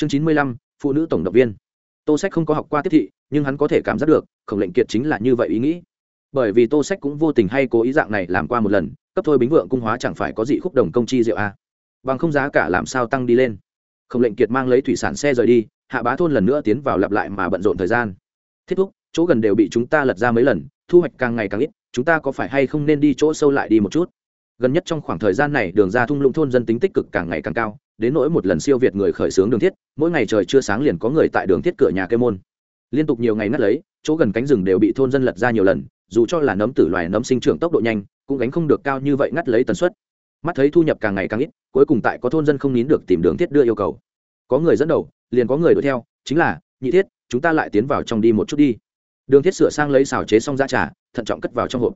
chương chín mươi lăm, phụ nữ tổng động viên. Tô sách không có học qua tiếp thị, nhưng hắn có thể cảm giác được, khổng lệnh kiệt chính là như vậy ý nghĩ. Bởi vì tô sách cũng vô tình hay cố ý dạng này làm qua một lần, cấp thôi bính vượng cung hóa chẳng phải có gì khúc đồng công chi rượu a. Bằng không giá cả làm sao tăng đi lên. Khổng lệnh kiệt mang lấy thủy sản xe rời đi, hạ bá thôn lần nữa tiến vào lặp lại mà bận rộn thời gian. Thiết thúc, chỗ gần đều bị chúng ta lật ra mấy lần, thu hoạch càng ngày càng ít, chúng ta có phải hay không nên đi chỗ sâu lại đi một chút? Gần nhất trong khoảng thời gian này đường ra thung lũng thôn dân tính tích cực càng ngày càng cao, đến nỗi một lần siêu việt người khởi xướng đường thiết, mỗi ngày trời chưa sáng liền có người tại đường thiết cửa nhà cây môn. Liên tục nhiều ngày ngắt lấy, chỗ gần cánh rừng đều bị thôn dân lật ra nhiều lần, dù cho là nấm tử loài nấm sinh trưởng tốc độ nhanh, cũng gánh không được cao như vậy ngắt lấy tần suất. Mắt thấy thu nhập càng ngày càng ít, cuối cùng tại có thôn dân không nín được tìm đường thiết đưa yêu cầu. Có người dẫn đầu, liền có người đuổi theo, chính là, nhị thiết, chúng ta lại tiến vào trong đi một chút đi. Đường thiết sửa sang lấy xào chế xong ra trà, thận trọng cất vào trong hộp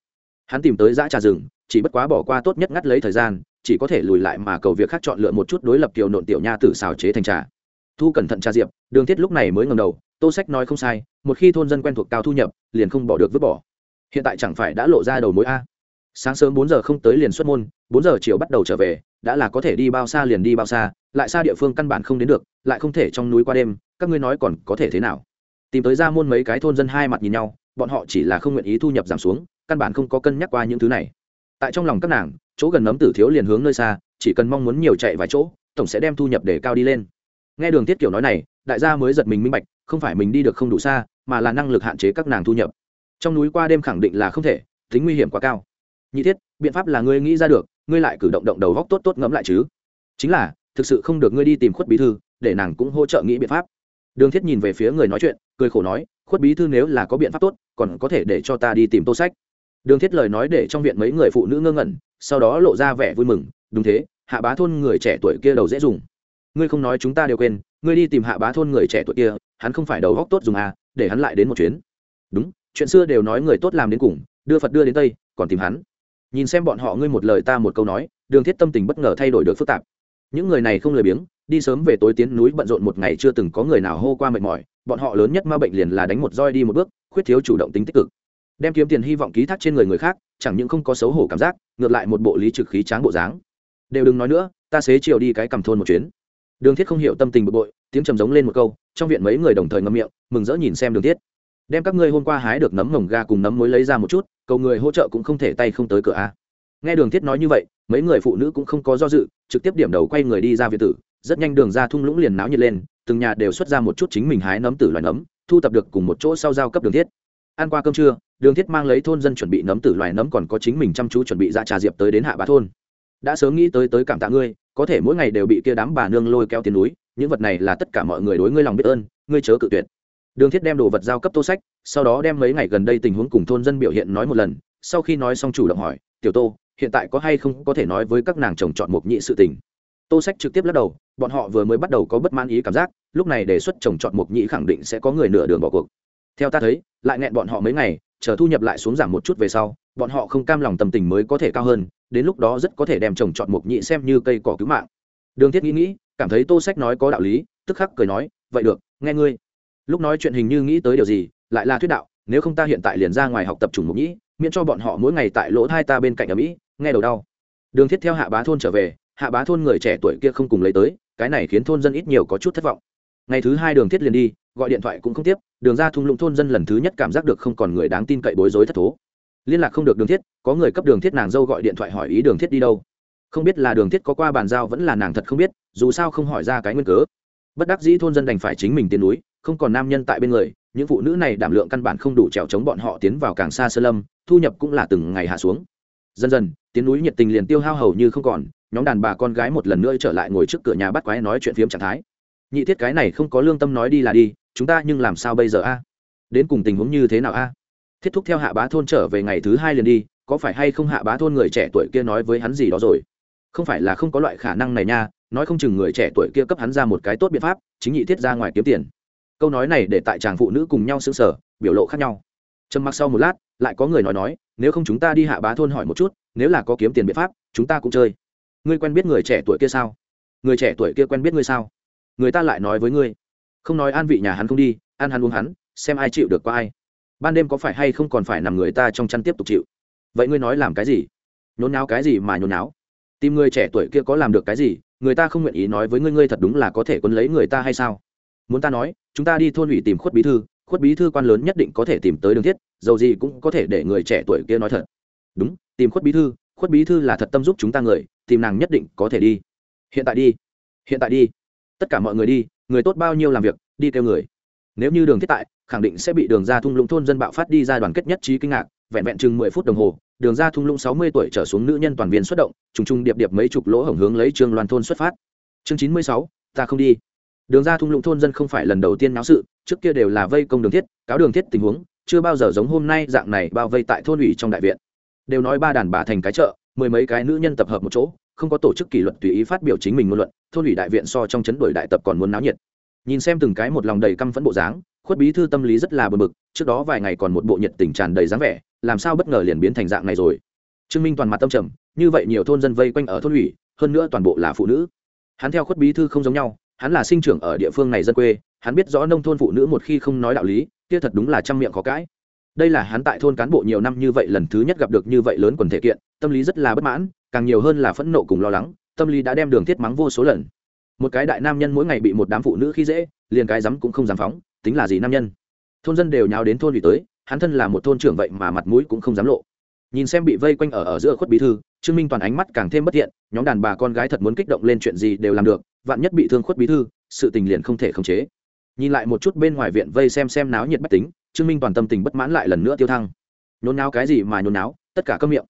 hắn tìm tới dã trà rừng, chỉ bất quá bỏ qua tốt nhất ngắt lấy thời gian, chỉ có thể lùi lại mà cầu việc khác chọn lựa một chút đối lập tiểu nộn tiểu nha tử xào chế thành trà. Thu cẩn thận trà diệp, đường thiết lúc này mới ngầm đầu, tô sách nói không sai, một khi thôn dân quen thuộc cao thu nhập, liền không bỏ được vứt bỏ. Hiện tại chẳng phải đã lộ ra đầu mối a? Sáng sớm bốn giờ không tới liền xuất môn, bốn giờ chiều bắt đầu trở về, đã là có thể đi bao xa liền đi bao xa, lại xa địa phương căn bản không đến được, lại không thể trong núi qua đêm, các ngươi nói còn có thể thế nào? Tìm tới ra môn mấy cái thôn dân hai mặt nhìn nhau, bọn họ chỉ là không nguyện ý thu nhập giảm xuống căn bản không có cân nhắc qua những thứ này. Tại trong lòng các nàng, chỗ gần nấm tử thiếu liền hướng nơi xa, chỉ cần mong muốn nhiều chạy vài chỗ, tổng sẽ đem thu nhập để cao đi lên. Nghe đường tiết kiểu nói này, đại gia mới giật mình minh bạch, không phải mình đi được không đủ xa, mà là năng lực hạn chế các nàng thu nhập. Trong núi qua đêm khẳng định là không thể, tính nguy hiểm quá cao. Nhị thiết, biện pháp là ngươi nghĩ ra được, ngươi lại cử động động đầu góc tốt tốt ngẫm lại chứ. Chính là, thực sự không được ngươi đi tìm khuất bí thư, để nàng cũng hỗ trợ nghĩ biện pháp. Đường thiết nhìn về phía người nói chuyện, cười khổ nói, khuất bí thư nếu là có biện pháp tốt, còn có thể để cho ta đi tìm tô sách đường thiết lời nói để trong viện mấy người phụ nữ ngơ ngẩn, sau đó lộ ra vẻ vui mừng, đúng thế, hạ bá thôn người trẻ tuổi kia đầu dễ dùng. Ngươi không nói chúng ta đều quên, ngươi đi tìm hạ bá thôn người trẻ tuổi kia, hắn không phải đầu góc tốt dùng à để hắn lại đến một chuyến. Đúng, chuyện xưa đều nói người tốt làm đến cùng, đưa phật đưa đến tây, còn tìm hắn. Nhìn xem bọn họ ngươi một lời ta một câu nói, đường thiết tâm tình bất ngờ thay đổi được phức tạp. Những người này không lười biếng, đi sớm về tối tiến núi bận rộn một ngày chưa từng có người nào hô qua mệt mỏi, bọn họ lớn nhất ma bệnh liền là đánh một roi đi một bước, khuyết thiếu chủ động tính tích cực đem kiếm tiền hy vọng ký thác trên người người khác, chẳng những không có xấu hổ cảm giác, ngược lại một bộ lý trực khí tráng bộ dáng. Đều đừng nói nữa, ta xế chiều đi cái cầm thôn một chuyến. Đường thiết không hiểu tâm tình bực bội, tiếng trầm giống lên một câu, trong viện mấy người đồng thời ngậm miệng, mừng rỡ nhìn xem đường thiết. Đem các ngươi hôm qua hái được nấm mồng ga cùng nấm mối lấy ra một chút, cầu người hỗ trợ cũng không thể tay không tới cửa a. Nghe đường thiết nói như vậy, mấy người phụ nữ cũng không có do dự, trực tiếp điểm đầu quay người đi ra viện tử, rất nhanh đường ra thung lũng liền náo nhiệt lên, từng nhà đều xuất ra một chút chính mình hái nấm tử loài nấm, thu tập được cùng một chỗ sau giao cấp đường thiết ăn qua cơm trưa, đường thiết mang lấy thôn dân chuẩn bị nấm tử loài nấm còn có chính mình chăm chú chuẩn bị ra trà diệp tới đến hạ bá thôn. Đã sớm nghĩ tới tới cảm tạ ngươi, có thể mỗi ngày đều bị kia đám bà nương lôi kéo tiền núi, những vật này là tất cả mọi người đối ngươi lòng biết ơn, ngươi chớ cự tuyệt. Đường thiết đem đồ vật giao cấp tô sách, sau đó đem mấy ngày gần đây tình huống cùng thôn dân biểu hiện nói một lần, sau khi nói xong chủ động hỏi, tiểu tô, hiện tại có hay không có thể nói với các nàng chồng chọn mục nhị sự tình? Tô sách trực tiếp lắc đầu, bọn họ vừa mới bắt đầu có bất mãn ý cảm giác, lúc này đề xuất chồng chọn mục nhị khẳng định sẽ có người nửa đường bỏ cuộc theo ta thấy, lại nghẹn bọn họ mấy ngày, chờ thu nhập lại xuống giảm một chút về sau, bọn họ không cam lòng tâm tình mới có thể cao hơn, đến lúc đó rất có thể đem trồng chọn mục nhị xem như cây cỏ cứu mạng. Đường thiết nghĩ nghĩ, cảm thấy tô sách nói có đạo lý, tức khắc cười nói, vậy được, nghe ngươi. Lúc nói chuyện hình như nghĩ tới điều gì, lại là thuyết đạo, nếu không ta hiện tại liền ra ngoài học tập chủng mục nhĩ miễn cho bọn họ mỗi ngày tại lỗ thai ta bên cạnh ở mỹ, nghe đầu đau. Đường thiết theo hạ bá thôn trở về, hạ bá thôn người trẻ tuổi kia không cùng lấy tới, cái này khiến thôn dân ít nhiều có chút thất vọng ngày thứ hai đường thiết liền đi, gọi điện thoại cũng không tiếp, đường ra thung lũng thôn dân lần thứ nhất cảm giác được không còn người đáng tin cậy bối rối thất thố. Liên lạc không được đường thiết, có người cấp đường thiết nàng dâu gọi điện thoại hỏi ý đường thiết đi đâu. Không biết là đường thiết có qua bàn giao vẫn là nàng thật không biết, dù sao không hỏi ra cái nguyên cớ. Bất đắc dĩ thôn dân đành phải chính mình tiến núi, không còn nam nhân tại bên người, những phụ nữ này đảm lượng căn bản không đủ trèo chống bọn họ tiến vào càng xa sơ lâm, thu nhập cũng là từng ngày hạ xuống. Dần dần, tiến núi nhiệt tình liền tiêu hao hầu như không còn, nhóm đàn bà con gái một lần nữa trở lại ngồi trước cửa nhà bắt quái nói chuyện phiếm trạng thái nhị thiết cái này không có lương tâm nói đi là đi, chúng ta nhưng làm sao bây giờ a? Đến cùng tình huống như thế nào a? Thiết thúc theo hạ bá thôn trở về ngày thứ hai liền đi, có phải hay không hạ bá thôn người trẻ tuổi kia nói với hắn gì đó rồi? Không phải là không có loại khả năng này nha, nói không chừng người trẻ tuổi kia cấp hắn ra một cái tốt biện pháp, chính nhị thiết ra ngoài kiếm tiền. Câu nói này để tại chàng phụ nữ cùng nhau xứng sở biểu lộ khác nhau. Trầm mặc sau một lát, lại có người nói nói, nếu không chúng ta đi hạ bá thôn hỏi một chút, nếu là có kiếm tiền biện pháp, chúng ta cũng chơi. Ngươi quen biết người trẻ tuổi kia sao? Người trẻ tuổi kia quen biết ngươi sao? Người ta lại nói với ngươi. Không nói an vị nhà hắn không đi, ăn hắn uống hắn, xem ai chịu được qua ai. Ban đêm có phải hay không còn phải nằm người ta trong chăn tiếp tục chịu? Vậy ngươi nói làm cái gì? Nhốn náo cái gì mà nhốn náo tìm người trẻ tuổi kia có làm được cái gì? Người ta không nguyện ý nói với ngươi ngươi thật đúng là có thể quân lấy người ta hay sao? Muốn ta nói, chúng ta đi thôn ủy tìm khuất bí thư, khuất bí thư quan lớn nhất định có thể tìm tới đường thiết, dầu gì cũng có thể để người trẻ tuổi kia nói thật. Đúng, tìm khuất bí thư, khuất bí thư là thật tâm giúp chúng ta người, tìm nàng nhất định có thể đi. Hiện tại đi, hiện tại đi tất cả mọi người đi, người tốt bao nhiêu làm việc, đi kêu người. Nếu như đường thiết tại, khẳng định sẽ bị đường ra thung lũng thôn dân bạo phát đi ra đoàn kết nhất trí kinh ngạc, vẹn vẹn chừng mười phút đồng hồ, đường ra thung lũng sáu mươi tuổi trở xuống nữ nhân toàn viên xuất động, trùng trùng điệp điệp mấy chục lỗ hổng hướng lấy trương loan thôn xuất phát. Chương chín mươi sáu, ta không đi. Đường ra thung lũng thôn dân không phải lần đầu tiên náo sự, trước kia đều là vây công đường thiết, cáo đường thiết tình huống, chưa bao giờ giống hôm nay dạng này bao vây tại thôn ủy trong đại viện. Đều nói ba đàn bà thành cái chợ, mười mấy cái nữ nhân tập hợp một chỗ không có tổ chức kỷ luật tùy ý phát biểu chính mình ngôn luận, thôn ủy đại viện so trong chấn đổi đại tập còn muốn náo nhiệt. Nhìn xem từng cái một lòng đầy căm phẫn bộ dáng, khuất bí thư tâm lý rất là bực bực, trước đó vài ngày còn một bộ nhiệt tình tràn đầy dáng vẻ, làm sao bất ngờ liền biến thành dạng này rồi. Trương minh toàn mặt tâm trầm, như vậy nhiều thôn dân vây quanh ở thôn ủy, hơn nữa toàn bộ là phụ nữ. Hắn theo khuất bí thư không giống nhau, hắn là sinh trưởng ở địa phương này dân quê, hắn biết rõ nông thôn phụ nữ một khi không nói đạo lý, kia thật đúng là trăm miệng khó cãi. Đây là hắn tại thôn cán bộ nhiều năm như vậy lần thứ nhất gặp được như vậy lớn quần thể kiện, tâm lý rất là bất mãn càng nhiều hơn là phẫn nộ cùng lo lắng, tâm lý đã đem đường thiết mắng vô số lần. Một cái đại nam nhân mỗi ngày bị một đám phụ nữ khi dễ, liền cái dám cũng không dám phóng, tính là gì nam nhân? Thôn dân đều nháo đến thôn ủy tới, hắn thân là một thôn trưởng vậy mà mặt mũi cũng không dám lộ. Nhìn xem bị vây quanh ở ở giữa khuất bí thư, trương minh toàn ánh mắt càng thêm bất thiện, nhóm đàn bà con gái thật muốn kích động lên chuyện gì đều làm được, vạn nhất bị thương khuất bí thư, sự tình liền không thể khống chế. Nhìn lại một chút bên ngoài viện vây xem xem náo nhiệt bách tính, trương minh toàn tâm tình bất mãn lại lần nữa tiêu thăng. Nhốn náo cái gì mà nhốn náo, tất cả câm miệng.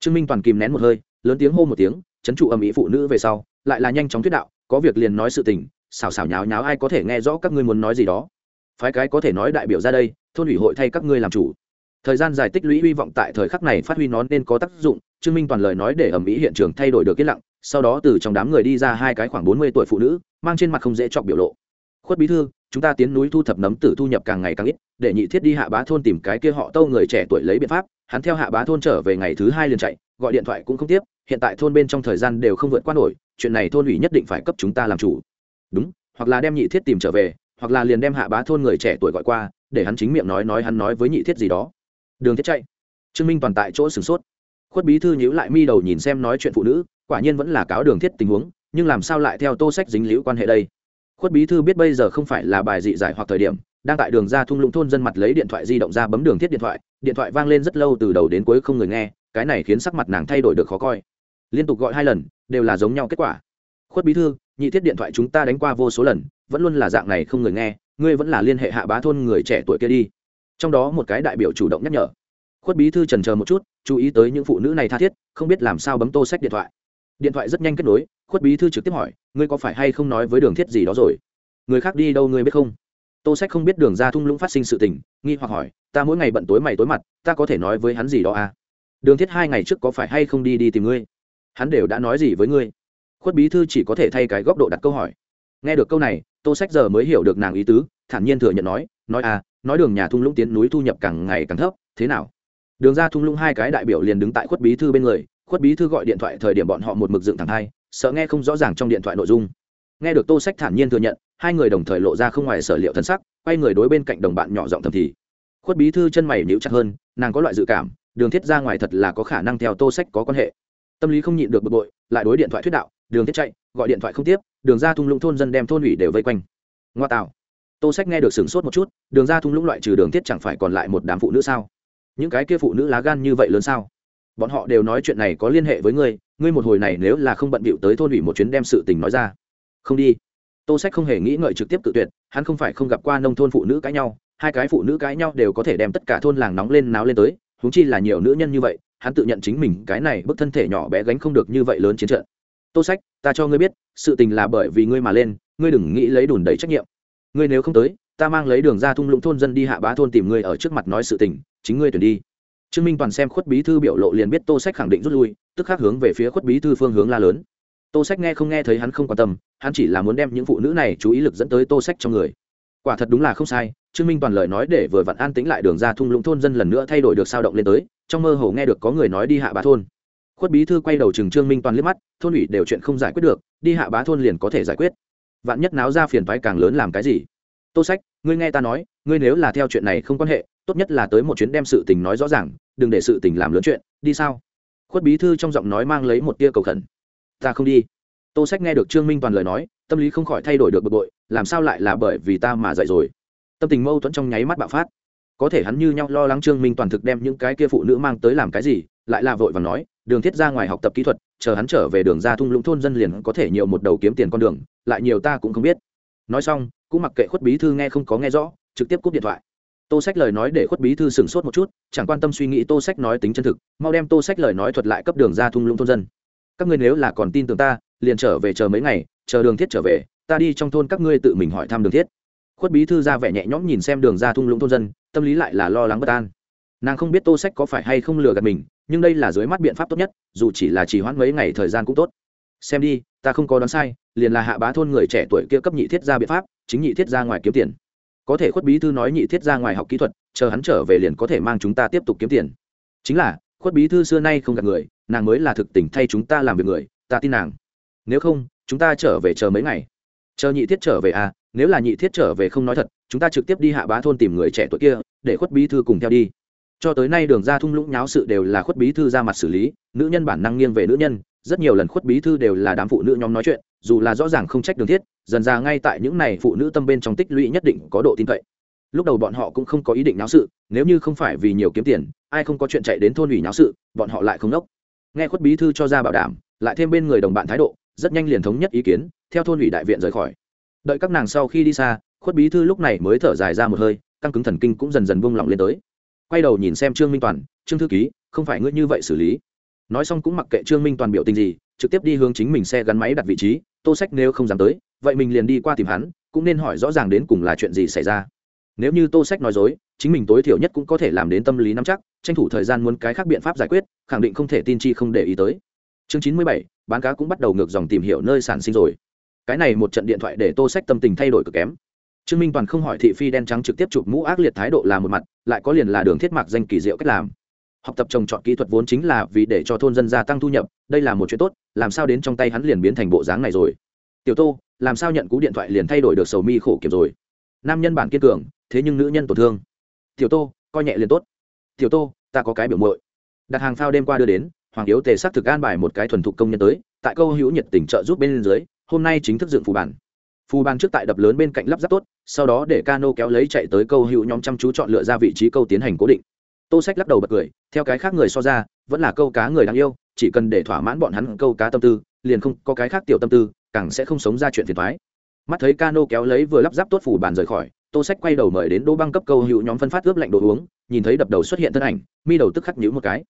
Trương minh toàn kìm nén một hơi lớn tiếng hô một tiếng, chấn trụ âm ý phụ nữ về sau, lại là nhanh chóng thuyết đạo, có việc liền nói sự tình, xào xào nháo nháo ai có thể nghe rõ các ngươi muốn nói gì đó. Phái cái có thể nói đại biểu ra đây, thôn ủy hội thay các ngươi làm chủ. Thời gian dài tích lũy hy vọng tại thời khắc này phát huy nó nên có tác dụng chứng minh toàn lời nói để ẩm ý hiện trường thay đổi được yên lặng, sau đó từ trong đám người đi ra hai cái khoảng bốn mươi tuổi phụ nữ, mang trên mặt không dễ chọc biểu lộ. Khuất bí thư chúng ta tiến núi thu thập nấm tử thu nhập càng ngày càng ít, để nhị thiết đi hạ bá thôn tìm cái kia họ tâu người trẻ tuổi lấy biện pháp, hắn theo hạ bá thôn trở về ngày thứ hai liền chạy, gọi điện thoại cũng không tiếp, hiện tại thôn bên trong thời gian đều không vượt qua nổi, chuyện này thôn ủy nhất định phải cấp chúng ta làm chủ. Đúng, hoặc là đem nhị thiết tìm trở về, hoặc là liền đem hạ bá thôn người trẻ tuổi gọi qua, để hắn chính miệng nói nói hắn nói với nhị thiết gì đó. Đường thiết chạy. Trương minh toàn tại chỗ sửng sốt. Khuất bí thư nhíu lại mi đầu nhìn xem nói chuyện phụ nữ, quả nhiên vẫn là cáo đường thiết tình huống, nhưng làm sao lại theo tô sách dính liễu quan hệ đây? Khuất bí thư biết bây giờ không phải là bài dị giải hoặc thời điểm, đang tại đường ra thung lũng thôn dân mặt lấy điện thoại di động ra bấm đường thiết điện thoại điện thoại vang lên rất lâu từ đầu đến cuối không người nghe, cái này khiến sắc mặt nàng thay đổi được khó coi. Liên tục gọi hai lần, đều là giống nhau kết quả. Khuất bí thư, nhị thiết điện thoại chúng ta đánh qua vô số lần, vẫn luôn là dạng này không người nghe, ngươi vẫn là liên hệ hạ bá thôn người trẻ tuổi kia đi. Trong đó một cái đại biểu chủ động nhắc nhở. Khuất bí thư trần chờ một chút, chú ý tới những phụ nữ này tha thiết, không biết làm sao bấm tô sách điện thoại. Điện thoại rất nhanh kết nối khuất bí thư trực tiếp hỏi, ngươi có phải hay không nói với đường thiết gì đó rồi? Người khác đi đâu ngươi biết không? Tô sách không biết đường ra thung lũng phát sinh sự tình, nghi hoặc hỏi, ta mỗi ngày bận tối mày tối mặt, ta có thể nói với hắn gì đó à? Đường thiết hai ngày trước có phải hay không đi đi tìm ngươi? Hắn đều đã nói gì với ngươi? Khuất bí thư chỉ có thể thay cái góc độ đặt câu hỏi. Nghe được câu này, tô sách giờ mới hiểu được nàng ý tứ, thản nhiên thừa nhận nói nói à nói đường nhà thung lũng tiến núi thu nhập càng ngày càng thấp, thế nào? Đường ra thung lũng hai cái đại biểu liền đứng tại khuất bí thư bên người, khuất bí thư gọi điện thoại thời điểm bọn họ một mực dựng thẳng hai sợ nghe không rõ ràng trong điện thoại nội dung. Nghe được tô sách thản nhiên thừa nhận, hai người đồng thời lộ ra không ngoài sở liệu thân sắc, quay người đối bên cạnh đồng bạn nhỏ giọng thầm thì. Khuất bí thư chân mày níu chặt hơn, nàng có loại dự cảm, đường thiết ra ngoài thật là có khả năng theo tô sách có quan hệ. Tâm lý không nhịn được bực bội, lại đối điện thoại thuyết đạo, đường thiết chạy, gọi điện thoại không tiếp, đường ra thung lũng thôn dân đem thôn ủy đều vây quanh. Ngoa tạo. Tô sách nghe được sửng sốt một chút, đường ra thung lũng loại trừ đường thiết chẳng phải còn lại một đám phụ nữ sao? Những cái kia phụ nữ lá gan như vậy lớn sao? Bọn họ đều nói chuyện này có liên hệ với ngươi ngươi một hồi này nếu là không bận bịu tới thôn ủy một chuyến đem sự tình nói ra. Không đi. Tô sách không hề nghĩ ngợi trực tiếp tự tuyệt, hắn không phải không gặp qua nông thôn phụ nữ cãi nhau, hai cái phụ nữ cãi nhau đều có thể đem tất cả thôn làng nóng lên náo lên tới húng chi là nhiều nữ nhân như vậy, hắn tự nhận chính mình cái này bức thân thể nhỏ bé gánh không được như vậy lớn chiến trận. Tô sách, ta cho ngươi biết, sự tình là bởi vì ngươi mà lên, ngươi đừng nghĩ lấy đùn đầy trách nhiệm. Ngươi nếu không tới, ta mang lấy đường ra thung lũng thôn dân đi hạ bá thôn tìm ngươi ở trước mặt nói sự tình, chính ngươi tuyển đi trương minh toàn xem khuất bí thư biểu lộ liền biết tô sách khẳng định rút lui, tức khắc hướng về phía khuất bí thư phương hướng la lớn. Tô sách nghe không nghe thấy hắn không quan tâm, hắn chỉ là muốn đem những phụ nữ này chú ý lực dẫn tới tô sách trong người. Quả thật đúng là không sai, trương minh toàn lời nói để vừa vặn an tính lại đường ra thung lũng thôn dân lần nữa thay đổi được sao động lên tới, trong mơ hồ nghe được có người nói đi hạ bá thôn. Khuất bí thư quay đầu chừng trương minh toàn liếc mắt, thôn ủy đều chuyện không giải quyết được, đi hạ bá thôn liền có thể giải quyết. Vạn nhất náo ra phiền phái càng lớn làm cái gì? Tô sách, ngươi nghe ta nói, ngươi nếu là theo chuyện này không quan hệ tốt nhất là tới một chuyến đem sự tình nói rõ ràng, đừng để sự tình làm lớn chuyện, đi sao? Khuất bí thư trong giọng nói mang lấy một tia cầu khẩn. Ta không đi. Tô sách nghe được trương minh toàn lời nói, tâm lý không khỏi thay đổi được bực bội, làm sao lại là bởi vì ta mà dạy rồi? Tâm tình mâu thuẫn trong nháy mắt bạo phát. Có thể hắn như nhau lo lắng trương minh toàn thực đem những cái kia phụ nữ mang tới làm cái gì, lại là vội và nói, đường thiết ra ngoài học tập kỹ thuật, chờ hắn trở về đường ra thung lũng thôn dân liền có thể nhiều một đầu kiếm tiền con đường, lại nhiều ta cũng không biết. Nói xong, cũng mặc kệ khuất bí thư nghe không có nghe rõ, trực tiếp cúp điện thoại tô sách lời nói để khuất bí thư sửng sốt một chút, chẳng quan tâm suy nghĩ tô sách nói tính chân thực, mau đem tô sách lời nói thuật lại cấp đường ra thung lũng thôn dân. Các ngươi nếu là còn tin tưởng ta, liền trở về chờ mấy ngày, chờ đường thiết trở về, ta đi trong thôn các ngươi tự mình hỏi thăm đường thiết. Khuất bí thư ra vẻ nhẹ nhõm nhìn xem đường ra thung lũng thôn dân, tâm lý lại là lo lắng bất an. Nàng không biết tô sách có phải hay không lừa gạt mình, nhưng đây là dưới mắt biện pháp tốt nhất, dù chỉ là chỉ hoãn mấy ngày thời gian cũng tốt. Xem đi, ta không có đoán sai, liền là hạ bá thôn người trẻ tuổi kia cấp nhị thiết ra biện pháp, chính nhị thiết ra ngoài kiếm tiền có thể khuất bí thư nói nhị thiết ra ngoài học kỹ thuật, chờ hắn trở về liền có thể mang chúng ta tiếp tục kiếm tiền. Chính là, khuất bí thư xưa nay không gặp người, nàng mới là thực tình thay chúng ta làm việc người, ta tin nàng. Nếu không, chúng ta trở về chờ mấy ngày. Chờ nhị thiết trở về à nếu là nhị thiết trở về không nói thật, chúng ta trực tiếp đi hạ bá thôn tìm người trẻ tuổi kia, để khuất bí thư cùng theo đi. Cho tới nay đường ra thung lũng nháo sự đều là khuất bí thư ra mặt xử lý, nữ nhân bản năng nghiêng về nữ nhân rất nhiều lần khuất bí thư đều là đám phụ nữ nhóm nói chuyện, dù là rõ ràng không trách đường thiết, dần ra ngay tại những này phụ nữ tâm bên trong tích lũy nhất định có độ tin cậy. Lúc đầu bọn họ cũng không có ý định náo sự, nếu như không phải vì nhiều kiếm tiền, ai không có chuyện chạy đến thôn ủy náo sự, bọn họ lại không nốc nghe khuất bí thư cho ra bảo đảm, lại thêm bên người đồng bạn thái độ, rất nhanh liền thống nhất ý kiến, theo thôn ủy đại viện rời khỏi. Đợi các nàng sau khi đi xa, khuất bí thư lúc này mới thở dài ra một hơi, căng cứng thần kinh cũng dần dần buông lỏng lên tới. Quay đầu nhìn xem trương minh toàn, trương thư ký, không phải ngươi như vậy xử lý nói xong cũng mặc kệ trương minh toàn biểu tình gì, trực tiếp đi hướng chính mình xe gắn máy đặt vị trí, tô sách nếu không dám tới, vậy mình liền đi qua tìm hắn, cũng nên hỏi rõ ràng đến cùng là chuyện gì xảy ra. Nếu như tô sách nói dối, chính mình tối thiểu nhất cũng có thể làm đến tâm lý nắm chắc, tranh thủ thời gian muốn cái khác biện pháp giải quyết, khẳng định không thể tin chi không để ý tới. Chương chín mươi bảy, bán cá cũng bắt đầu ngược dòng tìm hiểu nơi sản sinh rồi. Cái này một trận điện thoại để tô sách tâm tình thay đổi cực kém. Trương minh toàn không hỏi thị phi đen trắng trực tiếp chụp mũ ác liệt thái độ là một mặt, lại có liền là đường thiết mạc danh kỳ diệu cách làm học tập trồng trọt kỹ thuật vốn chính là vì để cho thôn dân gia tăng thu nhập, đây là một chuyện tốt, làm sao đến trong tay hắn liền biến thành bộ dáng này rồi? Tiểu tô, làm sao nhận cú điện thoại liền thay đổi được sầu mi khổ kiểm rồi? Nam nhân bản kiên cường, thế nhưng nữ nhân tổn thương. Tiểu tô, coi nhẹ liền tốt. Tiểu tô, ta có cái biểu mội đặt hàng phao đêm qua đưa đến, hoàng yếu tề xác thực an bài một cái thuần thục công nhân tới, tại câu hữu nhiệt tình trợ giúp bên dưới, hôm nay chính thức dựng phù bản. Phù bản trước tại đập lớn bên cạnh lắp ráp tốt, sau đó để cano kéo lấy chạy tới câu hữu nhóm chăm chú chọn lựa ra vị trí câu tiến hành cố định tô sách lắc đầu bật cười, theo cái khác người so ra, vẫn là câu cá người đáng yêu, chỉ cần để thỏa mãn bọn hắn câu cá tâm tư, liền không có cái khác tiểu tâm tư, càng sẽ không sống ra chuyện phiền thoái mắt thấy cano kéo lấy vừa lắp ráp tốt phủ bàn rời khỏi, tô sách quay đầu mời đến đỗ băng cấp câu hữu nhóm phân phát ướp lạnh đồ uống, nhìn thấy đập đầu xuất hiện thân ảnh, mi đầu tức khắc nhữ một cái.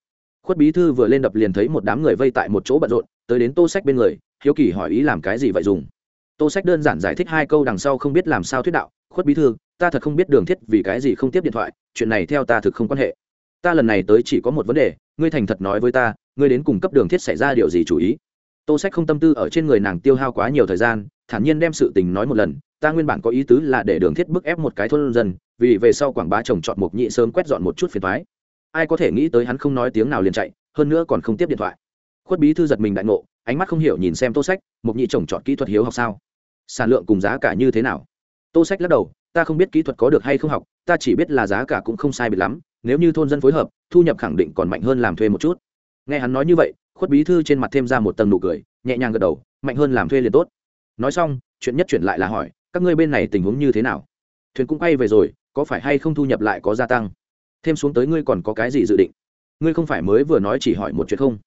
Khuất bí thư vừa lên đập liền thấy một đám người vây tại một chỗ bận rộn, tới đến tô sách bên người, hiếu kỳ hỏi ý làm cái gì vậy dùng. Tô sách đơn giản giải thích hai câu đằng sau không biết làm sao thuyết đạo, khuất bí thư, ta thật không biết đường thiết vì cái gì không tiếp điện thoại, chuyện này theo ta thực không quan hệ ta lần này tới chỉ có một vấn đề, ngươi thành thật nói với ta, ngươi đến cùng cấp đường thiết xảy ra điều gì chủ ý? Tô sách không tâm tư ở trên người nàng tiêu hao quá nhiều thời gian, thản nhiên đem sự tình nói một lần, ta nguyên bản có ý tứ là để đường thiết bức ép một cái thôn dân, vì về sau quảng bá trồng chọn mục nhị sớm quét dọn một chút phiền thoái ai có thể nghĩ tới hắn không nói tiếng nào liền chạy, hơn nữa còn không tiếp điện thoại. Khuất bí thư giật mình đại ngộ, ánh mắt không hiểu nhìn xem tô sách, mục nhị trồng chọn kỹ thuật hiếu học sao? Sản lượng cùng giá cả như thế nào? Tô sách lắc đầu, ta không biết kỹ thuật có được hay không học, ta chỉ biết là giá cả cũng không sai biệt lắm nếu như thôn dân phối hợp, thu nhập khẳng định còn mạnh hơn làm thuê một chút. Nghe hắn nói như vậy, khuất bí thư trên mặt thêm ra một tầng nụ cười, nhẹ nhàng gật đầu, mạnh hơn làm thuê liền tốt. Nói xong, chuyện nhất chuyển lại là hỏi, các ngươi bên này tình huống như thế nào? Thuyền cũng quay về rồi, có phải hay không thu nhập lại có gia tăng? Thêm xuống tới ngươi còn có cái gì dự định? Ngươi không phải mới vừa nói chỉ hỏi một chuyện không?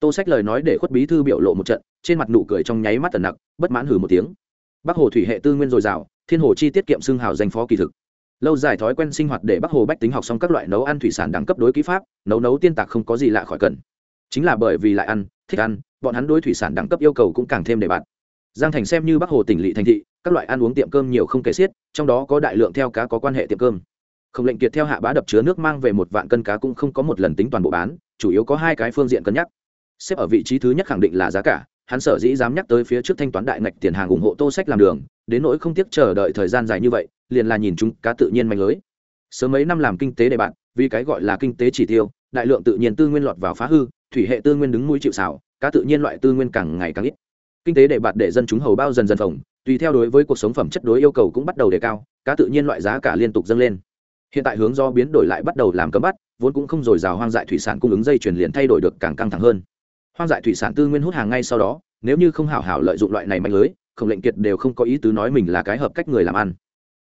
Tô sách lời nói để khuất bí thư biểu lộ một trận, trên mặt nụ cười trong nháy mắt tần nặc, bất mãn hử một tiếng. Bắc hồ thủy hệ tư nguyên dồi dào, thiên hồ chi tiết kiệm xương hào danh phó kỳ thực lâu dài thói quen sinh hoạt để bắc hồ bách tính học xong các loại nấu ăn thủy sản đẳng cấp đối kỹ pháp, nấu nấu tiên tạc không có gì lạ khỏi cần. Chính là bởi vì lại ăn, thích ăn, bọn hắn đối thủy sản đẳng cấp yêu cầu cũng càng thêm đề bạt. Giang thành xem như bắc hồ tỉnh lỵ thành thị, các loại ăn uống tiệm cơm nhiều không kể xiết, trong đó có đại lượng theo cá có quan hệ tiệm cơm. Không lệnh kiệt theo hạ bá đập chứa nước mang về một vạn cân cá cũng không có một lần tính toàn bộ bán, chủ yếu có hai cái phương diện cân nhắc. Xếp ở vị trí thứ nhất khẳng định là giá cả, hắn sở dĩ dám nhắc tới phía trước thanh toán đại ngạch tiền hàng ủng hộ tô sách làm đường, đến nỗi không tiếc chờ đợi thời gian dài như vậy liền là nhìn chúng cá tự nhiên mạnh lưới. Sớm mấy năm làm kinh tế đề bạn vì cái gọi là kinh tế chỉ tiêu, đại lượng tự nhiên tư nguyên lọt vào phá hư, thủy hệ tư nguyên đứng mũi chịu xảo cá tự nhiên loại tư nguyên càng ngày càng ít. Kinh tế đề bạt để dân chúng hầu bao dần dần phòng tùy theo đối với cuộc sống phẩm chất đối yêu cầu cũng bắt đầu đề cao, cá tự nhiên loại giá cả liên tục dâng lên. Hiện tại hướng do biến đổi lại bắt đầu làm cấm bắt, vốn cũng không dồi dào hoang dại thủy sản cung ứng dây chuyển liền thay đổi được càng căng thẳng hơn. Hoang dại thủy sản tư nguyên hút hàng ngay sau đó, nếu như không hảo hảo lợi dụng loại này mạnh lưới khổng lệnh kiệt đều không có ý tứ nói mình là cái hợp cách người làm ăn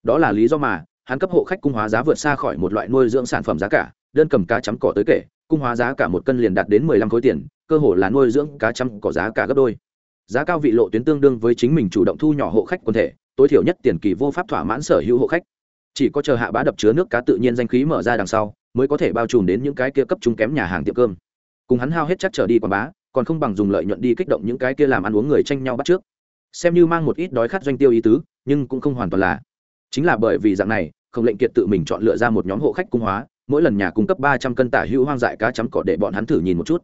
đó là lý do mà hắn cấp hộ khách cung hóa giá vượt xa khỏi một loại nuôi dưỡng sản phẩm giá cả, đơn cầm cá chấm cỏ tới kể, cung hóa giá cả một cân liền đạt đến mười lăm khối tiền, cơ hồ là nuôi dưỡng cá chấm cỏ giá cả gấp đôi. Giá cao vị lộ tuyến tương đương với chính mình chủ động thu nhỏ hộ khách quần thể, tối thiểu nhất tiền kỳ vô pháp thỏa mãn sở hữu hộ khách. Chỉ có chờ hạ bá đập chứa nước cá tự nhiên danh khí mở ra đằng sau, mới có thể bao trùm đến những cái kia cấp trung kém nhà hàng tiệm cơm. Cùng hắn hao hết chắc trở đi quảng bá, còn không bằng dùng lợi nhuận đi kích động những cái kia làm ăn uống người tranh nhau bắt trước. Xem như mang một ít đói khát doanh tiêu ý tứ, nhưng cũng không hoàn toàn là chính là bởi vì dạng này không lệnh kiệt tự mình chọn lựa ra một nhóm hộ khách cung hóa, mỗi lần nhà cung cấp ba trăm cân tả hữu hoang dại cá chấm cỏ để bọn hắn thử nhìn một chút.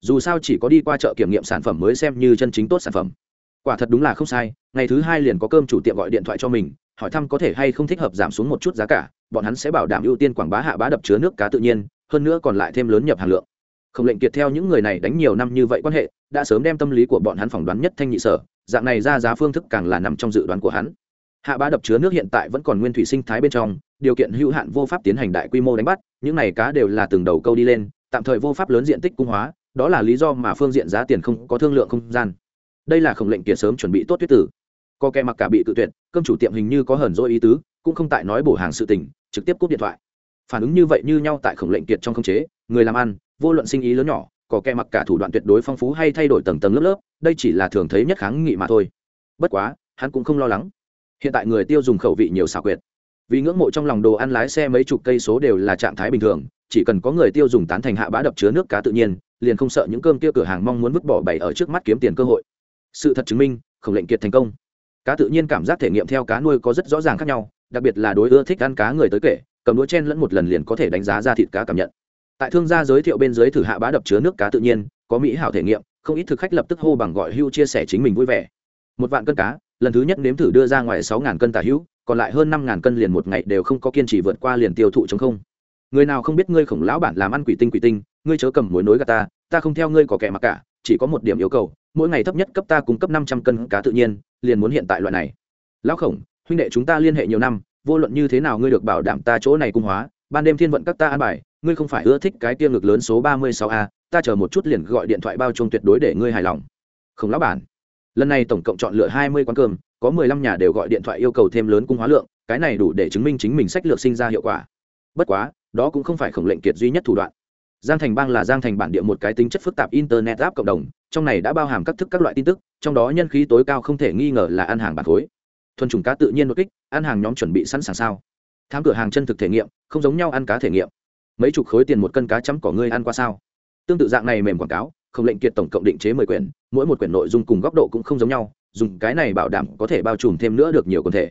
Dù sao chỉ có đi qua chợ kiểm nghiệm sản phẩm mới xem như chân chính tốt sản phẩm. Quả thật đúng là không sai, ngày thứ hai liền có cơm chủ tiệm gọi điện thoại cho mình, hỏi thăm có thể hay không thích hợp giảm xuống một chút giá cả, bọn hắn sẽ bảo đảm ưu tiên quảng bá hạ bá đập chứa nước cá tự nhiên, hơn nữa còn lại thêm lớn nhập hàng lượng. Không lệnh kiệt theo những người này đánh nhiều năm như vậy quan hệ, đã sớm đem tâm lý của bọn hắn phỏng đoán nhất thanh nhị sở, dạng này ra giá phương thức càng là nằm trong dự đoán của hắn hạ bá đập chứa nước hiện tại vẫn còn nguyên thủy sinh thái bên trong, điều kiện hữu hạn vô pháp tiến hành đại quy mô đánh bắt, những này cá đều là từng đầu câu đi lên, tạm thời vô pháp lớn diện tích cung hóa, đó là lý do mà phương diện giá tiền không có thương lượng không gian. Đây là khổng lệnh kiệt sớm chuẩn bị tốt tuyết tử. Có kẻ mặc cả bị tự tuyệt, cơm chủ tiệm hình như có hờn dỗi ý tứ, cũng không tại nói bổ hàng sự tình, trực tiếp cúp điện thoại. Phản ứng như vậy như nhau tại khổng lệnh kiệt trong không chế, người làm ăn, vô luận sinh ý lớn nhỏ, có kẻ mặc cả thủ đoạn tuyệt đối phong phú hay thay đổi tầng tầng lớp lớp, đây chỉ là thường thấy nhất kháng nghị mà thôi. Bất quá, hắn cũng không lo lắng hiện tại người tiêu dùng khẩu vị nhiều xảo quyệt. Vì ngưỡng mộ trong lòng đồ ăn lái xe mấy chục cây số đều là trạng thái bình thường, chỉ cần có người tiêu dùng tán thành hạ bá đập chứa nước cá tự nhiên, liền không sợ những cơm kia cửa hàng mong muốn vứt bỏ bày ở trước mắt kiếm tiền cơ hội. Sự thật chứng minh khổng lệnh kiệt thành công. Cá tự nhiên cảm giác thể nghiệm theo cá nuôi có rất rõ ràng khác nhau, đặc biệt là đối ưa thích ăn cá người tới kể, cầm đũa chen lẫn một lần liền có thể đánh giá ra thịt cá cảm nhận. Tại thương gia giới thiệu bên dưới thử hạ bá đập chứa nước cá tự nhiên, có mỹ hảo thể nghiệm, không ít thực khách lập tức hô bằng gọi hưu chia sẻ chính mình vui vẻ một vạn cân cá, lần thứ nhất nếm thử đưa ra ngoài sáu ngàn cân tả hữu, còn lại hơn năm ngàn cân liền một ngày đều không có kiên trì vượt qua liền tiêu thụ chống không. Người nào không biết ngươi khổng lão bản làm ăn quỷ tinh quỷ tinh, ngươi chớ cầm mối nối gà ta ta không theo ngươi có kẻ mặc cả, chỉ có một điểm yêu cầu, mỗi ngày thấp nhất cấp ta cung cấp năm trăm cân cá tự nhiên, liền muốn hiện tại loại này. Lão khổng, huynh đệ chúng ta liên hệ nhiều năm, vô luận như thế nào ngươi được bảo đảm ta chỗ này cung hóa, ban đêm thiên vận các ta an bài, ngươi không phải ưa thích cái tiêm ngực lớn số ba mươi sáu a, ta chờ một chút liền gọi điện thoại bao chung tuyệt đối để ngươi hài lòng. Khổng lão bản lần này tổng cộng chọn lựa hai mươi quán cơm, có mười lăm nhà đều gọi điện thoại yêu cầu thêm lớn cung hóa lượng, cái này đủ để chứng minh chính mình sách lược sinh ra hiệu quả. Bất quá, đó cũng không phải khổng lệnh kiệt duy nhất thủ đoạn. Giang thành bang là giang thành bản địa một cái tính chất phức tạp internet app cộng đồng, trong này đã bao hàm các thức các loại tin tức, trong đó nhân khí tối cao không thể nghi ngờ là ăn hàng bản khối. Thuần trùng cá tự nhiên đột kích, ăn hàng nhóm chuẩn bị sẵn sàng sao? Thám cửa hàng chân thực thể nghiệm, không giống nhau ăn cá thể nghiệm. Mấy chục khối tiền một cân cá chấm cỏ ngươi ăn qua sao? Tương tự dạng này mềm quảng cáo không lệnh kiệt tổng cộng định chế mười quyển, mỗi một quyển nội dung cùng góc độ cũng không giống nhau, dùng cái này bảo đảm có thể bao trùm thêm nữa được nhiều quần thể.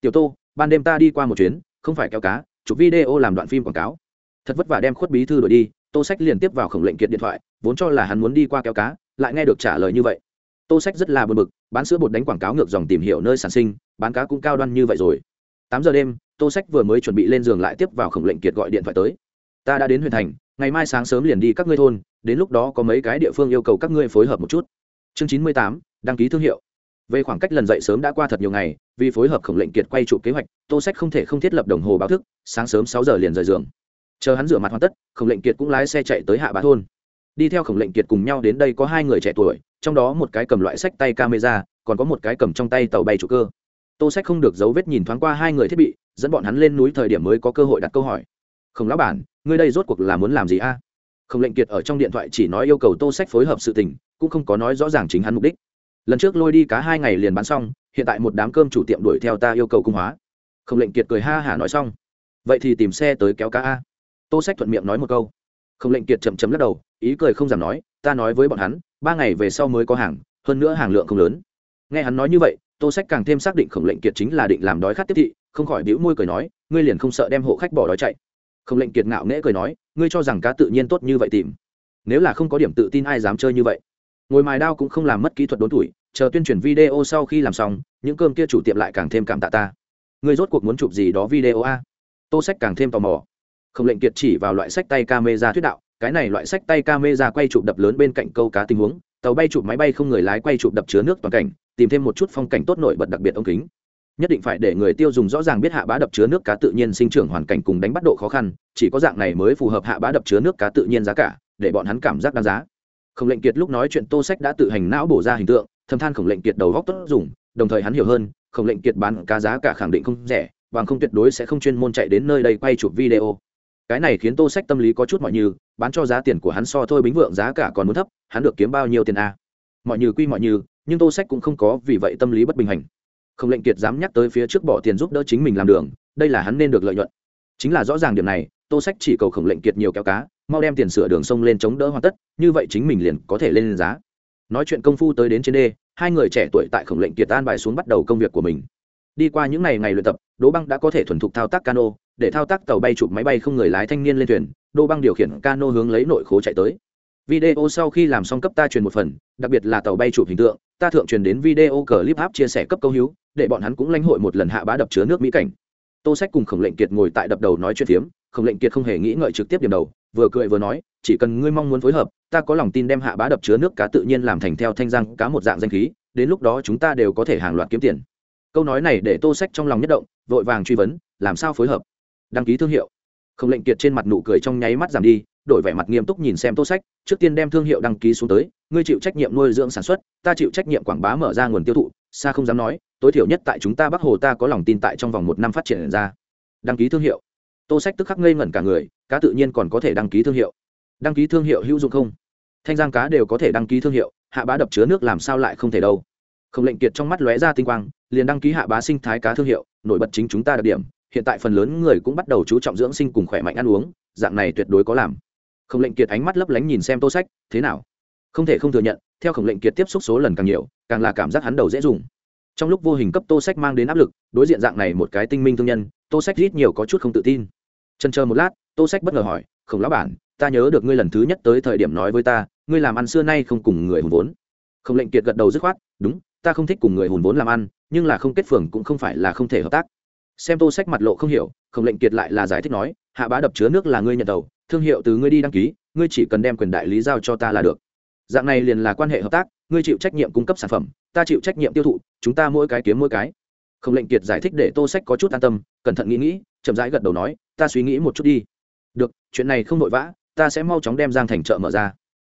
Tiểu tô, ban đêm ta đi qua một chuyến, không phải kéo cá, chụp video làm đoạn phim quảng cáo. Thật vất vả đem khuất bí thư đổi đi, tô sách liền tiếp vào khổng lệnh kiệt điện thoại, vốn cho là hắn muốn đi qua kéo cá, lại nghe được trả lời như vậy. Tô sách rất là buồn bực, bán sữa bột đánh quảng cáo ngược dòng tìm hiểu nơi sản sinh, bán cá cũng cao đoan như vậy rồi. Tám giờ đêm, tô sách vừa mới chuẩn bị lên giường lại tiếp vào khổng lệnh kiệt gọi điện thoại tới. Ta đã đến huyện thành, ngày mai sáng sớm liền đi các ngươi thôn đến lúc đó có mấy cái địa phương yêu cầu các ngươi phối hợp một chút. Chương chín mươi tám, đăng ký thương hiệu. Về khoảng cách lần dậy sớm đã qua thật nhiều ngày, vì phối hợp khổng lệnh kiệt quay trụ kế hoạch, tô sách không thể không thiết lập đồng hồ báo thức, sáng sớm sáu giờ liền rời giường. Chờ hắn rửa mặt hoàn tất, khổng lệnh kiệt cũng lái xe chạy tới hạ bá thôn. Đi theo khổng lệnh kiệt cùng nhau đến đây có hai người trẻ tuổi, trong đó một cái cầm loại sách tay camera, còn có một cái cầm trong tay tàu bay trụ cơ. Tô sách không được dấu vết nhìn thoáng qua hai người thiết bị, dẫn bọn hắn lên núi thời điểm mới có cơ hội đặt câu hỏi. Không lão bản, ngươi đây rốt cuộc là muốn làm gì a? Không lệnh kiệt ở trong điện thoại chỉ nói yêu cầu tô sách phối hợp sự tình, cũng không có nói rõ ràng chính hắn mục đích. Lần trước lôi đi cá hai ngày liền bán xong, hiện tại một đám cơm chủ tiệm đuổi theo ta yêu cầu cung hóa. Không lệnh kiệt cười ha hả nói xong. Vậy thì tìm xe tới kéo cá a. Tô sách thuận miệng nói một câu. Không lệnh kiệt chậm chấm lắc đầu, ý cười không dám nói, ta nói với bọn hắn, ba ngày về sau mới có hàng, hơn nữa hàng lượng không lớn. Nghe hắn nói như vậy, tô sách càng thêm xác định khổng lệnh kiệt chính là định làm đói khát tiếp thị, không khỏi bĩu môi cười nói, ngươi liền không sợ đem hộ khách bỏ đói chạy. Khổng lệnh kiệt ngạo nghễ cười nói ngươi cho rằng cá tự nhiên tốt như vậy tìm. Nếu là không có điểm tự tin ai dám chơi như vậy? Ngồi mài đao cũng không làm mất kỹ thuật đốn tuổi, chờ tuyên truyền video sau khi làm xong, những cơm kia chủ tiệm lại càng thêm cảm tạ ta. Ngươi rốt cuộc muốn chụp gì đó video a? Tô sách càng thêm tò mò. Không lệnh kiệt chỉ vào loại sách tay camera thuyết đạo, cái này loại sách tay camera quay chụp đập lớn bên cạnh câu cá tình huống, tàu bay chụp máy bay không người lái quay chụp đập chứa nước toàn cảnh, tìm thêm một chút phong cảnh tốt nổi bật đặc biệt ống kính nhất định phải để người tiêu dùng rõ ràng biết hạ bá đập chứa nước cá tự nhiên sinh trưởng hoàn cảnh cùng đánh bắt độ khó khăn, chỉ có dạng này mới phù hợp hạ bá đập chứa nước cá tự nhiên giá cả, để bọn hắn cảm giác đáng giá. Không lệnh kiệt lúc nói chuyện tô sách đã tự hành não bổ ra hình tượng thâm than khổng lệnh kiệt đầu góc tốt dùng, đồng thời hắn hiểu hơn, khổng lệnh kiệt bán cá giá cả khẳng định không rẻ, bằng không tuyệt đối sẽ không chuyên môn chạy đến nơi đây quay chụp video. Cái này khiến tô sách tâm lý có chút mọi như, bán cho giá tiền của hắn so thôi bính vượng giá cả còn muốn thấp, hắn được kiếm bao nhiêu tiền a? Mọi như quy mọi như, nhưng tô sách cũng không có vì vậy tâm lý bất bình hành không lệnh kiệt dám nhắc tới phía trước bỏ tiền giúp đỡ chính mình làm đường, đây là hắn nên được lợi nhuận. Chính là rõ ràng điểm này, tô sách chỉ cầu khổng lệnh kiệt nhiều kéo cá, mau đem tiền sửa đường sông lên chống đỡ hoàn tất, như vậy chính mình liền có thể lên giá. Nói chuyện công phu tới đến trên đê, hai người trẻ tuổi tại khổng lệnh kiệt an bài xuống bắt đầu công việc của mình. Đi qua những ngày ngày luyện tập, đỗ băng đã có thể thuần thục thao tác cano, để thao tác tàu bay chụp máy bay không người lái thanh niên lên thuyền, đỗ băng điều khiển cano hướng lấy nội khố chạy tới. Video sau khi làm xong cấp ta truyền một phần, đặc biệt là tàu bay chụp hình tượng ta thượng truyền đến video clip app chia sẻ cấp câu hữu, để bọn hắn cũng lãnh hội một lần hạ bá đập chứa nước mỹ cảnh. Tô sách cùng khổng lệnh kiệt ngồi tại đập đầu nói chuyện phiếm, khổng lệnh kiệt không hề nghĩ ngợi trực tiếp điểm đầu, vừa cười vừa nói, chỉ cần ngươi mong muốn phối hợp, ta có lòng tin đem hạ bá đập chứa nước cá tự nhiên làm thành theo thanh răng cá một dạng danh khí, đến lúc đó chúng ta đều có thể hàng loạt kiếm tiền. Câu nói này để tô sách trong lòng nhất động, vội vàng truy vấn, làm sao phối hợp? Đăng ký thương hiệu. Khổng lệnh kiệt trên mặt nụ cười trong nháy mắt giảm đi đổi vẻ mặt nghiêm túc nhìn xem tô sách, trước tiên đem thương hiệu đăng ký xuống tới, ngươi chịu trách nhiệm nuôi dưỡng sản xuất, ta chịu trách nhiệm quảng bá mở ra nguồn tiêu thụ xa không dám nói, tối thiểu nhất tại chúng ta bắc hồ ta có lòng tin tại trong vòng một năm phát triển ra. Đăng ký thương hiệu. Tô sách tức khắc ngây ngẩn cả người, cá tự nhiên còn có thể đăng ký thương hiệu. Đăng ký thương hiệu hữu dụng không? Thanh giang cá đều có thể đăng ký thương hiệu, hạ bá đập chứa nước làm sao lại không thể đâu. Không lệnh kiệt trong mắt lóe ra tinh quang, liền đăng ký hạ bá sinh thái cá thương hiệu, nổi bật chính chúng ta đặc điểm, hiện tại phần lớn người cũng bắt đầu chú trọng dưỡng sinh cùng khỏe mạnh ăn uống, dạng này tuyệt đối có làm khổng lệnh kiệt ánh mắt lấp lánh nhìn xem tô sách, thế nào? Không thể không thừa nhận, theo khổng lệnh kiệt tiếp xúc số lần càng nhiều, càng là cảm giác hắn đầu dễ dùng. Trong lúc vô hình cấp tô sách mang đến áp lực, đối diện dạng này một cái tinh minh thương nhân, tô sách ít nhiều có chút không tự tin. Trần chờ một lát, tô sách bất ngờ hỏi, khổng lão bản, ta nhớ được ngươi lần thứ nhất tới thời điểm nói với ta, ngươi làm ăn xưa nay không cùng người hùn vốn. Khổng lệnh kiệt gật đầu dứt khoát, đúng, ta không thích cùng người hùn vốn làm ăn, nhưng là không kết phường cũng không phải là không thể hợp tác. Xem tô sách mặt lộ không hiểu, khổng lệnh kiệt lại là giải thích nói hạ bá đập chứa nước là ngươi nhận tàu thương hiệu từ ngươi đi đăng ký, ngươi chỉ cần đem quyền đại lý giao cho ta là được. Dạng này liền là quan hệ hợp tác, ngươi chịu trách nhiệm cung cấp sản phẩm, ta chịu trách nhiệm tiêu thụ, chúng ta mỗi cái kiếm mỗi cái. Không lệnh kiệt giải thích để tô sách có chút an tâm, cẩn thận nghĩ nghĩ, chậm rãi gật đầu nói, ta suy nghĩ một chút đi. Được, chuyện này không vội vã, ta sẽ mau chóng đem giang thành chợ mở ra.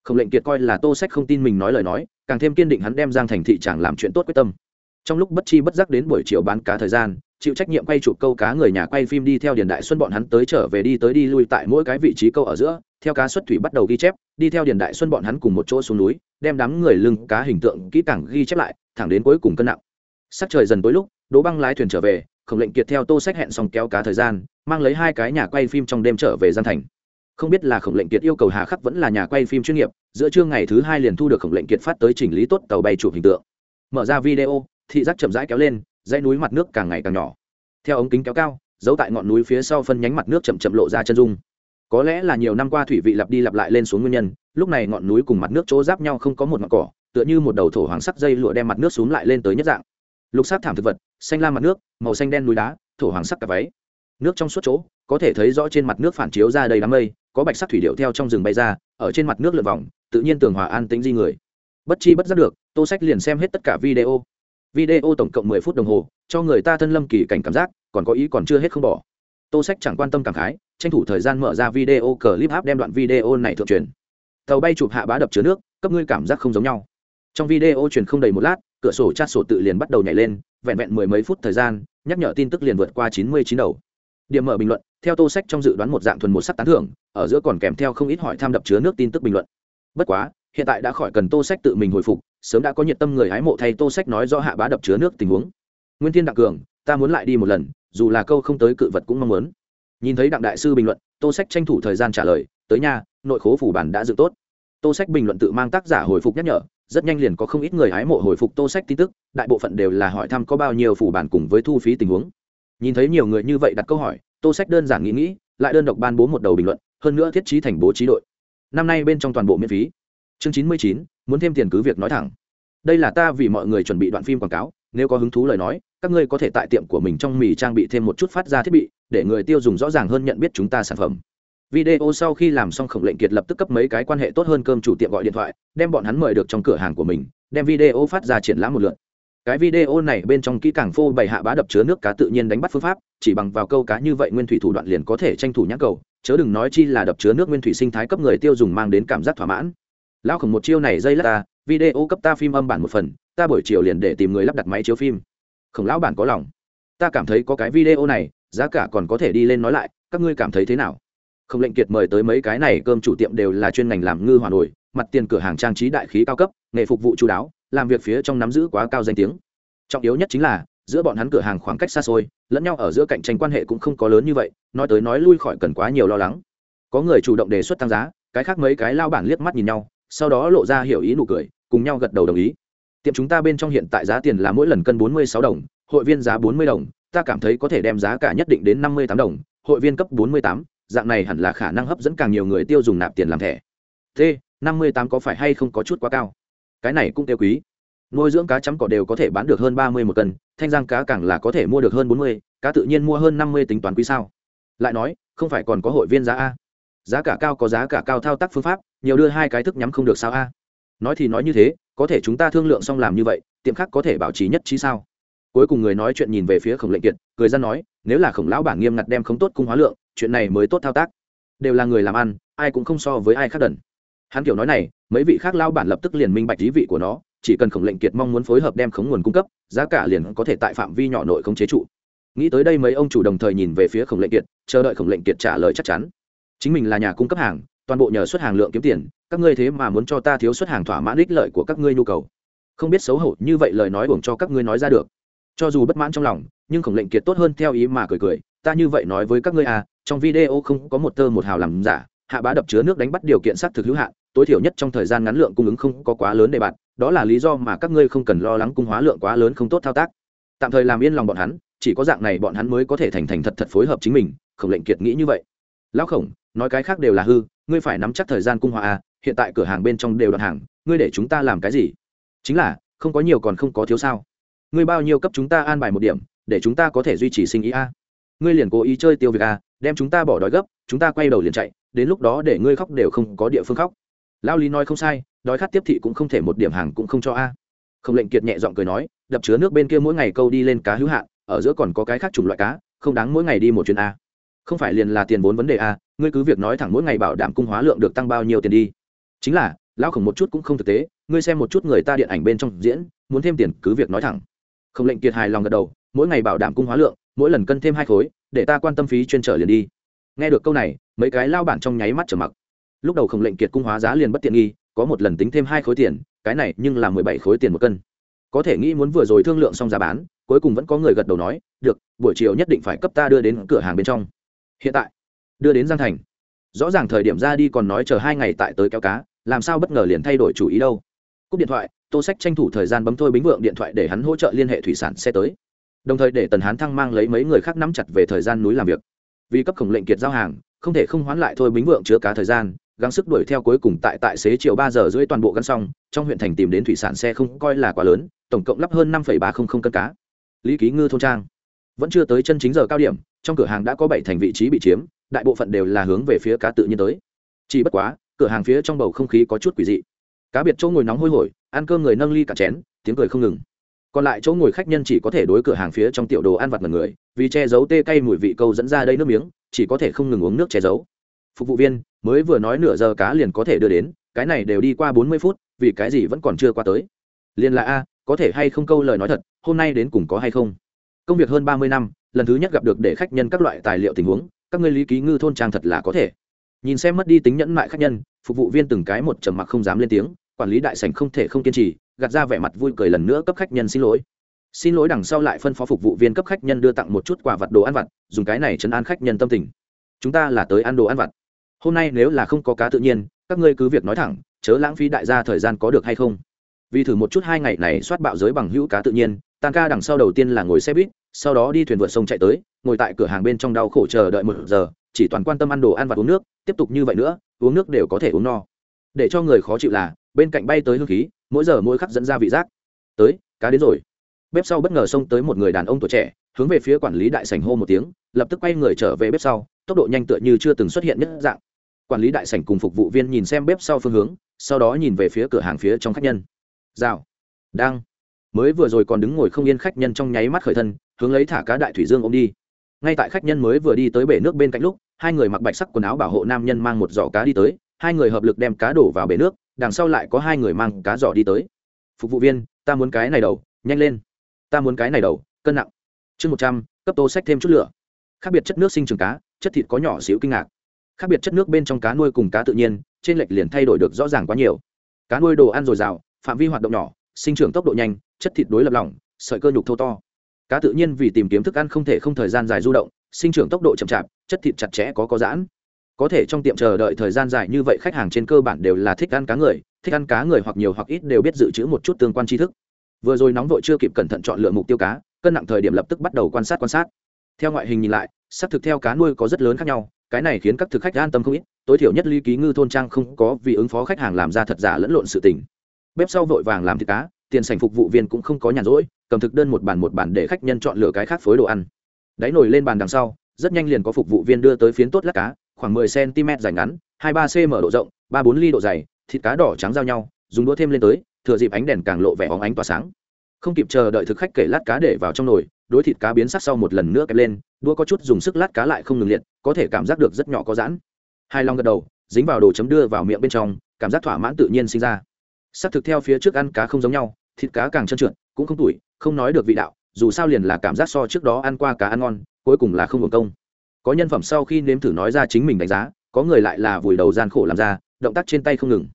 Không lệnh kiệt coi là tô sách không tin mình nói lời nói, càng thêm kiên định hắn đem giang thành thị tràng làm chuyện tốt quyết tâm. Trong lúc bất chi bất giác đến buổi chiều bán cá thời gian chịu trách nhiệm quay chụp câu cá người nhà quay phim đi theo điền đại xuân, bọn hắn tới trở về đi, tới đi lui tại mỗi cái vị trí câu ở giữa, theo cá xuất thủy bắt đầu ghi chép, đi theo điền đại xuân bọn hắn cùng một chỗ xuống núi, đem đám người lưng cá hình tượng kỹ càng ghi chép lại, thẳng đến cuối cùng cân nặng. Sắc trời dần tối lúc, đỗ băng lái thuyền trở về, khổng lệnh kiệt theo tô sách hẹn xong kéo cá thời gian, mang lấy hai cái nhà quay phim trong đêm trở về gian thành. Không biết là khổng lệnh kiệt yêu cầu hà khắc vẫn là nhà quay phim chuyên nghiệp, giữa trưa ngày thứ hai liền thu được khổng lệnh kiệt phát tới chỉnh lý tốt tàu bay chụp hình tượng. Mở ra video, thị giác chậm rãi kéo lên dãy núi mặt nước càng ngày càng nhỏ. Theo ống kính kéo cao giấu tại ngọn núi phía sau phân nhánh mặt nước chậm chậm lộ ra chân dung. Có lẽ là nhiều năm qua thủy vị lặp đi lặp lại lên xuống nguyên nhân, lúc này ngọn núi cùng mặt nước chỗ giáp nhau không có một ngọn cỏ, tựa như một đầu thổ hoàng sắc dây lụa đem mặt nước xuống lại lên tới nhất dạng. Lục sắc thảm thực vật, xanh lam mặt nước, màu xanh đen núi đá, thổ hoàng sắc cả váy. Nước trong suốt chỗ, có thể thấy rõ trên mặt nước phản chiếu ra đầy đám mây, có bạch sắc thủy điệu theo trong rừng bay ra, ở trên mặt nước lượn vòng, tự nhiên tường hòa an tính di người. Bất chi bất giác được, tô sách liền xem hết tất cả video video tổng cộng mười phút đồng hồ, cho người ta thân lâm kỳ cảnh cảm giác, còn có ý còn chưa hết không bỏ. Tô sách chẳng quan tâm cảm khái, tranh thủ thời gian mở ra video clip app đem đoạn video này thượng truyền. Tàu bay chụp hạ bá đập chứa nước, cấp ngươi cảm giác không giống nhau. Trong video truyền không đầy một lát, cửa sổ chat sổ tự liền bắt đầu nhảy lên, vẹn vẹn mười mấy phút thời gian, nhắc nhở tin tức liền vượt qua chín mươi chín đầu. Điểm mở bình luận, theo tô sách trong dự đoán một dạng thuần một sắc tán thưởng, ở giữa còn kèm theo không ít hỏi tham đập chứa nước tin tức bình luận. Bất quá hiện tại đã khỏi cần tô sách tự mình hồi phục, sớm đã có nhiệt tâm người hái mộ thay tô sách nói do hạ bá đập chứa nước tình huống. Nguyên thiên đặng cường, ta muốn lại đi một lần, dù là câu không tới cự vật cũng mong muốn. Nhìn thấy đặng đại sư bình luận, tô sách tranh thủ thời gian trả lời, tới nhà nội khố phủ bản đã dự tốt. Tô sách bình luận tự mang tác giả hồi phục nhắc nhở, rất nhanh liền có không ít người hái mộ hồi phục tô sách tin tức, đại bộ phận đều là hỏi thăm có bao nhiêu phủ bản cùng với thu phí tình huống. Nhìn thấy nhiều người như vậy đặt câu hỏi, tô sách đơn giản nghĩ nghĩ, lại đơn độc ban bố một đầu bình luận, hơn nữa thiết trí thành bố trí đội. Năm nay bên trong toàn bộ miễn phí chương chín mươi chín, muốn thêm tiền cứ việc nói thẳng. Đây là ta vì mọi người chuẩn bị đoạn phim quảng cáo, nếu có hứng thú lời nói, các ngươi có thể tại tiệm của mình trong mì trang bị thêm một chút phát ra thiết bị, để người tiêu dùng rõ ràng hơn nhận biết chúng ta sản phẩm. Video sau khi làm xong khổng lệnh kiệt lập tức cấp mấy cái quan hệ tốt hơn cơm chủ tiệm gọi điện thoại, đem bọn hắn mời được trong cửa hàng của mình, đem video phát ra triển lãm một lượt. Cái video này bên trong kỹ càng phô bày hạ bá đập chứa nước cá tự nhiên đánh bắt phương pháp, chỉ bằng vào câu cá như vậy nguyên thủy thủ đoạn liền có thể tranh thủ nhãn cầu, chớ đừng nói chi là đập chứa nước nguyên thủy sinh thái cấp người tiêu dùng mang đến cảm giác thỏa mãn lão khổng một chiêu này dây lát ta, video cấp ta phim âm bản một phần, ta buổi chiều liền để tìm người lắp đặt máy chiếu phim. Khổng lão bản có lòng. Ta cảm thấy có cái video này, giá cả còn có thể đi lên nói lại, các ngươi cảm thấy thế nào? Không lệnh kiệt mời tới mấy cái này, cơm chủ tiệm đều là chuyên ngành làm ngư hòa nổi, mặt tiền cửa hàng trang trí đại khí cao cấp, nghề phục vụ chú đáo, làm việc phía trong nắm giữ quá cao danh tiếng. Trọng yếu nhất chính là, giữa bọn hắn cửa hàng khoảng cách xa xôi, lẫn nhau ở giữa cạnh tranh quan hệ cũng không có lớn như vậy, nói tới nói lui khỏi cần quá nhiều lo lắng. Có người chủ động đề xuất tăng giá, cái khác mấy cái lao bản liếc mắt nhìn nhau sau đó lộ ra hiểu ý nụ cười, cùng nhau gật đầu đồng ý. Tiệm chúng ta bên trong hiện tại giá tiền là mỗi lần cân bốn mươi sáu đồng, hội viên giá bốn mươi đồng, ta cảm thấy có thể đem giá cả nhất định đến năm mươi tám đồng, hội viên cấp bốn mươi tám, dạng này hẳn là khả năng hấp dẫn càng nhiều người tiêu dùng nạp tiền làm thẻ. T, năm mươi tám có phải hay không có chút quá cao? Cái này cũng tiêu quý. Nuôi dưỡng cá chấm cỏ đều có thể bán được hơn ba mươi một cân, thanh giang cá càng là có thể mua được hơn bốn mươi, cá tự nhiên mua hơn năm mươi tính toán quý sao? Lại nói, không phải còn có hội viên giá a. Giá cả cao có giá cả cao thao tác phương pháp nhiều đưa hai cái thức nhắm không được sao a? Nói thì nói như thế, có thể chúng ta thương lượng xong làm như vậy, tiệm khác có thể bảo trì nhất trí sao? Cuối cùng người nói chuyện nhìn về phía khổng lệnh kiệt, cười ra nói, nếu là khổng lão bản nghiêm ngặt đem không tốt cung hóa lượng, chuyện này mới tốt thao tác. Đều là người làm ăn, ai cũng không so với ai khác đần. Hắn kiểu nói này, mấy vị khác lao bản lập tức liền minh bạch lý vị của nó, chỉ cần khổng lệnh kiệt mong muốn phối hợp đem khống nguồn cung cấp, giá cả liền có thể tại phạm vi nhỏ nội không chế trụ. Nghĩ tới đây mấy ông chủ đồng thời nhìn về phía khổng lệnh kiệt, chờ đợi khổng lệnh kiệt trả lời chắc chắn. Chính mình là nhà cung cấp hàng toàn bộ nhờ xuất hàng lượng kiếm tiền, các ngươi thế mà muốn cho ta thiếu xuất hàng thỏa mãn ích lợi của các ngươi nhu cầu. Không biết xấu hổ như vậy lời nói uổng cho các ngươi nói ra được. Cho dù bất mãn trong lòng, nhưng khổng lệnh kiệt tốt hơn theo ý mà cười cười, ta như vậy nói với các ngươi à trong video không có một tơ một hào làm giả, hạ bá đập chứa nước đánh bắt điều kiện xác thực hữu hạn, tối thiểu nhất trong thời gian ngắn lượng cung ứng không có quá lớn để bạn, đó là lý do mà các ngươi không cần lo lắng cung hóa lượng quá lớn không tốt thao tác. Tạm thời làm yên lòng bọn hắn, chỉ có dạng này bọn hắn mới có thể thành thành thật thật phối hợp chính mình, khổng lệnh kiệt nghĩ như vậy. Lão khổng, nói cái khác đều là hư ngươi phải nắm chắc thời gian cung hòa a. hiện tại cửa hàng bên trong đều đặt hàng, ngươi để chúng ta làm cái gì? Chính là, không có nhiều còn không có thiếu sao. Ngươi bao nhiêu cấp chúng ta an bài một điểm, để chúng ta có thể duy trì sinh ý a. Ngươi liền cố ý chơi tiêu việc a, đem chúng ta bỏ đói gấp, chúng ta quay đầu liền chạy, đến lúc đó để ngươi khóc đều không có địa phương khóc. Lao lý nói không sai, đói khát tiếp thị cũng không thể một điểm hàng cũng không cho a. Không lệnh kiệt nhẹ giọng cười nói, đập chứa nước bên kia mỗi ngày câu đi lên cá hữu hạn, ở giữa còn có cái khác chủng loại cá, không đáng mỗi ngày đi một chuyến a. Không phải liền là tiền vốn vấn đề a ngươi cứ việc nói thẳng mỗi ngày bảo đảm cung hóa lượng được tăng bao nhiêu tiền đi. Chính là, lão khổng một chút cũng không thực tế, ngươi xem một chút người ta điện ảnh bên trong diễn, muốn thêm tiền cứ việc nói thẳng. Không lệnh kiệt hài lòng gật đầu, mỗi ngày bảo đảm cung hóa lượng, mỗi lần cân thêm hai khối, để ta quan tâm phí chuyên trở liền đi. Nghe được câu này, mấy cái lao bản trong nháy mắt trở mặc. Lúc đầu khổng lệnh kiệt cung hóa giá liền bất tiện nghi, có một lần tính thêm hai khối tiền, cái này nhưng là mười bảy khối tiền một cân. Có thể nghĩ muốn vừa rồi thương lượng xong giá bán, cuối cùng vẫn có người gật đầu nói, được, buổi chiều nhất định phải cấp ta đưa đến cửa hàng bên trong. Hiện tại đưa đến giang thành. Rõ ràng thời điểm ra đi còn nói chờ hai ngày tại tới kéo cá, làm sao bất ngờ liền thay đổi chủ ý đâu. Cúp điện thoại, tô sách tranh thủ thời gian bấm thôi bính vượng điện thoại để hắn hỗ trợ liên hệ thủy sản xe tới. Đồng thời để tần hán thăng mang lấy mấy người khác nắm chặt về thời gian núi làm việc. Vì cấp khổng lệnh kiệt giao hàng, không thể không hoán lại thôi bính vượng chứa cá thời gian, gắng sức đuổi theo cuối cùng tại tại xế chiều ba giờ rưỡi toàn bộ gắn xong, trong huyện thành tìm đến thủy sản xe không coi là quá lớn, tổng cộng lắp hơn năm ba trăm linh cân cá. Lý ký ngư thôn trang. Vẫn chưa tới chân chính giờ cao điểm, trong cửa hàng đã có bảy thành vị trí bị chiếm đại bộ phận đều là hướng về phía cá tự nhiên tới. Chỉ bất quá, cửa hàng phía trong bầu không khí có chút quỷ dị. Cá biệt chỗ ngồi nóng hôi hổi, ăn cơm người nâng ly cả chén, tiếng cười không ngừng. Còn lại chỗ ngồi khách nhân chỉ có thể đối cửa hàng phía trong tiểu đồ ăn vặt mật người, vì che giấu tê cay mùi vị câu dẫn ra đây nước miếng, chỉ có thể không ngừng uống nước che giấu. Phục vụ viên, mới vừa nói nửa giờ cá liền có thể đưa đến, cái này đều đi qua bốn mươi phút, vì cái gì vẫn còn chưa qua tới. Liền là a, có thể hay không câu lời nói thật, hôm nay đến cùng có hay không? Công việc hơn ba mươi năm, lần thứ nhất gặp được để khách nhân các loại tài liệu tình huống các ngươi lý ký ngư thôn trang thật là có thể. Nhìn xem mất đi tính nhẫn mại khách nhân, phục vụ viên từng cái một trầm mặc không dám lên tiếng, quản lý đại sành không thể không kiên trì, gạt ra vẻ mặt vui cười lần nữa cấp khách nhân xin lỗi. Xin lỗi đằng sau lại phân phó phục vụ viên cấp khách nhân đưa tặng một chút quà vặt đồ ăn vặt, dùng cái này chấn an khách nhân tâm tình. Chúng ta là tới ăn đồ ăn vặt. Hôm nay nếu là không có cá tự nhiên, các ngươi cứ việc nói thẳng, chớ lãng phí đại gia thời gian có được hay không. Vì thử một chút hai ngày này soát bạo giới bằng hữu cá tự nhiên tan ca đằng sau đầu tiên là ngồi xe buýt sau đó đi thuyền vượt sông chạy tới, ngồi tại cửa hàng bên trong đau khổ chờ đợi một giờ, chỉ toàn quan tâm ăn đồ ăn và uống nước, tiếp tục như vậy nữa, uống nước đều có thể uống no. Để cho người khó chịu là, bên cạnh bay tới hương khí, mỗi giờ mỗi khắc dẫn ra vị giác. Tới, cá đến rồi. Bếp sau bất ngờ xông tới một người đàn ông tuổi trẻ, hướng về phía quản lý đại sảnh hô một tiếng, lập tức quay người trở về bếp sau, tốc độ nhanh tựa như chưa từng xuất hiện nhất dạng. Quản lý đại sảnh cùng phục vụ viên nhìn xem bếp sau phương hướng, sau đó nhìn về phía cửa hàng phía trong khách nhân. Rào. Đang mới vừa rồi còn đứng ngồi không yên khách nhân trong nháy mắt khởi thân, hướng lấy thả cá đại thủy dương ôm đi. Ngay tại khách nhân mới vừa đi tới bể nước bên cạnh lúc, hai người mặc bạch sắc quần áo bảo hộ nam nhân mang một giỏ cá đi tới, hai người hợp lực đem cá đổ vào bể nước, đằng sau lại có hai người mang cá giỏ đi tới. Phục vụ viên, ta muốn cái này đầu, nhanh lên. Ta muốn cái này đầu, cân nặng. Chương một trăm, cấp tô sách thêm chút lửa. Khác biệt chất nước sinh trường cá, chất thịt có nhỏ xíu kinh ngạc. Khác biệt chất nước bên trong cá nuôi cùng cá tự nhiên, trên lệch liền thay đổi được rõ ràng quá nhiều. Cá nuôi đồ ăn dồi dào, phạm vi hoạt động nhỏ sinh trưởng tốc độ nhanh, chất thịt đối lập lỏng, sợi cơ nhục thô to. Cá tự nhiên vì tìm kiếm thức ăn không thể không thời gian dài du động, sinh trưởng tốc độ chậm chạp, chất thịt chặt chẽ có có giãn. Có thể trong tiệm chờ đợi thời gian dài như vậy, khách hàng trên cơ bản đều là thích ăn cá người, thích ăn cá người hoặc nhiều hoặc ít đều biết dự trữ một chút tương quan tri thức. Vừa rồi nóng vội chưa kịp cẩn thận chọn lựa mục tiêu cá, cân nặng thời điểm lập tức bắt đầu quan sát quan sát. Theo ngoại hình nhìn lại, xác thực theo cá nuôi có rất lớn khác nhau, cái này khiến các thực khách an tâm không ít, tối thiểu nhất ly ký ngư thôn trang không có vì ứng phó khách hàng làm ra thật giả lẫn lộn sự tình bếp sau vội vàng làm thịt cá, tiền sành phục vụ viên cũng không có nhàn rỗi, cầm thực đơn một bàn một bàn để khách nhân chọn lựa cái khác phối đồ ăn. Đáy nổi lên bàn đằng sau, rất nhanh liền có phục vụ viên đưa tới phiến tốt lát cá, khoảng 10 cm dài ngắn 2-3 cm độ rộng 3-4 ly độ dày, thịt cá đỏ trắng giao nhau, dùng đũa thêm lên tới, thừa dịp ánh đèn càng lộ vẻ óng ánh tỏa sáng. Không kịp chờ đợi thực khách kể lát cá để vào trong nồi, đối thịt cá biến sắc sau một lần nữa kẹp lên, đũa có chút dùng sức lát cá lại không ngừng liệt, có thể cảm giác được rất nhỏ có giãn. Hai long gật đầu, dính vào đồ chấm đưa vào miệng bên trong, cảm giác thỏa mãn tự nhiên sinh ra xác thực theo phía trước ăn cá không giống nhau, thịt cá càng trơn trượt, cũng không tuổi, không nói được vị đạo, dù sao liền là cảm giác so trước đó ăn qua cá ăn ngon, cuối cùng là không hưởng công. Có nhân phẩm sau khi nếm thử nói ra chính mình đánh giá, có người lại là vùi đầu gian khổ làm ra, động tác trên tay không ngừng.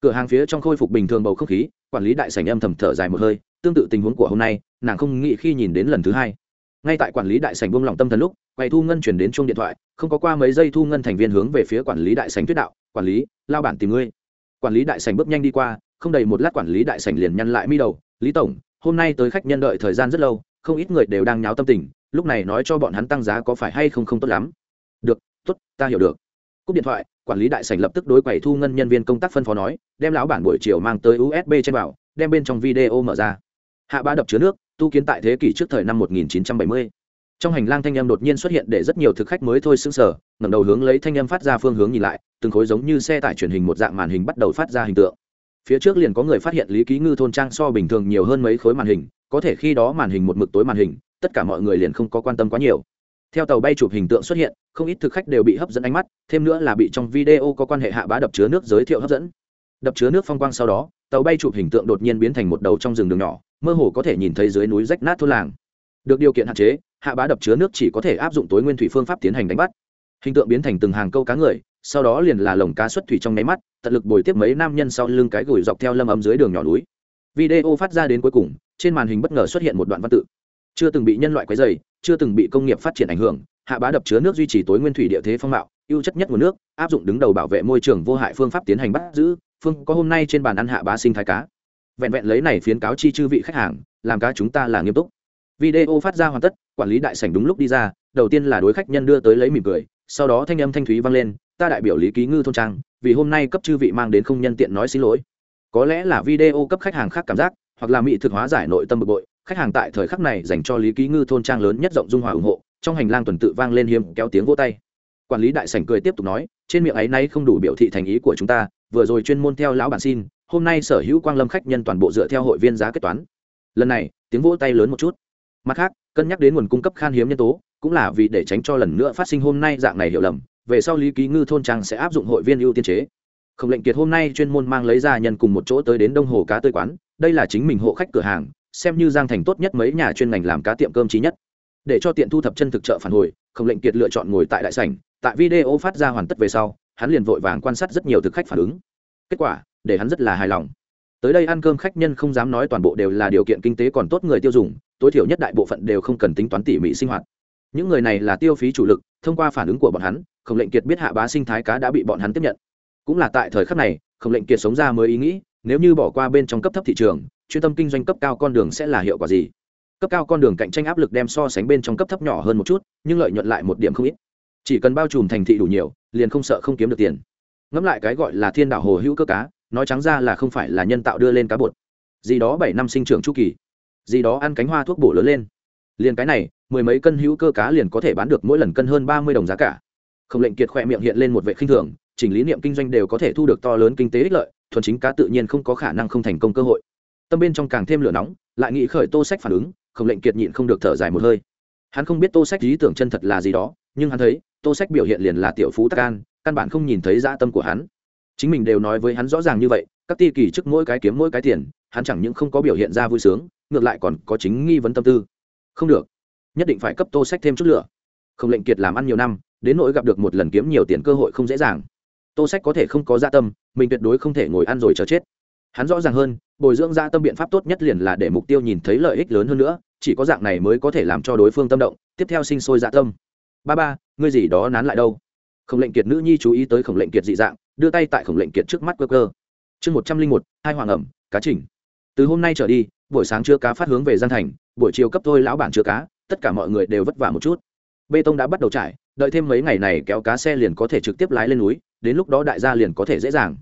Cửa hàng phía trong khôi phục bình thường bầu không khí, quản lý đại sảnh âm thầm thở dài một hơi, tương tự tình huống của hôm nay, nàng không nghĩ khi nhìn đến lần thứ hai. Ngay tại quản lý đại sảnh buông lỏng tâm thần lúc, quầy thu ngân chuyển đến chuông điện thoại, không có qua mấy giây thu ngân thành viên hướng về phía quản lý đại sảnh tuyết đạo, quản lý, lao bản tìm ngươi. Quản lý đại sảnh bước nhanh đi qua không đầy một lát quản lý đại sảnh liền nhăn lại mi đầu lý tổng hôm nay tới khách nhân đợi thời gian rất lâu không ít người đều đang nháo tâm tình lúc này nói cho bọn hắn tăng giá có phải hay không không tốt lắm? Được tốt ta hiểu được. Cúp điện thoại quản lý đại sảnh lập tức đối quầy thu ngân nhân viên công tác phân phó nói đem lão bản buổi chiều mang tới usb trên bảo, đem bên trong video mở ra. Hạ bá đập chứa nước tu kiến tại thế kỷ trước thời năm 1970. trong hành lang thanh âm đột nhiên xuất hiện để rất nhiều thực khách mới thôi sững sờ ngẩng đầu hướng lấy thanh âm phát ra phương hướng nhìn lại từng khối giống như xe tải truyền hình một dạng màn hình bắt đầu phát ra hình tượng phía trước liền có người phát hiện lý ký ngư thôn trang so bình thường nhiều hơn mấy khối màn hình, có thể khi đó màn hình một mực tối màn hình, tất cả mọi người liền không có quan tâm quá nhiều. Theo tàu bay chụp hình tượng xuất hiện, không ít thực khách đều bị hấp dẫn ánh mắt, thêm nữa là bị trong video có quan hệ hạ bá đập chứa nước giới thiệu hấp dẫn. Đập chứa nước phong quang sau đó, tàu bay chụp hình tượng đột nhiên biến thành một đầu trong rừng đường nhỏ, mơ hồ có thể nhìn thấy dưới núi rách nát thôn làng. Được điều kiện hạn chế, hạ bá đập chứa nước chỉ có thể áp dụng tối nguyên thủy phương pháp tiến hành đánh bắt. Hình tượng biến thành từng hàng câu cá người sau đó liền là lồng cá xuất thủy trong nháy mắt, tận lực bồi tiếp mấy nam nhân sau lưng cái gửi dọc theo lâm ấm dưới đường nhỏ núi. Video phát ra đến cuối cùng, trên màn hình bất ngờ xuất hiện một đoạn văn tự. Chưa từng bị nhân loại quấy dày chưa từng bị công nghiệp phát triển ảnh hưởng, hạ bá đập chứa nước duy trì tối nguyên thủy địa thế phong mạo, ưu chất nhất nguồn nước, áp dụng đứng đầu bảo vệ môi trường vô hại phương pháp tiến hành bắt giữ, phương có hôm nay trên bàn ăn hạ bá sinh thái cá. Vẹn vẹn lấy này phiến cáo chi chư vị khách hàng, làm cá chúng ta là nghiêm túc. Video phát ra hoàn tất, quản lý đại sảnh đúng lúc đi ra, đầu tiên là đối khách nhân đưa tới lấy mỉm cười, sau đó thanh âm thanh thúy vang lên ta đại biểu lý ký ngư thôn trang, vì hôm nay cấp chư vị mang đến không nhân tiện nói xin lỗi. Có lẽ là video cấp khách hàng khác cảm giác, hoặc là mỹ thực hóa giải nội tâm bực bội, khách hàng tại thời khắc này dành cho lý ký ngư thôn trang lớn nhất rộng dung hòa ủng hộ, trong hành lang tuần tự vang lên hiếm kéo tiếng vỗ tay. Quản lý đại sảnh cười tiếp tục nói, trên miệng ấy nay không đủ biểu thị thành ý của chúng ta, vừa rồi chuyên môn theo lão bản xin, hôm nay sở hữu quang lâm khách nhân toàn bộ dựa theo hội viên giá kết toán. Lần này, tiếng vỗ tay lớn một chút. Mặt khác, cân nhắc đến nguồn cung cấp khan hiếm nhân tố, cũng là vì để tránh cho lần nữa phát sinh hôm nay dạng này hiểu lầm về sau lý ký ngư thôn trang sẽ áp dụng hội viên ưu tiên chế. Khổng lệnh kiệt hôm nay chuyên môn mang lấy ra nhân cùng một chỗ tới đến đông hồ cá tươi quán, đây là chính mình hộ khách cửa hàng, xem như giang thành tốt nhất mấy nhà chuyên ngành làm cá tiệm cơm trí nhất. Để cho tiện thu thập chân thực trợ phản hồi, khổng lệnh kiệt lựa chọn ngồi tại đại sảnh, tại video phát ra hoàn tất về sau, hắn liền vội vàng quan sát rất nhiều thực khách phản ứng. Kết quả, để hắn rất là hài lòng. Tới đây ăn cơm khách nhân không dám nói toàn bộ đều là điều kiện kinh tế còn tốt người tiêu dùng, tối thiểu nhất đại bộ phận đều không cần tính toán tỉ mỉ sinh hoạt những người này là tiêu phí chủ lực, thông qua phản ứng của bọn hắn, khổng lệnh kiệt biết hạ bá sinh thái cá đã bị bọn hắn tiếp nhận. Cũng là tại thời khắc này, khổng lệnh kiệt sống ra mới ý nghĩ, nếu như bỏ qua bên trong cấp thấp thị trường, chuyên tâm kinh doanh cấp cao con đường sẽ là hiệu quả gì? Cấp cao con đường cạnh tranh áp lực đem so sánh bên trong cấp thấp nhỏ hơn một chút, nhưng lợi nhuận lại một điểm không ít. Chỉ cần bao trùm thành thị đủ nhiều, liền không sợ không kiếm được tiền. Ngẫm lại cái gọi là thiên đảo hồ hữu cơ cá, nói trắng ra là không phải là nhân tạo đưa lên cá bột. Gì đó bảy năm sinh trưởng chu kỳ. Gì đó ăn cánh hoa thuốc bổ lớn lên. Liền cái này mười mấy cân hữu cơ cá liền có thể bán được mỗi lần cân hơn ba mươi đồng giá cả. Không lệnh kiệt khỏe miệng hiện lên một vệ khinh thường, chỉnh lý niệm kinh doanh đều có thể thu được to lớn kinh tế ích lợi, thuần chính cá tự nhiên không có khả năng không thành công cơ hội. Tâm bên trong càng thêm lửa nóng, lại nghĩ khởi tô sách phản ứng, không lệnh kiệt nhịn không được thở dài một hơi. Hắn không biết tô sách lý tưởng chân thật là gì đó, nhưng hắn thấy, tô sách biểu hiện liền là tiểu phú tắc an, căn bản không nhìn thấy dã tâm của hắn. Chính mình đều nói với hắn rõ ràng như vậy, các ti kỳ trước mỗi cái kiếm mỗi cái tiền, hắn chẳng những không có biểu hiện ra vui sướng, ngược lại còn có chính nghi vấn tâm tư. Không được nhất định phải cấp tô sách thêm chút lửa. Không lệnh kiệt làm ăn nhiều năm, đến nỗi gặp được một lần kiếm nhiều tiền cơ hội không dễ dàng. Tô sách có thể không có gia tâm, mình tuyệt đối không thể ngồi ăn rồi chờ chết. Hắn rõ ràng hơn, bồi dưỡng gia tâm biện pháp tốt nhất liền là để mục tiêu nhìn thấy lợi ích lớn hơn nữa, chỉ có dạng này mới có thể làm cho đối phương tâm động, tiếp theo sinh sôi dạ tâm. Ba ba, ngươi gì đó nán lại đâu? Khổng lệnh kiệt nữ nhi chú ý tới khổng lệnh kiệt dị dạng, đưa tay tại khổng lệnh kiệt trước mắt cơ cơ chương một trăm linh một, hai hoàng ẩm, cá trình từ hôm nay trở đi, buổi sáng chưa cá phát hướng về gian thành, buổi chiều cấp thôi lão bản chưa cá tất cả mọi người đều vất vả một chút. Bê tông đã bắt đầu trải, đợi thêm mấy ngày này kéo cá xe liền có thể trực tiếp lái lên núi, đến lúc đó đại gia liền có thể dễ dàng.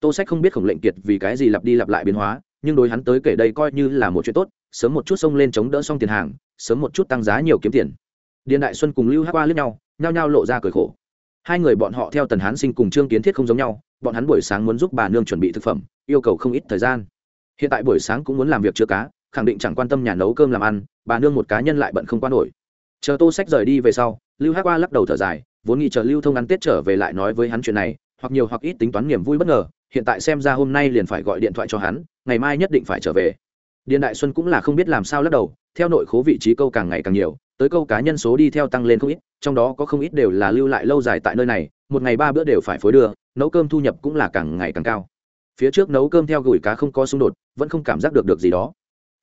Tô sách không biết khổng lệnh kiệt vì cái gì lặp đi lặp lại biến hóa, nhưng đối hắn tới kể đây coi như là một chuyện tốt, sớm một chút xông lên chống đỡ xong tiền hàng, sớm một chút tăng giá nhiều kiếm tiền. Điền đại xuân cùng lưu hát qua lướt nhau, nhao nhao lộ ra cười khổ. Hai người bọn họ theo tần hán sinh cùng trương kiến thiết không giống nhau, bọn hắn buổi sáng muốn giúp bà nương chuẩn bị thực phẩm, yêu cầu không ít thời gian. Hiện tại buổi sáng cũng muốn làm việc chứa cá khẳng định chẳng quan tâm nhà nấu cơm làm ăn, bà nương một cá nhân lại bận không quan nổi. Chờ tô sách rời đi về sau, lưu hát qua lắc đầu thở dài, vốn nghĩ chờ lưu thông ăn tết trở về lại nói với hắn chuyện này, hoặc nhiều hoặc ít tính toán niềm vui bất ngờ, hiện tại xem ra hôm nay liền phải gọi điện thoại cho hắn, ngày mai nhất định phải trở về. Điền đại xuân cũng là không biết làm sao lắc đầu, theo nội khố vị trí câu càng ngày càng nhiều, tới câu cá nhân số đi theo tăng lên không ít, trong đó có không ít đều là lưu lại lâu dài tại nơi này, một ngày ba bữa đều phải phối đưa, nấu cơm thu nhập cũng là càng ngày càng cao. Phía trước nấu cơm theo gửi cá không có xung đột, vẫn không cảm giác được được gì đó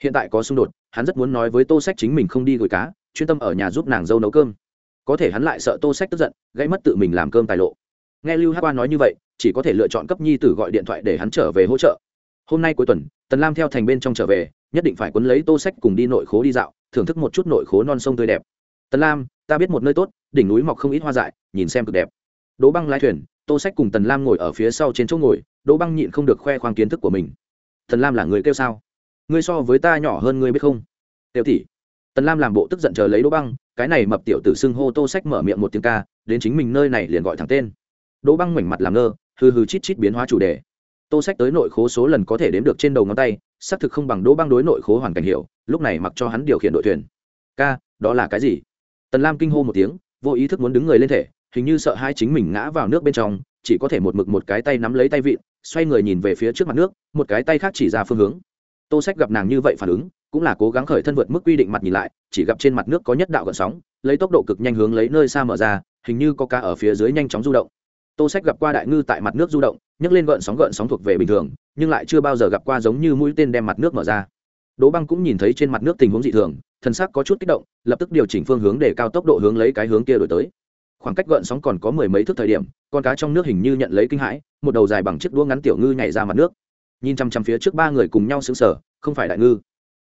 hiện tại có xung đột, hắn rất muốn nói với tô sách chính mình không đi gửi cá, chuyên tâm ở nhà giúp nàng dâu nấu cơm. Có thể hắn lại sợ tô sách tức giận gây mất tự mình làm cơm tài lộ. Nghe lưu hát quan nói như vậy, chỉ có thể lựa chọn cấp nhi tử gọi điện thoại để hắn trở về hỗ trợ. Hôm nay cuối tuần, tần lam theo thành bên trong trở về, nhất định phải quấn lấy tô sách cùng đi nội khố đi dạo, thưởng thức một chút nội khố non sông tươi đẹp. Tần lam, ta biết một nơi tốt, đỉnh núi mọc không ít hoa dại, nhìn xem cực đẹp. Đỗ băng lái thuyền, tô sách cùng tần lam ngồi ở phía sau trên chỗ ngồi, đỗ băng nhịn không được khoe khoang kiến thức của mình. Tần lam là người kêu sao? Ngươi so với ta nhỏ hơn ngươi biết không? Tiểu tỷ. Tần lam làm bộ tức giận chờ lấy đỗ băng, cái này mập tiểu tử xưng hô tô sách mở miệng một tiếng ca, đến chính mình nơi này liền gọi thẳng tên. Đỗ băng mảnh mặt làm ngơ, hừ hừ chít chít biến hóa chủ đề. Tô sách tới nội khố số lần có thể đếm được trên đầu ngón tay, xác thực không bằng đỗ băng đối nội khố hoàn cảnh hiểu, lúc này mặc cho hắn điều khiển đội thuyền. Ca, đó là cái gì? Tần lam kinh hô một tiếng, vô ý thức muốn đứng người lên thể, hình như sợ hai chính mình ngã vào nước bên trong, chỉ có thể một mực một cái tay nắm lấy tay vịn, xoay người nhìn về phía trước mặt nước, một cái tay khác chỉ ra phương hướng tô sách gặp nàng như vậy phản ứng, cũng là cố gắng khởi thân vượt mức quy định mặt nhìn lại, chỉ gặp trên mặt nước có nhất đạo gợn sóng, lấy tốc độ cực nhanh hướng lấy nơi xa mở ra, hình như có cá ở phía dưới nhanh chóng du động. Tô sách gặp qua đại ngư tại mặt nước du động, nhấc lên gợn sóng gợn sóng thuộc về bình thường, nhưng lại chưa bao giờ gặp qua giống như mũi tên đem mặt nước mở ra. Đỗ băng cũng nhìn thấy trên mặt nước tình huống dị thường, thân sắc có chút kích động, lập tức điều chỉnh phương hướng để cao tốc độ hướng lấy cái hướng kia đổi tới. Khoảng cách gợn sóng còn có mười mấy thước thời điểm, con cá trong nước hình như nhận lấy kinh hãi, một đầu dài bằng chiếc đũa ngắn tiểu ngư nhảy ra mặt nước nhìn chăm chăm phía trước ba người cùng nhau xứng sở không phải đại ngư.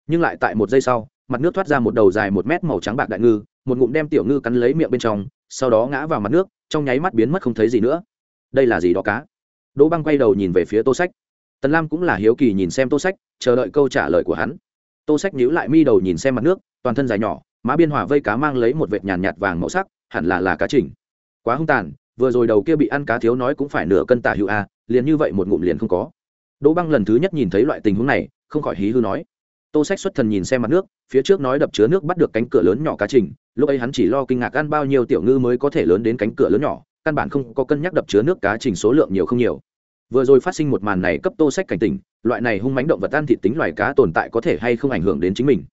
Nhưng lại tại một giây sau, mặt nước thoát ra một đầu dài một mét màu trắng bạc đại ngư, một ngụm đem tiểu ngư cắn lấy miệng bên trong, sau đó ngã vào mặt nước, trong nháy mắt biến mất không thấy gì nữa. Đây là gì đó cá? Đỗ băng quay đầu nhìn về phía tô sách. Tần lam cũng là hiếu kỳ nhìn xem tô sách, chờ đợi câu trả lời của hắn. Tô sách nhíu lại mi đầu nhìn xem mặt nước, toàn thân dài nhỏ, má biên hòa vây cá mang lấy một vệt nhàn nhạt vàng màu sắc, hẳn là là cá chỉnh. Quá hung tàn, vừa rồi đầu kia bị ăn cá thiếu nói cũng phải nửa cân tả hữu a, liền như vậy một ngụm liền không có đỗ băng lần thứ nhất nhìn thấy loại tình huống này, không khỏi hí hư nói. Tô sách xuất thần nhìn xem mặt nước, phía trước nói đập chứa nước bắt được cánh cửa lớn nhỏ cá trình, lúc ấy hắn chỉ lo kinh ngạc ăn bao nhiêu tiểu ngư mới có thể lớn đến cánh cửa lớn nhỏ, căn bản không có cân nhắc đập chứa nước cá trình số lượng nhiều không nhiều. Vừa rồi phát sinh một màn này cấp tô sách cảnh tỉnh, loại này hung mánh động vật ăn thịt tính loài cá tồn tại có thể hay không ảnh hưởng đến chính mình.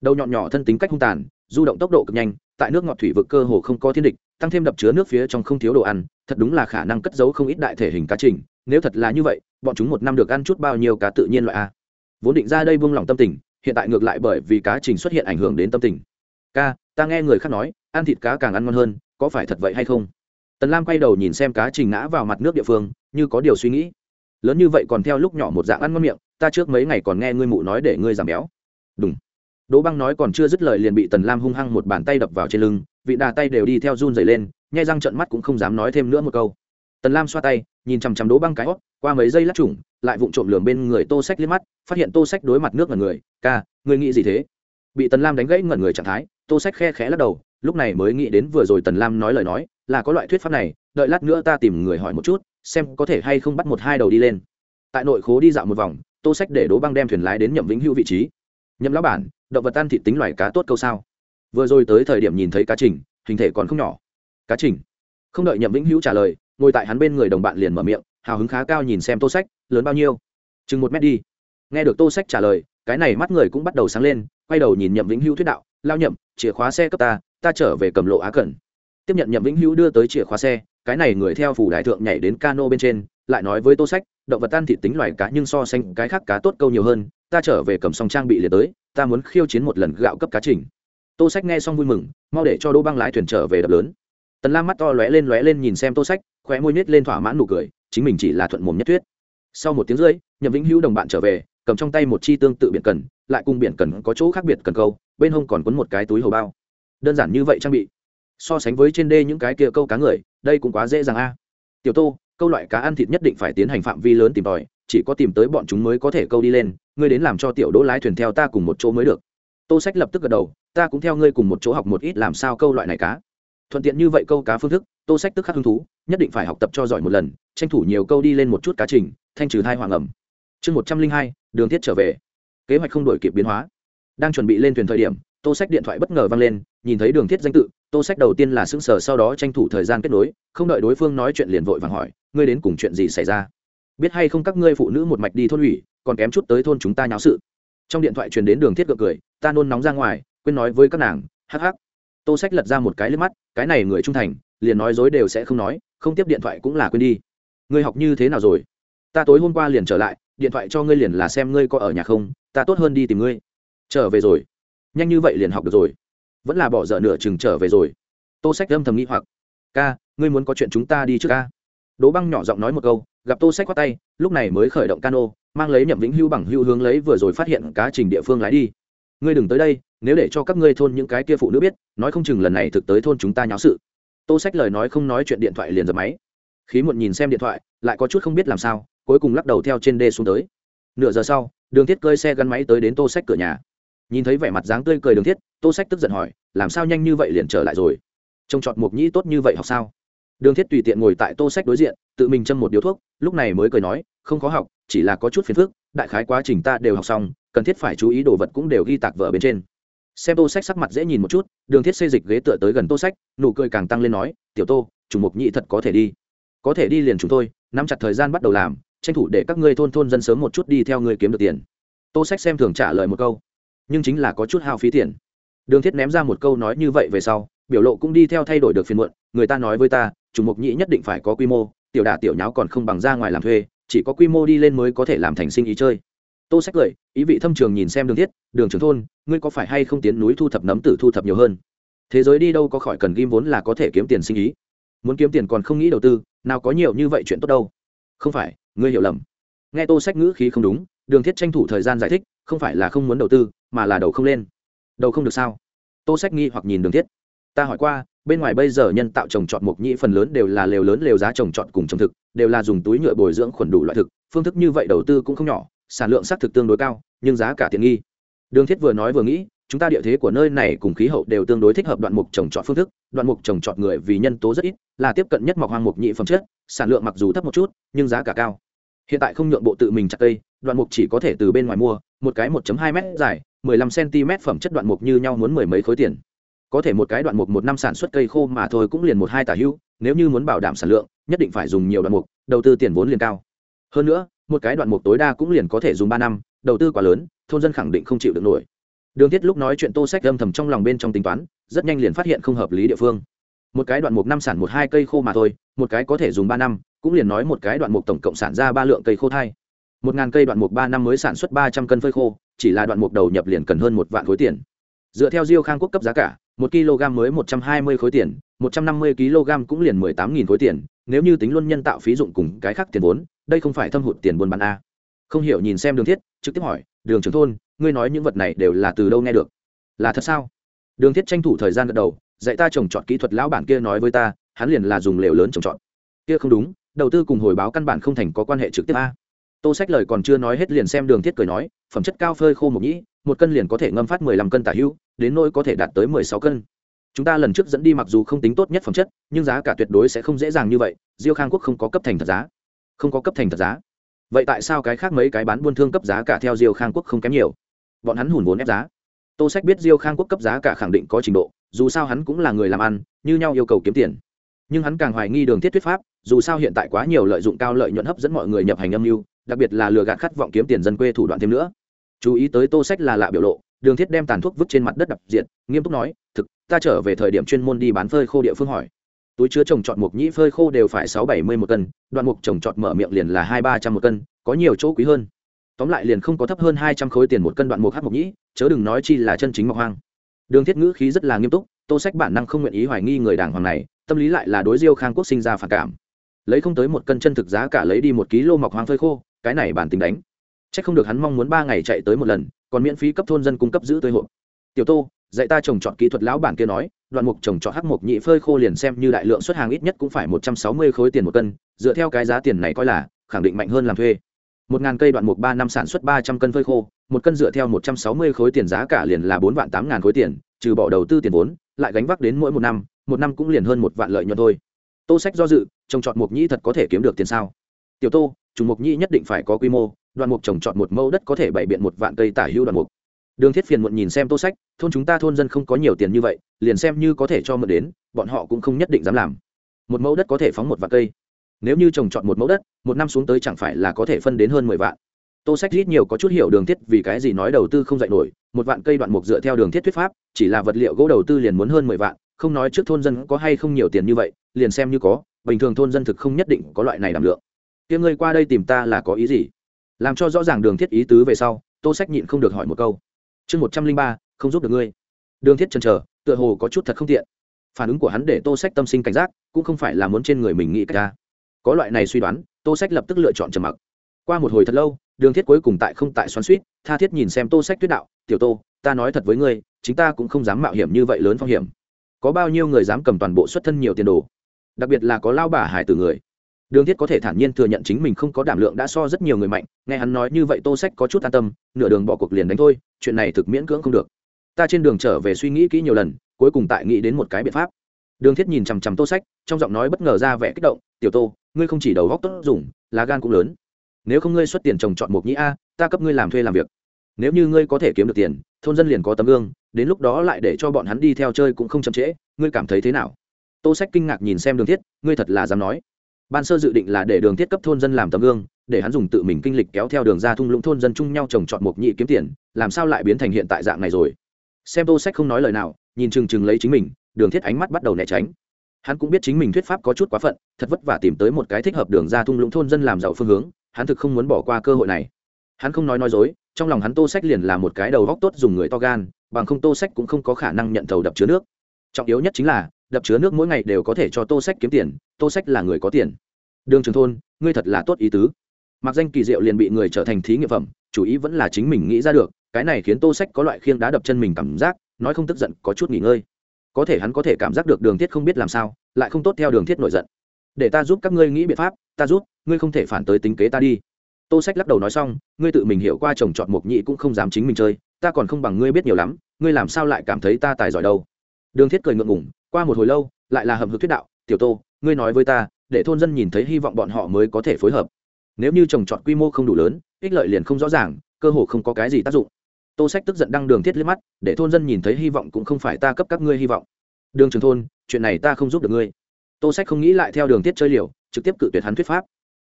Đầu nhọn nhỏ thân tính cách hung tàn, du động tốc độ cực nhanh, tại nước ngọt thủy vực cơ hồ không có thiên địch, tăng thêm đập chứa nước phía trong không thiếu đồ ăn, thật đúng là khả năng cất giấu không ít đại thể hình cá trình nếu thật là như vậy, bọn chúng một năm được ăn chút bao nhiêu cá tự nhiên loại a. Vốn định ra đây buông lỏng tâm tình, hiện tại ngược lại bởi vì cá trình xuất hiện ảnh hưởng đến tâm tình. Ca, ta nghe người khác nói, ăn thịt cá càng ăn ngon hơn, có phải thật vậy hay không? Tần lam quay đầu nhìn xem cá trình ngã vào mặt nước địa phương, như có điều suy nghĩ. Lớn như vậy còn theo lúc nhỏ một dạng ăn ngon miệng, ta trước mấy ngày còn nghe ngươi mụ nói để ngươi giảm béo. Đúng đỗ băng nói còn chưa dứt lời liền bị tần lam hung hăng một bàn tay đập vào trên lưng, vị đà tay đều đi theo run dày lên, nhai răng trận mắt cũng không dám nói thêm nữa một câu. Tần lam xoa tay nhìn chằm chằm đố băng cái hót, qua mấy giây lắc trùng, lại vụng trộm lường bên người tô sách liếc mắt, phát hiện tô sách đối mặt nước ngẩn người, ca người nghĩ gì thế? Bị tần lam đánh gãy ngẩn người trạng thái, tô sách khe khẽ lắc đầu, lúc này mới nghĩ đến vừa rồi tần lam nói lời nói, là có loại thuyết pháp này, đợi lát nữa ta tìm người hỏi một chút, xem có thể hay không bắt một hai đầu đi lên. Tại nội khố đi dạo một vòng, tô sách để đố băng đem thuyền lái đến nhậm vĩnh hữu vị trí. Nhậm lão bản, động vật ăn thịt tính loài cá tốt câu sao? Vừa rồi tới thời điểm nhìn thấy cá trình, hình thể còn không nhỏ. Cá trình? Không đợi nhậm vĩnh hữu trả lời ngồi tại hắn bên người đồng bạn liền mở miệng, hào hứng khá cao nhìn xem tô sách, lớn bao nhiêu? Chừng một mét đi. Nghe được tô sách trả lời, cái này mắt người cũng bắt đầu sáng lên, quay đầu nhìn nhậm vĩnh hữu thuyết đạo, lao nhậm, chìa khóa xe cấp ta ta trở về cầm lộ á cẩn. Tiếp nhận nhậm vĩnh hữu đưa tới chìa khóa xe, cái này người theo phủ đại thượng nhảy đến cano bên trên, lại nói với tô sách, động vật tan thịt tính loài cá nhưng so sánh cái khác cá tốt câu nhiều hơn, ta trở về cầm xong trang bị liền tới, ta muốn khiêu chiến một lần gạo cấp cá trình. Tô sách nghe xong vui mừng, mau để cho đỗ băng lái thuyền trở về đập lớn. Tần lam mắt to lóe lên lóe lên nhìn xem tô sách khóe môi nết lên thỏa mãn nụ cười, chính mình chỉ là thuận mồm nhất thuyết. Sau một tiếng rưỡi, nhậm vĩnh hữu đồng bạn trở về, cầm trong tay một chi tương tự biển cần, lại cùng biển cần có chỗ khác biệt cần câu, bên hông còn quấn một cái túi hầu bao. Đơn giản như vậy trang bị. So sánh với trên đê những cái kia câu cá người, đây cũng quá dễ dàng a. Tiểu tô, câu loại cá ăn thịt nhất định phải tiến hành phạm vi lớn tìm tòi, chỉ có tìm tới bọn chúng mới có thể câu đi lên, ngươi đến làm cho tiểu đỗ lái thuyền theo ta cùng một chỗ mới được. Tô sách lập tức gật đầu, ta cũng theo ngươi cùng một chỗ học một ít làm sao câu loại này cá thuận tiện như vậy câu cá phương thức, tô sách tức khắc hứng thú, nhất định phải học tập cho giỏi một lần, tranh thủ nhiều câu đi lên một chút cá trình, thanh trừ thai hoàng ẩm. Chương một trăm linh hai, đường thiết trở về. Kế hoạch không đổi kịp biến hóa. Đang chuẩn bị lên thuyền thời điểm, tô sách điện thoại bất ngờ vang lên, nhìn thấy đường thiết danh tự, tô sách đầu tiên là xưng sở sau đó tranh thủ thời gian kết nối, không đợi đối phương nói chuyện liền vội vàng hỏi, ngươi đến cùng chuyện gì xảy ra? Biết hay không các ngươi phụ nữ một mạch đi thôn ủy, còn kém chút tới thôn chúng ta nháo sự? Trong điện thoại truyền đến đường thiết gượng cười, ta nôn nóng ra ngoài, quên nói với các nàng, hắc hắc tô sách lật ra một cái lên mắt, cái này người trung thành, liền nói dối đều sẽ không nói, không tiếp điện thoại cũng là quên đi. Ngươi học như thế nào rồi? Ta tối hôm qua liền trở lại, điện thoại cho ngươi liền là xem ngươi có ở nhà không, ta tốt hơn đi tìm ngươi. Trở về rồi. Nhanh như vậy liền học được rồi. Vẫn là bỏ dở nửa chừng trở về rồi. Tô sách âm thầm nghĩ hoặc. Ca, ngươi muốn có chuyện chúng ta đi trước ca. Đỗ băng nhỏ giọng nói một câu, gặp tô sách qua tay, lúc này mới khởi động cano, mang lấy nhậm vĩnh hưu bằng hưu hướng lấy vừa rồi phát hiện cá trình địa phương lái đi ngươi đừng tới đây, nếu để cho các ngươi thôn những cái kia phụ nữ biết, nói không chừng lần này thực tới thôn chúng ta nháo sự. Tô sách lời nói không nói chuyện điện thoại liền dập máy. Khí muộn nhìn xem điện thoại, lại có chút không biết làm sao, cuối cùng lắc đầu theo trên đê xuống tới. Nửa giờ sau, đường thiết cơi xe gắn máy tới đến tô sách cửa nhà. Nhìn thấy vẻ mặt dáng tươi cười đường thiết, tô sách tức giận hỏi, làm sao nhanh như vậy liền trở lại rồi? Trông trọt mộc nhĩ tốt như vậy học sao? Đường thiết tùy tiện ngồi tại tô sách đối diện, tự mình châm một điếu thuốc, lúc này mới cười nói, không có học, chỉ là có chút phiền phức, đại khái quá trình ta đều học xong cần thiết phải chú ý đồ vật cũng đều ghi tạc vở bên trên. Xem tô sách sắc mặt dễ nhìn một chút, đường thiết xây dịch ghế tựa tới gần tô sách, nụ cười càng tăng lên nói, tiểu tô chủng mục nhị thật có thể đi. Có thể đi liền chúng tôi nắm chặt thời gian bắt đầu làm, tranh thủ để các ngươi thôn thôn dân sớm một chút đi theo người kiếm được tiền. Tô sách xem thường trả lời một câu, nhưng chính là có chút hao phí tiền. Đường thiết ném ra một câu nói như vậy về sau, biểu lộ cũng đi theo thay đổi được phiền muộn, người ta nói với ta chủng mục nhị nhất định phải có quy mô, tiểu đả tiểu nháo còn không bằng ra ngoài làm thuê, chỉ có quy mô đi lên mới có thể làm thành sinh ý chơi tô sách cười, ý vị thâm trường nhìn xem đường thiết, đường Trường thôn, ngươi có phải hay không tiến núi thu thập nấm tử thu thập nhiều hơn? Thế giới đi đâu có khỏi cần ghim vốn là có thể kiếm tiền sinh ý. Muốn kiếm tiền còn không nghĩ đầu tư, nào có nhiều như vậy chuyện tốt đâu. Không phải, ngươi hiểu lầm. Nghe tô sách ngữ khí không đúng, đường thiết tranh thủ thời gian giải thích, không phải là không muốn đầu tư, mà là đầu không lên. Đầu không được sao? Tô sách nghi hoặc nhìn đường thiết. Ta hỏi qua, bên ngoài bây giờ nhân tạo trồng trọt mộc nhĩ phần lớn đều là lều lớn lều giá trồng trọt cùng trồng thực, đều là dùng túi nhựa bồi dưỡng khuẩn đủ loại thực, phương thức như vậy đầu tư cũng không nhỏ sản lượng xác thực tương đối cao, nhưng giá cả tiện nghi. Đường thiết vừa nói vừa nghĩ, chúng ta địa thế của nơi này cùng khí hậu đều tương đối thích hợp đoạn mục trồng trọt phương thức, đoạn mục trồng trọt người vì nhân tố rất ít, là tiếp cận nhất mọc hoang mục nhị phẩm chất, sản lượng mặc dù thấp một chút, nhưng giá cả cao. Hiện tại không nhượng bộ tự mình chặt cây, đoạn mục chỉ có thể từ bên ngoài mua, một cái 1.2 m dài 15 cm phẩm chất đoạn mục như nhau muốn mười mấy khối tiền. Có thể một cái đoạn mục một năm sản xuất cây khô mà thôi cũng liền một hai tả hưu, nếu như muốn bảo đảm sản lượng, nhất định phải dùng nhiều đoạn mục, đầu tư tiền vốn liền cao. Hơn nữa một cái đoạn mục tối đa cũng liền có thể dùng ba năm, đầu tư quá lớn, thôn dân khẳng định không chịu được nổi. Đường thiết lúc nói chuyện tô sách âm thầm trong lòng bên trong tính toán, rất nhanh liền phát hiện không hợp lý địa phương. Một cái đoạn mục năm sản một hai cây khô mà thôi, một cái có thể dùng ba năm, cũng liền nói một cái đoạn mục tổng cộng sản ra ba lượng cây khô thai. Một ngàn cây đoạn mục ba năm mới sản xuất ba trăm cân phơi khô, chỉ là đoạn mục đầu nhập liền cần hơn một vạn khối tiền. Dựa theo diêu khang quốc cấp giá cả, một kg mới một trăm hai mươi khối tiền một trăm năm mươi kg cũng liền mười tám nghìn khối tiền, nếu như tính luôn nhân tạo phí dụng cùng cái khác tiền vốn, đây không phải thâm hụt tiền buôn bán a. Không hiểu nhìn xem đường thiết, trực tiếp hỏi, đường trưởng thôn, ngươi nói những vật này đều là từ đâu nghe được? Là thật sao? Đường thiết tranh thủ thời gian gật đầu, dạy ta trồng trọt kỹ thuật lão bản kia nói với ta, hắn liền là dùng lều lớn trồng trọt. Kia không đúng, đầu tư cùng hồi báo căn bản không thành có quan hệ trực tiếp a. Tô sách lời còn chưa nói hết liền xem đường thiết cười nói, phẩm chất cao phơi khô một nhĩ, một cân liền có thể ngâm phát mười lăm cân tả hữu, đến nỗi có thể đạt tới mười sáu cân chúng ta lần trước dẫn đi mặc dù không tính tốt nhất phẩm chất, nhưng giá cả tuyệt đối sẽ không dễ dàng như vậy. Diêu khang quốc không có cấp thành thật giá. Không có cấp thành thật giá. Vậy tại sao cái khác mấy cái bán buôn thương cấp giá cả theo diêu khang quốc không kém nhiều? Bọn hắn hùn vốn ép giá. Tô sách biết diêu khang quốc cấp giá cả khẳng định có trình độ, dù sao hắn cũng là người làm ăn, như nhau yêu cầu kiếm tiền. Nhưng hắn càng hoài nghi đường thiết thuyết pháp, dù sao hiện tại quá nhiều lợi dụng cao lợi nhuận hấp dẫn mọi người nhập hành âm mưu, đặc biệt là lừa gạt khát vọng kiếm tiền dân quê thủ đoạn thêm nữa. Chú ý tới tô sách là lạ biểu lộ, đường thiết đem tàn thuốc vứt trên mặt đất đập diện nghiêm túc nói thực, ta trở về thời điểm chuyên môn đi bán phơi khô địa phương hỏi. Túi chứa trồng trọt mục nhĩ phơi khô đều phải sáu bảy mươi một cân, đoạn mục trồng trọt mở miệng liền là hai ba trăm một cân, có nhiều chỗ quý hơn. Tóm lại liền không có thấp hơn hai trăm khối tiền một cân đoạn mục hát mục nhĩ, chớ đừng nói chi là chân chính mọc hoang. Đường thiết ngữ khí rất là nghiêm túc, tô sách bản năng không nguyện ý hoài nghi người đàng hoàng này, tâm lý lại là đối diêu khang quốc sinh ra phản cảm. Lấy không tới một cân chân thực giá cả lấy đi một ký lô mọc hoang phơi khô, cái này bản tính đánh. C h ắ c không được hắn mong muốn ba ngày chạy tới một lần, còn miễn phí cấp thôn dân cung cấp giữ tươi hộp tiểu tô dạy ta trồng trọt kỹ thuật lão bản kia nói, đoạn mục trồng trọt hắc mục nhị phơi khô liền xem như đại lượng xuất hàng ít nhất cũng phải một trăm sáu mươi khối tiền một cân, dựa theo cái giá tiền này coi là, khẳng định mạnh hơn làm thuê. Một ngàn cây đoạn mục ba năm sản xuất ba trăm cân phơi khô, một cân dựa theo một trăm sáu mươi khối tiền giá cả liền là bốn vạn tám ngàn khối tiền, trừ bỏ đầu tư tiền vốn, lại gánh vác đến mỗi một năm một năm cũng liền hơn một vạn lợi nhuận thôi. Tô sách do dự, trồng trọt mục nhĩ thật có thể kiếm được tiền sao? Tiểu tô, trùng mục nhĩ nhất định phải có quy mô, đoạn mục trồng trọt một mẫu đất có thể bày biện một vạn cây tả hữu đoạn mục đường thiết phiền muộn nhìn xem tô sách, thôn chúng ta thôn dân không có nhiều tiền như vậy, liền xem như có thể cho mượn đến, bọn họ cũng không nhất định dám làm. Một mẫu đất có thể phóng một vạn cây. Nếu như trồng chọn một mẫu đất, một năm xuống tới chẳng phải là có thể phân đến hơn mười vạn. Tô sách ít nhiều có chút hiểu đường thiết vì cái gì nói đầu tư không dạy nổi, một vạn cây đoạn mục dựa theo đường thiết thuyết pháp, chỉ là vật liệu gỗ đầu tư liền muốn hơn mười vạn, không nói trước thôn dân có hay không nhiều tiền như vậy, liền xem như có, bình thường thôn dân thực không nhất định có loại này đảm lượng. Tiếng ngươi qua đây tìm ta là có ý gì? Làm cho rõ ràng đường thiết ý tứ về sau, tô sách nhịn không được hỏi một câu chương một trăm linh ba, không giúp được ngươi. Đường thiết chần chờ, tựa hồ có chút thật không tiện. Phản ứng của hắn để tô sách tâm sinh cảnh giác, cũng không phải là muốn trên người mình nghĩ cả ra. Có loại này suy đoán, tô sách lập tức lựa chọn trầm mặc. Qua một hồi thật lâu, đường thiết cuối cùng tại không tại xoắn suýt, tha thiết nhìn xem tô sách tuyết đạo, tiểu tô, ta nói thật với ngươi, chính ta cũng không dám mạo hiểm như vậy lớn phong hiểm. Có bao nhiêu người dám cầm toàn bộ xuất thân nhiều tiền đồ? Đặc biệt là có lao bà hải từ người đường thiết có thể thản nhiên thừa nhận chính mình không có đảm lượng đã so rất nhiều người mạnh, nghe hắn nói như vậy tô sách có chút an tâm, nửa đường bỏ cuộc liền đánh thôi, chuyện này thực miễn cưỡng không được. Ta trên đường trở về suy nghĩ kỹ nhiều lần, cuối cùng tại nghĩ đến một cái biện pháp. Đường thiết nhìn chằm chằm tô sách, trong giọng nói bất ngờ ra vẻ kích động, tiểu tô, ngươi không chỉ đầu góc tốt dùng, lá gan cũng lớn. Nếu không ngươi xuất tiền trồng chọn một nhĩ a, ta cấp ngươi làm thuê làm việc. Nếu như ngươi có thể kiếm được tiền, thôn dân liền có tấm gương, đến lúc đó lại để cho bọn hắn đi theo chơi cũng không chậm trễ, ngươi cảm thấy thế nào? Tô sách kinh ngạc nhìn xem đường thiết, ngươi thật là dám nói ban sơ dự định là để đường thiết cấp thôn dân làm tấm gương, để hắn dùng tự mình kinh lịch kéo theo đường ra thung lũng thôn dân chung nhau trồng trọt mộc nhị kiếm tiền, làm sao lại biến thành hiện tại dạng này rồi? Xem tô sách không nói lời nào, nhìn chừng chừng lấy chính mình, đường thiết ánh mắt bắt đầu né tránh. Hắn cũng biết chính mình thuyết pháp có chút quá phận, thật vất vả tìm tới một cái thích hợp đường ra thung lũng thôn dân làm giàu phương hướng, hắn thực không muốn bỏ qua cơ hội này. Hắn không nói nói dối, trong lòng hắn tô sách liền là một cái đầu góc tốt dùng người to gan, bằng không tô sách cũng không có khả năng nhận thầu đập chứa nước. Trọng yếu nhất chính là đập chứa nước mỗi ngày đều có thể cho tô sách kiếm tiền, tô sách là người có tiền. Đường trường thôn, ngươi thật là tốt ý tứ. Mặc danh kỳ diệu liền bị người trở thành thí nghiệm phẩm, chủ ý vẫn là chính mình nghĩ ra được, cái này khiến tô sách có loại khiêng đá đập chân mình cảm giác, nói không tức giận, có chút nghỉ ngơi. Có thể hắn có thể cảm giác được đường thiết không biết làm sao, lại không tốt theo đường thiết nổi giận. Để ta giúp các ngươi nghĩ biện pháp, ta giúp, ngươi không thể phản tới tính kế ta đi. Tô sách lắc đầu nói xong, ngươi tự mình hiểu qua chồng chọn mộc nhị cũng không dám chính mình chơi, ta còn không bằng ngươi biết nhiều lắm, ngươi làm sao lại cảm thấy ta tài giỏi đâu? Đường thiết cười ngượng ngủng qua một hồi lâu, lại là hầm hực thuyết đạo, tiểu tô, ngươi nói với ta, để thôn dân nhìn thấy hy vọng bọn họ mới có thể phối hợp. Nếu như trồng trọt quy mô không đủ lớn, ích lợi liền không rõ ràng, cơ hồ không có cái gì tác dụng. Tô sách tức giận đăng đường thiết liếc mắt, để thôn dân nhìn thấy hy vọng cũng không phải ta cấp các ngươi hy vọng. Đường trường thôn, chuyện này ta không giúp được ngươi. Tô sách không nghĩ lại theo đường thiết chơi liều, trực tiếp cự tuyệt hắn thuyết pháp.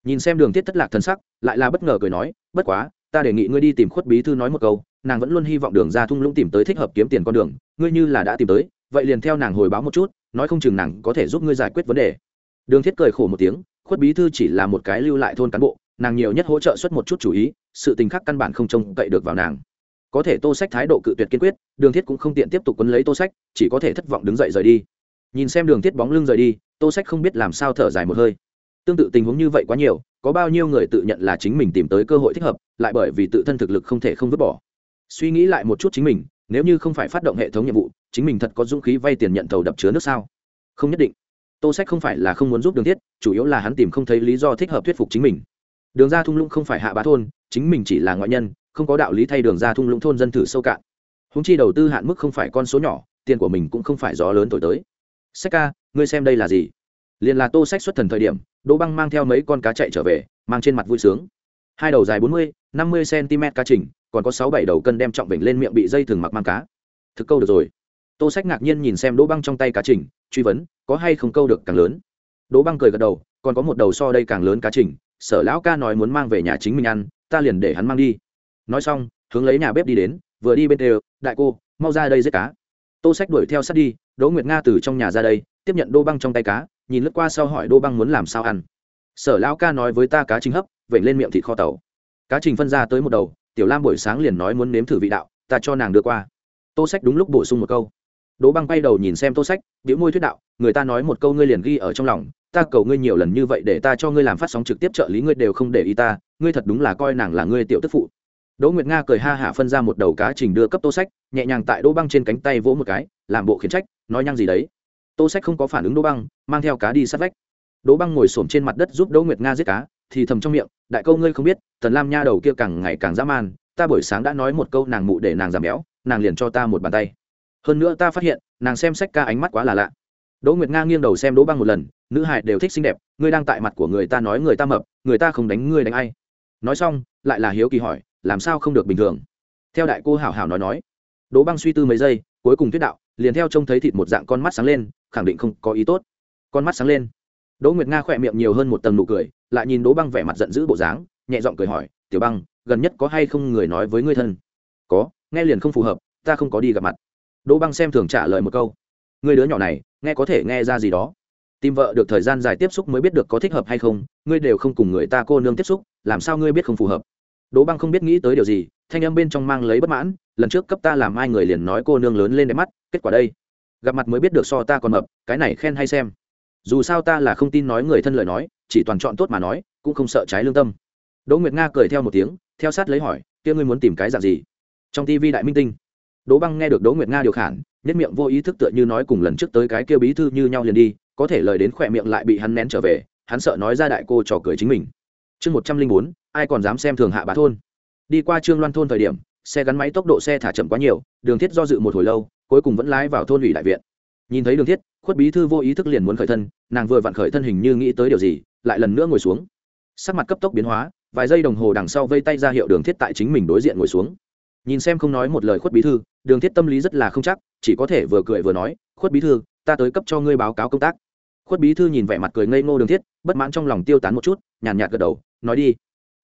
Nhìn xem đường thiết thất lạc thân sắc, lại là bất ngờ cười nói, bất quá, ta đề nghị ngươi đi tìm khuất bí thư nói một câu, nàng vẫn luôn hy vọng đường ra thung lũng tìm tới thích hợp kiếm tiền con đường, ngươi như là đã tìm tới vậy liền theo nàng hồi báo một chút, nói không chừng nàng có thể giúp ngươi giải quyết vấn đề. Đường thiết cười khổ một tiếng, khuất bí thư chỉ là một cái lưu lại thôn cán bộ, nàng nhiều nhất hỗ trợ xuất một chút chủ ý, sự tình khác căn bản không trông cậy được vào nàng. Có thể tô sách thái độ cự tuyệt kiên quyết, đường thiết cũng không tiện tiếp tục quấn lấy tô sách, chỉ có thể thất vọng đứng dậy rời đi. Nhìn xem đường thiết bóng lưng rời đi, tô sách không biết làm sao thở dài một hơi. Tương tự tình huống như vậy quá nhiều, có bao nhiêu người tự nhận là chính mình tìm tới cơ hội thích hợp, lại bởi vì tự thân thực lực không thể không vứt bỏ. Suy nghĩ lại một chút chính mình, nếu như không phải phát động hệ thống nhiệm vụ chính mình thật có dũng khí vay tiền nhận thầu đập chứa nước sao? Không nhất định. Tô sách không phải là không muốn giúp đường thiết, chủ yếu là hắn tìm không thấy lý do thích hợp thuyết phục chính mình. Đường ra thung lũng không phải hạ bá thôn, chính mình chỉ là ngoại nhân, không có đạo lý thay đường ra thung lũng thôn dân thử sâu cạn. Húng chi đầu tư hạn mức không phải con số nhỏ, tiền của mình cũng không phải gió lớn thổi tới. Sách ca, ngươi xem đây là gì? Liền là tô sách xuất thần thời điểm, đỗ băng mang theo mấy con cá chạy trở về, mang trên mặt vui sướng. Hai đầu dài bốn mươi, năm mươi cm cá trình, còn có sáu bảy đầu cân đem trọng vểnh lên miệng bị dây thừng mặc mang cá. Thực câu được rồi tô sách ngạc nhiên nhìn xem đỗ băng trong tay cá trình, truy vấn, có hay không câu được càng lớn. Đỗ băng cười gật đầu, còn có một đầu so đây càng lớn cá trình, sở lão ca nói muốn mang về nhà chính mình ăn, ta liền để hắn mang đi. Nói xong, hướng lấy nhà bếp đi đến, vừa đi bên đều, đại cô, mau ra đây giết cá. Tô sách đuổi theo sát đi, đỗ nguyệt nga từ trong nhà ra đây, tiếp nhận đô băng trong tay cá, nhìn lướt qua sau hỏi đô băng muốn làm sao ăn. Sở lão ca nói với ta cá trình hấp vậy lên miệng thịt kho tàu. Cá trình phân ra tới một đầu, tiểu lam buổi sáng liền nói muốn nếm thử vị đạo, ta cho nàng đưa qua. Tô sách đúng lúc bổ sung một câu đỗ băng quay đầu nhìn xem tô sách biểu môi thuyết đạo, người ta nói một câu ngươi liền ghi ở trong lòng, ta cầu ngươi nhiều lần như vậy để ta cho ngươi làm phát sóng trực tiếp trợ lý ngươi đều không để ý ta, ngươi thật đúng là coi nàng là ngươi tiểu tức phụ. Đỗ nguyệt nga cười ha hả phân ra một đầu cá trình đưa cấp tô sách, nhẹ nhàng tại đỗ băng trên cánh tay vỗ một cái, làm bộ khiển trách, nói nhăng gì đấy. Tô sách không có phản ứng đỗ băng, mang theo cá đi sát vách. Đỗ băng ngồi xổm trên mặt đất giúp đỗ nguyệt nga giết cá, thì thầm trong miệng, đại câu ngươi không biết, tần lam nha đầu kia càng ngày càng dã man, ta buổi sáng đã nói một câu nàng mụ để nàng giảm béo, nàng liền cho ta một bàn tay hơn nữa ta phát hiện, nàng xem sách ca ánh mắt quá là lạ. Đỗ nguyệt nga nghiêng đầu xem đỗ băng một lần, nữ hải đều thích xinh đẹp, ngươi đang tại mặt của người ta nói người ta mập, người ta không đánh ngươi đánh ai. Nói xong, lại là hiếu kỳ hỏi, làm sao không được bình thường? Theo đại cô hảo hảo nói nói. Đỗ băng suy tư mấy giây, cuối cùng thuyết đạo, liền theo trông thấy thịt một dạng con mắt sáng lên, khẳng định không có ý tốt. Con mắt sáng lên. Đỗ nguyệt nga khỏe miệng nhiều hơn một tầng nụ cười, lại nhìn đỗ băng vẻ mặt giận dữ bộ dáng, nhẹ giọng cười hỏi, tiểu băng, gần nhất có hay không người nói với ngươi thân? Có, nghe liền không phù hợp, ta không có đi gặp mặt đỗ băng xem thường trả lời một câu. Người đứa nhỏ này, nghe có thể nghe ra gì đó. Tìm vợ được thời gian dài tiếp xúc mới biết được có thích hợp hay không, ngươi đều không cùng người ta cô nương tiếp xúc, làm sao ngươi biết không phù hợp? Đỗ băng không biết nghĩ tới điều gì, thanh âm bên trong mang lấy bất mãn, lần trước cấp ta làm ai người liền nói cô nương lớn lên đẹp mắt, kết quả đây. Gặp mặt mới biết được so ta còn mập, cái này khen hay xem. Dù sao ta là không tin nói người thân lời nói, chỉ toàn chọn tốt mà nói, cũng không sợ trái lương tâm. Đỗ nguyệt nga cười theo một tiếng, theo sát lấy hỏi, kia ngươi muốn tìm cái dạng gì? Trong tv đại minh tinh đỗ băng nghe được đỗ nguyệt nga điều khản, nhất miệng vô ý thức tựa như nói cùng lần trước tới cái kia bí thư như nhau liền đi, có thể lời đến khỏe miệng lại bị hắn nén trở về, hắn sợ nói ra đại cô trò cười chính mình. Chương một trăm linh bốn, ai còn dám xem thường hạ bá thôn? Đi qua trương loan thôn thời điểm, xe gắn máy tốc độ xe thả chậm quá nhiều, đường thiết do dự một hồi lâu, cuối cùng vẫn lái vào thôn ủy đại viện. Nhìn thấy đường thiết, khuất bí thư vô ý thức liền muốn khởi thân, nàng vừa vặn khởi thân hình như nghĩ tới điều gì, lại lần nữa ngồi xuống. Sắc mặt cấp tốc biến hóa, vài giây đồng hồ đằng sau vây tay ra hiệu đường thiết tại chính mình đối diện ngồi xuống nhìn xem không nói một lời khuất bí thư, đường thiết tâm lý rất là không chắc, chỉ có thể vừa cười vừa nói, khuất bí thư, ta tới cấp cho ngươi báo cáo công tác. Khuất bí thư nhìn vẻ mặt cười ngây ngô đường thiết, bất mãn trong lòng tiêu tán một chút, nhàn nhạt gật đầu, nói đi.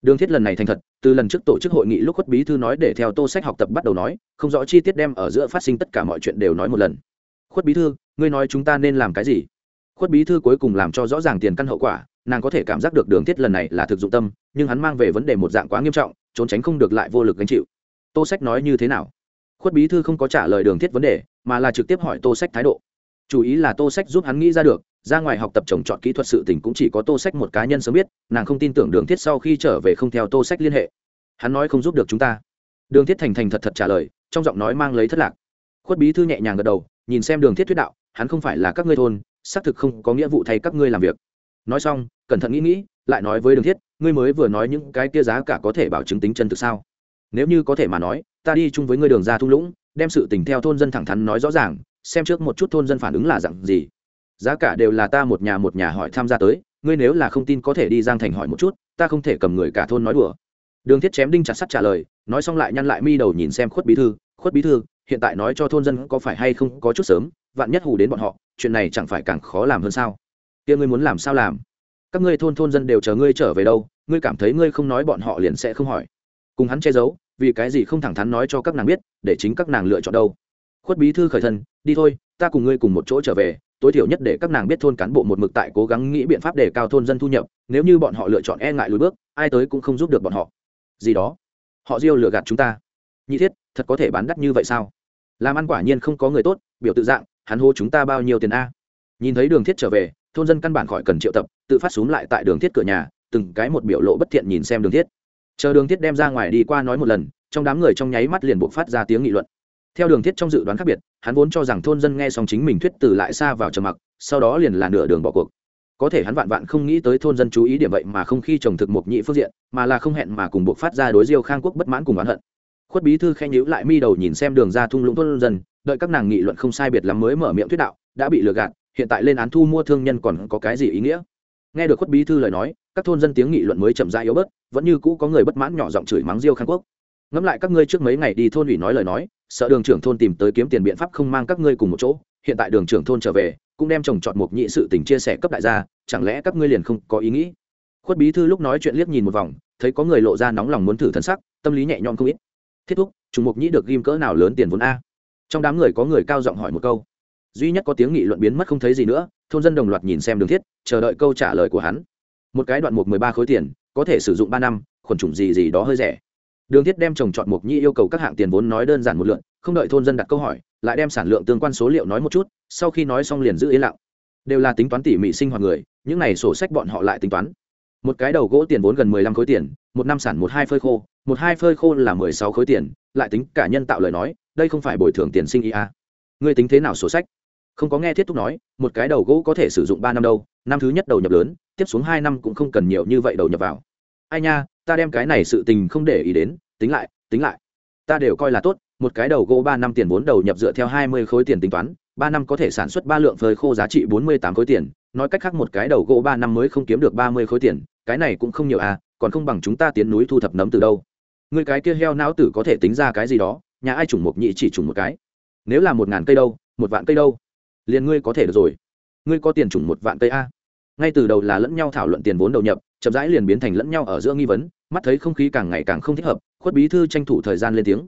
Đường thiết lần này thành thật, từ lần trước tổ chức hội nghị lúc khuất bí thư nói để theo tô sách học tập bắt đầu nói, không rõ chi tiết đem ở giữa phát sinh tất cả mọi chuyện đều nói một lần. Khuất bí thư, ngươi nói chúng ta nên làm cái gì? Khuất bí thư cuối cùng làm cho rõ ràng tiền căn hậu quả, nàng có thể cảm giác được đường thiết lần này là thực dụng tâm, nhưng hắn mang về vấn đề một dạng quá nghiêm trọng, trốn tránh không được lại vô lực gánh chịu tô sách nói như thế nào? Khuất bí thư không có trả lời đường thiết vấn đề, mà là trực tiếp hỏi tô sách thái độ. Chủ ý là tô sách giúp hắn nghĩ ra được, ra ngoài học tập trồng trọt kỹ thuật sự tình cũng chỉ có tô sách một cá nhân sớm biết, nàng không tin tưởng đường thiết sau khi trở về không theo tô sách liên hệ. Hắn nói không giúp được chúng ta. Đường thiết thành thành thật thật trả lời, trong giọng nói mang lấy thất lạc. Khuất bí thư nhẹ nhàng gật đầu, nhìn xem đường thiết thuyết đạo, hắn không phải là các ngươi thôn, xác thực không có nghĩa vụ thay các ngươi làm việc. Nói xong, cẩn thận nghĩ nghĩ, lại nói với đường thiết, ngươi mới vừa nói những cái kia giá cả có thể bảo chứng tính chân thực sao? Nếu như có thể mà nói, ta đi chung với ngươi đường ra thung lũng, đem sự tình theo thôn dân thẳng thắn nói rõ ràng, xem trước một chút thôn dân phản ứng là dặn gì. Giá cả đều là ta một nhà một nhà hỏi tham gia tới, ngươi nếu là không tin có thể đi giang thành hỏi một chút, ta không thể cầm người cả thôn nói đùa. Đường thiết chém đinh chặt sắt trả lời, nói xong lại nhăn lại mi đầu nhìn xem khuất bí thư, khuất bí thư, hiện tại nói cho thôn dân có phải hay không có chút sớm, vạn nhất hù đến bọn họ, chuyện này chẳng phải càng khó làm hơn sao? Kia ngươi muốn làm sao làm? Các ngươi thôn thôn dân đều chờ ngươi trở về đâu, ngươi cảm thấy ngươi không nói bọn họ liền sẽ không hỏi cùng hắn che giấu, vì cái gì không thẳng thắn nói cho các nàng biết, để chính các nàng lựa chọn đâu. Khuất bí thư khởi thân, đi thôi, ta cùng ngươi cùng một chỗ trở về, tối thiểu nhất để các nàng biết thôn cán bộ một mực tại cố gắng nghĩ biện pháp để cao thôn dân thu nhập, nếu như bọn họ lựa chọn e ngại lùi bước, ai tới cũng không giúp được bọn họ. Gì đó? Họ diêu lừa gạt chúng ta. Nhị thiết, thật có thể bán đắt như vậy sao? Làm ăn quả nhiên không có người tốt, biểu tự dạng, hắn hô chúng ta bao nhiêu tiền a? Nhìn thấy đường thiết trở về, thôn dân căn bản khỏi cần triệu tập, tự phát xuống lại tại đường thiết cửa nhà, từng cái một biểu lộ bất thiện nhìn xem đường thiết chờ đường thiết đem ra ngoài đi qua nói một lần, trong đám người trong nháy mắt liền buộc phát ra tiếng nghị luận. Theo đường thiết trong dự đoán khác biệt, hắn vốn cho rằng thôn dân nghe xong chính mình thuyết từ lại xa vào trầm mặc, sau đó liền là nửa đường bỏ cuộc. Có thể hắn vạn vạn không nghĩ tới thôn dân chú ý điểm vậy mà không khi trồng thực mộc nhị phương diện, mà là không hẹn mà cùng buộc phát ra đối diêu khang quốc bất mãn cùng oán hận. Khuất bí thư khen nhữ lại mi đầu nhìn xem đường ra thung lũng thôn dân, đợi các nàng nghị luận không sai biệt lắm mới mở miệng thuyết đạo, đã bị lừa gạt, hiện tại lên án thu mua thương nhân còn có cái gì ý nghĩa? Nghe được khuất bí thư lời nói, các thôn dân tiếng nghị luận mới chậm rãi yếu bớt, vẫn như cũ có người bất mãn nhỏ giọng chửi mắng diêu khang quốc. Ngẫm lại các ngươi trước mấy ngày đi thôn ủy nói lời nói, sợ đường trưởng thôn tìm tới kiếm tiền biện pháp không mang các ngươi cùng một chỗ, hiện tại đường trưởng thôn trở về, cũng đem trồng chọn một nhị sự tình chia sẻ cấp đại gia, chẳng lẽ các ngươi liền không có ý nghĩ? Khuất bí thư lúc nói chuyện liếc nhìn một vòng, thấy có người lộ ra nóng lòng muốn thử thân sắc, tâm lý nhẹ nhõm không ít. Thiết thúc, trùng mục nhĩ được ghim cỡ nào lớn tiền vốn a? Trong đám người có người cao giọng hỏi một câu. Duy nhất có tiếng nghị luận biến mất không thấy gì nữa thôn dân đồng loạt nhìn xem đường thiết, chờ đợi câu trả lời của hắn. Một cái đoạn mục mười ba khối tiền, có thể sử dụng ba năm, khuẩn trùng gì gì đó hơi rẻ. Đường thiết đem trồng chọn mục nhi yêu cầu các hạng tiền vốn nói đơn giản một lượn, không đợi thôn dân đặt câu hỏi, lại đem sản lượng tương quan số liệu nói một chút, sau khi nói xong liền giữ yên lặng. Đều là tính toán tỉ mỉ sinh hoạt người, những này sổ sách bọn họ lại tính toán. Một cái đầu gỗ tiền vốn gần mười lăm khối tiền, một năm sản một hai phơi khô, một hai phơi khô là mười sáu khối tiền, lại tính cả nhân tạo lời nói, đây không phải bồi thường tiền sinh ý à. ngươi tính thế nào sổ sách? Không có nghe thiết thúc nói, một cái đầu gỗ có thể sử dụng ba năm đâu, năm thứ nhất đầu nhập lớn, tiếp xuống hai năm cũng không cần nhiều như vậy đầu nhập vào. Ai nha, ta đem cái này sự tình không để ý đến, tính lại tính lại. Ta đều coi là tốt, một cái đầu gỗ ba năm tiền vốn đầu nhập dựa theo hai mươi khối tiền tính toán, ba năm có thể sản xuất ba lượng phơi khô giá trị bốn mươi tám khối tiền, nói cách khác một cái đầu gỗ ba năm mới không kiếm được ba mươi khối tiền, cái này cũng không nhiều à còn không bằng chúng ta tiến núi thu thập nấm từ đâu. Người cái kia heo não tử có thể tính ra cái gì đó, nhà ai trùng một nhị chỉ trùng một cái. Nếu là một ngàn cây đâu, một vạn cây đâu liền ngươi có thể được rồi. Ngươi có tiền trùng một vạn Tây a. Ngay từ đầu là lẫn nhau thảo luận tiền vốn đầu nhập, chậm rãi liền biến thành lẫn nhau ở giữa nghi vấn, mắt thấy không khí càng ngày càng không thích hợp, khuất bí thư tranh thủ thời gian lên tiếng.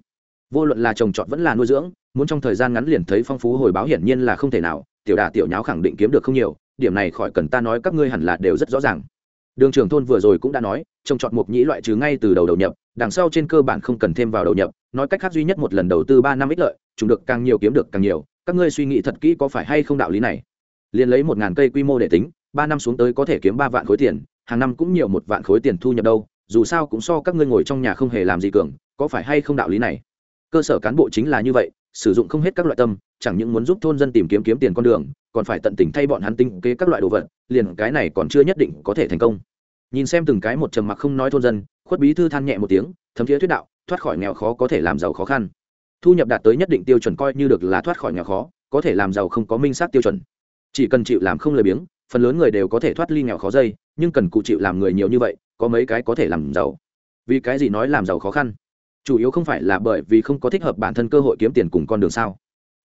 Vô luận là trồng trọt vẫn là nuôi dưỡng, muốn trong thời gian ngắn liền thấy phong phú hồi báo hiển nhiên là không thể nào, tiểu đà tiểu nháo khẳng định kiếm được không nhiều, điểm này khỏi cần ta nói các ngươi hẳn là đều rất rõ ràng. Đường trưởng thôn vừa rồi cũng đã nói, trồng trọt mục nhĩ loại trừ ngay từ đầu đầu nhập, đằng sau trên cơ bản không cần thêm vào đầu nhập, nói cách khác duy nhất một lần đầu tư ba năm ích lợi chúng được càng nhiều kiếm được càng nhiều các ngươi suy nghĩ thật kỹ có phải hay không đạo lý này? Liền lấy một ngàn cây quy mô để tính, ba năm xuống tới có thể kiếm ba vạn khối tiền, hàng năm cũng nhiều một vạn khối tiền thu nhập đâu, dù sao cũng so các ngươi ngồi trong nhà không hề làm gì cường, có phải hay không đạo lý này? Cơ sở cán bộ chính là như vậy, sử dụng không hết các loại tâm, chẳng những muốn giúp thôn dân tìm kiếm kiếm tiền con đường, còn phải tận tình thay bọn hắn tinh kế các loại đồ vật, liền cái này còn chưa nhất định có thể thành công. Nhìn xem từng cái một trầm mặc không nói thôn dân, khuất bí thư than nhẹ một tiếng, thấm thiế thuyết đạo, thoát khỏi nghèo khó có thể làm giàu khó khăn thu nhập đạt tới nhất định tiêu chuẩn coi như được là thoát khỏi nghèo khó, có thể làm giàu không có minh sát tiêu chuẩn. Chỉ cần chịu làm không lười biếng, phần lớn người đều có thể thoát ly nghèo khó dây, nhưng cần cụ chịu làm người nhiều như vậy, có mấy cái có thể làm giàu. Vì cái gì nói làm giàu khó khăn? Chủ yếu không phải là bởi vì không có thích hợp bản thân cơ hội kiếm tiền cùng con đường sao?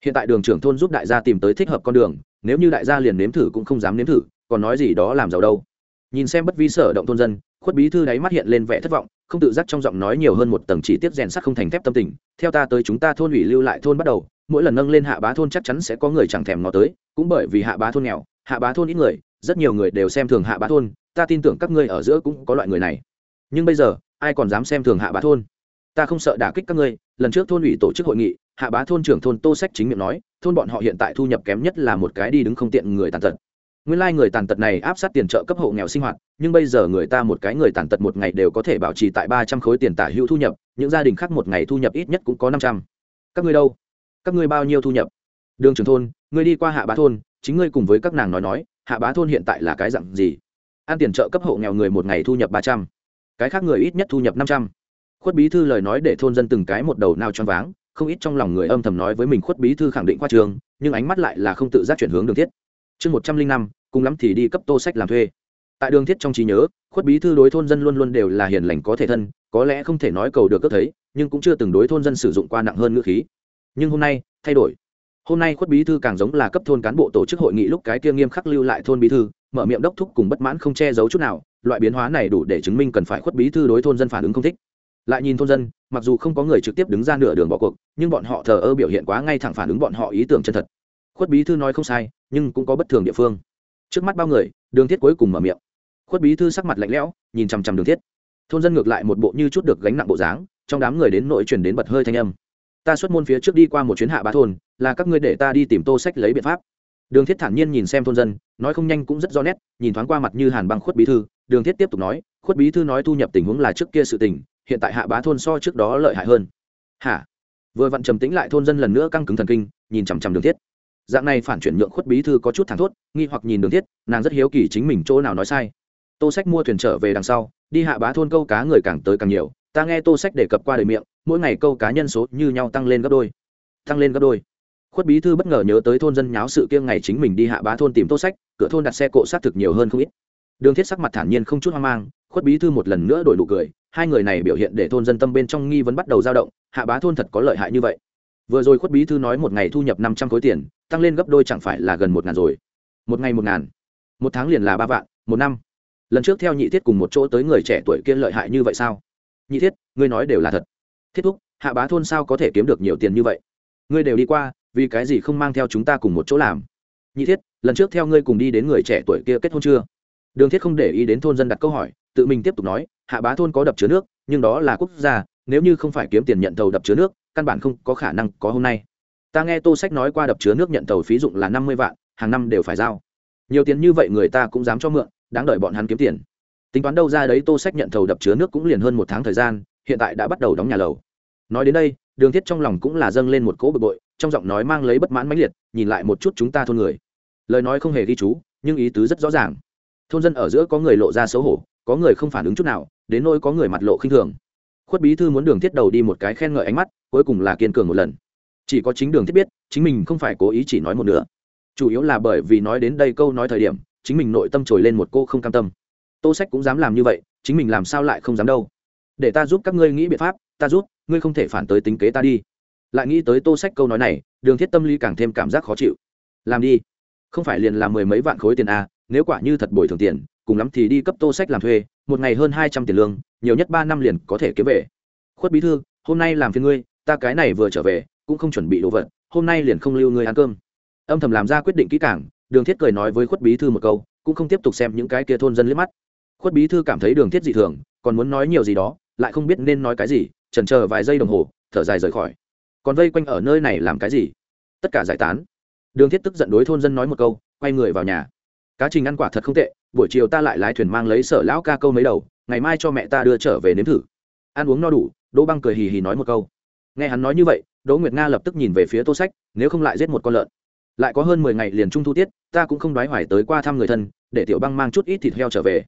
Hiện tại đường trưởng thôn giúp đại gia tìm tới thích hợp con đường, nếu như đại gia liền nếm thử cũng không dám nếm thử, còn nói gì đó làm giàu đâu. Nhìn xem bất vi sở động thôn dân khuất bí thư đáy mắt hiện lên vẻ thất vọng, không tự giác trong giọng nói nhiều hơn một tầng chỉ tiết rèn sắt không thành thép tâm tình. Theo ta tới chúng ta thôn ủy lưu lại thôn bắt đầu, mỗi lần nâng lên hạ bá thôn chắc chắn sẽ có người chẳng thèm ngó tới, cũng bởi vì hạ bá thôn nghèo, hạ bá thôn ít người, rất nhiều người đều xem thường hạ bá thôn, ta tin tưởng các ngươi ở giữa cũng có loại người này. Nhưng bây giờ, ai còn dám xem thường hạ bá thôn? Ta không sợ đả kích các ngươi, lần trước thôn ủy tổ chức hội nghị, hạ bá thôn trưởng thôn tô sách chính miệng nói, thôn bọn họ hiện tại thu nhập kém nhất là một cái đi đứng không tiện người tàn tật nguyên lai người tàn tật này áp sát tiền trợ cấp hộ nghèo sinh hoạt, nhưng bây giờ người ta một cái người tàn tật một ngày đều có thể bảo trì tại ba trăm khối tiền tả hữu thu nhập, những gia đình khác một ngày thu nhập ít nhất cũng có năm trăm. Các ngươi đâu? Các ngươi bao nhiêu thu nhập? Đường trưởng thôn, ngươi đi qua hạ bá thôn, chính ngươi cùng với các nàng nói nói, hạ bá thôn hiện tại là cái dặn gì? An tiền trợ cấp hộ nghèo người một ngày thu nhập ba trăm. Cái khác người ít nhất thu nhập năm trăm. Khuất bí thư lời nói để thôn dân từng cái một đầu nào choáng váng, không ít trong lòng người âm thầm nói với mình khuất bí thư khẳng định qua trường, nhưng ánh mắt lại là không tự giác chuyển hướng đường thiết chương một trăm linh năm, cùng lắm thì đi cấp tô sách làm thuê. Tại đường thiết trong trí nhớ, khuất bí thư đối thôn dân luôn luôn đều là hiền lành có thể thân, có lẽ không thể nói cầu được cấp thấy, nhưng cũng chưa từng đối thôn dân sử dụng qua nặng hơn ngữ khí. Nhưng hôm nay, thay đổi. Hôm nay khuất bí thư càng giống là cấp thôn cán bộ tổ chức hội nghị lúc cái kia nghiêm khắc lưu lại thôn bí thư, mở miệng đốc thúc cùng bất mãn không che giấu chút nào, loại biến hóa này đủ để chứng minh cần phải khuất bí thư đối thôn dân phản ứng không thích. Lại nhìn thôn dân, mặc dù không có người trực tiếp đứng ra nửa đường bỏ cuộc, nhưng bọn họ thờ ơ biểu hiện quá ngay thẳng phản ứng bọn họ ý tưởng chân thật. Khuất bí thư nói không sai nhưng cũng có bất thường địa phương. Trước mắt bao người, đường thiết cuối cùng mở miệng. Khuất bí thư sắc mặt lạnh lẽo, nhìn chằm chằm đường thiết. Thôn dân ngược lại một bộ như chút được gánh nặng bộ dáng, trong đám người đến nội chuyển đến bật hơi thanh âm. Ta xuất môn phía trước đi qua một chuyến hạ bá thôn, là các ngươi để ta đi tìm tô sách lấy biện pháp. Đường thiết thản nhiên nhìn xem thôn dân, nói không nhanh cũng rất do nét, nhìn thoáng qua mặt như hàn băng khuất bí thư. Đường thiết tiếp tục nói, khuất bí thư nói thu nhập tình huống là trước kia sự tình, hiện tại hạ bá thôn so trước đó lợi hại hơn. Hả? Vừa vặn trầm tĩnh lại thôn dân lần nữa căng cứng thần kinh, nhìn chằm chằm đường thiết dạng này phản chuyển nhượng khuất bí thư có chút thẳng thốt, nghi hoặc nhìn đường thiết, nàng rất hiếu kỳ chính mình chỗ nào nói sai. Tô sách mua thuyền trở về đằng sau, đi hạ bá thôn câu cá người càng tới càng nhiều, ta nghe tô sách đề cập qua đời miệng, mỗi ngày câu cá nhân số như nhau tăng lên gấp đôi. Tăng lên gấp đôi. Khuất bí thư bất ngờ nhớ tới thôn dân nháo sự kiêng ngày chính mình đi hạ bá thôn tìm tô sách, cửa thôn đặt xe cộ sát thực nhiều hơn không ít. Đường thiết sắc mặt thản nhiên không chút hoang mang, khuất bí thư một lần nữa đổi nụ cười, hai người này biểu hiện để thôn dân tâm bên trong nghi vấn bắt đầu dao động, hạ bá thôn thật có lợi hại như vậy. Vừa rồi khuất bí thư nói một ngày thu nhập năm trăm khối tiền tăng lên gấp đôi chẳng phải là gần một ngàn rồi. Một ngày một ngàn. Một tháng liền là ba vạn, một năm. Lần trước theo nhị thiết cùng một chỗ tới người trẻ tuổi kia lợi hại như vậy sao? Nhị thiết, ngươi nói đều là thật. Thiết thúc, hạ bá thôn sao có thể kiếm được nhiều tiền như vậy? Ngươi đều đi qua, vì cái gì không mang theo chúng ta cùng một chỗ làm? Nhị thiết, lần trước theo ngươi cùng đi đến người trẻ tuổi kia kết hôn chưa? Đường thiết không để ý đến thôn dân đặt câu hỏi, tự mình tiếp tục nói, hạ bá thôn có đập chứa nước, nhưng đó là quốc gia, nếu như không phải kiếm tiền nhận tàu đập chứa nước, căn bản không có khả năng có hôm nay ta nghe tô sách nói qua đập chứa nước nhận tàu phí dụng là năm mươi vạn, hàng năm đều phải giao. Nhiều tiền như vậy người ta cũng dám cho mượn, đáng đợi bọn hắn kiếm tiền. Tính toán đâu ra đấy, tô sách nhận thầu đập chứa nước cũng liền hơn một tháng thời gian, hiện tại đã bắt đầu đóng nhà lầu. Nói đến đây, đường thiết trong lòng cũng là dâng lên một cỗ bực bội, trong giọng nói mang lấy bất mãn mãnh liệt, nhìn lại một chút chúng ta thôn người. Lời nói không hề ghi chú, nhưng ý tứ rất rõ ràng. Thôn dân ở giữa có người lộ ra xấu hổ, có người không phản ứng chút nào, đến nỗi có người mặt lộ khinh thường. Khuất bí thư muốn đường thiết đầu đi một cái khen ngợi ánh mắt, cuối cùng là kiên cường một lần chỉ có chính đường thiết biết chính mình không phải cố ý chỉ nói một nửa. Chủ yếu là bởi vì nói đến đây câu nói thời điểm chính mình nội tâm trồi lên một cô không cam tâm. Tô sách cũng dám làm như vậy chính mình làm sao lại không dám đâu? Để ta giúp các ngươi nghĩ biện pháp ta giúp ngươi không thể phản tới tính kế ta đi. Lại nghĩ tới tô sách câu nói này đường thiết tâm lý càng thêm cảm giác khó chịu. Làm đi. Không phải liền làm mười mấy vạn khối tiền à, nếu quả như thật bồi thường tiền cùng lắm thì đi cấp tô sách làm thuê một ngày hơn hai trăm tiền lương nhiều nhất ba năm liền có thể kiếm về. Khuất bí thư hôm nay làm phiên ngươi ta cái này vừa trở về cũng không chuẩn bị đồ vật, hôm nay liền không lưu ngươi ăn cơm. Âm thầm làm ra quyết định kỹ càng, đường thiết cười nói với khuất bí thư một câu, cũng không tiếp tục xem những cái kia thôn dân liếc mắt. Khuất bí thư cảm thấy đường thiết dị thường, còn muốn nói nhiều gì đó, lại không biết nên nói cái gì trần chờ vài giây đồng hồ, thở dài rời khỏi. Còn vây quanh ở nơi này làm cái gì? Tất cả giải tán. Đường thiết tức giận đối thôn dân nói một câu, quay người vào nhà. Cá trình ăn quả thật không tệ, buổi chiều ta lại lái thuyền mang lấy sở lão ca câu mấy đầu, ngày mai cho mẹ ta đưa trở về nếm thử. Ăn uống no đủ, đỗ băng cười hì hì nói một câu nghe hắn nói như vậy, đỗ nguyệt nga lập tức nhìn về phía tô sách, nếu không lại giết một con lợn. Lại có hơn mười ngày liền trung thu tiết, ta cũng không đoái hoài tới qua thăm người thân, để tiểu băng mang chút ít thịt heo trở về.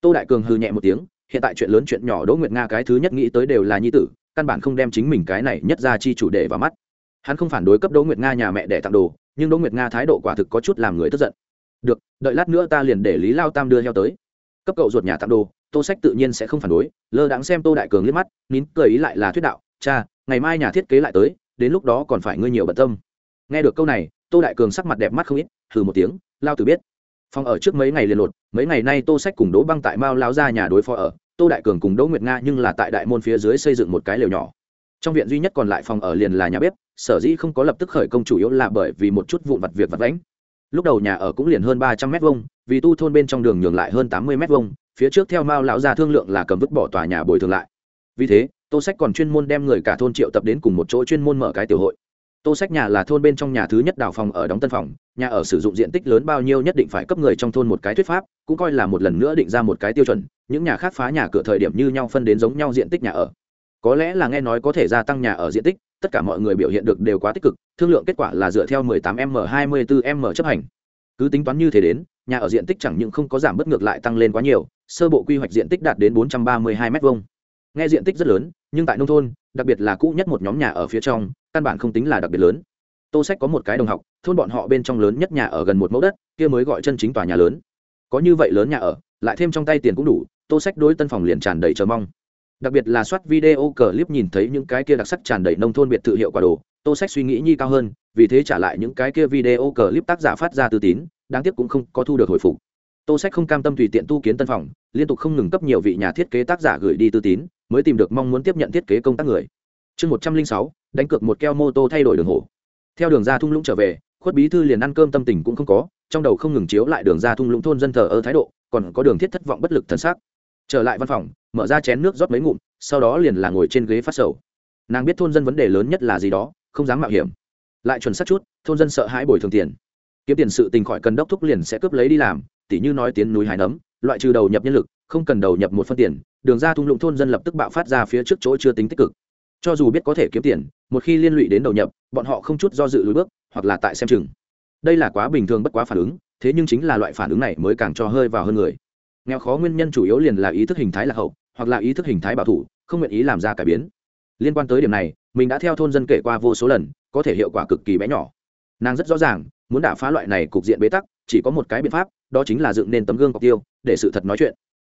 Tô đại cường hư nhẹ một tiếng, hiện tại chuyện lớn chuyện nhỏ đỗ nguyệt nga cái thứ nhất nghĩ tới đều là nhi tử, căn bản không đem chính mình cái này nhất ra chi chủ đề vào mắt. Hắn không phản đối cấp đỗ nguyệt nga nhà mẹ để tặng đồ, nhưng đỗ nguyệt nga thái độ quả thực có chút làm người tức giận. Được, đợi lát nữa ta liền để lý lao tam đưa heo tới. Cấp cậu ruột nhà tặng đồ, tô sách tự nhiên sẽ không phản đối, lơ đáng xem tô đại cường liếc mắt, nín cười ý lại là thuyết đạo, cha ngày mai nhà thiết kế lại tới, đến lúc đó còn phải ngươi nhiều bận tâm. Nghe được câu này, tô đại cường sắc mặt đẹp mắt không ít thử một tiếng, lao tử biết. Phòng ở trước mấy ngày liền lột, mấy ngày nay tô sách cùng đỗ băng tại mao lao ra nhà đối phó ở, tô đại cường cùng đỗ nguyệt nga nhưng là tại đại môn phía dưới xây dựng một cái lều nhỏ. Trong viện duy nhất còn lại phòng ở liền là nhà bếp, sở dĩ không có lập tức khởi công chủ yếu là bởi vì một chút vụn vặt việc vặt vãnh. Lúc đầu nhà ở cũng liền hơn ba trăm m hai vì tu thôn bên trong đường nhường lại hơn tám mươi m hai phía trước theo mao lão gia thương lượng là cầm vứt bỏ tòa nhà bồi thường lại. Vì thế tô sách còn chuyên môn đem người cả thôn triệu tập đến cùng một chỗ chuyên môn mở cái tiểu hội. Tô sách nhà là thôn bên trong nhà thứ nhất đào phòng ở đóng tân phòng, nhà ở sử dụng diện tích lớn bao nhiêu nhất định phải cấp người trong thôn một cái thuyết pháp, cũng coi là một lần nữa định ra một cái tiêu chuẩn, những nhà khác phá nhà cửa thời điểm như nhau phân đến giống nhau diện tích nhà ở. Có lẽ là nghe nói có thể gia tăng nhà ở diện tích, tất cả mọi người biểu hiện được đều quá tích cực, thương lượng kết quả là dựa theo 18 m 24 m chấp hành. Cứ tính toán như thế đến, nhà ở diện tích chẳng những không có giảm bất ngược lại tăng lên quá nhiều, sơ bộ quy hoạch diện tích đạt đến 432 m hai nghe diện tích rất lớn, nhưng tại nông thôn, đặc biệt là cũ nhất một nhóm nhà ở phía trong, căn bản không tính là đặc biệt lớn. Tô sách có một cái đồng học, thôn bọn họ bên trong lớn nhất nhà ở gần một mẫu đất, kia mới gọi chân chính tòa nhà lớn. Có như vậy lớn nhà ở, lại thêm trong tay tiền cũng đủ, tô sách đối tân phòng liền tràn đầy chờ mong. Đặc biệt là soát video clip nhìn thấy những cái kia đặc sắc tràn đầy nông thôn biệt thự hiệu quả đồ, tô sách suy nghĩ nhi cao hơn, vì thế trả lại những cái kia video clip tác giả phát ra tư tín, đáng tiếc cũng không có thu được hồi phục. Tô sách không cam tâm tùy tiện tu kiến tân phòng, liên tục không ngừng cấp nhiều vị nhà thiết kế tác giả gửi đi tư tín mới tìm được mong muốn tiếp nhận thiết kế công tác người. Chương một trăm linh sáu, đánh cược một keo mô tô thay đổi đường hổ. Theo đường ra thung lũng trở về, khuất bí thư liền ăn cơm tâm tình cũng không có, trong đầu không ngừng chiếu lại đường ra thung lũng thôn dân thờ ơ thái độ, còn có đường thiết thất vọng bất lực thần sắc. Trở lại văn phòng, mở ra chén nước rót mấy ngụm, sau đó liền là ngồi trên ghế phát sầu. Nàng biết thôn dân vấn đề lớn nhất là gì đó, không dám mạo hiểm. Lại chuẩn xác chút, thôn dân sợ hãi bồi thường tiền. Kiếm tiền sự tình khỏi cần đốc thúc liền sẽ cướp lấy đi làm, tỉ như nói tiến núi hải nấm, loại trừ đầu nhập nhân lực, không cần đầu nhập một phân tiền đường ra thung lũng thôn dân lập tức bạo phát ra phía trước chỗ chưa tính tích cực. Cho dù biết có thể kiếm tiền, một khi liên lụy đến đầu nhập, bọn họ không chút do dự lùi bước, hoặc là tại xem chừng. Đây là quá bình thường bất quá phản ứng, thế nhưng chính là loại phản ứng này mới càng cho hơi vào hơn người. Nghèo khó nguyên nhân chủ yếu liền là ý thức hình thái lạc hậu, hoặc là ý thức hình thái bảo thủ, không nguyện ý làm ra cải biến. Liên quan tới điểm này, mình đã theo thôn dân kể qua vô số lần, có thể hiệu quả cực kỳ bé nhỏ. Nàng rất rõ ràng, muốn đả phá loại này cục diện bế tắc, chỉ có một cái biện pháp, đó chính là dựng nên tấm gương cọc tiêu, để sự thật nói chuyện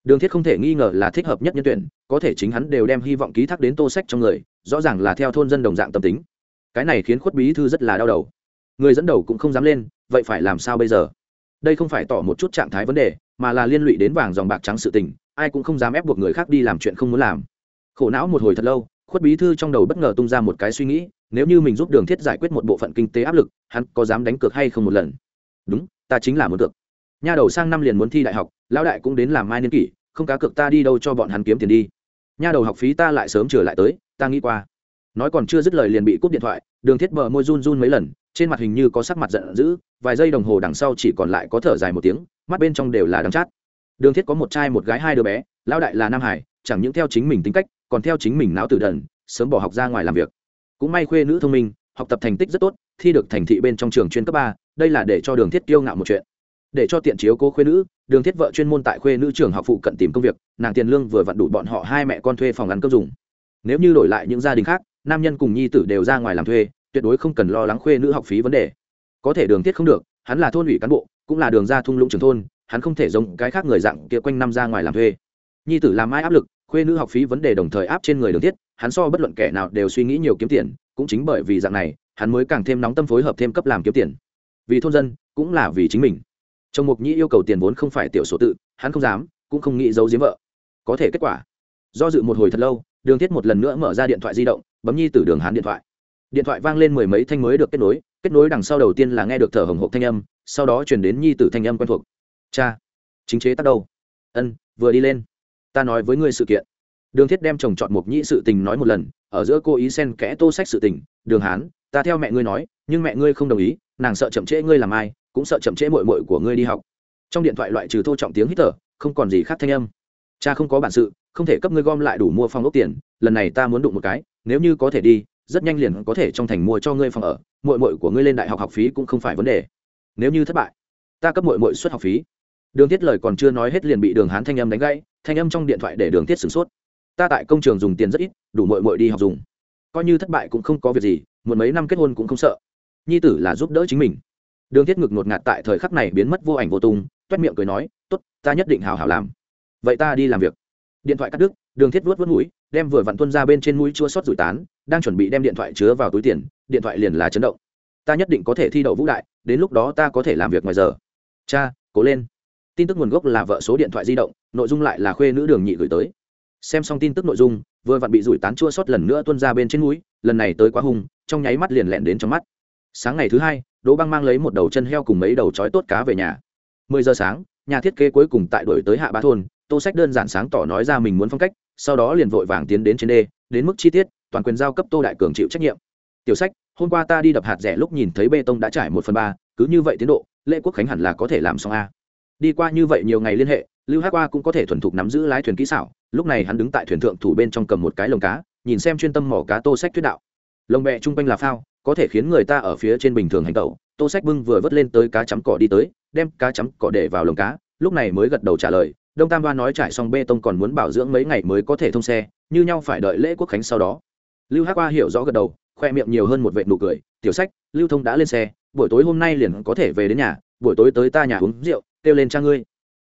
đường thiết không thể nghi ngờ là thích hợp nhất nhân tuyển, có thể chính hắn đều đem hy vọng ký thác đến tô sách trong người, rõ ràng là theo thôn dân đồng dạng tâm tính. Cái này khiến khuất bí thư rất là đau đầu. Người dẫn đầu cũng không dám lên, vậy phải làm sao bây giờ? Đây không phải tỏ một chút trạng thái vấn đề, mà là liên lụy đến vàng dòng bạc trắng sự tình, ai cũng không dám ép buộc người khác đi làm chuyện không muốn làm. Khổ não một hồi thật lâu, khuất bí thư trong đầu bất ngờ tung ra một cái suy nghĩ, nếu như mình giúp đường thiết giải quyết một bộ phận kinh tế áp lực, hắn có dám đánh cược hay không một lần? Đúng, ta chính là một cược nha đầu sang năm liền muốn thi đại học, lão đại cũng đến làm mai niên kỷ, không cá cược ta đi đâu cho bọn hắn kiếm tiền đi. Nha đầu học phí ta lại sớm trở lại tới, ta nghĩ qua. Nói còn chưa dứt lời liền bị cúp điện thoại, đường thiết bờ môi run run mấy lần, trên mặt hình như có sắc mặt giận dữ, vài giây đồng hồ đằng sau chỉ còn lại có thở dài một tiếng, mắt bên trong đều là đắng chát. Đường thiết có một trai một gái hai đứa bé, lão đại là nam hải, chẳng những theo chính mình tính cách, còn theo chính mình não tử đần, sớm bỏ học ra ngoài làm việc. Cũng may khuê nữ thông minh, học tập thành tích rất tốt, thi được thành thị bên trong trường chuyên cấp ba, đây là để cho đường thiết kiêu ngạo một chuyện để cho tiện chiếu cố khuê nữ, đường thiết vợ chuyên môn tại khuê nữ trường học phụ cận tìm công việc, nàng tiền lương vừa vặn đủ bọn họ hai mẹ con thuê phòng ăn cấp dùng. Nếu như đổi lại những gia đình khác, nam nhân cùng nhi tử đều ra ngoài làm thuê, tuyệt đối không cần lo lắng khuê nữ học phí vấn đề. Có thể đường thiết không được, hắn là thôn ủy cán bộ, cũng là đường ra thung lũng trường thôn, hắn không thể giống cái khác người dạng kia quanh năm ra ngoài làm thuê. Nhi tử làm ai áp lực, khuê nữ học phí vấn đề đồng thời áp trên người đường thiết, hắn so bất luận kẻ nào đều suy nghĩ nhiều kiếm tiền, cũng chính bởi vì dạng này, hắn mới càng thêm nóng tâm phối hợp thêm cấp làm kiếm tiền. Vì thôn dân, cũng là vì chính mình chồng mục nhĩ yêu cầu tiền vốn không phải tiểu số tự, hắn không dám, cũng không nghĩ giấu giếm vợ. Có thể kết quả, do dự một hồi thật lâu, đường thiết một lần nữa mở ra điện thoại di động, bấm nhi từ đường hắn điện thoại. Điện thoại vang lên mười mấy thanh mới được kết nối kết nối đằng sau đầu tiên là nghe được thở hồng hộp thanh âm, sau đó chuyển đến nhi tử thanh âm quen thuộc. Cha, chính chế tắt đâu? Ân, vừa đi lên. Ta nói với ngươi sự kiện. Đường thiết đem chồng chọn mục nhĩ sự tình nói một lần, ở giữa cô ý xen kẽ tô sách sự tình. Đường hán, ta theo mẹ ngươi nói, nhưng mẹ ngươi không đồng ý, nàng sợ chậm trễ ngươi làm ai cũng sợ chậm trễ mội mội của ngươi đi học. Trong điện thoại loại trừ thô trọng tiếng hít thở, không còn gì khác thanh âm. Cha không có bản sự, không thể cấp ngươi gom lại đủ mua phòng ốc tiền, lần này ta muốn đụng một cái, nếu như có thể đi, rất nhanh liền có thể trong thành mua cho ngươi phòng ở mội mội của ngươi lên đại học học phí cũng không phải vấn đề. Nếu như thất bại, ta cấp mội mội suất học phí. Đường tiết lời còn chưa nói hết liền bị đường hán thanh âm đánh gãy, thanh âm trong điện thoại để đường tiết sửng sốt. Ta tại công trường dùng tiền rất ít, đủ mội mội đi học dùng. Coi như thất bại cũng không có việc gì một mấy năm kết hôn cũng không sợ. Nhi tử là giúp đỡ chính mình đường thiết ngực ngột ngạt tại thời khắc này biến mất vô ảnh vô tung, toét miệng cười nói, tốt, ta nhất định hào hào làm. Vậy ta đi làm việc. Điện thoại cắt đứt, đường thiết vuốt vuốt mũi, đem vừa vặn tuân ra bên trên mũi chua xót rủi tán, đang chuẩn bị đem điện thoại chứa vào túi tiền, điện thoại liền là chấn động. Ta nhất định có thể thi đậu vũ đại, đến lúc đó ta có thể làm việc ngoài giờ. Cha, cố lên. Tin tức nguồn gốc là vợ số điện thoại di động, nội dung lại là khuê nữ đường nhị gửi tới. Xem xong tin tức nội dung, vừa vặn bị rủi tán chua xót lần nữa tuân ra bên trên mũi, lần này tới quá hung, trong nháy mắt liền lẹn đến trong mắt. Sáng ngày thứ hai đỗ băng mang lấy một đầu chân heo cùng mấy đầu chói tốt cá về nhà. Mười giờ sáng, nhà thiết kế cuối cùng tại đổi tới hạ ba thôn, tô sách đơn giản sáng tỏ nói ra mình muốn phong cách, sau đó liền vội vàng tiến đến trên đê, đến mức chi tiết, toàn quyền giao cấp tô đại cường chịu trách nhiệm. Tiểu sách, hôm qua ta đi đập hạt rẻ lúc nhìn thấy bê tông đã trải một phần ba, cứ như vậy tiến độ, lễ quốc khánh hẳn là có thể làm xong a. Đi qua như vậy nhiều ngày liên hệ, lưu hát qua cũng có thể thuần thục nắm giữ lái thuyền kỹ xảo, lúc này hắn đứng tại thuyền thượng thủ bên trong cầm một cái lồng cá, nhìn xem chuyên tâm mỏ cá tô sách thuyết đạo. Lồng bẹ chung quanh là phao có thể khiến người ta ở phía trên bình thường hành tẩu. Tô sách bưng vừa vớt lên tới cá chấm cỏ đi tới, đem cá chấm cỏ để vào lồng cá, lúc này mới gật đầu trả lời, đông tam đoa nói trải xong bê tông còn muốn bảo dưỡng mấy ngày mới có thể thông xe, như nhau phải đợi lễ quốc khánh sau đó. Lưu Hắc qua hiểu rõ gật đầu, khoe miệng nhiều hơn một vệ nụ cười, tiểu sách, lưu thông đã lên xe, buổi tối hôm nay liền có thể về đến nhà, buổi tối tới ta nhà uống rượu, kêu lên cha ngươi.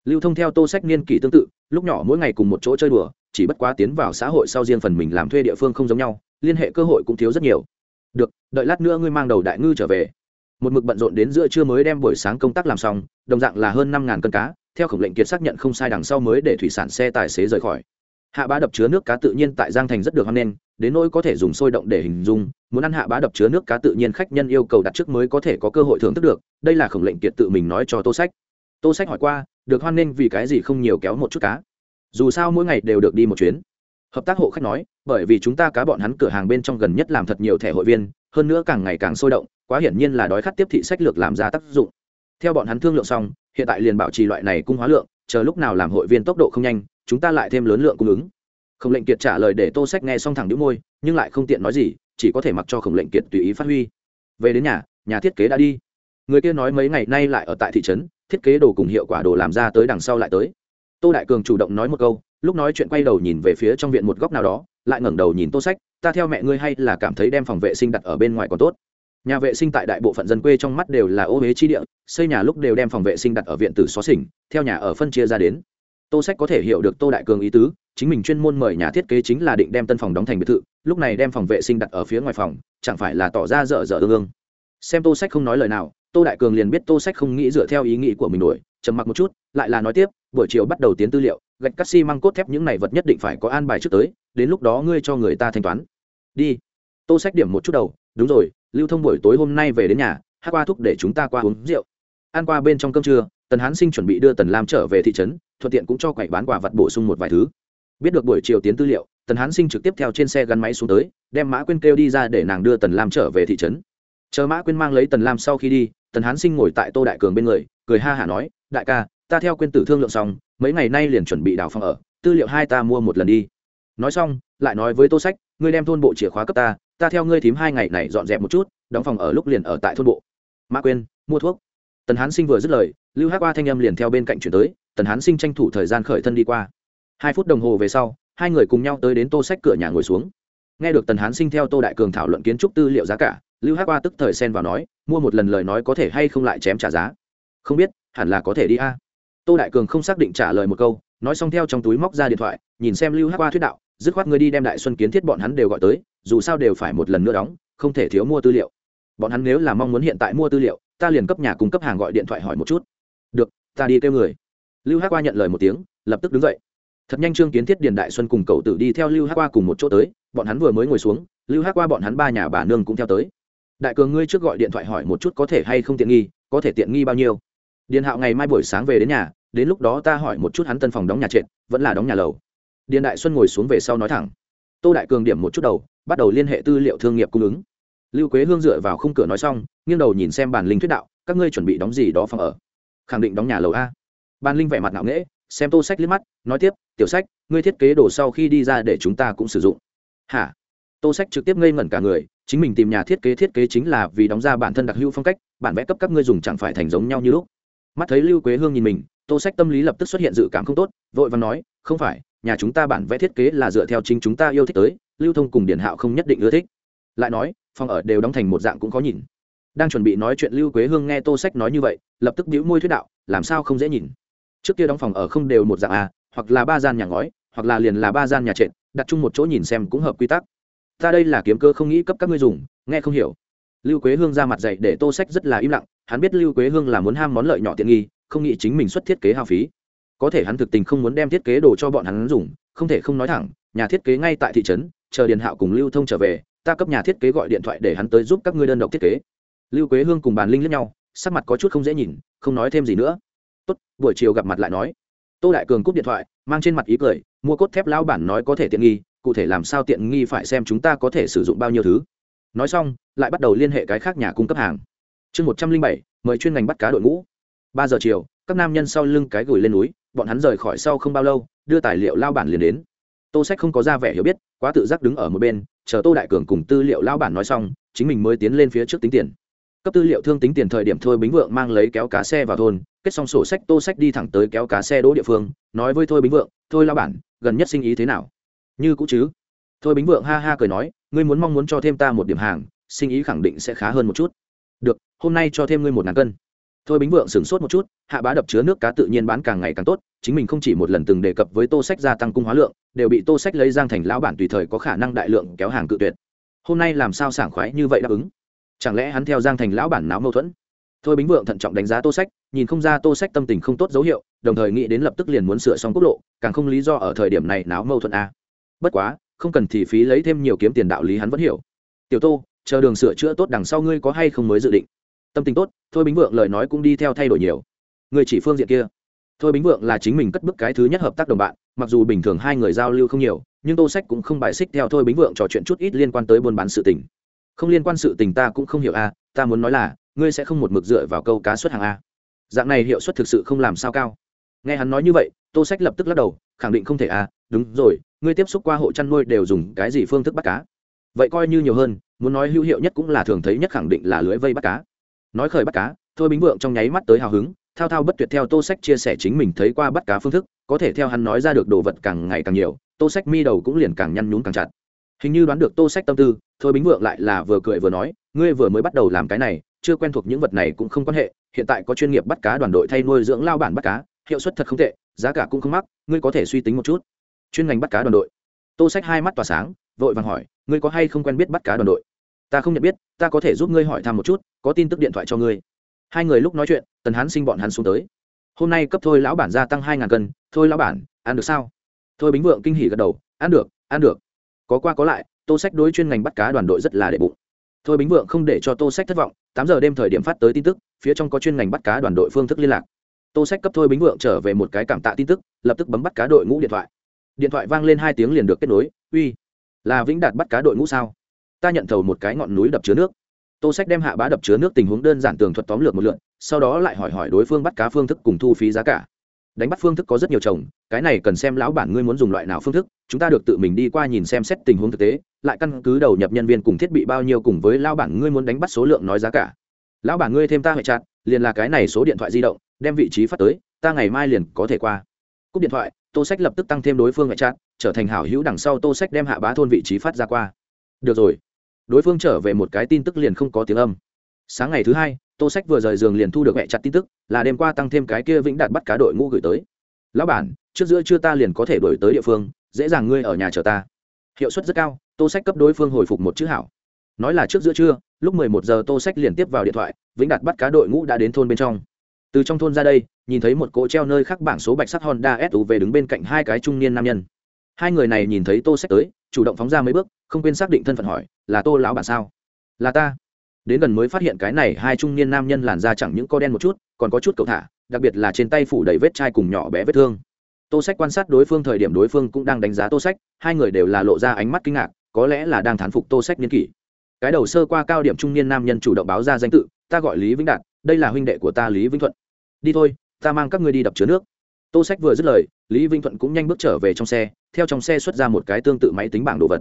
Lưu thông theo tô sách niên kỷ tương tự, lúc nhỏ mỗi ngày cùng một chỗ chơi đùa, chỉ bất quá tiến vào xã hội sau riêng phần mình làm thuê địa phương không giống nhau, liên hệ cơ hội cũng thiếu rất nhiều được, đợi lát nữa ngươi mang đầu đại ngư trở về. Một mực bận rộn đến giữa trưa mới đem buổi sáng công tác làm xong, đồng dạng là hơn năm ngàn cân cá, theo khổng lệnh kiệt xác nhận không sai đằng sau mới để thủy sản xe tài xế rời khỏi. Hạ bá đập chứa nước cá tự nhiên tại giang thành rất được hoan nghênh, đến nỗi có thể dùng sôi động để hình dung, muốn ăn hạ bá đập chứa nước cá tự nhiên khách nhân yêu cầu đặt trước mới có thể có cơ hội thưởng thức được, đây là khổng lệnh kiệt tự mình nói cho tô sách. Tô sách hỏi qua, được hoan nghênh vì cái gì không nhiều kéo một chút cá? Dù sao mỗi ngày đều được đi một chuyến hợp tác hộ khách nói, bởi vì chúng ta cá bọn hắn cửa hàng bên trong gần nhất làm thật nhiều thẻ hội viên, hơn nữa càng ngày càng sôi động, quá hiển nhiên là đói khát tiếp thị sách lược làm ra tác dụng. Theo bọn hắn thương lượng xong, hiện tại liền bảo trì loại này cung hóa lượng, chờ lúc nào làm hội viên tốc độ không nhanh, chúng ta lại thêm lớn lượng cung ứng. Khổng lệnh kiệt trả lời để tô sách nghe xong thẳng đĩu môi, nhưng lại không tiện nói gì, chỉ có thể mặc cho khổng lệnh kiệt tùy ý phát huy. Về đến nhà nhà thiết kế đã đi. Người kia nói mấy ngày nay lại ở tại thị trấn, thiết kế đồ cùng hiệu quả đồ làm ra tới đằng sau lại tới tô đại cường chủ động nói một câu, lúc nói chuyện quay đầu nhìn về phía trong viện một góc nào đó, lại ngẩng đầu nhìn tô sách, ta theo mẹ ngươi hay là cảm thấy đem phòng vệ sinh đặt ở bên ngoài còn tốt nhà vệ sinh tại đại bộ phận dân quê trong mắt đều là ô huế chi địa, xây nhà lúc đều đem phòng vệ sinh đặt ở viện tử xó xỉnh, theo nhà ở phân chia ra đến tô sách có thể hiểu được tô đại cường ý tứ, chính mình chuyên môn mời nhà thiết kế chính là định đem tân phòng đóng thành biệt thự, lúc này đem phòng vệ sinh đặt ở phía ngoài phòng, chẳng phải là tỏ ra dở dở ương ương xem tô sách không nói lời nào, tô đại cường liền biết tô sách không nghĩ dựa theo ý nghĩ của mình đuổi. trầm mặc một chút, lại là nói tiếp buổi chiều bắt đầu tiến tư liệu, gạch cắt xi、si、măng cốt thép những này vật nhất định phải có an bài trước tới, đến lúc đó ngươi cho người ta thanh toán. Đi. Tô sách điểm một chút đầu, đúng rồi, lưu thông buổi tối hôm nay về đến nhà, hát qua thúc để chúng ta qua uống rượu. Ăn qua bên trong cơm trưa, tần hán sinh chuẩn bị đưa tần lam trở về thị trấn, thuận tiện cũng cho quậy bán quả vật bổ sung một vài thứ. Biết được buổi chiều tiến tư liệu, tần hán sinh trực tiếp theo trên xe gắn máy xuống tới, đem mã quyên kêu đi ra để nàng đưa tần lam trở về thị trấn. Chờ mã quyên mang lấy tần lam sau khi đi, tần hán sinh ngồi tại tô đại cường bên người, cười ha hả nói, đại ca ta theo quên tử thương lượng xong, mấy ngày nay liền chuẩn bị đào phòng ở, tư liệu hai ta mua một lần đi. Nói xong, lại nói với tô sách, ngươi đem thôn bộ chìa khóa cấp ta ta theo ngươi thím hai ngày này dọn dẹp một chút, đóng phòng ở lúc liền ở tại thôn bộ. Mã quyên, mua thuốc. Tần hán sinh vừa dứt lời, lưu hát qua thanh âm liền theo bên cạnh chuyển tới, tần hán sinh tranh thủ thời gian khởi thân đi qua. Hai phút đồng hồ về sau, hai người cùng nhau tới đến tô sách cửa nhà ngồi xuống. Nghe được tần hán sinh theo tô đại cường thảo luận kiến trúc tư liệu giá cả, lưu hát qua tức thời xen vào nói, mua một lần lời nói có thể hay không lại chém trả giá? Không biết, hẳn là có thể đi a tô đại cường không xác định trả lời một câu, nói xong theo trong túi móc ra điện thoại, nhìn xem lưu hát qua thuyết đạo, dứt khoát ngươi đi đem đại xuân kiến thiết bọn hắn đều gọi tới, dù sao đều phải một lần nữa đóng, không thể thiếu mua tư liệu. Bọn hắn nếu là mong muốn hiện tại mua tư liệu, ta liền cấp nhà cung cấp hàng gọi điện thoại hỏi một chút. Được, ta đi kêu người. Lưu hát qua nhận lời một tiếng, lập tức đứng dậy. Thật nhanh trương kiến thiết điền đại xuân cùng cậu tử đi theo lưu hát qua cùng một chỗ tới, bọn hắn vừa mới ngồi xuống, lưu hát qua bọn hắn ba nhà bà nương cũng theo tới. Đại cường ngươi trước gọi điện thoại hỏi một chút có thể hay không tiện nghi, có thể tiện nghi bao nhiêu? Điền hạo ngày mai buổi sáng về đến nhà, đến lúc đó ta hỏi một chút hắn tân phòng đóng nhà trệt, vẫn là đóng nhà lầu. Điền đại xuân ngồi xuống về sau nói thẳng. Tô đại cường điểm một chút đầu, bắt đầu liên hệ tư liệu thương nghiệp cung ứng. Lưu quế hương dựa vào khung cửa nói xong, nghiêng đầu nhìn xem bàn linh thuyết đạo, các ngươi chuẩn bị đóng gì đó phòng ở? Khẳng định đóng nhà lầu a. Bàn linh vẻ mặt ngạo nghễ, xem tô sách liếc mắt, nói tiếp, tiểu sách, ngươi thiết kế đồ sau khi đi ra để chúng ta cũng sử dụng. Hả? Tô sách trực tiếp ngây ngẩn cả người, chính mình tìm nhà thiết kế thiết kế chính là vì đóng ra bản thân đặc hữu phong cách, bản vẽ cấp các ngươi dùng chẳng phải thành giống nhau như lúc mắt thấy lưu quế hương nhìn mình, tô sách tâm lý lập tức xuất hiện dự cảm không tốt, vội và nói, không phải, nhà chúng ta bản vẽ thiết kế là dựa theo chính chúng ta yêu thích tới, lưu thông cùng điển hạo không nhất định ưa thích. Lại nói, phòng ở đều đóng thành một dạng cũng có nhìn. Đang chuẩn bị nói chuyện lưu quế hương nghe tô sách nói như vậy, lập tức bĩu môi thuyết đạo, làm sao không dễ nhìn? Trước kia đóng phòng ở không đều một dạng à hoặc là ba gian nhà ngói, hoặc là liền là ba gian nhà trệt, đặt chung một chỗ nhìn xem cũng hợp quy tắc. Ta đây là kiếm cơ không nghĩ cấp các ngươi dùng, nghe không hiểu. Lưu quế hương ra mặt dạy để tô sách rất là im lặng hắn biết lưu quế hương là muốn ham món lợi nhỏ tiện nghi, không nghĩ chính mình xuất thiết kế hao phí. Có thể hắn thực tình không muốn đem thiết kế đồ cho bọn hắn dùng, không thể không nói thẳng, nhà thiết kế ngay tại thị trấn, chờ điền hạo cùng lưu thông trở về, ta cấp nhà thiết kế gọi điện thoại để hắn tới giúp các ngươi đơn độc thiết kế. Lưu quế hương cùng bàn linh lẫn nhau, sắc mặt có chút không dễ nhìn, không nói thêm gì nữa. Tốt, buổi chiều gặp mặt lại nói. Tô đại cường cúp điện thoại, mang trên mặt ý cười, mua cốt thép lão bản nói có thể tiện nghi, cụ thể làm sao tiện nghi phải xem chúng ta có thể sử dụng bao nhiêu thứ. Nói xong, lại bắt đầu liên hệ cái khác nhà cung cấp hàng chương một trăm linh bảy, mời chuyên ngành bắt cá đội ngũ. Ba giờ chiều, các nam nhân sau lưng cái gửi lên núi, bọn hắn rời khỏi sau không bao lâu, đưa tài liệu lao bản liền đến. Tô sách không có ra vẻ hiểu biết, quá tự giác đứng ở một bên, chờ tô đại cường cùng tư liệu lao bản nói xong, chính mình mới tiến lên phía trước tính tiền. Cấp tư liệu thương tính tiền thời điểm thôi bính vượng mang lấy kéo cá xe vào thôn, kết xong sổ sách tô sách đi thẳng tới kéo cá xe đỗ địa phương, nói với thôi bính vượng, thôi lao bản, gần nhất sinh ý thế nào? Như cũ chứ. Thôi bính vượng ha ha cười nói, ngươi muốn mong muốn cho thêm ta một điểm hàng, sinh ý khẳng định sẽ khá hơn một chút được, hôm nay cho thêm ngươi một ngàn cân. Thôi bính vượng sửng sốt một chút, hạ bá đập chứa nước cá tự nhiên bán càng ngày càng tốt, chính mình không chỉ một lần từng đề cập với tô sách gia tăng cung hóa lượng, đều bị tô sách lấy giang thành lão bản tùy thời có khả năng đại lượng kéo hàng cự tuyệt. Hôm nay làm sao sảng khoái như vậy đáp ứng? Chẳng lẽ hắn theo giang thành lão bản náo mâu thuẫn? Thôi bính vượng thận trọng đánh giá tô sách, nhìn không ra tô sách tâm tình không tốt dấu hiệu, đồng thời nghĩ đến lập tức liền muốn sửa xong quốc lộ, càng không lý do ở thời điểm này náo mâu thuẫn a. Bất quá, không cần thì phí lấy thêm nhiều kiếm tiền đạo lý hắn vẫn hiểu. Tiểu tô chờ đường sửa chữa tốt đằng sau ngươi có hay không mới dự định. Tâm tình tốt, thôi bính vượng lời nói cũng đi theo thay đổi nhiều. Người chỉ phương diện kia. Thôi bính vượng là chính mình cất bức cái thứ nhất hợp tác đồng bạn, mặc dù bình thường hai người giao lưu không nhiều, nhưng tô sách cũng không bài xích theo thôi bính vượng trò chuyện chút ít liên quan tới buôn bán sự tình. Không liên quan sự tình ta cũng không hiểu a, ta muốn nói là, ngươi sẽ không một mực dựa vào câu cá xuất hàng a. Dạng này hiệu suất thực sự không làm sao cao. Nghe hắn nói như vậy, tô sách lập tức lắc đầu, khẳng định không thể a, đúng rồi, ngươi tiếp xúc qua hộ chăn nuôi đều dùng cái gì phương thức bắt cá. Vậy coi như nhiều hơn muốn nói hữu hiệu nhất cũng là thường thấy nhất khẳng định là lưới vây bắt cá. Nói khởi bắt cá, thôi bính vượng trong nháy mắt tới hào hứng, thao thao bất tuyệt theo tô sách chia sẻ chính mình thấy qua bắt cá phương thức, có thể theo hắn nói ra được đồ vật càng ngày càng nhiều, tô sách mi đầu cũng liền càng nhăn nhún càng chặt. Hình như đoán được tô sách tâm tư, thôi bính vượng lại là vừa cười vừa nói, ngươi vừa mới bắt đầu làm cái này, chưa quen thuộc những vật này cũng không quan hệ, hiện tại có chuyên nghiệp bắt cá đoàn đội thay nuôi dưỡng lao bản bắt cá, hiệu suất thật không tệ, giá cả cũng không mắc, ngươi có thể suy tính một chút. Chuyên ngành bắt cá đoàn đội. Tô sách hai mắt tỏa sáng, vội vàng hỏi ngươi có hay không quen biết bắt cá đoàn đội? Ta không nhận biết, ta có thể giúp ngươi hỏi thăm một chút, có tin tức điện thoại cho ngươi. Hai người lúc nói chuyện, tần hán sinh bọn hắn xuống tới. Hôm nay cấp thôi lão bản gia tăng hai ngàn cân, thôi lão bản, ăn được sao? Thôi bính vượng kinh hỉ gật đầu, ăn được ăn được. Có qua có lại, tô sách đối chuyên ngành bắt cá đoàn đội rất là đệ bụng. Thôi bính vượng không để cho tô sách thất vọng, tám giờ đêm thời điểm phát tới tin tức, phía trong có chuyên ngành bắt cá đoàn đội phương thức liên lạc. Tô sách cấp thôi bính vượng trở về một cái cảm tạ tin tức, lập tức bấm bắt cá đội ngũ điện thoại. Điện thoại vang lên hai tiếng liền được kết nối, uy là vĩnh đạt bắt cá đội ngũ sao? Ta nhận thầu một cái ngọn núi đập chứa nước. Tô sách đem hạ bá đập chứa nước tình huống đơn giản tường thuật tóm lược một lượn, sau đó lại hỏi hỏi đối phương bắt cá phương thức cùng thu phí giá cả. Đánh bắt phương thức có rất nhiều chồng, cái này cần xem lão bản ngươi muốn dùng loại nào phương thức, chúng ta được tự mình đi qua nhìn xem xét tình huống thực tế, lại căn cứ đầu nhập nhân viên cùng thiết bị bao nhiêu cùng với lão bản ngươi muốn đánh bắt số lượng nói giá cả. Lão bản ngươi thêm ta hệ chặt, liền là cái này số điện thoại di động, đem vị trí phát tới, ta ngày mai liền có thể qua. Cúp điện thoại tô sách lập tức tăng thêm đối phương hệ chặt trở thành hảo hữu đằng sau tô sách đem hạ bá thôn vị trí phát ra qua. Được rồi. Đối phương trở về một cái tin tức liền không có tiếng âm. Sáng ngày thứ hai, tô sách vừa rời giường liền thu được mẹ chặt tin tức, là đêm qua tăng thêm cái kia vĩnh đạt bắt cá đội ngũ gửi tới. Lão bản, trước giữa trưa ta liền có thể đổi tới địa phương, dễ dàng ngươi ở nhà chờ ta. Hiệu suất rất cao, tô sách cấp đối phương hồi phục một chữ hảo. Nói là trước giữa trưa, lúc mười một giờ tô sách liền tiếp vào điện thoại, vĩnh đạt bắt cá đội ngũ đã đến thôn bên trong từ trong thôn ra đây, nhìn thấy một cỗ treo nơi khắc bảng số bạch sắc honda suv đứng bên cạnh hai cái trung niên nam nhân. Hai người này nhìn thấy tô sách tới, chủ động phóng ra mấy bước, không quên xác định thân phận hỏi, là tô lão bản sao? Là ta. Đến gần mới phát hiện cái này hai trung niên nam nhân làn da chẳng những co đen một chút, còn có chút cậu thả, đặc biệt là trên tay phủ đầy vết chai cùng nhỏ bé vết thương. Tô sách quan sát đối phương thời điểm đối phương cũng đang đánh giá tô sách, hai người đều là lộ ra ánh mắt kinh ngạc, có lẽ là đang thán phục tô sách niên kỷ. Cái đầu sơ qua cao điểm trung niên nam nhân chủ động báo ra danh tự, ta gọi lý vĩnh đạt, đây là huynh đệ của ta lý vĩnh thuận đi thôi, ta mang các ngươi đi đập chứa nước. Tô sách vừa dứt lời, lý Vinh thuận cũng nhanh bước trở về trong xe, theo trong xe xuất ra một cái tương tự máy tính bảng đồ vật.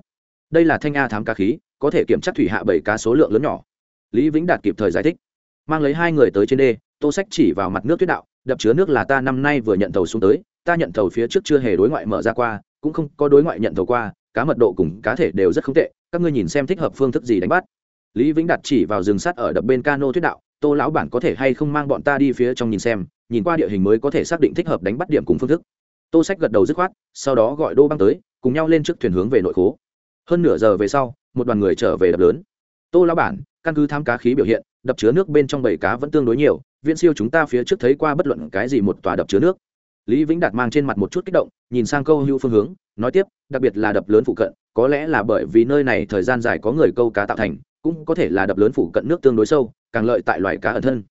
Đây là thanh a thám cá khí, có thể kiểm tra thủy hạ bảy cá số lượng lớn nhỏ. Lý vĩnh đạt kịp thời giải thích. Mang lấy hai người tới trên đê, tô sách chỉ vào mặt nước tuyết đạo, đập chứa nước là ta năm nay vừa nhận thầu xuống tới, ta nhận thầu phía trước chưa hề đối ngoại mở ra qua, cũng không có đối ngoại nhận thầu qua, cá mật độ cùng cá thể đều rất không tệ, các ngươi nhìn xem thích hợp phương thức gì đánh bắt. Lý vĩnh đạt chỉ vào rừng sắt ở đập bên cano tuyết đạo tô lão bản có thể hay không mang bọn ta đi phía trong nhìn xem, nhìn qua địa hình mới có thể xác định thích hợp đánh bắt điểm cùng phương thức. Tô sách gật đầu dứt khoát, sau đó gọi đô băng tới, cùng nhau lên trước thuyền hướng về nội khố. Hơn nửa giờ về sau, một đoàn người trở về đập lớn. Tô lão bản, căn cứ tham cá khí biểu hiện, đập chứa nước bên trong bầy cá vẫn tương đối nhiều, viễn siêu chúng ta phía trước thấy qua bất luận cái gì một tòa đập chứa nước. Lý vĩnh đạt mang trên mặt một chút kích động, nhìn sang câu hưu phương hướng, nói tiếp, đặc biệt là đập lớn phụ cận, có lẽ là bởi vì nơi này thời gian dài có người câu cá tạo thành cũng có thể là đập lớn phụ cận nước tương đối sâu, càng lợi tại loài cá ẩn thân.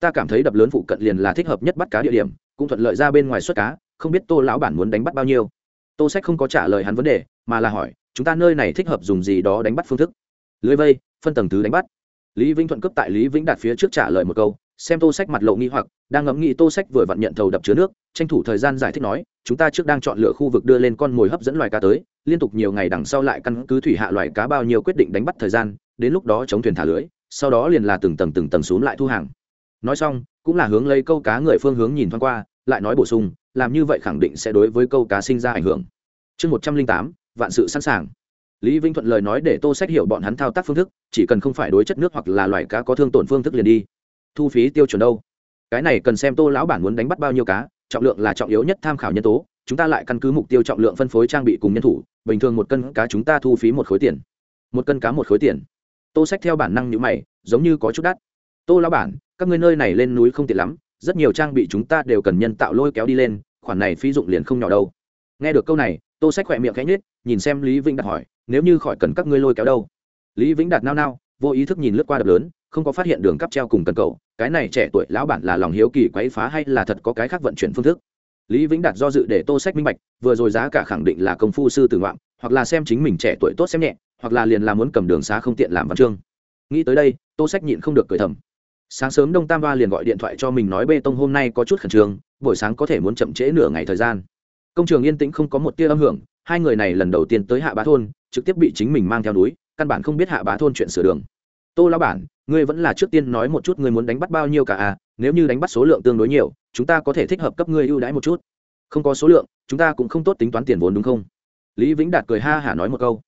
Ta cảm thấy đập lớn phụ cận liền là thích hợp nhất bắt cá địa điểm, cũng thuận lợi ra bên ngoài xuất cá, không biết tô lão bản muốn đánh bắt bao nhiêu. Tô sách không có trả lời hắn vấn đề, mà là hỏi, chúng ta nơi này thích hợp dùng gì đó đánh bắt phương thức? Lưới vây, phân tầng thứ đánh bắt. Lý vĩnh thuận cấp tại lý vĩnh đạt phía trước trả lời một câu, xem tô sách mặt lộ nghi hoặc, đang ngẫm nghĩ tô sách vừa vặn nhận thầu đập chứa nước, tranh thủ thời gian giải thích nói, chúng ta trước đang chọn lựa khu vực đưa lên con mồi hấp dẫn loài cá tới, liên tục nhiều ngày đằng sau lại căn cứ thủy hạ loài cá bao nhiêu quyết định đánh bắt thời gian đến lúc đó chống thuyền thả lưới, sau đó liền là từng tầng từng tầng xuống lại thu hàng. Nói xong, cũng là hướng lấy câu cá người phương hướng nhìn thoáng qua, lại nói bổ sung, làm như vậy khẳng định sẽ đối với câu cá sinh ra ảnh hưởng. Chương một trăm linh tám, vạn sự sẵn sàng. Lý vinh thuận lời nói để tô sách hiểu bọn hắn thao tác phương thức, chỉ cần không phải đối chất nước hoặc là loài cá có thương tổn phương thức liền đi. Thu phí tiêu chuẩn đâu? Cái này cần xem tô lão bản muốn đánh bắt bao nhiêu cá, trọng lượng là trọng yếu nhất tham khảo nhân tố, chúng ta lại căn cứ mục tiêu trọng lượng phân phối trang bị cùng nhân thủ, bình thường một cân cá chúng ta thu phí một khối tiền. Một cân cá một khối tiền tô sách theo bản năng nhữ mày, giống như có chút đắt. Tô lão bản, các ngươi nơi này lên núi không tiện lắm, rất nhiều trang bị chúng ta đều cần nhân tạo lôi kéo đi lên, khoản này phí dụng liền không nhỏ đâu. Nghe được câu này, tô sách khỏe miệng khẽ nhết nhìn xem lý vĩnh Đạt hỏi, nếu như khỏi cần các ngươi lôi kéo đâu? Lý vĩnh đạt nao nao, vô ý thức nhìn lướt qua đập lớn, không có phát hiện đường cắp treo cùng cần cầu, cái này trẻ tuổi lão bản là lòng hiếu kỳ quấy phá hay là thật có cái khác vận chuyển phương thức? Lý vĩnh đạt do dự để tô sách minh bạch, vừa rồi giá cả khẳng định là công phu sư tử ngoạm, hoặc là xem chính mình trẻ tuổi tốt xem nhẹ hoặc là liền là muốn cầm đường xá không tiện làm văn chương. Nghĩ tới đây, tô sách nhịn không được cười thầm. Sáng sớm đông tam ba liền gọi điện thoại cho mình nói bê tông hôm nay có chút khẩn trương, buổi sáng có thể muốn chậm trễ nửa ngày thời gian. Công trường yên tĩnh không có một tia âm hưởng, hai người này lần đầu tiên tới hạ bá thôn, trực tiếp bị chính mình mang theo núi, căn bản không biết hạ bá thôn chuyện sửa đường. Tô lão bản, ngươi vẫn là trước tiên nói một chút ngươi muốn đánh bắt bao nhiêu cả à nếu như đánh bắt số lượng tương đối nhiều, chúng ta có thể thích hợp cấp ngươi ưu đãi một chút. Không có số lượng, chúng ta cũng không tốt tính toán tiền vốn đúng không? Lý vĩnh đạt cười ha hả nói một câu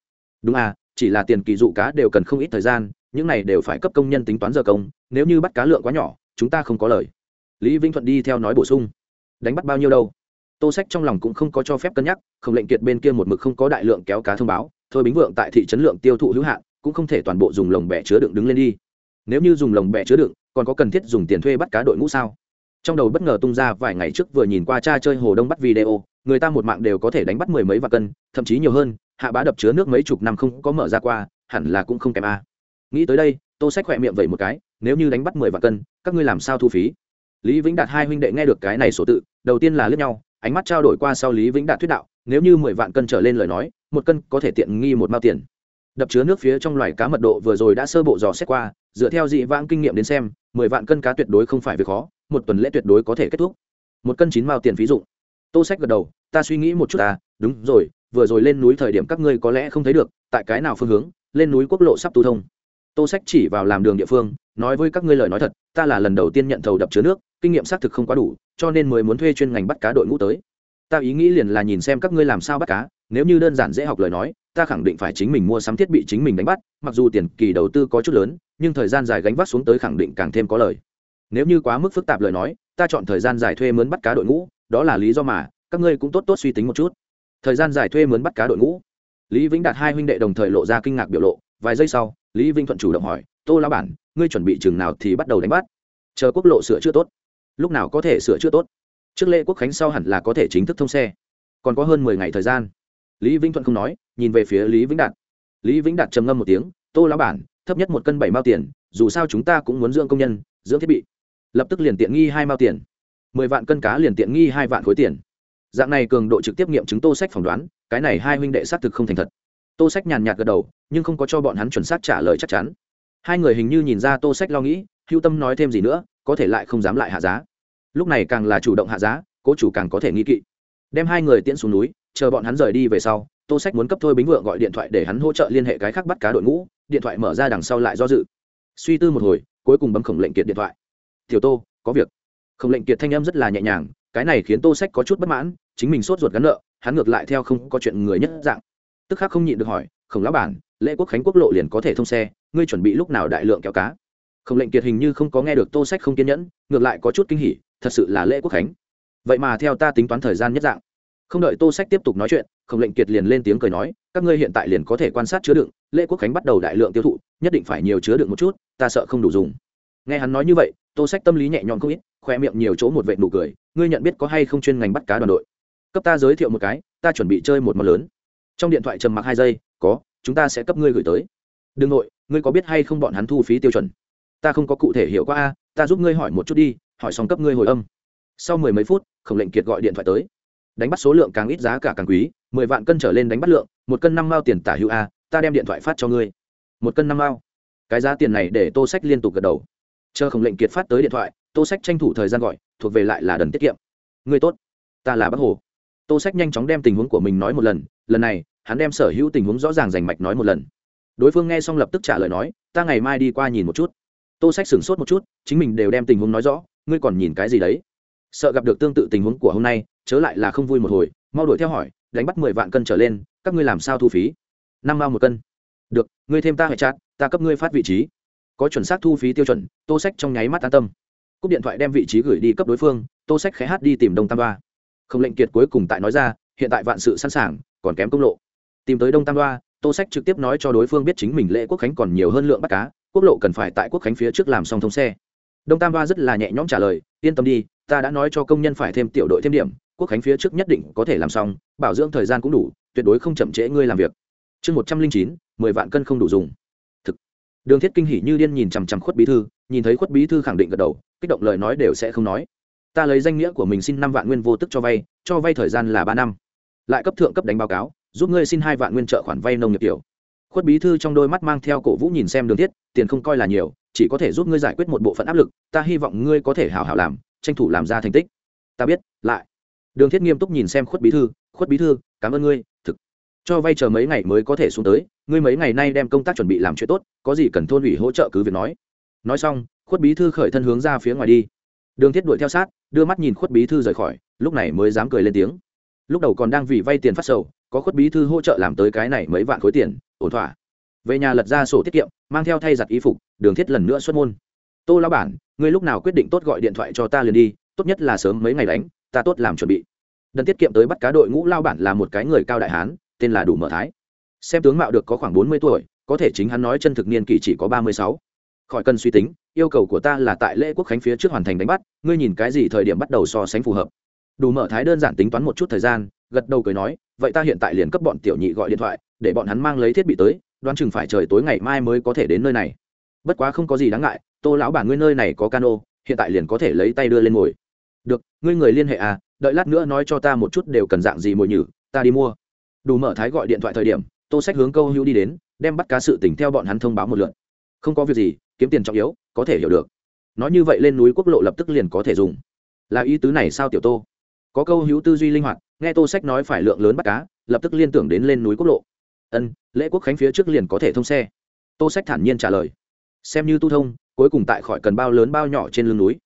đúng à chỉ là tiền kỳ dụ cá đều cần không ít thời gian, những này đều phải cấp công nhân tính toán giờ công, nếu như bắt cá lượng quá nhỏ, chúng ta không có lời. Lý vĩnh thuận đi theo nói bổ sung. Đánh bắt bao nhiêu đâu? Tô sách trong lòng cũng không có cho phép cân nhắc, không lệnh kiệt bên kia một mực không có đại lượng kéo cá thông báo, thôi bính vượng tại thị trấn lượng tiêu thụ hữu hạn, cũng không thể toàn bộ dùng lồng bè chứa đựng đứng lên đi. Nếu như dùng lồng bè chứa đựng, còn có cần thiết dùng tiền thuê bắt cá đội ngũ sao? Trong đầu bất ngờ tung ra vài ngày trước vừa nhìn qua cha chơi hồ đông bắt video, người ta một mạng đều có thể đánh bắt mười mấy vạn cân, thậm chí nhiều hơn hạ bá đập chứa nước mấy chục năm không có mở ra qua, hẳn là cũng không kém a. Nghĩ tới đây, tô sách khỏe miệng vậy một cái, nếu như đánh bắt mười vạn cân, các ngươi làm sao thu phí? Lý vĩnh đạt hai huynh đệ nghe được cái này sổ tự, đầu tiên là lướt nhau, ánh mắt trao đổi qua sau lý vĩnh đạt thuyết đạo, nếu như mười vạn cân trở lên lời nói, một cân có thể tiện nghi một mao tiền. Đập chứa nước phía trong loài cá mật độ vừa rồi đã sơ bộ dò xét qua, dựa theo dị vãng kinh nghiệm đến xem, mười vạn cân cá tuyệt đối không phải việc khó, một tuần lễ tuyệt đối có thể kết thúc. Một cân chín mao tiền phí dụ. tô sách gật đầu, ta suy nghĩ một chút à đúng rồi vừa rồi lên núi thời điểm các ngươi có lẽ không thấy được, tại cái nào phương hướng, lên núi quốc lộ sắp tu thông. Tô sách chỉ vào làm đường địa phương, nói với các ngươi lời nói thật, ta là lần đầu tiên nhận thầu đập chứa nước, kinh nghiệm xác thực không quá đủ, cho nên mới muốn thuê chuyên ngành bắt cá đội ngũ tới. Ta ý nghĩ liền là nhìn xem các ngươi làm sao bắt cá, nếu như đơn giản dễ học lời nói, ta khẳng định phải chính mình mua sắm thiết bị chính mình đánh bắt, mặc dù tiền kỳ đầu tư có chút lớn, nhưng thời gian dài gánh vác xuống tới khẳng định càng thêm có lời. Nếu như quá mức phức tạp lời nói, ta chọn thời gian dài thuê mướn bắt cá đội ngũ, đó là lý do mà, các ngươi cũng tốt tốt suy tính một chút thời gian dài thuê mướn bắt cá đội ngũ. Lý vĩnh đạt hai huynh đệ đồng thời lộ ra kinh ngạc biểu lộ, vài giây sau, lý vinh thuận chủ động hỏi, tô lão bản, ngươi chuẩn bị chừng nào thì bắt đầu đánh bắt? Chờ quốc lộ sửa chữa tốt. Lúc nào có thể sửa chữa tốt? Trước lễ quốc khánh sau hẳn là có thể chính thức thông xe. Còn có hơn mười ngày thời gian. Lý vĩnh thuận không nói, nhìn về phía lý vĩnh đạt. Lý vĩnh đạt trầm ngâm một tiếng, tô lão bản, thấp nhất một cân bảy mao tiền, dù sao chúng ta cũng muốn dưỡng công nhân, dưỡng thiết bị. Lập tức liền tiện nghi hai mao tiền. Mười vạn cân cá liền tiện nghi hai vạn khối tiền dạng này cường độ trực tiếp nghiệm chứng tô sách phỏng đoán, cái này hai huynh đệ xác thực không thành thật. Tô sách nhàn nhạt gật đầu, nhưng không có cho bọn hắn chuẩn xác trả lời chắc chắn. Hai người hình như nhìn ra tô sách lo nghĩ, hưu tâm nói thêm gì nữa, có thể lại không dám lại hạ giá. Lúc này càng là chủ động hạ giá, cố chủ càng có thể nghi kỵ. Đem hai người tiễn xuống núi, chờ bọn hắn rời đi về sau, tô sách muốn cấp thôi bính vượng gọi điện thoại để hắn hỗ trợ liên hệ cái khác bắt cá đội ngũ, điện thoại mở ra đằng sau lại do dự. Suy tư một hồi, cuối cùng bấm khổng lệnh kiệt điện thoại. Tiểu tô, có việc. Khổng lệnh kiệt thanh âm rất là nhẹ nhàng cái này khiến tô sách có chút bất mãn, chính mình sốt ruột gắn nợ, hắn ngược lại theo không có chuyện người nhất dạng. Tức khác không nhịn được hỏi, khổng lão bản, lễ quốc khánh quốc lộ liền có thể thông xe, ngươi chuẩn bị lúc nào đại lượng kéo cá? Khổng lệnh kiệt hình như không có nghe được tô sách không kiên nhẫn, ngược lại có chút kinh hỉ, thật sự là lễ quốc khánh. Vậy mà theo ta tính toán thời gian nhất dạng. Không đợi tô sách tiếp tục nói chuyện, khổng lệnh kiệt liền lên tiếng cười nói, các ngươi hiện tại liền có thể quan sát chứa đựng, lễ quốc khánh bắt đầu đại lượng tiêu thụ, nhất định phải nhiều chứa đựng một chút, ta sợ không đủ dùng. Nghe hắn nói như vậy tô sách tâm lý nhẹ nhõm không ít, khoe miệng nhiều chỗ một vệ nụ cười, ngươi nhận biết có hay không chuyên ngành bắt cá đoàn đội? Cấp ta giới thiệu một cái, ta chuẩn bị chơi một món lớn. Trong điện thoại trầm mặc hai giây, có, chúng ta sẽ cấp ngươi gửi tới. Đừng nội, ngươi có biết hay không bọn hắn thu phí tiêu chuẩn? Ta không có cụ thể hiểu qua a, ta giúp ngươi hỏi một chút đi, hỏi xong cấp ngươi hồi âm. Sau mười mấy phút, khổng lệnh kiệt gọi điện thoại tới. Đánh bắt số lượng càng ít giá cả càng quý, mười vạn cân trở lên đánh bắt lượng, một cân năm mao tiền tả hữu a, ta đem điện thoại phát cho ngươi. Một cân năm mao. Cái giá tiền này để tô sách liên tục gật đầu chờ khổng lệnh kiệt phát tới điện thoại, tô sách tranh thủ thời gian gọi, thuộc về lại là đần tiết kiệm. Người tốt, ta là bác hồ. Tô sách nhanh chóng đem tình huống của mình nói một lần lần này, hắn đem sở hữu tình huống rõ ràng rành mạch nói một lần. Đối phương nghe xong lập tức trả lời nói, ta ngày mai đi qua nhìn một chút. Tô sách sửng sốt một chút, chính mình đều đem tình huống nói rõ, ngươi còn nhìn cái gì đấy? Sợ gặp được tương tự tình huống của hôm nay, chớ lại là không vui một hồi, mau đuổi theo hỏi, đánh bắt mười vạn cân trở lên, các ngươi làm sao thu phí? Năm mao một cân. Được, ngươi thêm ta hệ chát ta cấp ngươi phát vị trí có chuẩn xác thu phí tiêu chuẩn, tô sách trong nháy mắt an tâm. Cúp điện thoại đem vị trí gửi đi cấp đối phương, tô sách khé hát đi tìm đông tam ba không lệnh kiệt cuối cùng tại nói ra, hiện tại vạn sự sẵn sàng, còn kém công lộ. Tìm tới đông tam đoa, tô sách trực tiếp nói cho đối phương biết chính mình lễ quốc khánh còn nhiều hơn lượng bắt cá, quốc lộ cần phải tại quốc khánh phía trước làm xong thông xe. Đông tam đoa rất là nhẹ nhõm trả lời, yên tâm đi, ta đã nói cho công nhân phải thêm tiểu đội thêm điểm, quốc khánh phía trước nhất định có thể làm xong, bảo dưỡng thời gian cũng đủ, tuyệt đối không chậm trễ ngươi làm việc. Chương một trăm linh chín, mười vạn cân không đủ dùng đường thiết kinh hỉ như điên nhìn chằm chằm khuất bí thư, nhìn thấy khuất bí thư khẳng định gật đầu, kích động lời nói đều sẽ không nói. Ta lấy danh nghĩa của mình xin năm vạn nguyên vô tức cho vay cho vay thời gian là ba năm. Lại cấp thượng cấp đánh báo cáo, giúp ngươi xin hai vạn nguyên trợ khoản vay nông nghiệp tiểu. khuất bí thư trong đôi mắt mang theo cổ vũ nhìn xem đường thiết, tiền không coi là nhiều, chỉ có thể giúp ngươi giải quyết một bộ phận áp lực, ta hy vọng ngươi có thể hào hào làm, tranh thủ làm ra thành tích. Ta biết, lại. Đường thiết nghiêm túc nhìn xem khuất bí thư, khuất bí thư, cảm ơn ngươi, thực cho vay chờ mấy ngày mới có thể xuống tới, ngươi mấy ngày nay đem công tác chuẩn bị làm chuyện tốt, có gì cần thôn ủy hỗ trợ cứ việc nói. Nói xong, khuất bí thư khởi thân hướng ra phía ngoài đi. Đường thiết đuổi theo sát, đưa mắt nhìn khuất bí thư rời khỏi, lúc này mới dám cười lên tiếng. Lúc đầu còn đang vì vay tiền phát sầu, có khuất bí thư hỗ trợ làm tới cái này mấy vạn khối tiền, ổn thỏa. Về nhà lật ra sổ tiết kiệm, mang theo thay giặt y phục, đường thiết lần nữa xuất môn. Tô lao bản, ngươi lúc nào quyết định tốt gọi điện thoại cho ta liền đi, tốt nhất là sớm mấy ngày đánh, ta tốt làm chuẩn bị. Đần tiết kiệm tới bắt cá đội ngũ lao bản là một cái người cao đại hán tên là đủ mở thái. Xem tướng mạo được có khoảng bốn mươi tuổi, có thể chính hắn nói chân thực niên kỷ chỉ có ba mươi sáu. Khỏi cần suy tính, yêu cầu của ta là tại lễ quốc khánh phía trước hoàn thành đánh bắt, ngươi nhìn cái gì thời điểm bắt đầu so sánh phù hợp. Đủ mở thái đơn giản tính toán một chút thời gian, gật đầu cười nói, vậy ta hiện tại liền cấp bọn tiểu nhị gọi điện thoại, để bọn hắn mang lấy thiết bị tới, đoán chừng phải trời tối ngày mai mới có thể đến nơi này. Bất quá không có gì đáng ngại, tô lão bản ngươi nơi này có cano, hiện tại liền có thể lấy tay đưa lên ngồi. Được, ngươi người liên hệ à đợi lát nữa nói cho ta một chút đều cần dạng gì mồi nhử, ta đi mua đủ mở thái gọi điện thoại thời điểm, tô sách hướng câu hữu đi đến, đem bắt cá sự tỉnh theo bọn hắn thông báo một lượt. Không có việc gì, kiếm tiền trọng yếu, có thể hiểu được. Nói như vậy lên núi quốc lộ lập tức liền có thể dùng. Là ý tứ này sao tiểu tô? Có câu hữu tư duy linh hoạt, nghe tô sách nói phải lượng lớn bắt cá, lập tức liên tưởng đến lên núi quốc lộ. Ân, lễ quốc khánh phía trước liền có thể thông xe. Tô sách thản nhiên trả lời. Xem như tu thông, cuối cùng tại khỏi cần bao lớn bao nhỏ trên lưng núi.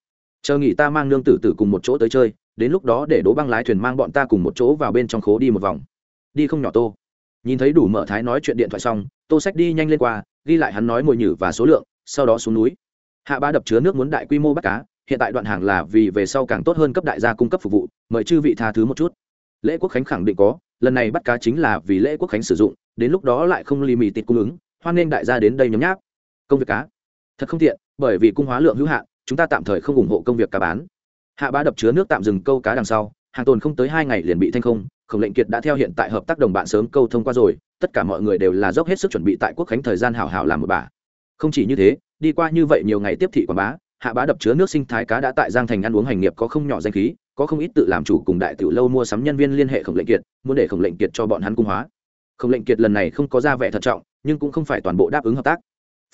Chờ nghỉ ta mang nương tử tử cùng một chỗ tới chơi, đến lúc đó để đố băng lái thuyền mang bọn ta cùng một chỗ vào bên trong khố đi một vòng đi không nhỏ tô. Nhìn thấy đủ mở thái nói chuyện điện thoại xong, tô sách đi nhanh lên qua, ghi lại hắn nói mồi nhử và số lượng, sau đó xuống núi. Hạ ba đập chứa nước muốn đại quy mô bắt cá, hiện tại đoạn hàng là vì về sau càng tốt hơn cấp đại gia cung cấp phục vụ, mời chư vị tha thứ một chút. Lễ quốc khánh khẳng định có, lần này bắt cá chính là vì lễ quốc khánh sử dụng, đến lúc đó lại không lì mì tịt cung ứng, hoan nghênh đại gia đến đây nhấm nháp. Công việc cá. Thật không tiện, bởi vì cung hóa lượng hữu hạn, chúng ta tạm thời không ủng hộ công việc cá bán. Hạ bá đập chứa nước tạm dừng câu cá đằng sau, hàng tồn không tới hai ngày liền bị thanh không khổng lệnh kiệt đã theo hiện tại hợp tác đồng bạn sớm câu thông qua rồi, tất cả mọi người đều là dốc hết sức chuẩn bị tại quốc khánh thời gian hảo hảo làm một bà. Không chỉ như thế, đi qua như vậy nhiều ngày tiếp thị quảng bá, hạ bá đập chứa nước sinh thái cá đã tại giang thành ăn uống hành nghiệp có không nhỏ danh khí, có không ít tự làm chủ cùng đại tiểu lâu mua sắm nhân viên liên hệ khổng lệnh kiệt, muốn để khổng lệnh kiệt cho bọn hắn cung hóa. Khổng lệnh kiệt lần này không có ra vẻ thận trọng, nhưng cũng không phải toàn bộ đáp ứng hợp tác.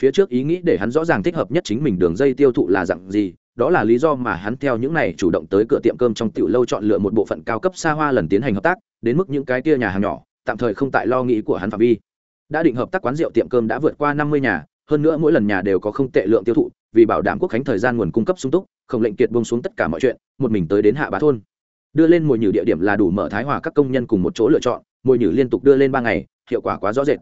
Phía trước ý nghĩ để hắn rõ ràng thích hợp nhất chính mình đường dây tiêu thụ là dạng gì đó là lý do mà hắn theo những này chủ động tới cửa tiệm cơm trong tiểu lâu chọn lựa một bộ phận cao cấp xa hoa lần tiến hành hợp tác, đến mức những cái kia nhà hàng nhỏ, tạm thời không tại lo nghĩ của hắn phạm vi. Đã định hợp tác quán rượu tiệm cơm đã vượt qua năm mươi nhà, hơn nữa mỗi lần nhà đều có không tệ lượng tiêu thụ, vì bảo đảm quốc khánh thời gian nguồn cung cấp sung túc, không lệnh kiệt buông xuống tất cả mọi chuyện, một mình tới đến hạ bá thôn. Đưa lên mồi nhử địa điểm là đủ mở thái hòa các công nhân cùng một chỗ lựa chọn, mồi nhử liên tục đưa lên ba ngày, hiệu quả quá rõ rệt.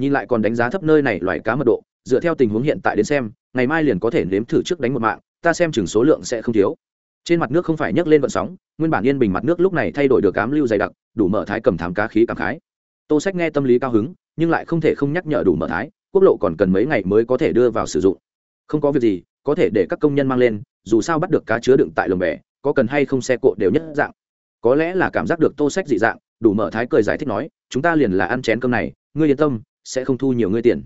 Nhìn lại còn đánh giá thấp nơi này loài cá mật độ, dựa theo tình huống hiện tại đến xem, ngày mai liền có thể nếm thử trước đánh một mạng ta xem chừng số lượng sẽ không thiếu. Trên mặt nước không phải nhấc lên vận sóng, nguyên bản yên bình mặt nước lúc này thay đổi được cám lưu dày đặc, đủ mở thái cầm thám cá khí cảm khái. Tô sách nghe tâm lý cao hứng, nhưng lại không thể không nhắc nhở đủ mở thái, quốc lộ còn cần mấy ngày mới có thể đưa vào sử dụng. Không có việc gì, có thể để các công nhân mang lên, dù sao bắt được cá chứa đựng tại lồng bè, có cần hay không xe cộ đều nhất dạng. Có lẽ là cảm giác được tô sách dị dạng, đủ mở thái cười giải thích nói, chúng ta liền là ăn chén cơm này, ngươi yên tâm, sẽ không thu nhiều ngươi tiền.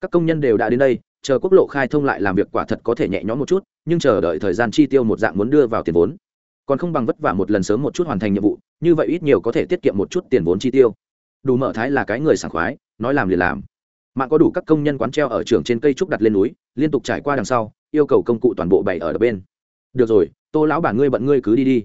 Các công nhân đều đã đến đây chờ quốc lộ khai thông lại làm việc quả thật có thể nhẹ nhõm một chút, nhưng chờ đợi thời gian chi tiêu một dạng muốn đưa vào tiền vốn. Còn không bằng vất vả một lần sớm một chút hoàn thành nhiệm vụ, như vậy ít nhiều có thể tiết kiệm một chút tiền vốn chi tiêu. Đủ mở thái là cái người sảng khoái, nói làm liền làm. Mạng có đủ các công nhân quán treo ở trường trên cây trúc đặt lên núi, liên tục trải qua đằng sau, yêu cầu công cụ toàn bộ bày ở bên. Được rồi, tô lão bản ngươi bận ngươi cứ đi đi.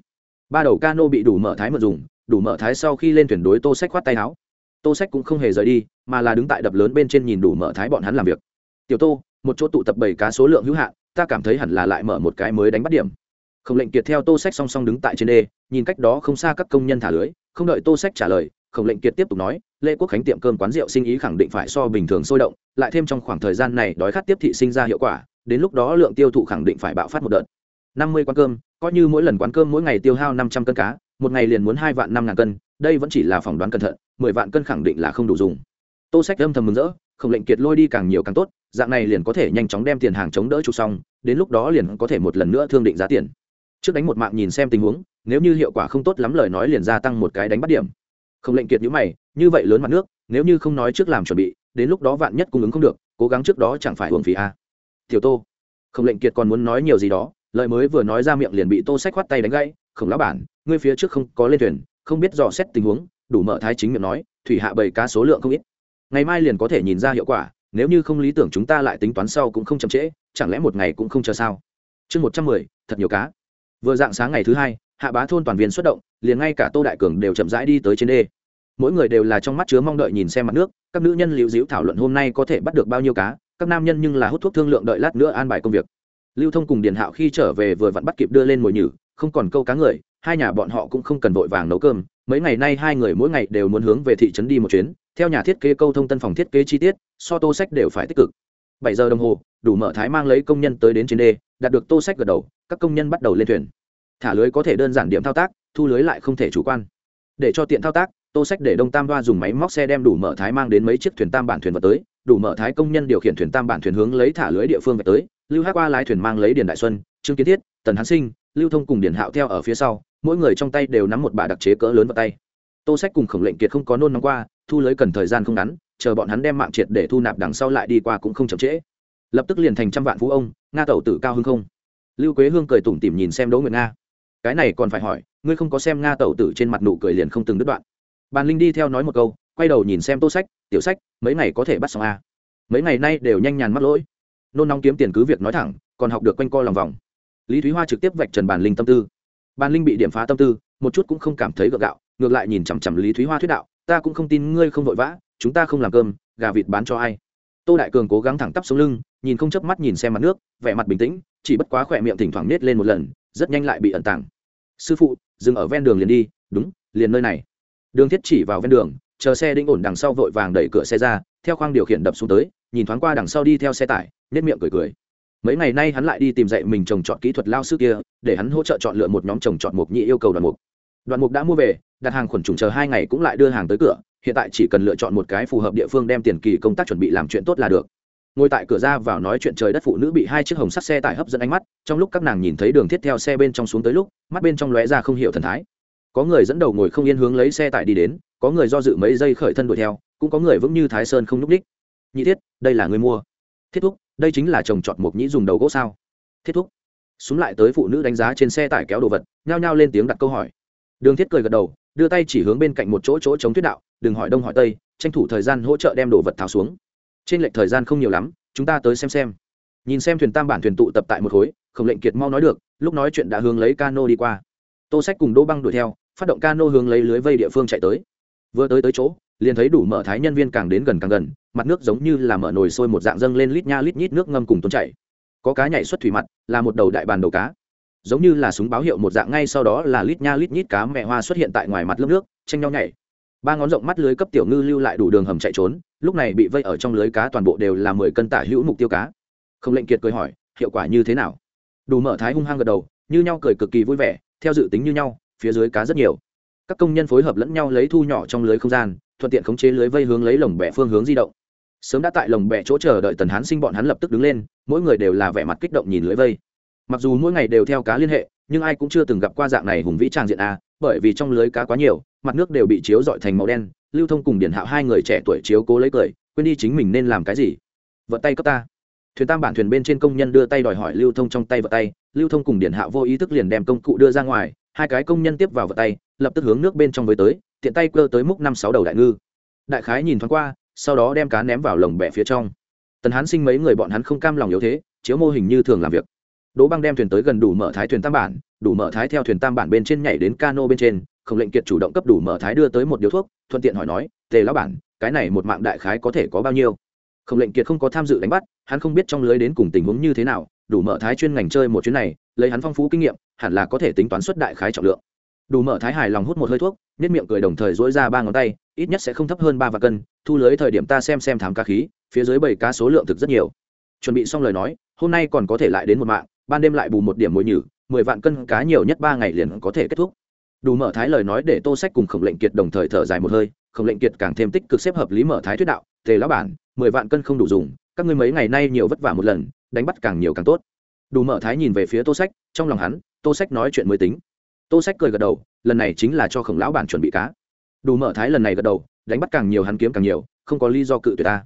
Ba đầu cano bị đủ mở thái mượn dùng, đủ mở thái sau khi lên thuyền đối tô sách khoát tay áo. Tô sách cũng không hề rời đi, mà là đứng tại đập lớn bên trên nhìn đủ mở thái bọn hắn làm việc tiểu tô, một chỗ tụ tập bảy cá số lượng hữu hạn, ta cảm thấy hẳn là lại mở một cái mới đánh bắt điểm. Khổng lệnh kiệt theo tô sách song song đứng tại trên đê, nhìn cách đó không xa các công nhân thả lưới, không đợi tô sách trả lời khổng lệnh kiệt tiếp tục nói, lê quốc khánh tiệm cơm quán rượu sinh ý khẳng định phải so bình thường sôi động, lại thêm trong khoảng thời gian này đói khát tiếp thị sinh ra hiệu quả, đến lúc đó lượng tiêu thụ khẳng định phải bạo phát một đợt. Năm mươi quán cơm, coi như mỗi lần quán cơm mỗi ngày tiêu hao năm trăm cân cá, một ngày liền muốn hai vạn năm ngàn cân, đây vẫn chỉ là phỏng đoán cẩn thận, mười vạn cân khẳng định là không đủ dùng. Tô sách âm thầm mừng rỡ khổng lệnh kiệt lôi đi càng nhiều càng tốt dạng này liền có thể nhanh chóng đem tiền hàng chống đỡ chụp xong, đến lúc đó liền có thể một lần nữa thương định giá tiền. Trước đánh một mạng nhìn xem tình huống, nếu như hiệu quả không tốt lắm lời nói liền gia tăng một cái đánh bắt điểm. Không lệnh kiệt nhữ mày, như vậy lớn mặt nước, nếu như không nói trước làm chuẩn bị, đến lúc đó vạn nhất cung ứng không được, cố gắng trước đó chẳng phải hưởng phí a. Tiểu tô, không lệnh kiệt còn muốn nói nhiều gì đó, lời mới vừa nói ra miệng liền bị tô sách khoát tay đánh gãy không lão bản, ngươi phía trước không có lên thuyền, không biết dò xét tình huống, đủ mở thái chính miệng nói, thủy hạ bầy cá số lượng không ít. Ngày mai liền có thể nhìn ra hiệu quả nếu như không lý tưởng chúng ta lại tính toán sau cũng không chậm trễ, chẳng lẽ một ngày cũng không chờ sao? Chương một trăm mười, thật nhiều cá. Vừa dạng sáng ngày thứ hai, hạ bá thôn toàn viên xuất động, liền ngay cả tô đại cường đều chậm rãi đi tới trên đê. Mỗi người đều là trong mắt chứa mong đợi nhìn xem mặt nước, các nữ nhân liễu dĩu thảo luận hôm nay có thể bắt được bao nhiêu cá, các nam nhân nhưng là hút thuốc thương lượng đợi lát nữa an bài công việc. Lưu thông cùng điền hạo khi trở về vừa vặn bắt kịp đưa lên mồi nhử, không còn câu cá người, hai nhà bọn họ cũng không cần vội vàng nấu cơm mấy ngày nay hai người mỗi ngày đều muốn hướng về thị trấn đi một chuyến, theo nhà thiết kế câu thông tân phòng thiết kế chi tiết, so tô sách đều phải tích cực. Bảy giờ đồng hồ, đủ mở thái mang lấy công nhân tới đến trên đê, đạt được tô sách gật đầu, các công nhân bắt đầu lên thuyền. Thả lưới có thể đơn giản điểm thao tác, thu lưới lại không thể chủ quan. Để cho tiện thao tác, tô sách để đông tam đoa dùng máy móc xe đem đủ mở thái mang đến mấy chiếc thuyền tam bản thuyền vào tới, đủ mở thái công nhân điều khiển thuyền tam bản thuyền hướng lấy thả lưới địa phương về tới, lưu hát qua lái thuyền mang lấy điền đại xuân, trương kiến thiết, tần hán sinh, lưu thông cùng điền hạo theo ở phía sau mỗi người trong tay đều nắm một bả đặc chế cỡ lớn vào tay. Tô sách cùng khổng lệnh kiệt không có nôn nóng qua, thu lưới cần thời gian không ngắn, chờ bọn hắn đem mạng triệt để thu nạp đằng sau lại đi qua cũng không chậm trễ. Lập tức liền thành trăm vạn phú ông, nga tẩu tử cao hưng không. Lưu quế hương cười tủm tỉm nhìn xem đỗ nguyệt nga. Cái này còn phải hỏi, ngươi không có xem nga tẩu tử trên mặt nụ cười liền không từng đứt đoạn. Bàn linh đi theo nói một câu, quay đầu nhìn xem tô sách, tiểu sách, mấy ngày có thể bắt xong a mấy ngày nay đều nhanh nhàn mắc lỗi. Nôn nóng kiếm tiền cứ việc nói thẳng, còn học được quanh co lòng vòng. Lý thúy hoa trực tiếp vạch trần bàn linh tâm tư bàn linh bị điểm phá tâm tư, một chút cũng không cảm thấy gượng gạo, ngược lại nhìn chằm chằm lý thúy hoa thuyết đạo, ta cũng không tin ngươi không vội vã, chúng ta không làm cơm, gà vịt bán cho ai? Tô đại cường cố gắng thẳng tắp sống lưng, nhìn không chớp mắt nhìn xem mặt nước, vẻ mặt bình tĩnh, chỉ bất quá khỏe miệng thỉnh thoảng nết lên một lần, rất nhanh lại bị ẩn tàng. Sư phụ, dừng ở ven đường liền đi, đúng, liền nơi này. Đường thiết chỉ vào ven đường, chờ xe đinh ổn đằng sau vội vàng đẩy cửa xe ra, theo khoang điều khiển đập xuống tới, nhìn thoáng qua đằng sau đi theo xe tải nết miệng cười cười mấy ngày nay hắn lại đi tìm dạy mình trồng trọt kỹ thuật lao sư kia, để hắn hỗ trợ chọn lựa một nhóm trồng trọt mục nhị yêu cầu đoàn mục. Đoàn mục đã mua về, đặt hàng khuẩn trùng chờ hai ngày cũng lại đưa hàng tới cửa, hiện tại chỉ cần lựa chọn một cái phù hợp địa phương đem tiền kỳ công tác chuẩn bị làm chuyện tốt là được. Ngồi tại cửa ra vào nói chuyện trời đất phụ nữ bị hai chiếc hồng sắt xe tải hấp dẫn ánh mắt, trong lúc các nàng nhìn thấy đường thiết theo xe bên trong xuống tới lúc, mắt bên trong lóe ra không hiểu thần thái. Có người dẫn đầu ngồi không yên hướng lấy xe tải đi đến, có người do dự mấy giây khởi thân đuổi theo, cũng có người vững như thái sơn không n ních đích. Nhị thiết, đây là người mua. Thiết thúc đây chính là trồng trọt mộc nhĩ dùng đầu gỗ sao? Thiết thúc. Xuống lại tới phụ nữ đánh giá trên xe tải kéo đồ vật, nhao nhao lên tiếng đặt câu hỏi. Đường thiết cười gật đầu, đưa tay chỉ hướng bên cạnh một chỗ chỗ chống tuyết đạo, đừng hỏi đông, hỏi tây, tranh thủ thời gian hỗ trợ đem đồ vật tháo xuống. Trên lệch thời gian không nhiều lắm, chúng ta tới xem xem. Nhìn xem thuyền tam bản thuyền tụ tập tại một khối, khổng lệnh kiệt mau nói được, lúc nói chuyện đã hướng lấy cano đi qua. Tô sách cùng đỗ băng đuổi theo, phát động cano hướng lấy lưới vây địa phương chạy tới. Vừa tới tới chỗ liền thấy đủ mở thái nhân viên càng đến gần càng gần, mặt nước giống như là mở nồi sôi một dạng dâng lên lít nha lít nhít nước ngâm cùng tuôn chảy. Có cá nhảy xuất thủy mặt, là một đầu đại bàn đầu cá. Giống như là súng báo hiệu một dạng ngay sau đó là lít nha lít nhít cá mẹ hoa xuất hiện tại ngoài mặt lớp nước, tranh nhau nhảy. Ba ngón rộng mắt lưới cấp tiểu ngư lưu lại đủ đường hầm chạy trốn, lúc này bị vây ở trong lưới cá toàn bộ đều là mười cân tả hữu mục tiêu cá. Không lệnh kiệt cười hỏi, hiệu quả như thế nào? Đủ mở thái hung hăng gật đầu, như nhau cười cực kỳ vui vẻ, theo dự tính như nhau, phía dưới cá rất nhiều. Các công nhân phối hợp lẫn nhau lấy thu nhỏ trong lưới không gian thuận tiện khống chế lưới vây hướng lấy lồng bè phương hướng di động. Sớm đã tại lồng bè chỗ chờ đợi tần hán sinh bọn hắn lập tức đứng lên, mỗi người đều là vẻ mặt kích động nhìn lưới vây. Mặc dù mỗi ngày đều theo cá liên hệ, nhưng ai cũng chưa từng gặp qua dạng này hùng vĩ trang diện a, bởi vì trong lưới cá quá nhiều, mặt nước đều bị chiếu dọi thành màu đen, lưu thông cùng điển hạo hai người trẻ tuổi chiếu cố lấy cười, quên đi chính mình nên làm cái gì. Vận tay cấp ta. Thuyền tam bản thuyền bên trên công nhân đưa tay đòi hỏi lưu thông trong tay vật tay, lưu thông cùng điển hạo vô ý thức liền đem công cụ đưa ra ngoài, hai cái công nhân tiếp vào vật tay, lập tức hướng nước bên trong với tới tiện tay cơ tới múc năm sáu đầu đại ngư. Đại khái nhìn thoáng qua, sau đó đem cá ném vào lồng bẹ phía trong. Tần hán sinh mấy người bọn hắn không cam lòng yếu thế, chiếu mô hình như thường làm việc. Đỗ băng đem thuyền tới gần đủ mở thái thuyền tam bản, đủ mở thái theo thuyền tam bản bên trên nhảy đến cano bên trên, không lệnh kiệt chủ động cấp đủ mở thái đưa tới một điếu thuốc, thuận tiện hỏi nói, tề lão bản, cái này một mạng đại khái có thể có bao nhiêu? Không lệnh kiệt không có tham dự đánh bắt, hắn không biết trong lưới đến cùng tình huống như thế nào, đủ mở thái chuyên ngành chơi một chuyến này, lấy hắn phong phú kinh nghiệm, hẳn là có thể tính toán suất đại khái trọng lượng đủ mở thái hài lòng hút một hơi thuốc nếp miệng cười đồng thời dỗi ra ba ngón tay, ít nhất sẽ không thấp hơn ba vạn cân, thu lưới thời điểm ta xem xem thám cá khí, phía dưới bảy cá số lượng thực rất nhiều. Chuẩn bị xong lời nói, hôm nay còn có thể lại đến một mạng, ban đêm lại bù một điểm mồi nhử, mười vạn cân cá nhiều nhất ba ngày liền có thể kết thúc. Đủ mở thái lời nói để tô sách cùng khổng lệnh kiệt đồng thời thở dài một hơi, khổng lệnh kiệt càng thêm tích cực xếp hợp lý mở thái thuyết đạo, tề lão bản, mười vạn cân không đủ dùng, các ngươi mấy ngày nay nhiều vất vả một lần, đánh bắt càng nhiều càng tốt. Đủ mở thái nhìn về phía tô sách, trong lòng hắn, tô sách nói chuyện mới tính tô sách cười gật đầu, lần này chính là cho khổng lão bản chuẩn bị cá. Đủ mở thái lần này gật đầu, đánh bắt càng nhiều hắn kiếm càng nhiều, không có lý do cự tuyệt ta.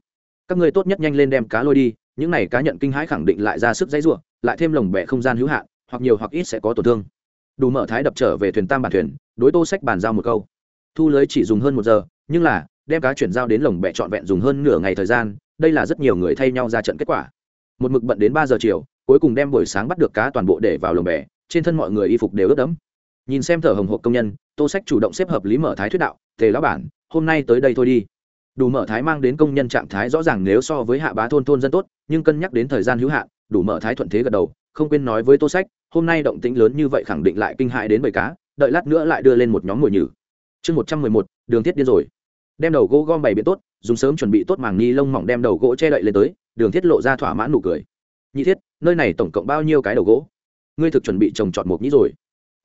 Các ngươi tốt nhất nhanh lên đem cá lôi đi, những này cá nhận kinh hãi khẳng định lại ra sức dãy ruộng lại thêm lồng bẹ không gian hữu hạn, hoặc nhiều hoặc ít sẽ có tổn thương. Đủ mở thái đập trở về thuyền tam bản thuyền, đối tô sách bàn giao một câu. Thu lưới chỉ dùng hơn một giờ, nhưng là, đem cá chuyển giao đến lồng bẹ trọn vẹn dùng hơn nửa ngày thời gian, đây là rất nhiều người thay nhau ra trận kết quả. Một mực bận đến ba giờ chiều, cuối cùng đem buổi sáng bắt được cá toàn bộ để vào lồng bè, trên thân mọi người y phục đều ướt đẫm nhìn xem thở hồng hộp công nhân, tô sách chủ động xếp hợp lý mở thái thuyết đạo, tề lão bản, hôm nay tới đây thôi đi. Đủ mở thái mang đến công nhân trạng thái rõ ràng nếu so với hạ bá thôn thôn dân tốt, nhưng cân nhắc đến thời gian hữu hạn, đủ mở thái thuận thế gật đầu, không quên nói với tô sách, hôm nay động tĩnh lớn như vậy khẳng định lại kinh hại đến bầy cá, đợi lát nữa lại đưa lên một nhóm mồi nhử. Chương một trăm mười một, đường thiết điên rồi. Đem đầu gỗ gom bày biện tốt, dùng sớm chuẩn bị tốt màng ni lông mỏng đem đầu gỗ che đậy lên tới, đường thiết lộ ra thỏa mãn nụ cười. Nhị thiết, nơi này tổng cộng bao nhiêu cái đầu gỗ? Ngươi thực chuẩn bị trồng trọt một nhĩ rồi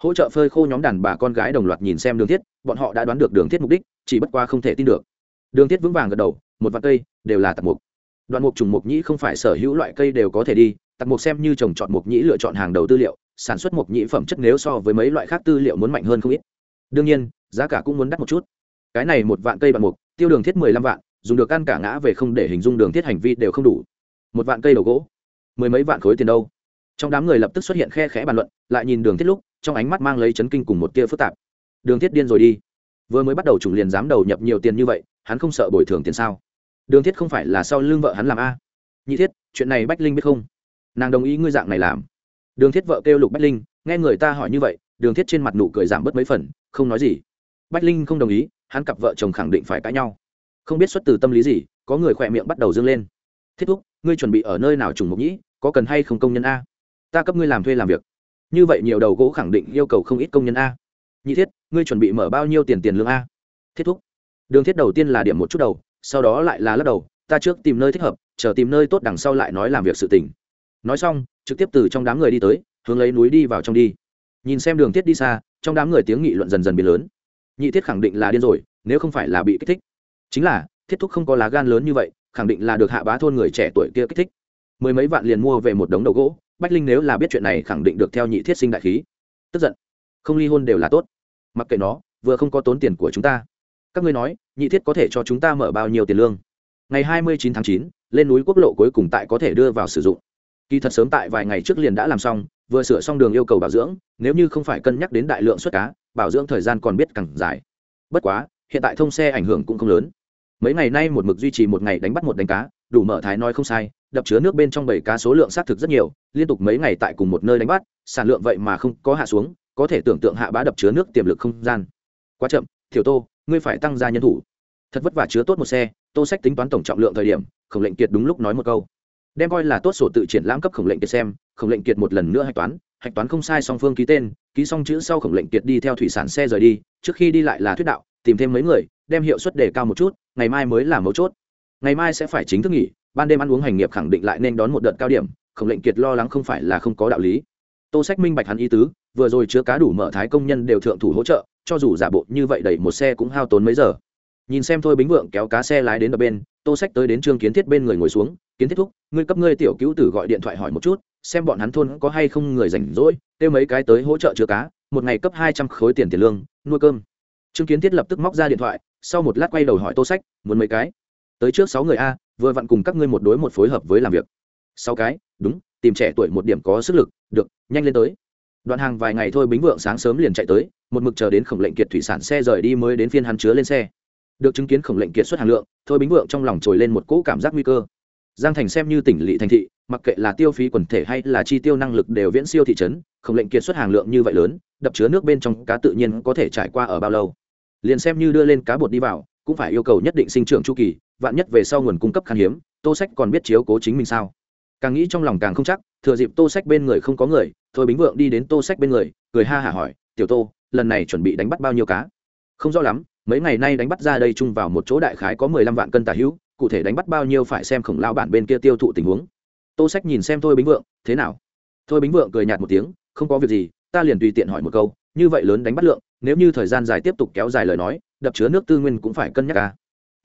hỗ trợ phơi khô nhóm đàn bà con gái đồng loạt nhìn xem đường thiết, bọn họ đã đoán được đường thiết mục đích, chỉ bất qua không thể tin được. Đường thiết vững vàng gật đầu, một vạn cây, đều là tạp mục. Đoạn mục trùng mục nhĩ không phải sở hữu loại cây đều có thể đi tạp mục xem như trồng chọn mục nhĩ lựa chọn hàng đầu tư liệu, sản xuất mục nhĩ phẩm chất nếu so với mấy loại khác tư liệu muốn mạnh hơn không ít. Đương nhiên, giá cả cũng muốn đắt một chút. Cái này một vạn cây đoạn mục, tiêu đường thiết mười lăm vạn, dùng được ăn cả ngã về không để hình dung đường thiết hành vi đều không đủ. Một vạn cây đầu gỗ, mười mấy vạn khối tiền đâu. Trong đám người lập tức xuất hiện khe khẽ bàn luận, lại nhìn đường thiết lúc trong ánh mắt mang lấy chấn kinh cùng một tia phức tạp. Đường thiết điên rồi đi. Vừa mới bắt đầu chủng liền dám đầu nhập nhiều tiền như vậy, hắn không sợ bồi thường tiền sao? Đường thiết không phải là sau lưng vợ hắn làm a. Nhị thiết, chuyện này bách linh biết không? Nàng đồng ý ngươi dạng này làm. Đường thiết vợ kêu lục bách linh, nghe người ta hỏi như vậy, đường thiết trên mặt nụ cười giảm bớt mấy phần, không nói gì. Bách linh không đồng ý, hắn cặp vợ chồng khẳng định phải cãi nhau. Không biết xuất từ tâm lý gì, có người khỏe miệng bắt đầu dâng lên. Thiết thúc, ngươi chuẩn bị ở nơi nào trùng mục nhĩ, có cần hay không công nhân a? Ta cấp ngươi làm thuê làm việc như vậy nhiều đầu gỗ khẳng định yêu cầu không ít công nhân a. Nhị thiết, ngươi chuẩn bị mở bao nhiêu tiền tiền lương a? Thiết thúc. Đường thiết đầu tiên là điểm một chút đầu, sau đó lại là lắc đầu, ta trước tìm nơi thích hợp, chờ tìm nơi tốt đằng sau lại nói làm việc sự tình. nói xong, trực tiếp từ trong đám người đi tới, hướng lấy núi đi vào trong đi. Nhìn xem đường thiết đi xa, trong đám người tiếng nghị luận dần dần biến lớn. Nhị thiết khẳng định là điên rồi, nếu không phải là bị kích thích. Chính là, thiết thúc không có lá gan lớn như vậy, khẳng định là được hạ bá thôn người trẻ tuổi kia kích thích. Mười mấy vạn liền mua về một đống đầu gỗ bách linh nếu là biết chuyện này khẳng định được theo nhị thiết sinh đại khí. Tức giận. Không ly hôn đều là tốt. Mặc kệ nó, vừa không có tốn tiền của chúng ta. Các ngươi nói, nhị thiết có thể cho chúng ta mở bao nhiêu tiền lương? Ngày hai mươi chín tháng chín, lên núi quốc lộ cuối cùng tại có thể đưa vào sử dụng. Kỳ thật sớm tại vài ngày trước liền đã làm xong, vừa sửa xong đường yêu cầu bảo dưỡng, nếu như không phải cân nhắc đến đại lượng xuất cá, bảo dưỡng thời gian còn biết càng dài. Bất quá, hiện tại thông xe ảnh hưởng cũng không lớn mấy ngày nay một mực duy trì một ngày đánh bắt một đánh cá, đủ mở thái nói không sai, đập chứa nước bên trong bảy cá số lượng xác thực rất nhiều, liên tục mấy ngày tại cùng một nơi đánh bắt, sản lượng vậy mà không có hạ xuống, có thể tưởng tượng hạ bá đập chứa nước tiềm lực không gian. Quá chậm thiểu tô, ngươi phải tăng gia nhân thủ. Thật vất vả chứa tốt một xe, tô sách tính toán tổng trọng lượng thời điểm, khổng lệnh kiệt đúng lúc nói một câu. Đem coi là tốt sổ tự triển lãm cấp khổng lệnh kiệt xem, khổng lệnh kiệt một lần nữa hạch toán hạch toán không sai song phương ký tên, ký xong chữ sau khổng lệnh kiệt đi theo thủy sản xe rời đi, trước khi đi lại là thuyết đạo tìm thêm mấy người, đem hiệu suất đề cao một chút, ngày mai mới là mấu chốt. Ngày mai sẽ phải chính thức nghỉ, ban đêm ăn uống hành nghiệp khẳng định lại nên đón một đợt cao điểm khổng lệnh kiệt lo lắng không phải là không có đạo lý. Tô sách minh bạch hắn ý tứ, vừa rồi chứa cá đủ mở thái công nhân đều thượng thủ hỗ trợ, cho dù giả bộ như vậy đẩy một xe cũng hao tốn mấy giờ. Nhìn xem thôi bính vượng kéo cá xe lái đến đập bên, tô sách tới đến trương kiến thiết bên người ngồi xuống, kiến thiết thúc, ngươi cấp ngươi tiểu cứu tử gọi điện thoại hỏi một chút, xem bọn hắn thôn có hay không người rảnh rỗi, kêu mấy cái tới hỗ trợ chứa cá, một ngày cấp hai trăm khối tiền tiền lương, nuôi cơm trương kiến thiết lập tức móc ra điện thoại, sau một lát quay đầu hỏi tô sách, muốn mấy cái? Tới trước sáu người a, vừa vặn cùng các ngươi một đối một phối hợp với làm việc. Sáu cái? Đúng, tìm trẻ tuổi một điểm có sức lực, được, nhanh lên tới. Đoạn hàng vài ngày thôi bính vượng sáng sớm liền chạy tới, một mực chờ đến khổng lệnh kiệt thủy sản xe rời đi mới đến phiên hắn chứa lên xe. Được chứng kiến khổng lệnh kiệt xuất hàng lượng, thôi bính vượng trong lòng trồi lên một cỗ cảm giác nguy cơ. Giang thành xem như tỉnh lỵ thành thị, mặc kệ là tiêu phí quần thể hay là chi tiêu năng lực đều viễn siêu thị trấn, khổng lệnh kiệt xuất hàng lượng như vậy lớn, đập chứa nước bên trong cá tự nhiên có thể trải qua ở bao lâu liền xem như đưa lên cá bột đi vào, cũng phải yêu cầu nhất định sinh trưởng chu kỳ, vạn nhất về sau nguồn cung cấp khan hiếm, tô sách còn biết chiếu cố chính mình sao? Càng nghĩ trong lòng càng không chắc, thừa dịp tô sách bên người không có người, thôi bính vượng đi đến tô sách bên người, cười ha hả hỏi, tiểu tô, lần này chuẩn bị đánh bắt bao nhiêu cá? Không rõ lắm, mấy ngày nay đánh bắt ra đây chung vào một chỗ đại khái có mười lăm vạn cân tả hữu, cụ thể đánh bắt bao nhiêu phải xem khổng lao bản bên kia tiêu thụ tình huống. Tô sách nhìn xem thôi bính vượng, thế nào? Thôi bính vượng cười nhạt một tiếng, không có việc gì, ta liền tùy tiện hỏi một câu như vậy lớn đánh bắt lượng, nếu như thời gian dài tiếp tục kéo dài lời nói, đập chứa nước tư nguyên cũng phải cân nhắc ca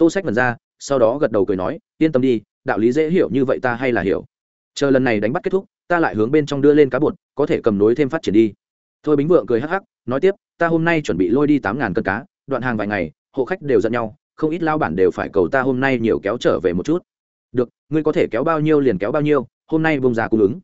tô sách mần ra, sau đó gật đầu cười nói, yên tâm đi, đạo lý dễ hiểu như vậy ta hay là hiểu. Chờ lần này đánh bắt kết thúc, ta lại hướng bên trong đưa lên cá bột, có thể cầm nối thêm phát triển đi. Thôi bính vượng cười hắc hắc, nói tiếp, ta hôm nay chuẩn bị lôi đi tám ngàn cân cá, đoạn hàng vài ngày, hộ khách đều giận nhau, không ít lao bản đều phải cầu ta hôm nay nhiều kéo trở về một chút. Được, ngươi có thể kéo bao nhiêu liền kéo bao nhiêu, hôm nay bông ra cung ứng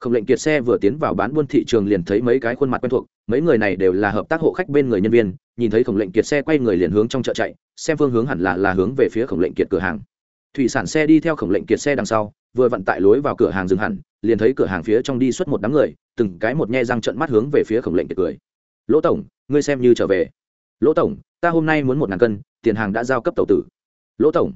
khổng lệnh kiệt xe vừa tiến vào bán buôn thị trường liền thấy mấy cái khuôn mặt quen thuộc, mấy người này đều là hợp tác hộ khách bên người nhân viên, nhìn thấy khổng lệnh kiệt xe quay người liền hướng trong chợ chạy, xem phương hướng hẳn là là hướng về phía khổng lệnh kiệt cửa hàng. Thủy sản xe đi theo khổng lệnh kiệt xe đằng sau, vừa vận tại lối vào cửa hàng dừng hẳn, liền thấy cửa hàng phía trong đi xuất một đám người, từng cái một nhe răng trận mắt hướng về phía khổng lệnh kiệt cười. Lỗ tổng, ngươi xem như trở về. Lỗ tổng, ta hôm nay muốn một ngàn cân, tiền hàng đã giao cấp tàu tử. Lỗ tổng.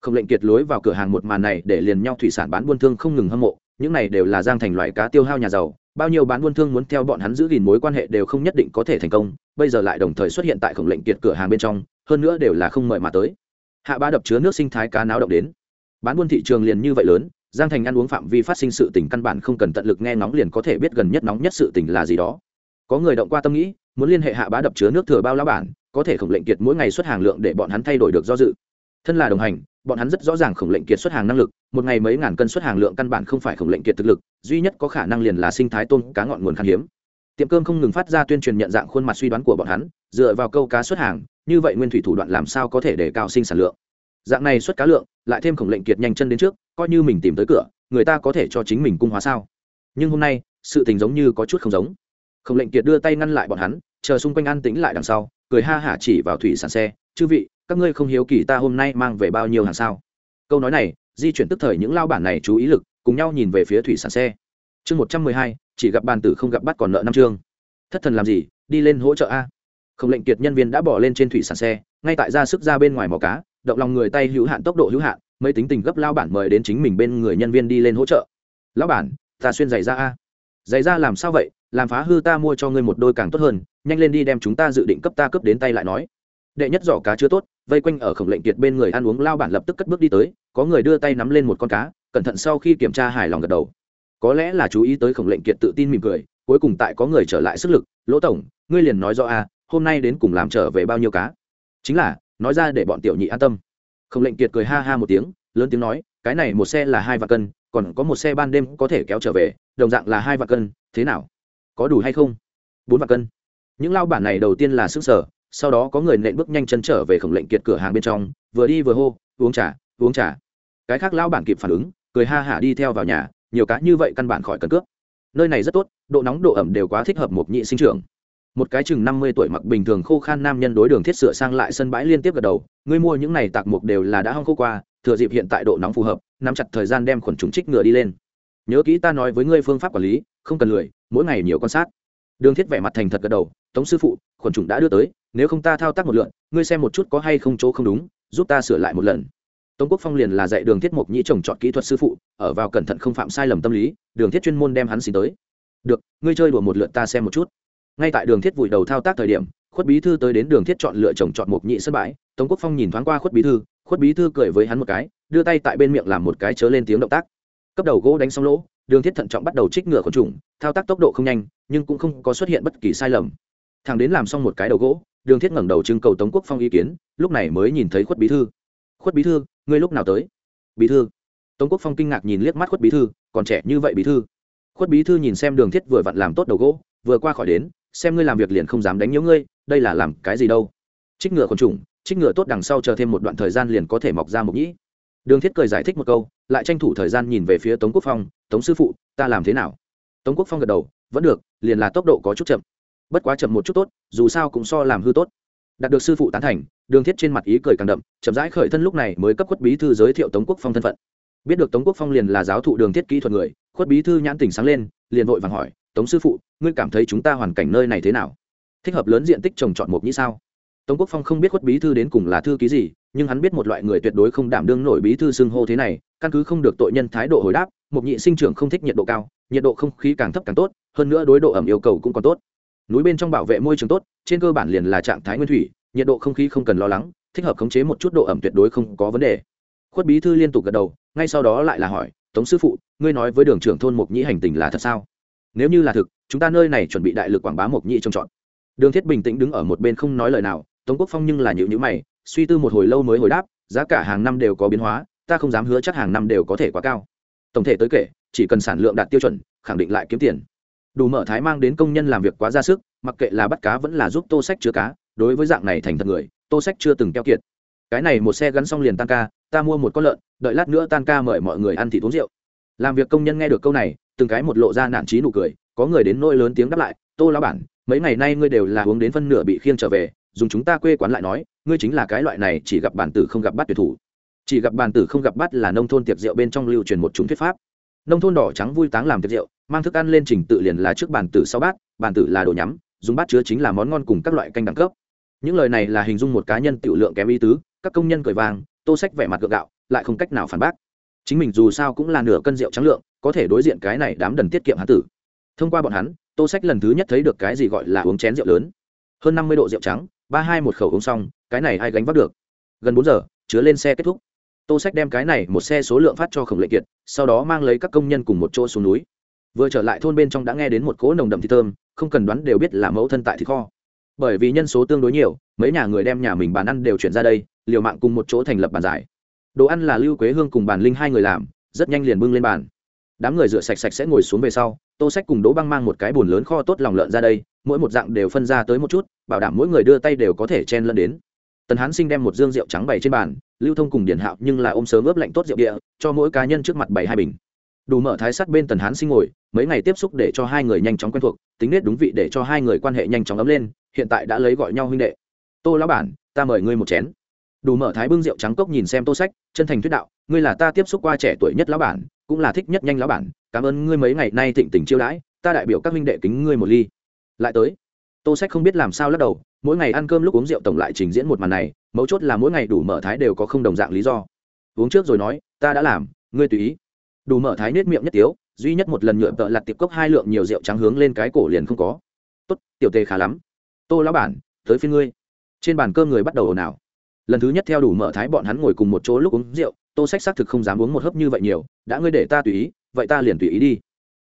Khổng lệnh kiệt lối vào cửa hàng một màn này để liền nhau thủy sản bán buôn thương không ngừng hâm mộ những này đều là giang thành loại cá tiêu hao nhà giàu, bao nhiêu bán buôn thương muốn theo bọn hắn giữ gìn mối quan hệ đều không nhất định có thể thành công, bây giờ lại đồng thời xuất hiện tại khổng lệnh kiệt cửa hàng bên trong, hơn nữa đều là không mời mà tới. Hạ ba đập chứa nước sinh thái cá náo động đến. Bán buôn thị trường liền như vậy lớn, giang thành ăn uống phạm vi phát sinh sự tình căn bản không cần tận lực nghe nóng liền có thể biết gần nhất nóng nhất sự tình là gì đó. Có người động qua tâm nghĩ, muốn liên hệ hạ bá đập chứa nước thừa bao lá bản, có thể khổng lệnh kiệt mỗi ngày xuất hàng lượng để bọn hắn thay đổi được do dự. Thân là đồng hành bọn hắn rất rõ ràng khổng lệnh kiệt xuất hàng năng lực, một ngày mấy ngàn cân xuất hàng lượng căn bản không phải khổng lệnh kiệt thực lực, duy nhất có khả năng liền là sinh thái tôm cá ngọn nguồn khan hiếm. Tiệm cơm không ngừng phát ra tuyên truyền nhận dạng khuôn mặt suy đoán của bọn hắn, dựa vào câu cá xuất hàng, như vậy nguyên thủy thủ đoạn làm sao có thể để cao sinh sản lượng? Dạng này xuất cá lượng, lại thêm khổng lệnh kiệt nhanh chân đến trước, coi như mình tìm tới cửa, người ta có thể cho chính mình cung hóa sao? Nhưng hôm nay, sự tình giống như có chút không giống. Khổng lệnh kiệt đưa tay ngăn lại bọn hắn, chờ xung quanh an tĩnh lại đằng sau, cười ha hả chỉ vào thủy sản xe, chư vị các ngươi không hiếu kỳ ta hôm nay mang về bao nhiêu hàng sao? Câu nói này, di chuyển tức thời những lao bản này chú ý lực, cùng nhau nhìn về phía thủy sản xe. Chương một trăm mười hai, chỉ gặp bàn tử không gặp bắt còn nợ năm chương thất thần làm gì, đi lên hỗ trợ a. Khổng lệnh kiệt nhân viên đã bỏ lên trên thủy sản xe, ngay tại ra sức ra bên ngoài mò cá, động lòng người tay hữu hạn, tốc độ hữu hạn, mấy tính tình gấp lao bản mời đến chính mình bên người nhân viên đi lên hỗ trợ. Lão bản, ta xuyên giày ra a. Giày ra làm sao vậy? Làm phá hư ta mua cho ngươi một đôi càng tốt hơn, nhanh lên đi đem chúng ta dự định cấp ta cấp đến tay lại nói. Đệ nhất giỏ cá chưa tốt vây quanh ở khổng lệnh kiệt bên người ăn uống lao bản lập tức cất bước đi tới, có người đưa tay nắm lên một con cá, cẩn thận sau khi kiểm tra hài lòng gật đầu. Có lẽ là chú ý tới khổng lệnh kiệt tự tin mỉm cười, cuối cùng tại có người trở lại sức lực, lỗ tổng, ngươi liền nói rõ a hôm nay đến cùng làm trở về bao nhiêu cá? Chính là, nói ra để bọn tiểu nhị an tâm. Khổng lệnh kiệt cười ha ha một tiếng, lớn tiếng nói, cái này một xe là hai vạn cân, còn có một xe ban đêm có thể kéo trở về, đồng dạng là hai vạn cân, thế nào? Có đủ hay không? Bốn vạn cân. Những lao bản này đầu tiên là xứ sở sau đó có người nện bước nhanh chân trở về khổng lệnh kiệt cửa hàng bên trong, vừa đi vừa hô, uống trà uống trà. Cái khác lão bản kịp phản ứng, cười ha hả đi theo vào nhà, nhiều cá như vậy căn bản khỏi cần cướp nơi này rất tốt, độ nóng độ ẩm đều quá thích hợp một nhị sinh trưởng. Một cái chừng năm mươi tuổi mặc bình thường khô khan nam nhân đối đường thiết sửa sang lại sân bãi liên tiếp gật đầu, ngươi mua những này tạc mục đều là đã hong khô qua, thừa dịp hiện tại độ nóng phù hợp, nắm chặt thời gian đem khuẩn trùng trích ngựa đi lên. Nhớ kỹ ta nói với ngươi phương pháp quản lý, không cần lười, mỗi ngày nhiều quan sát. Đường thiết vẻ mặt thành thật gật đầu, tống sư phụ, khuẩn trùng đã đưa tới nếu không ta thao tác một lượn, ngươi xem một chút có hay không chỗ không đúng, giúp ta sửa lại một lần. Tống quốc phong liền là dạy đường thiết mộc nhĩ trồng chọn kỹ thuật sư phụ, ở vào cẩn thận không phạm sai lầm tâm lý, đường thiết chuyên môn đem hắn xin tới. Được, ngươi chơi đùa một lượt ta xem một chút. Ngay tại đường thiết vùi đầu thao tác thời điểm, khuất bí thư tới đến đường thiết chọn lựa chồng chọn mộc nhị sân bãi. Tống quốc phong nhìn thoáng qua khuất bí thư, khuất bí thư cười với hắn một cái, đưa tay tại bên miệng làm một cái chớ lên tiếng động tác. Cấp đầu gỗ đánh xong lỗ, đường thiết thận trọng bắt đầu trích ngựa khuẩn trùng, thao tác tốc độ không nhanh, nhưng cũng không có xuất hiện bất kỳ sai lầm. Thằng đến làm xong một cái đầu gỗ đường thiết ngẩng đầu trưng cầu tống quốc phong ý kiến, lúc này mới nhìn thấy khuất bí thư. Khuất bí thư, ngươi lúc nào tới? Bí thư. Tống quốc phong kinh ngạc nhìn liếc mắt khuất bí thư, còn trẻ như vậy bí thư? Khuất bí thư nhìn xem đường thiết vừa vặn làm tốt đầu gỗ, vừa qua khỏi đến, xem ngươi làm việc liền không dám đánh nhớ ngươi, đây là làm cái gì đâu? Trích ngựa còn trùng, trích ngựa tốt đằng sau chờ thêm một đoạn thời gian liền có thể mọc ra một nhĩ. Đường thiết cười giải thích một câu, lại tranh thủ thời gian nhìn về phía tống quốc phong, tống sư phụ, ta làm thế nào? Tống quốc phong gật đầu, vẫn được, liền là tốc độ có chút chậm bất quá chậm một chút tốt, dù sao cũng so làm hư tốt. Đạt được sư phụ tán thành, đường thiết trên mặt ý cười càng đậm, chậm rãi khởi thân lúc này mới cấp khuất bí thư giới thiệu tống quốc phong thân phận. Biết được tống quốc phong liền là giáo thụ đường thiết kỹ thuật người, khuất bí thư nhãn tỉnh sáng lên, liền vội vàng hỏi, tống sư phụ, ngươi cảm thấy chúng ta hoàn cảnh nơi này thế nào? Thích hợp lớn diện tích trồng trọt mục như sao? Tống quốc phong không biết khuất bí thư đến cùng là thư ký gì, nhưng hắn biết một loại người tuyệt đối không đảm đương nổi bí thư xưng hô thế này, căn cứ không được tội nhân thái độ hồi đáp mục nhị sinh trưởng không thích nhiệt độ cao, nhiệt độ không khí càng thấp càng tốt, hơn nữa đối độ ẩm yêu cầu cũng còn tốt núi bên trong bảo vệ môi trường tốt, trên cơ bản liền là trạng thái nguyên thủy, nhiệt độ không khí không cần lo lắng, thích hợp khống chế một chút độ ẩm tuyệt đối không có vấn đề. Khuất bí thư liên tục gật đầu, ngay sau đó lại là hỏi, tống sư phụ, ngươi nói với đường trưởng thôn Mộc nhĩ hành tình là thật sao? Nếu như là thực, chúng ta nơi này chuẩn bị đại lực quảng bá Mộc nhĩ trồng trọt. Đường thiết bình tĩnh đứng ở một bên không nói lời nào, tống quốc phong nhưng là nhịu nhữ mày, suy tư một hồi lâu mới hồi đáp, giá cả hàng năm đều có biến hóa, ta không dám hứa chắc hàng năm đều có thể quá cao. Tổng thể tới kể, chỉ cần sản lượng đạt tiêu chuẩn, khẳng định lại kiếm tiền đủ mở thái mang đến công nhân làm việc quá ra sức, mặc kệ là bắt cá vẫn là giúp tô sách chứa cá, đối với dạng này thành thật người, tô sách chưa từng keo kiệt. Cái này một xe gắn xong liền tan ca, ta mua một con lợn, đợi lát nữa tan ca mời mọi người ăn thịt uống rượu. Làm việc công nhân nghe được câu này, từng cái một lộ ra nản trí nụ cười, có người đến nỗi lớn tiếng đáp lại, tô lão bản, mấy ngày nay ngươi đều là uống đến phân nửa bị khiêng trở về, dùng chúng ta quê quán lại nói, ngươi chính là cái loại này chỉ gặp bản tử không gặp bắt tuyệt thủ. Chỉ gặp bản tử không gặp bắt là nông thôn tiệc rượu bên trong lưu truyền một chúng thuyết pháp nông thôn đỏ trắng vui táng làm tiệc rượu, mang thức ăn lên trình tự liền là trước bàn tử sau bát, Bàn tử là đồ nhắm, dùng bát chứa chính là món ngon cùng các loại canh đẳng cấp. Những lời này là hình dung một cá nhân tiểu lượng kém ý tứ, các công nhân cười vàng tô sách vẻ mặt gượng gạo, lại không cách nào phản bác. Chính mình dù sao cũng là nửa cân rượu trắng lượng, có thể đối diện cái này đám đần tiết kiệm hán tử. Thông qua bọn hắn, tô sách lần thứ nhất thấy được cái gì gọi là uống chén rượu lớn. Hơn năm mươi độ rượu trắng, ba hai một khẩu uống xong, cái này ai gánh vác được? Gần bốn giờ, chứa lên xe kết thúc tô sách đem cái này một xe số lượng phát cho khổng lệ kiệt, sau đó mang lấy các công nhân cùng một chỗ xuống núi. Vừa trở lại thôn bên trong đã nghe đến một cỗ nồng đậm thịt thơm, không cần đoán đều biết là mẫu thân tại thịt kho. Bởi vì nhân số tương đối nhiều, mấy nhà người đem nhà mình bàn ăn đều chuyển ra đây, liều mạng cùng một chỗ thành lập bàn giải. Đồ ăn là lưu quế hương cùng bàn linh hai người làm, rất nhanh liền bưng lên bàn. Đám người rửa sạch sạch sẽ ngồi xuống về sau, tô sách cùng đỗ băng mang một cái bồn lớn kho tốt lòng lợn ra đây, mỗi một dạng đều phân ra tới một chút, bảo đảm mỗi người đưa tay đều có thể chen lẫn đến. Tần hán sinh đem một dương rượu trắng bày trên bàn lưu thông cùng điển hạo nhưng là ôm sớm ướp lạnh tốt rượu địa, cho mỗi cá nhân trước mặt bảy hai bình. Đủ mở thái sắt bên tần hán sinh ngồi, mấy ngày tiếp xúc để cho hai người nhanh chóng quen thuộc, tính nết đúng vị để cho hai người quan hệ nhanh chóng ấm lên, hiện tại đã lấy gọi nhau huynh đệ. Tô lão bản, ta mời ngươi một chén. Đủ mở thái bưng rượu trắng cốc nhìn xem tô sách, chân thành thuyết đạo, ngươi là ta tiếp xúc qua trẻ tuổi nhất lão bản, cũng là thích nhất nhanh lão bản, cảm ơn ngươi mấy ngày nay thịnh tình chiêu đãi, ta đại biểu các huynh đệ kính ngươi một ly. Lại tới, tô sách không biết làm sao lắc đầu mỗi ngày ăn cơm lúc uống rượu tổng lại trình diễn một màn này, mấu chốt là mỗi ngày đủ mở thái đều có không đồng dạng lý do. Uống trước rồi nói, ta đã làm, ngươi tùy ý. Đủ mở thái nết miệng nhất tiếu, duy nhất một lần nhựa tợ lặt tiệp cốc hai lượng nhiều rượu trắng hướng lên cái cổ liền không có. Tốt, tiểu tề khá lắm. Tô lão bản, tới phiên ngươi. Trên bàn cơm người bắt đầu ồn ào. Lần thứ nhất theo đủ mở thái bọn hắn ngồi cùng một chỗ lúc uống rượu, tô sách xác thực không dám uống một hớp như vậy nhiều, đã ngươi để ta tùy ý, vậy ta liền tùy ý đi.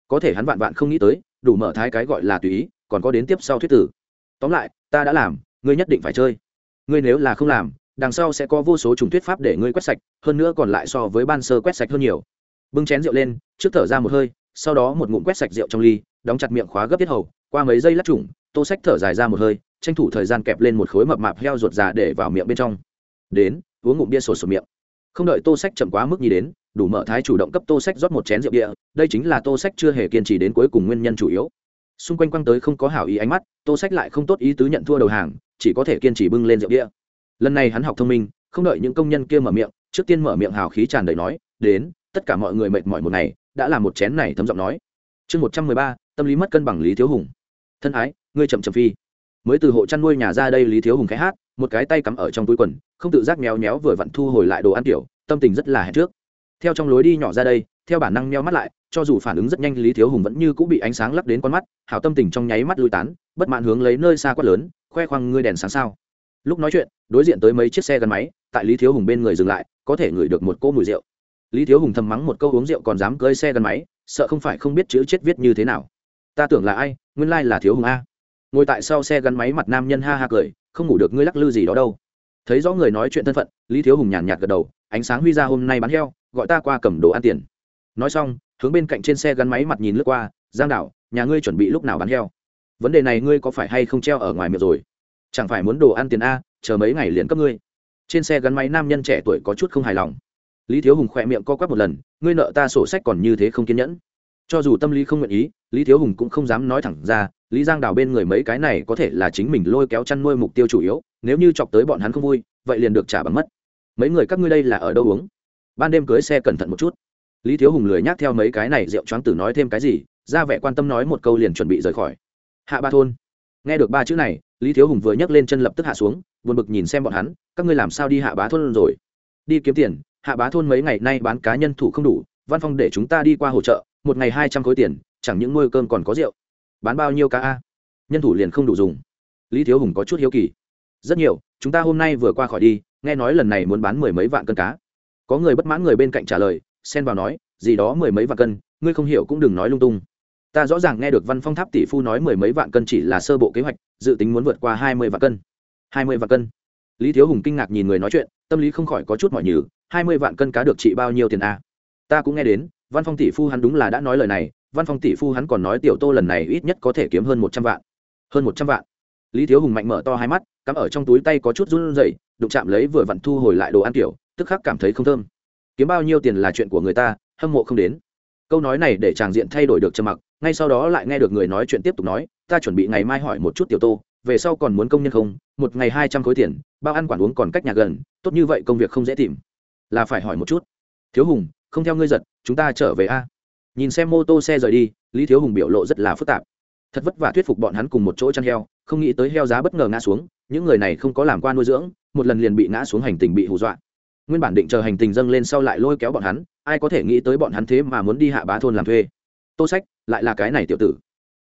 Có thể hắn vạn vạn không nghĩ tới, đủ mở thái cái gọi là tùy ý, còn có đến tiếp sau thuyết tử. Tóm lại ta đã làm, ngươi nhất định phải chơi. Ngươi nếu là không làm, đằng sau sẽ có vô số trùng thuyết pháp để ngươi quét sạch, hơn nữa còn lại so với ban sơ quét sạch hơn nhiều. Bưng chén rượu lên, trước thở ra một hơi, sau đó một ngụm quét sạch rượu trong ly, đóng chặt miệng khóa gấp tiết hầu, qua mấy giây lắc trùng, tô sách thở dài ra một hơi, tranh thủ thời gian kẹp lên một khối mập mạp heo ruột già để vào miệng bên trong. Đến, uống ngụm bia sổ sổ miệng. Không đợi tô sách chậm quá mức nhì đến, đủ mở thái chủ động cấp tô sách rót một chén rượu địa đây chính là tô sách chưa hề kiên trì đến cuối cùng nguyên nhân chủ yếu xung quanh quăng tới không có hảo ý ánh mắt, tô sách lại không tốt ý tứ nhận thua đầu hàng, chỉ có thể kiên trì bưng lên rượu đĩa. lần này hắn học thông minh, không đợi những công nhân kia mở miệng, trước tiên mở miệng hào khí tràn đầy nói, đến, tất cả mọi người mệt mỏi một ngày, đã là một chén này, thấm giọng nói. Chương một trăm mười ba, tâm lý mất cân bằng lý thiếu hùng. Thân ái, ngươi chậm chậm phi. Mới từ hộ chăn nuôi nhà ra đây lý thiếu hùng khẽ hát, một cái tay cắm ở trong túi quần, không tự giác méo méo vừa vặn thu hồi lại đồ ăn kiểu tâm tình rất là hẹn trước. Theo trong lối đi nhỏ ra đây theo bản năng meo mắt lại, cho dù phản ứng rất nhanh, lý thiếu hùng vẫn như cũng bị ánh sáng lắp đến con mắt, hảo tâm tình trong nháy mắt lui tán, bất mãn hướng lấy nơi xa quát lớn, khoe khoang ngươi đèn sáng sao? Lúc nói chuyện, đối diện tới mấy chiếc xe gắn máy, tại lý thiếu hùng bên người dừng lại, có thể ngửi được một cỗ mùi rượu. Lý thiếu hùng thầm mắng một câu uống rượu còn dám cơi xe gắn máy, sợ không phải không biết chữ chết viết như thế nào. Ta tưởng là ai, nguyên lai là thiếu hùng a. Ngồi tại sau xe gắn máy mặt nam nhân ha ha cười, không ngủ được ngươi lắc lư gì đó đâu. Thấy rõ người nói chuyện thân phận, lý thiếu hùng nhàn nhạt gật đầu, ánh sáng huy ra hôm nay bán heo, gọi ta qua cầm đồ ăn tiền nói xong, hướng bên cạnh trên xe gắn máy mặt nhìn lướt qua, giang đảo, nhà ngươi chuẩn bị lúc nào bán heo? Vấn đề này ngươi có phải hay không treo ở ngoài miệng rồi? Chẳng phải muốn đồ ăn tiền a, chờ mấy ngày liền cấp ngươi. Trên xe gắn máy nam nhân trẻ tuổi có chút không hài lòng. Lý thiếu hùng khỏe miệng co quắp một lần, ngươi nợ ta sổ sách còn như thế không kiên nhẫn. Cho dù tâm lý không nguyện ý, lý thiếu hùng cũng không dám nói thẳng ra, lý giang đào bên người mấy cái này có thể là chính mình lôi kéo chăn nuôi mục tiêu chủ yếu, nếu như chọc tới bọn hắn không vui, vậy liền được trả bằng mất. Mấy người các ngươi đây là ở đâu uống? Ban đêm cưới xe cẩn thận một chút lý thiếu hùng lười nhác theo mấy cái này rượu choáng tử nói thêm cái gì, ra vẻ quan tâm nói một câu liền chuẩn bị rời khỏi. Hạ ba thôn. Nghe được ba chữ này, lý thiếu hùng vừa nhấc lên chân lập tức hạ xuống, buồn bực nhìn xem bọn hắn, các ngươi làm sao đi hạ bá thôn rồi? Đi kiếm tiền, hạ bá thôn mấy ngày nay bán cá nhân thủ không đủ, văn phong để chúng ta đi qua hỗ trợ một ngày hai trăm khối tiền, chẳng những nuôi cơm còn có rượu. Bán bao nhiêu cá a? Nhân thủ liền không đủ dùng. Lý thiếu hùng có chút hiếu kỳ. Rất nhiều, chúng ta hôm nay vừa qua khỏi đi, nghe nói lần này muốn bán mười mấy vạn cân cá. Có người bất mãn người bên cạnh trả lời xen vào nói, gì đó mười mấy vạn cân, ngươi không hiểu cũng đừng nói lung tung. Ta rõ ràng nghe được văn phong tháp tỷ phu nói mười mấy vạn cân chỉ là sơ bộ kế hoạch, dự tính muốn vượt qua hai mươi vạn cân. hai mươi vạn cân. Lý thiếu hùng kinh ngạc nhìn người nói chuyện, tâm lý không khỏi có chút mọi nhừ, hai mươi vạn cân cá được trị bao nhiêu tiền a ta cũng nghe đến, văn phong tỷ phu hắn đúng là đã nói lời này, văn phong tỷ phu hắn còn nói tiểu tô lần này ít nhất có thể kiếm hơn một trăm vạn. Hơn một trăm vạn. Lý thiếu hùng mạnh mở to hai mắt, cắm ở trong túi tay có chút run rẩy, đụng chạm lấy vừa vặn thu hồi lại đồ ăn kiểu tức khắc cảm thấy không thơm kiếm bao nhiêu tiền là chuyện của người ta, hâm mộ không đến. Câu nói này để tràng diện thay đổi được trầm mặc, ngay sau đó lại nghe được người nói chuyện tiếp tục nói, ta chuẩn bị ngày mai hỏi một chút tiểu tô, về sau còn muốn công nhân không? Một ngày hai trăm khối tiền, bao ăn quản uống còn cách nhà gần, tốt như vậy công việc không dễ tìm. Là phải hỏi một chút. Thiếu hùng, không theo ngươi giật, chúng ta trở về a. Nhìn xem mô tô xe rời đi, lý thiếu hùng biểu lộ rất là phức tạp. Thật vất vả thuyết phục bọn hắn cùng một chỗ chăn heo, không nghĩ tới heo giá bất ngờ ngã xuống, những người này không có làm qua nuôi dưỡng, một lần liền bị ngã xuống hành tình bị hù dọa nguyên bản định chờ hành tình dâng lên sau lại lôi kéo bọn hắn, ai có thể nghĩ tới bọn hắn thế mà muốn đi hạ bá thôn làm thuê. Tô sách, lại là cái này tiểu tử.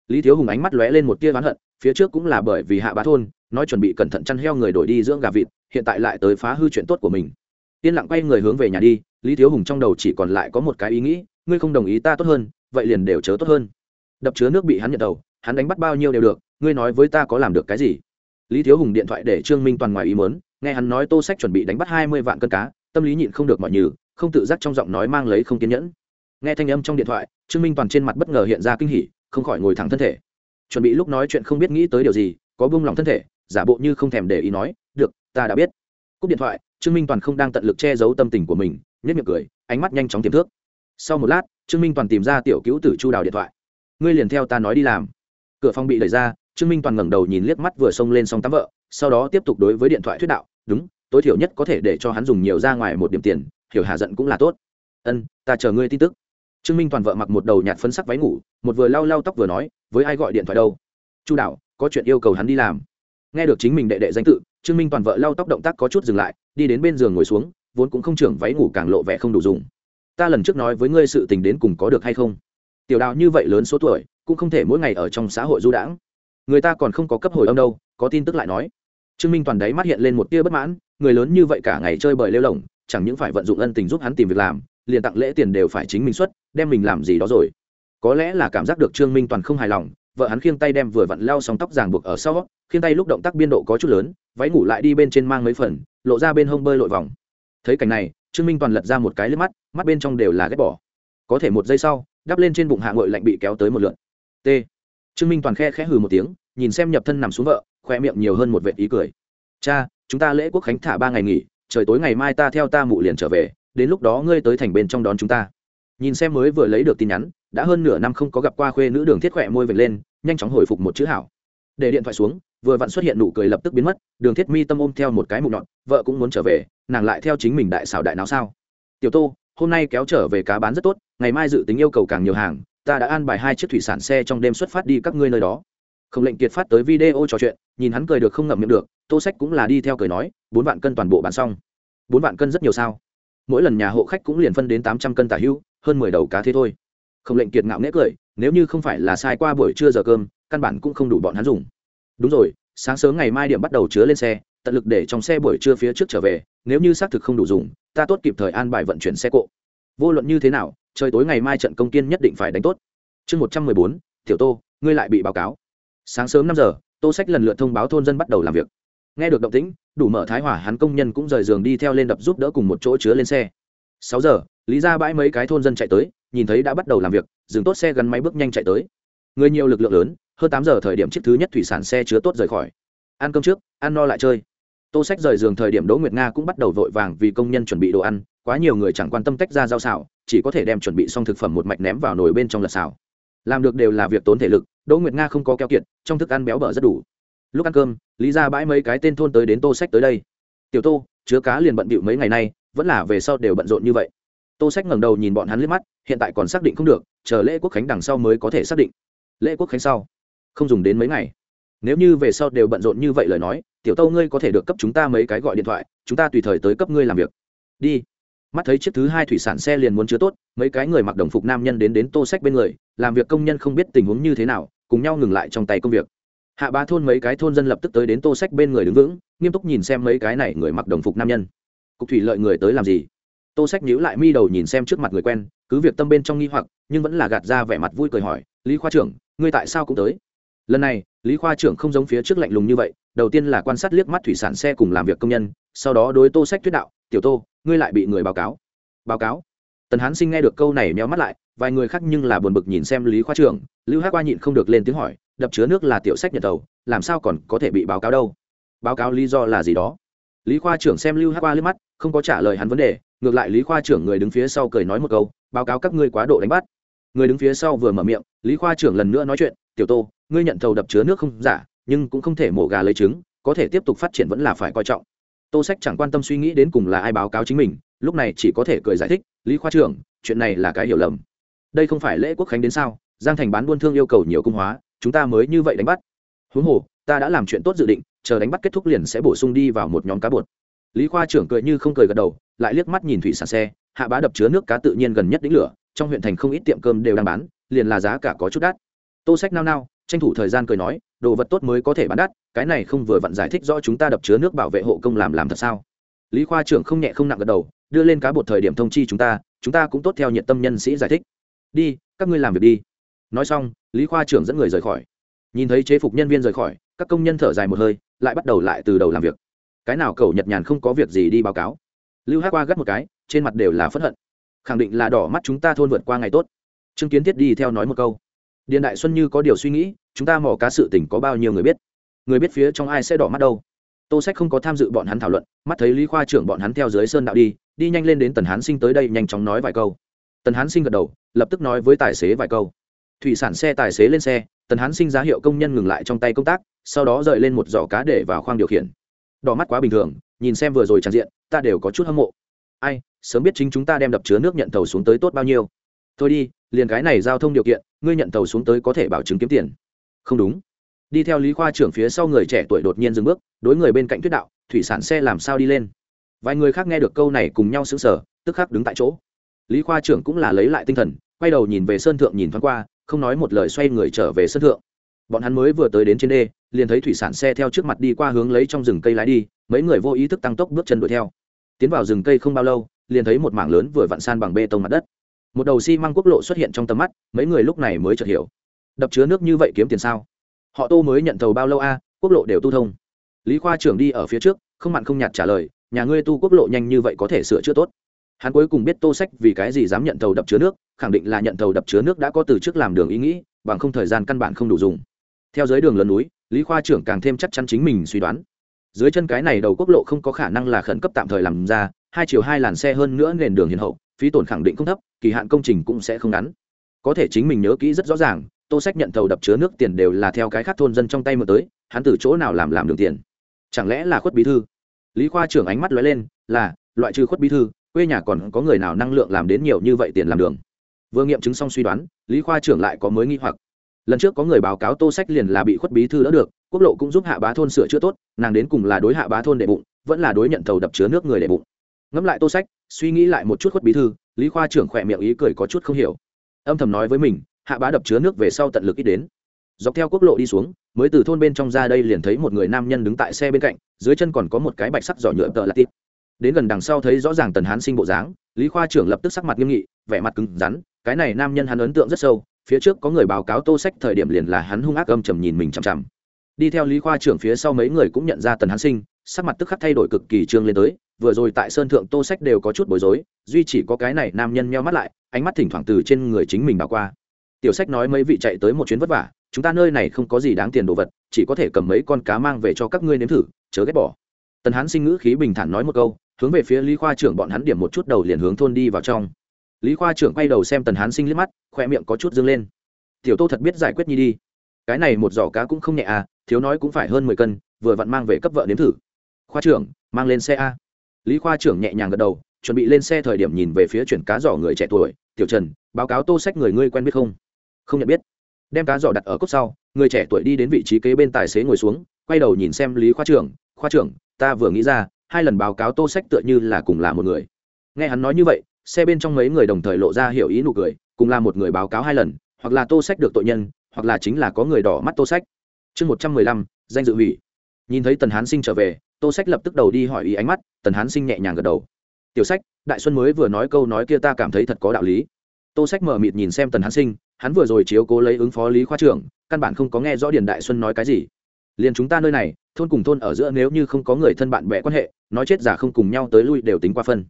Lý thiếu hùng ánh mắt lóe lên một tia oán hận, phía trước cũng là bởi vì hạ bá thôn, nói chuẩn bị cẩn thận chăn heo người đổi đi dưỡng gà vịt, hiện tại lại tới phá hư chuyện tốt của mình. Yên lặng quay người hướng về nhà đi, lý thiếu hùng trong đầu chỉ còn lại có một cái ý nghĩ, ngươi không đồng ý ta tốt hơn, vậy liền đều chớ tốt hơn. Đập chứa nước bị hắn nhận đầu, hắn đánh bắt bao nhiêu đều được, ngươi nói với ta có làm được cái gì? Lý thiếu hùng điện thoại để trương minh toàn ngoài ý mớn nghe hắn nói tô sách chuẩn bị đánh bắt hai mươi vạn cân cá, tâm lý nhịn không được mọi nhừ, không tự giác trong giọng nói mang lấy không kiên nhẫn. Nghe thanh âm trong điện thoại, trương minh toàn trên mặt bất ngờ hiện ra kinh hỉ, không khỏi ngồi thẳng thân thể. Chuẩn bị lúc nói chuyện không biết nghĩ tới điều gì, có buông lòng thân thể, giả bộ như không thèm để ý nói, được, ta đã biết. Cúp điện thoại, trương minh toàn không đang tận lực che giấu tâm tình của mình nhất miệng cười, ánh mắt nhanh chóng tiềm thước sau một lát, trương minh toàn tìm ra tiểu cứu tử chu đào điện thoại. Ngươi liền theo ta nói đi làm. Cửa phòng bị đẩy ra, trương minh toàn ngẩng đầu nhìn liếc mắt vừa xông lên xong tắm vợ, sau đó tiếp tục đối với điện thoại thuyết đạo đúng, tối thiểu nhất có thể để cho hắn dùng nhiều ra ngoài một điểm tiền, hiểu hà giận cũng là tốt. Ân, ta chờ ngươi tin tức. Trương minh toàn vợ mặc một đầu nhạt phân sắc váy ngủ, một vừa lau lau tóc vừa nói, với ai gọi điện thoại đâu? Chu đạo có chuyện yêu cầu hắn đi làm. Nghe được chính mình đệ đệ danh tự, trương minh toàn vợ lau tóc động tác có chút dừng lại, đi đến bên giường ngồi xuống, vốn cũng không trưởng váy ngủ càng lộ vẻ không đủ dùng. Ta lần trước nói với ngươi sự tình đến cùng có được hay không? Tiểu đào như vậy lớn số tuổi, cũng không thể mỗi ngày ở trong xã hội du đãng. Người ta còn không có cấp hồi âm đâu, có tin tức lại nói trương minh toàn đáy mắt hiện lên một tia bất mãn, người lớn như vậy cả ngày chơi bời lêu lỏng chẳng những phải vận dụng ân tình giúp hắn tìm việc làm, liền tặng lễ tiền đều phải chính mình xuất, đem mình làm gì đó rồi. Có lẽ là cảm giác được trương minh toàn không hài lòng, vợ hắn khiêng tay đem vừa vặn leo sóng tóc ràng buộc ở sau, khiêng tay lúc động tác biên độ có chút lớn, váy ngủ lại đi bên trên mang mấy phần, lộ ra bên hông bơi lội vòng. Thấy cảnh này, trương minh toàn lật ra một cái lên mắt mắt bên trong đều là ghét bỏ. Có thể một giây sau, đắp lên trên bụng hạ ngội lạnh bị kéo tới một lượn t. Trương minh toàn khe khẽ hừ một tiếng, nhìn xem nhập thân nằm xuống vợ khoe miệng nhiều hơn một vệt ý cười. Cha, chúng ta lễ quốc khánh thả ba ngày nghỉ, trời tối ngày mai ta theo ta mụ liền trở về, đến lúc đó ngươi tới thành bên trong đón chúng ta. Nhìn xem mới vừa lấy được tin nhắn, đã hơn nửa năm không có gặp qua khuê nữ đường thiết khỏe môi vệt lên, nhanh chóng hồi phục một chữ hảo. Để điện thoại xuống, vừa vặn xuất hiện nụ cười lập tức biến mất, đường thiết mi tâm ôm theo một cái mụ nhọn, vợ cũng muốn trở về, nàng lại theo chính mình đại xảo đại não sao. Tiểu tô, hôm nay kéo trở về cá bán rất tốt, ngày mai dự tính yêu cầu càng nhiều hàng, ta đã an bài hai chiếc thủy sản xe trong đêm xuất phát đi các ngươi nơi đó không lệnh kiệt phát tới video trò chuyện, nhìn hắn cười được không ngậm miệng được, tô sách cũng là đi theo cười nói, bốn vạn cân toàn bộ bán xong. Bốn vạn cân rất nhiều sao? Mỗi lần nhà hộ khách cũng liền phân đến tám trăm cân tả hữu hơn mười đầu cá thế thôi. Không lệnh kiệt ngạo nghễ cười, nếu như không phải là sai qua buổi trưa giờ cơm, căn bản cũng không đủ bọn hắn dùng. Đúng rồi, sáng sớm ngày mai điểm bắt đầu chứa lên xe, tận lực để trong xe buổi trưa phía trước trở về, nếu như xác thực không đủ dùng, ta tốt kịp thời an bài vận chuyển xe cộ. Vô luận như thế nào, trời tối ngày mai trận công kiên nhất định phải đánh tốt. Chương một trăm mười bốn, tiểu tô, ngươi lại bị báo cáo sáng sớm năm giờ, tô sách lần lượt thông báo thôn dân bắt đầu làm việc. Nghe được động tĩnh, đủ mở thái hỏa hắn công nhân cũng rời giường đi theo lên đập giúp đỡ cùng một chỗ chứa lên xe. Sáu giờ, lý ra bãi mấy cái thôn dân chạy tới, nhìn thấy đã bắt đầu làm việc, dừng tốt xe gắn máy bước nhanh chạy tới. Người nhiều lực lượng lớn, hơn tám giờ thời điểm chiếc thứ nhất thủy sản xe chứa tốt rời khỏi. Ăn cơm trước, ăn no lại chơi. Tô sách rời giường thời điểm đỗ nguyệt nga cũng bắt đầu vội vàng vì công nhân chuẩn bị đồ ăn, quá nhiều người chẳng quan tâm tách ra rau xào, chỉ có thể đem chuẩn bị xong thực phẩm một mạch ném vào nồi bên trong lật xào làm được đều là việc tốn thể lực, đỗ nguyệt nga không có keo kiệt, trong thức ăn béo bở rất đủ. Lúc ăn cơm, lý ra bãi mấy cái tên thôn tới đến tô sách tới đây. Tiểu tô, chứa cá liền bận bịu mấy ngày nay, vẫn là về sau đều bận rộn như vậy. Tô sách ngẩng đầu nhìn bọn hắn liếc mắt, hiện tại còn xác định không được, chờ lễ quốc khánh đằng sau mới có thể xác định. Lễ quốc khánh sau? Không dùng đến mấy ngày. Nếu như về sau đều bận rộn như vậy lời nói, tiểu tâu ngươi có thể được cấp chúng ta mấy cái gọi điện thoại, chúng ta tùy thời tới cấp ngươi làm việc. Đi mắt thấy chiếc thứ hai thủy sản xe liền muốn chứa tốt, mấy cái người mặc đồng phục nam nhân đến đến tô sách bên người, làm việc công nhân không biết tình huống như thế nào, cùng nhau ngừng lại trong tay công việc. Hạ ba thôn mấy cái thôn dân lập tức tới đến tô sách bên người đứng vững, nghiêm túc nhìn xem mấy cái này người mặc đồng phục nam nhân. Cục thủy lợi người tới làm gì? Tô sách nhíu lại mi đầu nhìn xem trước mặt người quen, cứ việc tâm bên trong nghi hoặc, nhưng vẫn là gạt ra vẻ mặt vui cười hỏi, lý khoa trưởng, ngươi tại sao cũng tới? Lần này, lý khoa trưởng không giống phía trước lạnh lùng như vậy, đầu tiên là quan sát liếc mắt thủy sản xe cùng làm việc công nhân, sau đó đối tô sách thuyết đạo, tiểu tô ngươi lại bị người báo cáo. Báo cáo? Tần hán sinh nghe được câu này méo mắt lại, vài người khác nhưng là buồn bực nhìn xem lý khoa trưởng. Lưu hát qua nhịn không được lên tiếng hỏi, đập chứa nước là tiểu sách nhật tàu làm sao còn có thể bị báo cáo đâu? Báo cáo lý do là gì đó? Lý khoa trưởng xem lưu hát qua liếc mắt, không có trả lời hắn vấn đề, ngược lại lý khoa trưởng người đứng phía sau cười nói một câu, báo cáo các ngươi quá độ đánh bắt. Người đứng phía sau vừa mở miệng, lý khoa trưởng lần nữa nói chuyện, tiểu tô, ngươi nhận thầu đập chứa nước không giả, nhưng cũng không thể mổ gà lấy trứng, có thể tiếp tục phát triển vẫn là phải coi trọng tô sách chẳng quan tâm suy nghĩ đến cùng là ai báo cáo chính mình, lúc này chỉ có thể cười giải thích, lý khoa trưởng, chuyện này là cái hiểu lầm. Đây không phải lễ quốc khánh đến sao, giang thành bán buôn thương yêu cầu nhiều cung hóa, chúng ta mới như vậy đánh bắt. Huống hồ, ta đã làm chuyện tốt dự định, chờ đánh bắt kết thúc liền sẽ bổ sung đi vào một nhóm cá bột lý khoa trưởng cười như không cười gật đầu, lại liếc mắt nhìn thủy sản xe, hạ bá đập chứa nước cá tự nhiên gần nhất đỉnh lửa, trong huyện thành không ít tiệm cơm đều đang bán, liền là giá cả có chút đắt. Tô sách nao nao, tranh thủ thời gian cười nói đồ vật tốt mới có thể bán đắt, cái này không vừa vặn giải thích rõ chúng ta đập chứa nước bảo vệ hộ công làm làm thật sao? Lý khoa trưởng không nhẹ không nặng gật đầu, đưa lên cá bột thời điểm thông chi chúng ta chúng ta cũng tốt theo nhiệt tâm nhân sĩ giải thích. Đi, các ngươi làm việc đi. Nói xong, lý khoa trưởng dẫn người rời khỏi. Nhìn thấy chế phục nhân viên rời khỏi, các công nhân thở dài một hơi, lại bắt đầu lại từ đầu làm việc. Cái nào cầu nhật nhàn không có việc gì đi báo cáo? Lưu hát qua gắt một cái, trên mặt đều là phẫn hận. Khẳng định là đỏ mắt chúng ta thôn vượt qua ngày tốt. Trương kiến thiết đi theo nói một câu điện đại xuân như có điều suy nghĩ, chúng ta mò cá sự tình có bao nhiêu người biết? Người biết phía trong ai sẽ đỏ mắt đâu? Tô sách không có tham dự bọn hắn thảo luận, mắt thấy lý khoa trưởng bọn hắn theo dưới sơn đạo đi đi nhanh lên đến tần hán sinh tới đây nhanh chóng nói vài câu. Tần hán sinh gật đầu, lập tức nói với tài xế vài câu. Thủy sản xe tài xế lên xe, tần hán sinh giá hiệu công nhân ngừng lại trong tay công tác, sau đó rời lên một giỏ cá để vào khoang điều khiển. Đỏ mắt quá bình thường, nhìn xem vừa rồi tràn diện, ta đều có chút hâm mộ. Ai, sớm biết chính chúng ta đem đập chứa nước nhận tàu xuống tới tốt bao nhiêu thôi đi, liền cái này giao thông điều kiện, ngươi nhận tàu xuống tới có thể bảo chứng kiếm tiền. Không đúng. Đi theo lý khoa trưởng phía sau người trẻ tuổi đột nhiên dừng bước, đối người bên cạnh tuyết đạo, thủy sản xe làm sao đi lên? Vài người khác nghe được câu này cùng nhau xứng sở tức khắc đứng tại chỗ. Lý khoa trưởng cũng là lấy lại tinh thần, quay đầu nhìn về sơn thượng nhìn thoáng qua, không nói một lời xoay người trở về sơn thượng. Bọn hắn mới vừa tới đến trên đê, liền thấy thủy sản xe theo trước mặt đi qua hướng lấy trong rừng cây lái đi, mấy người vô ý thức tăng tốc bước chân đuổi theo. Tiến vào rừng cây không bao lâu, liền thấy một mảng lớn vừa vặn san bằng bê tông mặt đất một đầu xi、si、măng quốc lộ xuất hiện trong tầm mắt, mấy người lúc này mới chợt hiểu. Đập chứa nước như vậy kiếm tiền sao? Họ tô mới nhận tàu bao lâu a? Quốc lộ đều tu thông. Lý khoa trưởng đi ở phía trước, không mặn không nhạt trả lời, nhà ngươi tu quốc lộ nhanh như vậy có thể sửa chữa tốt. Hắn cuối cùng biết tô sách vì cái gì dám nhận tàu đập chứa nước, khẳng định là nhận tàu đập chứa nước đã có từ trước làm đường ý nghĩ, bằng không thời gian căn bản không đủ dùng. Theo dưới đường lớn núi, lý khoa trưởng càng thêm chắc chắn chính mình suy đoán. Dưới chân cái này đầu quốc lộ không có khả năng là khẩn cấp tạm thời làm ra, hai chiều hai làn xe hơn nữa nền đường hiền hậu phí tổn khẳng định không thấp, kỳ hạn công trình cũng sẽ không ngắn. Có thể chính mình nhớ kỹ rất rõ ràng, tô sách nhận tàu đập chứa nước tiền đều là theo cái khác thôn dân trong tay mượn tới, hắn từ chỗ nào làm làm đường tiền? Chẳng lẽ là khuất bí thư? Lý khoa trưởng ánh mắt lóe lên, là, loại trừ khuất bí thư, quê nhà còn có người nào năng lượng làm đến nhiều như vậy tiền làm đường? Vừa nghiệm chứng xong suy đoán, lý khoa trưởng lại có mới nghi hoặc. Lần trước có người báo cáo tô sách liền là bị khuất bí thư đỡ được, quốc lộ cũng giúp hạ bá thôn sửa chữa tốt, nàng đến cùng là đối hạ bá thôn đệ bụng, vẫn là đối nhận thầu đập chứa nước người đệ bụng. Ngẫm lại tô sách suy nghĩ lại một chút khuất bí thư, lý khoa trưởng khỏe miệng ý cười có chút không hiểu. Âm thầm nói với mình, hạ bá đập chứa nước về sau tận lực ít đến. Dọc theo quốc lộ đi xuống, mới từ thôn bên trong ra đây liền thấy một người nam nhân đứng tại xe bên cạnh, dưới chân còn có một cái bạch sắc giỏ nhựa tợ là tít đến gần đằng sau thấy rõ ràng tần hán sinh bộ dáng, lý khoa trưởng lập tức sắc mặt nghiêm nghị, vẻ mặt cứng rắn, cái này nam nhân hắn ấn tượng rất sâu, phía trước có người báo cáo tô sách thời điểm liền là hắn hung ác âm trầm nhìn mình chằm chằm. Đi theo lý khoa trưởng phía sau mấy người cũng nhận ra tần hán sinh sắc mặt tức khắc thay đổi cực kỳ trương lên tới, vừa rồi tại sơn thượng tô sách đều có chút bối rối, duy chỉ có cái này nam nhân meo mắt lại, ánh mắt thỉnh thoảng từ trên người chính mình bà qua. Tiểu sách nói mấy vị chạy tới một chuyến vất vả, chúng ta nơi này không có gì đáng tiền đồ vật, chỉ có thể cầm mấy con cá mang về cho các ngươi nếm thử, chớ ghét bỏ. Tần hán sinh ngữ khí bình thản nói một câu, hướng về phía lý khoa trưởng bọn hắn điểm một chút đầu liền hướng thôn đi vào trong. Lý khoa trưởng quay đầu xem tần hán sinh liếc mắt, khoe miệng có chút dâng lên. Tiểu tô thật biết giải quyết nhi đi. Cái này một giỏ cá cũng không nhẹ à thiếu nói cũng phải hơn mười cân, vừa vặn mang về cấp vợ nếm thử khoa trưởng, mang lên xe a. Lý khoa trưởng nhẹ nhàng gật đầu, chuẩn bị lên xe thời điểm nhìn về phía chuyển cá giỏ người trẻ tuổi. Tiểu trần, báo cáo tô sách người ngươi quen biết không? Không nhận biết. Đem cá giỏ đặt ở cốc sau, người trẻ tuổi đi đến vị trí kế bên tài xế ngồi xuống, quay đầu nhìn xem lý khoa trưởng. Khoa trưởng, ta vừa nghĩ ra, hai lần báo cáo tô sách tựa như là cùng là một người. Nghe hắn nói như vậy, xe bên trong mấy người đồng thời lộ ra hiểu ý nụ cười, cùng là một người báo cáo hai lần, hoặc là tô sách được tội nhân, hoặc là chính là có người đỏ mắt tô sách. Chương một trăm mười lăm, danh dự hủy. Nhìn thấy tần hán sinh trở về tô sách lập tức đầu đi hỏi ý ánh mắt, tần hán sinh nhẹ nhàng gật đầu. Tiểu sách, đại xuân mới vừa nói câu nói kia ta cảm thấy thật có đạo lý. Tô sách mở mịt nhìn xem tần hán sinh, hắn vừa rồi chiếu cố lấy ứng phó lý khoa trưởng, căn bản không có nghe rõ điền đại xuân nói cái gì. Liền chúng ta nơi này, thôn cùng thôn ở giữa nếu như không có người thân bạn bè quan hệ, nói chết giả không cùng nhau tới lui đều tính qua phân.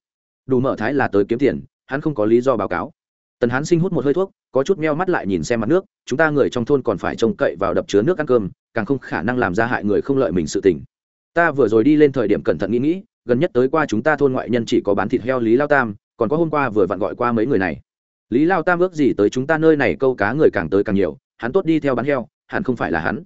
Đủ mở thái là tới kiếm tiền, hắn không có lý do báo cáo. Tần hán sinh hút một hơi thuốc, có chút meo mắt lại nhìn xem mặt nước, chúng ta người trong thôn còn phải trông cậy vào đập chứa nước ăn cơm, càng không khả năng làm ra hại người không lợi mình sự tình ta vừa rồi đi lên thời điểm cẩn thận nghĩ nghĩ, gần nhất tới qua chúng ta thôn ngoại nhân chỉ có bán thịt heo lý lao tam, còn có hôm qua vừa vặn gọi qua mấy người này. Lý lao tam ước gì tới chúng ta nơi này câu cá người càng tới càng nhiều, hắn tốt đi theo bán heo, hẳn không phải là hắn.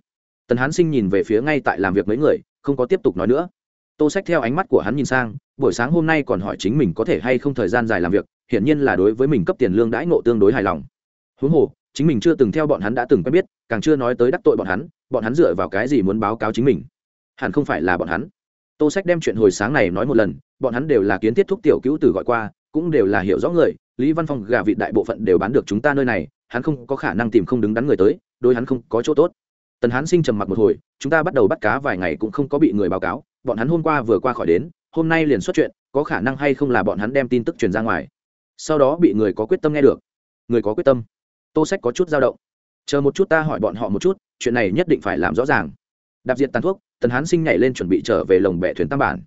Tần hán sinh nhìn về phía ngay tại làm việc mấy người, không có tiếp tục nói nữa. Tô sách theo ánh mắt của hắn nhìn sang, buổi sáng hôm nay còn hỏi chính mình có thể hay không thời gian dài làm việc, hiển nhiên là đối với mình cấp tiền lương đãi ngộ tương đối hài lòng. Huống hồ, chính mình chưa từng theo bọn hắn đã từng quen biết, càng chưa nói tới đắc tội bọn hắn bọn hắn dựa vào cái gì muốn báo cáo chính mình hẳn không phải là bọn hắn. Tô sách đem chuyện hồi sáng này nói một lần, bọn hắn đều là kiến thiết thúc tiểu cứu từ gọi qua, cũng đều là hiểu rõ người, lý văn phong, gà vịt đại bộ phận đều bán được chúng ta nơi này, hắn không có khả năng tìm không đứng đắn người tới đôi hắn không có chỗ tốt. Tần hán sinh trầm mặc một hồi, chúng ta bắt đầu bắt cá vài ngày cũng không có bị người báo cáo, bọn hắn hôm qua vừa qua khỏi đến, hôm nay liền xuất chuyện, có khả năng hay không là bọn hắn đem tin tức truyền ra ngoài. Sau đó bị người có quyết tâm nghe được. Người có quyết tâm. Tô sách có chút dao động. Chờ một chút ta hỏi bọn họ một chút, chuyện này nhất định phải làm rõ ràng. Đạp diệt tàn thuốc tần hán sinh nhảy lên chuẩn bị trở về lồng bè thuyền tam bản.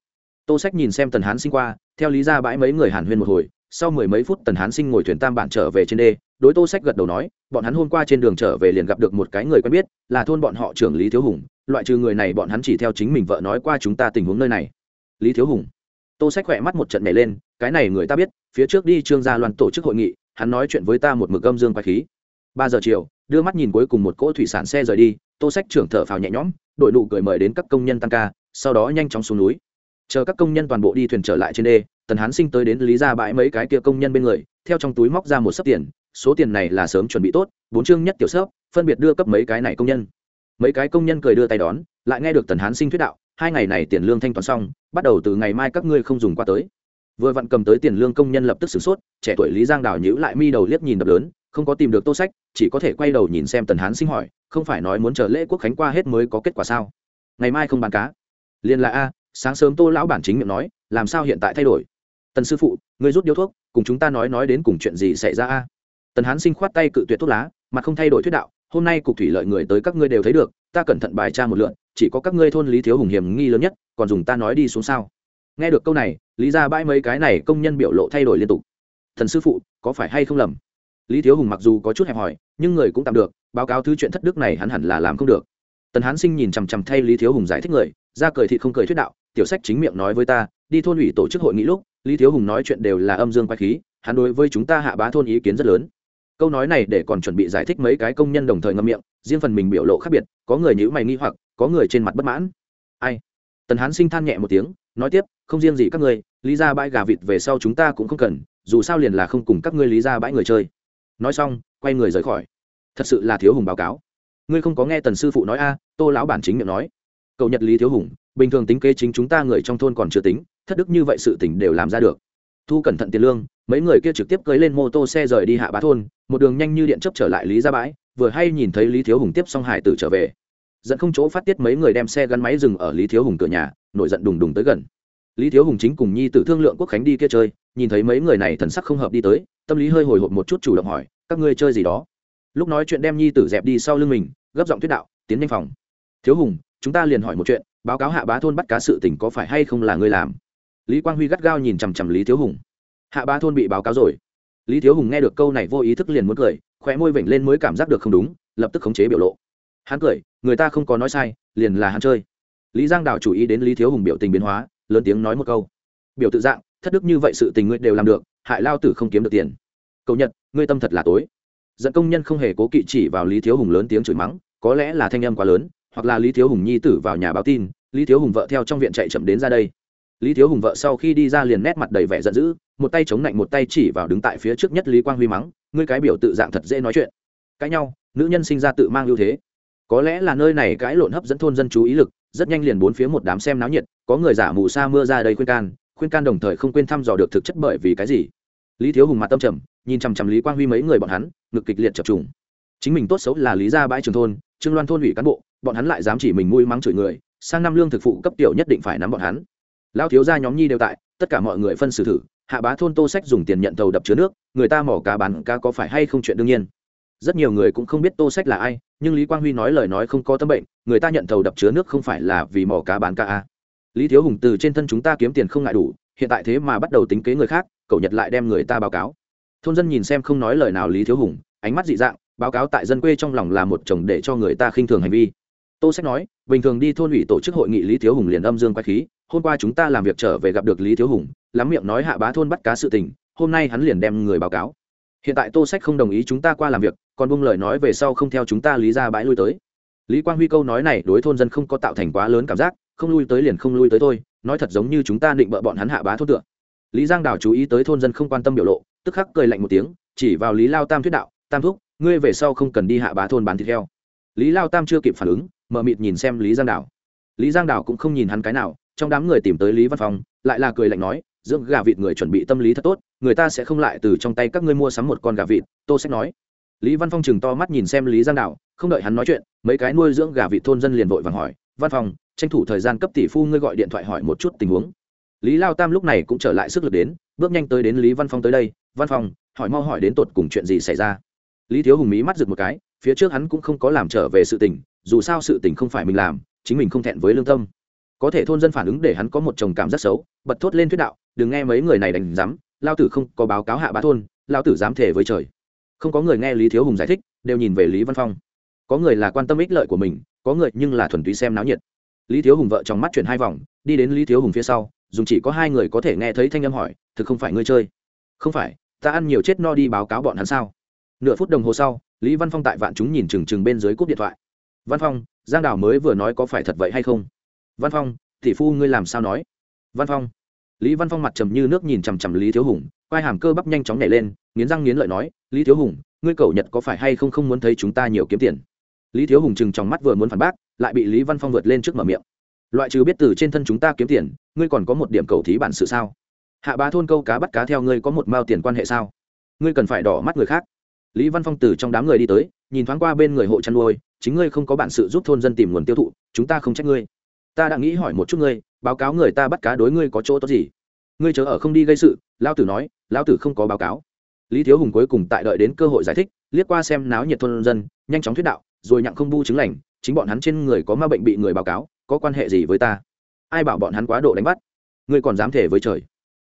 Tô sách nhìn xem tần hán sinh qua, theo lý ra bãi mấy người hàn huyên một hồi, sau mười mấy phút tần hán sinh ngồi thuyền tam bản trở về trên đê, đối tô sách gật đầu nói, bọn hắn hôm qua trên đường trở về liền gặp được một cái người quen biết, là thôn bọn họ trưởng lý thiếu hùng, loại trừ người này bọn hắn chỉ theo chính mình vợ nói qua chúng ta tình huống nơi này. Lý thiếu hùng? Tô sách khỏe mắt một trận nhảy lên, cái này người ta biết, phía trước đi trương gia loan tổ chức hội nghị, hắn nói chuyện với ta một mực âm dương quái khí. Ba giờ chiều, đưa mắt nhìn cuối cùng một cỗ thủy sản xe rời đi, tô sách trưởng thở phào nhẹ nhõm đội nụ cười mời đến các công nhân tăng ca, sau đó nhanh chóng xuống núi. Chờ các công nhân toàn bộ đi thuyền trở lại trên đê, tần hán sinh tới đến lý ra bãi mấy cái kia công nhân bên người, theo trong túi móc ra một sấp tiền, số tiền này là sớm chuẩn bị tốt, bốn chương nhất tiểu sớp phân biệt đưa cấp mấy cái này công nhân. Mấy cái công nhân cười đưa tay đón, lại nghe được tần hán sinh thuyết đạo, hai ngày này tiền lương thanh toán xong, bắt đầu từ ngày mai các ngươi không dùng qua tới. Vừa vặn cầm tới tiền lương công nhân lập tức sửng sốt, trẻ tuổi lý giang đào nhữ lại mi đầu liếc nhìn đập lớn không có tìm được tô sách, chỉ có thể quay đầu nhìn xem tần hán sinh hỏi, không phải nói muốn chờ lễ quốc khánh qua hết mới có kết quả sao? Ngày mai không bán cá. Liền là a, sáng sớm tô lão bản chính miệng nói, làm sao hiện tại thay đổi? Tần sư phụ người rút điếu thuốc, cùng chúng ta nói nói đến cùng chuyện gì xảy ra a? Tần hán sinh khoát tay cự tuyệt thuốc lá mà không thay đổi thuyết đạo, hôm nay cục thủy lợi người tới các ngươi đều thấy được, ta cẩn thận bài tra một lượn, chỉ có các ngươi thôn lý thiếu hùng hiểm nghi lớn nhất, còn dùng ta nói đi xuống sao? Nghe được câu này, lý ra bãi mấy cái này công nhân biểu lộ thay đổi liên tục. Thần sư phụ, có phải hay không lầm? Lý thiếu hùng mặc dù có chút hẹp hòi, nhưng người cũng tạm được, báo cáo thứ chuyện thất đức này hắn hẳn là làm không được. Tần hán sinh nhìn chằm chằm thay lý thiếu hùng giải thích người, ra cười thịt không cười thuyết đạo, tiểu sách chính miệng nói với ta, đi thôn ủy tổ chức hội nghị lúc, lý thiếu hùng nói chuyện đều là âm dương quay khí, hắn đối với chúng ta hạ bá thôn ý kiến rất lớn. Câu nói này để còn chuẩn bị giải thích mấy cái công nhân đồng thời ngâm miệng, riêng phần mình biểu lộ khác biệt, có người nhữ mày nghi hoặc, có người trên mặt bất mãn. Ai? Tần hán sinh than nhẹ một tiếng, nói tiếp, không riêng gì các ngươi, lý ra bãi gà vịt về sau chúng ta cũng không cần, dù sao liền là không cùng các ngươi lý ra bãi người chơi nói xong, quay người rời khỏi. Thật sự là thiếu hùng báo cáo. Ngươi không có nghe tần sư phụ nói a, tô lão bản chính miệng nói. Cậu nhật lý thiếu hùng, bình thường tính kế chính chúng ta người trong thôn còn chưa tính, thất đức như vậy sự tỉnh đều làm ra được. Thu cẩn thận tiền lương, mấy người kia trực tiếp cưới lên mô tô xe rời đi hạ bá thôn, một đường nhanh như điện chấp trở lại lý ra bãi, vừa hay nhìn thấy lý thiếu hùng tiếp xong hải tử trở về. Dẫn không chỗ phát tiết mấy người đem xe gắn máy dừng ở lý thiếu hùng cửa nhà, nổi giận đùng đùng tới gần lý thiếu hùng chính cùng nhi tử thương lượng quốc khánh đi kia chơi, nhìn thấy mấy người này thần sắc không hợp đi tới, tâm lý hơi hồi hộp một chút chủ động hỏi, các ngươi chơi gì đó? Lúc nói chuyện đem nhi tử dẹp đi sau lưng mình, gấp giọng thuyết đạo, tiến nhanh phòng. Thiếu hùng, chúng ta liền hỏi một chuyện, báo cáo hạ bá thôn bắt cá sự tỉnh có phải hay không là ngươi làm? Lý quang huy gắt gao nhìn chằm chằm lý thiếu hùng. Hạ bá thôn bị báo cáo rồi. Lý thiếu hùng nghe được câu này vô ý thức liền muốn cười, khóe môi vểnh lên mới cảm giác được không đúng, lập tức khống chế biểu lộ. Hắn cười, người ta không có nói sai, liền là hắn chơi. Lý giang đào chú ý đến lý thiếu hùng biểu tình biến hóa lớn tiếng nói một câu. Biểu tự dạng, thất đức như vậy sự tình ngươi đều làm được, hại lao tử không kiếm được tiền. Cầu nhật, ngươi tâm thật là tối. Dẫn công nhân không hề cố kỵ chỉ vào lý thiếu hùng lớn tiếng chửi mắng, có lẽ là thanh âm quá lớn, hoặc là lý thiếu hùng nhi tử vào nhà báo tin, lý thiếu hùng vợ theo trong viện chạy chậm đến ra đây. Lý thiếu hùng vợ sau khi đi ra liền nét mặt đầy vẻ giận dữ, một tay chống lạnh một tay chỉ vào đứng tại phía trước nhất lý quang huy mắng, ngươi cái biểu tự dạng thật dễ nói chuyện. Cãi nhau, nữ nhân sinh ra tự mang ưu thế. Có lẽ là nơi này cãi lộn hấp dẫn thôn dân chú ý lực rất nhanh liền bốn phía một đám xem náo nhiệt, có người giả mù sa mưa ra đây khuyên can khuyên can đồng thời không quên thăm dò được thực chất bởi vì cái gì. Lý thiếu hùng mặt tâm trầm, nhìn chằm chằm lý quang huy mấy người bọn hắn, ngực kịch liệt chập trùng. Chính mình tốt xấu là lý gia bãi trường thôn, trương loan thôn ủy cán bộ, bọn hắn lại dám chỉ mình mui mắng chửi người, sang năm lương thực phụ cấp tiểu nhất định phải nắm bọn hắn. Lao thiếu gia nhóm nhi đều tại, tất cả mọi người phân xử thử, hạ bá thôn tô sách dùng tiền nhận tàu đập chứa nước, người ta mỏ cá bán cá có phải hay không chuyện đương nhiên rất nhiều người cũng không biết tô sách là ai, nhưng lý quang huy nói lời nói không có tâm bệnh, người ta nhận tàu đập chứa nước không phải là vì mỏ cá bán cá a lý thiếu hùng từ trên thân chúng ta kiếm tiền không ngại đủ, hiện tại thế mà bắt đầu tính kế người khác, cậu nhật lại đem người ta báo cáo. Thôn dân nhìn xem không nói lời nào lý thiếu hùng, ánh mắt dị dạng, báo cáo tại dân quê trong lòng là một chồng để cho người ta khinh thường hành vi. Tô sách nói, bình thường đi thôn ủy tổ chức hội nghị lý thiếu hùng liền âm dương quay khí, hôm qua chúng ta làm việc trở về gặp được lý thiếu hùng, lắm miệng nói hạ bá thôn bắt cá sự tình, hôm nay hắn liền đem người báo cáo. Hiện tại tô sách không đồng ý chúng ta qua làm việc còn buông lời nói về sau không theo chúng ta lý ra bãi lui tới. Lý quang huy câu nói này đối thôn dân không có tạo thành quá lớn cảm giác, không lui tới liền không lui tới thôi, nói thật giống như chúng ta định bợ bọn hắn hạ bá thốt tựa. Lý giang đào chú ý tới thôn dân không quan tâm biểu lộ, tức khắc cười lạnh một tiếng, chỉ vào lý lao tam thuyết đạo, tam thúc, ngươi về sau không cần đi hạ bá thôn bán thịt heo. Lý lao tam chưa kịp phản ứng mờ mịt nhìn xem lý giang đào. Lý giang đào cũng không nhìn hắn cái nào, trong đám người tìm tới lý văn phong, lại là cười lạnh nói, dưỡng gà vịt người chuẩn bị tâm lý thật tốt, người ta sẽ không lại từ trong tay các ngươi mua sắm một con gà vịt, tô sách nói lý văn phong chừng to mắt nhìn xem lý giang đạo, không đợi hắn nói chuyện, mấy cái nuôi dưỡng gà vị thôn dân liền vội vàng hỏi, văn phòng tranh thủ thời gian cấp tỷ phu ngươi gọi điện thoại hỏi một chút tình huống. Lý lao tam lúc này cũng trở lại sức lực đến, bước nhanh tới đến lý văn phong tới đây, văn phòng hỏi mau hỏi đến tột cùng chuyện gì xảy ra? Lý thiếu hùng mí mắt rực một cái, phía trước hắn cũng không có làm trở về sự tình, dù sao sự tình không phải mình làm, chính mình không thẹn với lương tâm. Có thể thôn dân phản ứng để hắn có một chồng cảm rất xấu, bật thốt lên thuyết đạo, đừng nghe mấy người này đánh giám, lao tử không có báo cáo hạ bá thôn, lao tử dám thể với trời không có người nghe lý thiếu hùng giải thích, đều nhìn về lý văn phong. Có người là quan tâm ích lợi của mình, có người nhưng là thuần túy xem náo nhiệt. Lý thiếu hùng vợ trong mắt chuyển hai vòng, đi đến lý thiếu hùng phía sau, dùng chỉ có hai người có thể nghe thấy thanh âm hỏi, thực không phải ngươi chơi? Không phải, ta ăn nhiều chết no đi báo cáo bọn hắn sao? Nửa phút đồng hồ sau, lý văn phong tại vạn chúng nhìn chừng chừng bên dưới cúp điện thoại. Văn phong, giang đào mới vừa nói có phải thật vậy hay không? Văn phong, tỷ phu ngươi làm sao nói? Văn phong lý văn phong mặt trầm như nước nhìn chằm chằm lý thiếu hùng, quai hàm cơ bắp nhanh chóng nhảy lên, nghiến răng nghiến lợi nói, lý thiếu hùng, ngươi cầu nhật có phải hay không không muốn thấy chúng ta nhiều kiếm tiền? Lý thiếu hùng chừng trong mắt vừa muốn phản bác, lại bị lý văn phong vượt lên trước mở miệng. Loại trừ biết từ trên thân chúng ta kiếm tiền, ngươi còn có một điểm cầu thí bản sự sao? Hạ bá thôn câu cá bắt cá theo ngươi có một mao tiền quan hệ sao? Ngươi cần phải đỏ mắt người khác. Lý văn phong từ trong đám người đi tới, nhìn thoáng qua bên người hộ chăn nuôi, chính ngươi không có bản sự giúp thôn dân tìm nguồn tiêu thụ, chúng ta không trách ngươi. Ta đã nghĩ hỏi một chút ngươi báo cáo người ta bắt cá đối ngươi có chỗ tốt gì? Ngươi chờ ở không đi gây sự lao tử nói lao tử không có báo cáo. Lý thiếu hùng cuối cùng tại đợi đến cơ hội giải thích, liếc qua xem náo nhiệt thôn dân, nhanh chóng thuyết đạo, rồi nhặng không bu chứng lành, chính bọn hắn trên người có ma bệnh bị người báo cáo, có quan hệ gì với ta? Ai bảo bọn hắn quá độ đánh bắt? Ngươi còn dám thể với trời.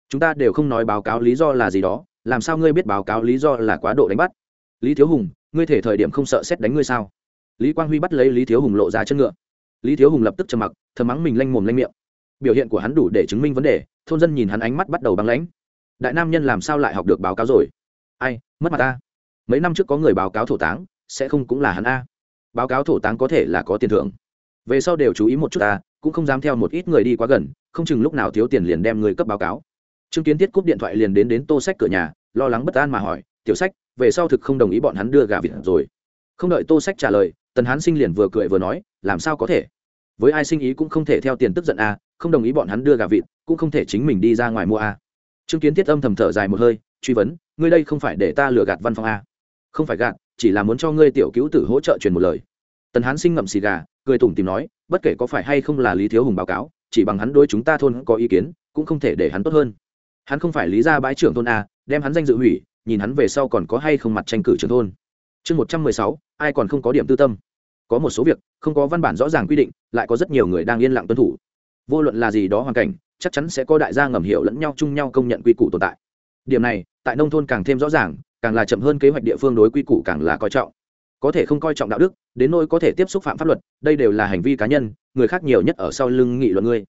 Chúng ta đều không nói báo cáo lý do là gì đó, làm sao ngươi biết báo cáo lý do là quá độ đánh bắt? Lý thiếu hùng, ngươi thể thời điểm không sợ xét đánh ngươi sao? Lý quang huy bắt lấy lý thiếu hùng lộ ra chân ngựa. Lý thiếu hùng lập tức trầm mặc, thầm mắng mình lanh mồm lanh miệng biểu hiện của hắn đủ để chứng minh vấn đề, thôn dân nhìn hắn ánh mắt bắt đầu băng lãnh. Đại nam nhân làm sao lại học được báo cáo rồi? Ai, mất mặt ta. Mấy năm trước có người báo cáo thổ táng, sẽ không cũng là hắn a. Báo cáo thổ táng có thể là có tiền thưởng. Về sau đều chú ý một chút ta, cũng không dám theo một ít người đi quá gần, không chừng lúc nào thiếu tiền liền đem người cấp báo cáo. Trương kiến tiết cúp điện thoại liền đến đến tô sách cửa nhà, lo lắng bất an mà hỏi, tiểu sách, về sau thực không đồng ý bọn hắn đưa gà vịt rồi? Không đợi tô sách trả lời, tần hán sinh liền vừa cười vừa nói, làm sao có thể? Với ai sinh ý cũng không thể theo tiền tức giận a không đồng ý bọn hắn đưa gà vịt, cũng không thể chính mình đi ra ngoài mua a. Trương kiến thiết âm thầm thở dài một hơi, truy vấn, ngươi đây không phải để ta lừa gạt văn phòng a? Không phải gạt, chỉ là muốn cho ngươi tiểu cứu tử hỗ trợ truyền một lời. Tần hán sinh ngậm xì gà, cười tủm tìm nói, bất kể có phải hay không là lý thiếu hùng báo cáo, chỉ bằng hắn đôi chúng ta thôn có ý kiến, cũng không thể để hắn tốt hơn. Hắn không phải lý ra bãi trưởng thôn a, đem hắn danh dự hủy, nhìn hắn về sau còn có hay không mặt tranh cử trưởng thôn. Chương một trăm mười sáu, ai còn không có điểm tư tâm? Có một số việc, không có văn bản rõ ràng quy định, lại có rất nhiều người đang yên lặng tuân thủ vô luận là gì đó hoàn cảnh, chắc chắn sẽ có đại gia ngầm hiểu lẫn nhau, chung nhau công nhận quy củ tồn tại. Điểm này, tại nông thôn càng thêm rõ ràng, càng là chậm hơn kế hoạch địa phương đối quy củ càng là coi trọng. Có thể không coi trọng đạo đức, đến nỗi có thể tiếp xúc phạm pháp luật, đây đều là hành vi cá nhân, người khác nhiều nhất ở sau lưng nghị luận ngươi.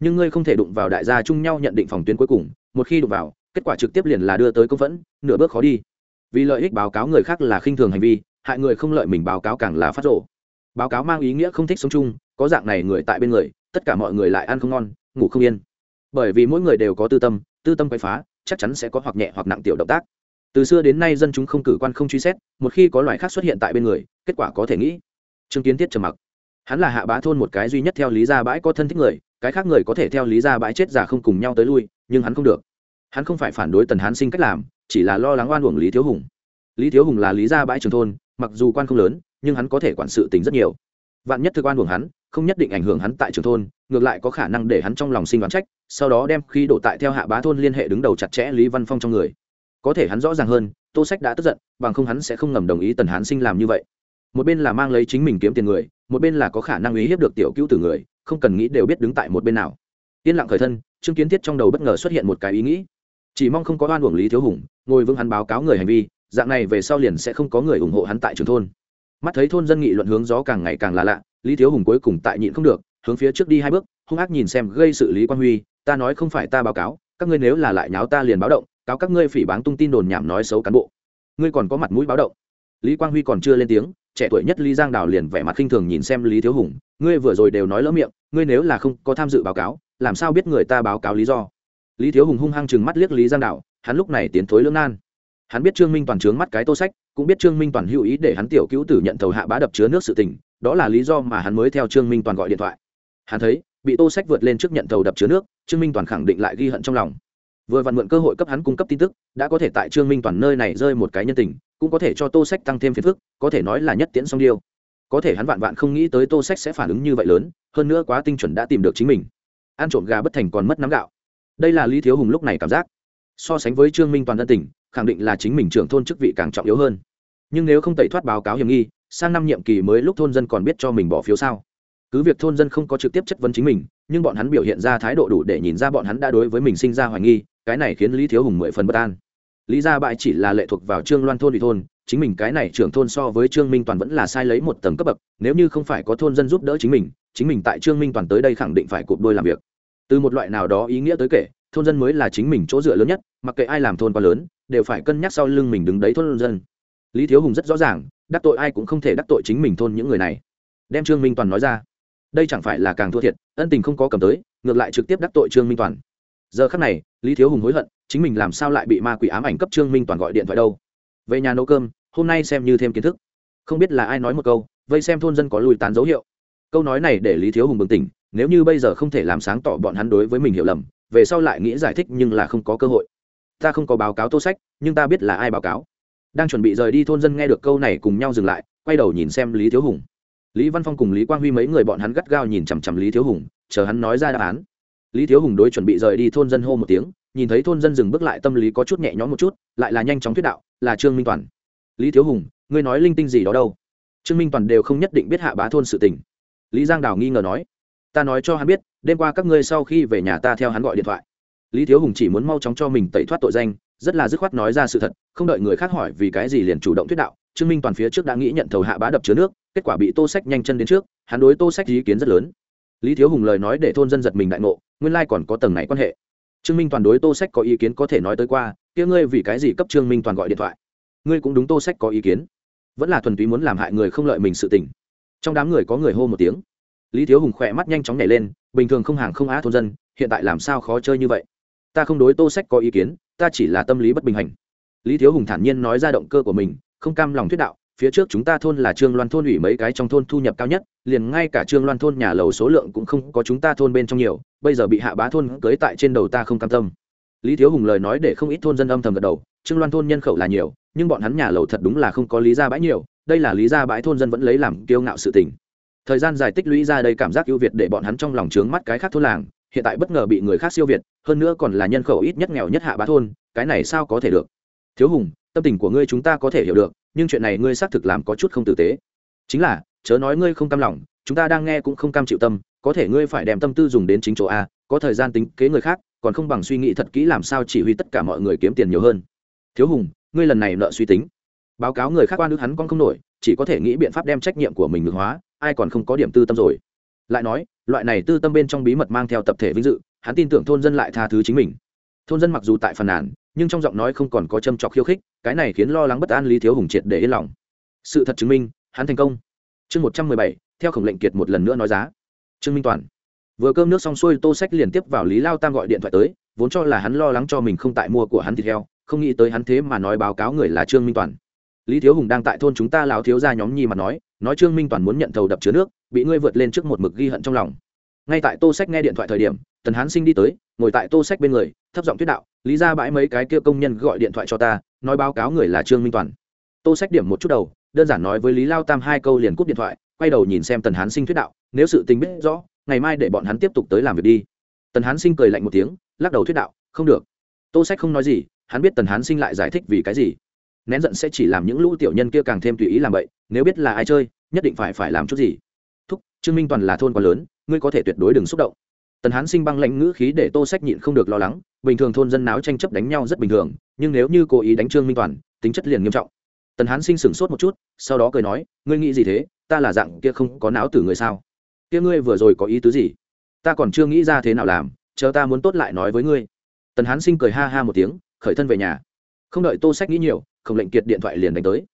Nhưng ngươi không thể đụng vào đại gia chung nhau nhận định phòng tuyến cuối cùng, một khi đụng vào, kết quả trực tiếp liền là đưa tới công phẫn, nửa bước khó đi. Vì lợi ích báo cáo người khác là khinh thường hành vi, hại người không lợi mình báo cáo càng là phát rộ báo cáo mang ý nghĩa không thích sống chung, có dạng này người tại bên người tất cả mọi người lại ăn không ngon, ngủ không yên. Bởi vì mỗi người đều có tư tâm tư tâm quay phá, chắc chắn sẽ có hoặc nhẹ hoặc nặng tiểu động tác. Từ xưa đến nay dân chúng không cử quan không truy xét, một khi có loài khác xuất hiện tại bên người, kết quả có thể nghĩ. Chứng kiến thiết trầm mặc. Hắn là hạ bá thôn một cái duy nhất theo lý gia bãi có thân thích người, cái khác người có thể theo lý gia bãi chết già không cùng nhau tới lui, nhưng hắn không được. Hắn không phải phản đối tần hán sinh cách làm, chỉ là lo lắng oan uổng lý thiếu hùng. Lý thiếu hùng là lý gia bãi trường thôn, mặc dù quan không lớn, nhưng hắn có thể quản sự tình rất nhiều. Vạn nhất thực quan uổng hắn không nhất định ảnh hưởng hắn tại trường thôn, ngược lại có khả năng để hắn trong lòng sinh đoán trách, sau đó đem khi đổ tại theo hạ bá thôn liên hệ đứng đầu chặt chẽ lý văn phong trong người. Có thể hắn rõ ràng hơn, tô sách đã tức giận, bằng không hắn sẽ không ngầm đồng ý tần hán sinh làm như vậy. Một bên là mang lấy chính mình kiếm tiền người, một bên là có khả năng ý hiếp được tiểu cứu từ người, không cần nghĩ đều biết đứng tại một bên nào. Yên lặng khởi thân, trương kiến thiết trong đầu bất ngờ xuất hiện một cái ý nghĩ. Chỉ mong không có oan uổng lý thiếu hùng, ngồi vững hắn báo cáo người hành vi, dạng này về sau liền sẽ không có người ủng hộ hắn tại trường thôn. Mắt thấy thôn dân nghị luận hướng gió càng ngày càng là lạ lý thiếu hùng cuối cùng tại nhịn không được, hướng phía trước đi hai bước, hung ác nhìn xem gây sự lý quan huy, ta nói không phải ta báo cáo, các ngươi nếu là lại nháo ta liền báo động, cáo các ngươi phỉ báng tung tin đồn nhảm nói xấu cán bộ. Ngươi còn có mặt mũi báo động. Lý quang huy còn chưa lên tiếng, trẻ tuổi nhất lý giang đào liền vẻ mặt khinh thường nhìn xem lý thiếu hùng, ngươi vừa rồi đều nói lỡ miệng, ngươi nếu là không có tham dự báo cáo, làm sao biết người ta báo cáo lý do? Lý thiếu hùng hung hăng chừng mắt liếc lý giang đào, hắn lúc này tiến thối lưỡng nan. Hắn biết trương minh toàn trướng mắt cái tô sách, cũng biết trương minh toàn hữu ý để hắn tiểu cứu tử nhận thầu hạ bá đập chứa nước sự tình đó là lý do mà hắn mới theo trương minh toàn gọi điện thoại. Hắn thấy, bị tô sách vượt lên trước nhận thầu đập chứa nước, trương minh toàn khẳng định lại ghi hận trong lòng. Vừa vặn mượn cơ hội cấp hắn cung cấp tin tức, đã có thể tại trương minh toàn nơi này rơi một cái nhân tình, cũng có thể cho tô sách tăng thêm phiền phức, có thể nói là nhất tiễn song điêu. Có thể hắn vạn vạn không nghĩ tới tô sách sẽ phản ứng như vậy lớn, hơn nữa quá tinh chuẩn đã tìm được chính mình. Ăn trộm gà bất thành còn mất nắm gạo. Đây là lý thiếu hùng lúc này cảm giác. So sánh với trương minh toàn ân tình, khẳng định là chính mình trưởng thôn chức vị càng trọng yếu hơn. Nhưng nếu không tẩy thoát báo cáo hiểm nghi sang năm nhiệm kỳ mới lúc thôn dân còn biết cho mình bỏ phiếu sao? Cứ việc thôn dân không có trực tiếp chất vấn chính mình, nhưng bọn hắn biểu hiện ra thái độ đủ để nhìn ra bọn hắn đã đối với mình sinh ra hoài nghi, cái này khiến lý thiếu hùng mười phần bất an. Lý gia bại chỉ là lệ thuộc vào trương loan thôn ủy thôn, chính mình cái này trưởng thôn so với trương minh toàn vẫn là sai lấy một tầng cấp bậc, nếu như không phải có thôn dân giúp đỡ chính mình chính mình tại trương minh toàn tới đây khẳng định phải cụp đôi làm việc. Từ một loại nào đó ý nghĩa tới kể, thôn dân mới là chính mình chỗ dựa lớn nhất, mặc kệ ai làm thôn quá lớn, đều phải cân nhắc sau lưng mình đứng đấy thôn dân. Lý thiếu hùng rất rõ ràng đắc tội ai cũng không thể đắc tội chính mình thôn những người này. Đem trương minh toàn nói ra. Đây chẳng phải là càng thua thiệt, ân tình không có cầm tới, ngược lại trực tiếp đắc tội trương minh toàn. Giờ khắc này, lý thiếu hùng hối hận, chính mình làm sao lại bị ma quỷ ám ảnh cấp trương minh toàn gọi điện thoại đâu. Về nhà nấu cơm, hôm nay xem như thêm kiến thức. Không biết là ai nói một câu, vây xem thôn dân có lùi tán dấu hiệu. Câu nói này để lý thiếu hùng bừng tỉnh, nếu như bây giờ không thể làm sáng tỏ bọn hắn đối với mình hiểu lầm, về sau lại nghĩ giải thích nhưng là không có cơ hội. Ta không có báo cáo tô sách, nhưng ta biết là ai báo cáo đang chuẩn bị rời đi thôn dân nghe được câu này cùng nhau dừng lại, quay đầu nhìn xem lý thiếu hùng. Lý văn phong cùng lý quang huy mấy người bọn hắn gắt gao nhìn chằm chằm lý thiếu hùng, chờ hắn nói ra đáp án. Lý thiếu hùng đối chuẩn bị rời đi thôn dân hô một tiếng, nhìn thấy thôn dân dừng bước lại tâm lý có chút nhẹ nhõm một chút, lại là nhanh chóng thuyết đạo, là trương minh toàn. Lý thiếu hùng, ngươi nói linh tinh gì đó đâu? Trương minh toàn đều không nhất định biết hạ bá thôn sự tình. Lý giang đào nghi ngờ nói, ta nói cho hắn biết, đêm qua các ngươi sau khi về nhà ta theo hắn gọi điện thoại. Lý thiếu hùng chỉ muốn mau chóng cho mình tẩy thoát tội danh rất là dứt khoát nói ra sự thật, không đợi người khác hỏi vì cái gì liền chủ động thuyết đạo. Trương minh toàn phía trước đã nghĩ nhận thầu hạ bá đập chứa nước, kết quả bị tô sách nhanh chân đến trước, hắn đối tô sách ý kiến rất lớn. Lý thiếu hùng lời nói để thôn dân giật mình đại ngộ, nguyên lai còn có tầng này quan hệ. Trương minh toàn đối tô sách có ý kiến có thể nói tới qua, kia ngươi vì cái gì cấp trương minh toàn gọi điện thoại? Ngươi cũng đúng tô sách có ý kiến. Vẫn là thuần túy muốn làm hại người không lợi mình sự tình. Trong đám người có người hô một tiếng. Lý thiếu hùng khỏe mắt nhanh chóng nhảy lên, bình thường không hàng không á thôn dân, hiện tại làm sao khó chơi như vậy? Ta không đối tô sách có ý kiến, ta chỉ là tâm lý bất bình hành. Lý thiếu hùng thản nhiên nói ra động cơ của mình, không cam lòng thuyết đạo, phía trước chúng ta thôn là trương loan thôn ủy mấy cái trong thôn thu nhập cao nhất, liền ngay cả trương loan thôn nhà lầu số lượng cũng không có chúng ta thôn bên trong nhiều, bây giờ bị hạ bá thôn cưới tại trên đầu ta không cam tâm. Lý thiếu hùng lời nói để không ít thôn dân âm thầm gật đầu, trương loan thôn nhân khẩu là nhiều, nhưng bọn hắn nhà lầu thật đúng là không có lý ra bãi nhiều, đây là lý ra bãi thôn dân vẫn lấy làm kiêu ngạo sự tình. Thời gian dài tích lũy ra đây cảm giác ưu việt để bọn hắn trong lòng trướng mắt cái khác thôn làng hiện tại bất ngờ bị người khác siêu việt, hơn nữa còn là nhân khẩu ít nhất nghèo nhất hạ bá thôn, cái này sao có thể được? Thiếu hùng, tâm tình của ngươi chúng ta có thể hiểu được, nhưng chuyện này ngươi xác thực làm có chút không tử tế. Chính là, chớ nói ngươi không cam lòng, chúng ta đang nghe cũng không cam chịu tâm, có thể ngươi phải đem tâm tư dùng đến chính chỗ a, có thời gian tính kế người khác, còn không bằng suy nghĩ thật kỹ làm sao chỉ huy tất cả mọi người kiếm tiền nhiều hơn. Thiếu hùng, ngươi lần này nợ suy tính. Báo cáo người khác quan nước hắn con không nổi, chỉ có thể nghĩ biện pháp đem trách nhiệm của mình ngược hóa, ai còn không có điểm tư tâm rồi lại nói, loại này tư tâm bên trong bí mật mang theo tập thể vinh dự, hắn tin tưởng thôn dân lại tha thứ chính mình. Thôn dân mặc dù tại phần nàn, nhưng trong giọng nói không còn có châm trọc khiêu khích, cái này khiến lo lắng bất an lý thiếu hùng triệt để yên lòng. Sự thật chứng minh, hắn thành công. Chương một trăm mười bảy, theo khổng lệnh kiệt một lần nữa nói giá. Trương minh toàn. Vừa cơm nước xong xuôi, tô sách liền tiếp vào lý lao tam gọi điện thoại tới, vốn cho là hắn lo lắng cho mình không tại mua của hắn thịt heo, không nghĩ tới hắn thế mà nói báo cáo người là trương minh toàn lý thiếu hùng đang tại thôn chúng ta lão thiếu ra nhóm nhi mà nói nói trương minh toàn muốn nhận thầu đập chứa nước, bị ngươi vượt lên trước một mực ghi hận trong lòng. Ngay tại tô sách nghe điện thoại thời điểm, tần hán sinh đi tới, ngồi tại tô sách bên người, thấp giọng thuyết đạo, lý ra bãi mấy cái kia công nhân gọi điện thoại cho ta, nói báo cáo người là trương minh toàn. Tô sách điểm một chút đầu, đơn giản nói với lý lao tam hai câu liền cúp điện thoại, quay đầu nhìn xem tần hán sinh thuyết đạo, nếu sự tình biết rõ, ngày mai để bọn hắn tiếp tục tới làm việc đi. Tần hán sinh cười lạnh một tiếng, lắc đầu thuyết đạo, không được. Tô sách không nói gì, hắn biết tần hán sinh lại giải thích vì cái gì nén giận sẽ chỉ làm những lũ tiểu nhân kia càng thêm tùy ý làm vậy nếu biết là ai chơi, nhất định phải phải làm chút gì. Thúc, trương minh toàn là thôn quá lớn, ngươi có thể tuyệt đối đừng xúc động. Tần hán sinh băng lãnh ngữ khí để tô sách nhịn không được lo lắng, bình thường thôn dân náo tranh chấp đánh nhau rất bình thường, nhưng nếu như cố ý đánh trương minh toàn, tính chất liền nghiêm trọng. Tần hán sinh sửng sốt một chút, sau đó cười nói, ngươi nghĩ gì thế, ta là dạng kia không có não tử người sao? Kia ngươi vừa rồi có ý tứ gì? Ta còn chưa nghĩ ra thế nào làm, chờ ta muốn tốt lại nói với ngươi. Tần hán sinh cười ha ha một tiếng, khởi thân về nhà. Không đợi tô sách nghĩ nhiều khổng lệnh kiệt điện thoại liền đánh tới.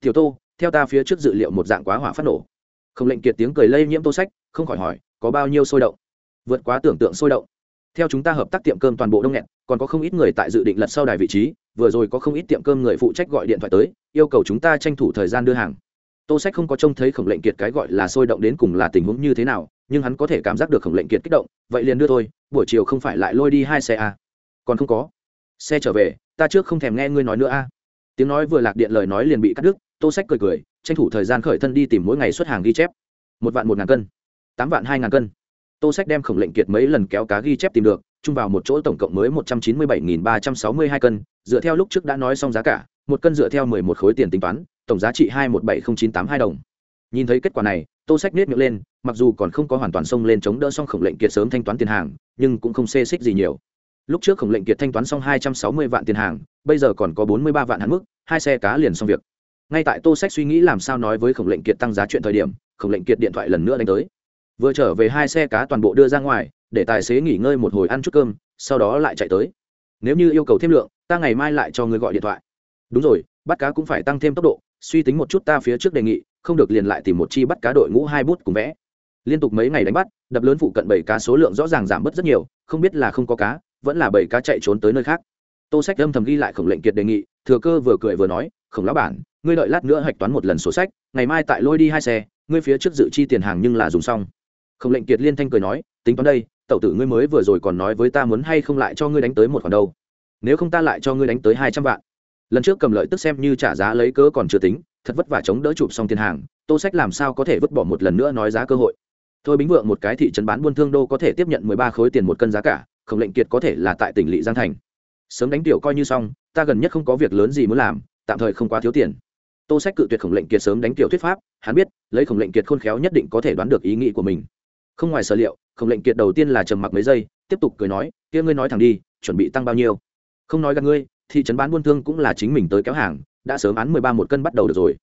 Tiểu tô, theo ta phía trước dự liệu một dạng quá hỏa phát nổ. Khổng lệnh kiệt tiếng cười lây nhiễm tô sách, không khỏi hỏi, có bao nhiêu sôi động? Vượt quá tưởng tượng sôi động. Theo chúng ta hợp tác tiệm cơm toàn bộ đông nghẹt, còn có không ít người tại dự định lật sau đài vị trí, vừa rồi có không ít tiệm cơm người phụ trách gọi điện thoại tới, yêu cầu chúng ta tranh thủ thời gian đưa hàng. Tô sách không có trông thấy khổng lệnh kiệt cái gọi là sôi động đến cùng là tình huống như thế nào, nhưng hắn có thể cảm giác được khổng lệnh kiệt kích động, vậy liền đưa thôi, buổi chiều không phải lại lôi đi hai xe à. còn không có. Xe trở về, ta trước không thèm nghe ngươi nói nữa a à tiếng nói vừa lạc điện lời nói liền bị cắt đứt, tô sách cười cười, tranh thủ thời gian khởi thân đi tìm mỗi ngày xuất hàng ghi chép. Một vạn một ngàn cân, tám vạn hai ngàn cân. Tô sách đem khổng lệnh kiệt mấy lần kéo cá ghi chép tìm được, chung vào một chỗ tổng cộng mới một trăm chín mươi bảy nghìn ba trăm sáu mươi hai cân, dựa theo lúc trước đã nói xong giá cả, một cân dựa theo mười một khối tiền tính toán, tổng giá trị hai một bảy không chín tám hai đồng. Nhìn thấy kết quả này, tô sách nết miệng lên, mặc dù còn không có hoàn toàn xông lên chống đỡ xong khổng lệnh kiệt sớm thanh toán tiền hàng, nhưng cũng không xê xích gì nhiều lúc trước khổng lệnh kiệt thanh toán xong hai trăm sáu mươi vạn tiền hàng, bây giờ còn có bốn mươi ba vạn hạn mức, hai xe cá liền xong việc. Ngay tại tô sách suy nghĩ làm sao nói với khổng lệnh kiệt tăng giá chuyện thời điểm, khổng lệnh kiệt điện thoại lần nữa đánh tới. Vừa trở về hai xe cá toàn bộ đưa ra ngoài, để tài xế nghỉ ngơi một hồi ăn chút cơm, sau đó lại chạy tới. Nếu như yêu cầu thêm lượng, ta ngày mai lại cho người gọi điện thoại. Đúng rồi, bắt cá cũng phải tăng thêm tốc độ, suy tính một chút ta phía trước đề nghị, không được liền lại tìm một chi bắt cá đội ngũ hai bút cùng vẽ. Liên tục mấy ngày đánh bắt, đập lớn phụ cận bảy cá số lượng rõ ràng giảm bớt rất nhiều, không biết là không có cá vẫn là bảy cá chạy trốn tới nơi khác. Tô sách âm thầm ghi lại khổng lệnh kiệt đề nghị, thừa cơ vừa cười vừa nói, khổng lão bản, ngươi đợi lát nữa hạch toán một lần sổ sách, ngày mai tại lôi đi hai xe, ngươi phía trước dự chi tiền hàng nhưng là dùng xong. Khổng lệnh kiệt liên thanh cười nói, tính toán đây, tẩu tử ngươi mới vừa rồi còn nói với ta muốn hay không lại cho ngươi đánh tới một khoản đâu. Nếu không ta lại cho ngươi đánh tới hai trăm vạn. Lần trước cầm lợi tức xem như trả giá lấy cớ còn chưa tính, thật vất vả chống đỡ chụp xong tiền hàng, tô sách làm sao có thể vứt bỏ một lần nữa nói giá cơ hội. Thôi bính vượng một cái thị trấn bán buôn thương đô có thể tiếp nhận mười ba khối tiền một cân giá cả khổng lệnh kiệt có thể là tại tỉnh lỵ giang thành. Sớm đánh tiểu coi như xong, ta gần nhất không có việc lớn gì muốn làm, tạm thời không quá thiếu tiền. Tô sách cự tuyệt khổng lệnh kiệt sớm đánh tiểu thuyết pháp, hắn biết, lấy khổng lệnh kiệt khôn khéo nhất định có thể đoán được ý nghĩ của mình. Không ngoài sở liệu, khổng lệnh kiệt đầu tiên là trầm mặc mấy giây, tiếp tục cười nói, kia ngươi nói thẳng đi, chuẩn bị tăng bao nhiêu? Không nói gặp ngươi, thị trấn bán buôn thương cũng là chính mình tới kéo hàng, đã sớm án mười ba một cân bắt đầu được rồi.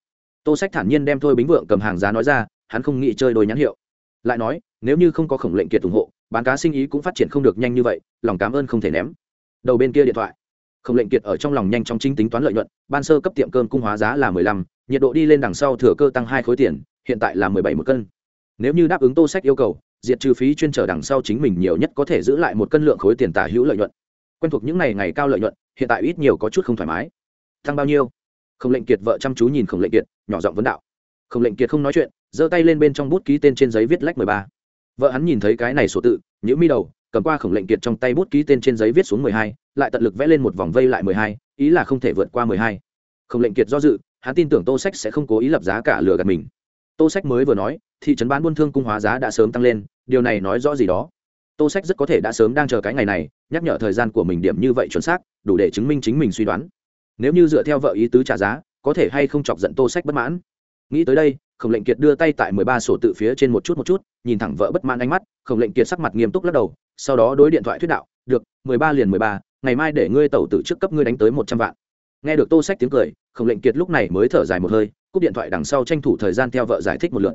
Tô sách thản nhiên đem thôi bính vượng cầm hàng giá nói ra, hắn không nghĩ chơi đôi nhãn hiệu. Lại nói, nếu như không có khổng lệnh kiệt ủng hộ bán cá sinh ý cũng phát triển không được nhanh như vậy, lòng cảm ơn không thể ném. Đầu bên kia điện thoại. Khổng lệnh kiệt ở trong lòng nhanh chóng chính tính toán lợi nhuận, ban sơ cấp tiệm cơm cung hóa giá là mười lăm, nhiệt độ đi lên đằng sau thừa cơ tăng hai khối tiền, hiện tại là mười bảy một cân. Nếu như đáp ứng tô sách yêu cầu, diệt trừ phí chuyên trở đằng sau chính mình nhiều nhất có thể giữ lại một cân lượng khối tiền tả hữu lợi nhuận. Quen thuộc những ngày ngày cao lợi nhuận, hiện tại ít nhiều có chút không thoải mái. Tăng bao nhiêu? Khổng lệnh kiệt vợ chăm chú nhìn khổng lệnh kiệt, nhỏ giọng vấn đạo. Khổng lệnh kiệt không nói chuyện, giơ tay lên bên trong bút ký tên trên giấy viết lách mười ba vợ hắn nhìn thấy cái này sổ tự nhữ mi đầu, cầm qua khổng lệnh kiệt trong tay bút ký tên trên giấy viết xuống mười hai, lại tận lực vẽ lên một vòng vây lại mười hai, ý là không thể vượt qua mười hai. Khổng lệnh kiệt do dự, hắn tin tưởng tô sách sẽ không cố ý lập giá cả lừa gạt mình. Tô sách mới vừa nói, thị trấn bán buôn thương cung hóa giá đã sớm tăng lên, điều này nói rõ gì đó. Tô sách rất có thể đã sớm đang chờ cái ngày này, nhắc nhở thời gian của mình điểm như vậy chuẩn xác, đủ để chứng minh chính mình suy đoán. Nếu như dựa theo vợ ý tứ trả giá, có thể hay không chọc giận tô sách bất mãn. Nghĩ tới đây khổng lệnh kiệt đưa tay tại mười ba sổ tự phía trên một chút một chút, nhìn thẳng vợ bất mãn ánh mắt, khổng lệnh kiệt sắc mặt nghiêm túc lắc đầu, sau đó đối điện thoại thuyết đạo, được, mười ba liền mười ba, ngày mai để ngươi tẩu tự trước cấp ngươi đánh tới một trăm vạn. Nghe được tô sách tiếng cười, khổng lệnh kiệt lúc này mới thở dài một hơi, cúp điện thoại đằng sau tranh thủ thời gian theo vợ giải thích một lượt.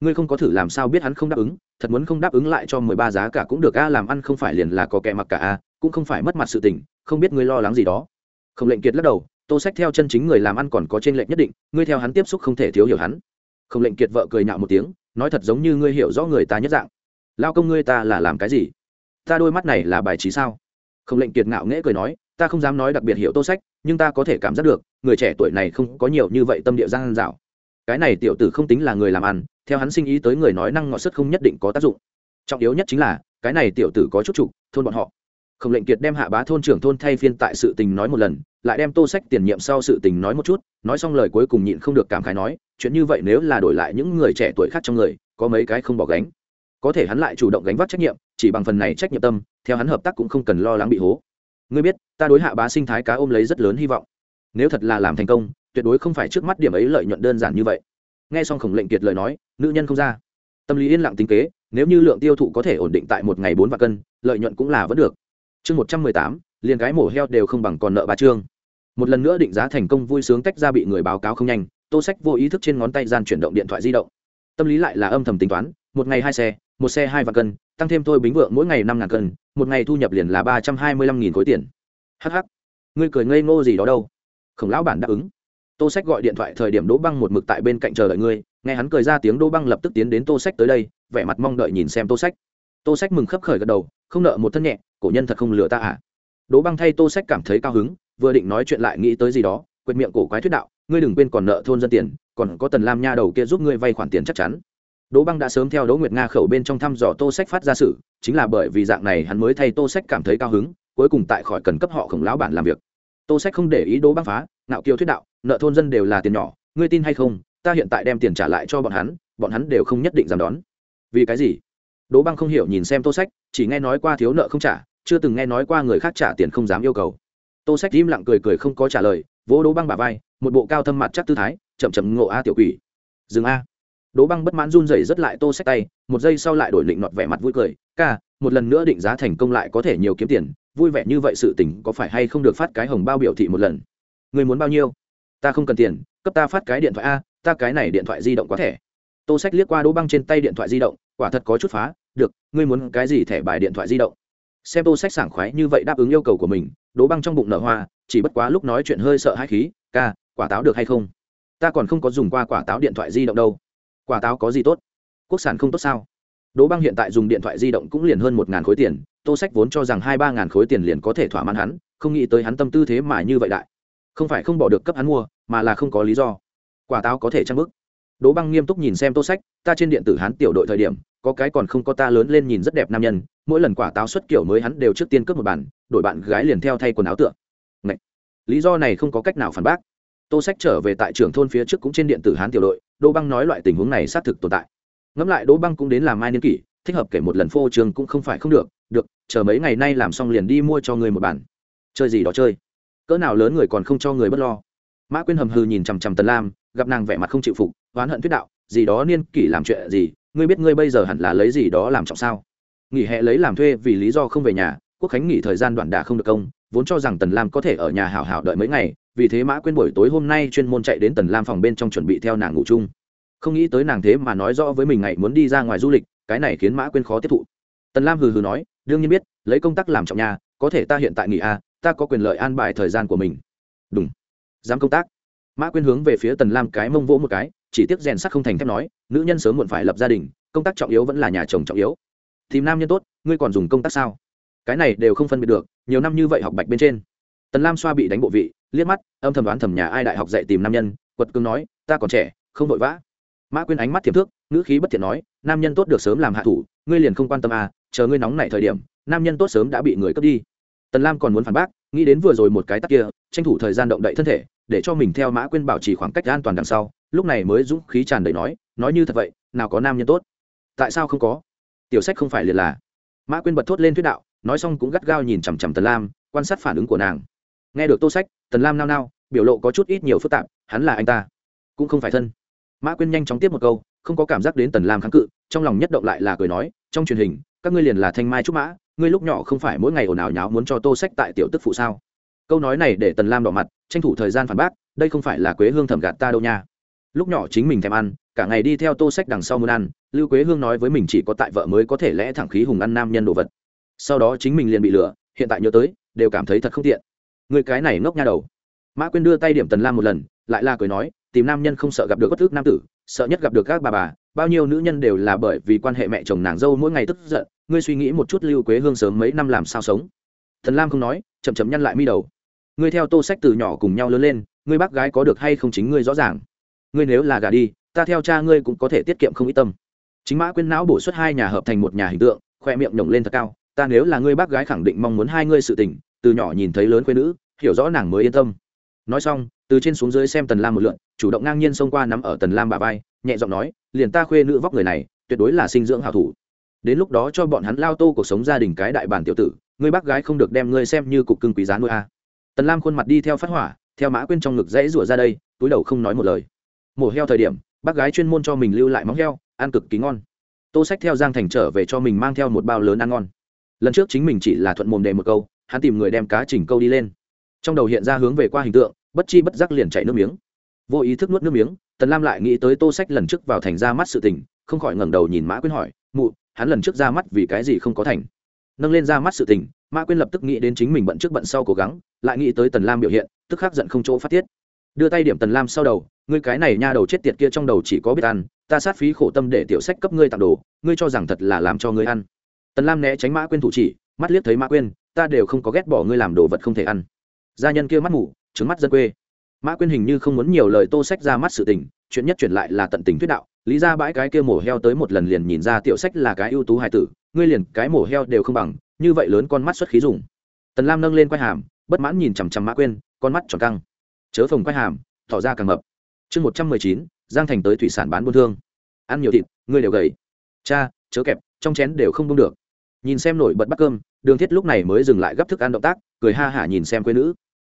Ngươi không có thử làm sao biết hắn không đáp ứng, thật muốn không đáp ứng lại cho mười ba giá cả cũng được a, làm ăn không phải liền là có kẻ mặc cả a, cũng không phải mất mặt sự tình, không biết ngươi lo lắng gì đó. Khổng lệnh kiệt lắc đầu, tô sách theo chân chính người làm ăn còn có trên lệnh nhất định, ngươi theo hắn tiếp xúc không thể thiếu hiểu hắn. Không lệnh kiệt vợ cười nhạo một tiếng, nói thật giống như ngươi hiểu rõ người ta nhất dạng. Lao công ngươi ta là làm cái gì? Ta đôi mắt này là bài trí sao? Không lệnh kiệt ngạo nghễ cười nói, ta không dám nói đặc biệt hiểu tô sách, nhưng ta có thể cảm giác được, người trẻ tuổi này không có nhiều như vậy tâm địa giang dạo. Cái này tiểu tử không tính là người làm ăn, theo hắn sinh ý tới người nói năng ngọ sức không nhất định có tác dụng. Trọng yếu nhất chính là, cái này tiểu tử có chút trục thôn bọn họ khổng lệnh kiệt đem hạ bá thôn trưởng thôn thay phiên tại sự tình nói một lần, lại đem tô sách tiền nhiệm sau sự tình nói một chút, nói xong lời cuối cùng nhịn không được cảm khái nói, chuyện như vậy nếu là đổi lại những người trẻ tuổi khác trong người, có mấy cái không bỏ gánh. Có thể hắn lại chủ động gánh vác trách nhiệm, chỉ bằng phần này trách nhiệm tâm, theo hắn hợp tác cũng không cần lo lắng bị hố. Ngươi biết, ta đối hạ bá sinh thái cá ôm lấy rất lớn hy vọng. Nếu thật là làm thành công, tuyệt đối không phải trước mắt điểm ấy lợi nhuận đơn giản như vậy. Nghe xong khổng lệnh kiệt lời nói, nữ nhân không ra. Tâm lý yên lặng tính kế, nếu như lượng tiêu thụ có thể ổn định tại một ngày bốn vạn cân, lợi nhuận cũng là vẫn được chương một trăm mười tám, liền cái mổ heo đều không bằng còn nợ ba chương một lần nữa định giá thành công vui sướng tách ra bị người báo cáo không nhanh, tô sách vô ý thức trên ngón tay gian chuyển động điện thoại di động. Tâm lý lại là âm thầm tính toán, một ngày hai xe, một xe hai vạn cân, tăng thêm thôi bính vượng mỗi ngày năm ngàn cân, một ngày thu nhập liền là ba trăm hai mươi lăm nghìn khối tiền. Hh ngươi cười ngây ngô gì đó đâu? Khổng lão bản đáp ứng. Tô sách gọi điện thoại thời điểm đỗ băng một mực tại bên cạnh chờ đợi ngươi, nghe hắn cười ra tiếng đỗ băng lập tức tiến đến tô sách tới đây, vẻ mặt mong đợi nhìn xem tô sách. Tô sách mừng khấp khởi gật đầu không nợ một thân nhẹ, cổ nhân thật không lừa ta à? Đỗ băng thay tô sách cảm thấy cao hứng, vừa định nói chuyện lại nghĩ tới gì đó, quệt miệng cổ quái thuyết đạo, ngươi đừng quên còn nợ thôn dân tiền, còn có tần lam nha đầu kia giúp ngươi vay khoản tiền chắc chắn. Đỗ băng đã sớm theo đỗ nguyệt nga khẩu bên trong thăm dò tô sách phát ra sự, chính là bởi vì dạng này hắn mới thay tô sách cảm thấy cao hứng, cuối cùng tại khỏi cần cấp họ khổng lão bản làm việc. Tô sách không để ý đỗ băng phá nạo kiêu thuyết đạo, nợ thôn dân đều là tiền nhỏ, ngươi tin hay không, ta hiện tại đem tiền trả lại cho bọn hắn bọn hắn đều không nhất định dám đón. Vì cái gì? Đỗ băng không hiểu nhìn xem tô sách, chỉ nghe nói qua thiếu nợ không trả, chưa từng nghe nói qua người khác trả tiền không dám yêu cầu. Tô sách im lặng cười cười không có trả lời, vỗ đỗ băng bà vai, một bộ cao thâm mặt chắc tư thái, chậm chậm ngộ a tiểu quỷ. Dừng a. Đỗ băng bất mãn run rẩy rất lại tô sách tay, một giây sau lại đổi định nọt vẻ mặt vui cười, ca, một lần nữa định giá thành công lại có thể nhiều kiếm tiền, vui vẻ như vậy sự tình có phải hay không được phát cái hồng bao biểu thị một lần? Người muốn bao nhiêu? Ta không cần tiền, cấp ta phát cái điện thoại a, ta cái này điện thoại di động quá thẻ. Tô sách liếc qua đỗ băng trên tay điện thoại di động, quả thật có chút phá được, ngươi muốn cái gì thẻ bài điện thoại di động? Xem tô sách sảng khoái như vậy đáp ứng yêu cầu của mình đỗ băng trong bụng nở hoa, chỉ bất quá lúc nói chuyện hơi sợ hai khí, ca, quả táo được hay không? Ta còn không có dùng qua quả táo điện thoại di động đâu. Quả táo có gì tốt? Quốc sản không tốt sao? Đỗ băng hiện tại dùng điện thoại di động cũng liền hơn một ngàn khối tiền, tô sách vốn cho rằng hai ba ngàn khối tiền liền có thể thỏa mãn hắn, không nghĩ tới hắn tâm tư thế mà như vậy đại. Không phải không bỏ được cấp hắn mua, mà là không có lý do. Quả táo có thể trang bức đỗ băng nghiêm túc nhìn xem tô sách, ta trên điện tử hắn tiểu đội thời điểm, có cái còn không có ta lớn lên nhìn rất đẹp nam nhân, mỗi lần quả táo xuất kiểu mới hắn đều trước tiên cướp một bản, đổi bạn gái liền theo thay quần áo tượng Ngậy! lý do này không có cách nào phản bác. Tô sách trở về tại trưởng thôn phía trước cũng trên điện tử hán tiểu đội, đỗ băng nói loại tình huống này xác thực tồn tại. Ngẫm lại đỗ băng cũng đến làm mai niên kỷ, thích hợp kể một lần phô trường cũng không phải không được được, chờ mấy ngày nay làm xong liền đi mua cho người một bản. Chơi gì đó chơi. Cỡ nào lớn người còn không cho người bất lo. Mã quyên hầm hừ nhìn chằm chằm tần lam, gặp nàng vẻ mặt không chịu phục oán hận thuyết đạo gì đó niên kỷ làm chuyện gì ngươi biết ngươi bây giờ hẳn là lấy gì đó làm trọng sao? Nghỉ hè lấy làm thuê vì lý do không về nhà quốc khánh nghỉ thời gian đoạn đà không được công vốn cho rằng tần lam có thể ở nhà hảo hảo đợi mấy ngày vì thế mã quyên buổi tối hôm nay chuyên môn chạy đến tần lam phòng bên trong chuẩn bị theo nàng ngủ chung. Không nghĩ tới nàng thế mà nói rõ với mình ngày muốn đi ra ngoài du lịch cái này khiến mã quyên khó tiếp thụ. Tần lam hừ hừ nói đương nhiên biết lấy công tác làm trọng nhà có thể ta hiện tại nghỉ a à, ta có quyền lợi an bài thời gian của mình. Đúng dám công tác. Mã quyên hướng về phía tần lam cái mông vỗ một cái chỉ tiếc rèn sắc không thành thép nói, nữ nhân sớm muộn phải lập gia đình, công tác trọng yếu vẫn là nhà chồng trọng yếu. Tìm nam nhân tốt, ngươi còn dùng công tác sao? Cái này đều không phân biệt được, nhiều năm như vậy học bạch bên trên. Tần lam xoa bị đánh bộ vị, liếc mắt, âm thầm đoán thầm nhà ai đại học dạy tìm nam nhân, quật cương nói, ta còn trẻ, không vội vã. Mã quyên ánh mắt thiệp thước, ngữ khí bất thiện nói, nam nhân tốt được sớm làm hạ thủ, ngươi liền không quan tâm à chờ ngươi nóng nảy thời điểm, nam nhân tốt sớm đã bị người cướp đi. Tần lam còn muốn phản bác, nghĩ đến vừa rồi một cái tắc kia, tranh thủ thời gian động đậy thân thể để cho mình theo mã quyên bảo trì khoảng cách an toàn đằng sau. Lúc này mới dũng khí tràn đầy nói nói như thật vậy, nào có nam nhân tốt. Tại sao không có? Tiểu sách không phải liền là. Mã quyên bật thốt lên thuyết đạo, nói xong cũng gắt gao nhìn chằm chằm tần lam, quan sát phản ứng của nàng. Nghe được tô sách, tần lam nao nao, biểu lộ có chút ít nhiều phức tạp, hắn là anh ta, cũng không phải thân. Mã quyên nhanh chóng tiếp một câu, không có cảm giác đến tần lam kháng cự, trong lòng nhất động lại là cười nói, trong truyền hình, các ngươi liền là thanh mai trúc mã, ngươi lúc nhỏ không phải mỗi ngày ồn ào nháo muốn cho tô sách tại tiểu tức phụ sao? Câu nói này để tần lam đỏ mặt, tranh thủ thời gian phản bác, đây không phải là quế hương thẩm gạt ta đâu nha. Lúc nhỏ chính mình thèm ăn, cả ngày đi theo tô sách đằng sau muốn ăn, lưu quế hương nói với mình chỉ có tại vợ mới có thể lẽ thẳng khí hùng ăn nam nhân đồ vật. Sau đó chính mình liền bị lừa, hiện tại nhớ tới, đều cảm thấy thật không tiện. Người cái này ngốc nha đầu. Mã quyên đưa tay điểm tần lam một lần, lại là cười nói, tìm nam nhân không sợ gặp được bất thức nam tử, sợ nhất gặp được các bà bà, bao nhiêu nữ nhân đều là bởi vì quan hệ mẹ chồng nàng dâu mỗi ngày tức giận, ngươi suy nghĩ một chút lưu quế hương sớm mấy năm làm sao sống. Thần lam không nói, chậm chậm nhăn lại mi đầu ngươi theo tô sách từ nhỏ cùng nhau lớn lên, ngươi bác gái có được hay không chính ngươi rõ ràng. Ngươi nếu là gà đi, ta theo cha ngươi cũng có thể tiết kiệm không ít tâm. Chính mã quyên não bổ xuất hai nhà hợp thành một nhà hình tượng, khoe miệng nhổng lên thật cao. Ta nếu là ngươi bác gái khẳng định mong muốn hai ngươi sự tình, từ nhỏ nhìn thấy lớn quê nữ, hiểu rõ nàng mới yên tâm. Nói xong, từ trên xuống dưới xem tần lam một lượn, chủ động ngang nhiên xông qua nắm ở tần lam bà vai, nhẹ giọng nói, liền ta khuê nữ vóc người này, tuyệt đối là sinh dưỡng hảo thủ. Đến lúc đó cho bọn hắn lao tô cuộc sống gia đình cái đại bản tiểu tử, ngươi bác gái không được đem ngươi xem như cục cưng quý giá nuôi a tần lam khuôn mặt đi theo phát hỏa, theo mã quên trong ngực dãy rủa ra đây, túi đầu không nói một lời. Mổ heo thời điểm, bác gái chuyên môn cho mình lưu lại móng heo, ăn cực kỳ ngon. Tô sách theo giang thành trở về cho mình mang theo một bao lớn ăn ngon. Lần trước chính mình chỉ là thuận mồm đề một câu, hắn tìm người đem cá chỉnh câu đi lên. Trong đầu hiện ra hướng về qua hình tượng, bất chi bất giác liền chảy nước miếng. Vô ý thức nuốt nước miếng, tần lam lại nghĩ tới tô sách lần trước vào thành ra mắt sự tình, không khỏi ngẩng đầu nhìn mã quyên hỏi, mụ, hắn lần trước ra mắt vì cái gì không có thành? Nâng lên ra mắt sự tình mã quyên lập tức nghĩ đến chính mình bận trước bận sau cố gắng, lại nghĩ tới tần lam biểu hiện, tức khắc giận không chỗ phát tiết. Đưa tay điểm tần lam sau đầu, ngươi cái này nha đầu chết tiệt kia trong đầu chỉ có biết ăn, ta sát phí khổ tâm để tiểu sách cấp ngươi tặng đồ, ngươi cho rằng thật là làm cho ngươi ăn. Tần lam né tránh mã quyên thủ chỉ, mắt liếc thấy mã quyên, ta đều không có ghét bỏ ngươi làm đồ vật không thể ăn. Gia nhân kia mắt mủ trứng mắt dân quê. Mã quyên hình như không muốn nhiều lời tô sách ra mắt sự tình, chuyện nhất chuyển lại là tận tình thuyết đạo lý ra bãi cái kia mổ heo tới một lần liền nhìn ra tiểu sách là cái ưu tú hài tử, ngươi liền cái mổ heo đều không bằng, như vậy lớn con mắt xuất khí dùng. Tần lam nâng lên quay hàm, bất mãn nhìn chằm chằm mã quyên, con mắt tròn căng. Chớ phồng quay hàm, tỏ ra càng mập. Chương một trăm mười chín, giang thành tới thủy sản bán buôn thương. Ăn nhiều thịt, ngươi đều gầy. Cha, chớ kẹp, trong chén đều không bông được. Nhìn xem nổi bật bắt cơm, đường thiết lúc này mới dừng lại gấp thức ăn động tác, cười ha hả nhìn xem quê nữ.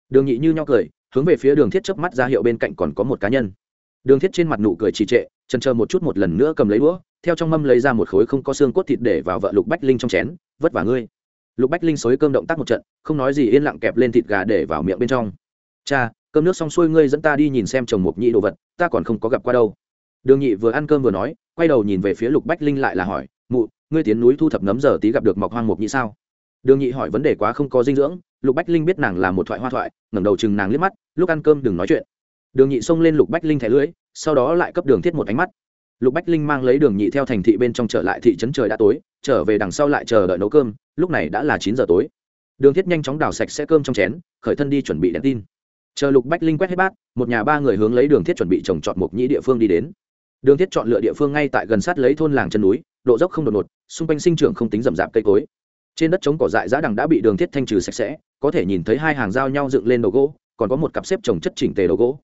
Đường nhị như nho cười, hướng về phía đường thiết chớp mắt ra hiệu bên cạnh còn có một cá nhân. Đường thiết trên mặt nụ cười trì trệ trần chờ một chút một lần nữa cầm lấy đũa, theo trong mâm lấy ra một khối không có xương cốt thịt để vào vợ lục bách linh trong chén. Vất vả ngươi. Lục bách linh xối cơm động tác một trận, không nói gì yên lặng kẹp lên thịt gà để vào miệng bên trong. Cha, cơm nước xong xuôi ngươi dẫn ta đi nhìn xem chồng mục nhị đồ vật, ta còn không có gặp qua đâu. Đường nhị vừa ăn cơm vừa nói, quay đầu nhìn về phía lục bách linh lại là hỏi, mụ, ngươi tiến núi thu thập nấm giờ tí gặp được mọc hoang mục nhị sao? Đường nhị hỏi vấn đề quá không có dinh dưỡng, lục bách linh biết nàng là một thoại hoa thoại, ngẩng đầu chừng nàng liếc mắt, lúc ăn cơm đừng nói chuyện. Đường nhị xông lên lục bách linh thẻ lưỡi sau đó lại cấp đường thiết một ánh mắt. Lục bách linh mang lấy đường nhị theo thành thị bên trong trở lại thị trấn trời đã tối, trở về đằng sau lại chờ đợi nấu cơm, lúc này đã là chín giờ tối. Đường thiết nhanh chóng đào sạch sẽ cơm trong chén, khởi thân đi chuẩn bị đèn tin. Chờ lục bách linh quét hết bát, một nhà ba người hướng lấy đường thiết chuẩn bị trồng trọt mộc nhĩ địa phương đi đến. Đường thiết chọn lựa địa phương ngay tại gần sát lấy thôn làng chân núi, độ dốc không đột ngột, xung quanh sinh trưởng không tính rậm rạp cây cối. Trên đất trống cỏ dại giá đằng đã bị đường thiết thanh trừ sạch sẽ, có thể nhìn thấy hai hàng dao nhau dựng lên đầu gỗ, còn có một cặp xếp trồng chất chỉnh tề đầu gỗ.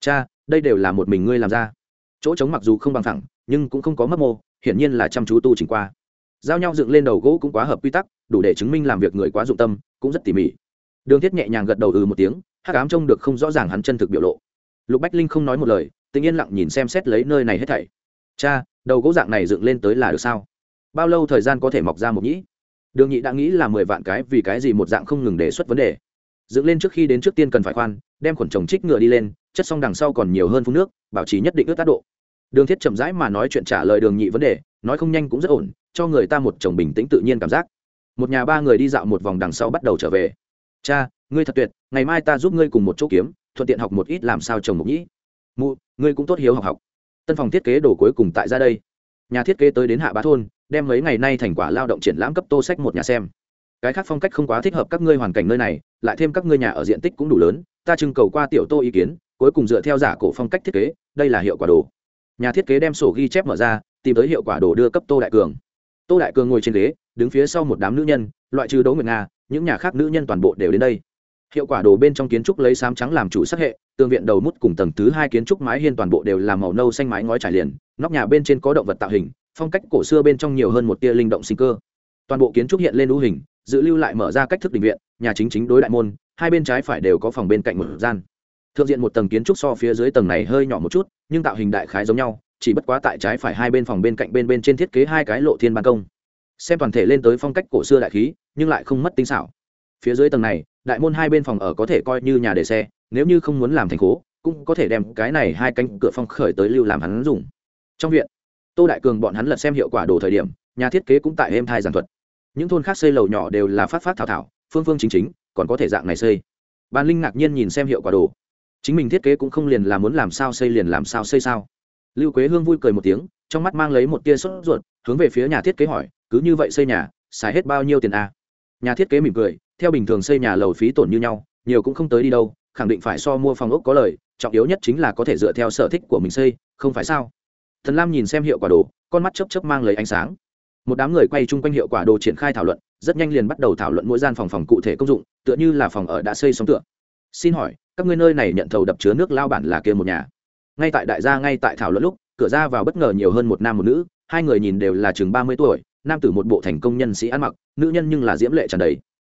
Cha đây đều là một mình ngươi làm ra. Chỗ trống mặc dù không bằng thẳng nhưng cũng không có mất mô, hiển nhiên là chăm chú tu chỉnh qua. Giao nhau dựng lên đầu gỗ cũng quá hợp quy tắc, đủ để chứng minh làm việc người quá dụng tâm, cũng rất tỉ mỉ. Đường thiết nhẹ nhàng gật đầu ừ một tiếng, hắc ám trông được không rõ ràng hắn chân thực biểu lộ. Lục bách linh không nói một lời tình yên lặng nhìn xem xét lấy nơi này hết thảy. Cha, đầu gỗ dạng này dựng lên tới là được sao? Bao lâu thời gian có thể mọc ra một nhĩ? Đường nhị đã nghĩ là mười vạn cái, vì cái gì một dạng không ngừng đề xuất vấn đề? Dựng lên trước khi đến trước tiên cần phải khoan, đem khuẩn trồng trích ngựa đi lên, chất xong đằng sau còn nhiều hơn phun nước, bảo trì nhất định ướt tác độ. Đường thiết chậm rãi mà nói chuyện trả lời đường nhị vấn đề, nói không nhanh cũng rất ổn, cho người ta một chồng bình tĩnh tự nhiên cảm giác. Một nhà ba người đi dạo một vòng đằng sau bắt đầu trở về. Cha, ngươi thật tuyệt, ngày mai ta giúp ngươi cùng một chỗ kiếm, thuận tiện học một ít làm sao trồng mục nhĩ. Mụ, ngươi cũng tốt hiếu học học. Tân phòng thiết kế đồ cuối cùng tại ra đây. Nhà thiết kế tới đến hạ bá thôn, đem mấy ngày nay thành quả lao động triển lãm cấp tô sách một nhà xem cái khác phong cách không quá thích hợp các ngươi hoàn cảnh nơi này, lại thêm các ngươi nhà ở diện tích cũng đủ lớn, ta trưng cầu qua tiểu tô ý kiến, cuối cùng dựa theo giả cổ phong cách thiết kế, đây là hiệu quả đồ. Nhà thiết kế đem sổ ghi chép mở ra, tìm tới hiệu quả đồ đưa cấp tô đại cường. Tô đại cường ngồi trên ghế, đứng phía sau một đám nữ nhân, loại trừ đỗ nguyệt nga, những nhà khác nữ nhân toàn bộ đều đến đây. Hiệu quả đồ bên trong kiến trúc lấy xám trắng làm chủ sắc hệ tương viện đầu mút cùng tầng thứ hai kiến trúc mái hiên toàn bộ đều làm màu nâu xanh mái ngói trải liền, nóc nhà bên trên có động vật tạo hình, phong cách cổ xưa bên trong nhiều hơn một tia linh động sinh cơ. Toàn bộ kiến trúc hiện lên ưu hình dự lưu lại mở ra cách thức định viện, nhà chính chính đối đại môn, hai bên trái phải đều có phòng bên cạnh một gian. Thượng diện một tầng kiến trúc so phía dưới tầng này hơi nhỏ một chút, nhưng tạo hình đại khái giống nhau, chỉ bất quá tại trái phải hai bên phòng bên cạnh bên bên trên thiết kế hai cái lộ thiên ban công. Xem toàn thể lên tới phong cách cổ xưa đại khí, nhưng lại không mất tinh xảo. Phía dưới tầng này, đại môn hai bên phòng ở có thể coi như nhà để xe, nếu như không muốn làm thành phố cũng có thể đem cái này hai cánh cửa phong khởi tới lưu làm hắn dùng. Trong viện, tô đại cường bọn hắn lật xem hiệu quả đồ thời điểm, nhà thiết kế cũng tại êm thai giảng thuật những thôn khác xây lầu nhỏ đều là phát phát thảo thảo, phương phương chính chính, còn có thể dạng này xây. Ban linh ngạc nhiên nhìn xem hiệu quả đồ. Chính mình thiết kế cũng không liền là muốn làm sao xây liền làm sao xây sao. Lưu quế hương vui cười một tiếng, trong mắt mang lấy một tia sốt ruột, hướng về phía nhà thiết kế hỏi, cứ như vậy xây nhà, xài hết bao nhiêu tiền a à? nhà thiết kế mỉm cười, theo bình thường xây nhà lầu phí tổn như nhau, nhiều cũng không tới đi đâu, khẳng định phải so mua phòng ốc có lời, trọng yếu nhất chính là có thể dựa theo sở thích của mình xây, không phải sao? Thần lam nhìn xem hiệu quả đồ, con mắt chấp chấp mang lấy ánh sáng một đám người quay chung quanh hiệu quả đồ triển khai thảo luận, rất nhanh liền bắt đầu thảo luận mỗi gian phòng phòng cụ thể công dụng, tựa như là phòng ở đã xây xong tựa. Xin hỏi, các ngươi nơi này nhận thầu đập chứa nước lao bản là kia một nhà? Ngay tại đại gia ngay tại thảo luận lúc, cửa ra vào bất ngờ nhiều hơn một nam một nữ, hai người nhìn đều là chừng ba mươi tuổi, nam tử một bộ thành công nhân sĩ ăn mặc, nữ nhân nhưng là diễm lệ tràn đầy.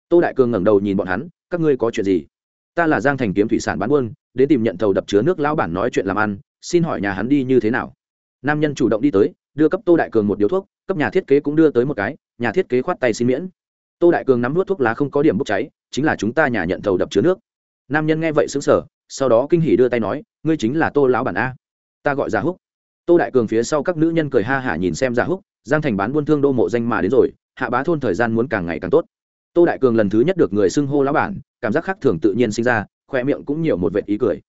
Tô đại cường ngẩng đầu nhìn bọn hắn, các ngươi có chuyện gì? Ta là giang thành kiếm thủy sản bán buôn, đến tìm nhận thầu đập chứa nước lão bản nói chuyện làm ăn, xin hỏi nhà hắn đi như thế nào? Nam nhân chủ động đi tới đưa cấp tô đại cường một điếu thuốc, cấp nhà thiết kế cũng đưa tới một cái, nhà thiết kế khoát tay xin miễn. Tô đại cường nắm nuốt thuốc lá không có điểm bốc cháy, chính là chúng ta nhà nhận thầu đập chứa nước. Nam nhân nghe vậy xứng sở sau đó kinh hỉ đưa tay nói, ngươi chính là tô lão bản a. Ta gọi ra húc. Tô đại cường phía sau các nữ nhân cười ha hả nhìn xem ra húc, giang thành bán buôn thương đô mộ danh mà đến rồi, hạ bá thôn thời gian muốn càng ngày càng tốt. Tô đại cường lần thứ nhất được người xưng hô lão bản, cảm giác khác thường tự nhiên sinh ra khoe miệng cũng nhiều một vệ ý cười.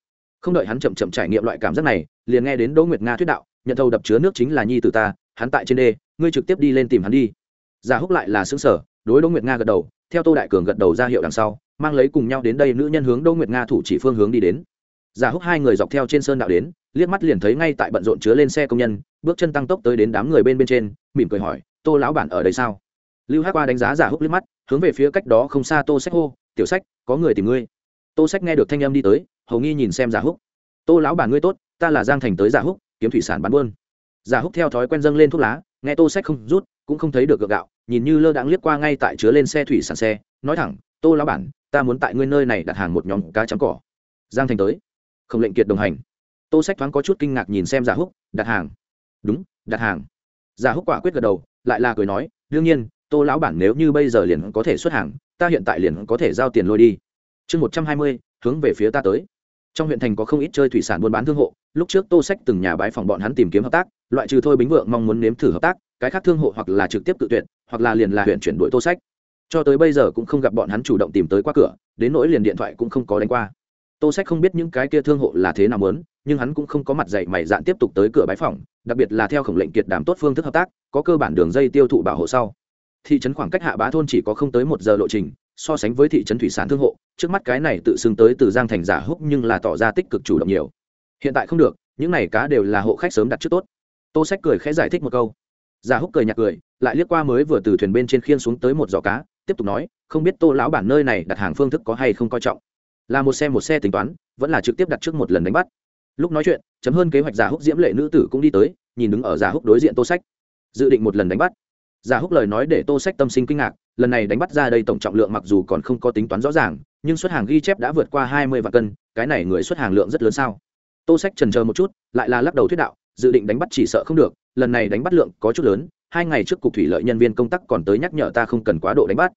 Không đợi hắn chậm chậm trải nghiệm loại cảm giác này, liền nghe đến đỗ nguyệt nga thuyết đạo nhận thầu đập chứa nước chính là nhi từ ta, hắn tại trên đê, ngươi trực tiếp đi lên tìm hắn đi. Giả húc lại là xứng sở đối đỗ nguyệt nga gật đầu, theo tô đại cường gật đầu ra hiệu đằng sau, mang lấy cùng nhau đến đây nữ nhân hướng đỗ nguyệt nga thủ chỉ phương hướng đi đến. Giả húc hai người dọc theo trên sơn đạo đến, liếc mắt liền thấy ngay tại bận rộn chứa lên xe công nhân, bước chân tăng tốc tới đến đám người bên bên trên, mỉm cười hỏi, tô lão bản ở đây sao? Lưu hát qua đánh giá giả húc liếc mắt, hướng về phía cách đó không xa tô sách hô, tiểu sách, có người tìm ngươi. Tô sách nghe được thanh âm đi tới, hầu nghi nhìn xem giả húc. Tô lão bản ngươi tốt, ta là giang thành tới giả húc kiếm thủy sản bán buôn. Giả húc theo thói quen dâng lên thuốc lá, nghe tô sách không rút, cũng không thấy được gượng gạo, nhìn như lơ đãng liếc qua ngay tại chứa lên xe thủy sản xe, nói thẳng, tô lão bản, ta muốn tại ngươi nơi này đặt hàng một nhóm cá trắng cỏ. Giang thành tới, không lệnh kiệt đồng hành. Tô sách thoáng có chút kinh ngạc nhìn xem giả húc, đặt hàng? Đúng, đặt hàng. Giả húc quả quyết gật đầu, lại là cười nói, đương nhiên, tô lão bản nếu như bây giờ liền có thể xuất hàng, ta hiện tại liền có thể giao tiền lôi đi. Chương một trăm hai mươi, hướng về phía ta tới trong huyện thành có không ít chơi thủy sản buôn bán thương hộ lúc trước tô sách từng nhà bái phòng bọn hắn tìm kiếm hợp tác loại trừ thôi bính vượng mong muốn nếm thử hợp tác cái khác thương hộ hoặc là trực tiếp tự tuyển, hoặc là liền là huyện chuyển đổi tô sách. Cho tới bây giờ cũng không gặp bọn hắn chủ động tìm tới qua cửa đến nỗi liền điện thoại cũng không có đánh qua. Tô sách không biết những cái kia thương hộ là thế nào muốn nhưng hắn cũng không có mặt dạy mày dạn tiếp tục tới cửa bái phòng đặc biệt là theo khổng lệnh kiệt đảm tốt phương thức hợp tác có cơ bản đường dây tiêu thụ bảo hộ sau. Thị trấn khoảng cách hạ bá thôn chỉ có không tới một giờ lộ trình so sánh với thị trấn thủy sản thương hộ, trước mắt cái này tự xưng tới từ giang thành giả húc nhưng là tỏ ra tích cực chủ động nhiều. Hiện tại không được, những này cá đều là hộ khách sớm đặt trước tốt. Tô sách cười khẽ giải thích một câu. Giả húc cười nhạt cười, lại liếc qua mới vừa từ thuyền bên trên khiên xuống tới một giỏ cá, tiếp tục nói, không biết tô lão bản nơi này đặt hàng phương thức có hay không coi trọng. Là một xe một xe tính toán, vẫn là trực tiếp đặt trước một lần đánh bắt. Lúc nói chuyện, chấm hơn kế hoạch giả húc diễm lệ nữ tử cũng đi tới, nhìn đứng ở giả húc đối diện tô sách. Dự định một lần đánh bắt. Giả húc lời nói để tô sách tâm sinh kinh ngạc lần này đánh bắt ra đây tổng trọng lượng mặc dù còn không có tính toán rõ ràng, nhưng xuất hàng ghi chép đã vượt qua hai mươi vạn cân, cái này người xuất hàng lượng rất lớn sao? Tô sách trần chờ một chút, lại là lắc đầu thuyết đạo, dự định đánh bắt chỉ sợ không được, lần này đánh bắt lượng có chút lớn, hai ngày trước cục thủy lợi nhân viên công tác còn tới nhắc nhở ta không cần quá độ đánh bắt.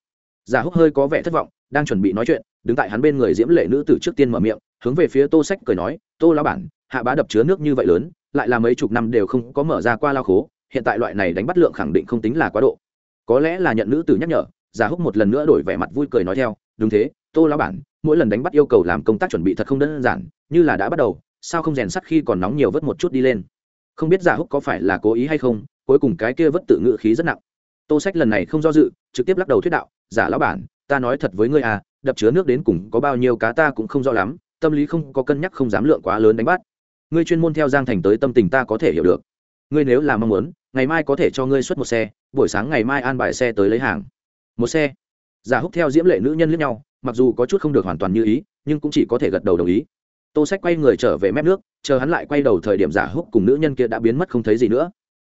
Giả húc hơi có vẻ thất vọng, đang chuẩn bị nói chuyện, đứng tại hắn bên người diễm lệ nữ tử trước tiên mở miệng, hướng về phía tô sách cười nói, tô lão bản, hạ bá đập chứa nước như vậy lớn, lại là mấy chục năm đều không có mở ra qua lao khố, hiện tại loại này đánh bắt lượng khẳng định không tính là quá độ có lẽ là nhận nữ tử nhắc nhở giả húc một lần nữa đổi vẻ mặt vui cười nói theo, đúng thế, tô lão bản, mỗi lần đánh bắt yêu cầu làm công tác chuẩn bị thật không đơn giản, như là đã bắt đầu, sao không rèn sắt khi còn nóng nhiều vớt một chút đi lên? Không biết giả húc có phải là cố ý hay không, cuối cùng cái kia vất tự ngự khí rất nặng. Tô sách lần này không do dự, trực tiếp lắc đầu thuyết đạo giả lão bản, ta nói thật với ngươi à đập chứa nước đến cùng có bao nhiêu cá ta cũng không rõ lắm, tâm lý không có cân nhắc không dám lượng quá lớn đánh bắt. Ngươi chuyên môn theo giang thành tới tâm tình ta có thể hiểu được. Ngươi nếu là mong muốn ngày mai có thể cho ngươi xuất một xe, buổi sáng ngày mai an bài xe tới lấy hàng. Một xe. Giả húc theo diễm lệ nữ nhân lẫn nhau, mặc dù có chút không được hoàn toàn như ý, nhưng cũng chỉ có thể gật đầu đồng ý. Tô sách quay người trở về mép nước, chờ hắn lại quay đầu thời điểm giả húc cùng nữ nhân kia đã biến mất không thấy gì nữa.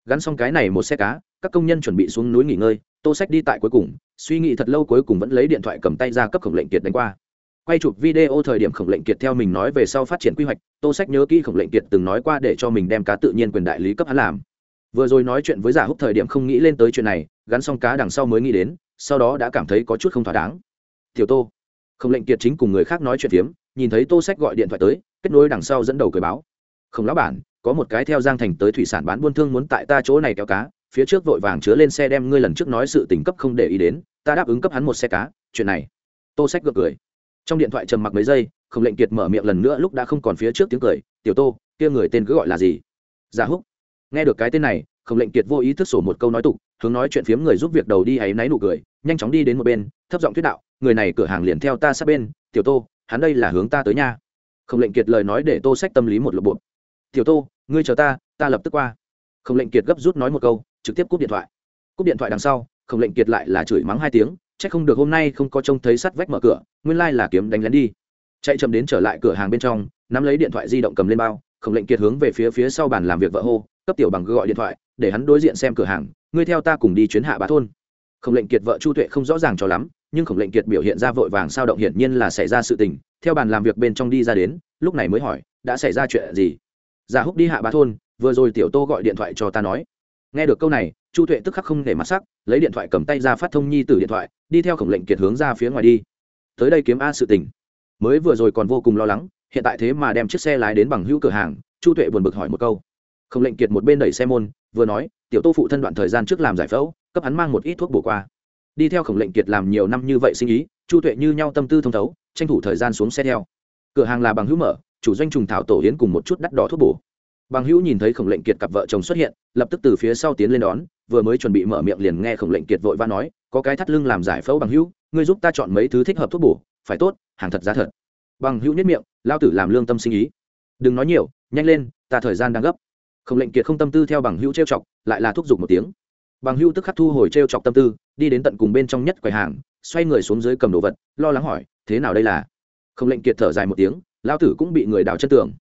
Gắn xong cái này một xe cá, các công nhân chuẩn bị xuống núi nghỉ ngơi, tô sách đi tại cuối cùng, suy nghĩ thật lâu cuối cùng vẫn lấy điện thoại cầm tay ra cấp khổng lệnh kiệt đánh qua. Quay chụp video thời điểm khổng lệnh kiệt theo mình nói về sau phát triển quy hoạch, tô sách nhớ kỹ khổng lệnh kiệt từng nói qua để cho mình đem cá tự nhiên quyền đại lý cấp hắn làm vừa rồi nói chuyện với giả húc thời điểm không nghĩ lên tới chuyện này, gắn xong cá đằng sau mới nghĩ đến, sau đó đã cảm thấy có chút không thỏa đáng. Tiểu tô khổng lệnh kiệt chính cùng người khác nói chuyện phiếm, nhìn thấy tô sách gọi điện thoại tới, kết nối đằng sau dẫn đầu cười báo. Không lão bản, có một cái theo giang thành tới thủy sản bán buôn thương muốn tại ta chỗ này kéo cá, phía trước vội vàng chứa lên xe đem ngươi lần trước nói sự tình cấp không để ý đến, ta đáp ứng cấp hắn một xe cá, chuyện này. Tô sách gượng cười. Trong điện thoại trầm mặc mấy giây khổng lệnh kiệt mở miệng lần nữa lúc đã không còn phía trước tiếng cười, tiểu tô, kia người tên cứ gọi là gì? Giả húc nghe được cái tên này, khổng lệnh kiệt vô ý thức sổ một câu nói tục, hướng nói chuyện phiếm người giúp việc đầu đi ấy náy nụ cười, nhanh chóng đi đến một bên, thấp giọng thuyết đạo, người này cửa hàng liền theo ta sát bên, tiểu tô, hắn đây là hướng ta tới nha. Khổng lệnh kiệt lời nói để tô sách tâm lý một lộp bộ tiểu tô, ngươi chờ ta ta lập tức qua. Khổng lệnh kiệt gấp rút nói một câu, trực tiếp cúp điện thoại. Cúp điện thoại đằng sau, khổng lệnh kiệt lại là chửi mắng hai tiếng c h ắ c không được hôm nay không có trông thấy sắt vách mở cửa, nguyên lai、like、là kiếm đánh lén đi. Chạy chậm đến trở lại cửa hàng bên trong, nắm lấy điện thoại di động cầm lên bao, khổng lệnh kiệt hướng về phía phía sau bàn làm việc vợ hô cấp tiểu bằng gọi điện thoại, để hắn đối diện xem cửa hàng, ngươi theo ta cùng đi chuyến hạ bá thôn. Khổng lệnh kiệt vợ chu tuệ không rõ ràng cho lắm, nhưng khổng lệnh kiệt biểu hiện ra vội vàng sao động hiển nhiên là xảy ra sự tình, theo bàn làm việc bên trong đi ra đến, lúc này mới hỏi, đã xảy ra chuyện gì? Giả húc đi hạ bá thôn, vừa rồi tiểu tô gọi điện thoại cho ta nói. Nghe được câu này, chu tuệ tức khắc không để mặt sắc, lấy điện thoại cầm tay ra phát thông nhi từ điện thoại, đi theo khổng lệnh kiệt hướng ra phía ngoài đi. Tới đây kiếm a sự tình. Mới vừa rồi còn vô cùng lo lắng, hiện tại thế mà đem chiếc xe lái đến bằng hữu cửa hàng, chu tuệ buồn bực hỏi một câu khổng lệnh kiệt một bên đẩy xe môn, vừa nói, tiểu tô phụ thân đoạn thời gian trước làm giải phẫu, cấp hắn mang một ít thuốc bổ qua. Đi theo khổng lệnh kiệt làm nhiều năm như vậy sinh ý, chu tuệ như nhau tâm tư thông thấu, tranh thủ thời gian xuống xe theo. Cửa hàng là bằng hữu mở, chủ doanh trùng thảo tổ yến cùng một chút đắt đỏ thuốc bổ. Bằng hữu nhìn thấy khổng lệnh kiệt cặp vợ chồng xuất hiện, lập tức từ phía sau tiến lên đón, vừa mới chuẩn bị mở miệng liền nghe khổng lệnh kiệt vội va nói, có cái thắt lưng làm giải phẫu bằng hữu, ngươi giúp ta chọn mấy thứ thích hợp thuốc bổ, phải tốt, hàng thật giá thật. Bằng hữu nhất miệng, lao tử làm lương tâm sinh ý. Đừng nói nhiều, nhanh lên, ta thời gian đang gấp khổng lệnh kiệt không tâm tư theo bằng hữu trêu chọc, lại là thúc giục một tiếng. Bằng hữu tức khắc thu hồi trêu chọc tâm tư, đi đến tận cùng bên trong nhất quầy hàng, xoay người xuống dưới cầm đồ vật, lo lắng hỏi, thế nào đây là? Khổng lệnh kiệt thở dài một tiếng, lao tử cũng bị người đào chân tường.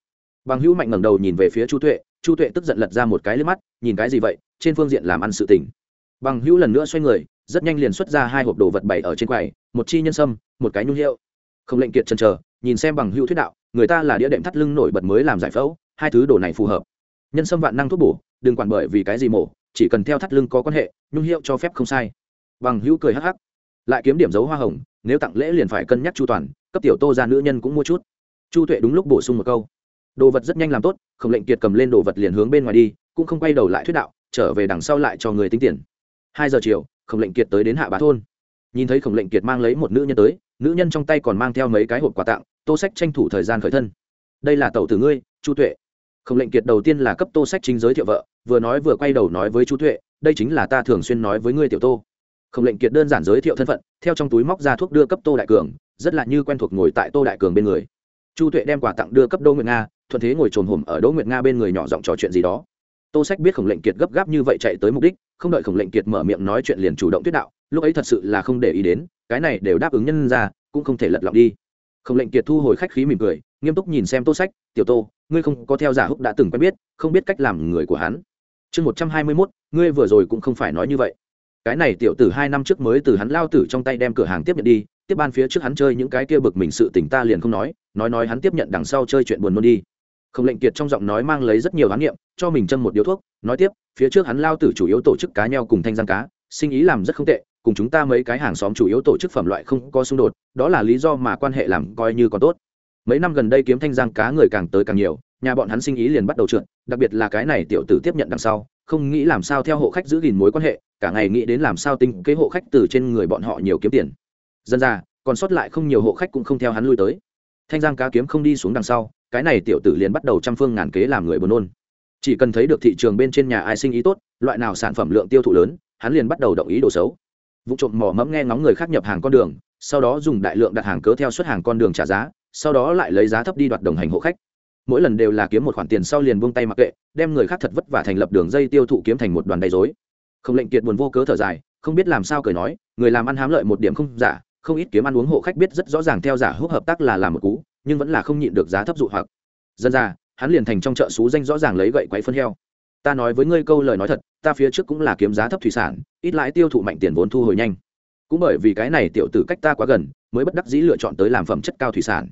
Bằng hữu mạnh ngẩng đầu nhìn về phía chu tuệ chu tuệ tức giận lật ra một cái lên mắt, nhìn cái gì vậy? Trên phương diện làm ăn sự tình. Bằng hữu lần nữa xoay người, rất nhanh liền xuất ra hai hộp đồ vật bày ở trên quầy, một chi nhân sâm, một cái nhung hiệu. Không lệnh kiệt chần chờ, nhìn xem bằng hữu thuyết đạo, người ta là đĩa đệm thắt lưng nổi bật mới làm giải phẫu, hai thứ đồ này phù hợp nhân sâm vạn năng thuốc bổ, đừng quản bởi vì cái gì mổ, chỉ cần theo thắt lưng có quan hệ, nhung hiệu cho phép không sai. Bằng hữu cười hắc hắc. Lại kiếm điểm dấu hoa hồng, nếu tặng lễ liền phải cân nhắc chu toàn, cấp tiểu tô ra nữ nhân cũng mua chút. Chu tuệ đúng lúc bổ sung một câu. Đồ vật rất nhanh làm tốt khổng lệnh kiệt cầm lên đồ vật liền hướng bên ngoài đi, cũng không quay đầu lại thuyết đạo, trở về đằng sau lại cho người tính tiền. Hai giờ chiều khổng lệnh kiệt tới đến hạ bá thôn. Nhìn thấy khổng lệnh kiệt mang lấy một nữ nhân tới, nữ nhân trong tay còn mang theo mấy cái hộp quà tặng, tô sách tranh thủ thời gian khởi thân. Đây là tàu từ ngươi, chu tuệ khổng lệnh kiệt đầu tiên là cấp tô sách chính giới thiệu vợ, vừa nói vừa quay đầu nói với chu tuệ, đây chính là ta thường xuyên nói với ngươi tiểu tô. Khổng lệnh kiệt đơn giản giới thiệu thân phận, theo trong túi móc ra thuốc đưa cấp tô đại cường, rất là như quen thuộc ngồi tại tô đại cường bên người. Chu tuệ đem quà tặng đưa cấp đỗ nguyệt nga, thuận thế ngồi trồn hùm ở đỗ nguyệt nga bên người nhỏ giọng trò chuyện gì đó. Tô sách biết khổng lệnh kiệt gấp gáp như vậy chạy tới mục đích, không đợi khổng lệnh kiệt mở miệng nói chuyện liền chủ động thuyết đạo, lúc ấy thật sự là không để ý đến, cái này đều đáp ứng nhân ra, cũng không thể lật lọng đi. Khổng lệnh kiệt thu hồi khách khí mỉm cười, nghiêm túc nhìn xem tô sách, tiểu tô ngươi không có theo giả húc đã từng quen biết, không biết cách làm người của hắn. Chương một trăm hai mươi mốt, ngươi vừa rồi cũng không phải nói như vậy. Cái này tiểu tử hai năm trước mới từ hắn lao tử trong tay đem cửa hàng tiếp nhận đi, tiếp ban phía trước hắn chơi những cái kia bực mình sự tỉnh ta liền không nói nói nói hắn tiếp nhận đằng sau chơi chuyện buồn nôn đi. Không lệnh kiệt trong giọng nói mang lấy rất nhiều hán nghiệm cho mình chân một điếu thuốc, nói tiếp, phía trước hắn lao tử chủ yếu tổ chức cá nhau cùng thanh giang cá, sinh ý làm rất không tệ, cùng chúng ta mấy cái hàng xóm chủ yếu tổ chức phẩm loại không có xung đột, đó là lý do mà quan hệ làm coi như có tốt mấy năm gần đây kiếm thanh giang cá người càng tới càng nhiều, nhà bọn hắn sinh ý liền bắt đầu trượt, đặc biệt là cái này tiểu tử tiếp nhận đằng sau, không nghĩ làm sao theo hộ khách giữ gìn mối quan hệ, cả ngày nghĩ đến làm sao tinh kế hộ khách từ trên người bọn họ nhiều kiếm tiền. Dân ra, còn sót lại không nhiều hộ khách cũng không theo hắn lui tới. Thanh giang cá kiếm không đi xuống đằng sau, cái này tiểu tử liền bắt đầu trăm phương ngàn kế làm người buồn nôn. Chỉ cần thấy được thị trường bên trên nhà ai sinh ý tốt, loại nào sản phẩm lượng tiêu thụ lớn, hắn liền bắt đầu động ý đồ xấu. Vụ trộm mỏ mẫm nghe ngóng người khác nhập hàng con đường, sau đó dùng đại lượng đặt hàng cớ theo xuất hàng con đường trả giá sau đó lại lấy giá thấp đi đoạt đồng hành hộ khách. Mỗi lần đều là kiếm một khoản tiền sau liền buông tay mặc kệ, đem người khác thật vất vả thành lập đường dây tiêu thụ kiếm thành một đoàn đầy dối không lệnh kiệt buồn vô cớ thở dài, không biết làm sao cười nói, người làm ăn hám lợi một điểm không giả, không ít kiếm ăn uống hộ khách biết rất rõ ràng theo giả hút hợp tác là làm một cú, nhưng vẫn là không nhịn được giá thấp dụ hoặc. Dân ra, hắn liền thành trong chợ xú danh rõ ràng lấy gậy quấy phân heo. Ta nói với ngươi câu lời nói thật, ta phía trước cũng là kiếm giá thấp thủy sản, ít lãi tiêu thụ mạnh tiền vốn thu hồi nhanh. Cũng bởi vì cái này tiểu tử cách ta quá gần, mới bất đắc dĩ lựa chọn tới làm phẩm chất cao thủy sản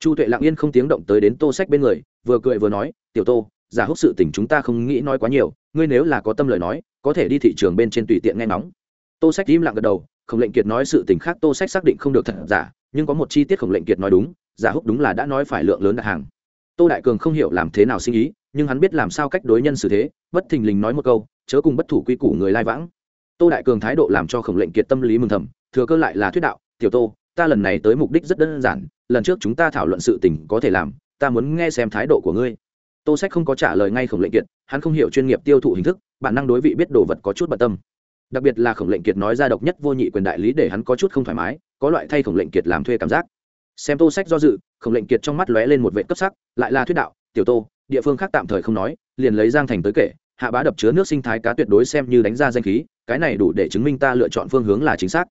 chu tuệ lặng yên không tiếng động tới đến tô sách bên người, vừa cười vừa nói, tiểu tô, giả húc sự tình chúng ta không nghĩ nói quá nhiều, ngươi nếu là có tâm lời nói, có thể đi thị trường bên trên tùy tiện nghe nóng tô sách im lặng gật đầu khổng lệnh kiệt nói sự tình khác tô sách xác định không được thật giả, nhưng có một chi tiết khổng lệnh kiệt nói đúng, giả húc đúng là đã nói phải lượng lớn đặt hàng. Tô đại cường không hiểu làm thế nào sinh ý nhưng hắn biết làm sao cách đối nhân xử thế, bất thình lình nói một câu, chớ cùng bất thủ quy củ người lai vãng. Tô đại cường thái độ làm cho khổng lệnh kiệt tâm lý mừng thầm, thừa cơ lại là thuyết đạo, tiểu tô ta lần này tới mục đích rất đơn giản, lần trước chúng ta thảo luận sự tình có thể làm, ta muốn nghe xem thái độ của ngươi. Tô sách không có trả lời ngay khổng lệnh kiệt, hắn không hiểu chuyên nghiệp tiêu thụ hình thức, bản năng đối vị biết đồ vật có chút bận tâm. Đặc biệt là khổng lệnh kiệt nói ra độc nhất vô nhị quyền đại lý để hắn có chút không thoải mái, có loại thay khổng lệnh kiệt làm thuê cảm giác. Xem tô sách do dự, khổng lệnh kiệt trong mắt lóe lên một vệ cấp sắc, lại là thuyết đạo, tiểu tô, địa phương khác tạm thời không nói, liền lấy giang thành tới kể, hạ bá đập chứa nước sinh thái cá tuyệt đối xem như đánh ra danh khí, cái này đủ để chứng minh ta lựa chọn phương hướng là chính xác.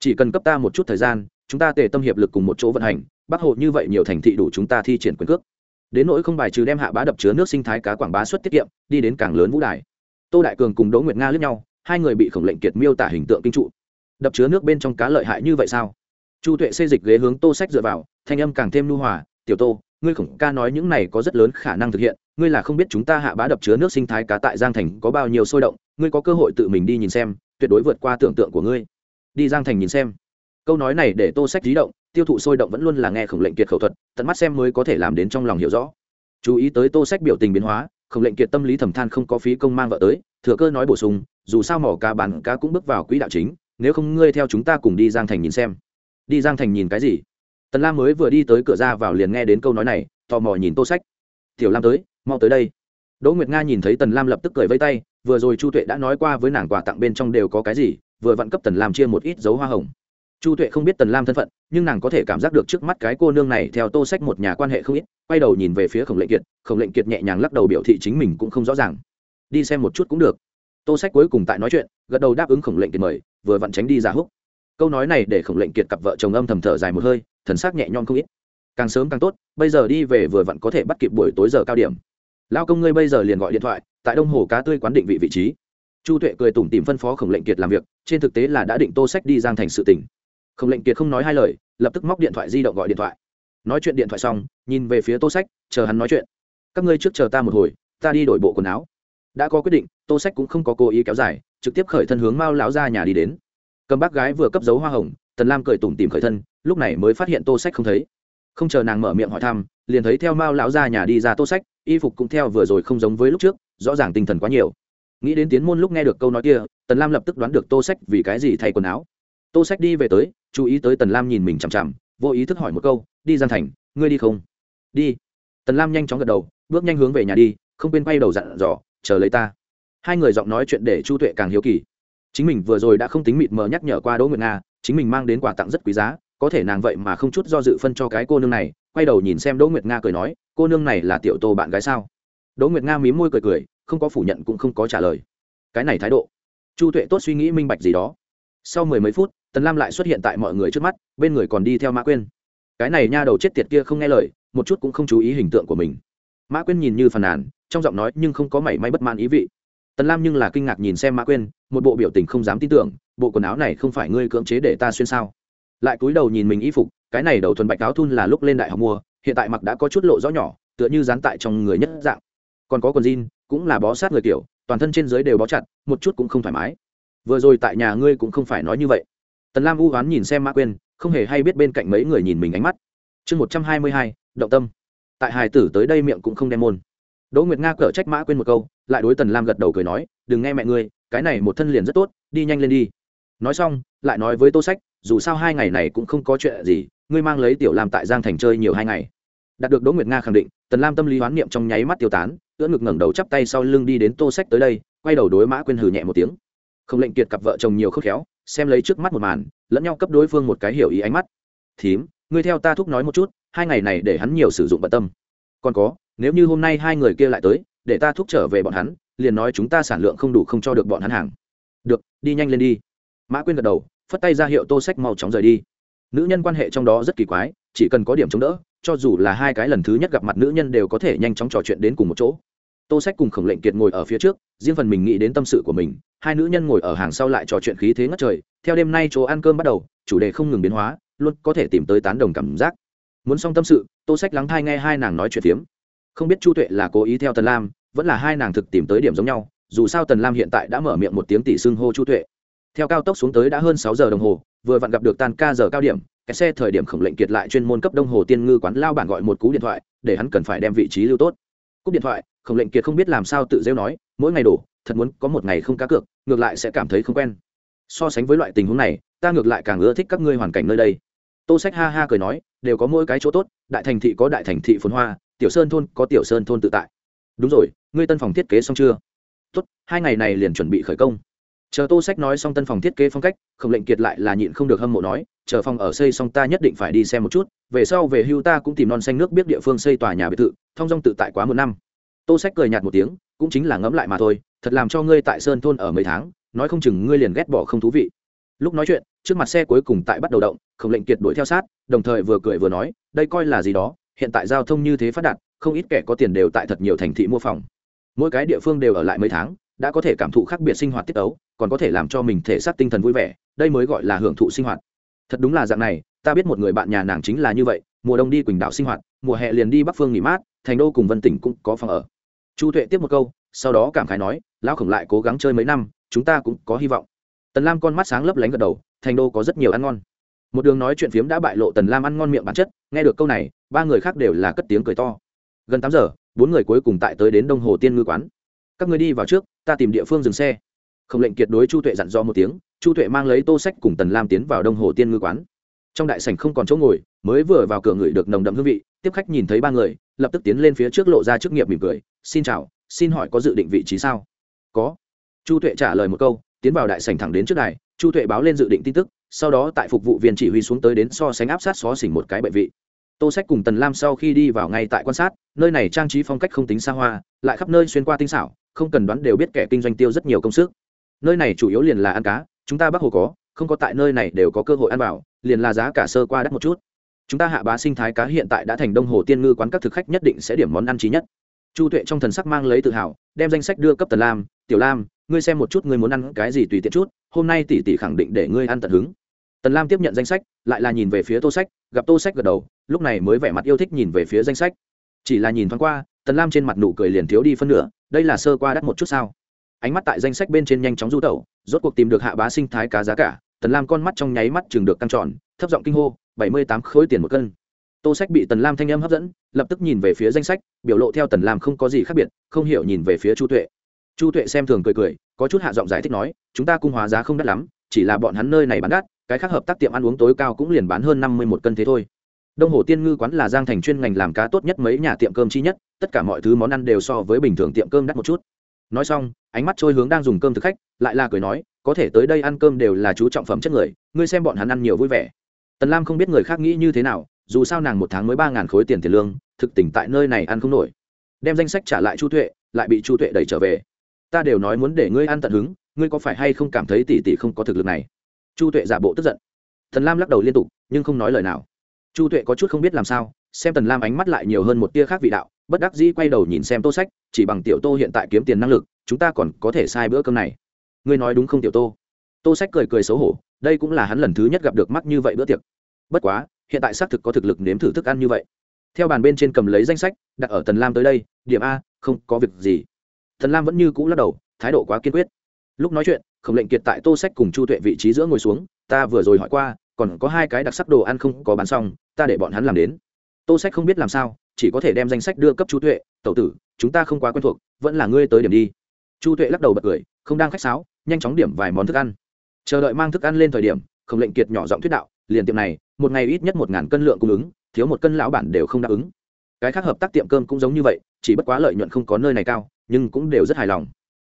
Chỉ cần cấp ta một chút thời gian chúng ta tề tâm hiệp lực cùng một chỗ vận hành, bắc hộ như vậy nhiều thành thị đủ chúng ta thi triển quyền cước. Đến nỗi không bài trừ đem hạ bá đập chứa nước sinh thái cá quảng bá suất tiết kiệm, đi đến càng lớn vũ đài. Tô đại cường cùng đỗ nguyệt nga lướt nhau, hai người bị khổng lệnh kiệt miêu tả hình tượng kinh trụ. Đập chứa nước bên trong cá lợi hại như vậy sao? Chu tuệ xây dịch ghế hướng tô sách dựa vào, thanh âm càng thêm nu hòa, tiểu tô, ngươi khổng ca nói những này có rất lớn khả năng thực hiện, ngươi là không biết chúng ta hạ bá đập chứa nước sinh thái cá tại giang thành có bao nhiêu sôi động, ngươi có cơ hội tự mình đi nhìn xem, tuyệt đối vượt qua tưởng tượng của ngươi. Đi giang thành nhìn xem câu nói này để tô sách dí động, tiêu thụ sôi động vẫn luôn là nghe khổng lệnh kiệt khẩu thuật, tận mắt xem mới có thể làm đến trong lòng hiểu rõ. Chú ý tới tô sách biểu tình biến hóa, khổng lệnh kiệt tâm lý thầm than không có phí công mang vợ tới, thừa cơ nói bổ sung, dù sao mỏ cá bán cá cũng bước vào quỹ đạo chính, nếu không ngươi theo chúng ta cùng đi giang thành nhìn xem. Đi giang thành nhìn cái gì? Tần lam mới vừa đi tới cửa ra vào liền nghe đến câu nói này, tò mò nhìn tô sách. Tiểu lam tới, mau tới đây. Đỗ nguyệt nga nhìn thấy tần lam lập tức cười vây tay, vừa rồi chu tuệ đã nói qua với nàng quà tặng bên trong đều có cái gì, vừa vặn cấp tần lam chia một ít dấu hoa hồng chu tuệ không biết tần lam thân phận, nhưng nàng có thể cảm giác được trước mắt cái cô nương này theo tô sách một nhà quan hệ không ít, quay đầu nhìn về phía khổng lệnh kiệt, khổng lệnh kiệt nhẹ nhàng lắc đầu biểu thị chính mình cũng không rõ ràng. Đi xem một chút cũng được. Tô sách cuối cùng tại nói chuyện, gật đầu đáp ứng khổng lệnh kiệt mời, vừa vặn tránh đi giả húc. Câu nói này để khổng lệnh kiệt cặp vợ chồng âm thầm thở dài một hơi, thần sắc nhẹ nhõm không ít. Càng sớm càng tốt, bây giờ đi về vừa vặn có thể bắt kịp buổi tối giờ cao điểm. Lao công ngươi bây giờ liền gọi điện thoại, tại đông hồ cá tươi quán định vị vị trí. Chu tuệ cười tủm tìm phân phó khổng lệnh kiệt làm việc, trên thực tế là đã định tô sách đi giang thành sự tỉnh khổng lệnh kiệt không nói hai lời, lập tức móc điện thoại di động gọi điện thoại. Nói chuyện điện thoại xong, nhìn về phía tô sách, chờ hắn nói chuyện. Các ngươi trước chờ ta một hồi, ta đi đổi bộ quần áo. Đã có quyết định, tô sách cũng không có cố ý kéo dài, trực tiếp khởi thân hướng mao lão ra nhà đi đến. Cầm bác gái vừa cấp dấu hoa hồng, tần lam cười tủm tìm khởi thân, lúc này mới phát hiện tô sách không thấy. Không chờ nàng mở miệng hỏi thăm, liền thấy theo mao lão ra nhà đi ra tô sách, y phục cũng theo vừa rồi không giống với lúc trước, rõ ràng tinh thần quá nhiều. Nghĩ đến tiến môn lúc nghe được câu nói kia, tần lam lập tức đoán được tô sách vì cái gì thay quần áo. Tô sách đi về tới chú ý tới tần lam nhìn mình chằm chằm, vô ý thức hỏi một câu, đi gian thành, ngươi đi không? Đi. Tần lam nhanh chóng gật đầu, bước nhanh hướng về nhà đi, không quên quay đầu dặn dò, chờ lấy ta. Hai người giọng nói chuyện để chu tuệ càng hiếu kỳ. Chính mình vừa rồi đã không tính mịt mờ nhắc nhở qua đỗ nguyệt nga, chính mình mang đến quà tặng rất quý giá, có thể nàng vậy mà không chút do dự phân cho cái cô nương này, quay đầu nhìn xem đỗ nguyệt nga cười nói, cô nương này là tiểu tô bạn gái sao? Đỗ nguyệt nga mí môi cười cười, không có phủ nhận cũng không có trả lời. Cái này thái độ. Chu tuệ tốt suy nghĩ minh bạch gì đó sau mười mấy phút, tần lam lại xuất hiện tại mọi người trước mắt, bên người còn đi theo mã quyên. Cái này nha đầu chết tiệt kia không nghe lời, một chút cũng không chú ý hình tượng của mình. Mã quyên nhìn như phàn nàn, trong giọng nói nhưng không có mảy may bất mãn ý vị. Tần lam nhưng là kinh ngạc nhìn xem mã quyên, một bộ biểu tình không dám tin tưởng, bộ quần áo này không phải ngươi cưỡng chế để ta xuyên sao? Lại cúi đầu nhìn mình y phục, cái này đầu thuần bạch áo thun là lúc lên đại học mua, hiện tại mặc đã có chút lộ rõ nhỏ, tựa như dán tại trong người nhất dạng. Còn có quần jean, cũng là bó sát người kiểu, toàn thân trên dưới đều bó chặt, một chút cũng không thoải mái vừa rồi tại nhà ngươi cũng không phải nói như vậy. Tần lam u oán nhìn xem mã quyên, không hề hay biết bên cạnh mấy người nhìn mình ánh mắt. Chương một trăm hai mươi hai, động tâm. Tại Hải tử tới đây miệng cũng không đem môn. Đỗ nguyệt nga cở trách mã quên một câu, lại đối tần lam gật đầu cười nói, đừng nghe mẹ ngươi, cái này một thân liền rất tốt, đi nhanh lên đi. Nói xong, lại nói với tô sách, dù sao hai ngày này cũng không có chuyện gì, ngươi mang lấy tiểu lam tại giang thành chơi nhiều hai ngày. Đạt được đỗ nguyệt nga khẳng định, tần lam tâm lý hoán niệm trong nháy mắt tiêu tán, ưỡn ngực ngẩng đầu chắp tay sau lưng đi đến tô sách tới đây, quay đầu đối mã quên hừ nhẹ một tiếng không lệnh kiệt cặp vợ chồng nhiều khớp khéo, xem lấy trước mắt một màn, lẫn nhau cấp đối phương một cái hiểu ý ánh mắt. Thím, ngươi theo ta thúc nói một chút, hai ngày này để hắn nhiều sử dụng bận tâm. Còn có, nếu như hôm nay hai người kia lại tới, để ta thúc trở về bọn hắn, liền nói chúng ta sản lượng không đủ không cho được bọn hắn hàng. Được, đi nhanh lên đi. Mã quyên gật đầu, phất tay ra hiệu tô sách mau chóng rời đi. Nữ nhân quan hệ trong đó rất kỳ quái, chỉ cần có điểm chống đỡ, cho dù là hai cái lần thứ nhất gặp mặt nữ nhân đều có thể nhanh chóng trò chuyện đến cùng một chỗ. Tô sách cùng khổng lệnh kiệt ngồi ở phía trước, riêng phần mình nghĩ đến tâm sự của mình hai nữ nhân ngồi ở hàng sau lại trò chuyện khí thế ngất trời, theo đêm nay chỗ ăn cơm bắt đầu, chủ đề không ngừng biến hóa, luôn có thể tìm tới tán đồng cảm giác. Muốn xong tâm sự, tô sách lắng thai nghe hai nàng nói chuyện phiếm. Không biết chu tuệ là cố ý theo tần lam, vẫn là hai nàng thực tìm tới điểm giống nhau, dù sao tần lam hiện tại đã mở miệng một tiếng tỷ xưng hô chu tuệ. Theo cao tốc xuống tới đã hơn sáu giờ đồng hồ, vừa vặn gặp được tan ca giờ cao điểm, cái xe thời điểm khổng lệnh kiệt lại chuyên môn cấp đông hồ tiên ngư quán lao bản gọi một cú điện thoại, để hắn cần phải đem vị trí lưu tốt. Cúp điện thoại, khổng lệnh kiệt không biết làm sao tự rêu nói, mỗi ngày đổ thật muốn có một ngày không cá cược, ngược lại sẽ cảm thấy không quen. So sánh với loại tình huống này, ta ngược lại càng ưa thích các ngươi hoàn cảnh nơi đây. Tô sách ha ha cười nói, đều có mỗi cái chỗ tốt, đại thành thị có đại thành thị phồn hoa, tiểu sơn thôn có tiểu sơn thôn tự tại. Đúng rồi, ngươi tân phòng thiết kế xong chưa? Tốt, hai ngày này liền chuẩn bị khởi công. Chờ tô sách nói xong tân phòng thiết kế phong cách, không lệnh kiệt lại là nhịn không được hâm mộ nói, chờ phòng ở xây xong ta nhất định phải đi xem một chút, về sau về hưu ta cũng tìm non xanh nước biết địa phương xây tòa nhà biệt thự, thông dong tự tại quá một năm. Tô sách cười nhạt một tiếng cũng chính là ngẫm lại mà thôi, thật làm cho ngươi tại sơn thôn ở mấy tháng, nói không chừng ngươi liền ghét bỏ không thú vị. Lúc nói chuyện, trước mặt xe cuối cùng tại bắt đầu động, không lệnh kiệt đuổi theo sát, đồng thời vừa cười vừa nói, đây coi là gì đó, hiện tại giao thông như thế phát đạt, không ít kẻ có tiền đều tại thật nhiều thành thị mua phòng. Mỗi cái địa phương đều ở lại mấy tháng, đã có thể cảm thụ khác biệt sinh hoạt tiết ấu còn có thể làm cho mình thể xác tinh thần vui vẻ, đây mới gọi là hưởng thụ sinh hoạt. Thật đúng là dạng này, ta biết một người bạn nhà nàng chính là như vậy, mùa đông đi quỳnh đảo sinh hoạt, mùa hè liền đi bắc phương nghỉ mát, thành đô cùng vân tỉnh cũng có phòng ở chu tuệ tiếp một câu, sau đó cảm khái nói, lão khổng lại cố gắng chơi mấy năm, chúng ta cũng có hy vọng. Tần lam con mắt sáng lấp lánh gật đầu, thành đô có rất nhiều ăn ngon. Một đường nói chuyện phiếm đã bại lộ tần lam ăn ngon miệng bản chất, nghe được câu này, ba người khác đều là cất tiếng cười to. Gần tám giờ, bốn người cuối cùng tại tới đến đông hồ tiên ngư quán. Các người đi vào trước, ta tìm địa phương dừng xe. Không lệnh kiệt đối chu tuệ dặn dò một tiếng, chu tuệ mang lấy tô sách cùng tần lam tiến vào đông hồ tiên ngư quán trong đại sảnh không còn chỗ ngồi, mới vừa vào cửa ngửi được nồng đậm hương vị, tiếp khách nhìn thấy ba người, lập tức tiến lên phía trước lộ ra chức nghiệp mỉm cười, xin chào, xin hỏi có dự định vị trí sao? Có. Chu tuệ trả lời một câu, tiến vào đại sảnh thẳng đến trước đài, chu tuệ báo lên dự định tin tức, sau đó tại phục vụ viên chỉ huy xuống tới đến so sánh áp sát xó xỉnh một cái bệnh vị. Tô sách cùng tần lam sau khi đi vào ngay tại quan sát, nơi này trang trí phong cách không tính xa hoa, lại khắp nơi xuyên qua tinh xảo, không cần đoán đều biết kẻ kinh doanh tiêu rất nhiều công sức. Nơi này chủ yếu liền là ăn cá, chúng ta bắc hồ có không có tại nơi này đều có cơ hội ăn vào, liền là giá cả sơ qua đắt một chút. Chúng ta hạ bá sinh thái cá hiện tại đã thành đông hồ tiên ngư quán các thực khách nhất định sẽ điểm món ăn trí nhất. Chu tuệ trong thần sắc mang lấy tự hào, đem danh sách đưa cấp tần lam, tiểu lam, ngươi xem một chút ngươi muốn ăn cái gì tùy tiện chút, hôm nay tỷ tỷ khẳng định để ngươi ăn tận hứng. Tần lam tiếp nhận danh sách, lại là nhìn về phía tô sách, gặp tô sách gật đầu, lúc này mới vẻ mặt yêu thích nhìn về phía danh sách. Chỉ là nhìn thoáng qua, tần lam trên mặt nụ cười liền thiếu đi phân nửa, đây là sơ qua đắt một chút sao? Ánh mắt tại danh sách bên trên nhanh chóng du tẩu, rốt cuộc tìm được hạ bá sinh thái cá giá cả tần lam con mắt trong nháy mắt chừng được căng tròn, thấp giọng kinh hô, bảy mươi tám khối tiền một cân. Tô sách bị tần lam thanh âm hấp dẫn, lập tức nhìn về phía danh sách, biểu lộ theo tần lam không có gì khác biệt, không hiểu nhìn về phía chu tuệ. Chu tuệ xem thường cười cười, có chút hạ giọng giải thích nói, chúng ta cung hóa giá không đắt lắm, chỉ là bọn hắn nơi này bán đắt, cái khác hợp tác tiệm ăn uống tối cao cũng liền bán hơn năm mươi một cân thế thôi. Đông hồ tiên ngư quán là giang thành chuyên ngành làm cá tốt nhất mấy nhà tiệm cơm chi nhất, tất cả mọi thứ món ăn đều so với bình thường tiệm cơm đắt một chút. Nói xong, ánh mắt trôi hướng đang dùng cơm thực khách, lại là cười nói có thể tới đây ăn cơm đều là chú trọng phẩm chất người, ngươi xem bọn hắn ăn nhiều vui vẻ. Tần lam không biết người khác nghĩ như thế nào, dù sao nàng một tháng mới ba ngàn khối tiền tiền lương, thực tỉnh tại nơi này ăn không nổi. Đem danh sách trả lại chu tuệ, lại bị chu tuệ đẩy trở về. Ta đều nói muốn để ngươi ăn tận hứng, ngươi có phải hay không cảm thấy tỷ tỷ không có thực lực này? Chu tuệ giả bộ tức giận. Tần lam lắc đầu liên tục, nhưng không nói lời nào. Chu tuệ có chút không biết làm sao, xem tần lam ánh mắt lại nhiều hơn một tia khác vị đạo, bất đắc dĩ quay đầu nhìn xem tô sách, chỉ bằng tiểu tô hiện tại kiếm tiền năng lực, chúng ta còn có thể sai bữa cơm này ngươi nói đúng không tiểu tô? Tô sách cười cười xấu hổ, đây cũng là hắn lần thứ nhất gặp được mắt như vậy bữa tiệc. Bất quá, hiện tại xác thực có thực lực nếm thử thức ăn như vậy. Theo bàn bên trên cầm lấy danh sách, đặt ở tần lam tới đây, điểm a, không có việc gì. Tần lam vẫn như cũ lắc đầu, thái độ quá kiên quyết. Lúc nói chuyện, khổng lệnh kiệt tại tô sách cùng chu tuệ vị trí giữa ngồi xuống, ta vừa rồi hỏi qua, còn có hai cái đặc sắc đồ ăn không có bán xong, ta để bọn hắn làm đến. Tô sách không biết làm sao, chỉ có thể đem danh sách đưa cấp chu tuệ, tẩu tử, chúng ta không quá quen thuộc, vẫn là ngươi tới điểm đi. Chu tuệ lắc đầu bật cười không đang khách sáo, nhanh chóng điểm vài món thức ăn. Chờ đợi mang thức ăn lên thời điểm khổng lệnh kiệt nhỏ giọng thuyết đạo, liền tiệm này, một ngày ít nhất một ngàn cân lượng cung ứng, thiếu một cân lão bản đều không đáp ứng. Cái khác hợp tác tiệm cơm cũng giống như vậy, chỉ bất quá lợi nhuận không có nơi này cao, nhưng cũng đều rất hài lòng.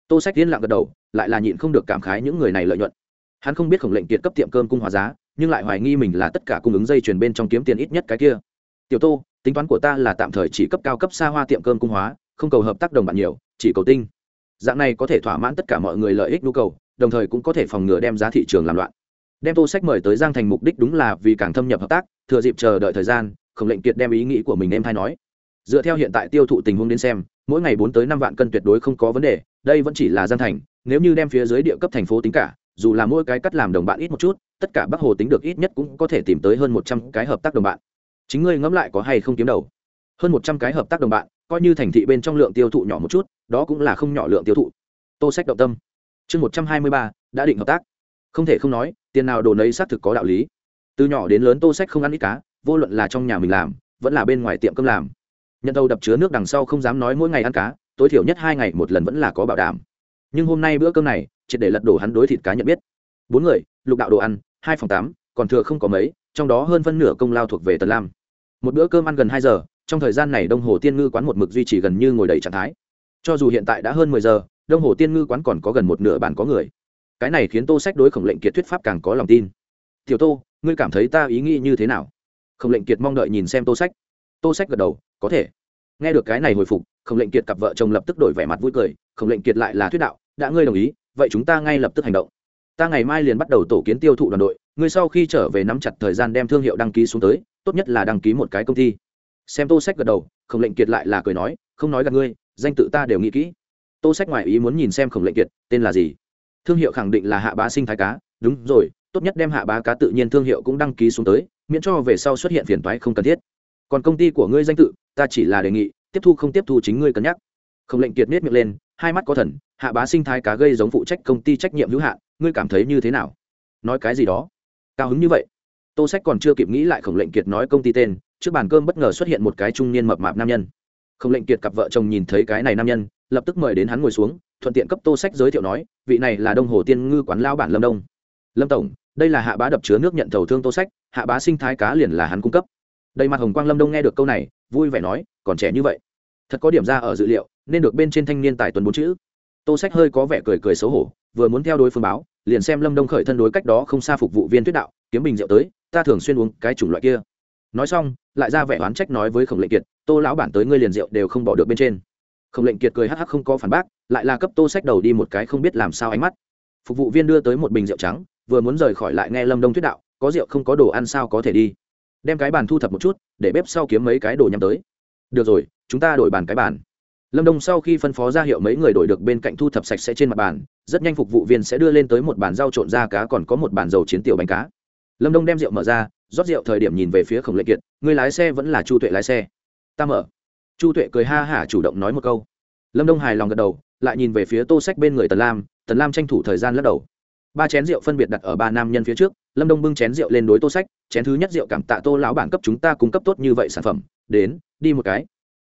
Tô sách yên lặng gật đầu, lại là nhịn không được cảm khái những người này lợi nhuận. Hắn không biết khổng lệnh kiệt cấp tiệm cơm cung hóa giá, nhưng lại hoài nghi mình là tất cả cung ứng dây chuyền bên trong kiếm tiền ít nhất cái kia. Tiểu tô, tính toán của ta là tạm thời chỉ cấp cao cấp xa hoa tiệm cơm cung hóa, không cầu hợp tác đồng bạn nhiều, chỉ cầu tinh dạng này có thể thỏa mãn tất cả mọi người lợi ích nhu cầu, đồng thời cũng có thể phòng ngừa đem giá thị trường làm loạn. Đem tô sách mời tới giang thành mục đích đúng là vì càng thâm nhập hợp tác, thừa dịp chờ đợi thời gian khổng lệnh kiệt đem ý nghĩ của mình em thay nói. Dựa theo hiện tại tiêu thụ tình huống đến xem, mỗi ngày bốn tới năm vạn cân tuyệt đối không có vấn đề, đây vẫn chỉ là giang thành, nếu như đem phía dưới địa cấp thành phố tính cả, dù là mỗi cái cắt làm đồng bạn ít một chút, tất cả bắc hồ tính được ít nhất cũng có thể tìm tới hơn một trăm cái hợp tác đồng bạn. Chính ngươi ngẫm lại có hay không kiếm đầu? Hơn một trăm cái hợp tác đồng bạn coi như thành thị bên trong lượng tiêu thụ nhỏ một chút, đó cũng là không nhỏ lượng tiêu thụ. Tô sách động tâm. Chương một trăm hai mươi ba, đã định hợp tác. Không thể không nói, tiền nào đồ nấy xác thực có đạo lý. Từ nhỏ đến lớn tô sách không ăn ít cá, vô luận là trong nhà mình làm, vẫn là bên ngoài tiệm cơm làm. Nhận đầu đập chứa nước đằng sau không dám nói mỗi ngày ăn cá, tối thiểu nhất hai ngày một lần vẫn là có bảo đảm. Nhưng hôm nay bữa cơm này, triệt để lật đổ hắn đối thịt cá nhận biết. Bốn người, lục đạo đồ ăn, hai phòng tám còn thừa không có mấy, trong đó hơn phân nửa công lao thuộc về tần lam. Một bữa cơm ăn gần hai giờ trong thời gian này đông hồ tiên ngư quán một mực duy trì gần như ngồi đầy trạng thái. Cho dù hiện tại đã hơn mười giờ, đông hồ tiên ngư quán còn có gần một nửa bàn có người. Cái này khiến tô sách đối khổng lệnh kiệt thuyết pháp càng có lòng tin. Tiểu tô, ngươi cảm thấy ta ý nghĩ như thế nào? Khổng lệnh kiệt mong đợi nhìn xem tô sách. Tô sách gật đầu, có thể. Nghe được cái này hồi phục, khổng lệnh kiệt cặp vợ chồng lập tức đổi vẻ mặt vui cười, khổng lệnh kiệt lại là thuyết đạo, đã ngươi đồng ý, vậy chúng ta ngay lập tức hành động. Ta ngày mai liền bắt đầu tổ kiến tiêu thụ đoàn đội, ngươi sau khi trở về nắm chặt thời gian đem thương hiệu đăng ký xuống tới, tốt nhất là đăng ký một cái công ty xem tô sách gật đầu, khổng lệnh kiệt lại là cười nói, không nói gặp ngươi, danh tự ta đều nghĩ kỹ. Tô sách ngoài ý muốn nhìn xem khổng lệnh kiệt, tên là gì? Thương hiệu khẳng định là hạ bá sinh thái cá. Đúng rồi, tốt nhất đem hạ bá cá tự nhiên thương hiệu cũng đăng ký xuống tới, miễn cho về sau xuất hiện phiền toái không cần thiết. Còn công ty của ngươi danh tự, ta chỉ là đề nghị, tiếp thu không tiếp thu chính ngươi cân nhắc. Khổng lệnh kiệt miết miệng lên, hai mắt có thần, hạ bá sinh thái cá gây giống phụ trách công ty trách nhiệm hữu hạn, ngươi cảm thấy như thế nào? Nói cái gì đó? Cao hứng như vậy. Tô sách còn chưa kịp nghĩ lại khổng lệnh kiệt nói công ty tên trước bàn cơm bất ngờ xuất hiện một cái trung niên mập mạp nam nhân. Không lệnh kiệt cặp vợ chồng nhìn thấy cái này nam nhân, lập tức mời đến hắn ngồi xuống, thuận tiện cấp tô sách giới thiệu nói, vị này là đông hồ tiên ngư quán lao bản lâm đông. Lâm tổng, đây là hạ bá đập chứa nước nhận thầu thương tô sách, hạ bá sinh thái cá liền là hắn cung cấp. Đầy mặt hồng quang lâm đông nghe được câu này, vui vẻ nói, còn trẻ như vậy, thật có điểm ra ở dữ liệu, nên được bên trên thanh niên tài tuần bốn chữ. Tô sách hơi có vẻ cười cười xấu hổ, vừa muốn theo đối phương báo, liền xem lâm đông khởi thân đối cách đó không xa phục vụ viên tuyết đạo, kiếm bình rượu tới, ta thường xuyên uống cái chủng loại kia nói xong, lại ra vẻ oán trách nói với khổng lệnh kiệt, tô lão bản tới ngươi liền rượu đều không bỏ được bên trên. Khổng lệnh kiệt cười hắc hắc không có phản bác, lại là cấp tô sách đầu đi một cái không biết làm sao ánh mắt. Phục vụ viên đưa tới một bình rượu trắng, vừa muốn rời khỏi lại nghe lâm đông thuyết đạo, có rượu không có đồ ăn sao có thể đi? Đem cái bàn thu thập một chút, để bếp sau kiếm mấy cái đồ nhắm tới. Được rồi, chúng ta đổi bàn cái bàn. Lâm đông sau khi phân phó ra hiệu mấy người đổi được bên cạnh thu thập sạch sẽ trên mặt bàn, rất nhanh phục vụ viên sẽ đưa lên tới một bàn rau trộn da cá còn có một bàn dầu chiến tiểu bánh cá lâm đông đem rượu mở ra rót rượu thời điểm nhìn về phía khổng lệ kiệt người lái xe vẫn là chu tuệ lái xe ta mở chu tuệ cười ha hả chủ động nói một câu lâm đông hài lòng gật đầu lại nhìn về phía tô sách bên người tần lam tần lam tranh thủ thời gian lắc đầu ba chén rượu phân biệt đặt ở ba nam nhân phía trước lâm đông bưng chén rượu lên đối tô sách chén thứ nhất rượu cảm tạ tô lão bản cấp chúng ta cung cấp tốt như vậy sản phẩm đến đi một cái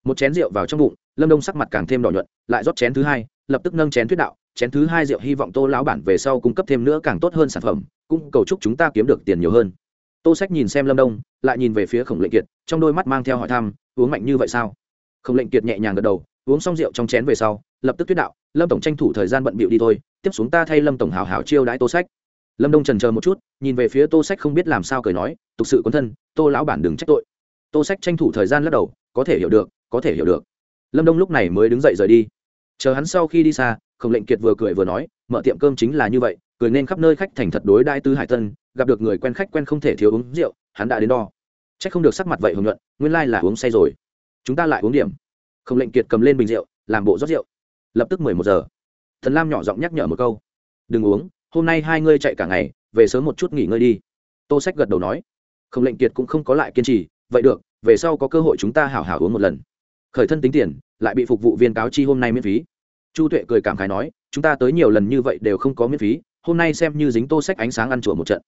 một chén rượu vào trong bụng lâm đông sắc mặt càng thêm đỏ nhuận lại rót chén thứ hai lập tức nâng chén thuyết đạo chén thứ hai rượu hy vọng tô lão bản về sau cung cấp thêm nữa càng tốt hơn sản phẩm cũng cầu chúc chúng ta kiếm được tiền nhiều hơn. Tô sách nhìn xem lâm đông, lại nhìn về phía khổng lệnh kiệt, trong đôi mắt mang theo hỏi thăm, uống mạnh như vậy sao? Khổng lệnh kiệt nhẹ nhàng gật đầu, uống xong rượu trong chén về sau, lập tức tuyết đạo, lâm tổng tranh thủ thời gian bận bịu đi thôi, tiếp xuống ta thay lâm tổng hào hào chiêu đãi tô sách. Lâm đông trần chờ một chút, nhìn về phía tô sách không biết làm sao cười nói, tục sự quấn thân, tô lão bản đừng trách tội. Tô sách tranh thủ thời gian lắc đầu, có thể hiểu được, có thể hiểu được. Lâm đông lúc này mới đứng dậy rời đi. Chờ hắn sau khi đi xa khổng lệnh kiệt vừa cười vừa nói, mở tiệm cơm chính là như vậy, cười nên khắp nơi khách thành thật đối đại tư hải tân, gặp được người quen khách quen không thể thiếu uống rượu, hắn đã đến đo. C h ắ c không được sắc mặt vậy hồng nhuận, nguyên lai là uống say rồi. Chúng ta lại uống điểm. Khổng lệnh kiệt cầm lên bình rượu, làm bộ rót rượu. Lập tức mười một giờ. Thần lam nhỏ giọng nhắc nhở một câu. Đừng uống, hôm nay hai ngươi chạy cả ngày, về sớm một chút nghỉ ngơi đi. Tô sách gật đầu nói. Khổng lệnh kiệt cũng không có lại kiên trì. Vậy được, về sau có cơ hội chúng ta hảo hảo uống một lần. Khởi thân tính tiền, lại bị phục vụ viên cáo chi hôm nay miễn phí chu tuệ cười cảm khái nói, chúng ta tới nhiều lần như vậy đều không có miễn phí, hôm nay xem như dính tô sách ánh sáng ăn chùa một trận.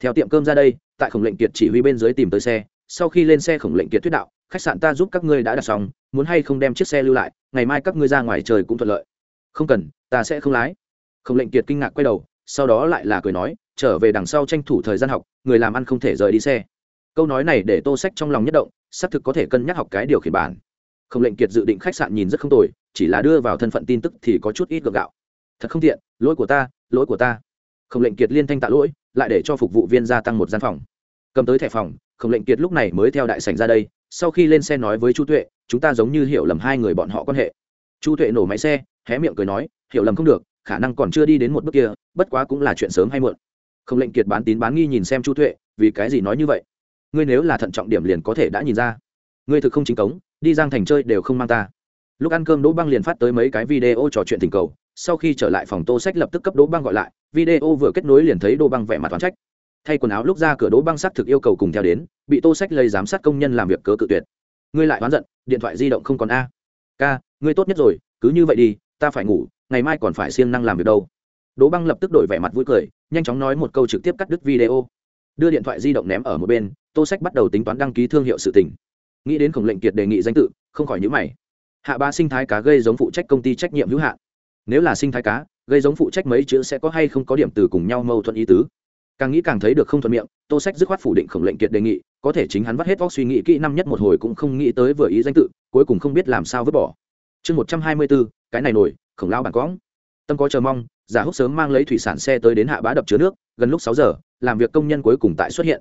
Theo tiệm cơm ra đây, tại khổng lệnh kiệt chỉ huy bên dưới tìm tới xe, sau khi lên xe khổng lệnh kiệt thuyết đạo, khách sạn ta giúp các ngươi đã đặt xong, muốn hay không đem chiếc xe lưu lại, ngày mai các ngươi ra ngoài trời cũng thuận lợi. Không cần, ta sẽ không lái. Khổng lệnh kiệt kinh ngạc quay đầu, sau đó lại là cười nói, trở về đằng sau tranh thủ thời gian học, người làm ăn không thể rời đi xe. Câu nói này để tô sách trong lòng nhất động, xác thực có thể cân nhắc học cái điều khiển bản. Khổng lệnh kiệt dự định khách sạn nhìn rất không tồi chỉ là đưa vào thân phận tin tức thì có chút ít gượng gạo. Thật không tiện, lỗi của ta, lỗi của ta. Khổng lệnh kiệt liên thanh tạ lỗi, lại để cho phục vụ viên gia tăng một gian phòng. Cầm tới thẻ phòng, khổng lệnh kiệt lúc này mới theo đại sảnh ra đây, sau khi lên xe nói với chu tuệ, chúng ta giống như hiểu lầm hai người bọn họ quan hệ. Chu tuệ nổ máy xe, hé miệng cười nói, hiểu lầm không được, khả năng còn chưa đi đến một bước kia, bất quá cũng là chuyện sớm hay muộn. Khổng lệnh kiệt bán tín bán nghi nhìn xem chu tuệ, vì cái gì nói như vậy? Ngươi nếu là thận trọng điểm liền có thể đã nhìn ra. Ngươi thực không chính cống, đi giang thành chơi đều không mang ta lúc ăn cơm đỗ băng liền phát tới mấy cái video trò chuyện tình cầu, sau khi trở lại phòng tô sách lập tức cấp đỗ băng gọi lại, video vừa kết nối liền thấy đỗ băng vẻ mặt toán trách. Thay quần áo lúc ra cửa đỗ băng xác thực yêu cầu cùng theo đến, bị tô sách lấy giám sát công nhân làm việc cớ cự tuyệt. Ngươi lại oán giận, điện thoại di động không còn a. Ca, ngươi tốt nhất rồi, cứ như vậy đi, ta phải ngủ, ngày mai còn phải siêng năng làm việc đâu. Đỗ băng lập tức đổi vẻ mặt vui cười, nhanh chóng nói một câu trực tiếp cắt đứt video. Đưa điện thoại di động ném ở một bên, tô sách bắt đầu tính toán đăng ký thương hiệu sự tỉnh nghĩ đến khổng lệnh kiệt đề nghị danh tự, không khỏi nhữ mày hạ ba sinh thái cá gây giống phụ trách công ty trách nhiệm hữu hạn. Nếu là sinh thái cá, gây giống phụ trách mấy chữ sẽ có hay không có điểm từ cùng nhau mâu thuẫn ý tứ. Càng nghĩ càng thấy được không thuận miệng, tô sách dứt khoát phủ định khổng lệnh kiệt đề nghị, có thể chính hắn vắt hết vóc suy nghĩ kỹ năm nhất một hồi cũng không nghĩ tới vừa ý danh tự, cuối cùng không biết làm sao vứt bỏ. Chương một trăm hai mươi bốn, cái này nổi, khổng lao bản cõng. Tâm có chờ mong, giả húc sớm mang lấy thủy sản xe tới đến hạ bá đập chứa nước, gần lúc sáu giờ, làm việc công nhân cuối cùng tại xuất hiện.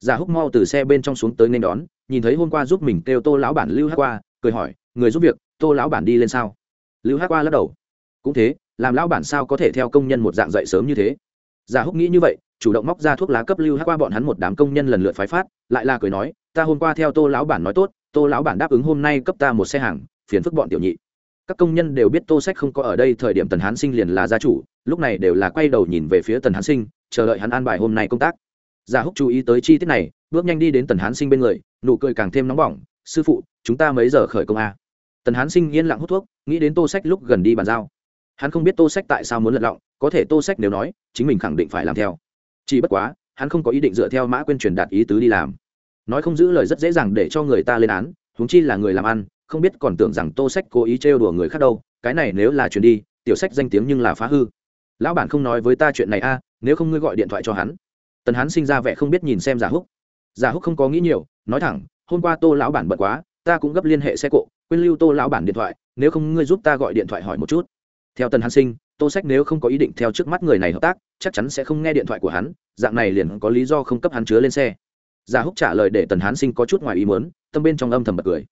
Giả húc mau từ xe bên trong xuống tới nên đón, nhìn thấy hôm qua giúp mình kêu tô lão bản lưu hát qua, cười hỏi, người giúp việc tô lão bản đi lên sao? Lưu hát qua lắc đầu. Cũng thế, làm lão bản sao có thể theo công nhân một dạng dậy sớm như thế? Giả húc nghĩ như vậy, chủ động móc ra thuốc lá cấp lưu hát qua bọn hắn một đám công nhân lần lượt phái phát, lại là cười nói, ta hôm qua theo tô lão bản nói tốt, tô lão bản đáp ứng hôm nay cấp ta một xe hàng, phiền phức bọn tiểu nhị. Các công nhân đều biết tô sách không có ở đây, thời điểm tần hán sinh liền là gia chủ, lúc này đều là quay đầu nhìn về phía tần hán sinh, chờ đợi hắn an bài hôm nay công tác. Giả húc chú ý tới chi tiết này, bước nhanh đi đến tần hán sinh bên người, nụ cười càng thêm nóng bỏng, sư phụ, chúng ta mấy giờ khởi công a? Tần hán sinh yên lặng hút thuốc, nghĩ đến tô sách lúc gần đi bàn giao. Hắn không biết tô sách tại sao muốn lật lọng, có thể tô sách nếu nói, chính mình khẳng định phải làm theo. Chỉ bất quá, hắn không có ý định dựa theo mã quyên truyền đạt ý tứ đi làm. Nói không giữ lời rất dễ dàng để cho người ta lên án, huống chi là người làm ăn, không biết còn tưởng rằng tô sách cố ý trêu đùa người khác đâu, cái này nếu là truyền đi, tiểu sách danh tiếng nhưng là phá hư. Lão bản không nói với ta chuyện này a, nếu không ngươi gọi điện thoại cho hắn. Tần hắn sinh ra vẻ không biết nhìn xem giả húc. Giả húc không có nghĩ nhiều, nói thẳng, hôm qua tô lão bản bận quá, ta cũng gấp liên hệ xe cộ quên lưu tô lão bản điện thoại, nếu không ngươi giúp ta gọi điện thoại hỏi một chút. Theo tần hàn sinh, tô sách nếu không có ý định theo trước mắt người này hợp tác, chắc chắn sẽ không nghe điện thoại của hắn, dạng này liền có lý do không cấp hắn chứa lên xe. Giả húc trả lời để tần hán sinh có chút ngoài ý muốn, tâm bên trong âm thầm bật cười.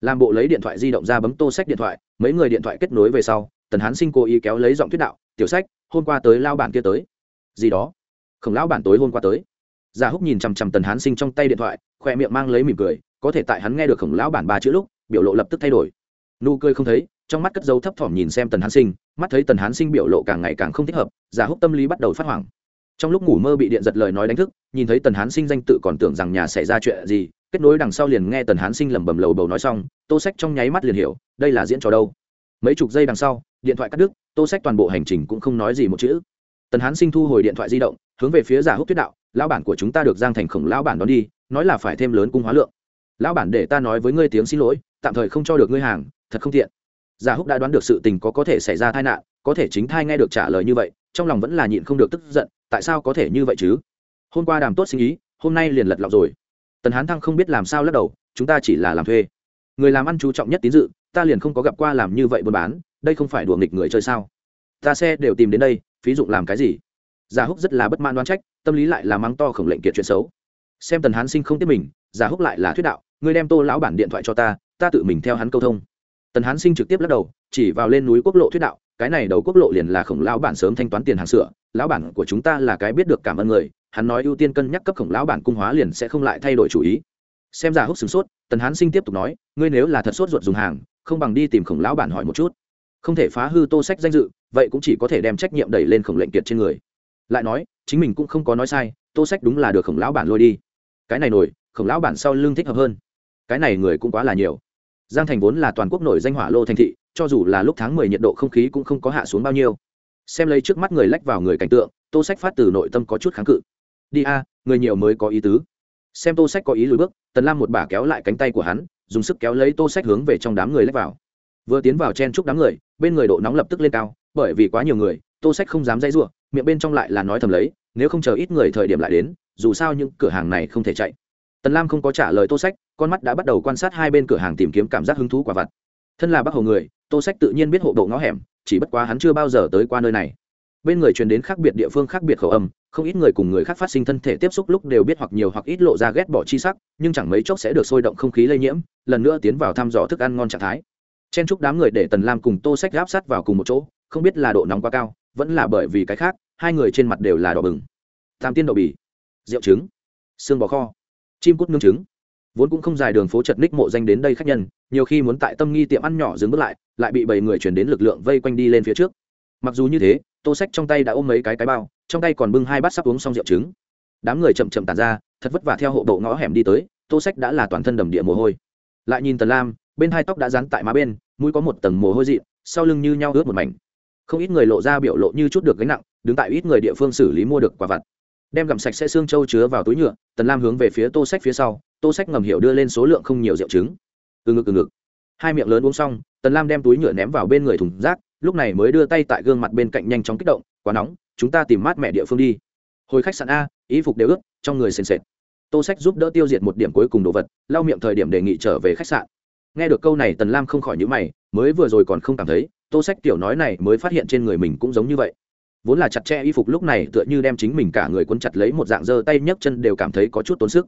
Làm bộ lấy điện thoại di động ra bấm tô sách điện thoại, mấy người điện thoại kết nối về sau, tần hán sinh cố ý kéo lấy giọng thuyết đạo, tiểu sách, hôm qua tới lao bản kia tới. Gì đó? Khổng lão bản tối hôm qua tới. Giả húc nhìn chằm chằm tần hán sinh trong tay điện thoại, khoe miệng mang lấy mỉm cười, có thể tại hắn nghe được khổng lão bản ba chữ lúc biểu lộ lập tức thay đổi. Nụ cười không thấy, trong mắt cất dấu thấp thỏm nhìn xem tần hán sinh, mắt thấy tần hán sinh biểu lộ càng ngày càng không thích hợp, giả húc tâm lý bắt đầu phát hoảng. Trong lúc ngủ mơ bị điện giật lời nói đánh thức, nhìn thấy tần hán sinh danh tự còn tưởng rằng nhà xảy ra chuyện gì, kết nối đằng sau liền nghe tần hán sinh lẩm bẩm lầu bầu nói xong, tô sách trong nháy mắt liền hiểu, đây là diễn trò đâu. Mấy chục giây đằng sau, điện thoại cắt đứt, tô sách toàn bộ hành trình cũng không nói gì một chữ. Tần hán sinh thu hồi điện thoại di động, hướng về phía giả húc tuyết đạo, lão bản của chúng ta được giang thành khổng lão bản đón đi, nói là phải thêm lớn cung hóa lượng. Lão bản để ta nói với ngươi tiếng xin lỗi tạm thời không cho được ngươi hàng, thật không tiện. Giả húc đã đoán được sự tình có có thể xảy ra tai nạn, có thể chính thai nghe được trả lời như vậy, trong lòng vẫn là nhịn không được tức giận, tại sao có thể như vậy chứ? Hôm qua đàm tốt sinh ý, hôm nay liền lật lọc rồi. Tần hán thăng không biết làm sao lắc đầu, chúng ta chỉ là làm thuê. Người làm ăn chú trọng nhất tín dự, ta liền không có gặp qua làm như vậy buôn bán, đây không phải đùa nghịch người chơi sao? Ta xe đều tìm đến đây, phí dụng làm cái gì? Giả húc rất là bất mãn đoán trách, tâm lý lại là mắng to khổng lệnh kiệt chuyện xấu. Xem tần hán sinh không tiếp mình, giả húc lại là thuyết đạo, ngươi đem tô lão bản điện thoại cho ta ta tự mình theo hắn câu thông. Tần hán sinh trực tiếp lắc đầu, chỉ vào lên núi quốc lộ thuyết đạo, cái này đầu quốc lộ liền là khổng lão bản sớm thanh toán tiền hàng sửa, lão bản của chúng ta là cái biết được cảm ơn người, hắn nói ưu tiên cân nhắc cấp khổng lão bản cung hóa liền sẽ không lại thay đổi chủ ý. Xem ra húc sửng sốt, tần hán sinh tiếp tục nói, ngươi nếu là thật sốt ruột dùng hàng, không bằng đi tìm khổng lão bản hỏi một chút. Không thể phá hư tô sách danh dự, vậy cũng chỉ có thể đem trách nhiệm đẩy lên khổng lệnh kiệt trên người. Lại nói, chính mình cũng không có nói sai, tô sách đúng là được khổng lão bản lôi đi. Cái này nổi, khổng lão bản sau lương thích hợp hơn. Cái này người cũng quá là nhiều giang thành vốn là toàn quốc nổi danh hỏa lô thành thị, cho dù là lúc tháng mười nhiệt độ không khí cũng không có hạ xuống bao nhiêu. Xem lấy trước mắt người lách vào người cảnh tượng, tô sách phát từ nội tâm có chút kháng cự. Đi a, người nhiều mới có ý tứ. Xem tô sách có ý lùi bước, tần lam một bà kéo lại cánh tay của hắn, dùng sức kéo lấy tô sách hướng về trong đám người lách vào. Vừa tiến vào chen chúc đám người, bên người độ nóng lập tức lên cao, bởi vì quá nhiều người, tô sách không dám dây r miệng bên trong lại là nói thầm lấy, nếu không chờ ít người thời điểm lại đến, dù sao những cửa hàng này không thể chạy tần lam không có trả lời tô sách, con mắt đã bắt đầu quan sát hai bên cửa hàng tìm kiếm cảm giác hứng thú quả vặt. Thân là bác hồ người, tô sách tự nhiên biết hộ độ ngõ hẻm, chỉ bất quá hắn chưa bao giờ tới qua nơi này. Bên người truyền đến khác biệt địa phương khác biệt khẩu âm, không ít người cùng người khác phát sinh thân thể tiếp xúc lúc đều biết hoặc nhiều hoặc ít lộ ra ghét bỏ chi sắc, nhưng chẳng mấy chốc sẽ được sôi động không khí lây nhiễm, lần nữa tiến vào thăm dò thức ăn ngon trạng thái. Chen chúc đám người để tần lam cùng tô sách gáp sát vào cùng một chỗ, không biết là độ nóng quá cao, vẫn là bởi vì cái khác, hai người trên mặt đều là đỏ bừng. Tam tiên đậu bì, rượu trứng, xương bò kho chim cút nương trứng. Vốn cũng không dài đường phố chật ních mộ danh đến đây khách nhân, nhiều khi muốn tại tâm nghi tiệm ăn nhỏ dừng bước lại lại bị bảy người chuyển đến lực lượng vây quanh đi lên phía trước. Mặc dù như thế, tô sách trong tay đã ôm mấy cái cái bao, trong tay còn bưng hai bát sắp uống xong rượu trứng. Đám người chậm chậm tàn ra, thật vất vả theo hộ bộ ngõ hẻm đi tới, tô sách đã là toàn thân đầm địa mồ hôi. Lại nhìn tần lam, bên hai tóc đã dán tại má bên, mũi có một tầng mồ hôi dị sau lưng như nhau ướt một mảnh. Không ít người lộ ra biểu lộ như chút được gánh nặng, đứng tại ít người địa phương xử lý mua được quả vặt đem gặm sạch sẽ xương trâu chứa vào túi nhựa, tần lam hướng về phía tô sách phía sau, tô sách ngầm hiểu đưa lên số lượng không nhiều rượu trứng. Từ ngực từ ngực. Hai miệng lớn uống xong, tần lam đem túi nhựa ném vào bên người thùng rác, lúc này mới đưa tay tại gương mặt bên cạnh nhanh chóng kích động, quá nóng, chúng ta tìm mát mẹ địa phương đi. Hồi khách sạn a ý phục đều ướt, trong người sền sệt. Tô sách giúp đỡ tiêu diệt một điểm cuối cùng đồ vật, lau miệng thời điểm đề nghị trở về khách sạn. Nghe được câu này, tần lam không khỏi nhữ mày, mới vừa rồi còn không cảm thấy, tô sách tiểu nói này mới phát hiện trên người mình cũng giống như vậy vốn là chặt chẽ y phục lúc này tựa như đem chính mình cả người quấn chặt lấy một dạng dơ tay nhấc chân đều cảm thấy có chút tốn sức.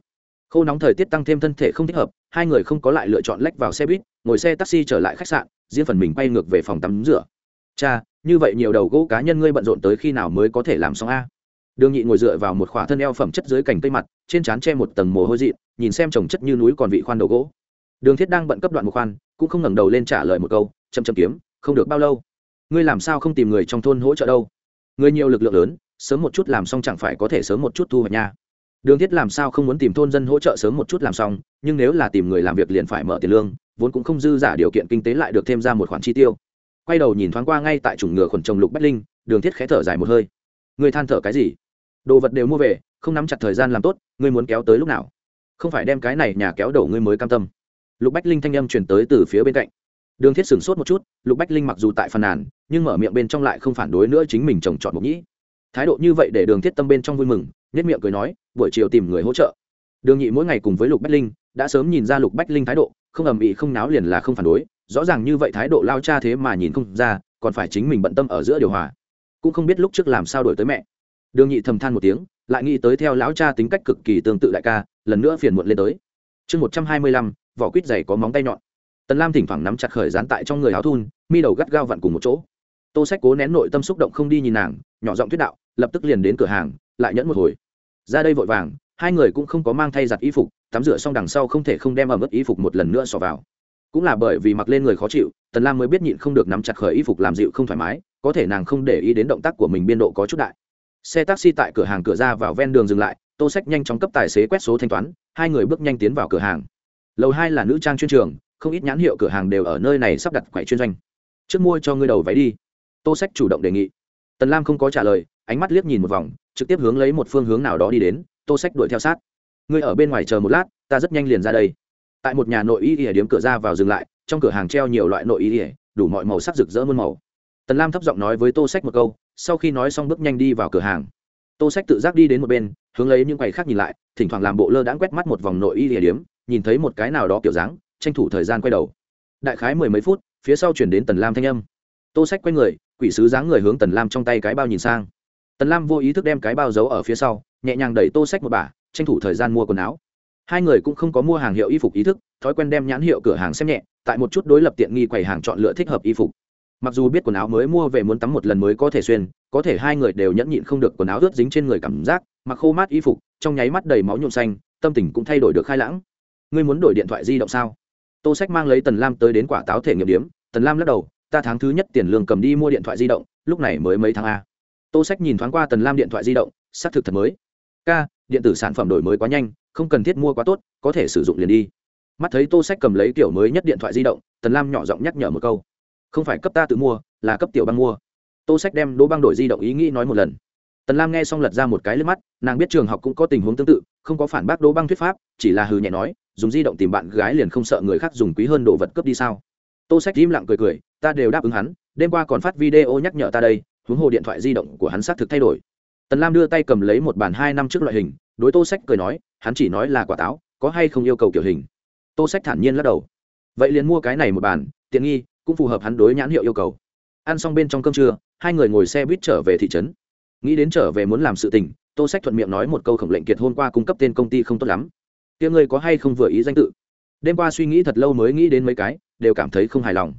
Khô nóng thời tiết tăng thêm thân thể không thích hợp, hai người không có lại lựa chọn lách vào xe buýt, ngồi xe taxi trở lại khách sạn, riêng phần mình bay ngược về phòng tắm rửa. Cha, như vậy nhiều đầu gỗ cá nhân ngươi bận rộn tới khi nào mới có thể làm xong a? Đường nhị ngồi dựa vào một khỏa thân eo phẩm chất dưới cành cây mặt, trên trán che một tầng mồ hôi dị nhìn xem trồng chất như núi còn vị khoan đầu gỗ. Đường thiết đang bận cấp đoạn một khoan, cũng không ngẩng đầu lên trả lời một câu, chậm chậm kiếm, không được bao lâu. Ngươi làm sao không tìm người trong thôn hỗ trợ đâu? Người nhiều lực lượng lớn, sớm một chút làm xong chẳng phải có thể sớm một chút thu hoạch nha. Đường thiết làm sao không muốn tìm thôn dân hỗ trợ sớm một chút làm xong, nhưng nếu là tìm người làm việc liền phải mở tiền lương, vốn cũng không dư giả điều kiện kinh tế lại được thêm ra một khoản chi tiêu. Quay đầu nhìn thoáng qua ngay tại chủng ngựa khuẩn trồng lục bách linh, đường thiết khẽ thở dài một hơi. Người than thở cái gì? Đồ vật đều mua về, không nắm chặt thời gian làm tốt, ngươi muốn kéo tới lúc nào? Không phải đem cái này nhà kéo đầu ngươi mới cam tâm. Lục bách linh thanh âm truyền tới từ phía bên cạnh đường thiết sửng sốt một chút, lục bách linh mặc dù tại phàn nàn, nhưng mở miệng bên trong lại không phản đối nữa chính mình trồng trọt mục nhĩ. Thái độ như vậy để đường thiết tâm bên trong vui mừng nhất miệng cười nói, buổi chiều tìm người hỗ trợ. Đường nhị mỗi ngày cùng với lục bách linh, đã sớm nhìn ra lục bách linh thái độ, không ầm ĩ, không náo liền là không phản đối, rõ ràng như vậy thái độ lao cha thế mà nhìn không ra, còn phải chính mình bận tâm ở giữa điều hòa. Cũng không biết lúc trước làm sao đổi tới mẹ. Đường nhị thầm than một tiếng, lại nghĩ tới theo lão cha tính cách cực kỳ tương tự đại ca, lần nữa phiền muộn lên tới. Chương một trăm hai mươi lăm, vỏ quýt dày có móng tay nhọn tần lam thỉnh thoảng nắm chặt khởi dán tại trong người áo thun, mi đầu gắt gao vặn cùng một chỗ. Tô sách cố nén nội tâm xúc động không đi nhìn nàng, nhỏ giọng thuyết đạo, lập tức liền đến cửa hàng, lại nhẫn một hồi. Ra đây vội vàng, hai người cũng không có mang thay giặt y phục, tắm rửa xong đằng sau không thể không đem ẩm ướt y phục một lần nữa xỏ vào. Cũng là bởi vì mặc lên người khó chịu, tần lam mới biết nhịn không được nắm chặt khởi y phục làm dịu không thoải mái, có thể nàng không để ý đến động tác của mình biên độ có chút đại. Xe taxi tại cửa hàng cửa ra vào ven đường dừng lại, tô sách nhanh chóng cấp tài xế quét số thanh toán, hai người bước nhanh tiến vào cửa hàng. Lầu hai là nữ trang chuyên trường không ít nhãn hiệu cửa hàng đều ở nơi này sắp đặt quầy chuyên doanh. Trước mua cho ngươi đầu váy đi. Tô sách chủ động đề nghị. Tần lam không có trả lời, ánh mắt liếc nhìn một vòng, trực tiếp hướng lấy một phương hướng nào đó đi đến. Tô sách đuổi theo sát. Ngươi ở bên ngoài chờ một lát, ta rất nhanh liền ra đây. Tại một nhà nội y ỉa điếm cửa ra vào dừng lại, trong cửa hàng treo nhiều loại nội y ỉa đủ mọi màu sắc rực rỡ muôn màu. Tần lam thấp giọng nói với tô sách một câu, sau khi nói xong bước nhanh đi vào cửa hàng. Tô sách tự giác đi đến một bên, hướng lấy những quầy khác nhìn lại, thỉnh thoảng làm bộ lơ đãng quét mắt một vòng nội y ỉa điếm, nhìn thấy một cái nào đó kiểu dáng tranh thủ thời gian quay đầu. Đại khái mười mấy phút, phía sau chuyển đến tần lam thanh âm. Tô sách quay người, quỷ sứ dáng người hướng tần lam trong tay cái bao nhìn sang. Tần lam vô ý thức đem cái bao giấu ở phía sau, nhẹ nhàng đẩy tô sách một bả, tranh thủ thời gian mua quần áo. Hai người cũng không có mua hàng hiệu y phục ý thức, thói quen đem nhãn hiệu cửa hàng xem nhẹ, tại một chút đối lập tiện nghi quầy hàng chọn lựa thích hợp y phục. Mặc dù biết quần áo mới mua về muốn tắm một lần mới có thể xuyên, có thể hai người đều nhẫn nhịn không được quần áo ướt dính trên người cảm giác, mặc khô mát y phục, trong nháy mắt đầy máu nhuộm xanh, tâm tình cũng thay đổi được khai lãng. Ngươi muốn đổi điện thoại di động sao? Tô sách mang lấy tần lam tới đến quả táo thể nghiệm điểm, tần lam lắc đầu, ta tháng thứ nhất tiền lương cầm đi mua điện thoại di động, lúc này mới mấy tháng a. Tô sách nhìn thoáng qua tần lam điện thoại di động, xác thực thật mới. K điện tử sản phẩm đổi mới quá nhanh, không cần thiết mua quá tốt, có thể sử dụng liền đi. Mắt thấy tô sách cầm lấy kiểu mới nhất điện thoại di động, tần lam nhỏ giọng nhắc nhở một câu, không phải cấp ta tự mua, là cấp tiểu băng mua. Tô sách đem đỗ băng đổi di động ý nghĩ nói một lần tần lam nghe xong lật ra một cái lên mắt, nàng biết trường học cũng có tình huống tương tự, không có phản bác đỗ băng thuyết pháp, chỉ là hừ nhẹ nói, dùng di động tìm bạn gái liền không sợ người khác dùng quý hơn đồ vật cướp đi sao? Tô sách im lặng cười cười, ta đều đáp ứng hắn, đêm qua còn phát video nhắc nhở ta đây, huống hồ điện thoại di động của hắn xác thực thay đổi. Tần lam đưa tay cầm lấy một bản hai năm trước loại hình, đối tô sách cười nói, hắn chỉ nói là quả táo, có hay không yêu cầu kiểu hình? Tô sách thản nhiên lắc đầu. Vậy liền mua cái này một bản, tiện nghi, cũng phù hợp hắn đối nhãn hiệu yêu cầu. Ăn xong bên trong cơm trưa, hai người ngồi xe buýt trở về thị trấn nghĩ đến trở về muốn làm sự tình, tô sách thuận miệng nói một câu khổng lệnh kiệt hôm qua cung cấp tên công ty không tốt lắm. Kia ngươi có hay không vừa ý danh tự? Đêm qua suy nghĩ thật lâu mới nghĩ đến mấy cái, đều cảm thấy không hài lòng.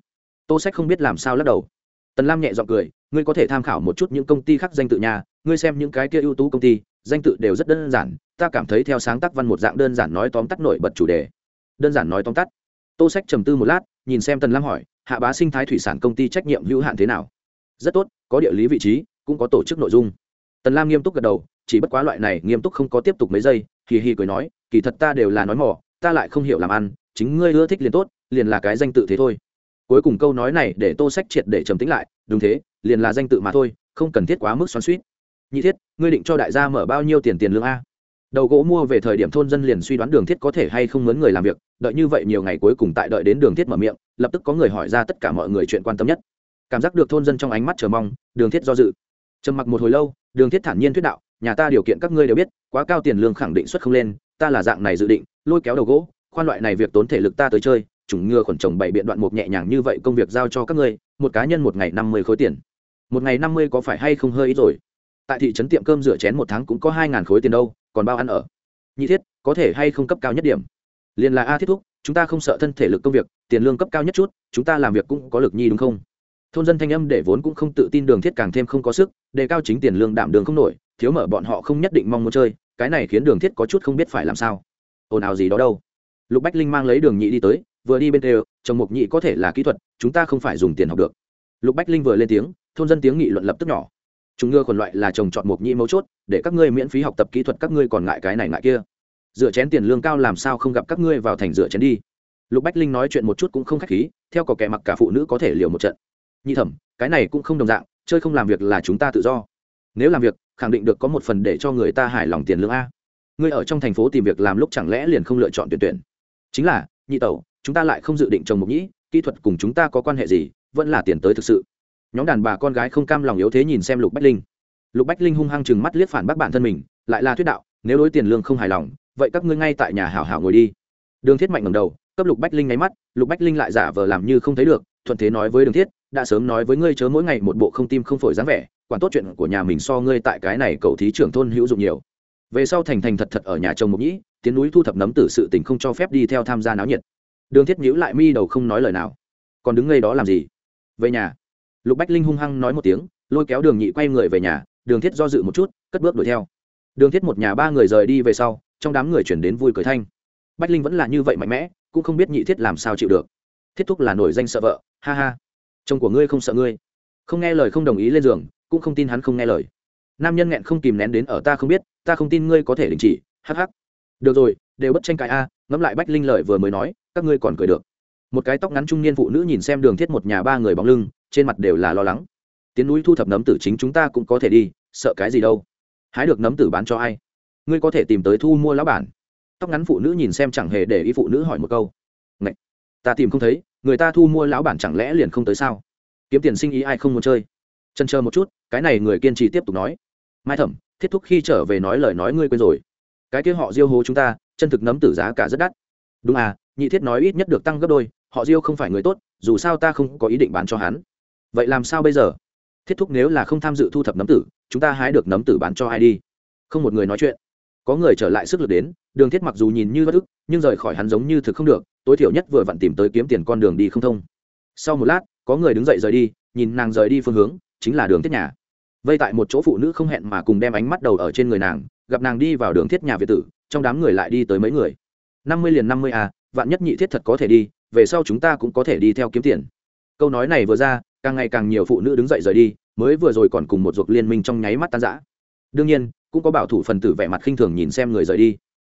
Tô sách không biết làm sao lắc đầu. Tần lam nhẹ g i ọ n g cười, ngươi có thể tham khảo một chút những công ty khác danh tự nhà ngươi xem những cái kia ưu tú công ty, danh tự đều rất đơn giản, ta cảm thấy theo sáng tác văn một dạng đơn giản nói tóm tắt nổi bật chủ đề. Đơn giản nói tóm tắt. Tô sách trầm tư một lát, nhìn xem tần lam hỏi, hạ bá sinh thái thủy sản công ty trách nhiệm hữu hạn thế nào? Rất tốt, có địa lý vị trí cũng có tổ chức nội dung. Tần lam nghiêm túc gật đầu, chỉ bất quá loại này nghiêm túc không có tiếp tục mấy giây, hì hì cười nói, kỳ thật ta đều là nói mỏ, ta lại không hiểu làm ăn, chính ngươi ưa thích liền tốt, liền là cái danh tự thế thôi. Cuối cùng câu nói này để tô sách triệt để trầm tính lại, đúng thế, liền là danh tự mà thôi, không cần thiết quá mức xoắn suýt nhị thiết, ngươi định cho đại gia mở bao nhiêu tiền tiền lương a? Đầu gỗ mua về thời điểm thôn dân liền suy đoán đường thiết có thể hay không mướn người làm việc, đợi như vậy nhiều ngày cuối cùng tại đợi đến đường thiết mở miệng, lập tức có người hỏi ra tất cả mọi người chuyện quan tâm nhất. Cảm giác được thôn dân trong ánh mắt chờ mong, đường thiết do dự trầm mặc một hồi lâu, đường thiết thản nhiên thuyết đạo, nhà ta điều kiện các ngươi đều biết, quá cao tiền lương khẳng định xuất không lên, ta là dạng này dự định, lôi kéo đầu gỗ, khoan loại này việc tốn thể lực ta tới chơi, chủng ngừa khuẩn trồng bảy biện đoạn mục nhẹ nhàng như vậy công việc giao cho các ngươi, một cá nhân một ngày năm mươi khối tiền. Một ngày năm mươi có phải hay không hơi ít rồi? Tại thị trấn tiệm cơm rửa chén một tháng cũng có hai ngàn khối tiền đâu, còn bao ăn ở? Nhị thiết, có thể hay không cấp cao nhất điểm? Liền là a thiết thúc, chúng ta không sợ thân thể lực công việc, tiền lương cấp cao nhất chút, chúng ta làm việc cũng có lực nhi đúng không? Thôn dân thanh âm để vốn cũng không tự tin đường thiết càng thêm không có sức, đề cao chính tiền lương đảm đường không nổi, thiếu mở bọn họ không nhất định mong muốn chơi, cái này khiến đường thiết có chút không biết phải làm sao. Ồn ào gì đó đâu. Lục bách linh mang lấy đường nhị đi tới, vừa đi bên đều chồng mục nhị có thể là kỹ thuật, chúng ta không phải dùng tiền học được. Lục bách linh vừa lên tiếng, thôn dân tiếng nghị luận lập tức nhỏ. Chúng ngựa còn loại là trồng chọn mục nhị mấu chốt, để các ngươi miễn phí học tập kỹ thuật, các ngươi còn ngại cái này ngại kia. Dựa chén tiền lương cao làm sao không gặp các ngươi vào thành dựa chén đi. Lục bách linh nói chuyện một chút cũng không khách khí, theo có kẻ mặc cả phụ nữ có thể liều một trận nhị thẩm, cái này cũng không đồng dạng, chơi không làm việc là chúng ta tự do. Nếu làm việc, khẳng định được có một phần để cho người ta hài lòng tiền lương a. Ngươi ở trong thành phố tìm việc làm lúc chẳng lẽ liền không lựa chọn tuyển tuyển? Chính là, nhị tẩu, chúng ta lại không dự định trồng mục nhĩ, kỹ thuật cùng chúng ta có quan hệ gì, vẫn là tiền tới thực sự. Nhóm đàn bà con gái không cam lòng yếu thế nhìn xem lục bách linh. Lục bách linh hung hăng chừng mắt liếc phản bác bản thân mình, lại là thuyết đạo, nếu đối tiền lương không hài lòng, vậy các ngươi ngay tại nhà hảo hảo ngồi đi. Đường thiết mạnh ngầm đầu, cấp lục bách linh nháy mắt, lục bách linh lại giả vờ làm như không thấy được, thuận thế nói với đường thiết đã sớm nói với ngươi chớ mỗi ngày một bộ không tim không phổi dáng vẻ, quản tốt chuyện của nhà mình so ngươi tại cái này cầu thí trưởng thôn hữu dụng nhiều. Về sau thành thành thật thật ở nhà chồng mục nhĩ, tiến núi thu thập nấm tử sự tình không cho phép đi theo tham gia náo nhiệt. Đường thiết nhữ lại mi đầu không nói lời nào. Còn đứng ngay đó làm gì? Về nhà. Lục bách linh hung hăng nói một tiếng, lôi kéo đường nhị quay người về nhà, đường thiết do dự một chút, cất bước đuổi theo. Đường thiết một nhà ba người rời đi về sau, trong đám người chuyển đến vui cười thanh. Bách linh vẫn là như vậy mạnh mẽ, cũng không biết nhị thiết làm sao chịu được. Thiết thúc là nổi danh sợ vợ, ha ha chồng của ngươi không sợ ngươi, không nghe lời không đồng ý lên giường, cũng không tin hắn không nghe lời. Nam nhân nghẹn không kìm nén đến ở ta không biết, ta không tin ngươi có thể đình chỉ hh được rồi, đều bất tranh cãi a, ngẫm lại bách linh lợi vừa mới nói, các ngươi còn cười được. Một cái tóc ngắn trung niên phụ nữ nhìn xem đường thiết một nhà ba người bóng lưng, trên mặt đều là lo lắng. Tiến núi thu thập nấm tử chính chúng ta cũng có thể đi, sợ cái gì đâu. Hái được nấm tử bán cho ai? Ngươi có thể tìm tới thu mua lão bản. Tóc ngắn phụ nữ nhìn xem chẳng hề để ý phụ nữ hỏi một câu. Ngậy! ta tìm không thấy người ta thu mua lão bản chẳng lẽ liền không tới sao? Kiếm tiền sinh ý ai không muốn chơi? Chân chờ một chút, cái này người kiên trì tiếp tục nói. Mai thẩm, thiết thúc khi trở về nói lời nói ngươi quên rồi. Cái kia họ diêu hố chúng ta, chân thực nấm tử giá cả rất đắt. Đúng à nhị thiết nói ít nhất được tăng gấp đôi, họ diêu không phải người tốt, dù sao ta không có ý định bán cho hắn. Vậy làm sao bây giờ? Thiết thúc nếu là không tham dự thu thập nấm tử, chúng ta hái được nấm tử bán cho ai đi? Không một người nói chuyện. Có người trở lại sức lực đến, đường thiết mặc dù nhìn như bất ức, nhưng rời khỏi hắn giống như thực không được tối thiểu nhất vừa vặn tìm tới kiếm tiền con đường đi không thông. Sau một lát, có người đứng dậy rời đi, nhìn nàng rời đi phương hướng, chính là đường thiết nhà. Vây tại một chỗ phụ nữ không hẹn mà cùng đem ánh mắt đầu ở trên người nàng, gặp nàng đi vào đường thiết nhà việt tử, trong đám người lại đi tới mấy người. Năm mươi liền năm mươi à vạn nhất nhị thiết thật có thể đi, về sau chúng ta cũng có thể đi theo kiếm tiền. Câu nói này vừa ra, càng ngày càng nhiều phụ nữ đứng dậy rời đi, mới vừa rồi còn cùng một ruột liên minh trong nháy mắt tan rã. Đương nhiên, cũng có bảo thủ phần tử vẻ mặt khinh thường nhìn xem người rời đi.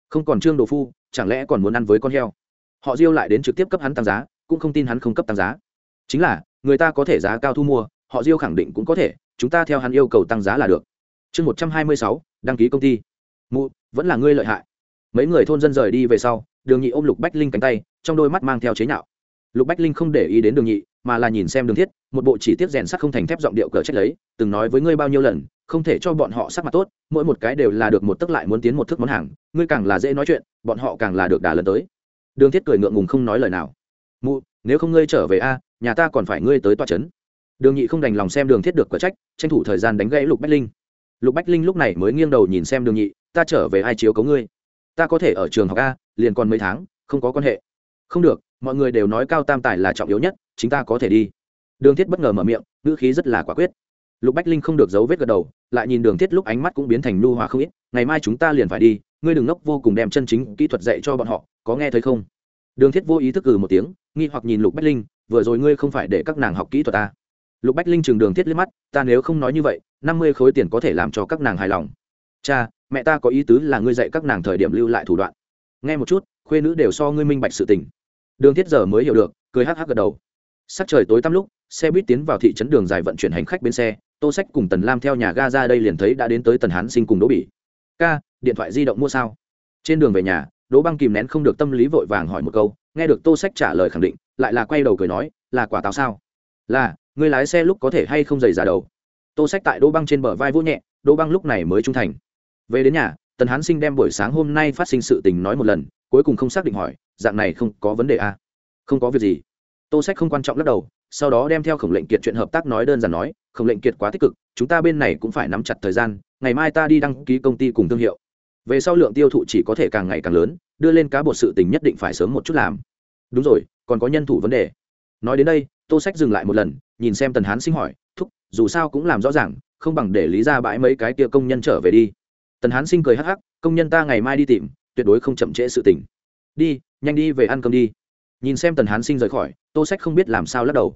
Không còn trương đồ phu, chẳng lẽ còn muốn ăn với con heo? Họ diêu lại đến trực tiếp cấp hắn tăng giá, cũng không tin hắn không cấp tăng giá. Chính là, người ta có thể giá cao thu mua, họ diêu khẳng định cũng có thể, chúng ta theo hắn yêu cầu tăng giá là được. Chương một trăm hai mươi sáu, đăng ký công ty. Mụ, vẫn là ngươi lợi hại. Mấy người thôn dân rời đi về sau, đường nhị ôm lục bách linh cánh tay, trong đôi mắt mang theo chế nhạo. Lục bách linh không để ý đến đường nhị, mà là nhìn xem đường thiết, một bộ chỉ tiết rèn sắt không thành thép giọng điệu cờ trách lấy, từng nói với ngươi bao nhiêu lần, không thể cho bọn họ sắc mặt tốt, mỗi một cái đều là được một tức lại muốn tiến một thức món hàng, ngươi càng là dễ nói chuyện, bọn họ càng là được đà lần tới đường thiết cười ngượng ngùng không nói lời nào. Mụ, nếu không ngươi trở về a, nhà ta còn phải ngươi tới tòa trấn đường nhị không đành lòng xem đường thiết được quả trách, tranh thủ thời gian đánh gãy lục bách linh. Lục bách linh lúc này mới nghiêng đầu nhìn xem đường nhị, ta trở về ai chiếu cấu ngươi? Ta có thể ở trường học a, liền còn mấy tháng, không có quan hệ. Không được, mọi người đều nói cao tam tài là trọng yếu nhất, chính ta có thể đi. Đường thiết bất ngờ mở miệng, ngữ khí rất là quả quyết. Lục bách linh không được giấu vết gật đầu, lại nhìn đường thiết lúc ánh mắt cũng biến thành nu hòa không ít ngày mai chúng ta liền phải đi, ngươi đừng ngốc vô cùng đem chân chính kỹ thuật dạy cho bọn họ, có nghe thấy không? Đường thiết vô ý thức cừ một tiếng, nghi hoặc nhìn lục bách linh, vừa rồi ngươi không phải để các nàng học kỹ thuật ta. Lục bách linh chừng đường thiết liếc mắt, ta nếu không nói như vậy, năm mươi khối tiền có thể làm cho các nàng hài lòng. Cha, mẹ ta có ý tứ là ngươi dạy các nàng thời điểm lưu lại thủ đoạn. Nghe một chút, khuê nữ đều so ngươi minh bạch sự tình. Đường thiết giờ mới hiểu được, cười hắc hắc gật đầu. Sắc trời tối tăm lúc, xe buýt tiến vào thị trấn đường dài vận chuyển hành khách bên xe, tô sách cùng tần lam theo nhà ga ra đây liền thấy đã đến tới tần hán sinh cùng đỗ bỉ ca, điện thoại di động mua sao? Trên đường về nhà, đỗ băng kìm nén không được tâm lý vội vàng hỏi một câu, nghe được tô sách trả lời khẳng định, lại là quay đầu cười nói, là quả táo sao? Là, người lái xe lúc có thể hay không dày giả đầu? Tô sách tại đỗ băng trên bờ vai vỗ nhẹ, đỗ băng lúc này mới trung thành. Về đến nhà, tần hán sinh đem buổi sáng hôm nay phát sinh sự tình nói một lần, cuối cùng không xác định hỏi, dạng này không có vấn đề à? không có việc gì. Tô sách không quan trọng lắc đầu, sau đó đem theo khổng lệnh kiệt chuyện hợp tác nói đơn giản nói, khổng lệnh kiệt quá tích cực, chúng ta bên này cũng phải nắm chặt thời gian ngày mai ta đi đăng ký công ty cùng thương hiệu. Về sau lượng tiêu thụ chỉ có thể càng ngày càng lớn, đưa lên cá bột sự tình nhất định phải sớm một chút làm. Đúng rồi, còn có nhân thủ vấn đề. Nói đến đây, tô sách dừng lại một lần, nhìn xem tần hán sinh hỏi, thúc, dù sao cũng làm rõ ràng, không bằng để lý ra bãi mấy cái kia công nhân trở về đi. Tần hán sinh cười hắc hắc, công nhân ta ngày mai đi tìm, tuyệt đối không chậm trễ sự tình. Đi, nhanh đi về ăn cơm đi. Nhìn xem tần hán sinh rời khỏi, tô sách không biết làm sao lắc đầu.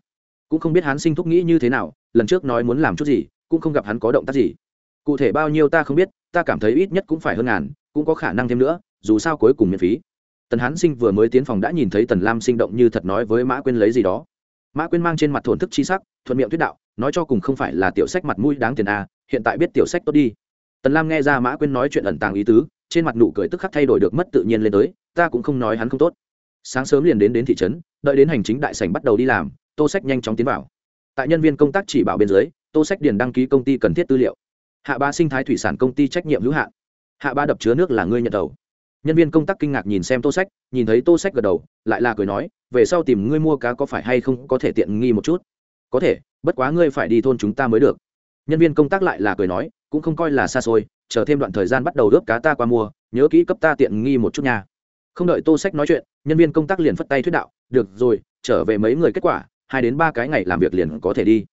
Cũng không biết hán sinh thúc nghĩ như thế nào, lần trước nói muốn làm chút gì, cũng không gặp hắn có động tác gì cụ thể bao nhiêu ta không biết ta cảm thấy ít nhất cũng phải hơn ngàn cũng có khả năng thêm nữa dù sao cuối cùng miễn phí. Tần hán sinh vừa mới tiến phòng đã nhìn thấy tần lam sinh động như thật nói với mã quyên lấy gì đó. Mã quyên mang trên mặt thổn thức chi sắc thuận miệng thuyết đạo nói cho cùng không phải là tiểu sách mặt mũi đáng tiền a à, hiện tại biết tiểu sách tốt đi. Tần lam nghe ra mã quyên nói chuyện ẩn tàng ý tứ trên mặt nụ cười tức khắc thay đổi được mất tự nhiên lên tới ta cũng không nói hắn không tốt. Sáng sớm liền đến đến thị trấn đợi đến hành chính đại sảnh bắt đầu đi làm tô sách nhanh chóng tiến vào. Tại nhân viên công tác chỉ bảo bên dưới tô sách điền đăng ký công ty cần thiết tư liệu hạ ba sinh thái thủy sản công ty trách nhiệm hữu hạn. Hạ ba đập chứa nước là ngươi nhận đầu. Nhân viên công tác kinh ngạc nhìn xem tô sách, nhìn thấy tô sách gật đầu, lại là cười nói, về sau tìm ngươi mua cá có phải hay không có thể tiện nghi một chút? Có thể, bất quá ngươi phải đi thôn chúng ta mới được. Nhân viên công tác lại là cười nói, cũng không coi là xa xôi, chờ thêm đoạn thời gian bắt đầu ướp cá ta qua mua, nhớ kỹ cấp ta tiện nghi một chút nha. Không đợi tô sách nói chuyện, nhân viên công tác liền phất tay thuyết đạo, được rồi, trở về mấy người kết quả, hai đến ba cái ngày làm việc liền có thể đi.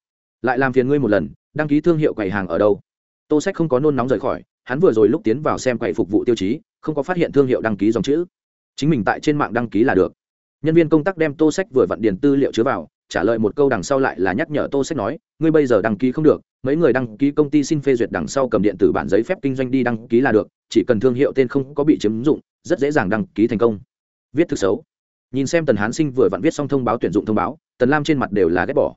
Lại làm phiền ngươi một lần, đăng ký thương hiệu quầy hàng ở đâu? Tô sách không có nôn nóng rời khỏi, hắn vừa rồi lúc tiến vào xem quầy phục vụ tiêu chí, không có phát hiện thương hiệu đăng ký dòng chữ. Chính mình tại trên mạng đăng ký là được. Nhân viên công tác đem tô sách vừa vặn điền tư liệu chứa vào, trả lời một câu đằng sau lại là nhắc nhở tô sách nói, ngươi bây giờ đăng ký không được, mấy người đăng ký công ty xin phê duyệt đằng sau cầm điện tử bản giấy phép kinh doanh đi đăng ký là được, chỉ cần thương hiệu tên không có bị chiếm dụng, rất dễ dàng đăng ký thành công. Viết thực xấu. Nhìn xem tần hán sinh vừa vặn viết xong thông báo tuyển dụng thông báo, tần lam trên mặt đều là ghét bỏ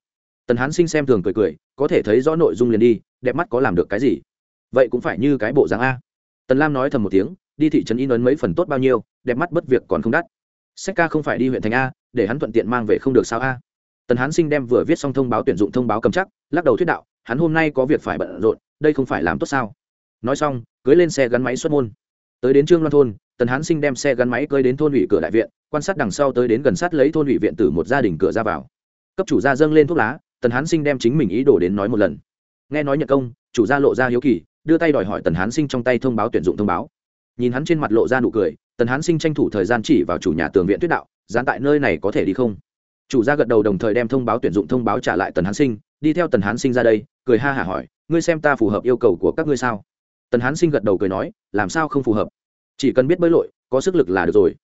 tần hán sinh xem thường cười cười, có thể thấy rõ nội dung liền đi, đẹp mắt có làm được cái gì? Vậy cũng phải như cái bộ dáng a. Tần lam nói thầm một tiếng, đi thị trấn in ấn mấy phần tốt bao nhiêu, đẹp mắt bất việc còn không đắt. Sách ca không phải đi huyện thành a, để hắn thuận tiện mang về không được sao a. Tần hán sinh đem vừa viết xong thông báo tuyển dụng thông báo cầm chắc, lắc đầu thuyết đạo, hắn hôm nay có việc phải bận rộn, đây không phải làm tốt sao? Nói xong, cưới lên xe gắn máy xuất môn. Tới đến trương loan thôn, tần hán sinh đem xe gắn máy cưới đến thôn ủy cửa đại viện, quan sát đằng sau tới đến gần sát lấy thôn ủy viện từ một gia đình cửa ra vào. Cấp chủ gia dâng lên thuốc lá tần hán sinh đem chính mình ý đồ đến nói một lần. Nghe nói nhận công, chủ gia lộ ra hiếu kỳ, đưa tay đòi hỏi tần hán sinh trong tay thông báo tuyển dụng thông báo. Nhìn hắn trên mặt lộ ra nụ cười, tần hán sinh tranh thủ thời gian chỉ vào chủ nhà tường viện tuyết đạo dán tại nơi này có thể đi không? Chủ gia gật đầu đồng thời đem thông báo tuyển dụng thông báo trả lại tần hán sinh, đi theo tần hán sinh ra đây, cười ha hả hỏi, ngươi xem ta phù hợp yêu cầu của các ngươi sao? Tần hán sinh gật đầu cười nói, làm sao không phù hợp? Chỉ cần biết bơi lội, có sức lực là được rồi.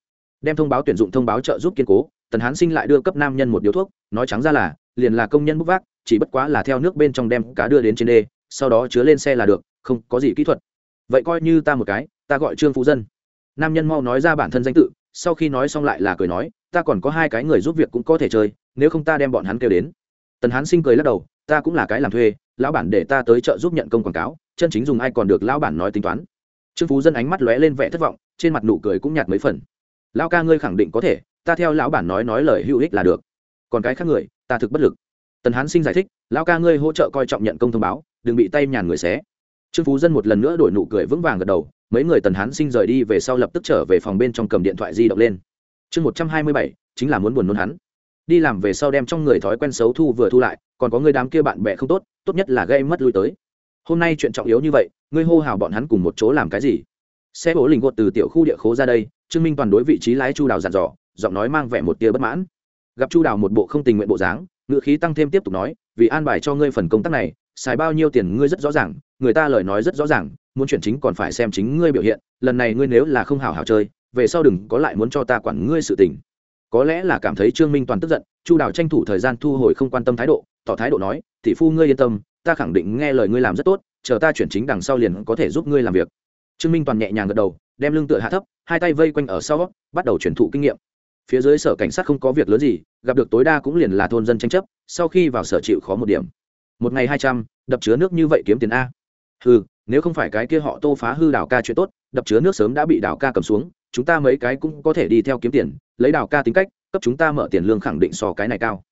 Đem thông báo tuyển dụng thông báo trợ giúp kiên cố, tần hán sinh lại đưa cấp nam nhân một điếu thuốc, nói trắng ra là liền là công nhân bốc vác, chỉ bất quá là theo nước bên trong đem cá đưa đến trên đê, sau đó chứa lên xe là được, không có gì kỹ thuật. Vậy coi như ta một cái, ta gọi trương phú dân. Nam nhân mau nói ra bản thân danh tự, sau khi nói xong lại là cười nói, ta còn có hai cái người giúp việc cũng có thể chơi, nếu không ta đem bọn hắn kêu đến. Tần hán sinh cười lắc đầu, ta cũng là cái làm thuê, lão bản để ta tới chợ giúp nhận công quảng cáo, chân chính dùng ai còn được lão bản nói tính toán. Trương phú dân ánh mắt lóe lên vẻ thất vọng, trên mặt nụ cười cũng nhạt mấy phần. Lão ca ngươi khẳng định có thể, ta theo lão bản nói nói lời hữu ích là được. Còn cái khác người ta thực bất lực. Tần hán sinh giải thích, lão ca ngươi hỗ trợ coi trọng nhận công thông báo, đừng bị tay nhàn người xé. Trương phú dân một lần nữa đổi nụ cười vững vàng gật đầu, mấy người tần hán sinh rời đi về sau lập tức trở về phòng bên trong cầm điện thoại di động lên. Chương một trăm hai mươi bảy, chính là muốn buồn nôn hắn. Đi làm về sau đem trong người thói quen xấu thu vừa thu lại, còn có người đám kia bạn bè không tốt tốt nhất là gây mất lui tới. Hôm nay chuyện trọng yếu như vậy, ngươi hô hào bọn hắn cùng một chỗ làm cái gì? Xe bố lình gột từ tiểu khu địa khố ra đây, trương minh toàn đối vị trí lái chu đào dặn dò, giọng nói mang vẻ một tia bất mãn gặp chu đào một bộ không tình nguyện bộ dáng ngựa khí tăng thêm tiếp tục nói, vì an bài cho ngươi phần công tác này, xài bao nhiêu tiền ngươi rất rõ ràng, người ta lời nói rất rõ ràng, muốn chuyển chính còn phải xem chính ngươi biểu hiện, lần này ngươi nếu là không hào hào chơi, về sau đừng có lại muốn cho ta quản ngươi sự tình. Có lẽ là cảm thấy trương minh toàn tức giận, chu đào tranh thủ thời gian thu hồi không quan tâm thái độ, tỏ thái độ nói, tỷ phu ngươi yên tâm, ta khẳng định nghe lời ngươi làm rất tốt, chờ ta chuyển chính đằng sau liền có thể giúp ngươi làm việc. Trương minh toàn nhẹ nhàng gật đầu, đem lưng tựa hạ thấp, hai tay vây quanh ở sau, bắt đầu chuyển thụ kinh nghiệm phía dưới sở cảnh sát không có việc lớn gì, gặp được tối đa cũng liền là thôn dân tranh chấp, sau khi vào sở chịu khó một điểm. Một ngày hai trăm, đập chứa nước như vậy kiếm tiền a. Ừ nếu không phải cái kia họ tô phá hư đào ca chuyện tốt, đập chứa nước sớm đã bị đào ca cầm xuống, chúng ta mấy cái cũng có thể đi theo kiếm tiền, lấy đào ca tính cách, cấp chúng ta mở tiền lương khẳng định so cái này cao.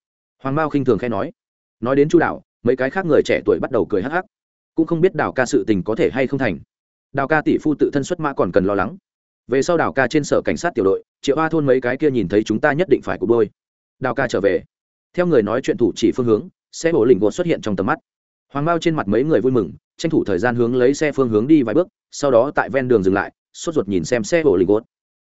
Hoàng mao khinh thường khai nói. Nói đến chu đạo mấy cái khác người trẻ tuổi bắt đầu cười hắc hắc. Cũng không biết đào ca sự tình có thể hay không thành. Đào ca tỷ phu tự thân xuất mã còn cần lo lắng. Về sau đào ca trên sở cảnh sát tiểu đội triệu a thôn mấy cái kia nhìn thấy chúng ta nhất định phải cục đôi. Đào ca trở về. Theo người nói chuyện thủ chỉ phương hướng, xe bổ lình gột xuất hiện trong tầm mắt. Hoàng bao trên mặt mấy người vui mừng, tranh thủ thời gian hướng lấy xe phương hướng đi vài bước, sau đó tại ven đường dừng lại, sốt ruột nhìn xem xe bổ lình gột.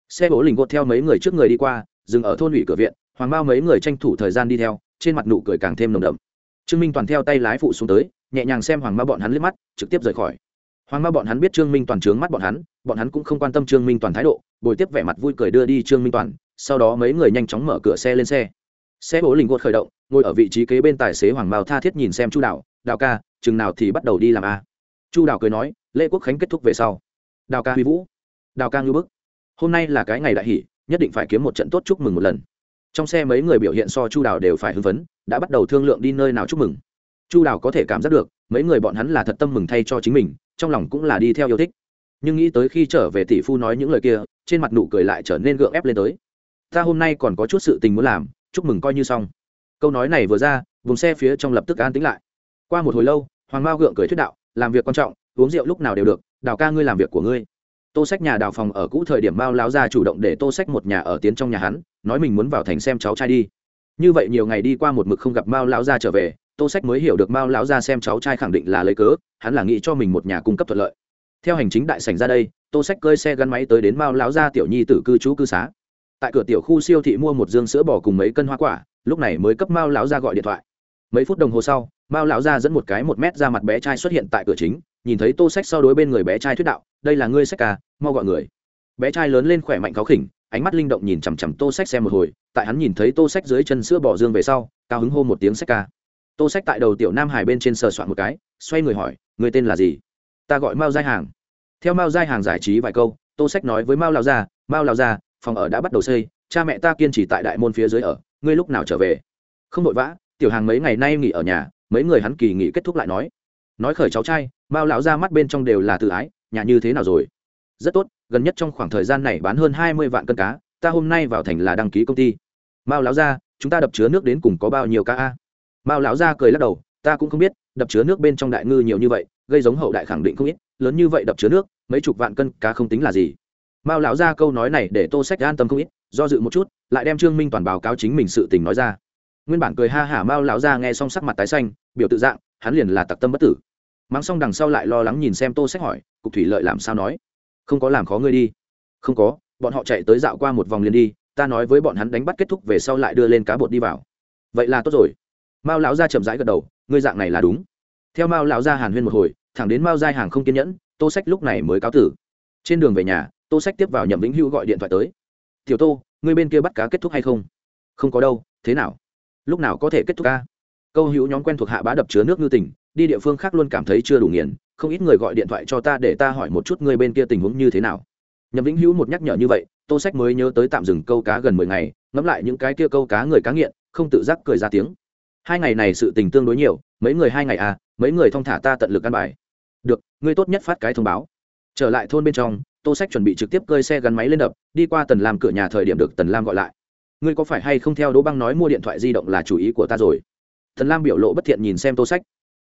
Xe bổ lình gột theo mấy người trước người đi qua, dừng ở thôn ủy cửa viện, hoàng bao mấy người tranh thủ thời gian đi theo, trên mặt nụ cười càng thêm nồng đậm. Trương minh toàn theo tay lái phụ xuống tới, nhẹ nhàng xem hoàng bao bọn hắn liếc mắt, trực tiếp rời khỏi hoàng Mao bọn hắn biết trương minh toàn trướng mắt bọn hắn bọn hắn cũng không quan tâm trương minh toàn thái độ, bồi tiếp vẻ mặt vui cười đưa đi trương minh toàn, sau đó mấy người nhanh chóng mở cửa xe lên xe. Xe bố lình gột khởi động, ngồi ở vị trí kế bên tài xế hoàng mao tha thiết nhìn xem chu đạo đào ca, chừng nào thì bắt đầu đi làm a? Chu đào cười nói, lễ quốc khánh kết thúc về sau. Đào ca huy vũ. Đào ca ngưu bức. Hôm nay là cái ngày đại hỷ, nhất định phải kiếm một trận tốt chúc mừng một lần. Trong xe mấy người biểu hiện so chu đào đều phải hưng phấn, đã bắt đầu thương lượng đi nơi nào chúc mừng. Chu đào có thể cảm giác được, mấy người bọn hắn là thật tâm mừng thay cho chính mình trong lòng cũng là đi theo yêu thích. Nhưng nghĩ tới khi trở về tỷ phu nói những lời kia, trên mặt nụ cười lại trở nên gượng ép lên tới. Ta hôm nay còn có chút sự tình muốn làm, chúc mừng coi như xong. Câu nói này vừa ra, vùng xe phía trong lập tức an tính lại. Qua một hồi lâu, hoàng mao gượng cười thuyết đạo, làm việc quan trọng, uống rượu lúc nào đều được, đào ca ngươi làm việc của ngươi. Tô sách nhà đào phòng ở cũ thời điểm mao láo ra chủ động để tô sách một nhà ở tiến trong nhà hắn, nói mình muốn vào thành xem cháu trai đi. Như vậy nhiều ngày đi qua một mực không gặp mao lão gia trở về tô sách mới hiểu được mao lão Ra xem cháu trai khẳng định là lấy cớ, hắn là nghĩ cho mình một nhà cung cấp thuận lợi. Theo hành chính đại sảnh ra đây, tô sách cơi xe gắn máy tới đến mao lão Ra tiểu nhi tử cư trú cư xá. Tại cửa tiểu khu siêu thị mua một dương sữa bò cùng mấy cân hoa quả, lúc này mới cấp mao lão Ra gọi điện thoại. Mấy phút đồng hồ sau, mao lão Ra dẫn một cái một mét ra mặt bé trai xuất hiện tại cửa chính, nhìn thấy tô sách sau đối bên người bé trai thuyết đạo, đây là ngươi sách ca mau gọi người. Bé trai lớn lên khỏe mạnh khó khỉnh, ánh mắt linh động nhìn chằm chằm tô sách xem một hồi, tại hắn nhìn thấy tô sách dưới chân sữa bò dương về sau, cao hứng hô một tiếng sách ca tô sách tại đầu tiểu nam hải bên trên sờ soạn một cái, xoay người hỏi, người tên là gì? Ta gọi mao giai hàng. Theo mao giai hàng giải trí vài câu, tô sách nói với mao lao gia, mao lao gia, phòng ở đã bắt đầu xây, cha mẹ ta kiên trì tại đại môn phía dưới ở, ngươi lúc nào trở về? Không vội vã, tiểu hàng mấy ngày nay nghỉ ở nhà, mấy người hắn kỳ nghỉ kết thúc lại nói. Nói khởi cháu trai, mao lão ra mắt bên trong đều là tự ái, nhà như thế nào rồi? Rất tốt, gần nhất trong khoảng thời gian này bán hơn hai mươi vạn cân cá, ta hôm nay vào thành là đăng ký công ty. Mao lão ra chúng ta đập chứa nước đến cùng có bao nhiêu cá a? Mao lão ra cười lắc đầu, ta cũng không biết, đập chứa nước bên trong đại ngư nhiều như vậy, gây giống hậu đại khẳng định không ít, lớn như vậy đập chứa nước, mấy chục vạn cân cá không tính là gì. Mao lão ra câu nói này để tô sách an tâm không ít, do dự một chút, lại đem trương minh toàn báo cáo chính mình sự tình nói ra. Nguyên bản cười ha hả mao lão ra nghe xong sắc mặt tái xanh, biểu tự dạng, hắn liền là tặc tâm bất tử. Mắng xong đằng sau lại lo lắng nhìn xem tô sách hỏi, cục thủy lợi làm sao nói? Không có làm khó ngươi đi. Không có, bọn họ chạy tới dạo qua một vòng liền đi, ta nói với bọn hắn đánh bắt kết thúc về sau lại đưa lên cá bột đi vào. Vậy là tốt rồi mao lão gia chậm rãi gật đầu, ngươi dạng này là đúng. Theo mao lão gia hàn huyên một hồi, thẳng đến mao giai hàng không kiên nhẫn, tô sách lúc này mới cáo tử. Trên đường về nhà, tô sách tiếp vào nhậm vĩnh hưu gọi điện thoại tới. Tiểu tô, ngươi bên kia bắt cá kết thúc hay không? Không có đâu, thế nào? Lúc nào có thể kết thúc ca? Câu hữu nhóm quen thuộc hạ bá đập chứa nước ngư tỉnh, đi địa phương khác luôn cảm thấy chưa đủ nghiền, không ít người gọi điện thoại cho ta để ta hỏi một chút ngươi bên kia tình huống như thế nào. Nhậm vĩnh hữu một nhắc nhở như vậy, tô sách mới nhớ tới tạm dừng câu cá gần mười ngày, ngẫm lại những cái kia câu cá người cá nghiện, không tự giác cười ra tiếng hai ngày này sự tình tương đối nhiều, mấy người hai ngày à mấy người thong thả ta tận lực ăn bài. Được, ngươi tốt nhất phát cái thông báo. Trở lại thôn bên trong, tô sách chuẩn bị trực tiếp cơi xe gắn máy lên đập, đi qua tần lam cửa nhà thời điểm được tần lam gọi lại. Ngươi có phải hay không theo đỗ băng nói mua điện thoại di động là chủ ý của ta rồi? Tần lam biểu lộ bất thiện nhìn xem tô sách.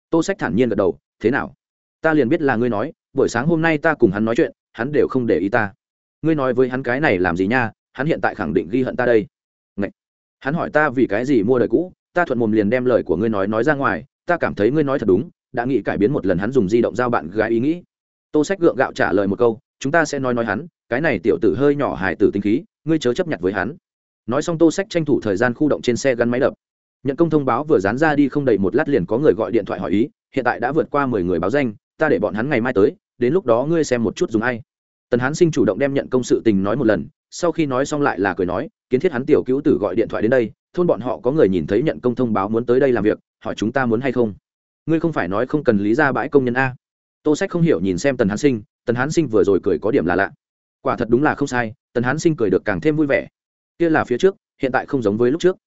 Tô sách thản nhiên gật đầu, thế nào? Ta liền biết là ngươi nói, buổi sáng hôm nay ta cùng hắn nói chuyện, hắn đều không để ý ta. Ngươi nói với hắn cái này làm gì nha, hắn hiện tại khẳng định ghi hận ta đây. Ngậy! hắn hỏi ta vì cái gì mua đời cũ ta thuận mồm liền đem lời của ngươi nói nói ra ngoài, ta cảm thấy ngươi nói thật đúng, đã nghĩ cải biến một lần hắn dùng di động giao bạn gái ý nghĩ. Tô sách gượng gạo trả lời một câu, chúng ta sẽ nói nói hắn, cái này tiểu tử hơi nhỏ hài tử tinh khí, ngươi chớ chấp nhận với hắn. Nói xong tô sách tranh thủ thời gian khu động trên xe gắn máy đập. Nhận công thông báo vừa dán ra đi không đầy một lát liền có người gọi điện thoại hỏi ý, hiện tại đã vượt qua mười người báo danh, ta để bọn hắn ngày mai tới, đến lúc đó ngươi xem một chút dùng ai. Tần hán sinh chủ động đem nhận công sự tình nói một lần sau khi nói xong lại là cười nói, kiến thiết hắn tiểu cứu tử gọi điện thoại đến đây, thôn bọn họ có người nhìn thấy nhận công thông báo muốn tới đây làm việc, hỏi chúng ta muốn hay không? Ngươi không phải nói không cần lý ra bãi công nhân a. Tô sách không hiểu nhìn xem tần hán sinh, tần hán sinh vừa rồi cười có điểm là lạ. Quả thật đúng là không sai, tần hán sinh cười được càng thêm vui vẻ. Kia là phía trước, hiện tại không giống với lúc trước.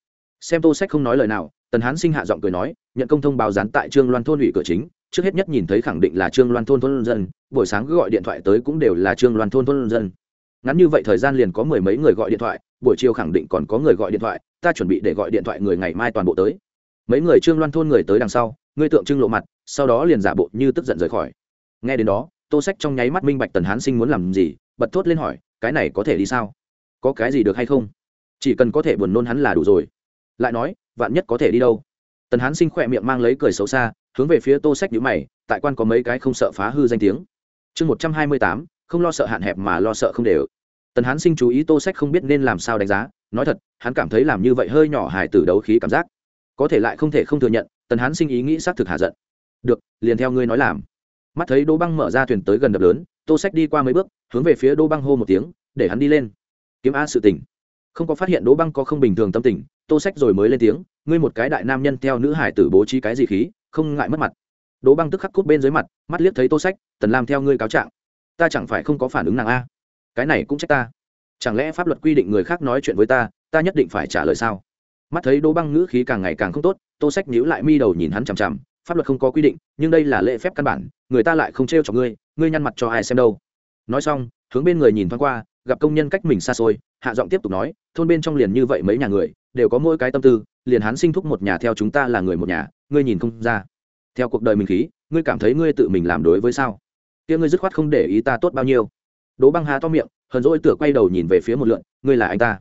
Xem tô sách không nói lời nào, tần hán sinh hạ giọng cười nói, nhận công thông báo dán tại trương loan thôn ủy cửa chính, trước hết nhất nhìn thấy khẳng định là trương loan thôn thôn dân, buổi sáng cứ gọi điện thoại tới cũng đều là trương loan thôn thôn dân ngắn như vậy thời gian liền có mười mấy người gọi điện thoại, buổi chiều khẳng định còn có người gọi điện thoại, ta chuẩn bị để gọi điện thoại người ngày mai toàn bộ tới. Mấy người trương loan thôn người tới đằng sau, ngươi tượng trưng lộ mặt, sau đó liền giả bộ như tức giận rời khỏi. Nghe đến đó, tô sách trong nháy mắt minh bạch tần hán sinh muốn làm gì, bật thốt lên hỏi, cái này có thể đi sao? Có cái gì được hay không? Chỉ cần có thể buồn nôn hắn là đủ rồi. Lại nói, vạn nhất có thể đi đâu? Tần hán sinh khỏe miệng mang lấy cười xấu xa, hướng về phía tô sách nhữ mày, tại quan có mấy cái không sợ phá hư danh tiếng. Chương một trăm hai mươi tám không lo sợ hạn hẹp mà lo sợ không đều. Tần hán sinh chú ý tô sách không biết nên làm sao đánh giá nói thật hắn cảm thấy làm như vậy hơi nhỏ hài tử đấu khí cảm giác. Có thể lại không thể không thừa nhận tần hán sinh ý nghĩ xác thực hạ giận. Được liền theo ngươi nói làm. Mắt thấy đỗ băng mở ra thuyền tới gần đập lớn tô sách đi qua mấy bước hướng về phía đỗ băng hô một tiếng để hắn đi lên. Kiếm a sự tỉnh, không có phát hiện đỗ băng có không bình thường tâm tình tô sách rồi mới lên tiếng ngươi một cái đại nam nhân theo nữ hải tử bố trí cái gì khí không ngại mất mặt. Đỗ băng tức khắc cút bên dưới mặt mắt liếc thấy tô sách tần lam theo ngươi cáo trạng ta chẳng phải không có phản ứng nàng a? Cái này cũng trách ta. Chẳng lẽ pháp luật quy định người khác nói chuyện với ta ta nhất định phải trả lời sao? Mắt thấy đỗ băng ngữ khí càng ngày càng không tốt, tô sách nhíu lại mi đầu nhìn hắn chằm chằm, pháp luật không có quy định, nhưng đây là lễ phép căn bản, người ta lại không t r cho ngươi ngươi nhăn mặt cho ai xem đâu. Nói xong, hướng bên người nhìn thoáng qua, gặp công nhân cách mình xa xôi, hạ giọng tiếp tục nói, thôn bên trong liền như vậy mấy nhà người, đều có mỗi cái tâm tư, liền hắn sinh thúc một nhà theo chúng ta là người một nhà, ngươi nhìn không ra. Theo cuộc đời mình khí, ngươi cảm thấy ngươi tự mình làm đối với sao? Kia ngươi dứt khoát không để ý ta tốt bao nhiêu. Đố băng hà to miệng, hờn dỗi tựa quay đầu nhìn về phía một lượn, ngươi là anh ta.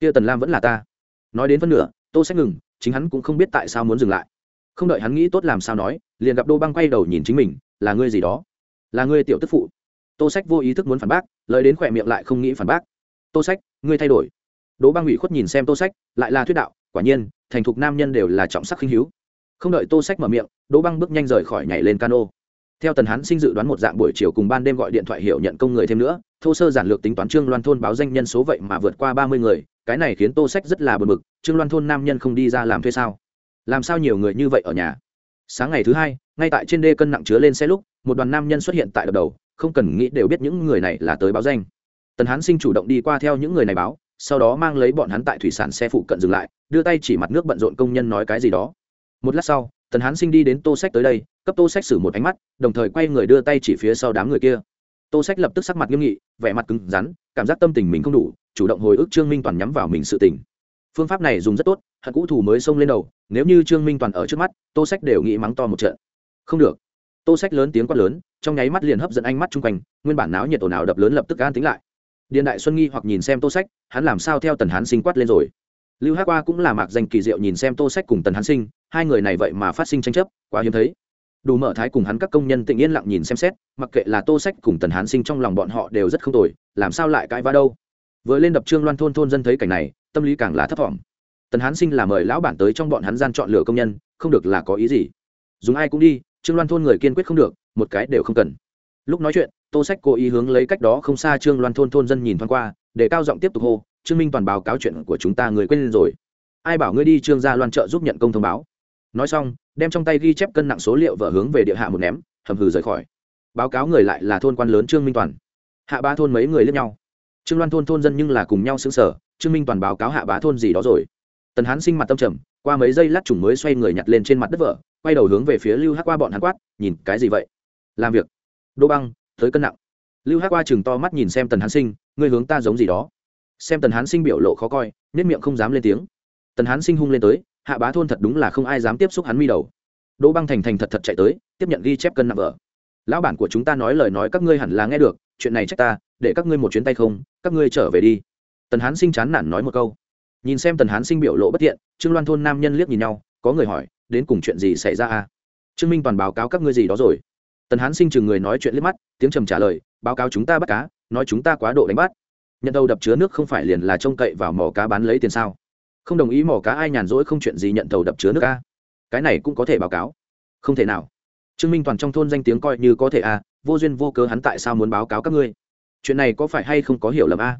Kia tần lam vẫn là ta. Nói đến phân nửa, tô sách ngừng, chính hắn cũng không biết tại sao muốn dừng lại. Không đợi hắn nghĩ tốt làm sao nói, liền gặp đô băng quay đầu nhìn chính mình, là ngươi gì đó? Là ngươi tiểu tức phụ. Tô sách vô ý thức muốn phản bác, lời đến khỏe miệng lại không nghĩ phản bác. Tô sách, ngươi thay đổi. Đỗ băng ủy khuất nhìn xem tô sách, lại là thuyết đạo, quả nhiên, thành thục nam nhân đều là trọng sắc khinh hữu. Không đợi tô sách mở miệng, đỗ băng bước nhanh rời khỏi nhảy lên cano theo tần hán sinh dự đoán một dạng buổi chiều cùng ban đêm gọi điện thoại hiệu nhận công người thêm nữa, thô sơ giản lược tính toán trương loan thôn báo danh nhân số vậy mà vượt qua ba mươi người, cái này khiến tô sách rất là bật bực, trương loan thôn nam nhân không đi ra làm thuê sao? Làm sao nhiều người như vậy ở nhà? Sáng ngày thứ hai, ngay tại trên đê cân nặng chứa lên xe lúc, một đoàn nam nhân xuất hiện tại đập đầu, không cần nghĩ đều biết những người này là tới báo danh. Tần hán sinh chủ động đi qua theo những người này báo, sau đó mang lấy bọn hắn tại thủy sản xe phụ cận dừng lại, đưa tay chỉ mặt nước bận rộn công nhân nói cái gì đó. Một lát sau tần hán sinh đi đến tô sách tới đây, cấp tô sách xử một ánh mắt, đồng thời quay người đưa tay chỉ phía sau đám người kia. Tô sách lập tức sắc mặt nghiêm nghị, vẻ mặt cứng rắn, cảm giác tâm tình mình không đủ, chủ động hồi ức trương minh toàn nhắm vào mình sự tình. Phương pháp này dùng rất tốt, hận cũ thủ mới xông lên đầu, nếu như trương minh toàn ở trước mắt, tô sách đều nghĩ mắng to một trận. Không được. Tô sách lớn tiếng quát lớn, trong nháy mắt liền hấp dẫn ánh mắt chung quanh, nguyên bản náo nhiệt ồn ào đập lớn lập tức an tính lại. Điện đại xuân nghi hoặc nhìn xem tô sách, hắn làm sao theo tần hán sinh quát lên rồi? Lưu hát qua cũng là mạc danh kỳ diệu nhìn xem tô sách cùng tần hán sinh hai người này vậy mà phát sinh tranh chấp, quá hiếm thấy. Đủ mở thái cùng hắn các công nhân tịnh yên lặng nhìn xem xét, mặc kệ là tô sách cùng tần hán sinh trong lòng bọn họ đều rất không tồi, làm sao lại cãi vã đâu. Vừa lên đập trương loan thôn thôn dân thấy cảnh này, tâm lý càng là thấp thỏm. Tần hán sinh là mời lão bản tới trong bọn hắn gian chọn lựa công nhân, không được là có ý gì. Dùng ai cũng đi, trương loan thôn người kiên quyết không được, một cái đều không cần. Lúc nói chuyện, tô sách cố ý hướng lấy cách đó không xa trương loan thôn thôn dân nhìn thoáng qua, để cao giọng tiếp tục hô, trương minh toàn báo cáo chuyện của chúng ta, người quên rồi. Ai bảo ngươi đi trương gia loan trợ giúp nhận công thông báo? Nói xong, đem trong tay ghi chép cân nặng số liệu vợ hướng về địa hạ một ném, hầm hừ rời khỏi. Báo cáo người lại là thôn quan lớn trương minh toàn. Hạ ba thôn mấy người lẫn nhau. Trương loan thôn thôn dân nhưng là cùng nhau xứng sở trương minh toàn báo cáo hạ bá thôn gì đó rồi. Tần hán sinh mặt tâm trầm, qua mấy giây lát chủng mới xoay người nhặt lên trên mặt đất vợ quay đầu hướng về phía lưu hát qua bọn hắn quát, nhìn, cái gì vậy? Làm việc. Đô băng, tới cân nặng. Lưu hát qua chừng to mắt nhìn xem tần hán sinh, ngươi hướng ta giống gì đó? Xem tần hán sinh biểu lộ khó coi nết miệng không dám lên tiếng. Tần hán sinh hung lên tới hạ bá thôn thật đúng là không ai dám tiếp xúc hắn mi đầu. Đỗ băng thành thành thật thật chạy tới, tiếp nhận ghi chép cân nặng vợ. Lão bản của chúng ta nói lời nói các ngươi hẳn là nghe được, chuyện này trách ta, để các ngươi một chuyến tay không, các ngươi trở về đi. Tần hán sinh chán nản nói một câu. Nhìn xem tần hán sinh biểu lộ bất tiện trương loan thôn nam nhân liếc nhìn nhau, có người hỏi, đến cùng chuyện gì xảy ra à? Trương minh toàn báo cáo các ngươi gì đó rồi. Tần hán sinh chừng người nói chuyện liếc mắt, tiếng trầm trả lời, báo cáo chúng ta bắt cá, nói chúng ta quá độ đánh bắt. Nhận đầu đập chứa nước không phải liền là trông cậy vào mỏ cá bán lấy tiền sao? Không đồng ý mỏ cá ai nhàn rỗi không chuyện gì nhận tàu đập chứa nước a. Cái này cũng có thể báo cáo. Không thể nào. Trương minh toàn trong thôn danh tiếng coi như có thể a, vô duyên vô cớ hắn tại sao muốn báo cáo các ngươi? Chuyện này có phải hay không có hiểu lầm a?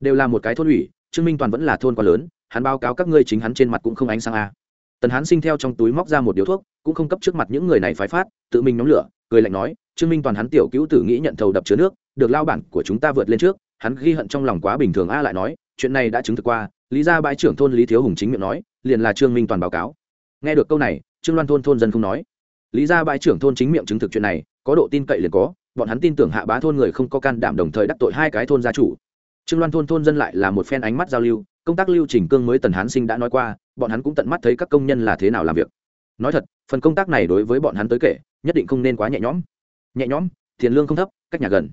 Đều là một cái thôn ủy, trương minh toàn vẫn là thôn quá lớn, hắn báo cáo các ngươi chính hắn trên mặt cũng không ánh sáng a. Tần hắn sinh theo trong túi móc ra một điếu thuốc, cũng không cấp trước mặt những người này phái phát, tự mình nhóm lửa, cười lạnh nói, trương minh toàn hắn tiểu cứu tử nghĩ nhận thầu đập chứa nước, được lao bản của chúng ta vượt lên trước, hắn ghi hận trong lòng quá bình thường a lại nói chuyện này đã chứng thực qua, lý gia bãi trưởng thôn lý thiếu hùng chính miệng nói, liền là trương minh toàn báo cáo. Nghe được câu này, trương loan thôn thôn dân không nói. Lý gia bãi trưởng thôn chính miệng chứng thực chuyện này, có độ tin cậy liền có, bọn hắn tin tưởng hạ bá thôn người không có can đảm đồng thời đắc tội hai cái thôn gia chủ. Trương loan thôn thôn dân lại là một phen ánh mắt giao lưu, công tác lưu trình cương mới tần hán sinh đã nói qua, bọn hắn cũng tận mắt thấy các công nhân là thế nào làm việc. Nói thật, phần công tác này đối với bọn hắn tới kể, nhất định không nên quá nhẹ nhõm. Nhẹ nhõm, tiền lương không thấp, cách nhà gần.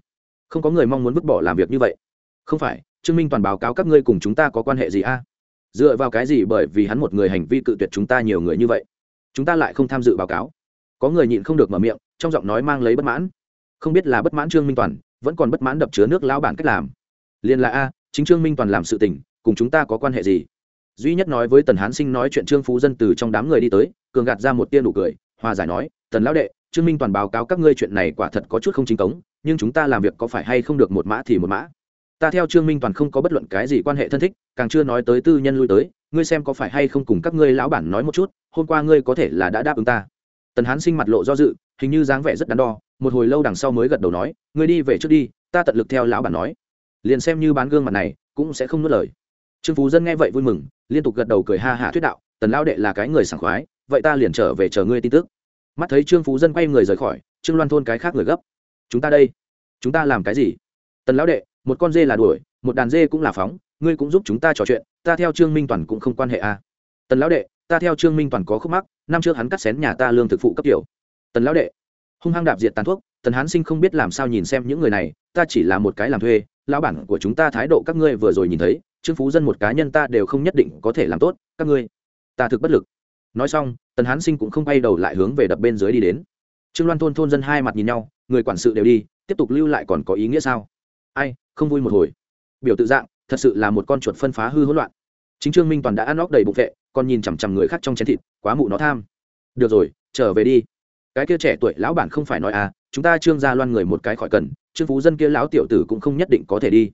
Không có người mong muốn vứt bỏ làm việc như vậy. Không phải trương minh toàn báo cáo các ngươi cùng chúng ta có quan hệ gì a? Dựa vào cái gì bởi vì hắn một người hành vi cự tuyệt chúng ta nhiều người như vậy? Chúng ta lại không tham dự báo cáo. Có người nhịn không được mở miệng, trong giọng nói mang lấy bất mãn. Không biết là bất mãn trương minh toàn, vẫn còn bất mãn đập chứa nước lao bản cách làm. Liền là a, chính trương minh toàn làm sự tình, cùng chúng ta có quan hệ gì? Duy nhất nói với tần hán sinh nói chuyện trương phú dân từ trong đám người đi tới, cường gạt ra một tiên đủ cười, hòa giải nói, tần lão đệ, trương minh toàn báo cáo các ngươi chuyện này quả thật có chút không chính cống, nhưng chúng ta làm việc có phải hay không được một mã thì một mã? Ta theo trương minh toàn không có bất luận cái gì quan hệ thân thích, càng chưa nói tới tư nhân lui tới, ngươi xem có phải hay không cùng các ngươi lão bản nói một chút, hôm qua ngươi có thể là đã đáp ứng ta. Tần hán sinh mặt lộ do dự, hình như dáng vẻ rất đắn đo, một hồi lâu đằng sau mới gật đầu nói, ngươi đi về trước đi, ta tận lực theo lão bản nói. Liền xem như bán gương mặt này, cũng sẽ không nuốt lời. Trương phú dân nghe vậy vui mừng, liên tục gật đầu cười ha hạ thuyết đạo, tần lão đệ là cái người sảng khoái, vậy ta liền trở về chờ ngươi tin tức. Mắt thấy trương phú dân quay người rời khỏi, trương loan thôn cái khác người gấp, chúng ta đây, chúng ta làm cái gì? Tần lão đệ một con dê là đuổi, một đàn dê cũng là phóng, ngươi cũng giúp chúng ta trò chuyện, ta theo trương minh toàn cũng không quan hệ à. tần lão đệ, ta theo trương minh toàn có khúc mắc, năm trước hắn cắt xén nhà ta lương thực phụ cấp kiểu tần lão đệ, hung hăng đạp diệt tàn thuốc, tần hán sinh không biết làm sao nhìn xem những người này, ta chỉ là một cái làm thuê, lão bản của chúng ta thái độ các ngươi vừa rồi nhìn thấy, trương phú dân một cá nhân ta đều không nhất định có thể làm tốt, các ngươi. Ta thực bất lực. Nói xong, tần hán sinh cũng không bay đầu lại hướng về đập bên dưới đi đến. Trương loan thôn thôn dân hai mặt nhìn nhau, người quản sự đều đi, tiếp tục lưu lại còn có ý nghĩa sao? Ai, không vui một hồi. Biểu tự dạng, thật sự là một con chuột phân phá hư hỗn loạn. Chính trương minh toàn đã ăn óc đầy bụng vệ, còn nhìn chằm chằm người khác trong chén thịt, quá mụ nó tham. Được rồi, trở về đi. Cái kia trẻ tuổi lão bản không phải nói à chúng ta trương gia loan người một cái khỏi cần, trương phú dân kia lão tiểu tử cũng không nhất định có thể đi.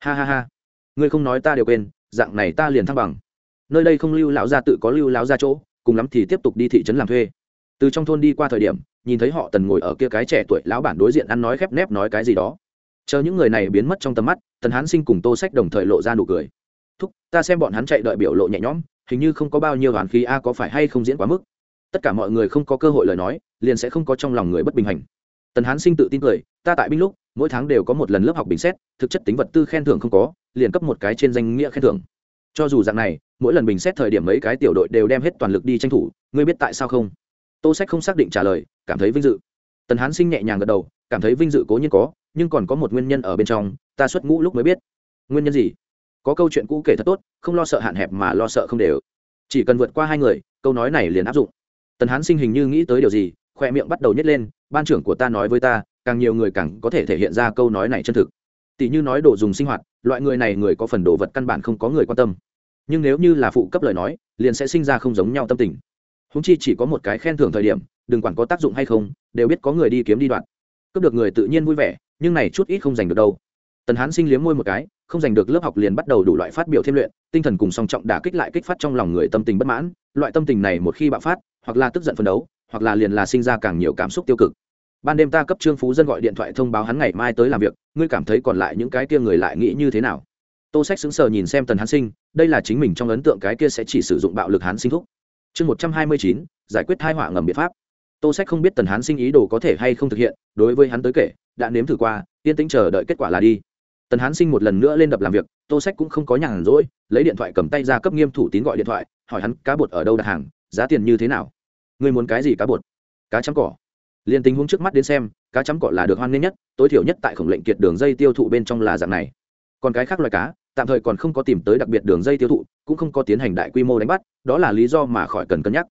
Ha ha ha. Ngươi không nói ta đều quên, dạng này ta liền thăng bằng. Nơi đây không lưu lão gia tự có lưu lão gia chỗ, cùng lắm thì tiếp tục đi thị trấn làm thuê. Từ trong thôn đi qua thời điểm, nhìn thấy họ tần ngồi ở kia cái trẻ tuổi lão bản đối diện ăn nói khép nép nói cái gì đó chờ những người này biến mất trong tầm mắt, tần hán sinh cùng tô sách đồng thời lộ ra nụ cười. Thúc, ta xem bọn hắn chạy đợi biểu lộ nhẹ nhõm, hình như không có bao nhiêu hoàn khí a, có phải hay không diễn quá mức? Tất cả mọi người không có cơ hội lời nói, liền sẽ không có trong lòng người bất bình hành. Tần hán sinh tự tin cười, ta tại binh lúc, mỗi tháng đều có một lần lớp học bình xét, thực chất tính vật tư khen thưởng không có, liền cấp một cái trên danh nghĩa khen thưởng. Cho dù dạng này, mỗi lần bình xét thời điểm mấy cái tiểu đội đều đem hết toàn lực đi tranh thủ, ngươi biết tại sao không? Tô sách không xác định trả lời, cảm thấy vinh dự. Tần hán sinh nhẹ nhàng gật đầu, cảm thấy vinh dự cố nhiên có nhưng còn có một nguyên nhân ở bên trong, ta xuất ngũ lúc mới biết. Nguyên nhân gì? Có câu chuyện cũ kể thật tốt, không lo sợ hạn hẹp mà lo sợ không đều. Chỉ cần vượt qua hai người, câu nói này liền áp dụng. Tần hán sinh hình như nghĩ tới điều gì, khoe miệng bắt đầu nhét lên, ban trưởng của ta nói với ta, càng nhiều người càng có thể thể hiện ra câu nói này chân thực. Tỷ như nói đồ dùng sinh hoạt, loại người này người có phần đồ vật căn bản không có người quan tâm. Nhưng nếu như là phụ cấp lời nói, liền sẽ sinh ra không giống nhau tâm tình. Húng chi chỉ có một cái khen thưởng thời điểm, đừng quản có tác dụng hay không, đều biết có người đi kiếm đi đoạn. Cướp được người tự nhiên vui vẻ nhưng này chút ít không giành được đâu. Tần hán sinh liếm môi một cái, không giành được lớp học liền bắt đầu đủ loại phát biểu thêm luyện, tinh thần cùng song trọng đả kích lại kích phát trong lòng người tâm tình bất mãn, loại tâm tình này một khi bạo phát, hoặc là tức giận phấn đấu, hoặc là liền là sinh ra càng nhiều cảm xúc tiêu cực. Ban đêm ta cấp trương phú dân gọi điện thoại thông báo hắn ngày mai tới làm việc, ngươi cảm thấy còn lại những cái kia người lại nghĩ như thế nào? Tô sách sững sờ nhìn xem tần hán sinh, đây là chính mình trong ấn tượng cái kia sẽ chỉ sử dụng bạo lực hán sinh thúc. Chương một trăm hai mươi chín, giải quyết thai họa ngầm biện pháp. Tô sách không biết tần hán sinh ý đồ có thể hay không thực hiện, đối với hắn tới kể đã nếm thử qua, yên tĩnh chờ đợi kết quả là đi. Tần hán sinh một lần nữa lên đập làm việc, tô sách cũng không có nhàn rỗi, lấy điện thoại cầm tay ra cấp nghiêm thủ tín gọi điện thoại, hỏi hắn cá bột ở đâu đặt hàng, giá tiền như thế nào. Người muốn cái gì cá bột? Cá chấm cỏ. Liền tình huống trước mắt đến xem, cá chấm cỏ là được hoan nghênh nhất, tối thiểu nhất tại khổng lệnh kiệt đường dây tiêu thụ bên trong là dạng này. Còn cái khác loài cá, tạm thời còn không có tìm tới đặc biệt đường dây tiêu thụ, cũng không có tiến hành đại quy mô đánh bắt, đó là lý do mà khỏi cần cân nhắc.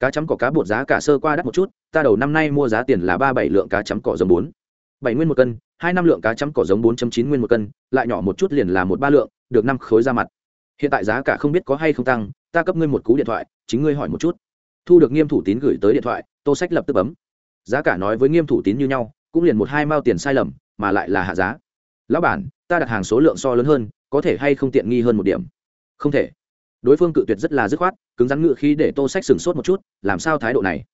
Cá chấm cỏ cá bột giá cả sơ qua đắt một chút, ta đầu năm nay mua giá tiền là ba bảy lượng cá chấm cỏ giống bốn bảy nguyên một cân, hai năm lượng cá chấm cỏ giống bốn chín nguyên một cân, lại nhỏ một chút liền là một ba lượng, được năm khối ra mặt. Hiện tại giá cả không biết có hay không tăng, ta cấp ngươi một cú điện thoại, chính ngươi hỏi một chút. Thu được nghiêm thủ tín gửi tới điện thoại, tô sách lập tức bấm. Giá cả nói với nghiêm thủ tín như nhau, cũng liền một hai mao tiền sai lầm, mà lại là hạ giá. Lão bản, ta đặt hàng số lượng so lớn hơn, có thể hay không tiện nghi hơn một điểm? Không thể. Đối phương cự tuyệt rất là dứt khoát, cứng rắn ngự khí để tô sách sừng sốt một chút, làm sao thái độ này?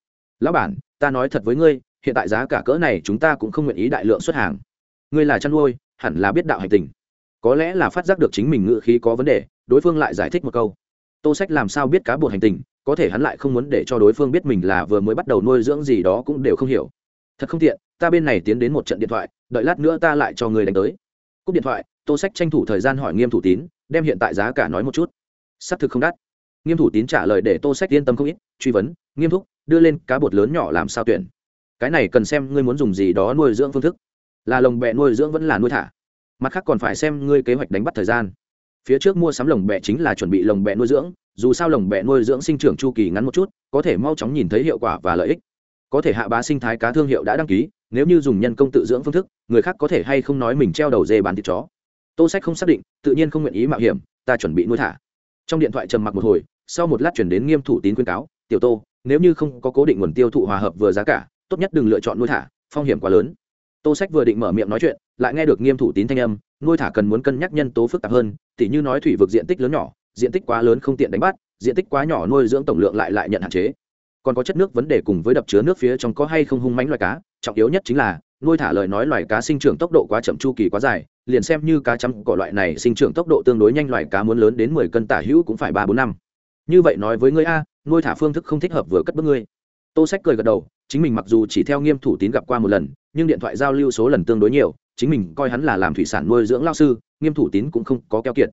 Lão bản, ta nói thật với ngươi hiện tại giá cả cỡ này chúng ta cũng không nguyện ý đại lượng xuất hàng. Ngươi là chăn nuôi, hẳn là biết đạo hành tình. Có lẽ là phát giác được chính mình ngự khí có vấn đề, đối phương lại giải thích một câu. Tô sách làm sao biết cá bột hành tình, có thể hắn lại không muốn để cho đối phương biết mình là vừa mới bắt đầu nuôi dưỡng gì đó cũng đều không hiểu. Thật không tiện, ta bên này tiến đến một trận điện thoại, đợi lát nữa ta lại cho người đánh tới. Cúp điện thoại, tô sách tranh thủ thời gian hỏi nghiêm thủ tín, đem hiện tại giá cả nói một chút. Sắp thực không đắt. Nghiêm thủ tín trả lời để tô sách yên tâm không ít, truy vấn, nghiêm thúc, đưa lên cá bột lớn nhỏ làm sao tuyển? Cái này cần xem ngươi muốn dùng gì đó nuôi dưỡng phương thức. Là lồng bẹ nuôi dưỡng vẫn là nuôi thả. Mặt khác còn phải xem ngươi kế hoạch đánh bắt thời gian. Phía trước mua sắm lồng bẹ chính là chuẩn bị lồng bẹ nuôi dưỡng, dù sao lồng bẹ nuôi dưỡng sinh trưởng chu kỳ ngắn một chút, có thể mau chóng nhìn thấy hiệu quả và lợi ích. Có thể hạ bá sinh thái cá thương hiệu đã đăng ký, nếu như dùng nhân công tự dưỡng phương thức, người khác có thể hay không nói mình treo đầu dê bán thịt chó. Tô sách không xác định, tự nhiên không nguyện ý mạo hiểm, ta chuẩn bị nuôi thả. Trong điện thoại trầm mặc một hồi, sau một lát chuyển đến nghiêm thủ tín khuyên cáo, tiểu tô, nếu như không có cố định nguồn tiêu thụ hòa hợp vừa giá cả tốt nhất đừng lựa chọn nuôi thả, phong hiểm quá lớn. Tô sách vừa định mở miệng nói chuyện, lại nghe được nghiêm thủ tín thanh âm, nuôi thả cần muốn cân nhắc nhân tố phức tạp hơn, tỉ như nói thủy vực diện tích lớn nhỏ, diện tích quá lớn không tiện đánh bắt, diện tích quá nhỏ nuôi dưỡng tổng lượng lại lại nhận hạn chế. Còn có chất nước vấn đề cùng với đập chứa nước phía trong có hay không hung mánh loài cá, trọng yếu nhất chính là, nuôi thả lời nói loài cá sinh trưởng tốc độ quá chậm chu kỳ quá dài, liền xem như cá chấm cỏ loại này sinh trưởng tốc độ tương đối nhanh loài cá muốn lớn đến mười cân tả hữu cũng phải ba bốn năm. Như vậy nói với ngươi a, nuôi thả phương thức không thích hợp vừa cất bước ngươi tô sách cười gật đầu chính mình mặc dù chỉ theo nghiêm thủ tín gặp qua một lần nhưng điện thoại giao lưu số lần tương đối nhiều chính mình coi hắn là làm thủy sản nuôi dưỡng lao sư nghiêm thủ tín cũng không có keo kiệt.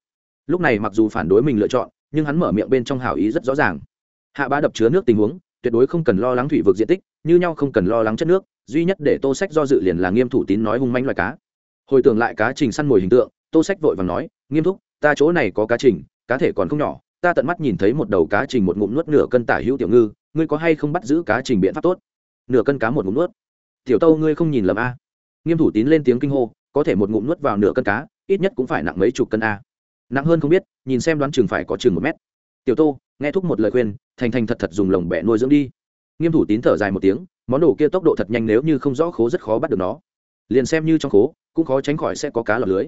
Lúc này mặc dù phản đối mình lựa chọn nhưng hắn mở miệng bên trong hào ý rất rõ ràng. Hạ bá đập chứa nước tình huống tuyệt đối không cần lo lắng thủy vực diện tích như nhau không cần lo lắng chất nước duy nhất để tô sách do dự liền là nghiêm thủ tín nói hung manh loài cá. Hồi tưởng lại cá trình săn mồi hình tượng tô sách vội và nói nghiêm thúc, ta chỗ này có cá trình cá thể còn không nhỏ ta tận mắt nhìn thấy một đầu cá trình một ngụm nuốt nửa cân tả hữu tiểu ngư ngươi có hay không bắt giữ cá trình biện pháp tốt? Nửa cân cá một ngụm nuốt. Tiểu tâu ngươi không nhìn lầm a. Nghiêm thủ tín lên tiếng kinh hô, có thể một ngụm nuốt vào nửa cân cá, ít nhất cũng phải nặng mấy chục cân a. Nặng hơn không biết, nhìn xem đoán chừng phải có chừng một mét. Tiểu tô nghe thúc một lời khuyên, thành thành thật thật dùng lồng bẹ nuôi dưỡng đi. Nghiêm thủ tín thở dài một tiếng, món đồ kia tốc độ thật nhanh nếu như không rõ khố rất khó bắt được nó. Liền xem như trong khố, cũng khó tránh khỏi sẽ có cá lọt lưới.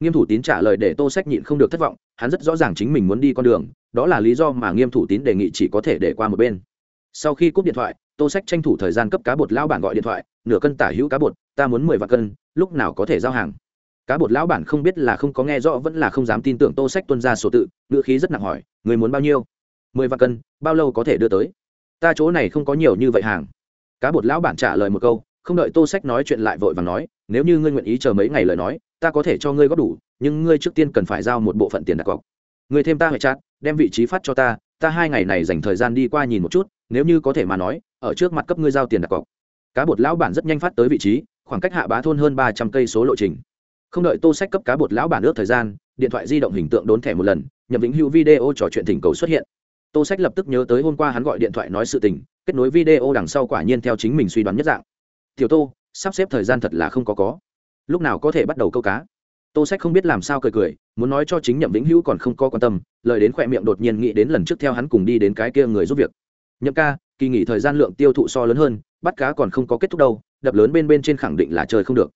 Nghiêm thủ tín trả lời để tô sách nhịn không được thất vọng, hắn rất rõ ràng chính mình muốn đi con đường, đó là lý do mà nghiêm thủ tín đề nghị chỉ có thể để qua một bên sau khi cúp điện thoại, tô sách tranh thủ thời gian cấp cá bột lão bản gọi điện thoại, nửa cân tả hữu cá bột, ta muốn mười vạn cân, lúc nào có thể giao hàng? Cá bột lão bản không biết là không có nghe rõ vẫn là không dám tin tưởng tô sách tuân ra sổ tự, ngữ khí rất nặng hỏi, người muốn bao nhiêu? Mười vạn cân, bao lâu có thể đưa tới? Ta chỗ này không có nhiều như vậy hàng. Cá bột lão bản trả lời một câu, không đợi tô sách nói chuyện lại vội và nói, nếu như ngươi nguyện ý chờ mấy ngày lời nói, ta có thể cho ngươi góp đủ, nhưng ngươi trước tiên cần phải giao một bộ phận tiền đặt cọc. Ngươi thêm ta hệ chát, đem vị trí phát cho ta ta hai ngày này dành thời gian đi qua nhìn một chút nếu như có thể mà nói, ở trước mặt cấp ngươi giao tiền đặt cọc. Cá bột lão bản rất nhanh phát tới vị trí, khoảng cách hạ bá thôn hơn ba trăm cây số lộ trình. Không đợi tô sách cấp cá bột lão bản ước thời gian, điện thoại di động hình tượng đốn thẻ một lần, nhậm vĩnh hữu video trò chuyện thỉnh cầu xuất hiện. Tô sách lập tức nhớ tới hôm qua hắn gọi điện thoại nói sự tình, kết nối video đằng sau quả nhiên theo chính mình suy đoán nhất dạng. Tiểu tô, sắp xếp thời gian thật là không có có. Lúc nào có thể bắt đầu câu cá? Tô sách không biết làm sao cười cười, muốn nói cho chính nhậm vĩnh hữu còn không có quan tâm, lời đến khỏe miệng đột nhiên nghĩ đến lần trước theo hắn cùng đi đến cái kia người giúp việc nhậm ca, kỳ nghỉ thời gian lượng tiêu thụ so lớn hơn, bắt cá còn không có kết thúc đâu, đập lớn bên bên trên khẳng định là chơi không được.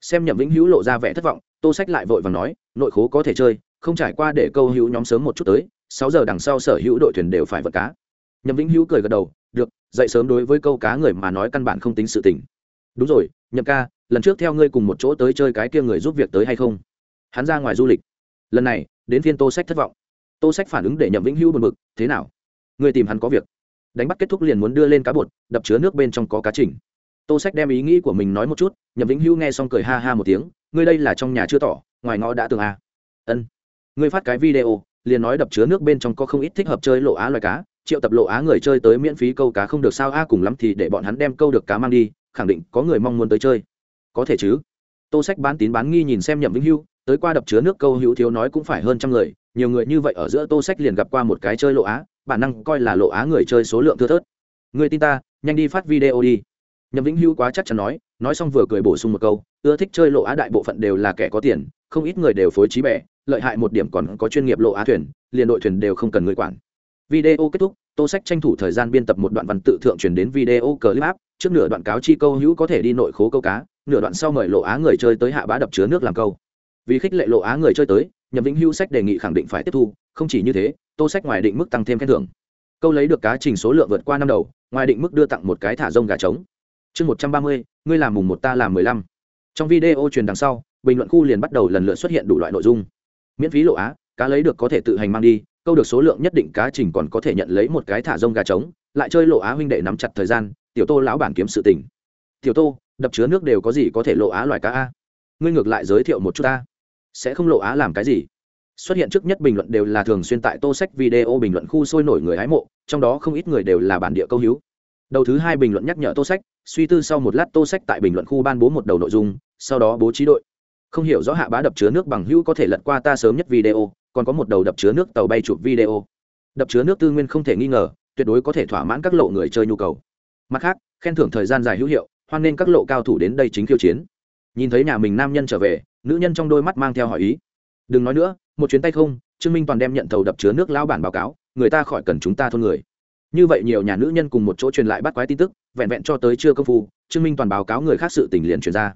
Xem nhậm vĩnh hữu lộ ra vẻ thất vọng, tô sách lại vội và nói, nội khố có thể chơi, không trải qua để câu hữu nhóm sớm một chút tới, sáu giờ đằng sau sở hữu đội thuyền đều phải vật cá. Nhậm vĩnh hữu cười gật đầu, được, dậy sớm đối với câu cá người mà nói căn bản không tính sự tình. Đúng rồi, nhậm ca, lần trước theo ngươi cùng một chỗ tới chơi cái kia người giúp việc tới hay không? Hắn ra ngoài du lịch. Lần này, đến phiên tô sách thất vọng. Tô sách phản ứng để nhậm vĩnh hữu buồn bực, thế nào? Ngươi tìm hắn có việc đánh bắt kết thúc liền muốn đưa lên cá bột, đập chứa nước bên trong có cá trình tô sách đem ý nghĩ của mình nói một chút, nhậm vĩnh hữu nghe xong cười ha ha một tiếng, ngươi đây là trong nhà chưa tỏ, ngoài ngõ đã tường à. ân. Ngươi phát cái video, liền nói đập chứa nước bên trong có không ít thích hợp chơi lộ á loài cá, triệu tập lộ á người chơi tới miễn phí câu cá không được sao a, cùng lắm thì để bọn hắn đem câu được cá mang đi, khẳng định có người mong muốn tới chơi. Có thể chứ. Tô sách bán tín bán nghi nhìn xem nhậm vĩnh hưu tới qua đập chứa nước câu hữu thiếu nói cũng phải hơn trăm người, nhiều người như vậy ở giữa tô sách liền gặp qua một cái chơi lộ á bản năng coi là lộ á người chơi số lượng thưa thớt. Người tin ta, nhanh đi phát video đi. Nhậm vĩnh hưu quá chắc chắn nói nói xong vừa cười bổ sung một câu, ưa thích chơi lộ á đại bộ phận đều là kẻ có tiền, không ít người đều phối trí bẻ lợi hại một điểm còn có chuyên nghiệp lộ á thuyền, liền đội thuyền đều không cần người quản. Video kết thúc, tô sách tranh thủ thời gian biên tập một đoạn văn tự thượng truyền đến video clip app, trước nửa đoạn cáo chi câu hữu có thể đi nội khố câu cá, nửa đoạn sau mời lộ á người chơi tới hạ bá đập chứa nước làm câu. Vì khích lệ lộ á người chơi tới nhậm vĩnh hữu sách đề nghị khẳng định phải tiếp thu, không chỉ như thế, tô sách ngoài định mức tăng thêm khen thưởng. Câu lấy được cá trình số lượng vượt qua năm đầu, ngoài định mức đưa tặng một cái thả rông gà trống. Chương một trăm ba mươi, ngươi làm mùng một ta làm mười lăm. Trong video truyền đằng sau, bình luận khu liền bắt đầu lần lượt xuất hiện đủ loại nội dung. Miễn phí lộ á, cá lấy được có thể tự hành mang đi, câu được số lượng nhất định cá trình còn có thể nhận lấy một cái thả rông gà trống, lại chơi lộ á huynh đệ nắm chặt thời gian, tiểu tô lão bản kiếm sự tình. Tiểu tô, đập chứa nước đều có gì có thể lộ á loài cá a? Ngươi ngược lại giới thiệu một chút ta sẽ không lộ á làm cái gì. Xuất hiện trước nhất bình luận đều là thường xuyên tại tô sách video bình luận khu sôi nổi người hái mộ, trong đó không ít người đều là bản địa câu hữu. Đầu thứ hai bình luận nhắc nhở tô sách, suy tư sau một lát tô sách tại bình luận khu ban bố một đầu nội dung, sau đó bố trí đội. Không hiểu rõ hạ bá đập chứa nước bằng hữu có thể lật qua ta sớm nhất video, còn có một đầu đập chứa nước tàu bay chụp video. Đập chứa nước tư nguyên không thể nghi ngờ, tuyệt đối có thể thỏa mãn các lộ người chơi nhu cầu. Mặt khác, khen thưởng thời gian dài hữu hiệu, hoan nên các lộ cao thủ đến đây chính khiêu chiến. Nhìn thấy nhà mình nam nhân trở về nữ nhân trong đôi mắt mang theo hỏi ý. Đừng nói nữa, một chuyến tay không, trương minh toàn đem nhận thầu đập chứa nước lao bản báo cáo, người ta khỏi cần chúng ta thôn người. Như vậy nhiều nhà nữ nhân cùng một chỗ truyền lại bắt quái tin tức, vẹn vẹn cho tới chưa công phu, trương minh toàn báo cáo người khác sự tình liền truyền ra.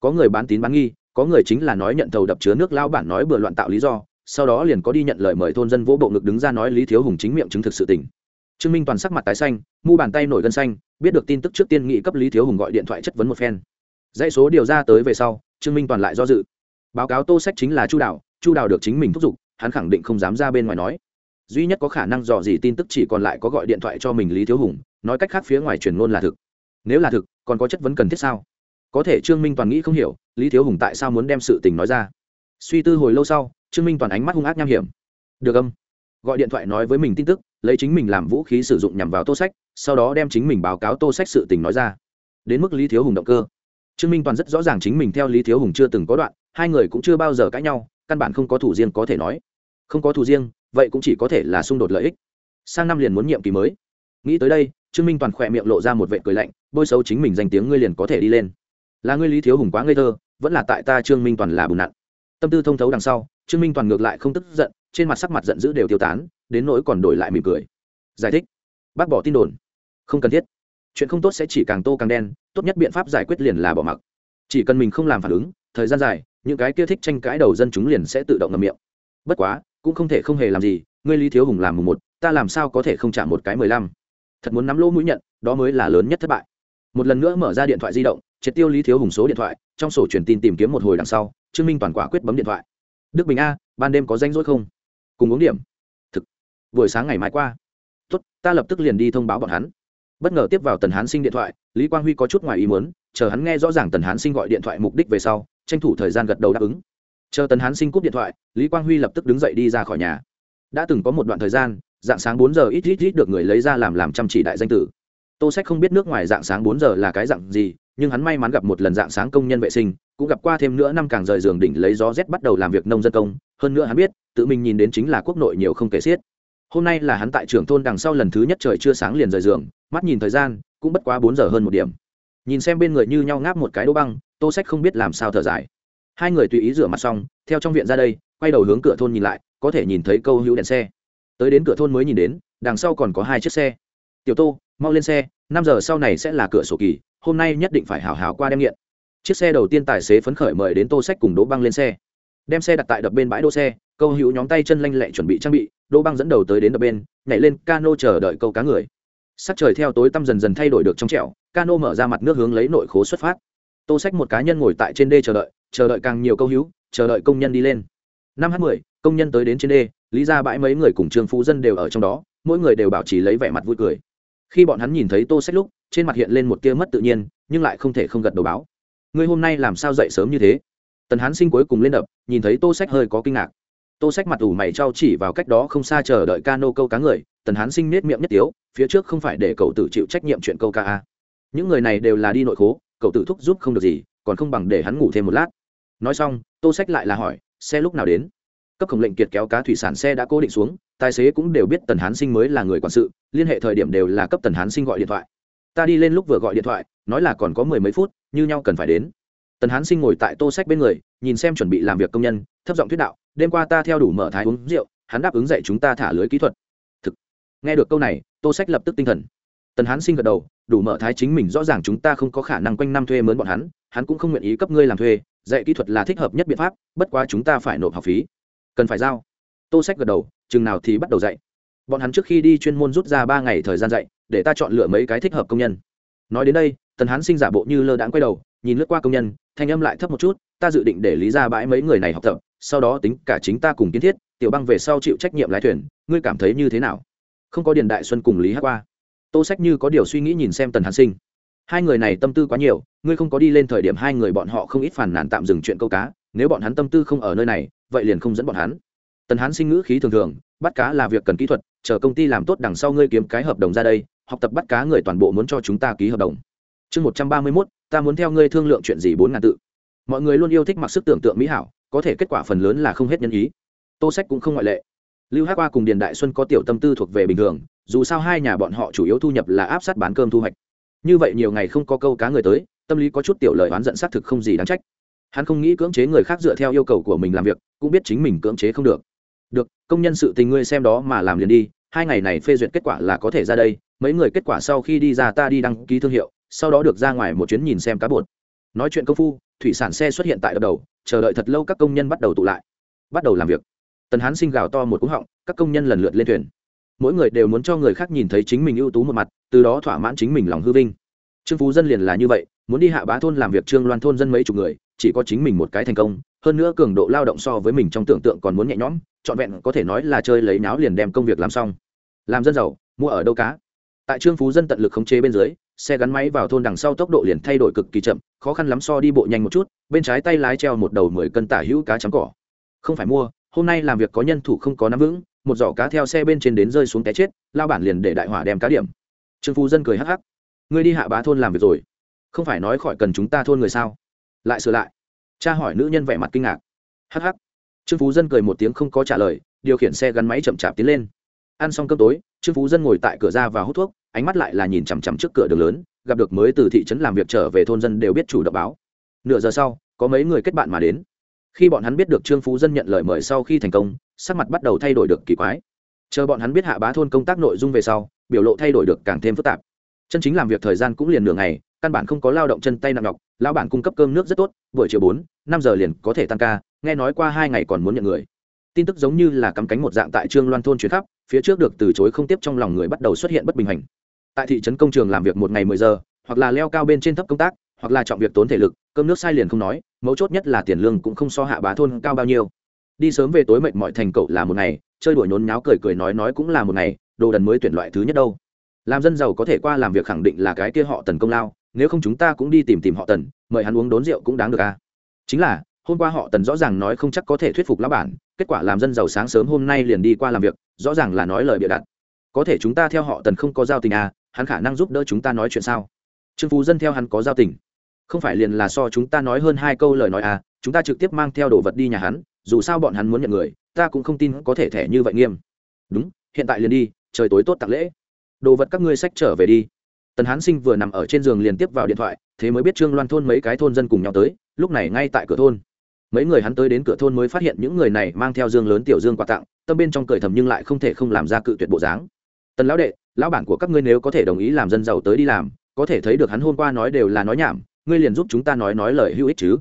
Có người bán tín bán nghi, có người chính là nói nhận thầu đập chứa nước lao bản nói bừa loạn tạo lý do, sau đó liền có đi nhận lời mời thôn dân vỗ bộ ngực đứng ra nói lý thiếu hùng chính miệng chứng thực sự tình. Trương minh toàn sắc mặt tái xanh, mu bàn tay nổi gân xanh, biết được tin tức trước tiên nghị cấp lý thiếu hùng gọi điện thoại chất vấn một phen dãy số điều ra tới về sau trương minh toàn lại do dự. Báo cáo tô sách chính là chu đào, chu đào được chính mình thúc giục hắn khẳng định không dám ra bên ngoài nói. Duy nhất có khả năng dò gì tin tức chỉ còn lại có gọi điện thoại cho mình lý thiếu hùng nói cách khác phía ngoài truyền ngôn là thực. Nếu là thực còn có chất vấn cần thiết sao? Có thể trương minh toàn nghĩ không hiểu lý thiếu hùng tại sao muốn đem sự tình nói ra? Suy tư hồi lâu sau trương minh toàn ánh mắt hung ác nham hiểm. Được âm. Gọi điện thoại nói với mình tin tức lấy chính mình làm vũ khí sử dụng nhằm vào tô sách sau đó đem chính mình báo cáo tô sách sự tình nói ra. Đến mức lý thiếu hùng động cơ trương minh toàn rất rõ ràng chính mình theo lý thiếu hùng chưa từng có đoạn, hai người cũng chưa bao giờ cãi nhau, căn bản không có thủ riêng có thể nói. Không có thủ riêng, vậy cũng chỉ có thể là xung đột lợi ích. Sang năm liền muốn nhiệm kỳ mới. Nghĩ tới đây, trương minh toàn khỏe miệng lộ ra một vệ cười lạnh, bôi xấu chính mình danh tiếng ngươi liền có thể đi lên. Là ngươi lý thiếu hùng quá ngây thơ, vẫn là tại ta trương minh toàn là bùn nặn. Tâm tư thông thấu đằng sau, trương minh toàn ngược lại không tức giận, trên mặt sắc mặt giận dữ đều tiêu tán, đến nỗi còn đổi lại mỉm cười. Giải thích. Bác bỏ tin đồn. Không cần thiết chuyện không tốt sẽ chỉ càng tô càng đen, tốt nhất biện pháp giải quyết liền là bỏ mặc. Chỉ cần mình không làm phản ứng, thời gian dài, những cái kia thích tranh cãi đầu dân chúng liền sẽ tự động ngầm miệng. Bất quá, cũng không thể không hề làm gì, ngươi lý thiếu hùng làm mùng một, ta làm sao có thể không trả một cái mười lăm? Thật muốn nắm lỗ mũi nhận, đó mới là lớn nhất thất bại. Một lần nữa mở ra điện thoại di động, triệt tiêu lý thiếu hùng số điện thoại, trong sổ truyền tin tìm kiếm một hồi đằng sau, trương minh toàn quả quyết bấm điện thoại. Đức bình a, ban đêm có danh rỗi không? Cùng uống điểm. Thực, buổi sáng ngày mai qua. Tốt, ta lập tức liền đi thông báo bọn hắn bất ngờ tiếp vào tần hán sinh điện thoại, lý quang huy có chút ngoài ý muốn, chờ hắn nghe rõ ràng tần hán sinh gọi điện thoại mục đích về sau, tranh thủ thời gian gật đầu đáp ứng. Chờ tần hán sinh cúp điện thoại, lý quang huy lập tức đứng dậy đi ra khỏi nhà. Đã từng có một đoạn thời gian, dạng sáng bốn giờ ít ít ít được người lấy ra làm làm chăm chỉ đại danh tử. Tô sách không biết nước ngoài dạng sáng bốn giờ là cái dạng gì, nhưng hắn may mắn gặp một lần dạng sáng công nhân vệ sinh, cũng gặp qua thêm nữa năm càng rời giường đỉnh lấy gió rét bắt đầu làm việc nông dân công. Hơn nữa hắn biết, tự mình nhìn đến chính là quốc nội nhiều không kể xiết hôm nay là hắn tại trưởng thôn đằng sau lần thứ nhất trời chưa sáng liền rời giường, mắt nhìn thời gian, cũng bất quá bốn giờ hơn một điểm. Nhìn xem bên người như nhau ngáp một cái đỗ băng, tô sách không biết làm sao thở dài. Hai người tùy ý rửa mặt xong, theo trong viện ra đây, quay đầu hướng cửa thôn nhìn lại, có thể nhìn thấy câu hữu đèn xe. Tới đến cửa thôn mới nhìn đến, đằng sau còn có hai chiếc xe. Tiểu tô, mau lên xe, năm giờ sau này sẽ là cửa sổ kỳ, hôm nay nhất định phải hào hào qua đem nghiện. Chiếc xe đầu tiên tài xế phấn khởi mời đến tô sách cùng đỗ băng lên xe. Đem xe đặt tại đập bên bãi đỗ xe câu hữu nhóm tay chân lanh lẹ chuẩn bị trang bị, đỗ băng dẫn đầu tới đến đập bên, nhảy lên cano chờ đợi câu cá người. Sắc trời theo tối tăm dần dần thay đổi được trong trẻo, cano mở ra mặt nước hướng lấy nội khố xuất phát. Tô sách một cá nhân ngồi tại trên đê chờ đợi chờ đợi càng nhiều câu hữu, chờ đợi công nhân đi lên. Năm h mười, công nhân tới đến trên đê, lý ra bãi mấy người cùng trương phú dân đều ở trong đó, mỗi người đều bảo trì lấy vẻ mặt vui cười. Khi bọn hắn nhìn thấy tô sách lúc, trên mặt hiện lên một tia mất tự nhiên, nhưng lại không thể không gật đầu báo. Ngươi hôm nay làm sao dậy sớm như thế? Tần hán sinh cuối cùng lên đập, nhìn thấy tô sách hơi có kinh ngạc tô sách mặt ủ mày trao chỉ vào cách đó không xa chờ đợi cano câu cá người, tần hán sinh nết miệng nhất tiếu, phía trước không phải để cậu tự chịu trách nhiệm chuyện câu ca a à. những người này đều là đi nội khố, cậu tự thúc giúp không được gì, còn không bằng để hắn ngủ thêm một lát. Nói xong, tô sách lại là hỏi, xe lúc nào đến? Cấp khổng lệnh kiệt kéo cá thủy sản xe đã cố định xuống, tài xế cũng đều biết tần hán sinh mới là người quản sự, liên hệ thời điểm đều là cấp tần hán sinh gọi điện thoại. Ta đi lên lúc vừa gọi điện thoại, nói là còn có mười mấy phút, như nhau cần phải đến. Tần hán sinh ngồi tại tô sách bên người, nhìn xem chuẩn bị làm việc công nhân, thấp giọng thuyết đạo đêm qua ta theo đủ mở thái uống rượu, hắn đáp ứng dạy chúng ta thả lưới kỹ thuật. Thực. Nghe được câu này, tô sách lập tức tinh thần. Tần hán sinh gật đầu, đủ mở thái chính mình rõ ràng chúng ta không có khả năng quanh năm thuê mướn bọn hắn hắn cũng không nguyện ý cấp ngươi làm thuê, dạy kỹ thuật là thích hợp nhất biện pháp, bất quá chúng ta phải nộp học phí. Cần phải giao. Tô sách gật đầu, chừng nào thì bắt đầu dạy. Bọn hắn trước khi đi chuyên môn rút ra ba ngày thời gian dạy, để ta chọn lựa mấy cái thích hợp công nhân. Nói đến đây, tần hán sinh giả bộ như lơ đãng quay đầu, nhìn lướt qua công nhân, thanh âm lại thấp một chút, ta dự định để lý ra bãi mấy người này học tập sau đó tính cả chính ta cùng kiến thiết, tiểu băng về sau chịu trách nhiệm lái thuyền, ngươi cảm thấy như thế nào? Không có điền đại xuân cùng lý hát qua tô sách như có điều suy nghĩ nhìn xem tần hàn sinh. Hai người này tâm tư quá nhiều, ngươi không có đi lên thời điểm hai người bọn họ không ít phản nàn tạm dừng chuyện câu cá, nếu bọn hắn tâm tư không ở nơi này, vậy liền không dẫn bọn hắn. Tần hán sinh ngữ khí thường thường, bắt cá là việc cần kỹ thuật, chờ công ty làm tốt đằng sau ngươi kiếm cái hợp đồng ra đây, học tập bắt cá người toàn bộ muốn cho chúng ta ký hợp đồng. Chương một trăm ba mươi mốt, ta muốn theo ngươi thương lượng chuyện gì bốn ngàn tự. Mọi người luôn yêu thích mặc sức tưởng tượng mỹ hảo có thể kết quả phần lớn là không hết nhân ý. Tô sách cũng không ngoại lệ. Lưu hát qua cùng điền đại xuân có tiểu tâm tư thuộc về bình thường, dù sao hai nhà bọn họ chủ yếu thu nhập là áp sát bán cơm thu hoạch. Như vậy nhiều ngày không có câu cá người tới, tâm lý có chút tiểu lời oán giận xác thực không gì đáng trách. Hắn không nghĩ cưỡng chế người khác dựa theo yêu cầu của mình làm việc, cũng biết chính mình cưỡng chế không được. Được, công nhân sự tình ngươi xem đó mà làm liền đi, hai ngày này phê duyệt kết quả là có thể ra đây, mấy người kết quả sau khi đi ra ta đi đăng ký thương hiệu, sau đó được ra ngoài một chuyến nhìn xem cá bột. Nói chuyện công phu, thủy sản xe xuất hiện tại đập đầu chờ đợi thật lâu các công nhân bắt đầu tụ lại. Bắt đầu làm việc. Tần hán sinh gào to một cú họng, các công nhân lần lượt lên thuyền. Mỗi người đều muốn cho người khác nhìn thấy chính mình ưu tú một mặt, từ đó thỏa mãn chính mình lòng hư vinh. Trương phú dân liền là như vậy, muốn đi hạ bá thôn làm việc trương loan thôn dân mấy chục người, chỉ có chính mình một cái thành công, hơn nữa cường độ lao động so với mình trong tưởng tượng còn muốn nhẹ nhõm, trọn vẹn có thể nói là chơi lấy náo liền đem công việc làm xong. Làm dân giàu, mua ở đâu cá. Tại trương phú dân tận lực khống chế bên dưới xe gắn máy vào thôn đằng sau tốc độ liền thay đổi cực kỳ chậm, khó khăn lắm so đi bộ nhanh một chút, bên trái tay lái treo một đầu mười cân tả hữu cá trắng cỏ. Không phải mua, hôm nay làm việc có nhân thủ không có nắm vững, một giỏ cá theo xe bên trên đến rơi xuống té chết, lao bản liền để đại hỏa đem cá điểm. Trương phú dân cười hắc hắc. Ngươi đi hạ bá thôn làm việc rồi. Không phải nói khỏi cần chúng ta thôn người sao? Lại sửa lại. Cha hỏi nữ nhân vẻ mặt kinh ngạc. Hắc hắc. Trương phú dân cười một tiếng không có trả lời, điều khiển xe gắn máy chậm chạp tiến lên. Ăn xong cơm tối trương phú dân ngồi tại cửa ra và hút thuốc, ánh mắt lại là nhìn chằm chằm trước cửa đường lớn, gặp được mới từ thị trấn làm việc trở về thôn dân đều biết chủ động báo. Nửa giờ sau, có mấy người kết bạn mà đến. Khi bọn hắn biết được trương phú dân nhận lời mời sau khi thành công, sắc mặt bắt đầu thay đổi được kỳ quái. Chờ bọn hắn biết hạ bá thôn công tác nội dung về sau, biểu lộ thay đổi được càng thêm phức tạp. Chân chính làm việc thời gian cũng liền nửa ngày, căn bản không có lao động chân tay nặng nhọc, lão bản cung cấp cơm nước rất tốt, buổi chiều bốn, năm giờ liền có thể tăng ca, nghe nói qua hai ngày còn muốn nhận người. Tin tức giống như là cắm cánh một dạng tại trương loan thôn chuyến khắp phía trước được từ chối không tiếp trong lòng người bắt đầu xuất hiện bất bình hành. Tại thị trấn công trường làm việc một ngày mười giờ, hoặc là leo cao bên trên thấp công tác, hoặc là chọn việc tốn thể lực, cơm nước sai liền không nói, mấu chốt nhất là tiền lương cũng không so hạ bá thôn cao bao nhiêu. Đi sớm về tối mệt mọi thành cậu là một ngày, chơi đuổi nhốn nháo cười cười nói nói cũng là một ngày, đồ đần mới tuyển loại thứ nhất đâu. Làm dân giàu có thể qua làm việc khẳng định là cái kia họ tần công lao, nếu không chúng ta cũng đi tìm tìm họ tần, mời hắn uống đốn rượu cũng đáng được à. Chính là, hôm qua họ tần rõ ràng nói không chắc có thể thuyết phục lão bản, kết quả làm dân giàu sáng sớm hôm nay liền đi qua làm việc rõ ràng là nói lời bịa đặt. Có thể chúng ta theo họ tần không có giao tình à hắn khả năng giúp đỡ chúng ta nói chuyện sao? Trương phú dân theo hắn có giao tình. Không phải liền là so chúng ta nói hơn hai câu lời nói à chúng ta trực tiếp mang theo đồ vật đi nhà hắn, dù sao bọn hắn muốn nhận người, ta cũng không tin có thể thẻ như vậy nghiêm. Đúng, hiện tại liền đi, trời tối tốt tặng lễ. Đồ vật các ngươi sách trở về đi. Tần hán sinh vừa nằm ở trên giường liền tiếp vào điện thoại, thế mới biết trương loan thôn mấy cái thôn dân cùng nhau tới, lúc này ngay tại cửa thôn mấy người hắn tới đến cửa thôn mới phát hiện những người này mang theo dương lớn tiểu dương quà tặng, tâm bên trong cười thầm nhưng lại không thể không làm ra cự tuyệt bộ dáng. Tần lão đệ, lão bản của các ngươi nếu có thể đồng ý làm dân giàu tới đi làm, có thể thấy được hắn hôm qua nói đều là nói nhảm, ngươi liền giúp chúng ta nói nói lời hữu ích chứ.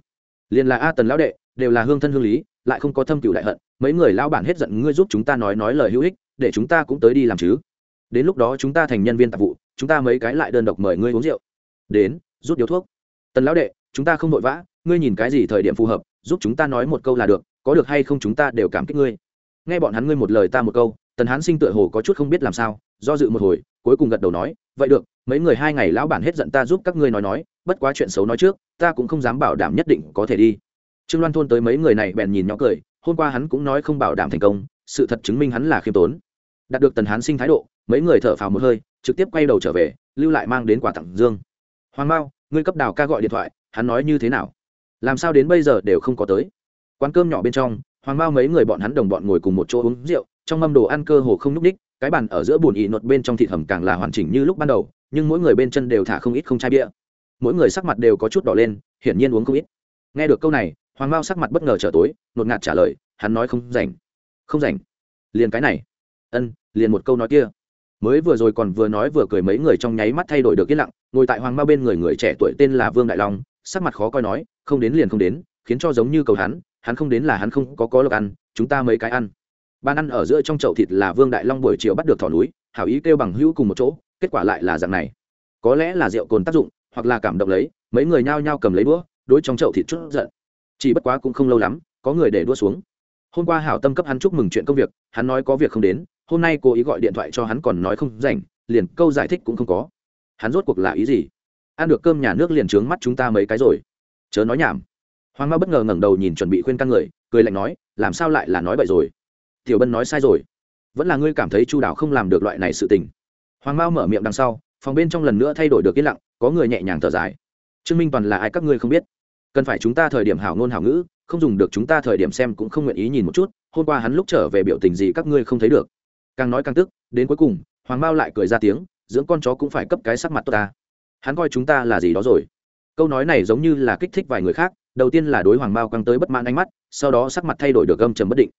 Liền là a, tần lão đệ, đều là hương thân hương lý, lại không có thâm cửu đại hận, mấy người lão bản hết giận ngươi giúp chúng ta nói nói lời hữu ích, để chúng ta cũng tới đi làm chứ. Đến lúc đó chúng ta thành nhân viên tạp vụ, chúng ta mấy cái lại đơn độc mời ngươi uống rượu. Đến, rút điếu thuốc. Tần lão đệ, chúng ta không vội vã ngươi nhìn cái gì thời điểm phù hợp, giúp chúng ta nói một câu là được, có được hay không chúng ta đều cảm kích ngươi. Nghe bọn hắn ngươi một lời ta một câu, tần hán sinh tựa hồ có chút không biết làm sao, do dự một hồi, cuối cùng gật đầu nói, vậy được, mấy người hai ngày lão bản hết giận ta giúp các ngươi nói nói, bất quá chuyện xấu nói trước, ta cũng không dám bảo đảm nhất định có thể đi. Trương loan thôn tới mấy người này bèn nhìn nhỏ cười, hôm qua hắn cũng nói không bảo đảm thành công, sự thật chứng minh hắn là khiêm tốn. Đạt được tần hán sinh thái độ, mấy người thở phào một hơi, trực tiếp quay đầu trở về, lưu lại mang đến quà tặng dương. Hoàng mao, ngươi cấp đào ca gọi điện thoại, hắn nói như thế nào? Làm sao đến bây giờ đều không có tới? Quán cơm nhỏ bên trong, hoàng mao mấy người bọn hắn đồng bọn ngồi cùng một chỗ uống rượu, trong mâm đồ ăn cơ hồ không n ú c ních cái bàn ở giữa bùn ị nột bên trong thịt hầm càng là hoàn chỉnh như lúc ban đầu, nhưng mỗi người bên chân đều thả không ít không chai bia. Mỗi người sắc mặt đều có chút đỏ lên, hiển nhiên uống không ít. Nghe được câu này, hoàng mao sắc mặt bất ngờ trở tối nột ngạt trả lời, hắn nói không rảnh. Không rảnh? Liền cái này. Ân, liền một câu nói kia. Mới vừa rồi còn vừa nói vừa cười mấy người trong nháy mắt thay đổi được yên lặng, ngồi tại hoàng mao bên người người trẻ tuổi tên là vương đại long sắc mặt khó coi nói, không đến liền không đến, khiến cho giống như cầu hắn hắn không đến là hắn không có có lộc ăn, chúng ta mấy cái ăn. Ban ăn ở giữa trong chậu thịt là vương đại long buổi chiều bắt được thỏ núi, hảo ý kêu bằng hữu cùng một chỗ, kết quả lại là dạng này. Có lẽ là rượu cồn tác dụng, hoặc là cảm động lấy, mấy người nhao nhao cầm lấy đũa, đối trong chậu thịt chút giận. Chỉ bất quá cũng không lâu lắm, có người để đua xuống. Hôm qua hảo tâm cấp hắn chúc mừng chuyện công việc, hắn nói có việc không đến, hôm nay cô ý gọi điện thoại cho hắn còn nói không rảnh, liền câu giải thích cũng không có. Hắn rốt cuộc là ý gì? Ăn được cơm nhà nước liền trướng mắt chúng ta mấy cái rồi. Chớ nói nhảm. Hoàng ma bất ngờ ngẩng đầu nhìn chuẩn bị khuyên căn người, cười lạnh nói, làm sao lại là nói vậy rồi? Tiểu bân nói sai rồi. Vẫn là ngươi cảm thấy chu đảo không làm được loại này sự tình. Hoàng mao mở miệng đằng sau, phòng bên trong lần nữa thay đổi được yên lặng, có người nhẹ nhàng thở dài. Trương minh toàn là ai các ngươi không biết? Cần phải chúng ta thời điểm hảo ngôn hảo ngữ, không dùng được chúng ta thời điểm xem cũng không nguyện ý nhìn một chút, hôm qua hắn lúc trở về biểu tình gì các ngươi không thấy được. Càng nói càng tức, đến cuối cùng, hoàng mao lại cười ra tiếng, dưỡng con chó cũng phải cấp cái sắc mặt tốt ta hắn coi chúng ta là gì đó rồi. Câu nói này giống như là kích thích vài người khác, đầu tiên là đối hoàng mao căng tới bất mãn ánh mắt, sau đó sắc mặt thay đổi được âm trầm bất định.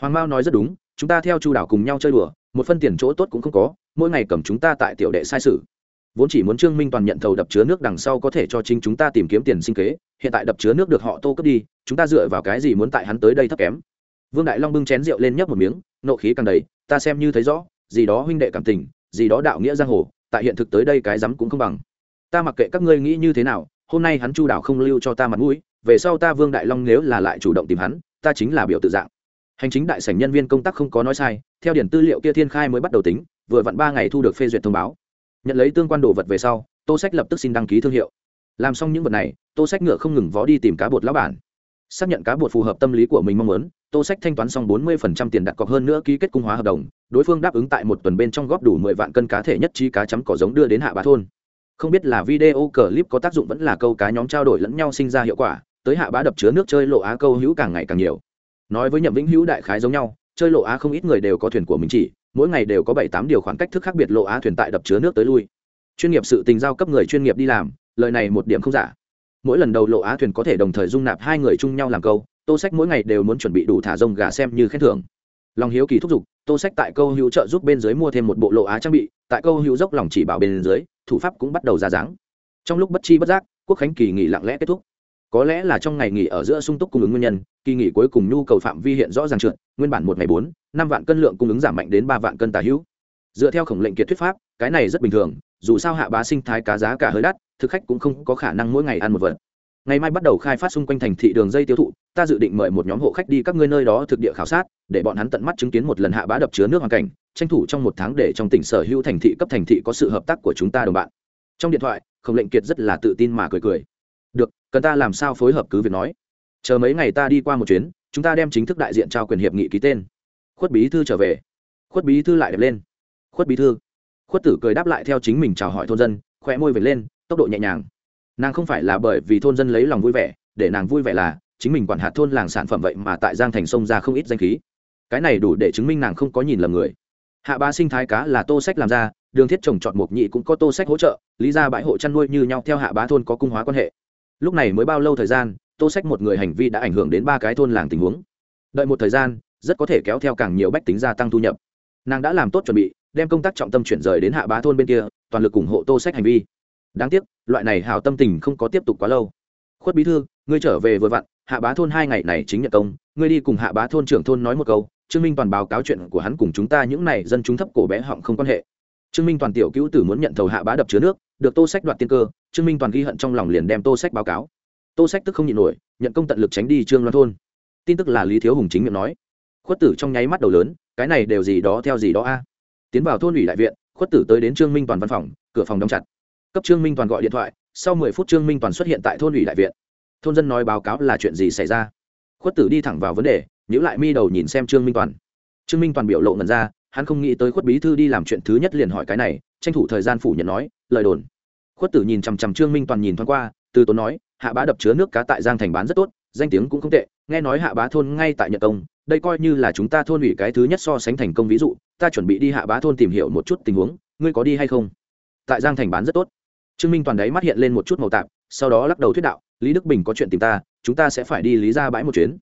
Hoàng mao nói rất đúng, chúng ta theo chu đảo cùng nhau chơi đùa, một phân tiền chỗ tốt cũng không có, mỗi ngày cầm chúng ta tại tiểu đệ sai sự. Vốn chỉ muốn trương minh toàn nhận thầu đập chứa nước đằng sau có thể cho chính chúng ta tìm kiếm tiền sinh kế, hiện tại đập chứa nước được họ tô cướp đi, chúng ta dựa vào cái gì muốn tại hắn tới đây thấp kém? Vương đại long bưng chén rượu lên nhấp một miếng, nộ khí càng đầy, ta xem như thấy rõ, gì đó huynh đệ cảm tình, gì đó đạo nghĩa giang hồ, tại hiện thực tới đây cái rắm cũng không bằng ta mặc kệ các ngươi nghĩ như thế nào, hôm nay hắn chu đảo không lưu cho ta mặt mũi, về sau ta vương đại long nếu là lại chủ động tìm hắn, ta chính là biểu tự dạng. Hành chính đại sảnh nhân viên công tác không có nói sai, theo điển tư liệu kia thiên khai mới bắt đầu tính, vừa vặn ba ngày thu được phê duyệt thông báo. Nhận lấy tương quan đồ vật về sau, tô sách lập tức xin đăng ký thương hiệu. Làm xong những vật này, tô sách ngựa không ngừng vó đi tìm cá bột lão bản. Xác nhận cá bột phù hợp tâm lý của mình mong muốn, tô sách thanh toán xong bốn mươi tiền đặt cọc hơn nữa ký kết cung hóa hợp đồng, đối phương đáp ứng tại một tuần bên trong góp đủ mười vạn cân cá thể nhất trí cá chấm cỏ giống đưa đến hạ bá thôn không biết là video clip có tác dụng vẫn là câu cá nhóm trao đổi lẫn nhau sinh ra hiệu quả, tới hạ bá đập chứa nước chơi lộ á câu hữu càng ngày càng nhiều. Nói với nhậm vĩnh hữu đại khái giống nhau, chơi lộ á không ít người đều có thuyền của mình chỉ, mỗi ngày đều có bảy tám điều khoảng cách thức khác biệt lộ á thuyền tại đập chứa nước tới lui. Chuyên nghiệp sự tình giao cấp người chuyên nghiệp đi làm, lời này một điểm không giả. Mỗi lần đầu lộ á thuyền có thể đồng thời dung nạp hai người chung nhau làm câu, tô sách mỗi ngày đều muốn chuẩn bị đủ thả rông gà xem như khen thưởng. Lòng hiếu kỳ thúc giục, tô sách tại câu hữu trợ giúp bên dưới mua thêm một bộ lộ á trang bị, tại câu hữu dốc lòng chỉ bảo bên dưới thủ pháp cũng bắt đầu ra dáng. Trong lúc bất chi bất giác, quốc khánh kỳ nghỉ lặng lẽ kết thúc. Có lẽ là trong ngày nghỉ ở giữa sung túc cung ứng nguyên nhân, kỳ nghỉ cuối cùng nhu cầu phạm vi hiện rõ ràng trượt, nguyên bản một ngày bốn, năm vạn cân lượng cung ứng giảm mạnh đến ba vạn cân tà hữu. Dựa theo khổng lệnh kiệt thuyết pháp, cái này rất bình thường, dù sao hạ bá sinh thái cá giá cả hơi đắt, thực khách cũng không có khả năng mỗi ngày ăn một vật ngày mai bắt đầu khai phát xung quanh thành thị đường dây tiêu thụ ta dự định mời một nhóm hộ khách đi các ngươi nơi đó thực địa khảo sát, để bọn hắn tận mắt chứng kiến một lần hạ bá đập chứa nước hoàn cảnh, tranh thủ trong một tháng để trong tỉnh sở hữu thành thị cấp thành thị có sự hợp tác của chúng ta đồng bạn. Trong điện thoại, khổng lệnh kiệt rất là tự tin mà cười cười. Được, cần ta làm sao phối hợp cứ việc nói. Chờ mấy ngày ta đi qua một chuyến, chúng ta đem chính thức đại diện trao quyền hiệp nghị ký tên. Khuất bí thư trở về. Khuất bí thư lại đẹp lên. Khuất bí thư. Khuất tử cười đáp lại theo chính mình chào hỏi thôn dân khoe môi về lên, tốc độ nhẹ nhàng. Nàng không phải là bởi vì thôn dân lấy lòng vui vẻ, để nàng vui vẻ là chính mình quản hạt thôn làng sản phẩm vậy mà tại giang thành sông ra không ít danh khí. Cái này đủ để chứng minh nàng không có nhìn lầm người. Hạ ba sinh thái cá là tô sách làm ra, đường thiết trồng trọt mộc nhị cũng có tô sách hỗ trợ, lý ra bãi hộ chăn nuôi như nhau theo hạ bá thôn có cung hóa quan hệ. Lúc này mới bao lâu thời gian, tô sách một người hành vi đã ảnh hưởng đến ba cái thôn làng tình huống. Đợi một thời gian, rất có thể kéo theo càng nhiều bách tính gia tăng thu nhập. Nàng đã làm tốt chuẩn bị, đem công tác trọng tâm chuyển rời đến hạ bá thôn bên kia, toàn lực ủng hộ tô sách hành vi. Đáng tiếc, loại này hào tâm tình không có tiếp tục quá lâu. Khuất bí thư, ngươi trở về vừa vặn hạ bá thôn hai ngày này chính nhận công, ngươi đi cùng hạ bá thôn trưởng thôn nói một câu, trương minh toàn báo cáo chuyện của hắn cùng chúng ta những này dân chúng thấp cổ bé họng không quan hệ. Trương minh toàn tiểu cứu tử muốn nhận thầu hạ bá đập chứa nước, được tô sách đoạt tiên cơ, trương minh toàn ghi hận trong lòng liền đem tô sách báo cáo. Tô sách tức không nhịn nổi, nhận công tận lực tránh đi trương loan thôn. Tin tức là lý thiếu hùng chính miệng nói. Khuất tử trong nháy mắt đầu lớn, cái này đều gì đó theo gì đó a. Tiến vào thôn ủy đại viện, khuất tử tới đến trương minh toàn văn phòng, cửa phòng đóng chặt. Cấp trương minh toàn gọi điện thoại, sau mười phút trương minh toàn xuất hiện tại thôn ủy đại viện thôn dân nói báo cáo là chuyện gì xảy ra? Khuất tử đi thẳng vào vấn đề nhữ lại mi đầu nhìn xem trương minh toàn. Trương minh toàn biểu lộ ngần ra, hắn không nghĩ tới khuất bí thư đi làm chuyện thứ nhất liền hỏi cái này, tranh thủ thời gian phủ nhận nói, lời đồn. Khuất tử nhìn chằm chằm trương minh toàn nhìn thoáng qua, từ tốn nói, hạ bá đập chứa nước cá tại giang thành bán rất tốt, danh tiếng cũng không tệ, nghe nói hạ bá thôn ngay tại nhật công đây coi như là chúng ta thôn ủy cái thứ nhất so sánh thành công ví dụ, ta chuẩn bị đi hạ bá thôn tìm hiểu một chút tình huống, ngươi có đi hay không? Tại giang thành bán rất tốt. Trương minh toàn đấy mắt hiện lên một chút màu tạp sau đó lắc đầu thuyết đạo, lý đức bình có chuyện tìm ta, chúng ta sẽ phải đi lý ra bãi một chuyến.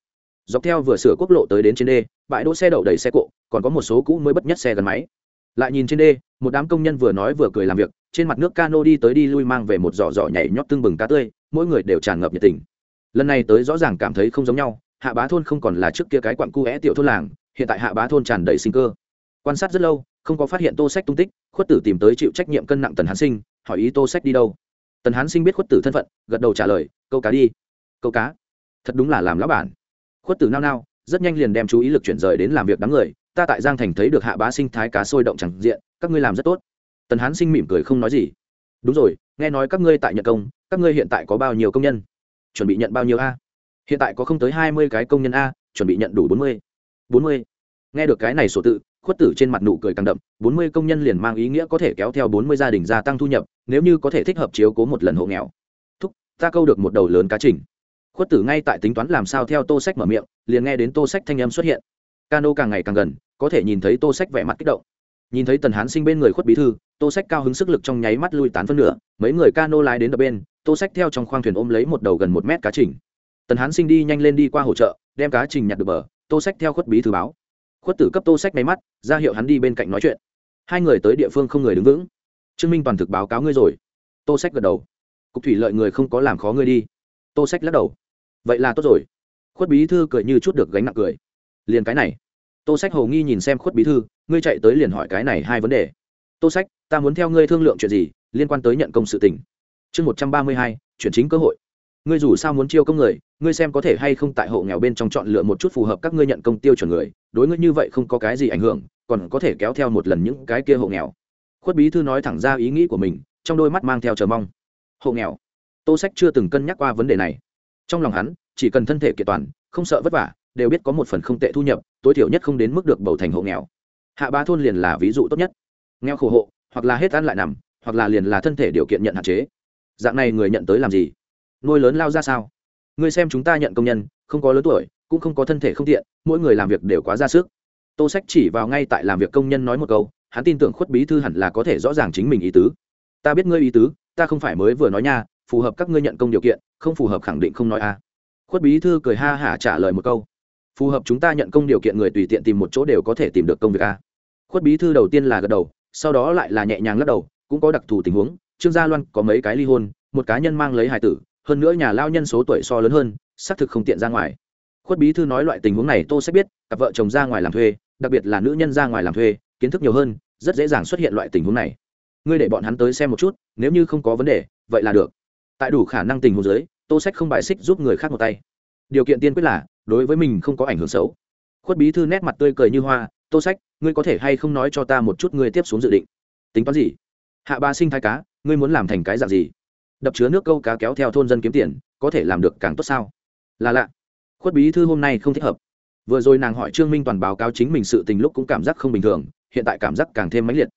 Dọc theo vừa sửa quốc lộ tới đến trên đê, bãi đỗ xe đậu đầy xe cộ, còn có một số cũ mới bất nhất xe gắn máy. Lại nhìn trên đê, một đám công nhân vừa nói vừa cười làm việc, trên mặt nước cano đi tới đi lui mang về một giỏ giỏ nhảy nhót tưng bừng cá tươi, mỗi người đều tràn ngập nhiệt tình. Lần này tới rõ ràng cảm thấy không giống nhau, hạ bá thôn không còn là trước kia cái quặng cu é tiểu thôn làng, hiện tại hạ bá thôn tràn đầy sinh cơ. Quan sát rất lâu, không có phát hiện tô sách tung tích, khuất tử tìm tới chịu trách nhiệm cân nặng tần hán sinh, hỏi ý tô sách đi đâu tần hán sinh biết khuất tử thân phận, gật đầu trả lời, câu cá đi. Câu cá? Thật đúng là làm lão bản. Khuất tử nao nao, rất nhanh liền đem chú ý lực chuyển rời đến làm việc đám người, ta tại giang thành thấy được hạ bá sinh thái cá sôi động chẳng diện, các ngươi làm rất tốt. Tần hán sinh mỉm cười không nói gì. Đúng rồi, nghe nói các ngươi tại nhận công, các ngươi hiện tại có bao nhiêu công nhân? Chuẩn bị nhận bao nhiêu a? Hiện tại có không tới hai mươi cái công nhân a, chuẩn bị nhận đủ bốn mươi. Bốn mươi? Nghe được cái này sổ tự khuất tử trên mặt nụ cười càng đậm, bốn mươi công nhân liền mang ý nghĩa có thể kéo theo bốn mươi gia đình gia tăng thu nhập, nếu như có thể thích hợp chiếu cố một lần hộ nghèo. Thúc, ta câu được một đầu lớn cá trình. Khuất tử ngay tại tính toán làm sao theo tô sách mở miệng, liền nghe đến tô sách thanh âm xuất hiện. Cano càng ngày càng gần, có thể nhìn thấy tô sách vẻ mặt kích động. Nhìn thấy tần hán sinh bên người khuất bí thư, tô sách cao hứng sức lực trong nháy mắt lui tán phân nửa, mấy người cano lái đến đập bên, tô sách theo trong khoang thuyền ôm lấy một đầu gần một mét cá trình. Tần hán sinh đi nhanh lên đi qua hỗ trợ, đem cá trình nhặt được bờ, tô sách theo khuất bí thư báo khuất tử cấp tô sách máy mắt, ra hiệu hắn đi bên cạnh nói chuyện. Hai người tới địa phương không người đứng vững. Trương minh toàn thực báo cáo ngươi rồi. Tô sách gật đầu. Cục thủy lợi người không có làm khó ngươi đi. Tô sách lắc đầu. Vậy là tốt rồi. Khuất bí thư cười như chút được gánh nặng cười. Liền cái này. Tô sách hầu nghi nhìn xem khuất bí thư, ngươi chạy tới liền hỏi cái này hai vấn đề. Tô sách, ta muốn theo ngươi thương lượng chuyện gì liên quan tới nhận công sự tình. chương một trăm ba mươi hai, chuyển chính cơ hội ngươi dù sao muốn chiêu công người, ngươi xem có thể hay không tại hộ nghèo bên trong chọn lựa một chút phù hợp các ngươi nhận công tiêu chuẩn người, đối ngươi như vậy không có cái gì ảnh hưởng, còn có thể kéo theo một lần những cái kia hộ nghèo. Khuất bí thư nói thẳng ra ý nghĩ của mình, trong đôi mắt mang theo chờ mong. Hộ nghèo? Tô sách chưa từng cân nhắc qua vấn đề này. Trong lòng hắn, chỉ cần thân thể kiện toàn, không sợ vất vả, đều biết có một phần không tệ thu nhập, tối thiểu nhất không đến mức được bầu thành hộ nghèo. Hạ ba thôn liền là ví dụ tốt nhất. Nghèo khổ hộ, hoặc là hết ăn lại nằm, hoặc là liền là thân thể điều kiện nhận hạn chế. Dạng này người nhận tới làm gì? Nuôi lớn lao ra sao? Ngươi xem chúng ta nhận công nhân, không có lớn tuổi, cũng không có thân thể không tiện, mỗi người làm việc đều quá ra sức. Tô sách chỉ vào ngay tại làm việc công nhân nói một câu, hắn tin tưởng khuất bí thư hẳn là có thể rõ ràng chính mình ý tứ. Ta biết ngươi ý tứ, ta không phải mới vừa nói nha, phù hợp các ngươi nhận công điều kiện, không phù hợp khẳng định không nói a khuất bí thư cười ha hả trả lời một câu. Phù hợp chúng ta nhận công điều kiện người tùy tiện tìm một chỗ đều có thể tìm được công việc a khuất bí thư đầu tiên là gật đầu, sau đó lại là nhẹ nhàng lắc đầu, cũng có đặc thù tình huống. Trương gia loan có mấy cái ly hôn, một cá nhân mang lấy hài tử hơn nữa nhà lao nhân số tuổi so lớn hơn, xác thực không tiện ra ngoài. Khuất bí thư nói loại tình huống này tô sẽ biết, cặp vợ chồng ra ngoài làm thuê, đặc biệt là nữ nhân ra ngoài làm thuê, kiến thức nhiều hơn, rất dễ dàng xuất hiện loại tình huống này. Ngươi để bọn hắn tới xem một chút, nếu như không có vấn đề, vậy là được. Tại đủ khả năng tình huống giới tô sách không bài xích giúp người khác một tay. Điều kiện tiên quyết là, đối với mình không có ảnh hưởng xấu. Khuất bí thư nét mặt tươi cười như hoa, tô sách, ngươi có thể hay không nói cho ta một chút ngươi tiếp xuống dự định? Tính toán gì? Hạ ba sinh thái cá, ngươi muốn làm thành cái dạng gì? Đập chứa nước câu cá kéo theo thôn dân kiếm tiền, có thể làm được càng tốt sao? Là lạ. Khuất bí thư hôm nay không thích hợp. Vừa rồi nàng hỏi trương minh toàn báo cáo chính mình sự tình lúc cũng cảm giác không bình thường, hiện tại cảm giác càng thêm mãnh liệt.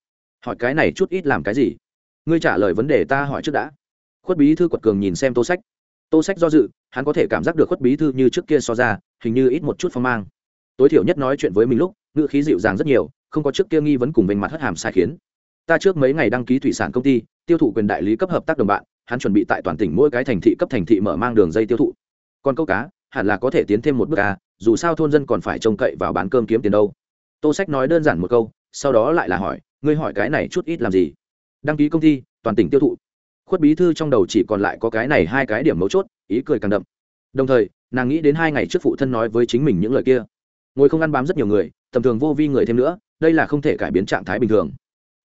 Hỏi cái này chút ít làm cái gì? Ngươi trả lời vấn đề ta hỏi trước đã. Khuất bí thư quật cường nhìn xem tô sách. Tô sách do dự, hắn có thể cảm giác được khuất bí thư như trước kia so ra, hình như ít một chút phong mang. Tối thiểu nhất nói chuyện với mình lúc, ngữ khí dịu dàng rất nhiều, không có trước kia nghi vấn cùng mình mặt hất hàm sai khiến. Ta trước mấy ngày đăng ký thủy sản công ty, tiêu thụ quyền đại lý cấp hợp tác đồng bạn hắn chuẩn bị tại toàn tỉnh mỗi cái thành thị cấp thành thị mở mang đường dây tiêu thụ. Còn câu cá, hẳn là có thể tiến thêm một bước ca dù sao thôn dân còn phải trông cậy vào bán cơm kiếm tiền đâu. Tô sách nói đơn giản một câu, sau đó lại là hỏi, ngươi hỏi cái này chút ít làm gì? Đăng ký công ty, toàn tỉnh tiêu thụ. Khuất bí thư trong đầu chỉ còn lại có cái này hai cái điểm mấu chốt, ý cười càng đậm. Đồng thời, nàng nghĩ đến hai ngày trước phụ thân nói với chính mình những lời kia. Ngồi không ăn bám rất nhiều người, tầm thường vô vi người thêm nữa, đây là không thể cải biến trạng thái bình thường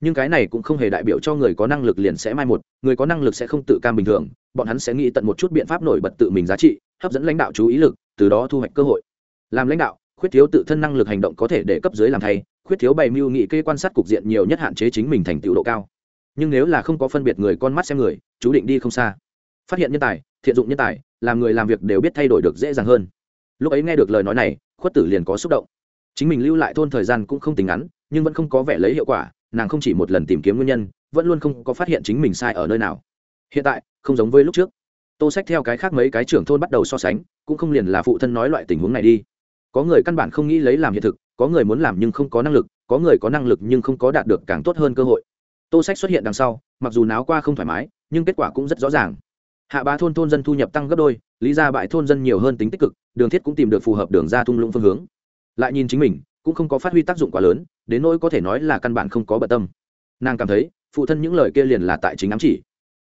nhưng cái này cũng không hề đại biểu cho người có năng lực liền sẽ mai một, người có năng lực sẽ không tự cam bình thường, bọn hắn sẽ nghĩ tận một chút biện pháp nổi bật tự mình giá trị, hấp dẫn lãnh đạo chú ý lực, từ đó thu hoạch cơ hội. Làm lãnh đạo, khuyết thiếu tự thân năng lực hành động có thể để cấp dưới làm thay, khuyết thiếu bày mưu nghị kê quan sát cục diện nhiều nhất hạn chế chính mình thành tựu độ cao. Nhưng nếu là không có phân biệt người con mắt xem người, chú định đi không xa. Phát hiện nhân tài, thiện dụng nhân tài, làm người làm việc đều biết thay đổi được dễ dàng hơn. Lúc ấy nghe được lời nói này, khuất tử liền có xúc động. Chính mình lưu lại thôn thời gian cũng không tính ngắn, nhưng vẫn không có vẻ lấy hiệu quả nàng không chỉ một lần tìm kiếm nguyên nhân, vẫn luôn không có phát hiện chính mình sai ở nơi nào. Hiện tại, không giống với lúc trước. Tô sách theo cái khác mấy cái trưởng thôn bắt đầu so sánh, cũng không liền là phụ thân nói loại tình huống này đi. Có người căn bản không nghĩ lấy làm hiện thực, có người muốn làm nhưng không có năng lực, có người có năng lực nhưng không có đạt được càng tốt hơn cơ hội. Tô sách xuất hiện đằng sau, mặc dù náo qua không thoải mái, nhưng kết quả cũng rất rõ ràng. Hạ bá thôn thôn dân thu nhập tăng gấp đôi, lý ra bại thôn dân nhiều hơn tính tích cực, đường thiết cũng tìm được phù hợp đường ra thung lũng phương hướng. Lại nhìn chính mình, cũng không có phát huy tác dụng quá lớn đến nỗi có thể nói là căn bản không có bận tâm. Nàng cảm thấy, phụ thân những lời kia liền là tại chính ám chỉ.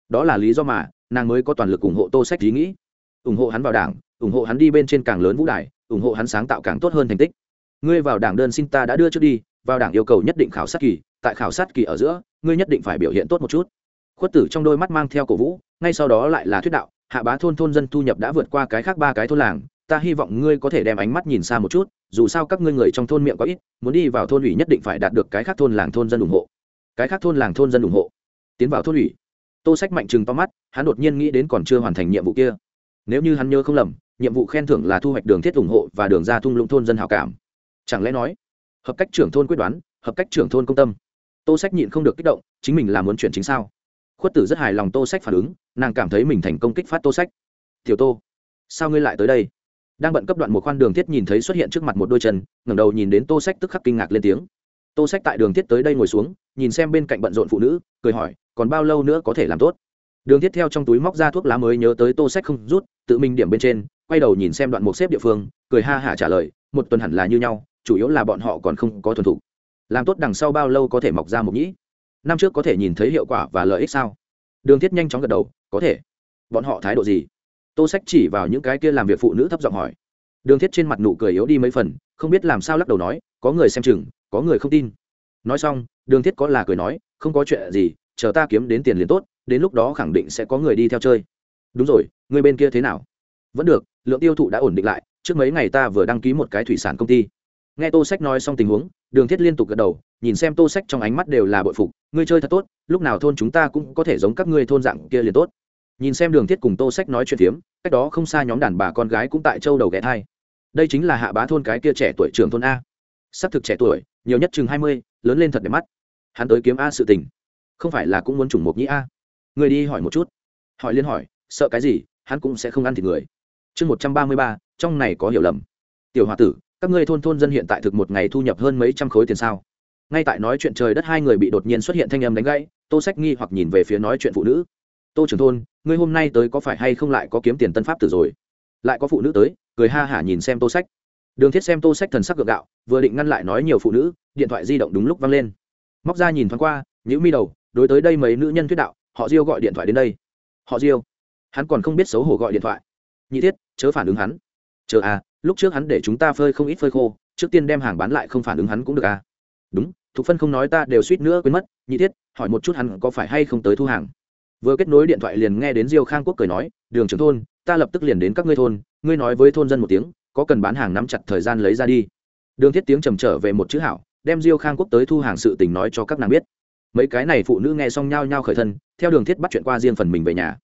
Đó là lý do mà, nàng mới có toàn lực ủng hộ tô sách ý nghĩ. Ủng hộ hắn vào đảng, ủng hộ hắn đi bên trên càng lớn vũ đài, ủng hộ hắn sáng tạo càng tốt hơn thành tích. Ngươi vào đảng đơn xin ta đã đưa trước đi, vào đảng yêu cầu nhất định khảo sát kỳ, tại khảo sát kỳ ở giữa, ngươi nhất định phải biểu hiện tốt một chút. Khuất tử trong đôi mắt mang theo cổ vũ, ngay sau đó lại là thuyết đạo, hạ bá thôn thôn dân thu nhập đã vượt qua cái khác ba cái thôn làng ta hy vọng ngươi có thể đem ánh mắt nhìn xa một chút, dù sao các ngươi người trong thôn miệng có ít, muốn đi vào thôn ủy nhất định phải đạt được cái khác thôn làng thôn dân ủng hộ. Cái khác thôn làng thôn dân ủng hộ. Tiến vào thôn ủy. Tô sách mạnh chừng to mắt, hắn đột nhiên nghĩ đến còn chưa hoàn thành nhiệm vụ kia. Nếu như hắn nhớ không lầm, nhiệm vụ khen thưởng là thu hoạch đường thiết ủng hộ và đường ra thung lũng thôn dân hào cảm. Chẳng lẽ nói, hợp cách trưởng thôn quyết đoán, hợp cách trưởng thôn công tâm. Tô sách nhịn không được kích động, chính mình là muốn chuyển chính sao? Khuất tử rất hài lòng tô sách phản ứng, nàng cảm thấy mình thành công kích phát tô sách. Tiểu tô, sao ngươi lại tới đây? Đang bận cấp đoạn một khoan đường thiết nhìn thấy xuất hiện trước mặt một đôi chân, ngẩng đầu nhìn đến tô sách tức khắc kinh ngạc lên tiếng. Tô sách tại đường thiết tới đây ngồi xuống, nhìn xem bên cạnh bận rộn phụ nữ, cười hỏi, còn bao lâu nữa có thể làm tốt? Đường thiết theo trong túi móc ra thuốc lá mới nhớ tới tô sách không rút, tự mình điểm bên trên, quay đầu nhìn xem đoạn mục xếp địa phương, cười ha hả trả lời, một tuần hẳn là như nhau, chủ yếu là bọn họ còn không có thuần thục. Làm tốt đằng sau bao lâu có thể mọc ra một nhĩ? Năm trước có thể nhìn thấy hiệu quả và lợi ích sao? Đường thiết nhanh chóng gật đầu, có thể. Bọn họ thái độ gì? Tô sách chỉ vào những cái kia làm việc phụ nữ thấp giọng hỏi. Đường thiết trên mặt nụ cười yếu đi mấy phần, không biết làm sao lắc đầu nói, có người xem chừng, có người không tin. Nói xong, đường thiết có là cười nói, không có chuyện gì, chờ ta kiếm đến tiền liền tốt, đến lúc đó khẳng định sẽ có người đi theo chơi. Đúng rồi, người bên kia thế nào? Vẫn được, lượng tiêu thụ đã ổn định lại, trước mấy ngày ta vừa đăng ký một cái thủy sản công ty. Nghe tô sách nói xong tình huống, đường thiết liên tục gật đầu, nhìn xem tô sách trong ánh mắt đều là bội phục, ngươi chơi thật tốt, lúc nào thôn chúng ta cũng có thể giống các ngươi thôn dạng kia liền tốt nhìn xem đường thiết cùng tô sách nói chuyện phiếm, cách đó không xa nhóm đàn bà con gái cũng tại châu đầu ghé thai. Đây chính là hạ bá thôn cái kia trẻ tuổi trưởng thôn a. S ắ c thực trẻ tuổi, nhiều nhất chừng hai mươi, lớn lên thật đẹp mắt. Hắn tới kiếm a sự tình. Không phải là cũng muốn chủng mục nhĩ a. Người đi hỏi một chút. Hỏi liên hỏi, sợ cái gì, hắn cũng sẽ không ăn thịt người. Chương một trăm ba mươi ba, trong này có hiểu lầm. Tiểu h o a tử, các ngươi thôn thôn dân hiện tại thực một ngày thu nhập hơn mấy trăm khối tiền sao? Ngay tại nói chuyện trời đất hai người bị đột nhiên xuất hiện thanh âm đánh gãy, tô sách nghi hoặc nhìn về phía nói chuyện phụ nữ tô trưởng thôn, ngươi hôm nay tới có phải hay không lại có kiếm tiền tân pháp tử rồi? Lại có phụ nữ tới, cười ha hả nhìn xem tô sách. Đường thiết xem tô sách thần sắc gượng gạo, vừa định ngăn lại nói nhiều phụ nữ, điện thoại di động đúng lúc văng lên. Móc ra nhìn thoáng qua nhữ mi đầu, đối tới đây mấy nữ nhân thuyết đạo, họ diêu gọi điện thoại đến đây. Họ diêu. Hắn còn không biết xấu hổ gọi điện thoại. Nhị thiết, chớ phản ứng hắn. Chờ à lúc trước hắn để chúng ta phơi không ít phơi khô, trước tiên đem hàng bán lại không phản ứng hắn cũng được à. Đúng, thục phân không nói ta đều suýt nữa quên mất, nhị thiết, hỏi một chút hắn có phải hay không tới thu hàng vừa kết nối điện thoại liền nghe đến diêu khang quốc cười nói, đường trưởng thôn, ta lập tức liền đến các ngươi thôn, ngươi nói với thôn dân một tiếng, có cần bán hàng nắm chặt thời gian lấy ra đi. Đường thiết tiếng trầm trở về một chữ hảo, đem diêu khang quốc tới thu hàng sự tình nói cho các nàng biết. Mấy cái này phụ nữ nghe xong nhao nhao khởi thân, theo đường thiết bắt chuyện qua riêng phần mình về nhà.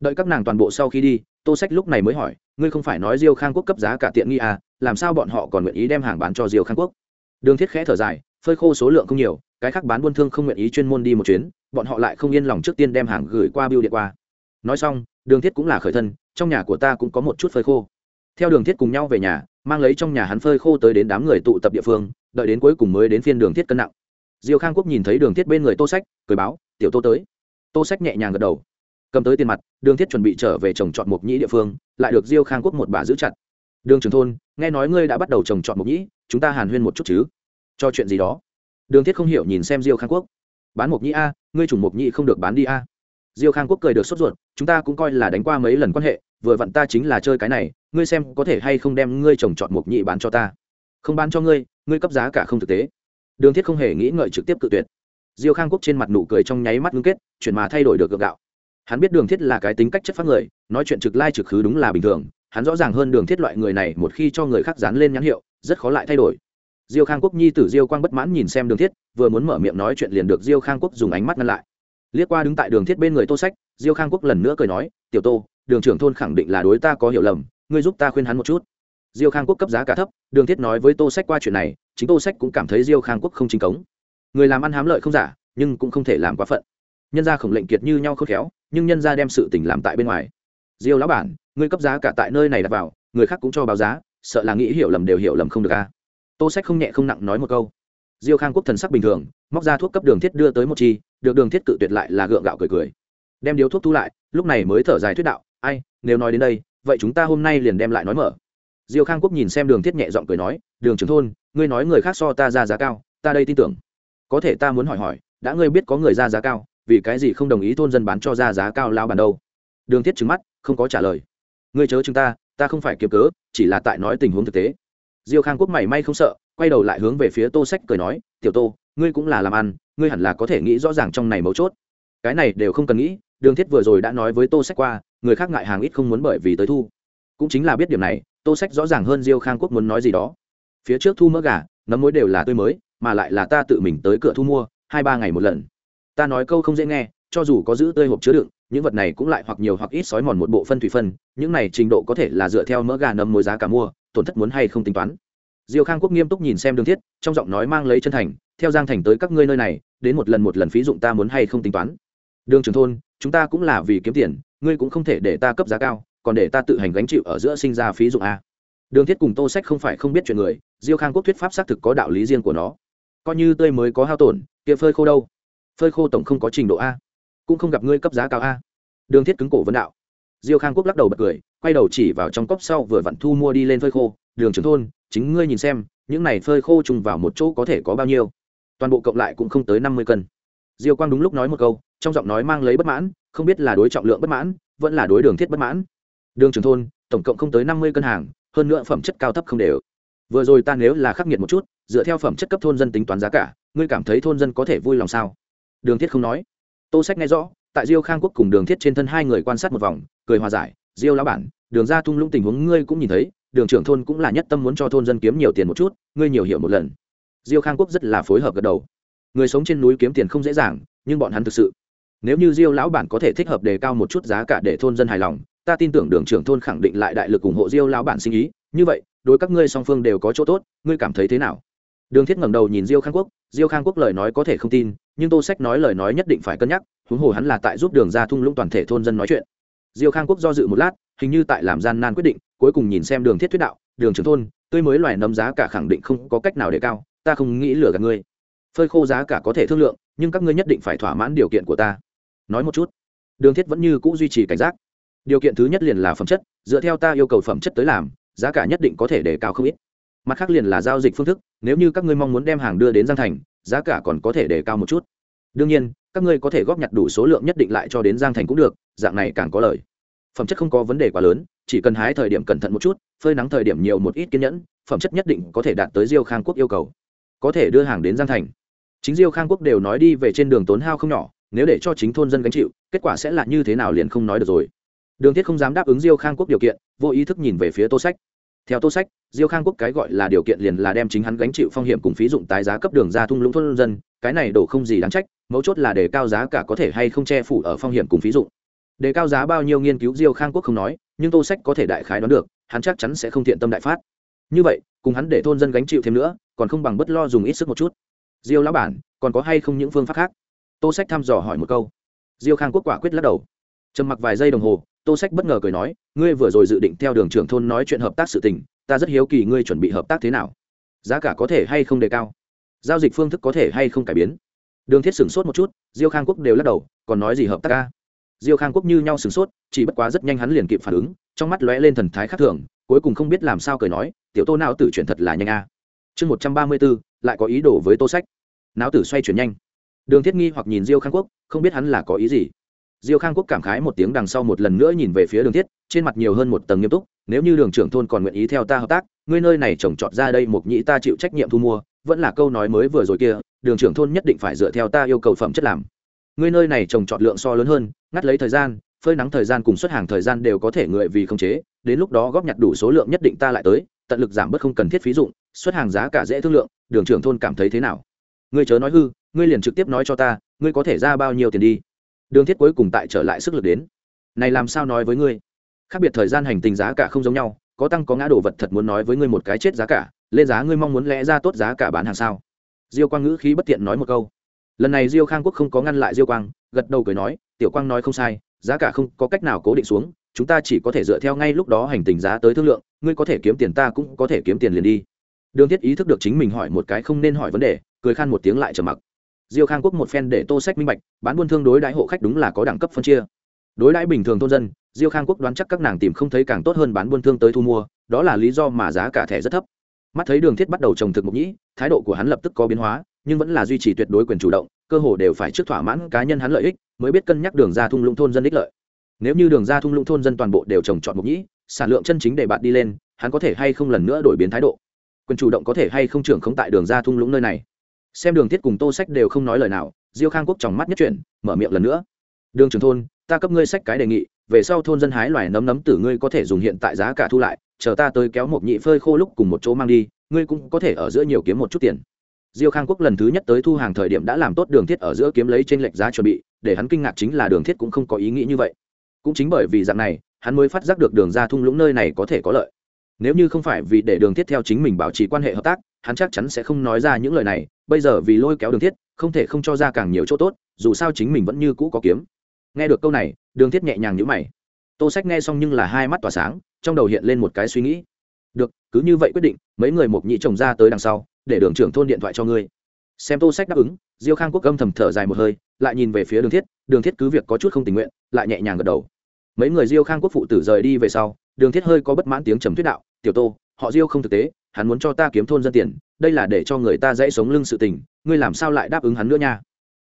Đợi các nàng toàn bộ sau khi đi, tô sách lúc này mới hỏi, ngươi không phải nói diêu khang quốc cấp giá cả tiện nghi à làm sao bọn họ còn nguyện ý đem hàng bán cho diêu khang quốc? Đường thiết khẽ thở dài, phơi khô số lượng không nhiều cái khác bán buôn thương không nguyện ý chuyên môn đi một chuyến, bọn họ lại không yên lòng trước tiên đem hàng gửi qua biêu điện qua. Nói xong, đường thiết cũng là khởi thân, trong nhà của ta cũng có một chút phơi khô. Theo đường thiết cùng nhau về nhà, mang lấy trong nhà hắn phơi khô tới đến đám người tụ tập địa phương, đợi đến cuối cùng mới đến phiên đường thiết cân nặng. Diêu khang quốc nhìn thấy đường thiết bên người tô sách, cười báo, tiểu tô tới. Tô sách nhẹ nhàng gật đầu. Cầm tới tiền mặt, đường thiết chuẩn bị trở về trồng trọt mộc nhĩ địa phương, lại được diêu khang quốc một bà giữ chặt. Đường trường thôn, nghe nói ngươi đã bắt đầu trồng trọt mộc nhĩ, chúng ta hàn huyên một chút chứ? Cho chuyện gì đó đường thiết không hiểu nhìn xem diêu khang quốc. Bán mộc nhĩ a, ngươi chủng mộc nhĩ không được bán đi a. Diêu khang quốc cười được sốt ruột, chúng ta cũng coi là đánh qua mấy lần quan hệ, vừa vặn ta chính là chơi cái này, ngươi xem có thể hay không đem ngươi trồng chọn mộc nhĩ bán cho ta. Không bán cho ngươi ngươi cấp giá cả không thực tế. Đường thiết không hề nghĩ ngợi trực tiếp cự tuyệt. Diêu khang quốc trên mặt nụ cười trong nháy mắt ngưng kết, chuyển mà thay đổi được gượng gạo. Hắn biết đường thiết là cái tính cách chất phát người, nói chuyện trực lai trực khứ đúng là bình thường, hắn rõ ràng hơn đường thiết loại người này một khi cho người khác dán lên nhãn hiệu, rất khó lại thay đổi diêu khang quốc nhi tử diêu quang bất mãn nhìn xem đường thiết, vừa muốn mở miệng nói chuyện liền được diêu khang quốc dùng ánh mắt ngăn lại. Liếc qua đứng tại đường thiết bên người tô sách, diêu khang quốc lần nữa cười nói, tiểu tô, đường trưởng thôn khẳng định là đối ta có hiểu lầm, ngươi giúp ta khuyên hắn một chút. Diêu khang quốc cấp giá cả thấp, đường thiết nói với tô sách qua chuyện này, chính tô sách cũng cảm thấy diêu khang quốc không chính cống. Người làm ăn hám lợi không giả, nhưng cũng không thể làm quá phận. Nhân gia khổng lệnh kiệt như nhau khôn khéo, nhưng nhân gia đem sự tình làm tại bên ngoài. Diêu lão bản, ngươi cấp giá cả tại nơi này đặt vào, người khác cũng cho báo giá, sợ là nghĩ hiểu lầm đều hiểu lầm không được a. à tô sách không nhẹ không nặng nói một câu. Diêu khang quốc thần sắc bình thường, móc ra thuốc cấp đường thiết đưa tới một chi, được đường thiết cự tuyệt lại là gượng gạo cười cười. Đem điếu thuốc thu lại, lúc này mới thở dài thuyết đạo, ai, nếu nói đến đây, vậy chúng ta hôm nay liền đem lại nói mở. Diêu khang quốc nhìn xem đường thiết nhẹ giọng cười nói, đường trưởng thôn, ngươi nói người khác so ta ra giá cao, ta đây tin tưởng. Có thể ta muốn hỏi hỏi, đã ngươi biết có người ra giá cao, vì cái gì không đồng ý thôn dân bán cho ra giá cao lao bàn đâu? Đường thiết trứng mắt, không có trả lời. Ngươi chớ chúng ta ta không phải kiếm cớ, chỉ là tại nói tình huống thực tế diêu khang quốc mảy may không sợ, quay đầu lại hướng về phía tô sách cười nói, tiểu tô, ngươi cũng là làm ăn, ngươi hẳn là có thể nghĩ rõ ràng trong này mấu chốt. Cái này đều không cần nghĩ, đường thiết vừa rồi đã nói với tô sách qua, người khác ngại hàng ít không muốn bởi vì tới thu. Cũng chính là biết điểm này, tô sách rõ ràng hơn diêu khang quốc muốn nói gì đó. Phía trước thu mỡ gà, nấm mối đều là tươi mới, mà lại là ta tự mình tới cửa thu mua, hai ba ngày một lần. Ta nói câu không dễ nghe, cho dù có giữ tươi hộp chứa đựng, những vật này cũng lại hoặc nhiều hoặc ít sói mòn một bộ phân thủy phân, những này trình độ có thể là dựa theo mỡ gà nấm mối giá cả mua tổn thất muốn hay không tính toán. Diêu khang quốc nghiêm túc nhìn xem đường thiết, trong giọng nói mang lấy chân thành, theo giang thành tới các ngươi nơi này, đến một lần một lần phí dụng ta muốn hay không tính toán? Đường trường thôn, chúng ta cũng là vì kiếm tiền, ngươi cũng không thể để ta cấp giá cao, còn để ta tự hành gánh chịu ở giữa sinh ra phí dụng a. Đường thiết cùng tô sách không phải không biết chuyện người, diêu khang quốc thuyết pháp xác thực có đạo lý riêng của nó. Coi như tươi mới có hao tổn, kia phơi khô đâu? Phơi khô tổng không có trình độ a, cũng không gặp ngươi cấp giá cao a. Đường thiết cứng cổ vấn đạo diêu khang quốc lắc đầu bật cười, quay đầu chỉ vào trong cốc sau vừa vặn thu mua đi lên phơi khô. Đường trưởng thôn, chính ngươi nhìn xem, những này phơi khô chung vào một chỗ có thể có bao nhiêu? Toàn bộ cộng lại cũng không tới năm mươi cân. Diêu quang đúng lúc nói một câu, trong giọng nói mang lấy bất mãn, không biết là đối trọng lượng bất mãn, vẫn là đối đường thiết bất mãn. Đường trưởng thôn, tổng cộng không tới năm mươi cân hàng, hơn nữa phẩm chất cao thấp không đều. Vừa rồi ta nếu là khắc nghiệt một chút, dựa theo phẩm chất cấp thôn dân tính toán giá cả, ngươi cảm thấy thôn dân có thể vui lòng sao? Đường thiết không nói. Tô sách nghe rõ, tại diêu khang quốc cùng đường thiết trên thân hai người quan sát một vòng cười hòa giải, diêu lão bản, đường ra thung lũng tình huống ngươi cũng nhìn thấy, đường trưởng thôn cũng là nhất tâm muốn cho thôn dân kiếm nhiều tiền một chút, ngươi nhiều hiểu một lần. Diêu khang quốc rất là phối hợp gật đầu. Người sống trên núi kiếm tiền không dễ dàng, nhưng bọn hắn thực sự. Nếu như diêu lão bản có thể thích hợp đề cao một chút giá cả để thôn dân hài lòng, ta tin tưởng đường trưởng thôn khẳng định lại đại lực ủng hộ diêu lão bản sinh ý. Như vậy, đối các ngươi song phương đều có chỗ tốt, ngươi cảm thấy thế nào? Đường thiết ngẩng đầu nhìn diêu khang quốc. Diêu khang quốc lời nói có thể không tin, nhưng tô sách nói lời nói nhất định phải cân nhắc, huống hồ hắn là tại giúp đường ra thung lũng toàn thể thôn dân nói chuyện diêu khang quốc do dự một lát, hình như tại làm gian nan quyết định, cuối cùng nhìn xem đường thiết thuyết đạo, đường trưởng thôn, tươi mới loài nấm giá cả khẳng định không có cách nào để cao, ta không nghĩ lừa gạt ngươi. Phơi khô giá cả có thể thương lượng, nhưng các ngươi nhất định phải thỏa mãn điều kiện của ta. Nói một chút, đường thiết vẫn như c ũ duy trì cảnh giác. Điều kiện thứ nhất liền là phẩm chất, dựa theo ta yêu cầu phẩm chất tới làm, giá cả nhất định có thể để cao không ít. Mặt khác liền là giao dịch phương thức, nếu như các ngươi mong muốn đem hàng đưa đến giang thành, giá cả còn có thể để cao một chút đương nhiên, các ngươi có thể góp nhặt đủ số lượng nhất định lại cho đến giang thành cũng được, dạng này càng có lời phẩm chất không có vấn đề quá lớn, chỉ cần hái thời điểm cẩn thận một chút, phơi nắng thời điểm nhiều một ít kiên nhẫn, phẩm chất nhất định có thể đạt tới diêu khang quốc yêu cầu. Có thể đưa hàng đến giang thành. Chính diêu khang quốc đều nói đi về trên đường tốn hao không nhỏ, nếu để cho chính thôn dân gánh chịu, kết quả sẽ là như thế nào liền không nói được rồi. Đường thiết không dám đáp ứng diêu khang quốc điều kiện, vô ý thức nhìn về phía tô sách. Theo tô sách, diêu khang quốc cái gọi là điều kiện liền là đem chính hắn gánh chịu phong hiểm cùng phí dụng tái giá cấp đường ra thung lũng thôn dân, cái này đổ không gì đáng trách mấu chốt là đề cao giá cả có thể hay không che phủ ở phong hiểm cùng phí dụ. đề cao giá bao nhiêu nghiên cứu diêu khang quốc không nói, nhưng tô sách có thể đại khái đoán được, hắn chắc chắn sẽ không thiện tâm đại phát. Như vậy, cùng hắn để thôn dân gánh chịu thêm nữa, còn không bằng bất lo dùng ít sức một chút. Diêu lão bản, còn có hay không những phương pháp khác? Tô sách thăm dò hỏi một câu. Diêu khang quốc quả quyết lắc đầu. Trầm mặc vài giây đồng hồ, tô sách bất ngờ cười nói, ngươi vừa rồi dự định theo đường trưởng thôn nói chuyện hợp tác sự tình, ta rất hiếu kỳ ngươi chuẩn bị hợp tác thế nào. Giá cả có thể hay không đề cao? Giao dịch phương thức có thể hay không cải biến? Đường thiết sửng sốt một chút, diêu khang quốc đều lắc đầu, còn nói gì hợp tác ca diêu khang quốc như nhau sửng sốt, chỉ bất quá rất nhanh hắn liền kịp phản ứng, trong mắt lóe lên thần thái khác thường, cuối cùng không biết làm sao cười nói, tiểu tô não tử chuyển thật là nhanh a. Chương một trăm ba mươi b ố lại có ý đồ với tô sách. Não tử xoay chuyển nhanh. Đường thiết nghi hoặc nhìn diêu khang quốc, không biết hắn là có ý gì. Diêu khang quốc cảm khái một tiếng đằng sau một lần nữa nhìn về phía đường thiết, trên mặt nhiều hơn một tầng nghiêm túc, nếu như đường trưởng thôn còn nguyện ý theo ta hợp tác, ngươi nơi này trồng trọt ra đây một nhĩ ta chịu trách nhiệm thu mua vẫn là câu nói mới vừa rồi kia, đường trưởng thôn nhất định phải dựa theo ta yêu cầu phẩm chất làm. Ngươi nơi này trồng trọt lượng so lớn hơn, ngắt lấy thời gian, phơi nắng thời gian cùng xuất hàng thời gian đều có thể người vì không chế, đến lúc đó góp nhặt đủ số lượng nhất định ta lại tới, tận lực giảm bớt không cần thiết phí dụng, xuất hàng giá cả dễ thương lượng, đường trưởng thôn cảm thấy thế nào? Ngươi chớ nói hư, ngươi liền trực tiếp nói cho ta, ngươi có thể ra bao nhiêu tiền đi? Đường thiết cuối cùng tại trở lại sức lực đến. Này làm sao nói với ngươi? Khác biệt thời gian hành tình giá cả không giống nhau, có tăng có ngã đồ vật thật muốn nói với ngươi một cái chết giá cả lên giá ngươi mong muốn lẽ ra tốt giá cả bán hàng sao? Diêu quang ngữ khí bất tiện nói một câu. Lần này diêu khang quốc không có ngăn lại diêu quang, gật đầu cười nói, tiểu quang nói không sai, giá cả không có cách nào cố định xuống, chúng ta chỉ có thể dựa theo ngay lúc đó hành tình giá tới thương lượng, ngươi có thể kiếm tiền ta cũng có thể kiếm tiền liền đi. Đường thiết ý thức được chính mình hỏi một cái không nên hỏi vấn đề, cười khan một tiếng lại trở mặc. Diêu khang quốc một phen để tô sách minh bạch, bán buôn thương đối đãi hộ khách đúng là có đẳng cấp phân chia. Đối đãi bình thường thôn dân, diêu khang quốc đoán chắc các nàng tìm không thấy càng tốt hơn bán buôn thương tới thu mua, đó là lý do mà giá cả thẻ rất thấp mắt thấy đường thiết bắt đầu trồng thực mục nhĩ, thái độ của hắn lập tức có biến hóa, nhưng vẫn là duy trì tuyệt đối quyền chủ động, cơ hồ đều phải trước thỏa mãn cá nhân hắn lợi ích, mới biết cân nhắc đường ra thung lũng thôn dân ích lợi. Nếu như đường ra thung lũng thôn dân toàn bộ đều trồng trọt mục nhĩ, sản lượng chân chính để bạn đi lên, hắn có thể hay không lần nữa đổi biến thái độ? Quyền chủ động có thể hay không trưởng không tại đường ra thung lũng nơi này? Xem đường thiết cùng tô sách đều không nói lời nào, diêu khang quốc tròng mắt nhất chuyển, mở miệng lần nữa. Đường trưởng thôn, ta cấp ngươi sách cái đề nghị, về sau thôn dân hái loài nấm nấm tử ngươi có thể dùng hiện tại giá cả thu lại chờ ta tới kéo một nhị phơi khô lúc cùng một chỗ mang đi, ngươi cũng có thể ở giữa nhiều kiếm một chút tiền. Diêu khang quốc lần thứ nhất tới thu hàng thời điểm đã làm tốt đường thiết ở giữa kiếm lấy trên lệch giá chuẩn bị, để hắn kinh ngạc chính là đường thiết cũng không có ý nghĩ như vậy. Cũng chính bởi vì dạng này, hắn mới phát giác được đường ra thung lũng nơi này có thể có lợi. Nếu như không phải vì để đường thiết theo chính mình bảo trì quan hệ hợp tác, hắn chắc chắn sẽ không nói ra những lời này, bây giờ vì lôi kéo đường thiết, không thể không cho ra càng nhiều chỗ tốt, dù sao chính mình vẫn như cũ có kiếm. Nghe được câu này, đường thiết nhẹ nhàng nhữ mày. Tô sách nghe xong nhưng là hai mắt tỏa sáng trong đầu hiện lên một cái suy nghĩ. Được, cứ như vậy quyết định, mấy người một nhị chồng ra tới đằng sau, để đường trưởng thôn điện thoại cho ngươi. Xem tô sách đáp ứng, diêu khang quốc âm thầm thở dài một hơi, lại nhìn về phía đường thiết đường thiết cứ việc có chút không tình nguyện, lại nhẹ nhàng gật đầu. Mấy người diêu khang quốc phụ tử rời đi về sau, đường thiết hơi có bất mãn tiếng trầm thuyết đạo, tiểu tô, họ diêu không thực tế, hắn muốn cho ta kiếm thôn dân tiền, đây là để cho người ta dễ sống lưng sự tình, ngươi làm sao lại đáp ứng hắn nữa nha?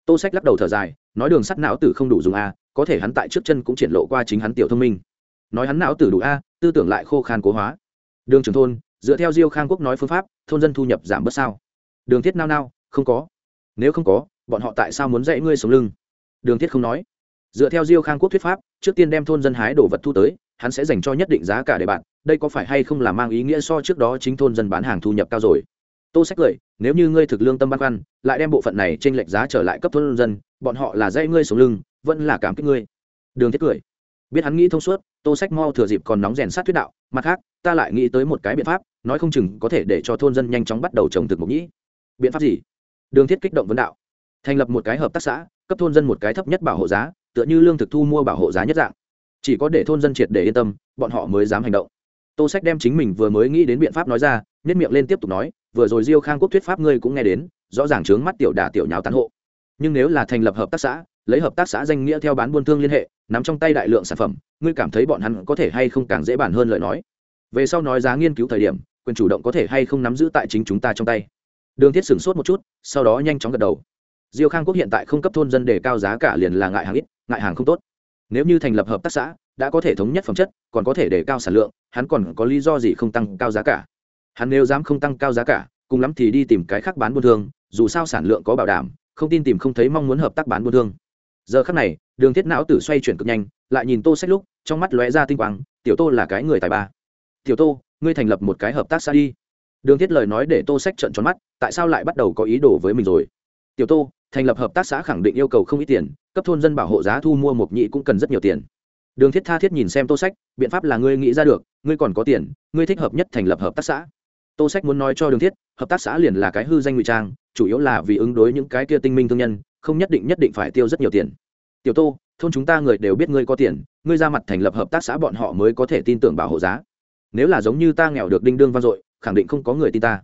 Tô sách lắc đầu thở dài, nói đường sắt não tử không đủ dùng a, có thể hắn tại trước chân cũng triển lộ qua chính hắn tiểu thông minh nói hắn não tử đủ a, tư tưởng lại khô khan cố hóa. Đường trưởng thôn, dựa theo diêu khang quốc nói phương pháp, thôn dân thu nhập giảm bớt sao? Đường thiết nao nao, không có. Nếu không có, bọn họ tại sao muốn dạy ngươi sống lưng? Đường thiết không nói. Dựa theo diêu khang quốc thuyết pháp, trước tiên đem thôn dân hái đồ vật thu tới, hắn sẽ dành cho nhất định giá cả để bạn, đây có phải hay không là mang ý nghĩa so trước đó chính thôn dân bán hàng thu nhập cao rồi? Tô sách cười, nếu như ngươi thực lương tâm băn khoăn, lại đem bộ phận này trên lệch giá trở lại cấp thôn dân, bọn họ là dạy ngươi sống lưng, vẫn là cảm kích ngươi. Đường thiết cười biết hắn nghĩ thông suốt, tô sách mau thừa dịp còn nóng rèn sát thuyết đạo, mặt khác, ta lại nghĩ tới một cái biện pháp, nói không chừng có thể để cho thôn dân nhanh chóng bắt đầu trồng thực mục nhĩ. Biện pháp gì? Đường thiết kích động vấn đạo. Thành lập một cái hợp tác xã, cấp thôn dân một cái thấp nhất bảo hộ giá, tựa như lương thực thu mua bảo hộ giá nhất dạng. Chỉ có để thôn dân triệt để yên tâm, bọn họ mới dám hành động. Tô sách đem chính mình vừa mới nghĩ đến biện pháp nói ra nhất miệng lên tiếp tục nói, vừa rồi diêu khang quốc thuyết pháp ngươi cũng nghe đến, rõ ràng trướng mắt tiểu đà tiểu nháo tán hộ. Nhưng nếu là thành lập hợp tác xã, lấy hợp tác xã danh nghĩa theo bán buôn thương liên hệ nắm trong tay đại lượng sản phẩm, ngươi cảm thấy bọn hắn có thể hay không càng dễ bản hơn lời nói. Về sau nói giá nghiên cứu thời điểm, quyền chủ động có thể hay không nắm giữ tại chính chúng ta trong tay. Đường thiết sửng sốt một chút, sau đó nhanh chóng gật đầu. Diêu khang quốc hiện tại không cấp thôn dân đề cao giá cả liền là ngại hàng ít, ngại hàng không tốt. Nếu như thành lập hợp tác xã, đã có thể thống nhất phẩm chất, còn có thể để cao sản lượng, hắn còn có lý do gì không tăng cao giá cả? Hắn nếu dám không tăng cao giá cả, cùng lắm thì đi tìm cái khác bán buôn thương, dù sao sản lượng có bảo đảm, không tin tìm không thấy mong muốn hợp tác bán buôn thương. Giờ khắc này đường thiết não tử xoay chuyển cực nhanh, lại nhìn tô sách lúc, trong mắt lóe ra tinh quang, tiểu tô là cái người tài ba. Tiểu tô, ngươi thành lập một cái hợp tác xã đi. Đường thiết lời nói để tô sách trận tròn mắt, tại sao lại bắt đầu có ý đồ với mình rồi? Tiểu tô, thành lập hợp tác xã khẳng định yêu cầu không ít tiền, cấp thôn dân bảo hộ giá thu mua một nhị cũng cần rất nhiều tiền. Đường thiết tha thiết nhìn xem tô sách, biện pháp là ngươi nghĩ ra được, ngươi còn có tiền, ngươi thích hợp nhất thành lập hợp tác xã. Tô sách muốn nói cho đường thiết, hợp tác xã liền là cái hư danh ngụy trang, chủ yếu là vì ứng đối những cái kia tinh minh thương nhân, không nhất định nhất định phải tiêu rất nhiều tiền tiểu tô, thôn chúng ta người đều biết ngươi có tiền, ngươi ra mặt thành lập hợp tác xã bọn họ mới có thể tin tưởng bảo hộ giá. Nếu là giống như ta nghèo được đinh đương vang dội, khẳng định không có người tin ta.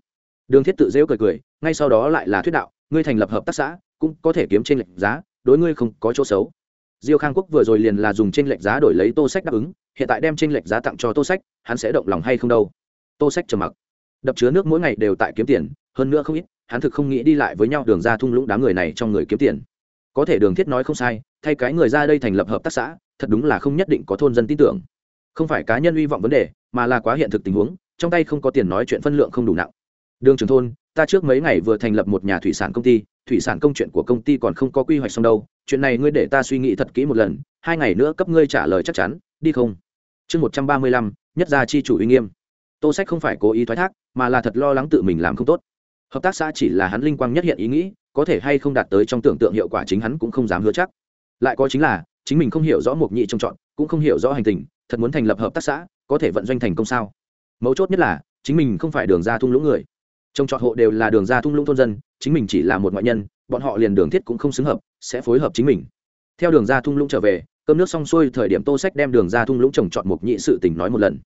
Đường thiết tự rêu cười cười, ngay sau đó lại là thuyết đạo, ngươi thành lập hợp tác xã, cũng có thể kiếm trên lệnh giá, đối ngươi không có chỗ xấu. Diêu khang quốc vừa rồi liền là dùng trên lệnh giá đổi lấy tô sách đáp ứng, hiện tại đem trên lệnh giá tặng cho tô sách, hắn sẽ động lòng hay không đâu? Tô sách trầm mặc. Đập chứa nước mỗi ngày đều tại kiếm tiền, hơn nữa không ít, hắn thực không nghĩ đi lại với nhau đường ra thung lũng đám người này trong người kiếm tiền. Có thể đường thiết nói không sai thay cái người ra đây thành lập hợp tác xã, thật đúng là không nhất định có thôn dân tin tưởng. Không phải cá nhân hy vọng vấn đề, mà là quá hiện thực tình huống, trong tay không có tiền nói chuyện phân lượng không đủ nặng. Đường trường thôn, ta trước mấy ngày vừa thành lập một nhà thủy sản công ty, thủy sản công chuyện của công ty còn không có quy hoạch xong đâu, chuyện này ngươi để ta suy nghĩ thật kỹ một lần, hai ngày nữa cấp ngươi trả lời chắc chắn, đi không? Chương một trăm ba mươi lăm, nhất gia chi chủ uy nghiêm. Tô sách không phải cố ý thoái thác, mà là thật lo lắng tự mình làm không tốt. Hợp tác xã chỉ là hắn linh quang nhất hiện ý nghĩ, có thể hay không đạt tới trong tưởng tượng hiệu quả chính hắn cũng không dám hứa chắc lại có chính là, chính mình không hiểu rõ mục nhị trông chọn, cũng không hiểu rõ hành tình, thật muốn thành lập hợp tác xã, có thể vận doanh thành công sao? Mấu chốt nhất là, chính mình không phải đường ra thung lũng người. Trông chọn hộ đều là đường ra thung lũng thôn dân, chính mình chỉ là một ngoại nhân, bọn họ liền đường thiết cũng không xứng hợp, sẽ phối hợp chính mình. Theo đường ra thung lũng trở về, cơm nước xong xuôi thời điểm tô sách đem đường ra thung lũng trồng chọn mục nhị sự tình nói một lần.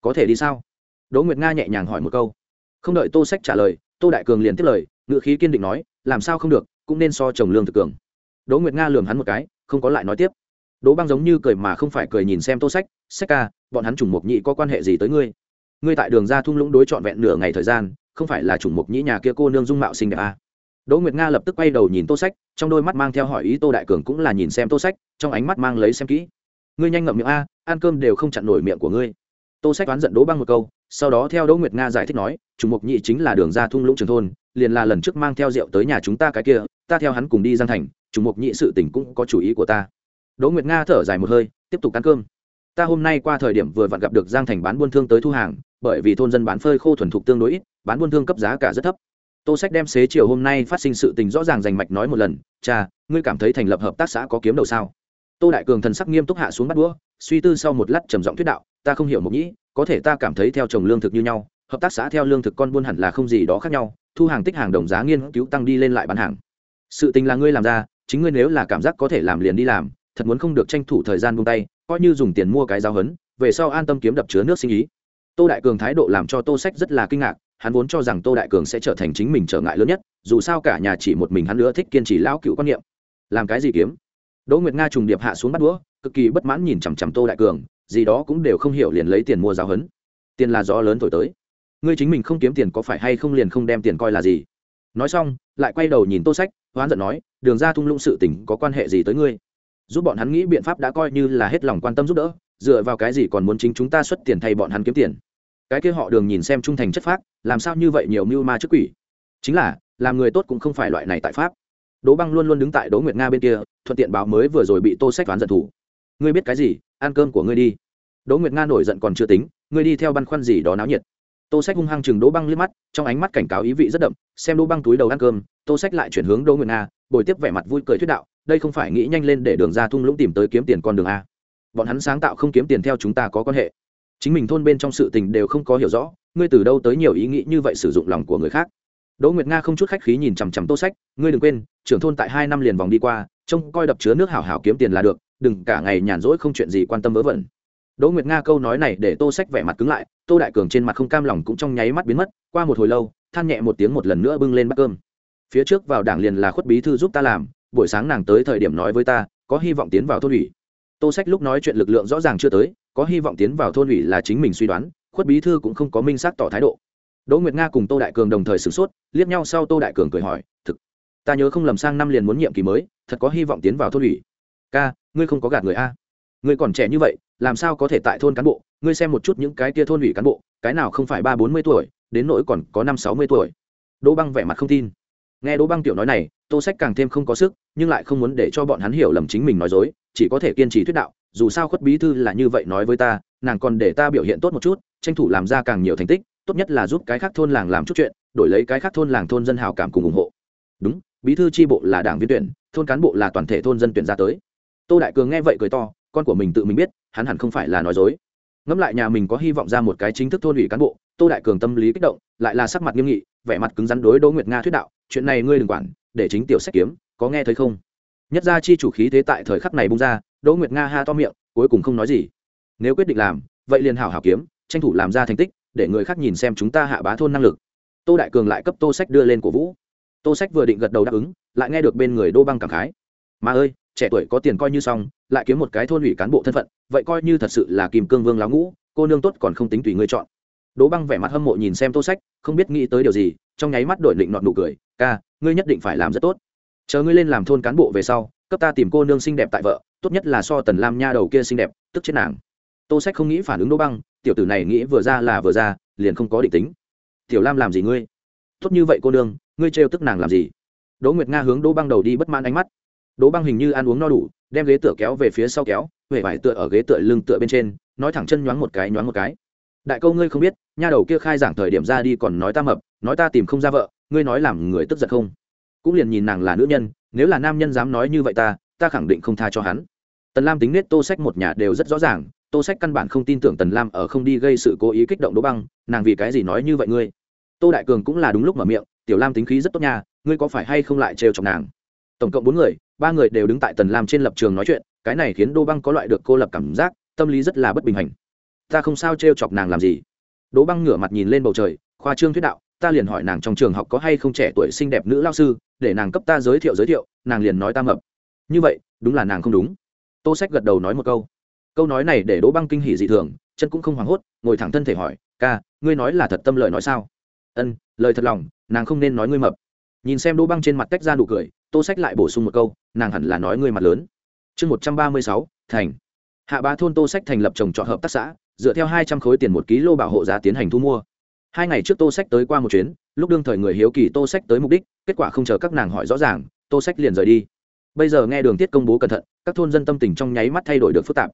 Có thể đi sao? Đỗ nguyệt nga nhẹ nhàng hỏi một câu. Không đợi tô sách trả lời, tô đại cường liền tiếp lời ngự khí kiên định nói, làm sao không được, cũng nên so chồng lương thực cường. Đỗ nguyệt nga lường hắn một cái không có lại nói tiếp. Đỗ băng giống như cười mà không phải cười nhìn xem tô sách sách ca, bọn hắn chủng mục nhị có quan hệ gì tới ngươi? Ngươi tại đường ra thung lũng đối trọn vẹn nửa ngày thời gian, không phải là chủng mục nhị nhà kia cô nương dung mạo xinh đẹp à. đỗ nguyệt nga lập tức quay đầu nhìn tô sách, trong đôi mắt mang theo hỏi ý tô đại cường cũng là nhìn xem tô sách, trong ánh mắt mang lấy xem kỹ. Ngươi nhanh ngậm miệng a, ăn cơm đều không chặn nổi miệng của ngươi. Tô sách oán giận đỗ băng một câu sau đó theo đỗ nguyệt nga giải thích nói chủng mục nhị chính là đường ra thung lũng trường thôn, liền là lần trước mang theo rượu tới nhà chúng ta cái kia, ta theo hắn cùng đi giang thành chủng mục nhị sự tình cũng có chủ ý của ta. Đỗ nguyệt nga thở dài một hơi, tiếp tục ăn cơm. Ta hôm nay qua thời điểm vừa vặn gặp được giang thành bán buôn thương tới thu hàng, bởi vì thôn dân bán phơi khô thuần thục tương đối ít, bán buôn thương cấp giá cả rất thấp. Tô sách đem xế chiều hôm nay phát sinh sự tình rõ ràng rành mạch nói một lần, cha, ngươi cảm thấy thành lập hợp tác xã có kiếm đầu sao? Tô đại cường thần sắc nghiêm túc hạ xuống bắt đũa, suy tư sau một lát trầm giọng thuyết đạo, ta không hiểu mục nhĩ, có thể ta cảm thấy theo trồng lương thực như nhau, hợp tác xã theo lương thực con buôn hẳn là không gì đó khác nhau, thu hàng tích hàng đồng giá nghiên cứu tăng đi lên lại bán hàng. Sự tình là ngươi làm ra, chính ngươi nếu là cảm giác có thể làm liền đi làm, thật muốn không được tranh thủ thời gian buông tay, coi như dùng tiền mua cái giáo hấn về sau an tâm kiếm đập chứa nước sinh ý. Tô đại cường thái độ làm cho tô sách rất là kinh ngạc, hắn vốn cho rằng tô đại cường sẽ trở thành chính mình trở ngại lớn nhất, dù sao cả nhà chỉ một mình hắn nữa thích kiên trì lão cựu quan niệm. Làm cái gì kiếm? Đỗ nguyệt nga trùng điệp hạ xuống bắt đũa, cực kỳ bất mãn nhìn chằm chằm tô đại cường, gì đó cũng đều không hiểu liền lấy tiền mua giáo hấn tiền là gió lớn thổi tới. Ngươi chính mình không kiếm tiền có phải hay không liền không đem tiền coi là gì? Nói xong, lại quay đầu nhìn tô sách, hoán giận nói, đường ra thung lũng sự tình có quan hệ gì tới ngươi? Giúp bọn hắn nghĩ biện pháp đã coi như là hết lòng quan tâm giúp đỡ, dựa vào cái gì còn muốn chính chúng ta xuất tiền thay bọn hắn kiếm tiền? Cái kia họ đường nhìn xem trung thành chất phác, làm sao như vậy nhiều mưu ma trước quỷ? Chính là, làm người tốt cũng không phải loại này tại pháp đỗ băng luôn luôn đứng tại đỗ nguyệt nga bên kia, thuận tiện báo mới vừa rồi bị tô sách toán giận thủ. Ngươi biết cái gì? Ăn cơm của ngươi đi. Đỗ nguyệt nga nổi giận còn chưa tính, ngươi đi theo băn khoăn gì đó náo nhiệt. Tô sách hung hăng chừng đỗ băng liếc mắt, trong ánh mắt cảnh cáo ý vị rất đậm, xem đỗ băng túi đầu ăn cơm, tô sách lại chuyển hướng đỗ nguyệt nga, bồi tiếp vẻ mặt vui cười thuyết đạo, đây không phải nghĩ nhanh lên để đường ra thung lũng tìm tới kiếm tiền con đường a. Bọn hắn sáng tạo không kiếm tiền theo chúng ta có quan hệ. Chính mình thôn bên trong sự tình đều không có hiểu rõ, ngươi từ đâu tới nhiều ý nghĩ như vậy sử dụng lòng của người khác? Đỗ nguyệt nga không chút khách khí nhìn chằm chằm tô sách, ngươi đừng quên, trưởng thôn tại hai năm liền vòng đi qua, trông coi đập chứa nước hảo hảo kiếm tiền là được, đừng cả ngày nhàn rỗi không chuyện gì quan tâm vớ vẩn. Đỗ nguyệt nga câu nói này để tô sách vẻ mặt cứng lại, tô đại cường trên mặt không cam lòng cũng trong nháy mắt biến mất, qua một hồi lâu, than nhẹ một tiếng một lần nữa bưng lên bát cơm. Phía trước vào đảng liền là khuất bí thư giúp ta làm, buổi sáng nàng tới thời điểm nói với ta, có hy vọng tiến vào thôn ủy. Tô sách lúc nói chuyện lực lượng rõ ràng chưa tới, có hy vọng tiến vào thôn ủy là chính mình suy đoán, khuất bí thư cũng không có minh xác tỏ thái độ đỗ nguyệt nga cùng tô đại cường đồng thời sửng sốt, liếc nhau sau tô đại cường cười hỏi, thực, ta nhớ không lầm sang năm liền muốn nhiệm kỳ mới, thật có hy vọng tiến vào thôn ủy. Ca, ngươi không có gạt người a? Ngươi còn trẻ như vậy, làm sao có thể tại thôn cán bộ? Ngươi xem một chút những cái kia thôn ủy cán bộ, cái nào không phải ba bốn mươi tuổi, đến nỗi còn có năm sáu mươi tuổi. Đỗ băng vẻ mặt không tin. Nghe đỗ băng tiểu nói này, tô sách càng thêm không có sức, nhưng lại không muốn để cho bọn hắn hiểu lầm chính mình nói dối, chỉ có thể kiên trì thuyết đạo, dù sao khuất bí thư là như vậy nói với ta, nàng còn để ta biểu hiện tốt một chút, tranh thủ làm ra càng nhiều thành tích tốt nhất là giúp cái khác thôn làng làm chút chuyện, đổi lấy cái khác thôn làng thôn dân hào cảm cùng ủng hộ. Đúng, bí thư tri bộ là đảng viên tuyển, thôn cán bộ là toàn thể thôn dân tuyển ra tới. Tô đại cường nghe vậy cười to, con của mình tự mình biết, hắn hẳn không phải là nói dối. Ngẫm lại nhà mình có hy vọng ra một cái chính thức thôn ủy cán bộ, tô đại cường tâm lý kích động, lại là sắc mặt nghiêm nghị, vẻ mặt cứng rắn đối đỗ nguyệt nga thuyết đạo, chuyện này ngươi đừng quản, để chính tiểu sách kiếm, có nghe thấy không? Nhất ra chi chủ khí thế tại thời khắc này bung ra, đỗ nguyệt nga ha to miệng, cuối cùng không nói gì. Nếu quyết định làm, vậy liền hảo hảo kiếm, tranh thủ làm ra thành tích để người khác nhìn xem chúng ta hạ bá thôn năng lực. Tô đại cường lại cấp tô sách đưa lên cổ vũ. Tô sách vừa định gật đầu đáp ứng, lại nghe được bên người đô băng cảm khái. Mà ơi, trẻ tuổi có tiền coi như xong, lại kiếm một cái thôn ủy cán bộ thân phận, vậy coi như thật sự là kim cương vương láo ngũ, cô nương tốt còn không tính tùy ngươi chọn. Đỗ băng vẻ mặt hâm mộ nhìn xem tô sách, không biết nghĩ tới điều gì, trong nháy mắt đổi định nọn nụ cười, ca, ngươi nhất định phải làm rất tốt. Chờ ngươi lên làm thôn cán bộ về sau, cấp ta tìm cô nương xinh đẹp tại vợ, tốt nhất là so tần lam nha đầu kia xinh đẹp, tức chết nàng. Tô sách không nghĩ phản ứng đỗ băng tiểu tử này nghĩ vừa ra là vừa ra liền không có định tính. Tiểu lam làm gì ngươi? Tốt như vậy cô đương, ngươi trêu tức nàng làm gì? Đỗ nguyệt nga hướng đỗ băng đầu đi bất mãn ánh mắt. Đỗ băng hình như ăn uống no đủ đem ghế tựa kéo về phía sau kéo huệ vải tựa ở ghế tựa lưng tựa bên trên nói thẳng chân nhoáng một cái nhoáng một cái. Đại câu ngươi không biết nha đầu kia khai giảng thời điểm ra đi còn nói ta mập nói ta tìm không ra vợ ngươi nói làm người tức giận không? Cũng liền nhìn nàng là nữ nhân nếu là nam nhân dám nói như vậy ta ta khẳng định không tha cho hắn. Tần lam tính nết tô sách một nhà đều rất rõ ràng tô sách căn bản không tin tưởng tần lam ở không đi gây sự cố ý kích động đỗ băng, nàng vì cái gì nói như vậy ngươi? Tô đại cường cũng là đúng lúc mở miệng, tiểu lam tính khí rất tốt nha, ngươi có phải hay không lại trêu chọc nàng? Tổng cộng bốn người, ba người đều đứng tại tần lam trên lập trường nói chuyện, cái này khiến Đỗ băng có loại được cô lập cảm giác, tâm lý rất là bất bình hành. Ta không sao trêu chọc nàng làm gì. Đỗ băng ngửa mặt nhìn lên bầu trời, khoa trương thuyết đạo, ta liền hỏi nàng trong trường học có hay không trẻ tuổi xinh đẹp nữ lao sư, để nàng cấp ta giới thiệu giới thiệu, nàng liền nói ta mập. Như vậy, đúng là nàng không đúng. Tô sách gật đầu nói một câu câu nói này để đỗ băng kinh hỉ dị thường, chân cũng không hoảng hốt, ngồi thẳng thân thể hỏi, ca, ngươi nói là thật tâm lời nói sao? Ân, lời thật lòng, nàng không nên nói ngươi mập. Nhìn xem đỗ băng trên mặt tách ra nụ cười, tô sách lại bổ sung một câu, nàng hẳn là nói ngươi mặt lớn. Chương một trăm ba mươi sáu, thành. Hạ bá thôn tô sách thành lập trồng trọt hợp tác xã, dựa theo hai trăm khối tiền một ký lô bảo hộ giá tiến hành thu mua. Hai ngày trước tô sách tới qua một chuyến, lúc đương thời người hiếu kỳ tô sách tới mục đích, kết quả không chờ các nàng hỏi rõ ràng, tô sách liền rời đi. Bây giờ nghe đường tiết công bố cẩn thận, các thôn dân tâm tình trong nháy mắt thay đổi được phức tạp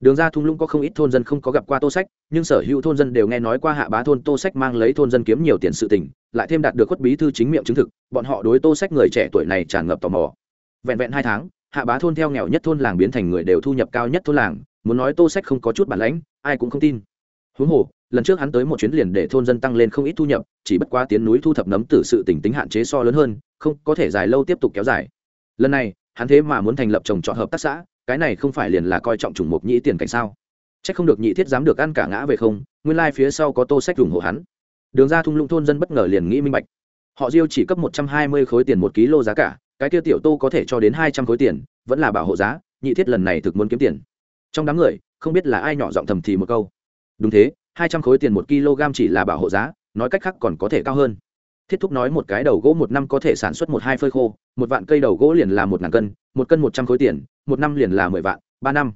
đường ra thung lũng có không ít thôn dân không có gặp qua tô sách, nhưng sở hữu thôn dân đều nghe nói qua hạ bá thôn tô sách mang lấy thôn dân kiếm nhiều tiền sự tình, lại thêm đạt được khuất bí thư chính miệng chứng thực, bọn họ đối tô sách người trẻ tuổi này tràn ngập tò mò. Vẹn vẹn hai tháng, hạ bá thôn theo nghèo nhất thôn làng biến thành người đều thu nhập cao nhất thôn làng, muốn nói tô sách không có chút bản lãnh, ai cũng không tin. Huống hồ, lần trước hắn tới một chuyến liền để thôn dân tăng lên không ít thu nhập, chỉ bất quá tiến núi thu thập nấm từ sự tỉnh tính hạn chế so lớn hơn, không có thể dài lâu tiếp tục kéo dài. Lần này, hắn thế mà muốn thành lập trồng trọt hợp tác xã cái này không phải liền là coi trọng chủng mục nhĩ tiền cảnh sao? C h ắ c không được nhị thiết dám được ăn cả ngã về không, nguyên lai、like、phía sau có tô sách ủng hộ hắn. Đường ra thung lũng thôn dân bất ngờ liền nghĩ minh bạch. Họ diêu chỉ cấp một trăm hai mươi khối tiền một ký lô giá cả, cái tiêu tiểu tô có thể cho đến hai trăm khối tiền, vẫn là bảo hộ giá, nhị thiết lần này thực muốn kiếm tiền. Trong đám người, không biết là ai nhỏ giọng thầm thì một câu. Đúng thế, hai trăm khối tiền một kg chỉ là bảo hộ giá, nói cách khác còn có thể cao hơn. Thiết thúc nói một cái đầu gỗ một năm có thể sản xuất một hai phơi khô, một vạn cây đầu gỗ liền là một ngàn cân, một cân một trăm khối tiền một năm liền là mười vạn, ba năm,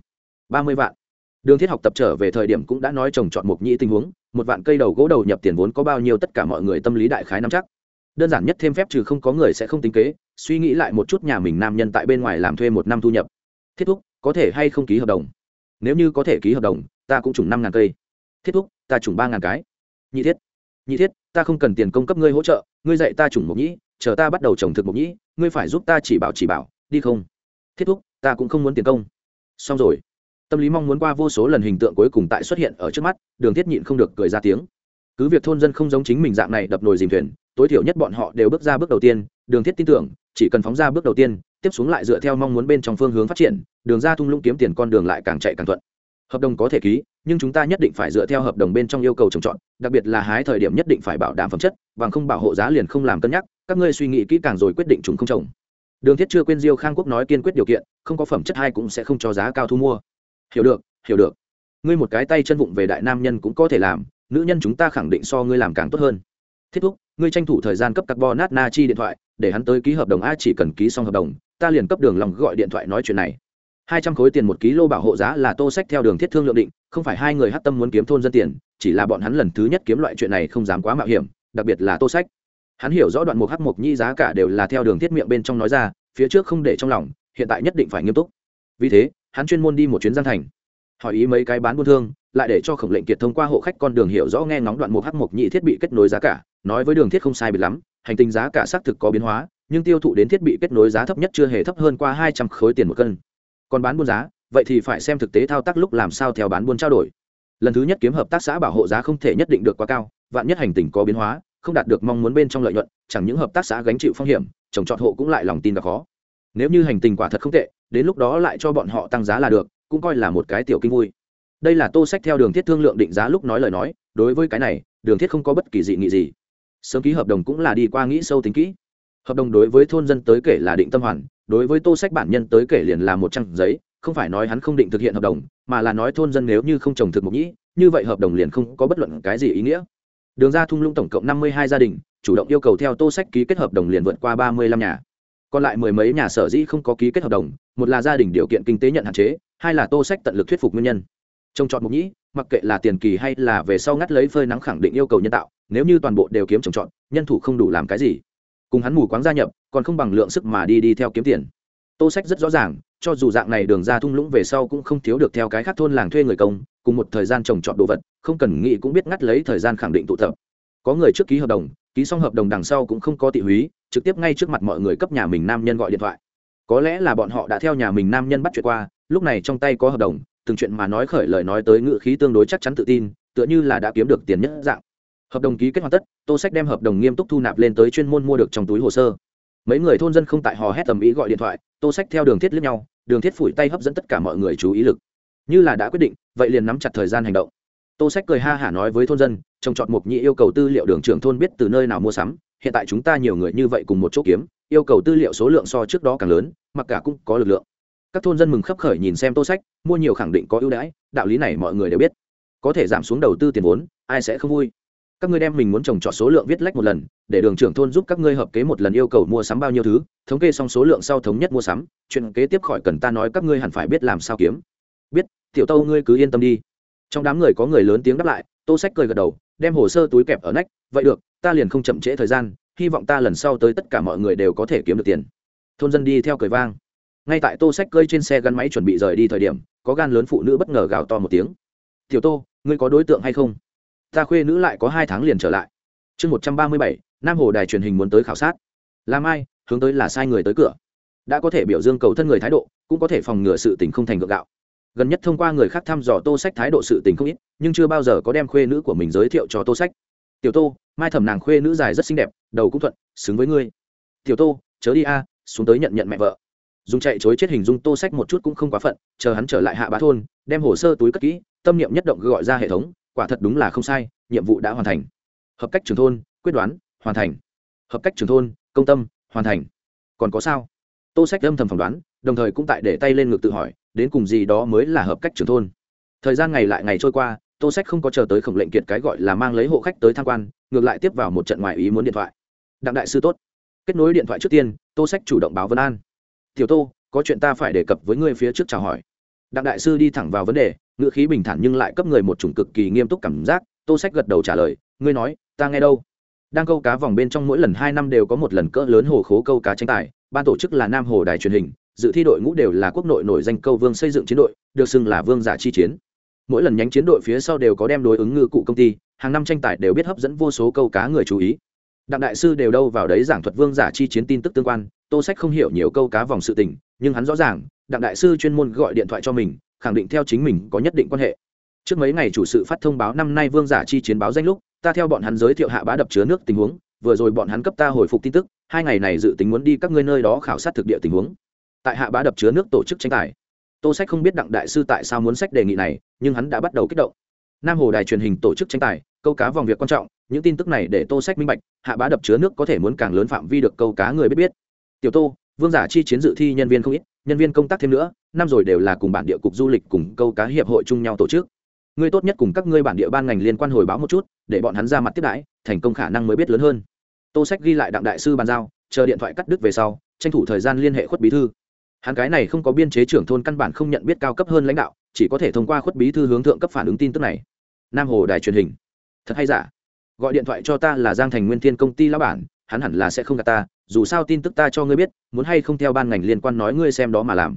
ba mươi vạn. Đường thiết học tập trở về thời điểm cũng đã nói trồng chọn mục nhĩ tình huống, một vạn cây đầu gỗ đầu nhập tiền vốn có bao nhiêu tất cả mọi người tâm lý đại khái nắm chắc. Đơn giản nhất thêm phép trừ không có người sẽ không tính kế, suy nghĩ lại một chút nhà mình nam nhân tại bên ngoài làm thuê một năm thu nhập. Thiết thúc, có thể hay không ký hợp đồng? Nếu như có thể ký hợp đồng, ta cũng trùng năm ngàn cây. Thiết thúc, ta trùng ba ngàn cái. Nhị thiết nhị thiết, ta không cần tiền công cấp ngươi hỗ trợ, ngươi dạy ta trùng mục nhĩ, chờ ta bắt đầu trồng thực mục nhĩ, ngươi phải giúp ta chỉ bảo chỉ bảo, đi không? Thiết thúc ta cũng không muốn tiền công. Xong rồi. Tâm lý mong muốn qua vô số lần hình tượng cuối cùng tại xuất hiện ở trước mắt, đường thiết nhịn không được cười ra tiếng. Cứ việc thôn dân không giống chính mình dạng này đập nồi dìm thuyền, tối thiểu nhất bọn họ đều bước ra bước đầu tiên, đường thiết tin tưởng, chỉ cần phóng ra bước đầu tiên, tiếp xuống lại dựa theo mong muốn bên trong phương hướng phát triển, đường ra thung lũng kiếm tiền con đường lại càng chạy càng thuận. Hợp đồng có thể ký, nhưng chúng ta nhất định phải dựa theo hợp đồng bên trong yêu cầu trồng trọt, đặc biệt là hái thời điểm nhất định phải bảo đảm phẩm chất và không bảo hộ giá liền không làm cân nhắc, các ngươi suy nghĩ kỹ càng rồi quyết định chúng không trồng đường thiết chưa quên diêu khang quốc nói kiên quyết điều kiện, không có phẩm chất hai cũng sẽ không cho giá cao thu mua. Hiểu được hiểu được. Ngươi một cái tay chân vụng về đại nam nhân cũng có thể làm, nữ nhân chúng ta khẳng định so ngươi làm càng tốt hơn. Thiết thúc, ngươi tranh thủ thời gian cấp carbon nát na chi điện thoại, để hắn tới ký hợp đồng a chỉ cần ký xong hợp đồng, ta liền cấp đường lòng gọi điện thoại nói chuyện này. Hai trăm khối tiền một ký lô bảo hộ giá là tô sách theo đường thiết thương lượng định, không phải hai người hát tâm muốn kiếm thôn dân tiền, chỉ là bọn hắn lần thứ nhất kiếm loại chuyện này không dám quá mạo hiểm, đặc biệt là tô sách hắn hiểu rõ đoạn mục hắc mục nhi giá cả đều là theo đường thiết miệng bên trong nói ra, phía trước không để trong lòng, hiện tại nhất định phải nghiêm túc. Vì thế, hắn chuyên môn đi một chuyến giang thành. Hỏi ý mấy cái bán buôn thương, lại để cho khổng lệnh kiệt thông qua hộ khách con đường hiểu rõ nghe ngóng đoạn mục hắc mục nhị thiết bị kết nối giá cả, nói với đường thiết không sai biệt lắm, hành tinh giá cả xác thực có biến hóa, nhưng tiêu thụ đến thiết bị kết nối giá thấp nhất chưa hề thấp hơn qua hai trăm khối tiền một cân. Còn bán buôn giá, vậy thì phải xem thực tế thao tác lúc làm sao theo bán buôn trao đổi. Lần thứ nhất kiếm hợp tác xã bảo hộ giá không thể nhất định được quá cao, vạn nhất hành tình có biến hóa không đạt được mong muốn bên trong lợi nhuận, chẳng những hợp tác xã gánh chịu phong hiểm, trồng trọt hộ cũng lại lòng tin và khó. Nếu như hành tình quả thật không tệ, đến lúc đó lại cho bọn họ tăng giá là được, cũng coi là một cái tiểu kinh vui. Đây là tô sách theo đường thiết thương lượng định giá lúc nói lời nói, đối với cái này, đường thiết không có bất kỳ dị nghị gì. Sớm ký hợp đồng cũng là đi qua nghĩ sâu tính kỹ. Hợp đồng đối với thôn dân tới kể là định tâm hoàn, đối với tô sách bản nhân tới kể liền là một trang giấy, không phải nói hắn không định thực hiện hợp đồng, mà là nói thôn dân nếu như không trồng thực mục nhĩ, như vậy hợp đồng liền không có bất luận cái gì ý nghĩa đường ra thung lũng tổng cộng năm mươi hai gia đình, chủ động yêu cầu theo tô sách ký kết hợp đồng liền vượt qua ba mươi lăm nhà. Còn lại mười mấy nhà sở dĩ không có ký kết hợp đồng, một là gia đình điều kiện kinh tế nhận hạn chế, hai là tô sách tận lực thuyết phục nguyên nhân. Trồng trọt mục nhĩ, mặc kệ là tiền kỳ hay là về sau ngắt lấy phơi nắng khẳng định yêu cầu nhân tạo, nếu như toàn bộ đều kiếm trồng trọt, nhân thủ không đủ làm cái gì. Cùng hắn mù quáng gia nhập, còn không bằng lượng sức mà đi đi theo kiếm tiền. Tô sách rất rõ ràng, cho dù dạng này đường ra thung lũng về sau cũng không thiếu được theo cái khác thôn làng thuê người công, cùng một thời gian trồng trọt đồ vật không cần nghĩ cũng biết ngắt lấy thời gian khẳng định tụ tập. Có người trước ký hợp đồng, ký xong hợp đồng đằng sau cũng không có tị húy, trực tiếp ngay trước mặt mọi người cấp nhà mình nam nhân gọi điện thoại. Có lẽ là bọn họ đã theo nhà mình nam nhân bắt chuyện qua, lúc này trong tay có hợp đồng, từng chuyện mà nói khởi lời nói tới ngự khí tương đối chắc chắn tự tin, tựa như là đã kiếm được tiền nhất dạng. Hợp đồng ký kết hoàn tất, tô sách đem hợp đồng nghiêm túc thu nạp lên tới chuyên môn mua được trong túi hồ sơ. Mấy người thôn dân không tại hò hét tầm ý gọi điện thoại, tô sách theo đường thiết liếc nhau, đường thiết phủi tay hấp dẫn tất cả mọi người chú ý lực. Như là đã quyết định, vậy liền nắm chặt thời gian hành động tô sách cười ha hả nói với thôn dân trồng trọt mục nhị yêu cầu tư liệu đường trưởng thôn biết từ nơi nào mua sắm, hiện tại chúng ta nhiều người như vậy cùng một chỗ kiếm, yêu cầu tư liệu số lượng so trước đó càng lớn, mặc cả cũng có lực lượng. Các thôn dân mừng khấp khởi nhìn xem tô sách, mua nhiều khẳng định có ưu đãi, đạo lý này mọi người đều biết. Có thể giảm xuống đầu tư tiền vốn, ai sẽ không vui? Các ngươi đem mình muốn trồng trọt số lượng viết lách một lần, để đường trưởng thôn giúp các ngươi hợp kế một lần yêu cầu mua sắm bao nhiêu thứ, thống kê xong số lượng sau thống nhất mua sắm, chuyện kế tiếp khỏi cần ta nói các ngươi hẳn phải biết làm sao kiếm. Biết, tiểu tâu ngươi cứ yên tâm đi trong đám người có người lớn tiếng đáp lại, tô sách cười gật đầu, đem hồ sơ túi kẹp ở nách, vậy được, ta liền không chậm trễ thời gian, hy vọng ta lần sau tới tất cả mọi người đều có thể kiếm được tiền. Thôn dân đi theo cười vang. Ngay tại tô sách cơi trên xe gắn máy chuẩn bị rời đi thời điểm, có gan lớn phụ nữ bất ngờ gào to một tiếng. Tiểu tô, ngươi có đối tượng hay không? Ta khuê nữ lại có hai tháng liền trở lại. Chương một trăm ba mươi bảy, nam hồ đài truyền hình muốn tới khảo sát. Làm ai, hướng tới là sai người tới cửa. Đã có thể biểu dương cầu thân người thái độ, cũng có thể phòng ngừa sự tình không thành gượng gạo gần nhất thông qua người khác thăm dò tô sách thái độ sự tình không ít, nhưng chưa bao giờ có đem khuê nữ của mình giới thiệu cho tô sách. Tiểu tô, mai thẩm nàng khuê nữ dài rất xinh đẹp, đầu cũng thuận, xứng với ngươi. Tiểu tô, chớ đi a, xuống tới nhận nhận mẹ vợ. Dùng chạy chối chết hình dung tô sách một chút cũng không quá phận, chờ hắn trở lại hạ bá thôn, đem hồ sơ túi cất kỹ, tâm niệm nhất động gọi ra hệ thống, quả thật đúng là không sai, nhiệm vụ đã hoàn thành. Hợp cách trường thôn, quyết đoán, hoàn thành. Hợp cách trường thôn, công tâm, hoàn thành. Còn có sao? Tô sách âm thầm phỏng đoán, đồng thời cũng tại để tay lên ngực tự hỏi đến cùng gì đó mới là hợp cách trưởng thôn. Thời gian ngày lại ngày trôi qua, tô sách không có chờ tới khổng lệnh kiệt cái gọi là mang lấy hộ khách tới tham quan, ngược lại tiếp vào một trận ngoài ý muốn điện thoại. Đặng đại sư tốt. Kết nối điện thoại trước tiên, tô sách chủ động báo vân an. Tiểu tô, có chuyện ta phải đề cập với ngươi phía trước chào hỏi. Đặng đại sư đi thẳng vào vấn đề, ngữ khí bình thản nhưng lại cấp người một chủng cực kỳ nghiêm túc cảm giác. Tô sách gật đầu trả lời, ngươi nói, ta nghe đâu? Đang câu cá vòng bên trong mỗi lần hai năm đều có một lần cỡ lớn hồ khố câu cá tranh tài, ban tổ chức là nam hồ đài truyền hình dự thi đội ngũ đều là quốc nội nổi danh câu vương xây dựng chiến đội, được xưng là vương giả chi chiến. Mỗi lần nhánh chiến đội phía sau đều có đem đối ứng ngư cụ công ty, hàng năm tranh tài đều biết hấp dẫn vô số câu cá người chú ý. Đặng đại sư đều đâu vào đấy giảng thuật vương giả chi chiến tin tức tương quan, tô sách không hiểu nhiều câu cá vòng sự tình, nhưng hắn rõ ràng, đặng đại sư chuyên môn gọi điện thoại cho mình, khẳng định theo chính mình có nhất định quan hệ. Trước mấy ngày chủ sự phát thông báo năm nay vương giả chi chiến báo danh lúc, ta theo bọn hắn giới thiệu hạ bá đập chứa nước tình huống, vừa rồi bọn hắn cấp ta hồi phục tin tức, hai ngày này dự tính muốn đi các ngươi nơi đó khảo sát thực địa tình huống tại hạ bá đập chứa nước tổ chức tranh tài. Tô sách không biết đặng đại sư tại sao muốn sách đề nghị này, nhưng hắn đã bắt đầu kích động. Nam hồ đài truyền hình tổ chức tranh tài, câu cá vòng việc quan trọng, những tin tức này để tô sách minh bạch, hạ bá đập chứa nước có thể muốn càng lớn phạm vi được câu cá người biết biết. Tiểu tô, vương giả chi chiến dự thi nhân viên không ít, nhân viên công tác thêm nữa, năm rồi đều là cùng bản địa cục du lịch cùng câu cá hiệp hội chung nhau tổ chức. Ngươi tốt nhất cùng các ngươi bản địa ban ngành liên quan hồi báo một chút, để bọn hắn ra mặt tiếp đãi, thành công khả năng mới biết lớn hơn. Tô sách ghi lại đặng đại sư bàn giao, chờ điện thoại cắt đứt về sau, tranh thủ thời gian liên hệ khuất bí thư hắn cái này không có biên chế trưởng thôn căn bản không nhận biết cao cấp hơn lãnh đạo, chỉ có thể thông qua khuất bí thư hướng thượng cấp phản ứng tin tức này. Nam hồ đài truyền hình. Thật hay giả? Gọi điện thoại cho ta là giang thành nguyên thiên công ty lão bản, hắn hẳn là sẽ không gặp ta, dù sao tin tức ta cho ngươi biết, muốn hay không theo ban ngành liên quan nói ngươi xem đó mà làm.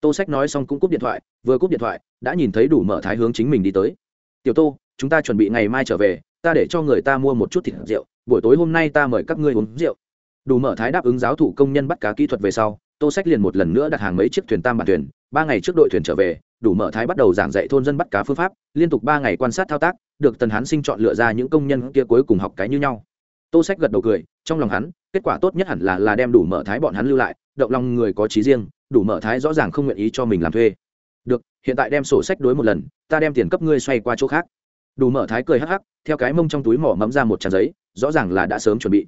Tô sách nói xong cũng cúp điện thoại, vừa cúp điện thoại, đã nhìn thấy đủ mở thái hướng chính mình đi tới. Tiểu tô, chúng ta chuẩn bị ngày mai trở về, ta để cho người ta mua một chút thịt rượu, buổi tối hôm nay ta mời các ngươi uống rượu. Đủ mở thái đáp ứng giáo thủ công nhân bắt cá kỹ thuật về sau tô sách liền một lần nữa đặt hàng mấy chiếc thuyền tam bản thuyền, ba ngày trước đội thuyền trở về, đủ mở thái bắt đầu giảng dạy thôn dân bắt cá phương pháp, liên tục ba ngày quan sát thao tác, được tần hán sinh chọn lựa ra những công nhân kia cuối cùng học cái như nhau. Tô sách gật đầu cười, trong lòng hắn, kết quả tốt nhất hẳn là là đem đủ mở thái bọn hắn lưu lại, động lòng người có trí riêng, đủ mở thái rõ ràng không nguyện ý cho mình làm thuê. Được, hiện tại đem sổ sách đối một lần, ta đem tiền cấp ngươi xoay qua chỗ khác. Đủ mở thái cười hắc hắc, theo cái mông trong túi mỏ mẫm ra một tràn giấy, rõ ràng là đã sớm chuẩn bị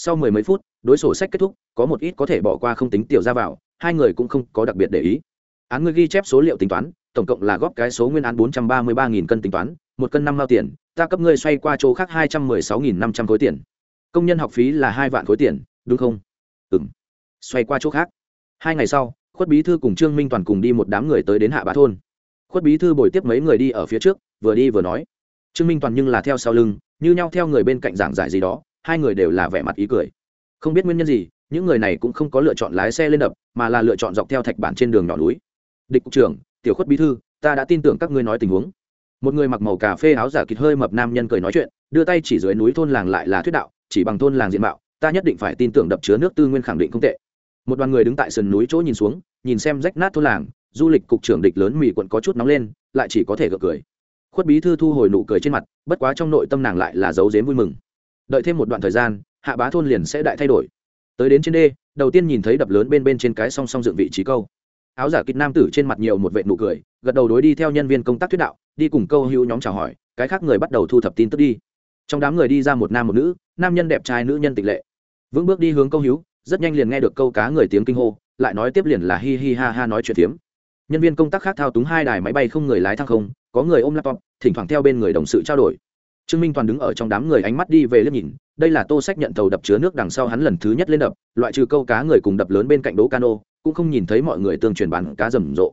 sau mười mấy phút, đối sổ sách kết thúc, có một ít có thể bỏ qua không tính tiểu ra vào, hai người cũng không có đặc biệt để ý. Án ngươi ghi chép số liệu tính toán, tổng cộng là góp cái số nguyên án bốn trăm ba mươi ba nghìn cân tính toán, một cân năm mao tiền, ta cấp ngươi xoay qua chỗ khác hai trăm mười sáu nghìn năm trăm khối tiền. Công nhân học phí là hai vạn khối tiền, đúng không? Ừ m xoay qua chỗ khác. Hai ngày sau, khuất bí thư cùng trương minh toàn cùng đi một đám người tới đến hạ bá thôn. Khuất bí thư bồi tiếp mấy người đi ở phía trước, vừa đi vừa nói. Trương minh toàn nhưng là theo sau lưng, như nhau theo người bên cạnh giảng giải gì đó hai người đều là vẻ mặt ý cười. Không biết nguyên nhân gì, những người này cũng không có lựa chọn lái xe lên đập, mà là lựa chọn dọc theo thạch bản trên đường nhỏ núi. Địch cục trưởng, tiểu khuất bí thư, ta đã tin tưởng các ngươi nói tình huống. Một người mặc màu cà phê áo giả kịt hơi mập nam nhân cười nói chuyện, đưa tay chỉ dưới núi thôn làng lại là thuyết đạo, chỉ bằng thôn làng diện mạo, ta nhất định phải tin tưởng đập chứa nước tư nguyên khẳng định không tệ. Một đoàn người đứng tại sườn núi chỗ nhìn xuống, nhìn xem rách nát thôn làng, du lịch cục trưởng địch lớn mỹ quận có chút nóng lên, lại chỉ có thể gợi cười. Khuất bí thư thu hồi nụ cười trên mặt, bất quá trong nội tâm nàng lại là giấu dếm vui mừng đợi thêm một đoạn thời gian, hạ bá thôn liền sẽ đại thay đổi. Tới đến trên đê, đầu tiên nhìn thấy đập lớn bên bên trên cái song song dựng vị trí câu. Áo giả kịch nam tử trên mặt nhiều một vệ nụ cười, gật đầu đối đi theo nhân viên công tác thuyết đạo, đi cùng câu hữu nhóm chào hỏi, cái khác người bắt đầu thu thập tin tức đi. Trong đám người đi ra một nam một nữ, nam nhân đẹp trai nữ nhân tịch lệ. Vững bước đi hướng câu hữu, rất nhanh liền nghe được câu cá người tiếng kinh hô, lại nói tiếp liền là hi hi ha ha nói chuyện tiếm nhân viên công tác khác thao túng hai đài máy bay không người lái thăng không, có người ôm laptop, thỉnh thoảng theo bên người đồng sự trao đổi trương minh toàn đứng ở trong đám người ánh mắt đi về liếc nhìn, đây là tô sách nhận tàu đập chứa nước đằng sau hắn lần thứ nhất lên đập, loại trừ câu cá người cùng đập lớn bên cạnh đố cano, cũng không nhìn thấy mọi người tương truyền bán cá rầm rộ.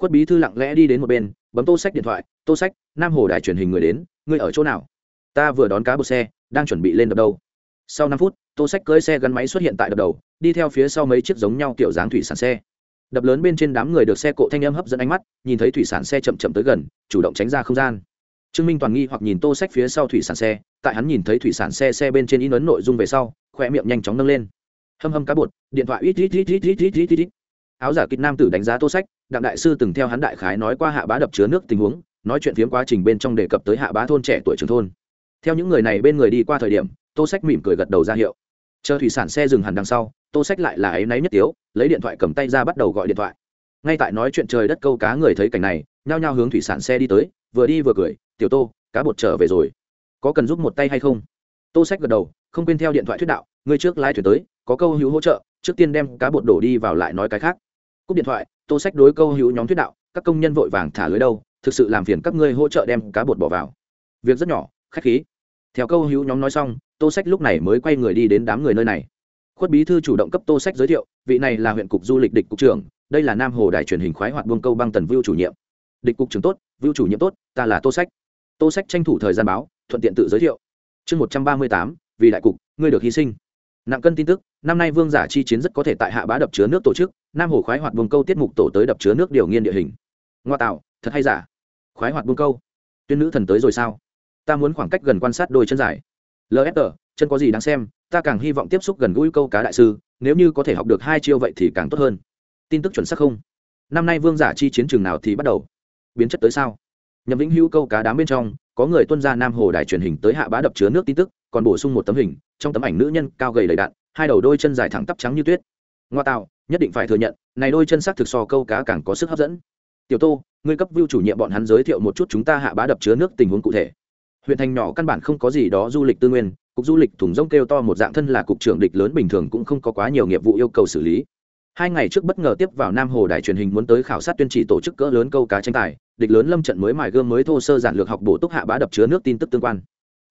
Khuất bí thư lặng lẽ đi đến một bên, bấm tô sách điện thoại, tô sách, nam hồ đài truyền hình người đến người ở chỗ nào? Ta vừa đón cá bột xe, đang chuẩn bị lên đập đâu. Sau năm phút, tô sách cưới xe gắn máy xuất hiện tại đập đầu, đi theo phía sau mấy chiếc giống nhau kiểu dáng thủy sản xe. Đập lớn bên trên đám người được xe cộ thanh âm hấp dẫn ánh mắt, nhìn thấy thủy sản xe chậm chậm tới gần, chủ động tránh ra không gian trương minh toàn nghi hoặc nhìn tô sách phía sau thủy sản xe, tại hắn nhìn thấy thủy sản xe xe bên trên in ấn nội dung về sau khoe miệng nhanh chóng nâng lên. Hâm hâm cá bột, điện thoại ít ít ít ít ít ít ít ít. Áo giả kịch nam tử đánh giá tô sách, đặng đại sư từng theo hắn đại khái nói qua hạ bá đập chứa nước tình huống, nói chuyện phiếm quá trình bên trong đề cập tới hạ bá thôn trẻ tuổi trường thôn. Theo những người này bên người đi qua thời điểm, tô sách mỉm cười gật đầu ra hiệu. Chờ thủy sản xe dừng hẳn đằng sau, tô sách lại là ấy náy nhất tiếu, lấy điện thoại cầm tay ra bắt đầu gọi điện thoại. Ngay tại nói chuyện trời đất câu cá người thấy cảnh này, nhao nhao hướng thủy sản xe đi tới vừa đi vừa cười, tiểu tô, cá bột trở về rồi. Có cần giúp một tay hay không? Tô sách gật đầu, không quên theo điện thoại thuyết đạo người trước lái thuyền tới, có câu hữu hỗ trợ, trước tiên đem cá bột đổ đi vào lại nói cái khác. Cúp điện thoại, tô sách đối câu hữu nhóm thuyết đạo, các công nhân vội vàng thả lưới đâu, thực sự làm phiền các ngươi hỗ trợ đem cá bột bỏ vào. Việc rất nhỏ, khách khí. Theo câu hữu nhóm nói xong, tô sách lúc này mới quay người đi đến đám người nơi này. Khuất bí thư chủ động cấp tô sách giới thiệu, vị này là huyện cục du lịch địch cục trưởng, đây là nam hồ đài truyền hình khoái hoạt buông câu băng tần vưu chủ nhiệm địch cục trưởng tốt, vưu chủ nhiệm tốt, ta là tô sách. Tô sách tranh thủ thời gian báo, thuận tiện tự giới thiệu. Chương một trăm ba mươi tám, vì đại cục, ngươi được hy sinh. Nặng cân tin tức, năm nay vương giả chi chiến rất có thể tại hạ bá đập chứa nước tổ chức, nam hồ khoái hoạt buông câu tiết mục tổ tới đập chứa nước điều nghiên địa hình. Ngoa tạo, thật hay giả? Khoái hoạt buông câu. Tuyên nữ thần tới rồi sao? Ta muốn khoảng cách gần quan sát đôi chân dài. Lfr chân có gì đáng xem, ta càng hy vọng tiếp xúc gần gũi câu cá đại sư, nếu như có thể học được hai chiêu vậy thì càng tốt hơn. Tin tức chuẩn xác không? Năm nay vương giả chi chiến trường nào thì bắt đầu? Biến chất tới sao? Nhậm vĩnh hữu câu cá đám bên trong, có người tuân ra nam hồ đài truyền hình tới hạ bá đập chứa nước tin tức, còn bổ sung một tấm hình, trong tấm ảnh nữ nhân cao gầy đầy đạn, hai đầu đôi chân dài thẳng tắp trắng như tuyết. Ngoa tạo, nhất định phải thừa nhận, này đôi chân sắc thực so câu cá càng có sức hấp dẫn. Tiểu tô, ngươi cấp view chủ nhiệm bọn hắn giới thiệu một chút chúng ta hạ bá đập chứa nước tình huống cụ thể. Huyện thành nhỏ căn bản không có gì đó du lịch tư nguyên, cục du lịch thủng rông kêu to một dạng thân là cục trưởng địch lớn bình thường cũng không có quá nhiều nghiệp vụ yêu cầu xử lý hai ngày trước bất ngờ tiếp vào nam hồ đài truyền hình muốn tới khảo sát tuyên trì tổ chức cỡ lớn câu cá tranh tài, địch lớn lâm trận mới mài gươm mới thô sơ giản lược học bổ túc hạ bá đập chứa nước tin tức tương quan.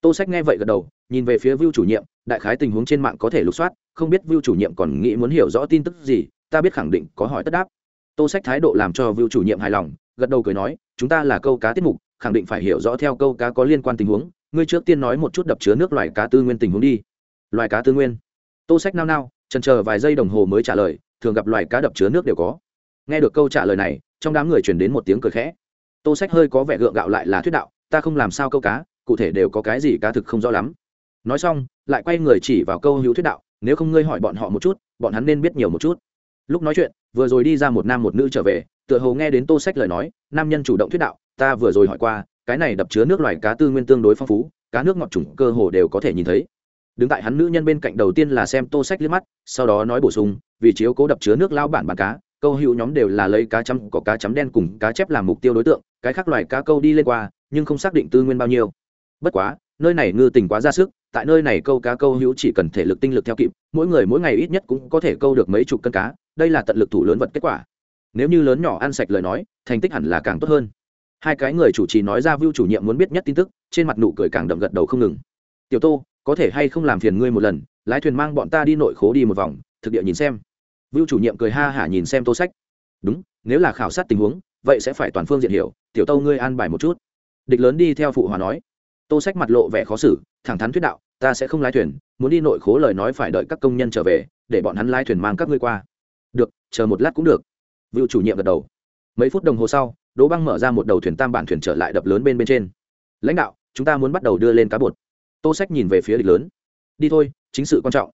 Tô sách nghe vậy gật đầu, nhìn về phía vưu chủ nhiệm, đại khái tình huống trên mạng có thể lục soát, không biết vưu chủ nhiệm còn nghĩ muốn hiểu rõ tin tức gì, ta biết khẳng định có hỏi tất đáp. Tô sách thái độ làm cho vưu chủ nhiệm hài lòng, gật đầu cười nói, chúng ta là câu cá tiết mục, khẳng định phải hiểu rõ theo câu cá có liên quan tình huống, ngươi trước tiên nói một chút đập chứa nước loài cá tư nguyên tình huống đi. Loài cá tư nguyên. Tô sách nao nao trần chờ vài giây đồng hồ mới trả lời thường gặp loài cá đập chứa nước đều có. Nghe được câu trả lời này, trong đám người truyền đến một tiếng cười khẽ. Tô sách hơi có vẻ gượng gạo lại là thuyết đạo, ta không làm sao câu cá, cụ thể đều có cái gì cá thực không rõ lắm. Nói xong, lại quay người chỉ vào câu hữu thuyết đạo, nếu không ngươi hỏi bọn họ một chút, bọn hắn nên biết nhiều một chút. Lúc nói chuyện, vừa rồi đi ra một nam một nữ trở về, tựa hồ nghe đến tô sách lời nói, nam nhân chủ động thuyết đạo, ta vừa rồi hỏi qua, cái này đập chứa nước loài cá tư nguyên tương đối phong phú, cá nước ngọt chủng cơ hồ đều có thể nhìn thấy đứng tại hắn nữ nhân bên cạnh đầu tiên là xem tô sách liếc mắt, sau đó nói bổ sung, vì chiếu cố đập chứa nước lao bản bán cá, câu hữu nhóm đều là lấy cá chấm, có cá chấm đen cùng cá chép làm mục tiêu đối tượng, cái khác loài cá câu đi lên qua, nhưng không xác định tư nguyên bao nhiêu. Bất quá, nơi này ngư tình quá ra sức, tại nơi này câu cá câu hữu chỉ cần thể lực tinh lực theo kịp, mỗi người mỗi ngày ít nhất cũng có thể câu được mấy chục cân cá, đây là tận lực thủ lớn vật kết quả. Nếu như lớn nhỏ ăn sạch lời nói, thành tích hẳn là càng tốt hơn. Hai cái người chủ trì nói ra vưu chủ nhiệm muốn biết nhất tin tức, trên mặt nụ cười càng đậm gật đầu không ngừng. Tiểu tô có thể hay không làm phiền ngươi một lần, lái thuyền mang bọn ta đi nội khố đi một vòng, thực địa nhìn xem. Vưu chủ nhiệm cười ha hả nhìn xem tô sách. Đúng, nếu là khảo sát tình huống, vậy sẽ phải toàn phương diện hiểu, tiểu tâu ngươi an bài một chút. Địch lớn đi theo phụ hòa nói. Tô sách mặt lộ vẻ khó xử, thẳng thắn thuyết đạo, ta sẽ không lái thuyền, muốn đi nội khố lời nói phải đợi các công nhân trở về, để bọn hắn lái thuyền mang các ngươi qua. Được, chờ một lát cũng được. Vựu chủ nhiệm gật đầu. Mấy phút đồng hồ sau, đỗ băng mở ra một đầu thuyền tam bản thuyền trở lại đập lớn bên bên trên. Lãnh đạo, chúng ta muốn bắt đầu đưa lên cá bột tô sách nhìn về phía địch lớn. Đi thôi, chính sự quan trọng.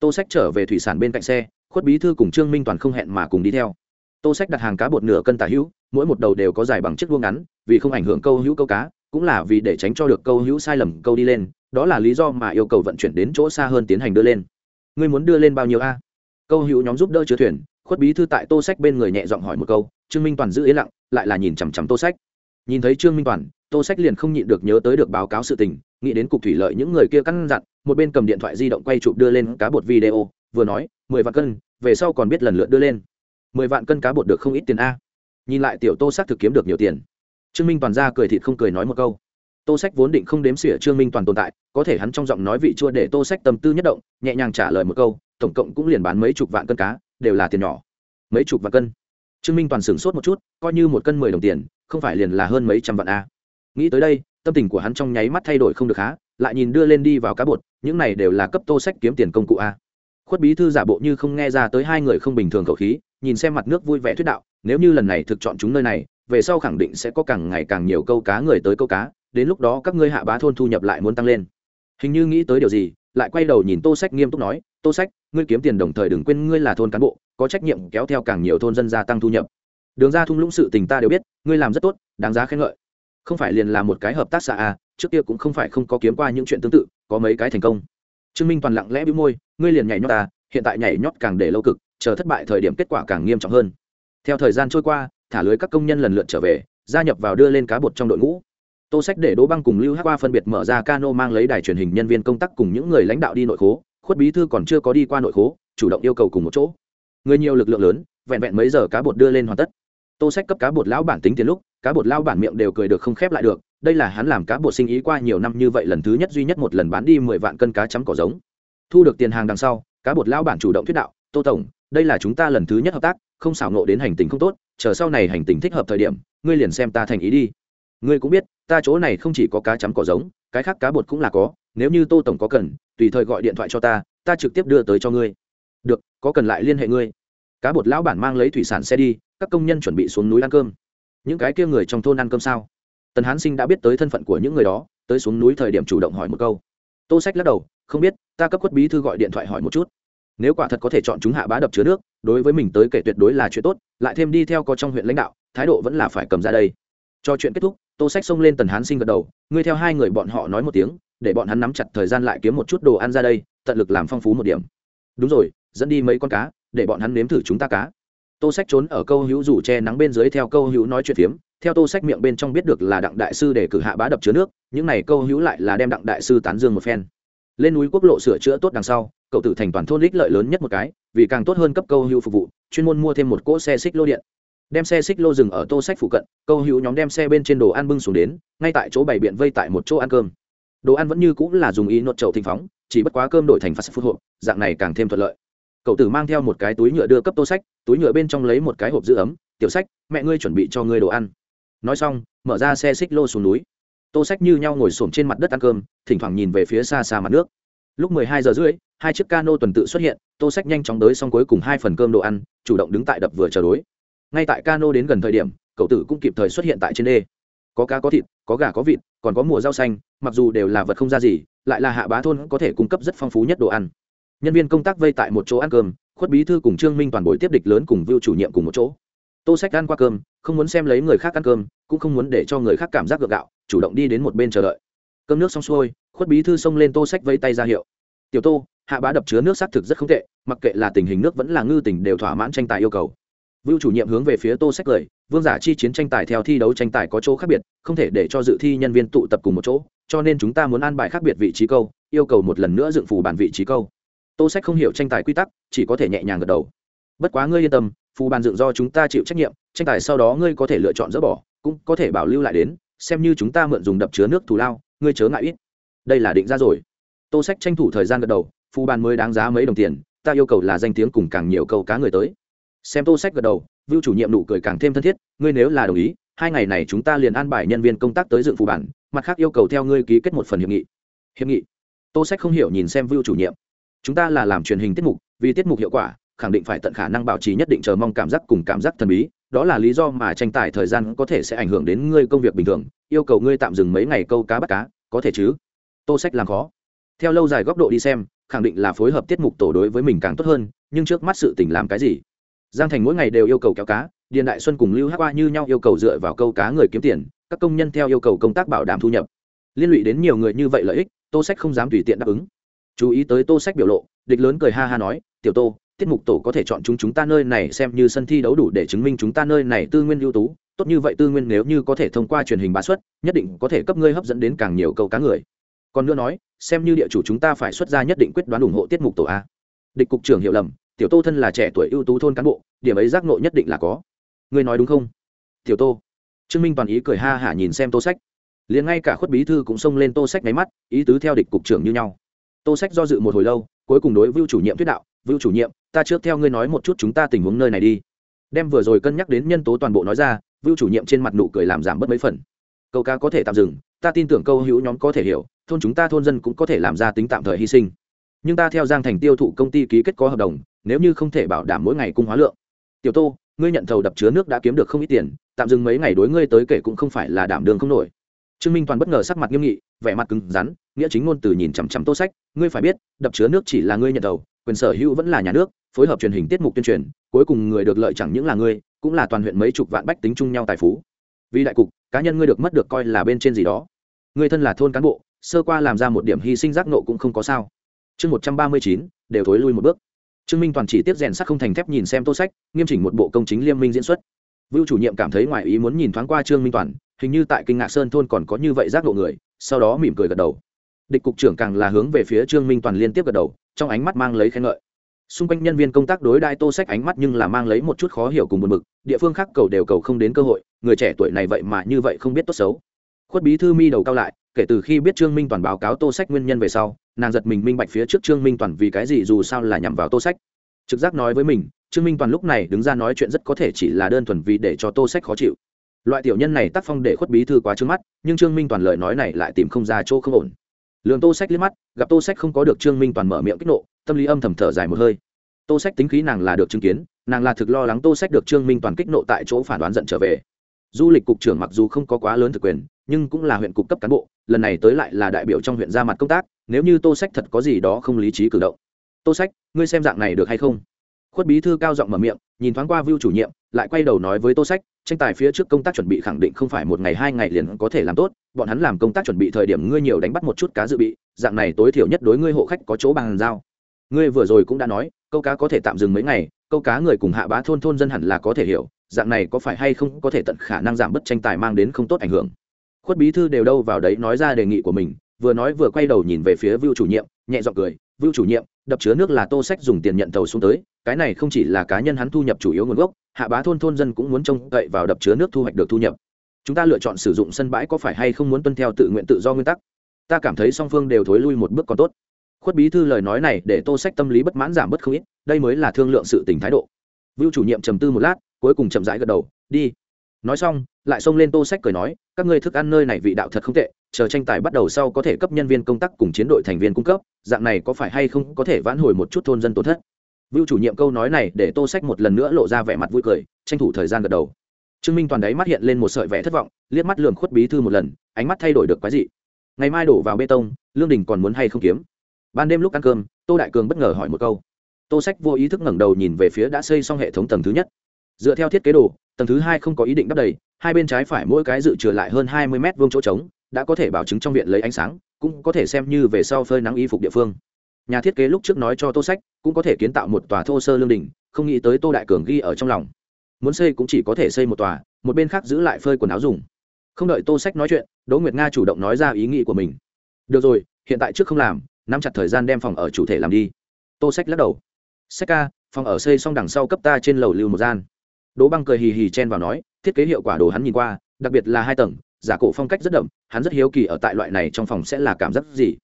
Tô sách trở về thủy sản bên cạnh xe, khuất bí thư cùng trương minh toàn không hẹn mà cùng đi theo. Tô sách đặt hàng cá bột nửa cân tả hữu, mỗi một đầu đều có dài bằng chiếc vuông ngắn, vì không ảnh hưởng câu hữu câu cá, cũng là vì để tránh cho được câu hữu sai lầm câu đi lên, đó là lý do mà yêu cầu vận chuyển đến chỗ xa hơn tiến hành đưa lên. Ngươi muốn đưa lên bao nhiêu a? Câu hữu nhóm giúp đỡ chứa thuyền, khuất bí thư tại tô sách bên người nhẹ giọng hỏi một câu, trương minh toàn giữ yên lặng, lại là nhìn chằm chằm tô sách nhìn thấy trương minh toàn, tô sách liền không nhịn được nhớ tới được báo cáo sự tình, nghĩ đến cục thủy lợi những người kia căn dặn, một bên cầm điện thoại di động quay chụp đưa lên cá bột video, vừa nói, mười vạn cân, về sau còn biết lần lượt đưa lên. Mười vạn cân cá bột được không ít tiền a? Nhìn lại tiểu tô sách thực kiếm được nhiều tiền. Trương minh toàn ra cười thịt không cười nói một câu. Tô sách vốn định không đếm xỉa trương minh toàn tồn tại, có thể hắn trong giọng nói vị chua để tô sách tâm tư nhất động, nhẹ nhàng trả lời một câu, tổng cộng cũng liền bán mấy chục vạn cân cá, đều là tiền nhỏ. Mấy chục vạn cân. Trương minh toàn sửng sốt một chút, coi như một cân mười đồng tiền không phải liền là hơn mấy trăm vạn a. Nghĩ tới đây, tâm tình của hắn trong nháy mắt thay đổi không được há lại nhìn đưa lên đi vào cá bột, những này đều là cấp tô sách kiếm tiền công cụ a. Khuất bí thư giả bộ như không nghe ra tới hai người không bình thường khẩu khí, nhìn xem mặt nước vui vẻ thuyết đạo, nếu như lần này thực chọn chúng nơi này, về sau khẳng định sẽ có càng ngày càng nhiều câu cá người tới câu cá, đến lúc đó các ngươi hạ bá thôn thu nhập lại muốn tăng lên. Hình như nghĩ tới điều gì, lại quay đầu nhìn tô sách nghiêm túc nói, tô sách, ngươi kiếm tiền đồng thời đừng quên ngươi là thôn cán bộ, có trách nhiệm kéo theo càng nhiều thôn dân gia tăng thu nhập đường ra thung lũng sự tình ta đều biết, ngươi làm rất tốt, đáng giá khen ngợi. Không phải liền là một cái hợp tác xã à trước kia cũng không phải không có kiếm qua những chuyện tương tự, có mấy cái thành công. Trương minh toàn lặng lẽ bĩu môi, ngươi liền nhảy nhót ta, hiện tại nhảy nhót càng để lâu cực, chờ thất bại thời điểm kết quả càng nghiêm trọng hơn. Theo thời gian trôi qua, thả lưới các công nhân lần lượt trở về, gia nhập vào đưa lên cá bột trong đội ngũ. Tô sách để đỗ băng cùng lưu hát qua phân biệt mở ra cano mang lấy đài truyền hình nhân viên công tác cùng những người lãnh đạo đi nội khố, khuất bí thư còn chưa có đi qua nội khố, chủ động yêu cầu cùng một chỗ. Người nhiều lực lượng lớn, vẹn vẹn mấy giờ cá bột đưa lên hoàn tất tô sách cấp cá bột lão bản tính tiền lúc, cá bột lão bản miệng đều cười được không khép lại được, đây là hắn làm cá bột sinh ý qua nhiều năm như vậy lần thứ nhất duy nhất một lần bán đi mười vạn cân cá chấm cỏ giống. Thu được tiền hàng đằng sau, cá bột lão bản chủ động thuyết đạo, tô tổng, đây là chúng ta lần thứ nhất hợp tác, không xảo nộ đến hành tình không tốt, chờ sau này hành tình thích hợp thời điểm, ngươi liền xem ta thành ý đi. Ngươi cũng biết, ta chỗ này không chỉ có cá chấm cỏ giống, cái khác cá bột cũng là có, nếu như tô tổng có cần, tùy thời gọi điện thoại cho ta ta trực tiếp đưa tới cho ngươi. Được, có cần lại liên hệ ngươi. Cá bột lão bản mang lấy thủy sản xe đi các công nhân chuẩn bị xuống núi ăn cơm. Những cái kia người trong thôn ăn cơm sao? Tần hán sinh đã biết tới thân phận của những người đó, tới xuống núi thời điểm chủ động hỏi một câu. Tô sách lắc đầu, không biết, ta cấp quất bí thư gọi điện thoại hỏi một chút. Nếu quả thật có thể chọn chúng hạ bá đập chứa nước, đối với mình tới kể tuyệt đối là chuyện tốt, lại thêm đi theo có trong huyện lãnh đạo, thái độ vẫn là phải cầm ra đây. Cho chuyện kết thúc, tô sách xông lên tần hán sinh gật đầu, ngươi theo hai người bọn họ nói một tiếng, để bọn hắn nắm chặt thời gian lại kiếm một chút đồ ăn ra đây, tận lực làm phong phú một điểm. Đúng rồi, dẫn đi mấy con cá, để bọn hắn nếm thử chúng ta cá tô sách trốn ở câu hữu rủ che nắng bên dưới theo câu hữu nói chuyện phiếm, theo tô sách miệng bên trong biết được là đặng đại sư để cử hạ bá đập chứa nước, những này câu hữu lại là đem đặng đại sư tán dương một phen. Lên núi quốc lộ sửa chữa tốt đằng sau, cậu tử thành toàn thôn lích lợi lớn nhất một cái, vì càng tốt hơn cấp câu hữu phục vụ, chuyên môn mua thêm một cỗ xe xích lô điện. Đem xe xích lô dừng ở tô sách phụ cận, câu hữu nhóm đem xe bên trên đồ ăn bưng xuống đến, ngay tại chỗ bày biện vây tại một chỗ ăn cơm. Đồ ăn vẫn như cũng là dùng ý nốt chậu thịnh phóng, chỉ bất quá cơm đổi thành phát phút hộp dạng này càng thêm thuận lợi cậu tử mang theo một cái túi nhựa đưa cấp tô sách, túi nhựa bên trong lấy một cái hộp giữ ấm, tiểu sách, mẹ ngươi chuẩn bị cho ngươi đồ ăn. Nói xong, mở ra xe xích lô xuống núi. Tô sách như nhau ngồi xổm trên mặt đất ăn cơm, thỉnh thoảng nhìn về phía xa xa mặt nước. Lúc mười hai giờ rưỡi, hai chiếc cano tuần tự xuất hiện, tô sách nhanh chóng tới xong cuối cùng hai phần cơm đồ ăn, chủ động đứng tại đập vừa chờ đối. Ngay tại cano đến gần thời điểm, cậu tử cũng kịp thời xuất hiện tại trên đê. Có cá có thịt, có gà có vịt, còn có mùa rau xanh, mặc dù đều là vật không ra gì, lại là hạ bá thôn có thể cung cấp rất phong phú nhất đồ ăn nhân viên công tác vây tại một chỗ ăn cơm, khuất bí thư cùng trương minh toàn buổi tiếp địch lớn cùng vưu chủ nhiệm cùng một chỗ. Tô sách ăn qua cơm, không muốn xem lấy người khác ăn cơm, cũng không muốn để cho người khác cảm giác gượng gạo, chủ động đi đến một bên chờ đợi. Cơm nước xong xuôi, khuất bí thư xông lên tô sách vây tay ra hiệu. Tiểu tô, hạ bá đập chứa nước xác thực rất không tệ, mặc kệ là tình hình nước vẫn là ngư tỉnh đều thỏa mãn tranh tài yêu cầu. Vưu chủ nhiệm hướng về phía tô sách cười, vương giả chi chiến tranh tài theo thi đấu tranh tài có chỗ khác biệt, không thể để cho dự thi nhân viên tụ tập cùng một chỗ, cho nên chúng ta muốn an bài khác biệt vị trí câu, yêu cầu một lần nữa dựng phù bản vị trí câu tô sách không hiểu tranh tài quy tắc, chỉ có thể nhẹ nhàng gật đầu. Bất quá ngươi yên tâm, phù bàn dựng do chúng ta chịu trách nhiệm, tranh tài sau đó ngươi có thể lựa chọn dỡ bỏ, cũng có thể bảo lưu lại đến, xem như chúng ta mượn dùng đập chứa nước thù lao, ngươi chớ ngại ít. Đây là định ra rồi. Tô sách tranh thủ thời gian gật đầu, phù bàn mới đáng giá mấy đồng tiền, ta yêu cầu là danh tiếng cùng càng nhiều câu cá người tới. Xem tô sách gật đầu, vưu chủ nhiệm nụ cười càng thêm thân thiết, ngươi nếu là đồng ý, hai ngày này chúng ta liền an bài nhân viên công tác tới dựng phù bản mặt khác yêu cầu theo ngươi ký kết một phần hiệp nghị. Hiệp nghị. Tô sách không hiểu nhìn xem vưu chủ nhiệm chúng ta là làm truyền hình tiết mục, vì tiết mục hiệu quả, khẳng định phải tận khả năng bảo trì nhất định chờ mong cảm giác cùng cảm giác thần bí. Đó là lý do mà tranh tài thời gian có thể sẽ ảnh hưởng đến ngươi công việc bình thường, yêu cầu ngươi tạm dừng mấy ngày câu cá bắt cá, có thể chứ? Tô sách làm khó. Theo lâu dài góc độ đi xem, khẳng định là phối hợp tiết mục tổ đối với mình càng tốt hơn, nhưng trước mắt sự tình làm cái gì? Giang thành mỗi ngày đều yêu cầu kéo cá, điền đại xuân cùng lưu hát qua như nhau yêu cầu dựa vào câu cá người kiếm tiền, các công nhân theo yêu cầu công tác bảo đảm thu nhập. Liên lụy đến nhiều người như vậy lợi ích, tô sách không dám tùy tiện đáp ứng chú ý tới tô sách biểu lộ, địch lớn cười ha ha nói, tiểu tô, tiết mục tổ có thể chọn chúng chúng ta nơi này xem như sân thi đấu đủ để chứng minh chúng ta nơi này tư nguyên ưu tú. Tốt như vậy tư nguyên nếu như có thể thông qua truyền hình bá xuất, nhất định có thể cấp ngươi hấp dẫn đến càng nhiều câu cá người. Còn nữa nói, xem như địa chủ chúng ta phải xuất ra nhất định quyết đoán ủng hộ tiết mục tổ a. Địch cục trưởng hiểu lầm, tiểu tô thân là trẻ tuổi ưu tú thôn cán bộ, điểm ấy giác nộ nhất định là có. Ngươi nói đúng không? Tiểu tô. Trương minh toàn ý cười ha hả nhìn xem tô sách. Liền ngay cả khuất bí thư cũng xông lên tô sách máy mắt, ý tứ theo địch cục trưởng như nhau tô sách do dự một hồi lâu, cuối cùng đối vưu chủ nhiệm thuyết đạo, vưu chủ nhiệm, ta trước theo ngươi nói một chút chúng ta tình huống nơi này đi. Đem vừa rồi cân nhắc đến nhân tố toàn bộ nói ra, vưu chủ nhiệm trên mặt nụ cười làm giảm bớt mấy phần. Câu ca có thể tạm dừng, ta tin tưởng câu hữu nhóm có thể hiểu, thôn chúng ta thôn dân cũng có thể làm ra tính tạm thời hy sinh. Nhưng ta theo giang thành tiêu thụ công ty ký kết có hợp đồng, nếu như không thể bảo đảm mỗi ngày cung hóa lượng. Tiểu tô, ngươi nhận thầu đập chứa nước đã kiếm được không ít tiền, tạm dừng mấy ngày đối ngươi tới kể cũng không phải là đảm đường không nổi trương minh toàn bất ngờ sắc mặt nghiêm nghị, vẻ mặt cứng rắn, nghĩa chính ngôn từ nhìn chằm chằm tô sách, ngươi phải biết, đập chứa nước chỉ là ngươi nhận đầu. quyền sở hữu vẫn là nhà nước, phối hợp truyền hình tiết mục tuyên truyền, cuối cùng người được lợi chẳng những là ngươi, cũng là toàn huyện mấy chục vạn bách tính chung nhau tài phú. Vì đại cục, cá nhân ngươi được mất được coi là bên trên gì đó. Ngươi thân là thôn cán bộ, sơ qua làm ra một điểm hy sinh giác nộ cũng không có sao. Chương một trăm ba mươi chín, đều thối lui một bước. Trương minh toàn chỉ tiếp rèn sắc không thành thép nhìn xem tô sách, nghiêm chỉnh một bộ công chính liêm minh diễn xuất. Vưu chủ nhiệm cảm thấy ngoài ý muốn nhìn thoáng qua trương minh toàn hình như tại kinh ngạc sơn thôn còn có như vậy giác độ người, sau đó mỉm cười gật đầu. Địch cục trưởng càng là hướng về phía trương minh toàn liên tiếp gật đầu, trong ánh mắt mang lấy khen ngợi. Xung quanh nhân viên công tác đối đại tô sách ánh mắt nhưng là mang lấy một chút khó hiểu cùng một mực địa phương khác cầu đều cầu không đến cơ hội, người trẻ tuổi này vậy mà như vậy không biết tốt xấu. Khuất bí thư mi đầu cao lại, kể từ khi biết trương minh toàn báo cáo tô sách nguyên nhân về sau, nàng giật mình minh bạch phía trước trương minh toàn vì cái gì dù sao là nhằm vào tô sách. Trực giác nói với mình, trương minh toàn lúc này đứng ra nói chuyện rất có thể chỉ là đơn thuần vì để cho tô sách khó chịu loại tiểu nhân này tác phong để khuất bí thư quá trướng mắt, nhưng trương minh toàn lời nói này lại tìm không ra chỗ không ổn. Lường tô sách liếc mắt, gặp tô sách không có được trương minh toàn mở miệng kích nộ, tâm lý âm thầm thở dài một hơi. Tô sách tính khí nàng là được chứng kiến, nàng là thực lo lắng tô sách được trương minh toàn kích nộ tại chỗ phản đoán giận trở về. Du lịch cục trưởng mặc dù không có quá lớn thực quyền, nhưng cũng là huyện cục cấp cán bộ, lần này tới lại là đại biểu trong huyện ra mặt công tác, nếu như tô sách thật có gì đó không lý trí cử động. Tô sách, ngươi xem dạng này được hay không? Khuất bí thư cao giọng mở miệng, nhìn thoáng qua vưu chủ nhiệm, lại quay đầu nói với tô sách tranh tài phía trước công tác chuẩn bị khẳng định không phải một ngày hai ngày liền có thể làm tốt, bọn hắn làm công tác chuẩn bị thời điểm ngươi nhiều đánh bắt một chút cá dự bị, dạng này tối thiểu nhất đối ngươi hộ khách có chỗ bàn giao. Ngươi vừa rồi cũng đã nói, câu cá có thể tạm dừng mấy ngày, câu cá người cùng hạ bá thôn thôn dân hẳn là có thể hiểu, dạng này có phải hay không có thể tận khả năng giảm bớt tranh tài mang đến không tốt ảnh hưởng. Khuất bí thư đều đâu vào đấy nói ra đề nghị của mình, vừa nói vừa quay đầu nhìn về phía vưu chủ nhiệm, nhẹ giọng cười, vưu chủ nhiệm đập chứa nước là tô sách dùng tiền nhận tàu xuống tới, cái này không chỉ là cá nhân hắn thu nhập chủ yếu nguồn gốc, hạ bá thôn thôn dân cũng muốn trông cậy vào đập chứa nước thu hoạch được thu nhập. Chúng ta lựa chọn sử dụng sân bãi có phải hay không muốn tuân theo tự nguyện tự do nguyên tắc. Ta cảm thấy song phương đều thối lui một bước còn tốt. Khuất bí thư lời nói này để tô sách tâm lý bất mãn giảm bớt không ít, đây mới là thương lượng sự tình thái độ. Vưu chủ nhiệm trầm tư một lát, cuối cùng chậm rãi gật đầu, đi nói xong, lại xông lên tô sách cười nói, các ngươi thức ăn nơi này vị đạo thật không tệ, chờ tranh tài bắt đầu sau có thể cấp nhân viên công tác cùng chiến đội thành viên cung cấp, dạng này có phải hay không có thể vãn hồi một chút thôn dân tổn thất? Vưu chủ nhiệm câu nói này để tô sách một lần nữa lộ ra vẻ mặt vui cười, tranh thủ thời gian gật đầu. Trương minh toàn đáy mắt hiện lên một sợi vẻ thất vọng, liếc mắt lườm khuất bí thư một lần, ánh mắt thay đổi được quái dị. Ngày mai đổ vào bê tông, lương đình còn muốn hay không kiếm? Ban đêm lúc ăn cơm, tô đại cường bất ngờ hỏi một câu. Tô sách vô ý thức ngẩng đầu nhìn về phía đã xây xong hệ thống tầng thứ nhất dựa theo thiết kế đồ, tầng thứ hai không có ý định đắp đầy, hai bên trái phải mỗi cái dự trừ lại hơn hai mươi mét vuông chỗ trống, đã có thể bảo chứng trong viện lấy ánh sáng, cũng có thể xem như về sau phơi nắng y phục địa phương. Nhà thiết kế lúc trước nói cho tô sách, cũng có thể kiến tạo một tòa thô sơ lương đình không nghĩ tới tô đại cường ghi ở trong lòng. Muốn xây cũng chỉ có thể xây một tòa, một bên khác giữ lại phơi quần áo dùng. Không đợi tô sách nói chuyện, đỗ nguyệt nga chủ động nói ra ý nghĩ của mình. Được rồi, hiện tại trước không làm, nắm chặt thời gian đem phòng ở chủ thể làm đi. Tô sách lắc đầu. Sách ca, phòng ở xây xong đằng sau cấp ta trên lầu lưu một gian đỗ băng cười hì hì chen vào nói, thiết kế hiệu quả đồ hắn nhìn qua, đặc biệt là hai tầng, giả cổ phong cách rất đậm, hắn rất hiếu kỳ ở tại loại này trong phòng sẽ là cảm giác gì.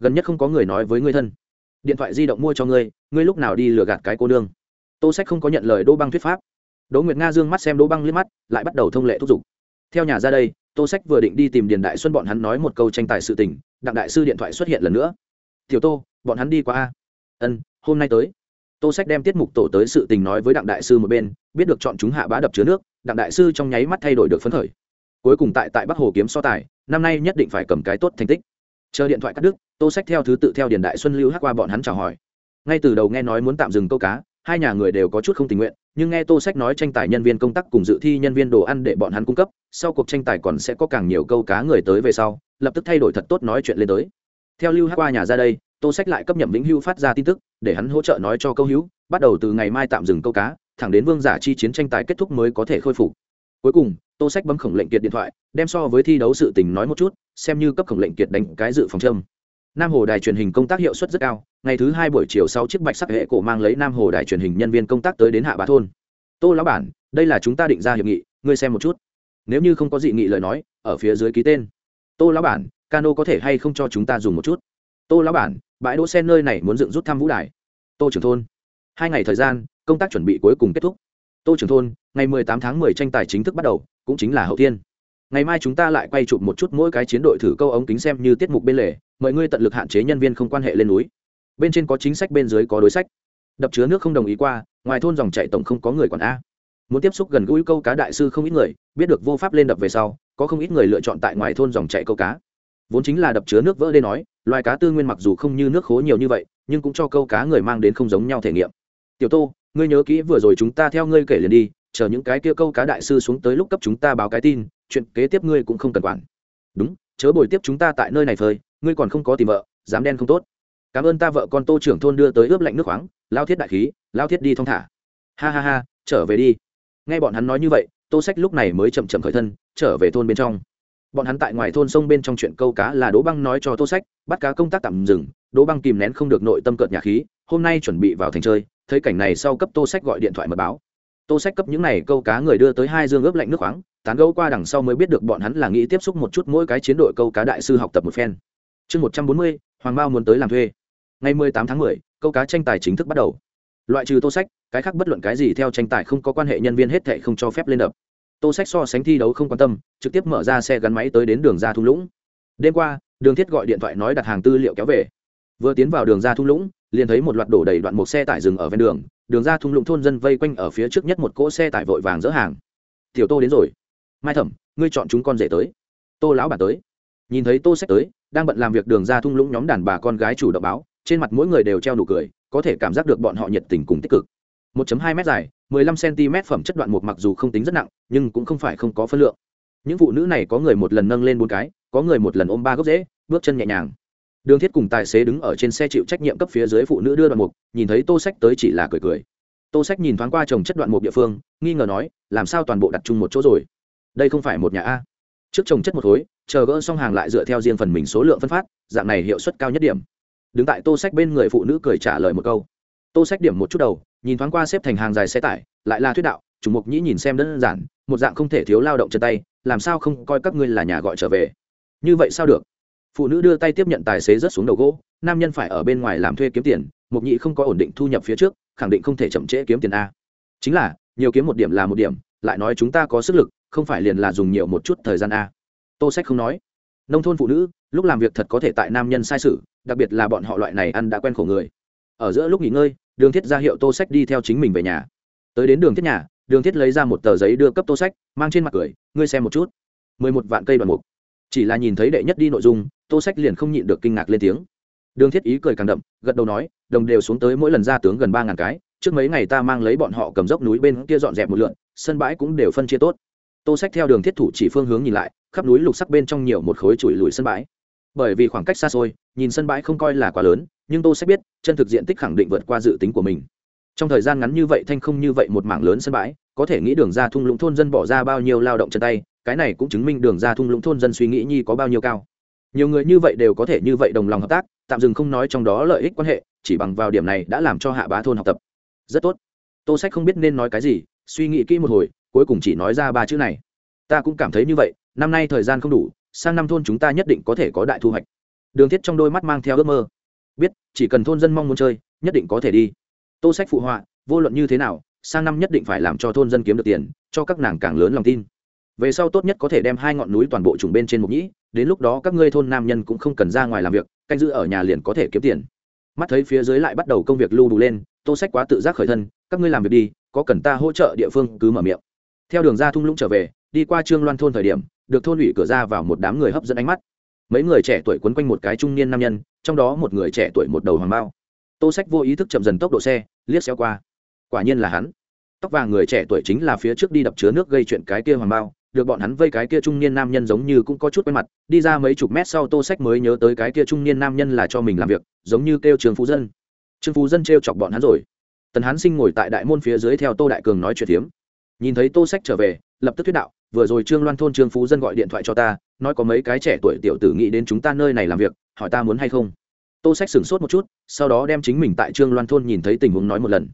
Gần nhất không có người nói với người thân. Điện thoại di động mua cho ngươi ngươi lúc nào đi lừa gạt cái cô nương. Tô sách không có nhận lời đỗ băng thuyết pháp. Đỗ nguyệt nga dương mắt xem đỗ băng liếc mắt, lại bắt đầu thông lệ thúc giục. Theo nhà ra đây, tô sách vừa định đi tìm điền đại xuân bọn hắn nói một câu tranh tài sự tình, đặng đại sư điện thoại xuất hiện lần nữa. Tiểu tô, bọn hắn đi qua a. Ân, hôm nay tới tô sách đem tiết mục tổ tới sự tình nói với đặng đại sư một bên, biết được chọn chúng hạ bá đập chứa nước, đặng đại sư trong nháy mắt thay đổi được phấn khởi. Cuối cùng tại tại bắc hồ kiếm so tài, năm nay nhất định phải cầm cái tốt thành tích. Chờ điện thoại cắt đứt, tô sách theo thứ tự theo điền đại xuân lưu hát qua bọn hắn chào hỏi. Ngay từ đầu nghe nói muốn tạm dừng câu cá, hai nhà người đều có chút không tình nguyện, nhưng nghe tô sách nói tranh tài nhân viên công tác cùng dự thi nhân viên đồ ăn để bọn hắn cung cấp, sau cuộc tranh tài còn sẽ có càng nhiều câu cá người tới về sau, lập tức thay đổi thật tốt nói chuyện lên tới. Theo lưu hát qua nhà ra đây tô sách lại cấp nhậm vĩnh hưu phát ra tin tức, để hắn hỗ trợ nói cho câu hữu, bắt đầu từ ngày mai tạm dừng câu cá, thẳng đến vương giả chi chiến tranh tài kết thúc mới có thể khôi phục. Cuối cùng, tô sách bấm khổng lệnh kiệt điện thoại, đem so với thi đấu sự tình nói một chút, xem như cấp khổng lệnh kiệt đánh cái dự phòng châm. Nam hồ đài truyền hình công tác hiệu suất rất cao, ngày thứ hai buổi chiều sau chiếc bạch sắc hệ cổ mang lấy nam hồ đài truyền hình nhân viên công tác tới đến hạ bá thôn. Tô lão bản, đây là chúng ta định ra hiệp nghị, ngươi xem một chút. Nếu như không có dị nghị lời nói, ở phía dưới ký tên. Tô lão bản, cano có thể hay không cho chúng ta dùng một chút? Tô lão bản bãi đỗ xe nơi này muốn dựng rút thăm vũ đài. Tô trưởng thôn. Hai ngày thời gian, công tác chuẩn bị cuối cùng kết thúc. Tô trưởng thôn, ngày mười tám tháng mười tranh tài chính thức bắt đầu, cũng chính là hậu thiên. Ngày mai chúng ta lại quay chụp một chút mỗi cái chiến đội thử câu ống kính xem như tiết mục bên lề, Mọi người tận lực hạn chế nhân viên không quan hệ lên núi. Bên trên có chính sách, bên dưới có đối sách. Đập chứa nước không đồng ý qua, ngoài thôn dòng chạy tổng không có người còn a. Muốn tiếp xúc gần gũi câu cá đại sư không ít người, biết được vô pháp lên đập về sau, có không ít người lựa chọn tại ngoài thôn dòng chạy câu cá vốn chính là đập chứa nước vỡ đê nói, loài cá tư nguyên mặc dù không như nước khố nhiều như vậy, nhưng cũng cho câu cá người mang đến không giống nhau thể nghiệm. Tiểu tô, ngươi nhớ kỹ vừa rồi chúng ta theo ngươi kể liền đi, chờ những cái kia câu cá đại sư xuống tới lúc cấp chúng ta báo cái tin, chuyện kế tiếp ngươi cũng không cần quản. Đúng, chớ bồi tiếp chúng ta tại nơi này phơi ngươi còn không có tìm vợ, dám đen không tốt. Cảm ơn ta vợ con tô trưởng thôn đưa tới ướp lạnh nước khoáng, lao thiết đại khí, lao thiết đi thong thả. Ha ha ha, trở về đi. Nghe bọn hắn nói như vậy, tô sách lúc này mới chậm chậm khởi thân, trở về thôn bên trong bọn hắn tại ngoài thôn sông bên trong chuyện câu cá là đỗ băng nói cho tô sách, bắt cá công tác tạm dừng, đỗ băng kìm nén không được nội tâm cợt nhà khí, hôm nay chuẩn bị vào thành chơi, thấy cảnh này sau cấp tô sách gọi điện thoại mật báo. Tô sách cấp những này câu cá người đưa tới hai dương ướp lạnh nước khoáng, tán gấu qua đằng sau mới biết được bọn hắn là nghĩ tiếp xúc một chút mỗi cái chiến đội câu cá đại sư học tập một phen. Chương một trăm bốn mươi, hoàng bao muốn tới làm thuê. Ngày mười tám tháng mười, câu cá tranh tài chính thức bắt đầu. Loại trừ tô sách, cái khác bất luận cái gì theo tranh tài không có quan hệ nhân viên hết thệ không cho phép lên đập tô sách so sánh thi đấu không quan tâm, trực tiếp mở ra xe gắn máy tới đến đường ra thung lũng. Đêm qua, đường thiết gọi điện thoại nói đặt hàng tư liệu kéo về. Vừa tiến vào đường ra thung lũng, liền thấy một loạt đổ đầy đoạn một xe tải dừng ở ven đường. Đường ra thung lũng thôn dân vây quanh ở phía trước nhất một cỗ xe tải vội vàng dỡ hàng. Tiểu tô đến rồi. Mai thẩm, ngươi chọn chúng con rể tới. Tô lão bà tới. Nhìn thấy tô sách tới, đang bận làm việc đường ra thung lũng nhóm đàn bà con gái chủ động báo, trên mặt mỗi người đều treo nụ cười, có thể cảm giác được bọn họ nhiệt tình cùng tích cực. 1.2 m dài 15 cm phẩm chất đoạn một mặc dù không tính rất nặng, nhưng cũng không phải không có phân lượng. Những phụ nữ này có người một lần nâng lên bốn cái, có người một lần ôm ba gốc rễ, bước chân nhẹ nhàng. Đường thiết cùng tài xế đứng ở trên xe chịu trách nhiệm cấp phía dưới phụ nữ đưa đoạn mục, nhìn thấy tô sách tới chỉ là cười cười. Tô sách nhìn thoáng qua trồng chất đoạn mục địa phương, nghi ngờ nói, làm sao toàn bộ đặt chung một chỗ rồi? Đây không phải một nhà a. Trước trồng chất một khối, chờ gỡ xong hàng lại dựa theo riêng phần mình số lượng phân phát, dạng này hiệu suất cao nhất điểm. Đứng tại tô sách bên người phụ nữ cười trả lời một câu. Tô sách điểm một chút đầu nhìn thoáng qua xếp thành hàng dài xe tải, lại là thuyết đạo, chủ mục nhĩ nhìn xem đơn giản, một dạng không thể thiếu lao động chân tay, làm sao không coi các ngươi là nhà gọi trở về? Như vậy sao được? Phụ nữ đưa tay tiếp nhận tài xế rớt xuống đầu gỗ, nam nhân phải ở bên ngoài làm thuê kiếm tiền, mục nhĩ không có ổn định thu nhập phía trước, khẳng định không thể chậm trễ kiếm tiền a. Chính là, nhiều kiếm một điểm là một điểm, lại nói chúng ta có sức lực, không phải liền là dùng nhiều một chút thời gian a. Tô sách không nói. Nông thôn phụ nữ, lúc làm việc thật có thể tại nam nhân sai sự, đặc biệt là bọn họ loại này ăn đã quen khổ người. Ở giữa lúc nghỉ ngơi đường thiết ra hiệu tô sách đi theo chính mình về nhà. Tới đến đường thiết nhà, đường thiết lấy ra một tờ giấy đưa cấp tô sách, mang trên mặt cười, ngươi xem một chút. Mười một vạn cây đoàn mục. Chỉ là nhìn thấy đệ nhất đi nội dung, tô sách liền không nhịn được kinh ngạc lên tiếng. Đường thiết ý cười càng đậm, gật đầu nói, đồng đều xuống tới mỗi lần ra tướng gần ba ngàn cái, trước mấy ngày ta mang lấy bọn họ cầm dốc núi bên kia dọn dẹp một lượn, sân bãi cũng đều phân chia tốt. Tô sách theo đường thiết thủ chỉ phương hướng nhìn lại, khắp núi lục sắc bên trong nhiều một khối chùi lùi sân bãi bởi vì khoảng cách xa xôi, nhìn sân bãi không coi là quá lớn, nhưng tô sẽ biết, chân thực diện tích khẳng định vượt qua dự tính của mình. Trong thời gian ngắn như vậy, thanh không như vậy một mảng lớn sân bãi, có thể nghĩ đường ra thung lũng thôn dân bỏ ra bao nhiêu lao động chân tay, cái này cũng chứng minh đường ra thung lũng thôn dân suy nghĩ nhi có bao nhiêu cao. Nhiều người như vậy đều có thể như vậy đồng lòng hợp tác, tạm dừng không nói trong đó lợi ích quan hệ, chỉ bằng vào điểm này đã làm cho hạ bá thôn học tập. Rất tốt. Tô sách không biết nên nói cái gì, suy nghĩ kỹ một hồi, cuối cùng chỉ nói ra ba chữ này. Ta cũng cảm thấy như vậy, năm nay thời gian không đủ sang năm thôn chúng ta nhất định có thể có đại thu hoạch. Đường thiết trong đôi mắt mang theo ước mơ. Biết, chỉ cần thôn dân mong muốn chơi, nhất định có thể đi. Tô sách phụ họa, vô luận như thế nào, sang năm nhất định phải làm cho thôn dân kiếm được tiền, cho các nàng càng lớn lòng tin. Về sau tốt nhất có thể đem hai ngọn núi toàn bộ trùng bên trên một nhĩ, đến lúc đó các ngươi thôn nam nhân cũng không cần ra ngoài làm việc, canh giữ ở nhà liền có thể kiếm tiền. Mắt thấy phía dưới lại bắt đầu công việc lưu đủ lên, tô sách quá tự giác khởi thân, các ngươi làm việc đi, có cần ta hỗ trợ địa phương cứ mở miệng. Theo đường ra thung lũng trở về, đi qua trương loan thôn thời điểm được thôn ủy cửa ra vào một đám người hấp dẫn ánh mắt. Mấy người trẻ tuổi quấn quanh một cái trung niên nam nhân, trong đó một người trẻ tuổi một đầu hoàng bao. Tô sách vô ý thức chậm dần tốc độ xe, liếc xéo qua. Quả nhiên là hắn. Tóc vàng người trẻ tuổi chính là phía trước đi đập chứa nước gây chuyện cái kia hoàng bao, được bọn hắn vây cái kia trung niên nam nhân giống như cũng có chút quen mặt, đi ra mấy chục mét sau tô sách mới nhớ tới cái kia trung niên nam nhân là cho mình làm việc, giống như kêu trường phú dân. Trương phú dân t chọc bọn hắn rồi. Tần hán sinh ngồi tại đại môn phía dưới theo tô đại cường nói chuyện phiếm. Nhìn thấy tô sách trở về, lập tức thuyết đạo vừa rồi trương loan thôn trương phú dân gọi điện thoại cho ta, nói có mấy cái trẻ tuổi tiểu tử nghĩ đến chúng ta nơi này làm việc, hỏi ta muốn hay không. Tô sách sửng sốt một chút, sau đó đem chính mình tại trương loan thôn nhìn thấy tình huống nói một lần.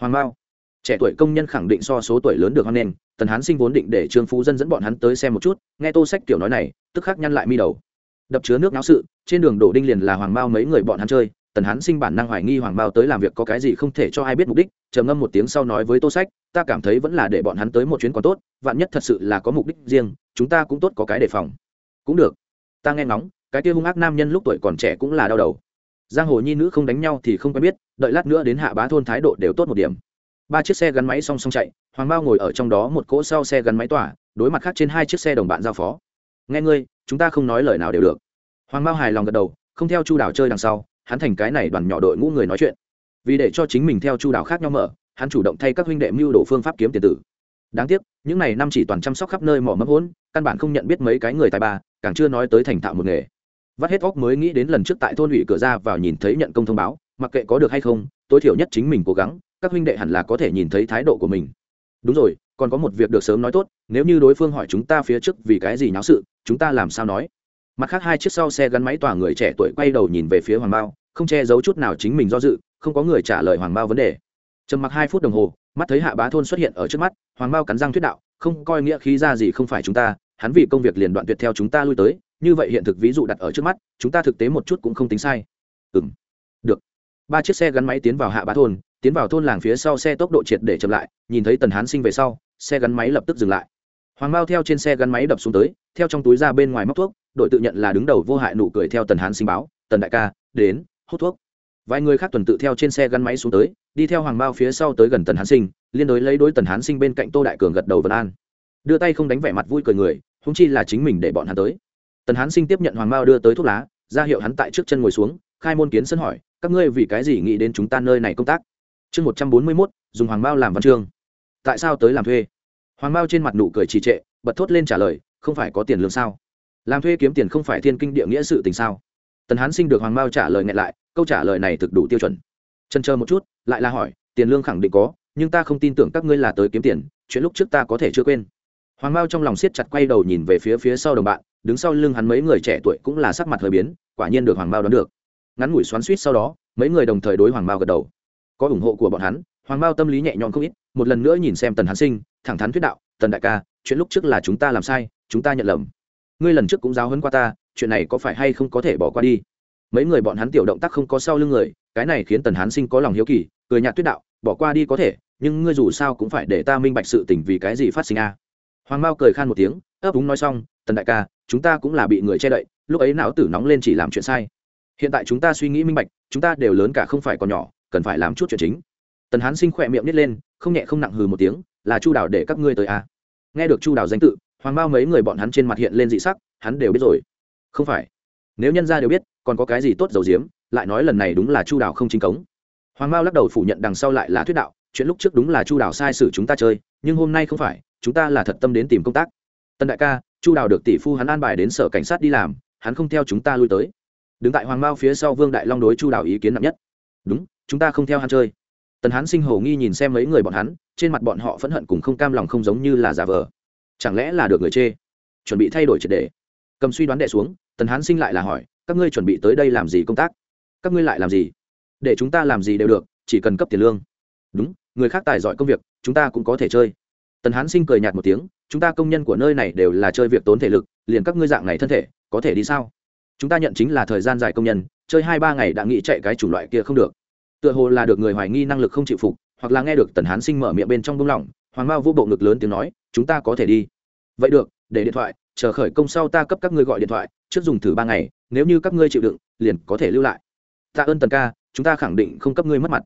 Hoàng mao, trẻ tuổi công nhân khẳng định so số tuổi lớn được hoan nghênh, tần hán sinh vốn định để trương phú dân dẫn bọn hắn tới xem một chút, nghe tô sách tiểu nói này, tức khắc nhăn lại mi đầu. Đập chứa nước náo sự, trên đường đổ đinh liền là hoàng mao mấy người bọn hắn chơi, tần hán sinh bản năng hoài nghi hoàng mao tới làm việc có cái gì không thể cho ai biết mục đích, trầm ngâm một tiếng sau nói với tô sách ta cảm thấy vẫn là để bọn hắn tới một chuyến còn tốt, vạn nhất thật sự là có mục đích riêng, chúng ta cũng tốt có cái đề phòng. Cũng được. Ta nghe ngóng, cái kia hung ác nam nhân lúc tuổi còn trẻ cũng là đau đầu. Giang hồ nhi nữ không đánh nhau thì không quen biết, đợi lát nữa đến hạ bá thôn thái độ đều tốt một điểm. Ba chiếc xe gắn máy song song chạy, hoàng bao ngồi ở trong đó một cỗ sau xe gắn máy tỏa, đối mặt khác trên hai chiếc xe đồng bạn giao phó. Nghe ngươi, chúng ta không nói lời nào đều được. Hoàng bao hài lòng gật đầu, không theo chu đảo chơi đằng sau, hắn thành cái này đoàn nhỏ đội ngũ người nói chuyện. Vì để cho chính mình theo chu đảo khác nhau mở hắn chủ động thay các huynh đệ mưu đồ phương pháp kiếm tiền tử. Đáng tiếc, những n à y năm chỉ toàn chăm sóc khắp nơi mỏ mẫm hỗn, căn bản không nhận biết mấy cái người tài ba, càng chưa nói tới thành thạo một nghề. Vắt hết óc mới nghĩ đến lần trước tại thôn ủy cửa ra vào nhìn thấy nhận công thông báo, mặc kệ có được hay không, tối thiểu nhất chính mình cố gắng, các huynh đệ hẳn là có thể nhìn thấy thái độ của mình. Đúng rồi, còn có một việc được sớm nói tốt, nếu như đối phương hỏi chúng ta phía trước vì cái gì nháo sự, chúng ta làm sao nói? Mặt khác hai chiếc sau xe gắn máy tỏa người trẻ tuổi quay đầu nhìn về phía hoàng bao không che giấu chút nào chính mình do dự, không có người trả lời hoàng bao vấn đề trầm mặc hai phút đồng hồ, mắt thấy hạ bá thôn xuất hiện ở trước mắt, hoàng bao cắn răng thuyết đạo, không coi nghĩa khí ra gì không phải chúng ta, hắn vì công việc liền đoạn tuyệt theo chúng ta lui tới, như vậy hiện thực ví dụ đặt ở trước mắt, chúng ta thực tế một chút cũng không tính sai. Ừ m được. Ba chiếc xe gắn máy tiến vào hạ bá thôn, tiến vào thôn làng phía sau xe tốc độ triệt để chậm lại, nhìn thấy tần hán sinh về sau, xe gắn máy lập tức dừng lại. Hoàng bao theo trên xe gắn máy đập xuống tới, theo trong túi ra bên ngoài móc thuốc, đội tự nhận là đứng đầu vô hại nụ cười theo tần hán sinh báo, tần đại ca, đến, hút thuốc vài người khác tuần tự theo trên xe gắn máy xuống tới, đi theo hoàng bao phía sau tới gần tần hán sinh, liên đối lấy đối tần hán sinh bên cạnh tô đại cường gật đầu vân an. Đưa tay không đánh vẻ mặt vui cười người húng chi là chính mình để bọn hắn tới. Tần hán sinh tiếp nhận hoàng bao đưa tới thuốc lá, ra hiệu hắn tại trước chân ngồi xuống, khai môn kiến sân hỏi, các ngươi vì cái gì nghĩ đến chúng ta nơi này công tác? Chương một trăm bốn mươi mốt, dùng hoàng bao làm văn chương. Tại sao tới làm thuê? Hoàng bao trên mặt nụ cười trì trệ, bật thốt lên trả lời, không phải có tiền lương sao? Làm thuê kiếm tiền không phải thiên kinh địa nghĩa sự tình sao? Tần hán sinh được hoàng bao trả lời ngại lại câu trả lời này thực đủ tiêu chuẩn. Chân chờ một chút, lại là hỏi, tiền lương khẳng định có, nhưng ta không tin tưởng các ngươi là tới kiếm tiền, chuyện lúc trước ta có thể chưa quên. Hoàng bao trong lòng siết chặt quay đầu nhìn về phía phía sau đồng bạn, đứng sau lưng hắn mấy người trẻ tuổi cũng là sắc mặt hơi biến, quả nhiên được hoàng bao đoán được. Ngắn ngủi xoắn suýt sau đó, mấy người đồng thời đối hoàng bao gật đầu. Có ủng hộ của bọn hắn, hoàng bao tâm lý nhẹ nhõm không ít, một lần nữa nhìn xem tần hán sinh, thẳng thắn thuyết đạo, tần đại ca, chuyện lúc trước là chúng ta làm sai, chúng ta nhận lầm. Ngươi lần trước cũng giáo hấn qua ta, chuyện này có phải hay không có thể bỏ qua đi? Mấy người bọn hắn tiểu động tác không có sau lưng người, cái này khiến tần hán sinh có lòng hiếu kỳ, cười nhạt tuyết đạo, bỏ qua đi có thể, nhưng ngươi dù sao cũng phải để ta minh bạch sự tình vì cái gì phát sinh a. Hoàng mao cười khan một tiếng, ấp úng nói xong, tần đại ca, chúng ta cũng là bị người che đậy, lúc ấy não tử nóng lên chỉ làm chuyện sai. Hiện tại chúng ta suy nghĩ minh bạch, chúng ta đều lớn cả không phải còn nhỏ, cần phải làm chút chuyện chính. Tần hán sinh khỏe miệng nít lên, không nhẹ không nặng hừ một tiếng, là chu đào để các ngươi tới a. Nghe được chu đào danh tự, hoàng mao mấy người bọn hắn trên mặt hiện lên dị sắc, hắn đều biết rồi. Không phải. Nếu nhân gia đều biết còn có cái gì tốt dầu diếm, lại nói lần này đúng là chu đào không chính cống. Hoàng mao lắc đầu phủ nhận đằng sau lại là thuyết đạo, chuyện lúc trước đúng là chu đào sai sử chúng ta chơi, nhưng hôm nay không phải, chúng ta là thật tâm đến tìm công tác. Tân đại ca, chu đào được tỷ phu hắn an bài đến sở cảnh sát đi làm, hắn không theo chúng ta lui tới. Đứng tại hoàng mao phía sau vương đại long đối chu đào ý kiến nặng nhất. Đúng, chúng ta không theo hắn chơi. Tần hán sinh hồ nghi nhìn xem mấy người bọn hắn, trên mặt bọn họ phẫn hận cùng không cam lòng không giống như là giả vờ. Chẳng lẽ là được người chê? Chuẩn bị thay đổi triệt đề cầm suy đoán đệ xuống, tần hán sinh lại là hỏi các ngươi chuẩn bị tới đây làm gì công tác? Các ngươi lại làm gì? Để chúng ta làm gì đều được, chỉ cần cấp tiền lương. Đúng, người khác tài giỏi công việc, chúng ta cũng có thể chơi. Tần hán sinh cười nhạt một tiếng, chúng ta công nhân của nơi này đều là chơi việc tốn thể lực, liền các ngươi dạng này thân thể, có thể đi sao? Chúng ta nhận chính là thời gian dài công nhân, chơi hai ba ngày đã nghĩ chạy cái chủng loại kia không được. Tựa hồ là được người hoài nghi năng lực không chịu phục, hoặc là nghe được tần hán sinh mở miệng bên trong bông lỏng, hoàng mao vô bộ ngực lớn tiếng nói, chúng ta có thể đi. Vậy được, để điện thoại, chờ khởi công sau ta cấp các ngươi gọi điện thoại, trước dùng thử ba ngày nếu như các ngươi chịu đựng, liền có thể lưu lại. Tạ ơn tần ca, chúng ta khẳng định không cấp ngươi mất mặt.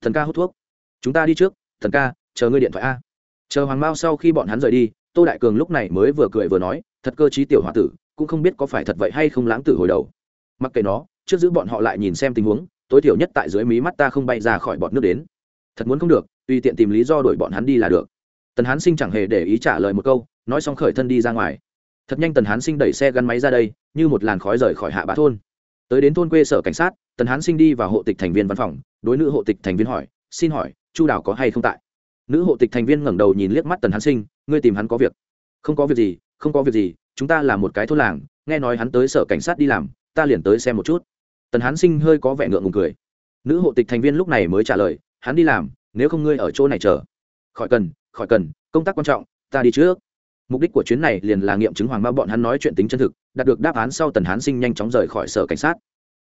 Thần ca hút thuốc. Chúng ta đi trước thần ca, chờ ngươi điện thoại a. Chờ hoàng mao sau khi bọn hắn rời đi, tô đại cường lúc này mới vừa cười vừa nói, thật cơ t tiểu h o a tử, cũng không biết có phải thật vậy hay không lãng tử hồi đầu. Mặc kệ nó, trước giữ bọn họ lại nhìn xem tình huống, tối thiểu nhất tại dưới mí mắt ta không bay ra khỏi bọn nước đến. Thật muốn không được, tùy tiện tìm lý do đuổi bọn hắn đi là được. Tần hán sinh chẳng hề để ý trả lời một câu, nói xong khởi thân đi ra ngoài thật nhanh tần hán sinh đẩy xe gắn máy ra đây, như một làn khói rời khỏi hạ bá thôn. Tới đến thôn quê sở cảnh sát, tần hán sinh đi vào hộ tịch thành viên văn phòng, đối nữ hộ tịch thành viên hỏi, xin hỏi, chu đảo có hay không tại? Nữ hộ tịch thành viên ngẩng đầu nhìn liếc mắt tần hán sinh, ngươi tìm hắn có việc. Không có việc gì, không có việc gì, chúng ta là một cái thôn làng, nghe nói hắn tới sở cảnh sát đi làm, ta liền tới xem một chút. Tần hán sinh hơi có vẻ ngượng ngùng cười. Nữ hộ tịch thành viên lúc này mới trả lời, hắn đi làm, nếu không ngươi ở chỗ này chờ. Khỏi cần khỏi cần, công tác quan trọng, ta đi trước mục đích của chuyến này liền là nghiệm chứng hoàng mao bọn hắn nói chuyện tính chân thực đạt được đáp án sau tần hán sinh nhanh chóng rời khỏi sở cảnh sát.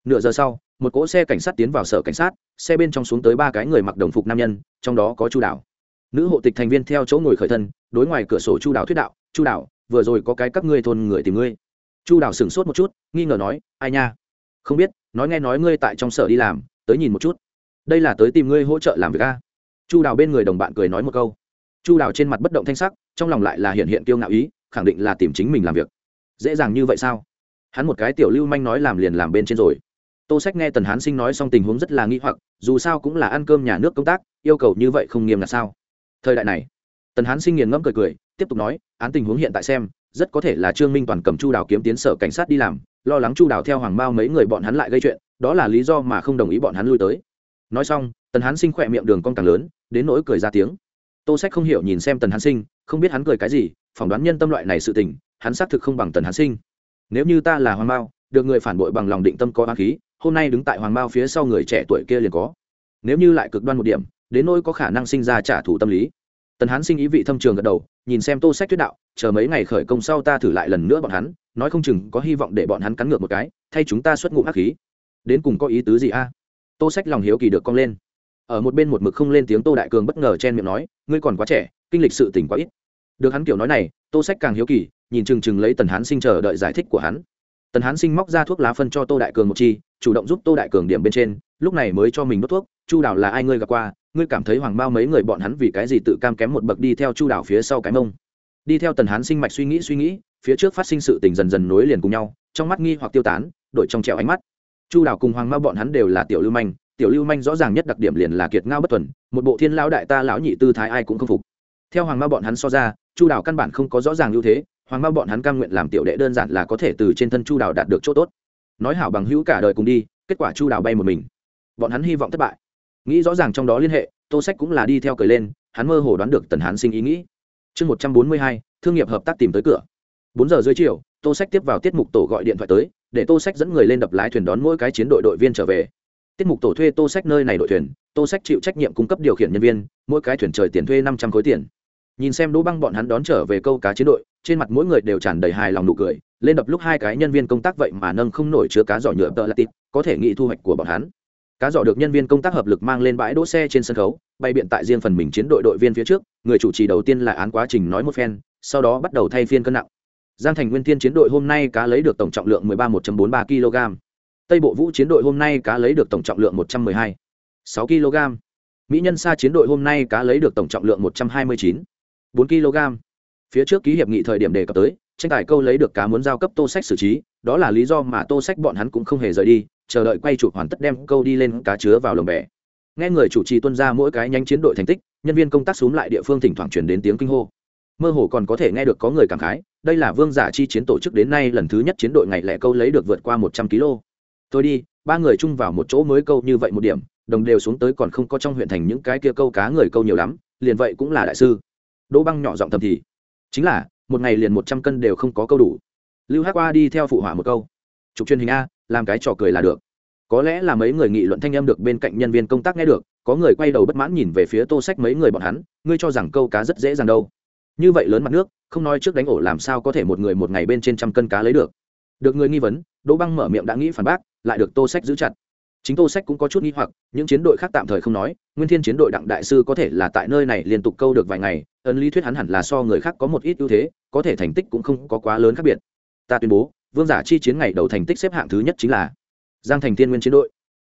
Nửa giờ sau một cỗ xe cảnh sát tiến vào sở cảnh sát xe bên trong xuống tới ba cái người mặc đồng phục nam nhân trong đó có chu Đảo, nữ hộ tịch thành viên theo chỗ ngồi khởi thân đối ngoài cửa sổ chu Đảo thuyết đạo chu Đảo vừa rồi có cái các ngươi thôn người tìm ngươi. Chu Đảo sửng sốt một chút nghi ngờ nói ai nha? Không biết nói nghe nói ngươi tại trong sở đi làm tới nhìn một chút. Đây là tới tìm ngươi hỗ trợ làm việc a. Chu đào bên người đồng bạn cười nói một câu. Chu đào trên mặt bất động thanh sắc trong lòng lại là hiện hiện kiêu ngạo ý, khẳng định là tìm chính mình làm việc. Dễ dàng như vậy sao? Hắn một cái tiểu lưu manh nói làm liền làm bên trên rồi. Tô sách nghe tần hán sinh nói xong tình huống rất là nghi hoặc, dù sao cũng là ăn cơm nhà nước công tác, yêu cầu như vậy không nghiêm là sao? Thời đại này, tần hán sinh nghiền ngẫm cười cười, tiếp tục nói, án tình huống hiện tại xem, rất có thể là trương minh toàn cầm chu đào kiếm tiến sở cảnh sát đi làm, lo lắng chu đào theo hoàng mao mấy người bọn hắn lại gây chuyện, đó là lý do mà không đồng ý bọn hắn lui tới. Nói xong, tần hán sinh khỏe miệng đường con càng lớn, đến nỗi cười ra tiếng tô sách không hiểu nhìn xem tần hán sinh, không biết hắn cười cái gì, phỏng đoán nhân tâm loại này sự tình, hắn xác thực không bằng tần hán sinh. Nếu như ta là hoàng mao, được người phản bội bằng lòng định tâm có hoa khí, hôm nay đứng tại hoàng mao phía sau người trẻ tuổi kia liền có. Nếu như lại cực đoan một điểm, đến nỗi có khả năng sinh ra trả thù tâm lý. Tần hán sinh ý vị thâm trường gật đầu, nhìn xem tô sách tuyết đạo, chờ mấy ngày khởi công sau ta thử lại lần nữa bọn hắn, nói không chừng có hy vọng để bọn hắn cắn ngược một cái, thay chúng ta xuất ngụ ác khí. Đến cùng có ý tứ gì a? Tô sách lòng hiếu kỳ được cong lên ở một bên một mực không lên tiếng tô đại cường bất ngờ chen miệng nói, ngươi còn quá trẻ, kinh lịch sự tỉnh quá ít. Được hắn kiểu nói này, tô sách càng hiếu kỳ, nhìn chừng chừng lấy tần hán sinh chờ đợi giải thích của hắn. Tần hán sinh móc ra thuốc lá phân cho tô đại cường một chi, chủ động giúp tô đại cường điểm bên trên, lúc này mới cho mình đốt thuốc, chu đảo là ai ngươi gặp qua, ngươi cảm thấy hoàng bao mấy người bọn hắn vì cái gì tự cam kém một bậc đi theo chu đảo phía sau cái mông? Đi theo tần hán sinh mạch suy nghĩ suy nghĩ, phía trước phát sinh sự tình dần dần nối liền cùng nhau, trong mắt nghi hoặc tiêu tán, đổi trong trèo ánh mắt. Chu đảo cùng hoàng bao bọn hắn đều là tiểu lưu manh tiểu lưu manh rõ ràng nhất đặc điểm liền là kiệt ngao bất thuần, một bộ thiên lão đại ta lão nhị tư thái ai cũng không phục. Theo hoàng mao bọn hắn so ra, chu đào căn bản không có rõ ràng ưu thế, hoàng mao bọn hắn cam nguyện làm tiểu đệ đơn giản là có thể từ trên thân chu đào đạt được chỗ tốt. Nói hảo bằng hữu cả đời cùng đi, kết quả chu đào bay một mình. Bọn hắn hy vọng thất bại. Nghĩ rõ ràng trong đó liên hệ, tô sách cũng là đi theo cười lên, hắn mơ hồ đoán được tần hán sinh ý nghĩ. Chương một trăm bốn mươi hai, thương nghiệp hợp tác tìm tới cửa. Bốn giờ dưới chiều, tô sách tiếp vào tiết mục tổ gọi điện thoại tới, để tô sách dẫn người lên đập lái thuyền đón mỗi cái chiến đội đội viên trở về tiết mục tổ thuê tô sách nơi này đội thuyền, tô sách chịu trách nhiệm cung cấp điều khiển nhân viên, mỗi cái thuyền trời tiền thuê năm trăm khối tiền. Nhìn xem đỗ băng bọn hắn đón trở về câu cá chiến đội, trên mặt mỗi người đều tràn đầy hài lòng nụ cười, lên đập lúc hai cái nhân viên công tác vậy mà nâng không nổi chứa cá giỏ nhựa tợ là tịt, có thể nghĩ thu hoạch của bọn hắn. Cá giỏ được nhân viên công tác hợp lực mang lên bãi đỗ xe trên sân khấu bay biện tại riêng phần mình chiến đội đội viên phía trước, người chủ trì đầu tiên là án quá trình nói một phen, sau đó bắt đầu thay phiên cân nặng. Giang thành nguyên thiên chiến đội hôm nay cá lấy được tổng trọng lượng 13 1.43 kg tây bộ vũ chiến đội hôm nay cá lấy được tổng trọng lượng 112 6 kg. Mỹ nhân sa chiến đội hôm nay cá lấy được tổng trọng lượng 129 4 kg. Phía trước ký hiệp nghị thời điểm đề cập tới, tranh tài câu lấy được cá muốn giao cấp tô sách xử trí, đó là lý do mà tô sách bọn hắn cũng không hề rời đi, chờ đợi quay chụp hoàn tất đem câu đi lên cá chứa vào lồng bè. Nghe người chủ trì tuân ra mỗi cái nhanh chiến đội thành tích, nhân viên công tác xuống lại địa phương thỉnh thoảng chuyển đến tiếng kinh hô. Mơ hồ còn có thể nghe được có người cảm khái, đây là vương giả chi chiến tổ chức đến nay lần thứ nhất chiến đội ngày lẻ câu lấy được vượt qua một trăm kg tôi đi, ba người chung vào một chỗ mới câu như vậy một điểm, đồng đều xuống tới còn không có trong huyện thành những cái kia câu cá người câu nhiều lắm, liền vậy cũng là đại sư. Đỗ băng nhỏ giọng thầm thì, chính là, một ngày liền một trăm cân đều không có câu đủ. Lưu hát qua đi theo phụ họa một câu. Chụp truyền hình a, làm cái trò cười là được. Có lẽ là mấy người nghị luận thanh âm được bên cạnh nhân viên công tác nghe được, có người quay đầu bất mãn nhìn về phía tô sách mấy người bọn hắn, ngươi cho rằng câu cá rất dễ dàng đâu. Như vậy lớn mặt nước, không nói trước đánh ổ làm sao có thể một người một ngày bên trên trăm cân cá lấy được. Được người nghi vấn, đỗ băng mở miệng đã nghĩ phản bác lại được tô sách giữ chặt. Chính tô sách cũng có chút nghi hoặc, những chiến đội khác tạm thời không nói, nguyên thiên chiến đội đặng đại sư có thể là tại nơi này liên tục câu được vài ngày, ấn lý thuyết hắn hẳn là so người khác có một ít ưu thế, có thể thành tích cũng không có quá lớn khác biệt. Ta tuyên bố, vương giả chi chiến ngày đầu thành tích xếp hạng thứ nhất chính là giang thành thiên nguyên chiến đội.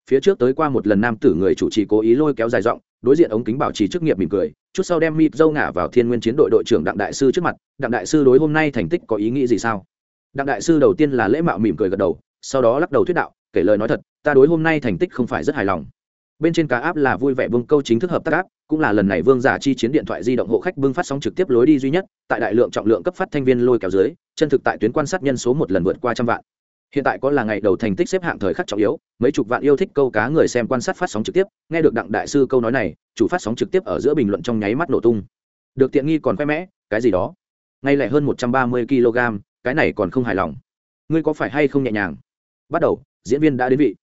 Phía trước tới qua một lần nam tử người chủ trì cố ý lôi kéo dài giọng đối diện ống kính bảo trì chức nghiệp mỉm cười, chút sau đem mịp dâu ngả vào thiên nguyên chiến đội đội trưởng đặng đại sư trước mặt, đặng đại sư đối hôm nay thành tích có ý nghĩ gì sao? Đặng đại sư đầu tiên là lễ mạo mỉm cười gật đầu sau đó lắc đầu thuyết đạo, kể lời nói thật, ta đối hôm nay thành tích không phải rất hài lòng. Bên trên cá áp là vui vẻ vương câu chính thức hợp tác áp, cũng là lần này vương giả chi chiến điện thoại di động hộ khách bưng phát sóng trực tiếp lối đi duy nhất, tại đại lượng trọng lượng cấp phát thanh viên lôi kéo dưới, chân thực tại tuyến quan sát nhân số một lần vượt qua trăm vạn. Hiện tại có là ngày đầu thành tích xếp hạng thời khắc trọng yếu, mấy chục vạn yêu thích câu cá người xem quan sát phát sóng trực tiếp, nghe được đặng đại sư câu nói này, chủ phát sóng trực tiếp ở giữa bình luận trong nháy mắt nổ tung. Được tiện nghi còn khoe mẽ, cái gì đó? Ngay lại hơn một trăm ba mươi kg cái này còn không hài lòng. Ngươi có phải hay không nhẹ nhàng? Bắt đầu, diễn viên đã đến vị.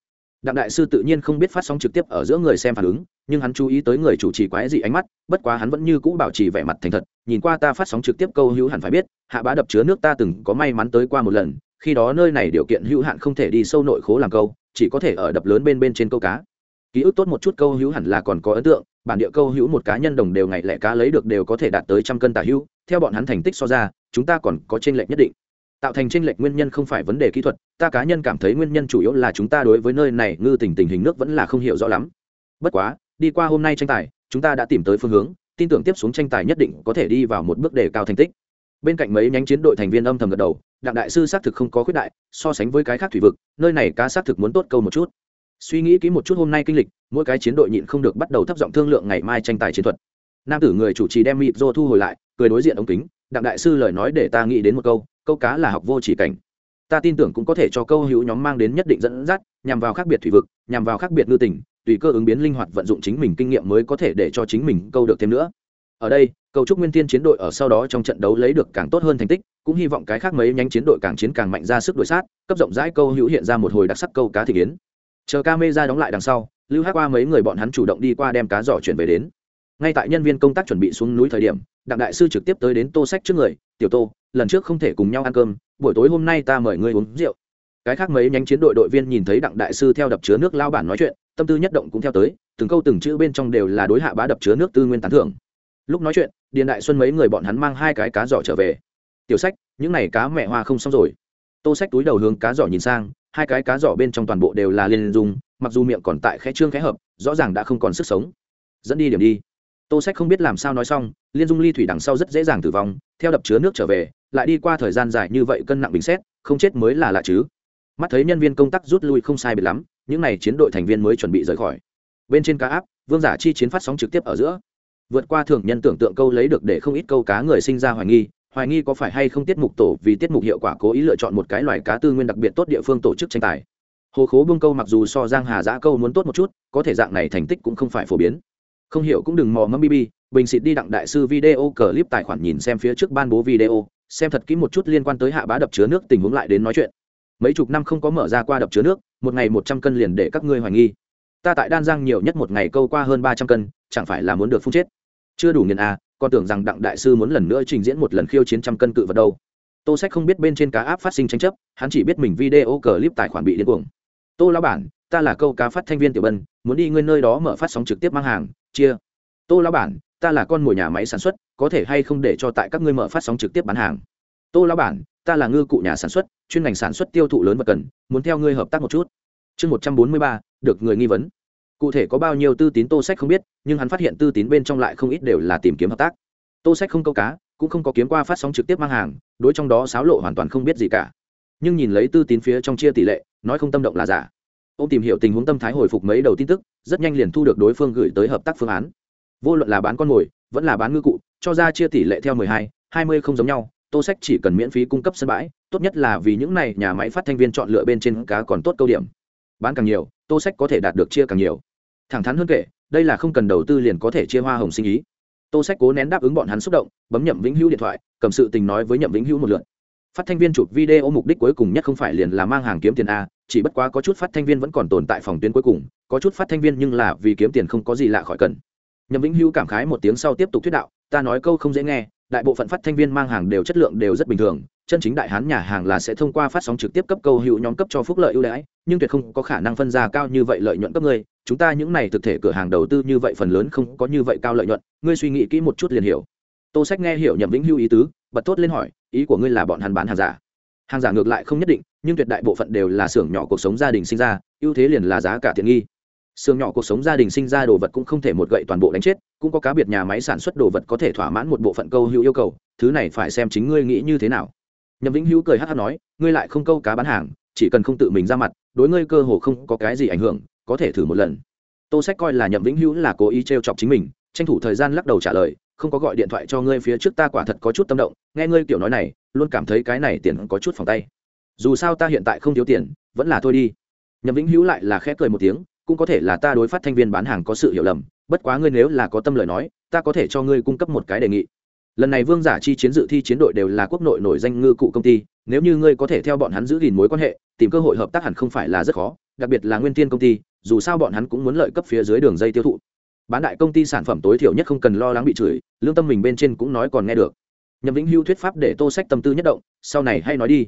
Đặng đại sư tự nhiên không biết phát sóng trực tiếp ở giữa người xem phản ứng, nhưng hắn chú ý tới người chủ trì quái dị ánh mắt, bất quá hắn vẫn như cũ bảo trì vẻ mặt thành thật, nhìn qua ta phát sóng trực tiếp câu hữu hẳn phải biết, hạ bá đập chứa nước ta từng có may mắn tới qua một lần, khi đó nơi này điều kiện hữu hạn không thể đi sâu nội khố làm câu, chỉ có thể ở đập lớn bên bên trên câu cá. Ký ức tốt một chút câu hữu hẳn là còn có ấn tượng, bản địa câu hữu một cá nhân đồng đều ngày lẻ cá lấy được đều có thể đạt tới trăm cân tả hữu, theo bọn hắn thành tích so ra, chúng ta còn có tranh lệch nhất định tạo thành tranh lệch nguyên nhân không phải vấn đề kỹ thuật, ta cá nhân cảm thấy nguyên nhân chủ yếu là chúng ta đối với nơi này ngư tình tình hình nước vẫn là không hiểu rõ lắm. Bất quá, đi qua hôm nay tranh tài, chúng ta đã tìm tới phương hướng, tin tưởng tiếp xuống tranh tài nhất định có thể đi vào một bước đề cao thành tích. Bên cạnh mấy nhánh chiến đội thành viên âm thầm gật đầu, đặng đại sư xác thực không có khuyết đại, so sánh với cái khác thủy vực, nơi này cá xác thực muốn tốt câu một chút. Suy nghĩ kỹ một chút hôm nay kinh lịch, mỗi cái chiến đội nhịn không được bắt đầu thấp giọng thương lượng ngày mai tranh tài chiến thuật. Nam tử người chủ trì đem mịp do thu hồi lại, cười đối diện ống kính, đặng đại sư lời nói để ta nghĩ đến một câu câu cá là học vô chỉ cảnh. Ta tin tưởng cũng có thể cho câu hữu nhóm mang đến nhất định dẫn dắt, nhằm vào khác biệt thủy vực, nhằm vào khác biệt ngư tỉnh, tùy cơ ứng biến linh hoạt vận dụng chính mình kinh nghiệm mới có thể để cho chính mình câu được thêm nữa. Ở đây cầu chúc nguyên tiên chiến đội ở sau đó trong trận đấu lấy được càng tốt hơn thành tích, cũng hy vọng cái khác mấy nhánh chiến đội càng chiến càng mạnh ra sức đuổi sát, cấp rộng rãi câu hữu hiện ra một hồi đặc sắc câu cá thị kiến. Chờ ca mê ra đóng lại đằng sau, lưu hát qua mấy người bọn hắn chủ động đi qua đem cá giỏ chuyển về đến. Ngay tại nhân viên công tác chuẩn bị xuống núi thời điểm, đặng đại sư trực tiếp tới đến tô sách trước người, tiểu tô lần trước không thể cùng nhau ăn cơm, buổi tối hôm nay ta mời ngươi uống rượu. Cái khác mấy nhánh chiến đội đội viên nhìn thấy đặng đại sư theo đập chứa nước lao bản nói chuyện, tâm tư nhất động cũng theo tới, từng câu từng chữ bên trong đều là đối hạ bá đập chứa nước tư nguyên tán thưởng. Lúc nói chuyện, điền đại xuân mấy người bọn hắn mang hai cái cá giỏ trở về. Tiểu sách, những này cá mẹ hoa không xong rồi. Tô sách túi đầu hướng cá giỏ nhìn sang, hai cái cá giỏ bên trong toàn bộ đều là liên dung, mặc dù miệng còn tại khẽ trương khẽ hợp, rõ ràng đã không còn sức sống. Dẫn đi điểm đi. Tô sách không biết làm sao nói xong, liên dung ly thủy đằng sau rất dễ dàng tử vong, theo đập chứa nước trở về lại đi qua thời gian dài như vậy cân nặng bình xét, không chết mới là lạ chứ. Mắt thấy nhân viên công tác rút lui không sai biệt lắm, những n à y chiến đội thành viên mới chuẩn bị rời khỏi. Bên trên cá áp, vương giả chi chiến phát sóng trực tiếp ở giữa. Vượt qua thường nhân tưởng tượng câu lấy được để không ít câu cá người sinh ra hoài nghi hoài nghi có phải hay không tiết mục tổ vì tiết mục hiệu quả cố ý lựa chọn một cái loài cá tư nguyên đặc biệt tốt địa phương tổ chức tranh tài. Hồ khố buông câu mặc dù so giang hà giã câu muốn tốt một chút, có thể dạng này thành tích cũng không phải phổ biến. Không hiểu cũng đừng mò mâm bb bình xịt đi đặng đại sư video clip tài khoản nhìn xem phía trước ban bố video xem thật kỹ một chút liên quan tới hạ bá đập chứa nước tình huống lại đến nói chuyện. Mấy chục năm không có mở ra qua đập chứa nước, một ngày một trăm cân liền để các ngươi hoài nghi. Ta tại đan giang nhiều nhất một ngày câu qua hơn ba trăm cân, chẳng phải là muốn được phun chết? Chưa đủ nghiền à còn tưởng rằng đặng đại sư muốn lần nữa trình diễn một lần khiêu chiến trăm cân cự vật đâu. Tô sách không biết bên trên cá áp phát sinh tranh chấp, hắn chỉ biết mình video clip tài khoản bị điên cuồng. Tô lão bản, ta là câu cá phát thanh viên tiểu bân, muốn đi ngươi nơi đó mở phát sóng trực tiếp mang hàng, chia. Tô lão bản ta là con mồi nhà máy sản xuất, có thể hay không để cho tại các ngươi mở phát sóng trực tiếp bán hàng? Tô lão bản, ta là ngư cụ nhà sản xuất, chuyên ngành sản xuất tiêu thụ lớn và cần, muốn theo ngươi hợp tác một chút. Chương một trăm bốn mươi ba, được người nghi vấn. Cụ thể có bao nhiêu tư tín tô sách không biết, nhưng hắn phát hiện tư tín bên trong lại không ít đều là tìm kiếm hợp tác. Tô sách không câu cá, cũng không có kiếm qua phát sóng trực tiếp mang hàng, đối trong đó xáo lộ hoàn toàn không biết gì cả. Nhưng nhìn lấy tư tín phía trong chia tỷ lệ, nói không tâm động là giả. Ông tìm hiểu tình huống tâm thái hồi phục mấy đầu tin tức, rất nhanh liền thu được đối phương gửi tới hợp tác phương án vô luận là bán con mồi, vẫn là bán ngư cụ, cho ra chia tỷ lệ theo mười hai hai mươi không giống nhau, tô sách chỉ cần miễn phí cung cấp sân bãi, tốt nhất là vì những này nhà máy phát thanh viên chọn lựa bên trên cá còn tốt câu điểm. Bán càng nhiều, tô sách có thể đạt được chia càng nhiều. Thẳng thắn hơn kể, đây là không cần đầu tư liền có thể chia hoa hồng sinh ý. Tô sách cố nén đáp ứng bọn hắn xúc động, bấm nhậm vĩnh hữu điện thoại, cầm sự tình nói với nhậm vĩnh hữu một lượt. Phát thanh viên chụp video mục đích cuối cùng nhất không phải liền là mang hàng kiếm tiền a, chỉ bất quá có chút phát thanh viên vẫn còn tồn tại phòng tuyến cuối cùng, có chút phát thanh viên nhưng là vì kiếm tiền không có gì lạ khỏi cần nhậm vĩnh hữu cảm khái một tiếng sau tiếp tục thuyết đạo, ta nói câu không dễ nghe, đại bộ phận phát thanh viên mang hàng đều chất lượng đều rất bình thường, chân chính đại hán nhà hàng là sẽ thông qua phát sóng trực tiếp cấp câu hữu nhóm cấp cho phúc lợi ưu đãi, nhưng tuyệt không có khả năng phân ra cao như vậy lợi nhuận cấp ngươi. Chúng ta những này thực thể cửa hàng đầu tư như vậy phần lớn không có như vậy cao lợi nhuận, ngươi suy nghĩ kỹ một chút liền hiểu. Tô sách nghe hiểu nhậm vĩnh hưu ý tứ, bật tốt lên hỏi, ý của ngươi là bọn hắn bán hàng giả? Hàng giả ngược lại không nhất định, nhưng tuyệt đại bộ phận đều là xưởng nhỏ cuộc sống gia đình sinh ra, ưu thế liền là giá cả tiện nghi xưởng nhỏ cuộc sống gia đình sinh ra đồ vật cũng không thể một gậy toàn bộ đánh chết, cũng có cá biệt nhà máy sản xuất đồ vật có thể thỏa mãn một bộ phận câu hữu yêu cầu, thứ này phải xem chính ngươi nghĩ như thế nào. Nhậm vĩnh hữu cười hát hát nói, ngươi lại không câu cá bán hàng, chỉ cần không tự mình ra mặt, đối ngươi cơ hồ không có cái gì ảnh hưởng, có thể thử một lần. Tô sách coi là nhậm vĩnh hữu là cố ý t r e o chọc chính mình, tranh thủ thời gian lắc đầu trả lời, không có gọi điện thoại cho ngươi phía trước ta quả thật có chút tâm động, nghe ngươi kiểu nói này, luôn cảm thấy cái này tiền có chút phòng tay. Dù sao ta hiện tại không thiếu tiền, vẫn là thôi đi. Nhậm vĩnh hữu lại là khẽ cười một tiếng cũng có thể là ta đối phát thanh viên bán hàng có sự hiểu lầm, bất quá ngươi nếu là có tâm lời nói, ta có thể cho ngươi cung cấp một cái đề nghị. Lần này vương giả chi chiến dự thi chiến đội đều là quốc nội nổi danh ngư cụ công ty, nếu như ngươi có thể theo bọn hắn giữ gìn mối quan hệ, tìm cơ hội hợp tác hẳn không phải là rất khó, đặc biệt là nguyên tiên công ty, dù sao bọn hắn cũng muốn lợi cấp phía dưới đường dây tiêu thụ. Bán đại công ty sản phẩm tối thiểu nhất không cần lo lắng bị chửi, lương tâm mình bên trên cũng nói còn nghe được. Nhậm vĩnh hưu thuyết pháp để tô sách tâm tư nhất động, sau này hay nói đi.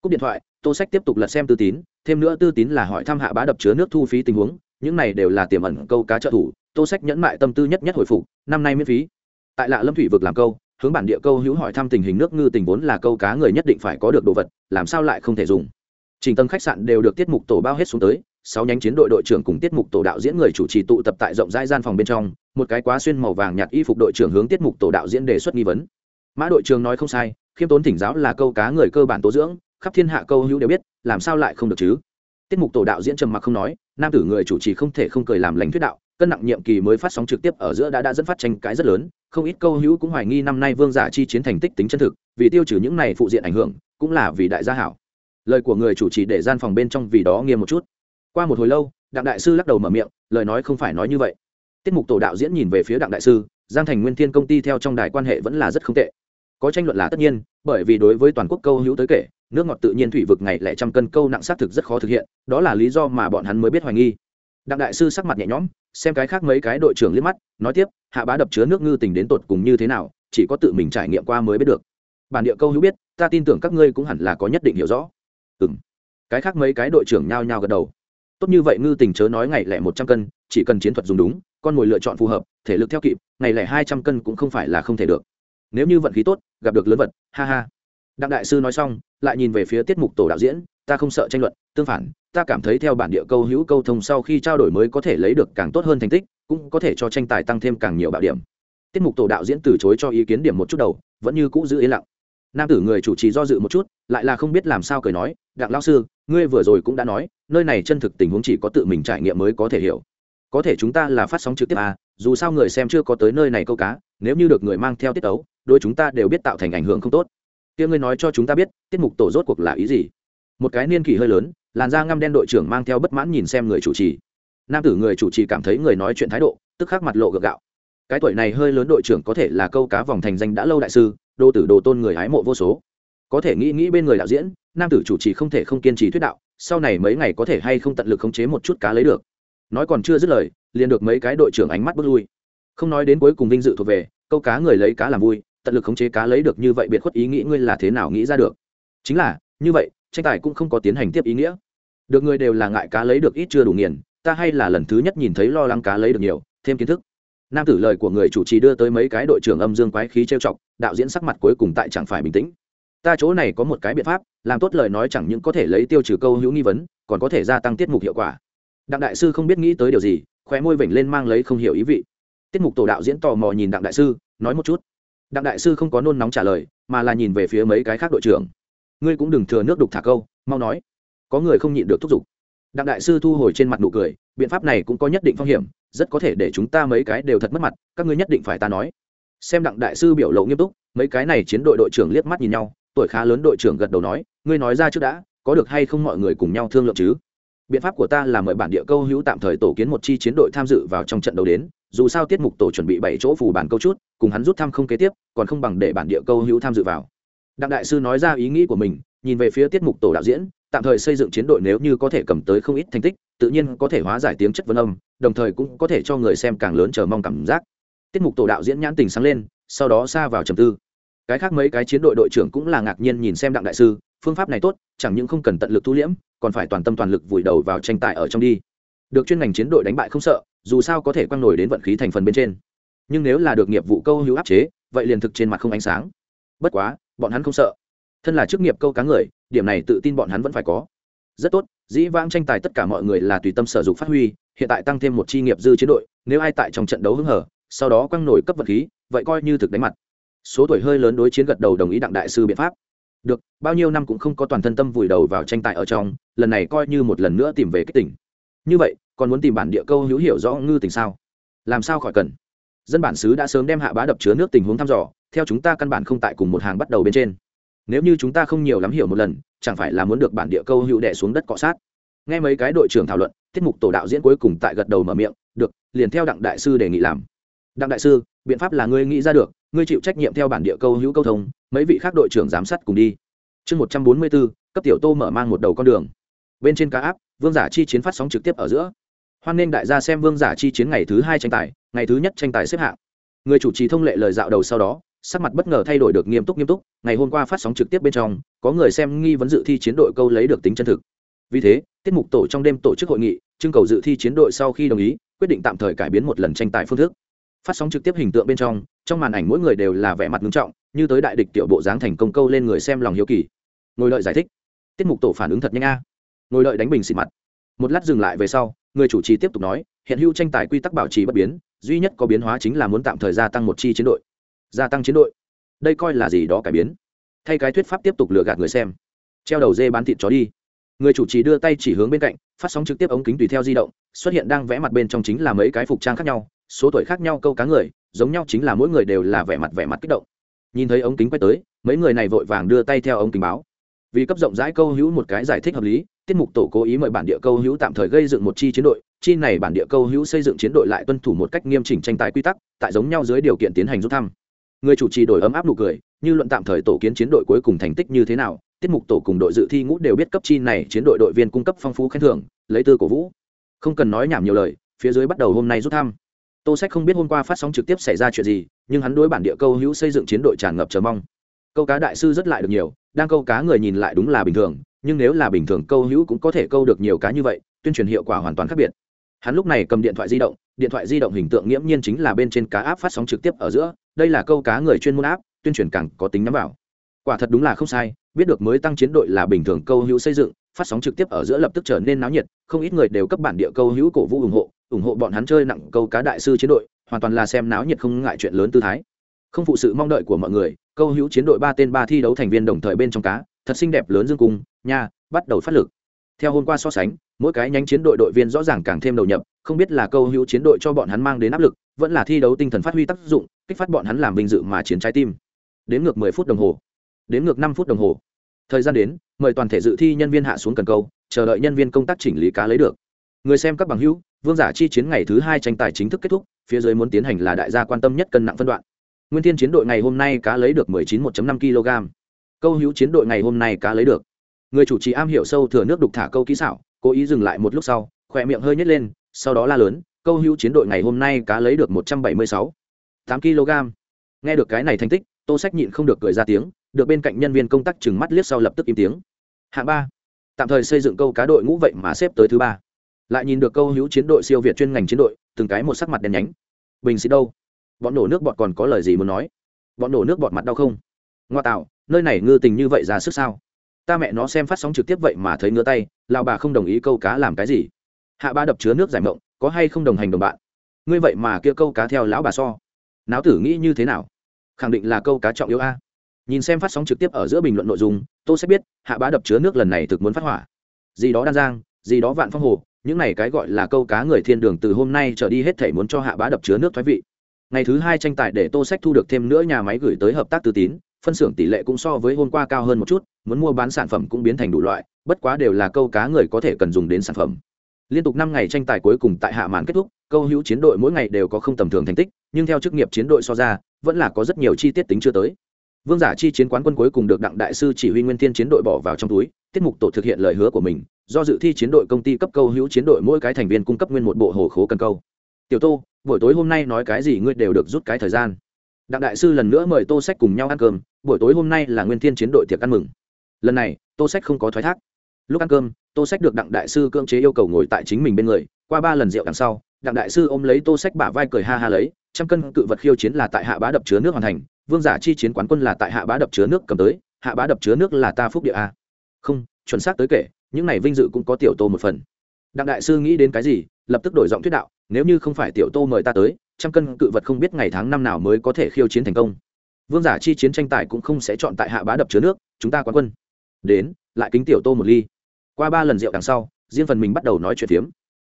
Cúp điện thoại tô sách tiếp tục lật xem tư tín, thêm nữa tư tín là hỏi thăm hạ bá đập chứa nước thu phí tình huống, những này đều là tiềm ẩn câu cá trợ thủ, tô sách nhẫn mại tâm tư nhất nhất hồi phục, năm nay miễn phí. Tại lạ lâm thủy vực làm câu, hướng bản địa câu hữu hỏi thăm tình hình nước ngư tình vốn là câu cá người nhất định phải có được đồ vật, làm sao lại không thể dùng. Trình tầng khách sạn đều được tiết mục tổ bao hết xuống tới, sáu nhánh chiến đội đội trưởng cùng tiết mục tổ đạo diễn người chủ trì tụ tập tại rộng rãi gian phòng bên trong, một cái quá xuyên màu vàng nhạt y phục đội trưởng hướng tiết mục tổ đạo diễn đề xuất nghi vấn. Mã đội trưởng nói không sai, khiêm tốn thỉnh giáo là câu cá người cơ bản tố dưỡng khắp thiên hạ câu hữu đều biết, làm sao lại không được chứ? Tiết mục tổ đạo diễn trầm mặc không nói, nam tử người chủ trì không thể không cười làm lành thuyết đạo, cân nặng nhiệm kỳ mới phát sóng trực tiếp ở giữa đã đã dẫn phát tranh cãi rất lớn, không ít câu hữu cũng hoài nghi năm nay vương giả chi chiến thành tích tính chân thực, vì tiêu trừ những này phụ diện ảnh hưởng, cũng là vì đại gia hảo. Lời của người chủ trì để gian phòng bên trong vì đó nghiêm một chút. Qua một hồi lâu, đặng đại sư lắc đầu mở miệng, lời nói không phải nói như vậy. Tiết mục tổ đạo diễn nhìn về phía đặng đại sư, giang thành nguyên thiên công ty theo trong đài quan hệ vẫn là rất không tệ. Có tranh luận là tất nhiên, bởi vì đối với toàn quốc câu hữu tới kể nước ngọt tự nhiên thủy vực ngày lẻ trăm cân câu nặng xác thực rất khó thực hiện, đó là lý do mà bọn hắn mới biết hoài nghi. Đặng đại sư sắc mặt nhẹ nhõm, xem cái khác mấy cái đội trưởng liếc mắt, nói tiếp, hạ bá đập chứa nước ngư tình đến tột cùng như thế nào, chỉ có tự mình trải nghiệm qua mới biết được. Bản địa câu hữu biết, ta tin tưởng các ngươi cũng hẳn là có nhất định hiểu rõ. Ừ m cái khác mấy cái đội trưởng nhao nhao gật đầu. Tốt như vậy ngư tình chớ nói ngày lẻ một trăm cân, chỉ cần chiến thuật dùng đúng, con mồi lựa chọn phù hợp, thể lực theo kịp, ngày lẻ hai trăm cân cũng không phải là không thể được. Nếu như vận khí tốt, gặp được lớn vật, ha ha đặng đại sư nói xong, lại nhìn về phía tiết mục tổ đạo diễn, ta không sợ tranh luận, tương phản, ta cảm thấy theo bản địa câu hữu câu thông sau khi trao đổi mới có thể lấy được càng tốt hơn thành tích, cũng có thể cho tranh tài tăng thêm càng nhiều bạo điểm. Tiết mục tổ đạo diễn từ chối cho ý kiến điểm một chút đầu, vẫn như cũ giữ yên lặng. Nam tử người chủ trì do dự một chút, lại là không biết làm sao cười nói, đặng lao sư, ngươi vừa rồi cũng đã nói, nơi này chân thực tình huống chỉ có tự mình trải nghiệm mới có thể hiểu. Có thể chúng ta là phát sóng trực tiếp à dù sao người xem chưa có tới nơi này câu cá, nếu như được người mang theo tiết tấu, đôi chúng ta đều biết tạo thành ảnh hưởng không tốt kia ngươi nói cho chúng ta biết, tiết mục tổ rốt cuộc là ý gì? Một cái niên kỷ hơi lớn, làn da ngăm đen đội trưởng mang theo bất mãn nhìn xem người chủ trì. Nam tử người chủ trì cảm thấy người nói chuyện thái độ, tức khắc mặt lộ gượng gạo. Cái tuổi này hơi lớn đội trưởng có thể là câu cá vòng thành danh đã lâu đại sư đô tử đồ tôn người hái mộ vô số. Có thể nghĩ nghĩ bên người đạo diễn, nam tử chủ trì không thể không kiên trì thuyết đạo, sau này mấy ngày có thể hay không tận lực khống chế một chút cá lấy được. Nói còn chưa dứt lời, liền được mấy cái đội trưởng ánh mắt bước lui. Không nói đến cuối cùng vinh dự thuộc về, câu cá người lấy cá làm vui tận lực khống chế cá lấy được như vậy biệt khuất ý nghĩ ngươi là thế nào nghĩ ra được? Chính là, như vậy, tranh tài cũng không có tiến hành tiếp ý nghĩa. Được người đều là ngại cá lấy được ít chưa đủ nghiền, ta hay là lần thứ nhất nhìn thấy lo lắng cá lấy được nhiều, thêm kiến thức. Nam tử lời của người chủ trì đưa tới mấy cái đội trưởng âm dương quái khí trêu chọc, đạo diễn sắc mặt cuối cùng tại chẳng phải bình tĩnh. Ta chỗ này có một cái biện pháp, làm tốt lời nói chẳng những có thể lấy tiêu trừ câu hữu nghi vấn, còn có thể gia tăng tiết mục hiệu quả. Đặng đại sư không biết nghĩ tới điều gì, khóe môi vểnh lên mang lấy không hiểu ý vị. Tiết mục tổ đạo diễn tò mò nhìn đặng đại sư, nói một chút đặng đại sư không có nôn nóng trả lời, mà là nhìn về phía mấy cái khác đội trưởng. Ngươi cũng đừng thừa nước đục thả câu, mau nói. Có người không nhịn được thúc giục. Đặng đại sư thu hồi trên mặt nụ cười, biện pháp này cũng có nhất định phong hiểm, rất có thể để chúng ta mấy cái đều thật mất mặt, các ngươi nhất định phải ta nói. Xem đặng đại sư biểu lộ nghiêm túc, mấy cái này chiến đội đội trưởng liếc mắt nhìn nhau, tuổi khá lớn đội trưởng gật đầu nói, ngươi nói ra trước đã, có được hay không mọi người cùng nhau thương lượng chứ? Biện pháp của ta là mời bản địa câu hữu tạm thời tổ kiến một chi chiến đội tham dự vào trong trận đấu đến, dù sao tiết mục tổ chuẩn bị bảy chỗ phủ bản câu chút cùng hắn rút thăm không kế tiếp, còn không bằng để bản địa câu hữu tham dự vào. Đặng đại sư nói ra ý nghĩ của mình, nhìn về phía tiết mục tổ đạo diễn, tạm thời xây dựng chiến đội nếu như có thể cầm tới không ít thành tích, tự nhiên có thể hóa giải tiếng chất vân âm, đồng thời cũng có thể cho người xem càng lớn chờ mong cảm giác. Tiết mục tổ đạo diễn nhãn tình sáng lên, sau đó xa vào trầm tư. Cái khác mấy cái chiến đội đội trưởng cũng là ngạc nhiên nhìn xem đặng đại sư, phương pháp này tốt, chẳng những không cần tận lực thu liễm, còn phải toàn tâm toàn lực vùi đầu vào tranh tài ở trong đi. Được chuyên ngành chiến đội đánh bại không sợ, dù sao có thể quăng nổi đến vận khí thành phần bên trên nhưng nếu là được nghiệp vụ câu hữu áp chế, vậy liền thực trên mặt không ánh sáng. Bất quá, bọn hắn không sợ. Thân là chức nghiệp câu cá người, điểm này tự tin bọn hắn vẫn phải có. Rất tốt, dĩ vãng tranh tài tất cả mọi người là tùy tâm sở dục phát huy, hiện tại tăng thêm một chi nghiệp dư chiến đội, nếu ai tại trong trận đấu hứng hở, sau đó quăng nổi cấp vật khí, vậy coi như thực đánh mặt. Số tuổi hơi lớn đối chiến gật đầu đồng ý đặng đại sư biện pháp. Được, bao nhiêu năm cũng không có toàn thân tâm vùi đầu vào tranh tài ở trong, lần này coi như một lần nữa tìm về cái tỉnh. Như vậy, còn muốn tìm bản địa câu hữu hiểu rõ ngư tình sao? Làm sao khỏi cần? Dân bản xứ đã sớm đem hạ bá đập chứa nước tình huống thăm dò, theo chúng ta căn bản không tại cùng một hàng bắt đầu bên trên. Nếu như chúng ta không nhiều lắm hiểu một lần, chẳng phải là muốn được bản địa câu hữu đẻ xuống đất cọ sát. Nghe mấy cái đội trưởng thảo luận, tiết mục tổ đạo diễn cuối cùng tại gật đầu mở miệng, được, liền theo đặng đại sư đề nghị làm. Đặng đại sư, biện pháp là ngươi nghĩ ra được, ngươi chịu trách nhiệm theo bản địa câu hữu câu thông, mấy vị khác đội trưởng giám sát cùng đi. Chương một trăm bốn mươi bốn, cấp tiểu tô mở mang một đầu con đường. Bên trên cá áp, vương giả chi chiến phát sóng trực tiếp ở giữa. Hoan nghênh đại gia xem vương giả chi chiến ngày thứ hai tranh tài ngày thứ nhất tranh tài xếp hạng. Người chủ trì thông lệ lời dạo đầu sau đó, sắc mặt bất ngờ thay đổi được nghiêm túc nghiêm túc, ngày hôm qua phát sóng trực tiếp bên trong, có người xem nghi vấn dự thi chiến đội câu lấy được tính chân thực. Vì thế, tiết mục tổ trong đêm tổ chức hội nghị, trưng cầu dự thi chiến đội sau khi đồng ý, quyết định tạm thời cải biến một lần tranh tài phương thức. Phát sóng trực tiếp hình tượng bên trong trong màn ảnh mỗi người đều là vẻ mặt nghiêm trọng, như tới đại địch tiểu bộ dáng thành công câu lên người xem lòng hiếu kỳ. Ngồi lợi giải thích. Tiết mục tổ phản ứng thật nhanh a. Ngồi lợi đánh bình xịt mặt. Một lát dừng lại về sau, người chủ trì tiếp tục nói, hiện hữu tranh tài quy tắc bảo trì bất biến duy nhất có biến hóa chính là muốn tạm thời gia tăng một chi chiến đội. Gia tăng chiến đội. Đây coi là gì đó cải biến? Thay cái thuyết pháp tiếp tục lừa gạt người xem. Treo đầu dê bán thịt chó đi. Người chủ trì đưa tay chỉ hướng bên cạnh, phát sóng trực tiếp ống kính tùy theo di động, xuất hiện đang vẽ mặt bên trong chính là mấy cái phục trang khác nhau, số tuổi khác nhau câu cá người, giống nhau chính là mỗi người đều là vẻ mặt vẻ mặt kích động. Nhìn thấy ống kính quay tới, mấy người này vội vàng đưa tay theo ống kính báo. Vì cấp rộng rãi câu hữu một cái giải thích hợp lý, tiết mục tổ cố ý mời bản địa câu hữu tạm thời gây dựng một chi chiến đội chi này bản địa câu hữu xây dựng chiến đội lại tuân thủ một cách nghiêm chỉnh tranh tài quy tắc, tại giống nhau dưới điều kiện tiến hành rút thăm. Người chủ trì đổi ấm áp nụ cười, như luận tạm thời tổ kiến chiến đội cuối cùng thành tích như thế nào, tiết mục tổ cùng đội dự thi ngũ đều biết cấp chi này chiến đội đội viên cung cấp phong phú khen thưởng, lấy tư cổ vũ. Không cần nói nhảm nhiều lời, phía dưới bắt đầu hôm nay rút thăm. Tô sách không biết hôm qua phát sóng trực tiếp xảy ra chuyện gì, nhưng hắn đối bản địa câu hữu xây dựng chiến đội tràn ngập chờ mong. Câu cá đại sư rất lại được nhiều, đang câu cá người nhìn lại đúng là bình thường, nhưng nếu là bình thường câu hữu cũng có thể câu được nhiều cá như vậy, tuyên truyền hiệu quả hoàn toàn khác biệt hắn lúc này cầm điện thoại di động, điện thoại di động hình tượng nghiễm nhiên chính là bên trên cá áp phát sóng trực tiếp ở giữa, đây là câu cá người chuyên môn áp, tuyên truyền càng có tính nhắm vào. Quả thật đúng là không sai, biết được mới tăng chiến đội là bình thường câu hữu xây dựng, phát sóng trực tiếp ở giữa lập tức trở nên náo nhiệt, không ít người đều cấp bản địa câu hữu cổ vũ ủng hộ ủng hộ bọn hắn chơi nặng câu cá đại sư chiến đội, hoàn toàn là xem náo nhiệt không ngại chuyện lớn tư thái. Không phụ sự mong đợi của mọi người, câu hữu chiến đội ba tên ba thi đấu thành viên đồng thời bên trong cá, thật xinh đẹp lớn dương cung, nha, bắt đầu phát lực theo hôm qua so sánh, mỗi cái nhánh chiến đội đội viên rõ ràng càng thêm đầu nhập, không biết là câu hữu chiến đội cho bọn hắn mang đến áp lực, vẫn là thi đấu tinh thần phát huy tác dụng, kích phát bọn hắn làm vinh dự mà chiến trái tim. Đến ngược mười phút đồng hồ. Đến ngược năm phút đồng hồ. Thời gian đến, mời toàn thể dự thi nhân viên hạ xuống cần câu, chờ đợi nhân viên công tác chỉnh lý cá lấy được. Người xem các bằng hữu, vương giả chi chiến ngày thứ hai tranh tài chính thức kết thúc, phía dưới muốn tiến hành là đại gia quan tâm nhất cân nặng phân đoạn. Nguyên thiên chiến đội ngày hôm nay cá lấy được 19 1.5 kg câu hữu chiến đội ngày hôm nay cá lấy được người chủ trì am hiểu sâu thừa nước đục thả câu kỹ xảo, cố ý dừng lại một lúc sau, khỏe miệng hơi nhét lên, sau đó la lớn, câu hữu chiến đội ngày hôm nay cá lấy được 176 8 kg. Nghe được cái này thành tích, tô sách nhịn không được cười ra tiếng, được bên cạnh nhân viên công tác chừng mắt liếc sau lập tức im tiếng. Hạng ba. Tạm thời xây dựng câu cá đội ngũ vậy mà xếp tới thứ ba. Lại nhìn được câu hữu chiến đội siêu việt chuyên ngành chiến đội, từng cái một sắc mặt đèn nhánh. Bình xịt đâu? Bọn nổ nước bọt còn có lời gì muốn nói? Bọn nổ nước bọt mặt đau không? Ngoa tạo, nơi này ngư tình như vậy ra sức sao? Ta mẹ nó xem phát sóng trực tiếp vậy mà thấy ngứa tay lao bà không đồng ý câu cá làm cái gì? Hạ ba đập chứa nước giải mộng, có hay không đồng hành đồng bạn? Ngươi vậy mà kia câu cá theo lão bà so. Náo tử nghĩ như thế nào? Khẳng định là câu cá trọng yếu a. Nhìn xem phát sóng trực tiếp ở giữa bình luận nội dung tôi sẽ biết, hạ bá đập chứa nước lần này thực muốn phát hỏa. Gì đó đan giang, gì đó vạn phong hồ, những này cái gọi là câu cá người thiên đường từ hôm nay trở đi hết thể muốn cho hạ bá đập chứa nước thoái vị. Ngày thứ hai tranh tài để tô sách thu được thêm nữa nhà máy gửi tới hợp tác tư tín, phân xưởng tỷ lệ cũng so với hôm qua cao hơn một chút muốn mua bán sản phẩm cũng biến thành đủ loại, bất quá đều là câu cá người có thể cần dùng đến sản phẩm. Liên tục năm ngày tranh tài cuối cùng tại hạ màn kết thúc, câu hữu chiến đội mỗi ngày đều có không tầm thường thành tích, nhưng theo chức nghiệp chiến đội so ra, vẫn là có rất nhiều chi tiết tính chưa tới. Vương giả chi chiến quán quân cuối cùng được đặng đại sư chỉ huy nguyên thiên chiến đội bỏ vào trong túi, tiết mục tổ thực hiện lời hứa của mình, do dự thi chiến đội công ty cấp câu hữu chiến đội mỗi cái thành viên cung cấp nguyên một bộ hồ khố cần câu. Tiểu tô, buổi tối hôm nay nói cái gì ngươi đều được rút cái thời gian. Đặng đại sư lần nữa mời tô sách cùng nhau ăn cơm, buổi tối hôm nay là nguyên thiên chiến đội tiệc ăn mừng lần này, tô sách không có thoái thác. Lúc ăn cơm, tô sách được đặng đại sư cưỡng chế yêu cầu ngồi tại chính mình bên người, qua ba lần rượu đằng sau, đặng đại sư ôm lấy tô sách bả vai cười ha ha lấy, trăm cân cự vật khiêu chiến là tại hạ bá đập chứa nước hoàn thành, vương giả chi chiến quán quân là tại hạ bá đập chứa nước cầm tới, hạ bá đập chứa nước là ta phúc địa a. Không, chuẩn xác tới kể, những này vinh dự cũng có tiểu tô một phần. Đặng đại sư nghĩ đến cái gì, lập tức đổi giọng thuyết đạo, nếu như không phải tiểu tô mời ta tới, trăm cân cự vật không biết ngày tháng năm nào mới có thể khiêu chiến thành công. Vương giả chi chiến tranh tài cũng không sẽ chọn tại hạ bá đập chứa nước, chúng ta quán quân đến, lại kính tiểu tô một ly. Qua ba lần rượu đằng sau, riêng phần mình bắt đầu nói chuyện phiếm.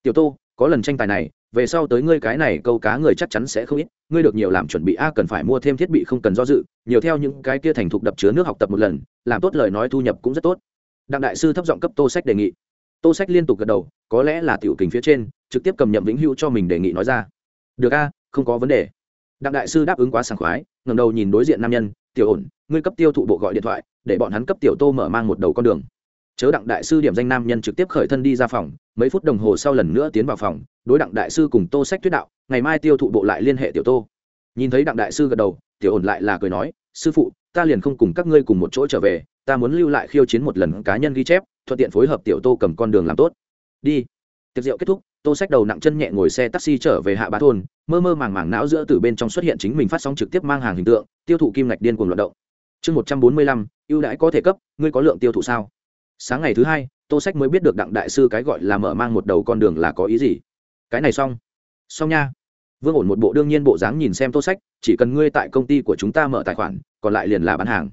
Tiểu tô, có lần tranh tài này, về sau tới ngươi cái này câu cá người chắc chắn sẽ không ít, ngươi được nhiều làm chuẩn bị a cần phải mua thêm thiết bị không cần do dự, nhiều theo những cái kia thành thục đập chứa nước học tập một lần, làm tốt lời nói thu nhập cũng rất tốt. Đặng đại sư thấp giọng cấp tô sách đề nghị. Tô sách liên tục gật đầu, có lẽ là tiểu kình phía trên, trực tiếp cầm nhậm vĩnh hữu cho mình đề nghị nói ra. Được a, không có vấn đề. Đặng đại sư đáp ứng quá sảng khoái ngầm đầu nhìn đối diện nam nhân, tiểu ổn ngươi cấp tiêu thụ bộ gọi điện thoại, để bọn hắn cấp tiểu tô mở mang một đầu con đường. Chớ đặng đại sư điểm danh nam nhân trực tiếp khởi thân đi ra phòng, mấy phút đồng hồ sau lần nữa tiến vào phòng, đối đặng đại sư cùng tô sách thuyết đạo, ngày mai tiêu thụ bộ lại liên hệ tiểu tô. Nhìn thấy đặng đại sư gật đầu, tiểu ổn lại là cười nói, sư phụ, ta liền không cùng các ngươi cùng một chỗ trở về, ta muốn lưu lại khiêu chiến một lần cá nhân ghi chép, thuận tiện phối hợp tiểu tô cầm con đường làm tốt. Đi. Tiệc rượu kết thúc, tô sách đầu nặng chân nhẹ ngồi xe taxi trở về hạ bá thôn, mơ mơ màng màng não giữa từ bên trong xuất hiện chính mình phát sóng trực tiếp mang hàng hình tượng, tiêu thụ kim ngạch điên cuồng loạt động chương một trăm bốn mươi lăm, ưu đãi có thể cấp, ngươi có lượng tiêu thụ sao? Sáng ngày thứ hai, tô sách mới biết được đặng đại sư cái gọi là mở mang một đầu con đường là có ý gì. Cái này xong. Xong nha. Vương ổn một bộ đương nhiên bộ dáng nhìn xem tô sách, chỉ cần ngươi tại công ty của chúng ta mở tài khoản, còn lại liền là bán hàng.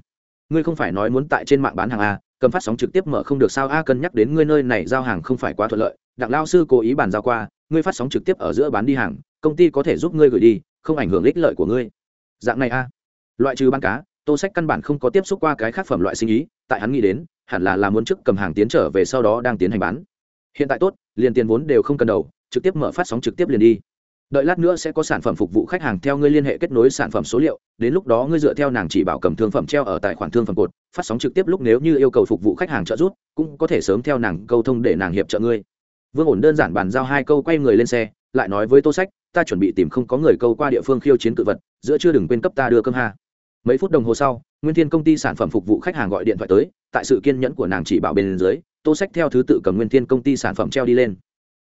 Ngươi không phải nói muốn tại trên mạng bán hàng a cầm phát sóng trực tiếp mở không được sao? A, cân nhắc đến ngươi nơi này giao hàng không phải quá thuận lợi. Đặng lao sư cố ý bàn giao qua, ngươi phát sóng trực tiếp ở giữa bán đi hàng, công ty có thể giúp ngươi gửi đi, không ảnh hưởng ích lợi của ngươi. Dạng này a. Loại trừ bán cá tô sách căn bản không có tiếp xúc qua cái khác phẩm loại sinh ý, tại hắn nghĩ đến, hẳn là là muốn trước cầm hàng tiến trở về sau đó đang tiến hành bán. Hiện tại tốt, liền tiền vốn đều không cần đầu, trực tiếp mở phát sóng trực tiếp liền đi. Đợi lát nữa sẽ có sản phẩm phục vụ khách hàng theo ngươi liên hệ kết nối sản phẩm số liệu, đến lúc đó ngươi dựa theo nàng chỉ bảo cầm thương phẩm treo ở tài khoản thương phẩm cột, phát sóng trực tiếp lúc nếu như yêu cầu phục vụ khách hàng trợ giúp, cũng có thể sớm theo nàng câu thông để nàng hiệp trợ ngươi. Vương ổn đơn giản bàn giao hai câu quay người lên xe, lại nói với tô sách, ta chuẩn bị tìm không có người câu qua địa phương khiêu chiến cự vật, giữa chưa đừng quên cấp ta đưa cơm ha mấy phút đồng hồ sau, nguyên thiên công ty sản phẩm phục vụ khách hàng gọi điện thoại tới, tại sự kiên nhẫn của nàng chỉ bảo bên dưới, tô sách theo thứ tự cầm nguyên thiên công ty sản phẩm treo đi lên.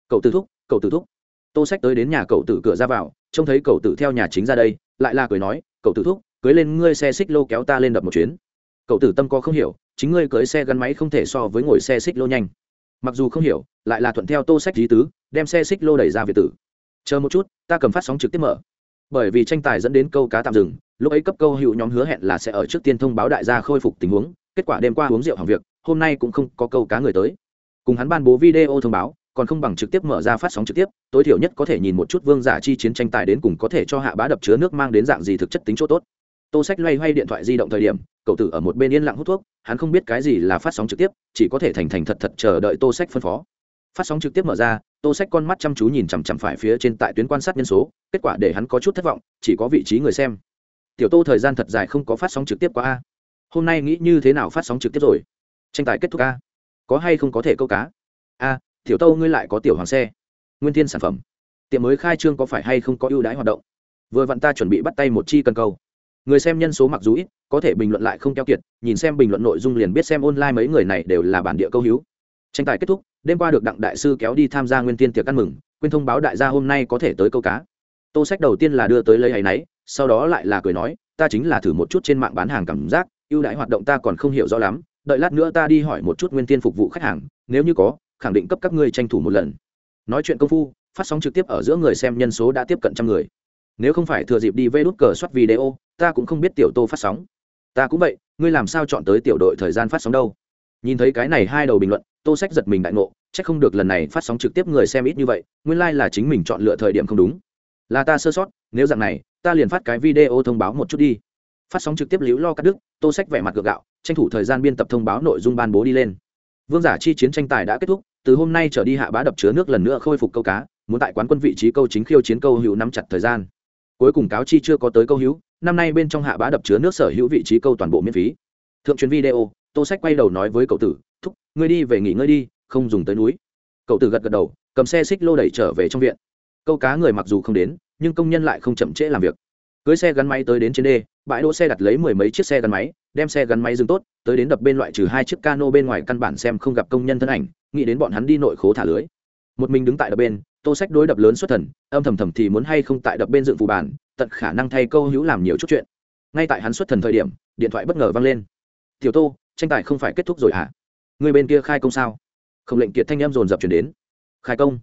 Cậu tử thúc, cậu tử thúc. Tô sách tới đến nhà cậu tử cửa ra vào, trông thấy cậu tử theo nhà chính ra đây, lại là cười nói, cậu tử thúc, cưới lên ngươi xe xích lô kéo ta lên đập một chuyến. Cậu tử tâm có không hiểu, chính ngươi cưới xe gắn máy không thể so với ngồi xe xích lô nhanh. Mặc dù không hiểu, lại là thuận theo tô sách lý tứ, đem xe xích lô đẩy ra việt tử. Chờ một chút, ta cầm phát sóng trực tiếp mở. Bởi vì tranh tài dẫn đến câu cá tạm dừng lúc ấy cấp câu hữu nhóm hứa hẹn là sẽ ở trước tiên thông báo đại gia khôi phục tình huống, kết quả đêm qua uống rượu hàng việc, hôm nay cũng không có câu cá người tới. Cùng hắn ban bố video thông báo, còn không bằng trực tiếp mở ra phát sóng trực tiếp, tối thiểu nhất có thể nhìn một chút vương giả chi chiến tranh tài đến cùng có thể cho hạ bá đập chứa nước mang đến dạng gì thực chất tính chỗ tốt. Tô sách loay hoay điện thoại di động thời điểm, cậu tử ở một bên yên lặng hút thuốc, hắn không biết cái gì là phát sóng trực tiếp, chỉ có thể thành thành thật thật chờ đợi tô sách phân phó. Phát sóng trực tiếp mở ra, tô sách con mắt chăm chú nhìn chằm chằm phải phía trên tại tuyến quan sát nhân số, kết quả để hắn có chút thất vọng, chỉ có vị trí người xem tiểu tô thời gian thật dài không có phát sóng trực tiếp qua a. Hôm nay nghĩ như thế nào phát sóng trực tiếp rồi? Tranh tài kết thúc a. Có hay không có thể câu cá? A, tiểu tô ngươi lại có tiểu hoàng xe. Nguyên thiên sản phẩm. Tiệm mới khai trương có phải hay không có ưu đãi hoạt động? Vừa vặn ta chuẩn bị bắt tay một chi cần câu. Người xem nhân số mặc dù ít, có thể bình luận lại không keo kiệt, nhìn xem bình luận nội dung liền biết xem online mấy người này đều là bản địa câu hữu. Tranh tài kết thúc, đêm qua được đặng đại sư kéo đi tham gia nguyên tiên tiệc ăn mừng, quên thông báo đại gia hôm nay có thể tới câu cá. Tô sách đầu tiên là đưa tới lấy áy náy sau đó lại là cười nói, ta chính là thử một chút trên mạng bán hàng cảm giác, ưu đãi hoạt động ta còn không hiểu rõ lắm, đợi lát nữa ta đi hỏi một chút nguyên tiên phục vụ khách hàng, nếu như có, khẳng định cấp các ngươi tranh thủ một lần. Nói chuyện công phu, phát sóng trực tiếp ở giữa người xem nhân số đã tiếp cận trăm người. Nếu không phải thừa dịp đi vê đút cờ soát video, ta cũng không biết tiểu tô phát sóng. Ta cũng vậy, ngươi làm sao chọn tới tiểu đội thời gian phát sóng đâu? Nhìn thấy cái này hai đầu bình luận, tô sách giật mình đại ngộ c h ắ c không được lần này phát sóng trực tiếp người xem ít như vậy, nguyên lai、like、là chính mình chọn lựa thời điểm không đúng. Là ta sơ sót, nếu dạng này ta liền phát cái video thông báo một chút đi. Phát sóng trực tiếp liễu lo cắt đức, tô sách vẻ mặt gượng gạo, tranh thủ thời gian biên tập thông báo nội dung ban bố đi lên. Vương giả chi chiến tranh tài đã kết thúc, từ hôm nay trở đi hạ bá đập chứa nước lần nữa khôi phục câu cá, muốn tại quán quân vị trí câu chính khiêu chiến câu hữu nắm chặt thời gian. Cuối cùng cáo chi chưa có tới câu hữu, năm nay bên trong hạ bá đập chứa nước sở hữu vị trí câu toàn bộ miễn phí. Thượng truyền video, tô sách quay đầu nói với cậu tử, thúc, ngươi đi về nghỉ ngơi đi, không dùng tới núi. Cậu tử gật gật đầu, cầm xe xích lô đẩy trở về trong viện. Câu cá người mặc dù không đến nhưng công nhân lại không chậm trễ làm việc. Cưới xe gắn máy tới đến trên đê, bãi đỗ xe đặt lấy mười mấy chiếc xe gắn máy, đem xe gắn máy dừng tốt, tới đến đập bên loại trừ hai chiếc cano bên ngoài căn bản xem không gặp công nhân thân ảnh, nghĩ đến bọn hắn đi nội khố thả lưới. Một mình đứng tại đập bên, tô sách đối đập lớn xuất thần, âm thầm thầm thì muốn hay không tại đập bên dựng phù bản, tận khả năng thay câu hữu làm nhiều chút chuyện. Ngay tại hắn xuất thần thời điểm, điện thoại bất ngờ vang lên. Tiểu tô, tranh tài không phải kết thúc rồi hả? À? người bên kia khai công sao? Không lệnh kiệt thanh em dồn dập chuyển đến. Khai công?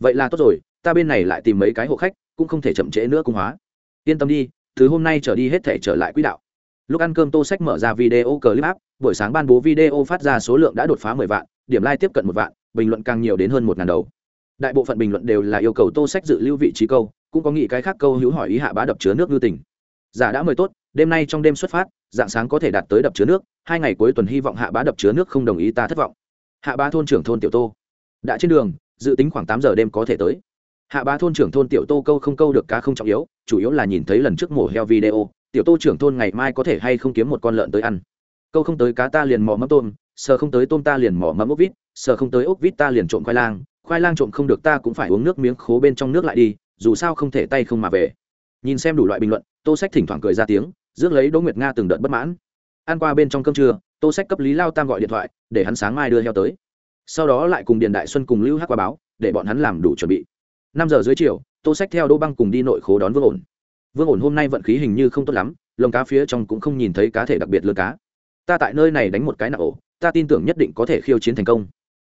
Vậy là tốt rồi ta bên này lại tìm mấy cái hộ khách, cũng không thể chậm trễ nữa cung hóa. Yên tâm đi, từ hôm nay trở đi hết thể trở lại quỹ đạo. Lúc ăn cơm tô sách mở ra video clip app, buổi sáng ban bố video phát ra số lượng đã đột phá mười vạn, điểm like tiếp cận một vạn, bình luận càng nhiều đến hơn một ngàn đầu. Đại bộ phận bình luận đều là yêu cầu tô sách dự lưu vị trí câu, cũng có nghĩ cái khác câu hữu hỏi ý hạ bá đập chứa nước ngư tỉnh giả đã mời tốt, đêm nay trong đêm xuất phát, dạng sáng có thể đạt tới đập chứa nước, hai ngày cuối tuần hy vọng hạ bá đập chứa nước không đồng ý ta thất vọng. Hạ bá thôn trưởng thôn tiểu tô. Đã trên đường, dự tính khoảng tám giờ đêm có thể tới hạ bá thôn trưởng thôn tiểu tô câu không câu được cá không trọng yếu, chủ yếu là nhìn thấy lần trước mổ heo video, tiểu tô trưởng thôn ngày mai có thể hay không kiếm một con lợn tới ăn. Câu không tới cá ta liền mò mắm tôm, sờ không tới tôm ta liền mò mắm ốc vít, sờ không tới ốc vít ta liền trộm khoai lang khoai lang trộm không được ta cũng phải uống nước miếng khố bên trong nước lại đi, dù sao không thể tay không mà về. Nhìn xem đủ loại bình luận, tô sách thỉnh thoảng cười ra tiếng, rước lấy đỗ nguyệt nga từng đợt bất mãn. Ăn qua bên trong cơm trưa, tô sách cấp lý lao tam gọi điện thoại, để hắn sáng mai đưa heo tới. Sau đó lại cùng điền đại xuân cùng lưu hát qua báo, để bọn hắn làm đủ chuẩn bị năm giờ dưới chiều, tô sách theo đỗ băng cùng đi nội khố đón vương ổn. Vương ổn hôm nay vận khí hình như không tốt lắm lồng cá phía trong cũng không nhìn thấy cá thể đặc biệt lơ cá. Ta tại nơi này đánh một cái nạ ổ, ta tin tưởng nhất định có thể khiêu chiến thành công.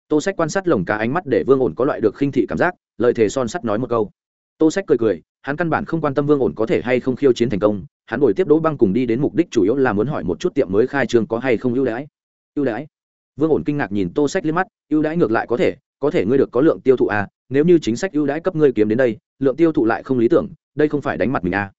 Tô sách quan sát lồng cá ánh mắt để vương ổn có loại được khinh thị cảm giác, lời thề son sắt nói một câu. Tô sách cười cười, hắn căn bản không quan tâm vương ổn có thể hay không khiêu chiến thành công, hắn đổi tiếp đỗ băng cùng đi đến mục đích chủ yếu là muốn hỏi một chút tiệm mới khai trương có hay không ưu đãi. Ưu đãi? Vương ổn kinh ngạc nhìn tô sách liếc mắt, ưu đãi ngược lại có thể có thể ngươi được có lượng tiêu thụ à nếu như chính sách ưu đãi cấp ngươi kiếm đến đây, lượng tiêu thụ lại không lý tưởng, đây không phải đánh mặt mình à?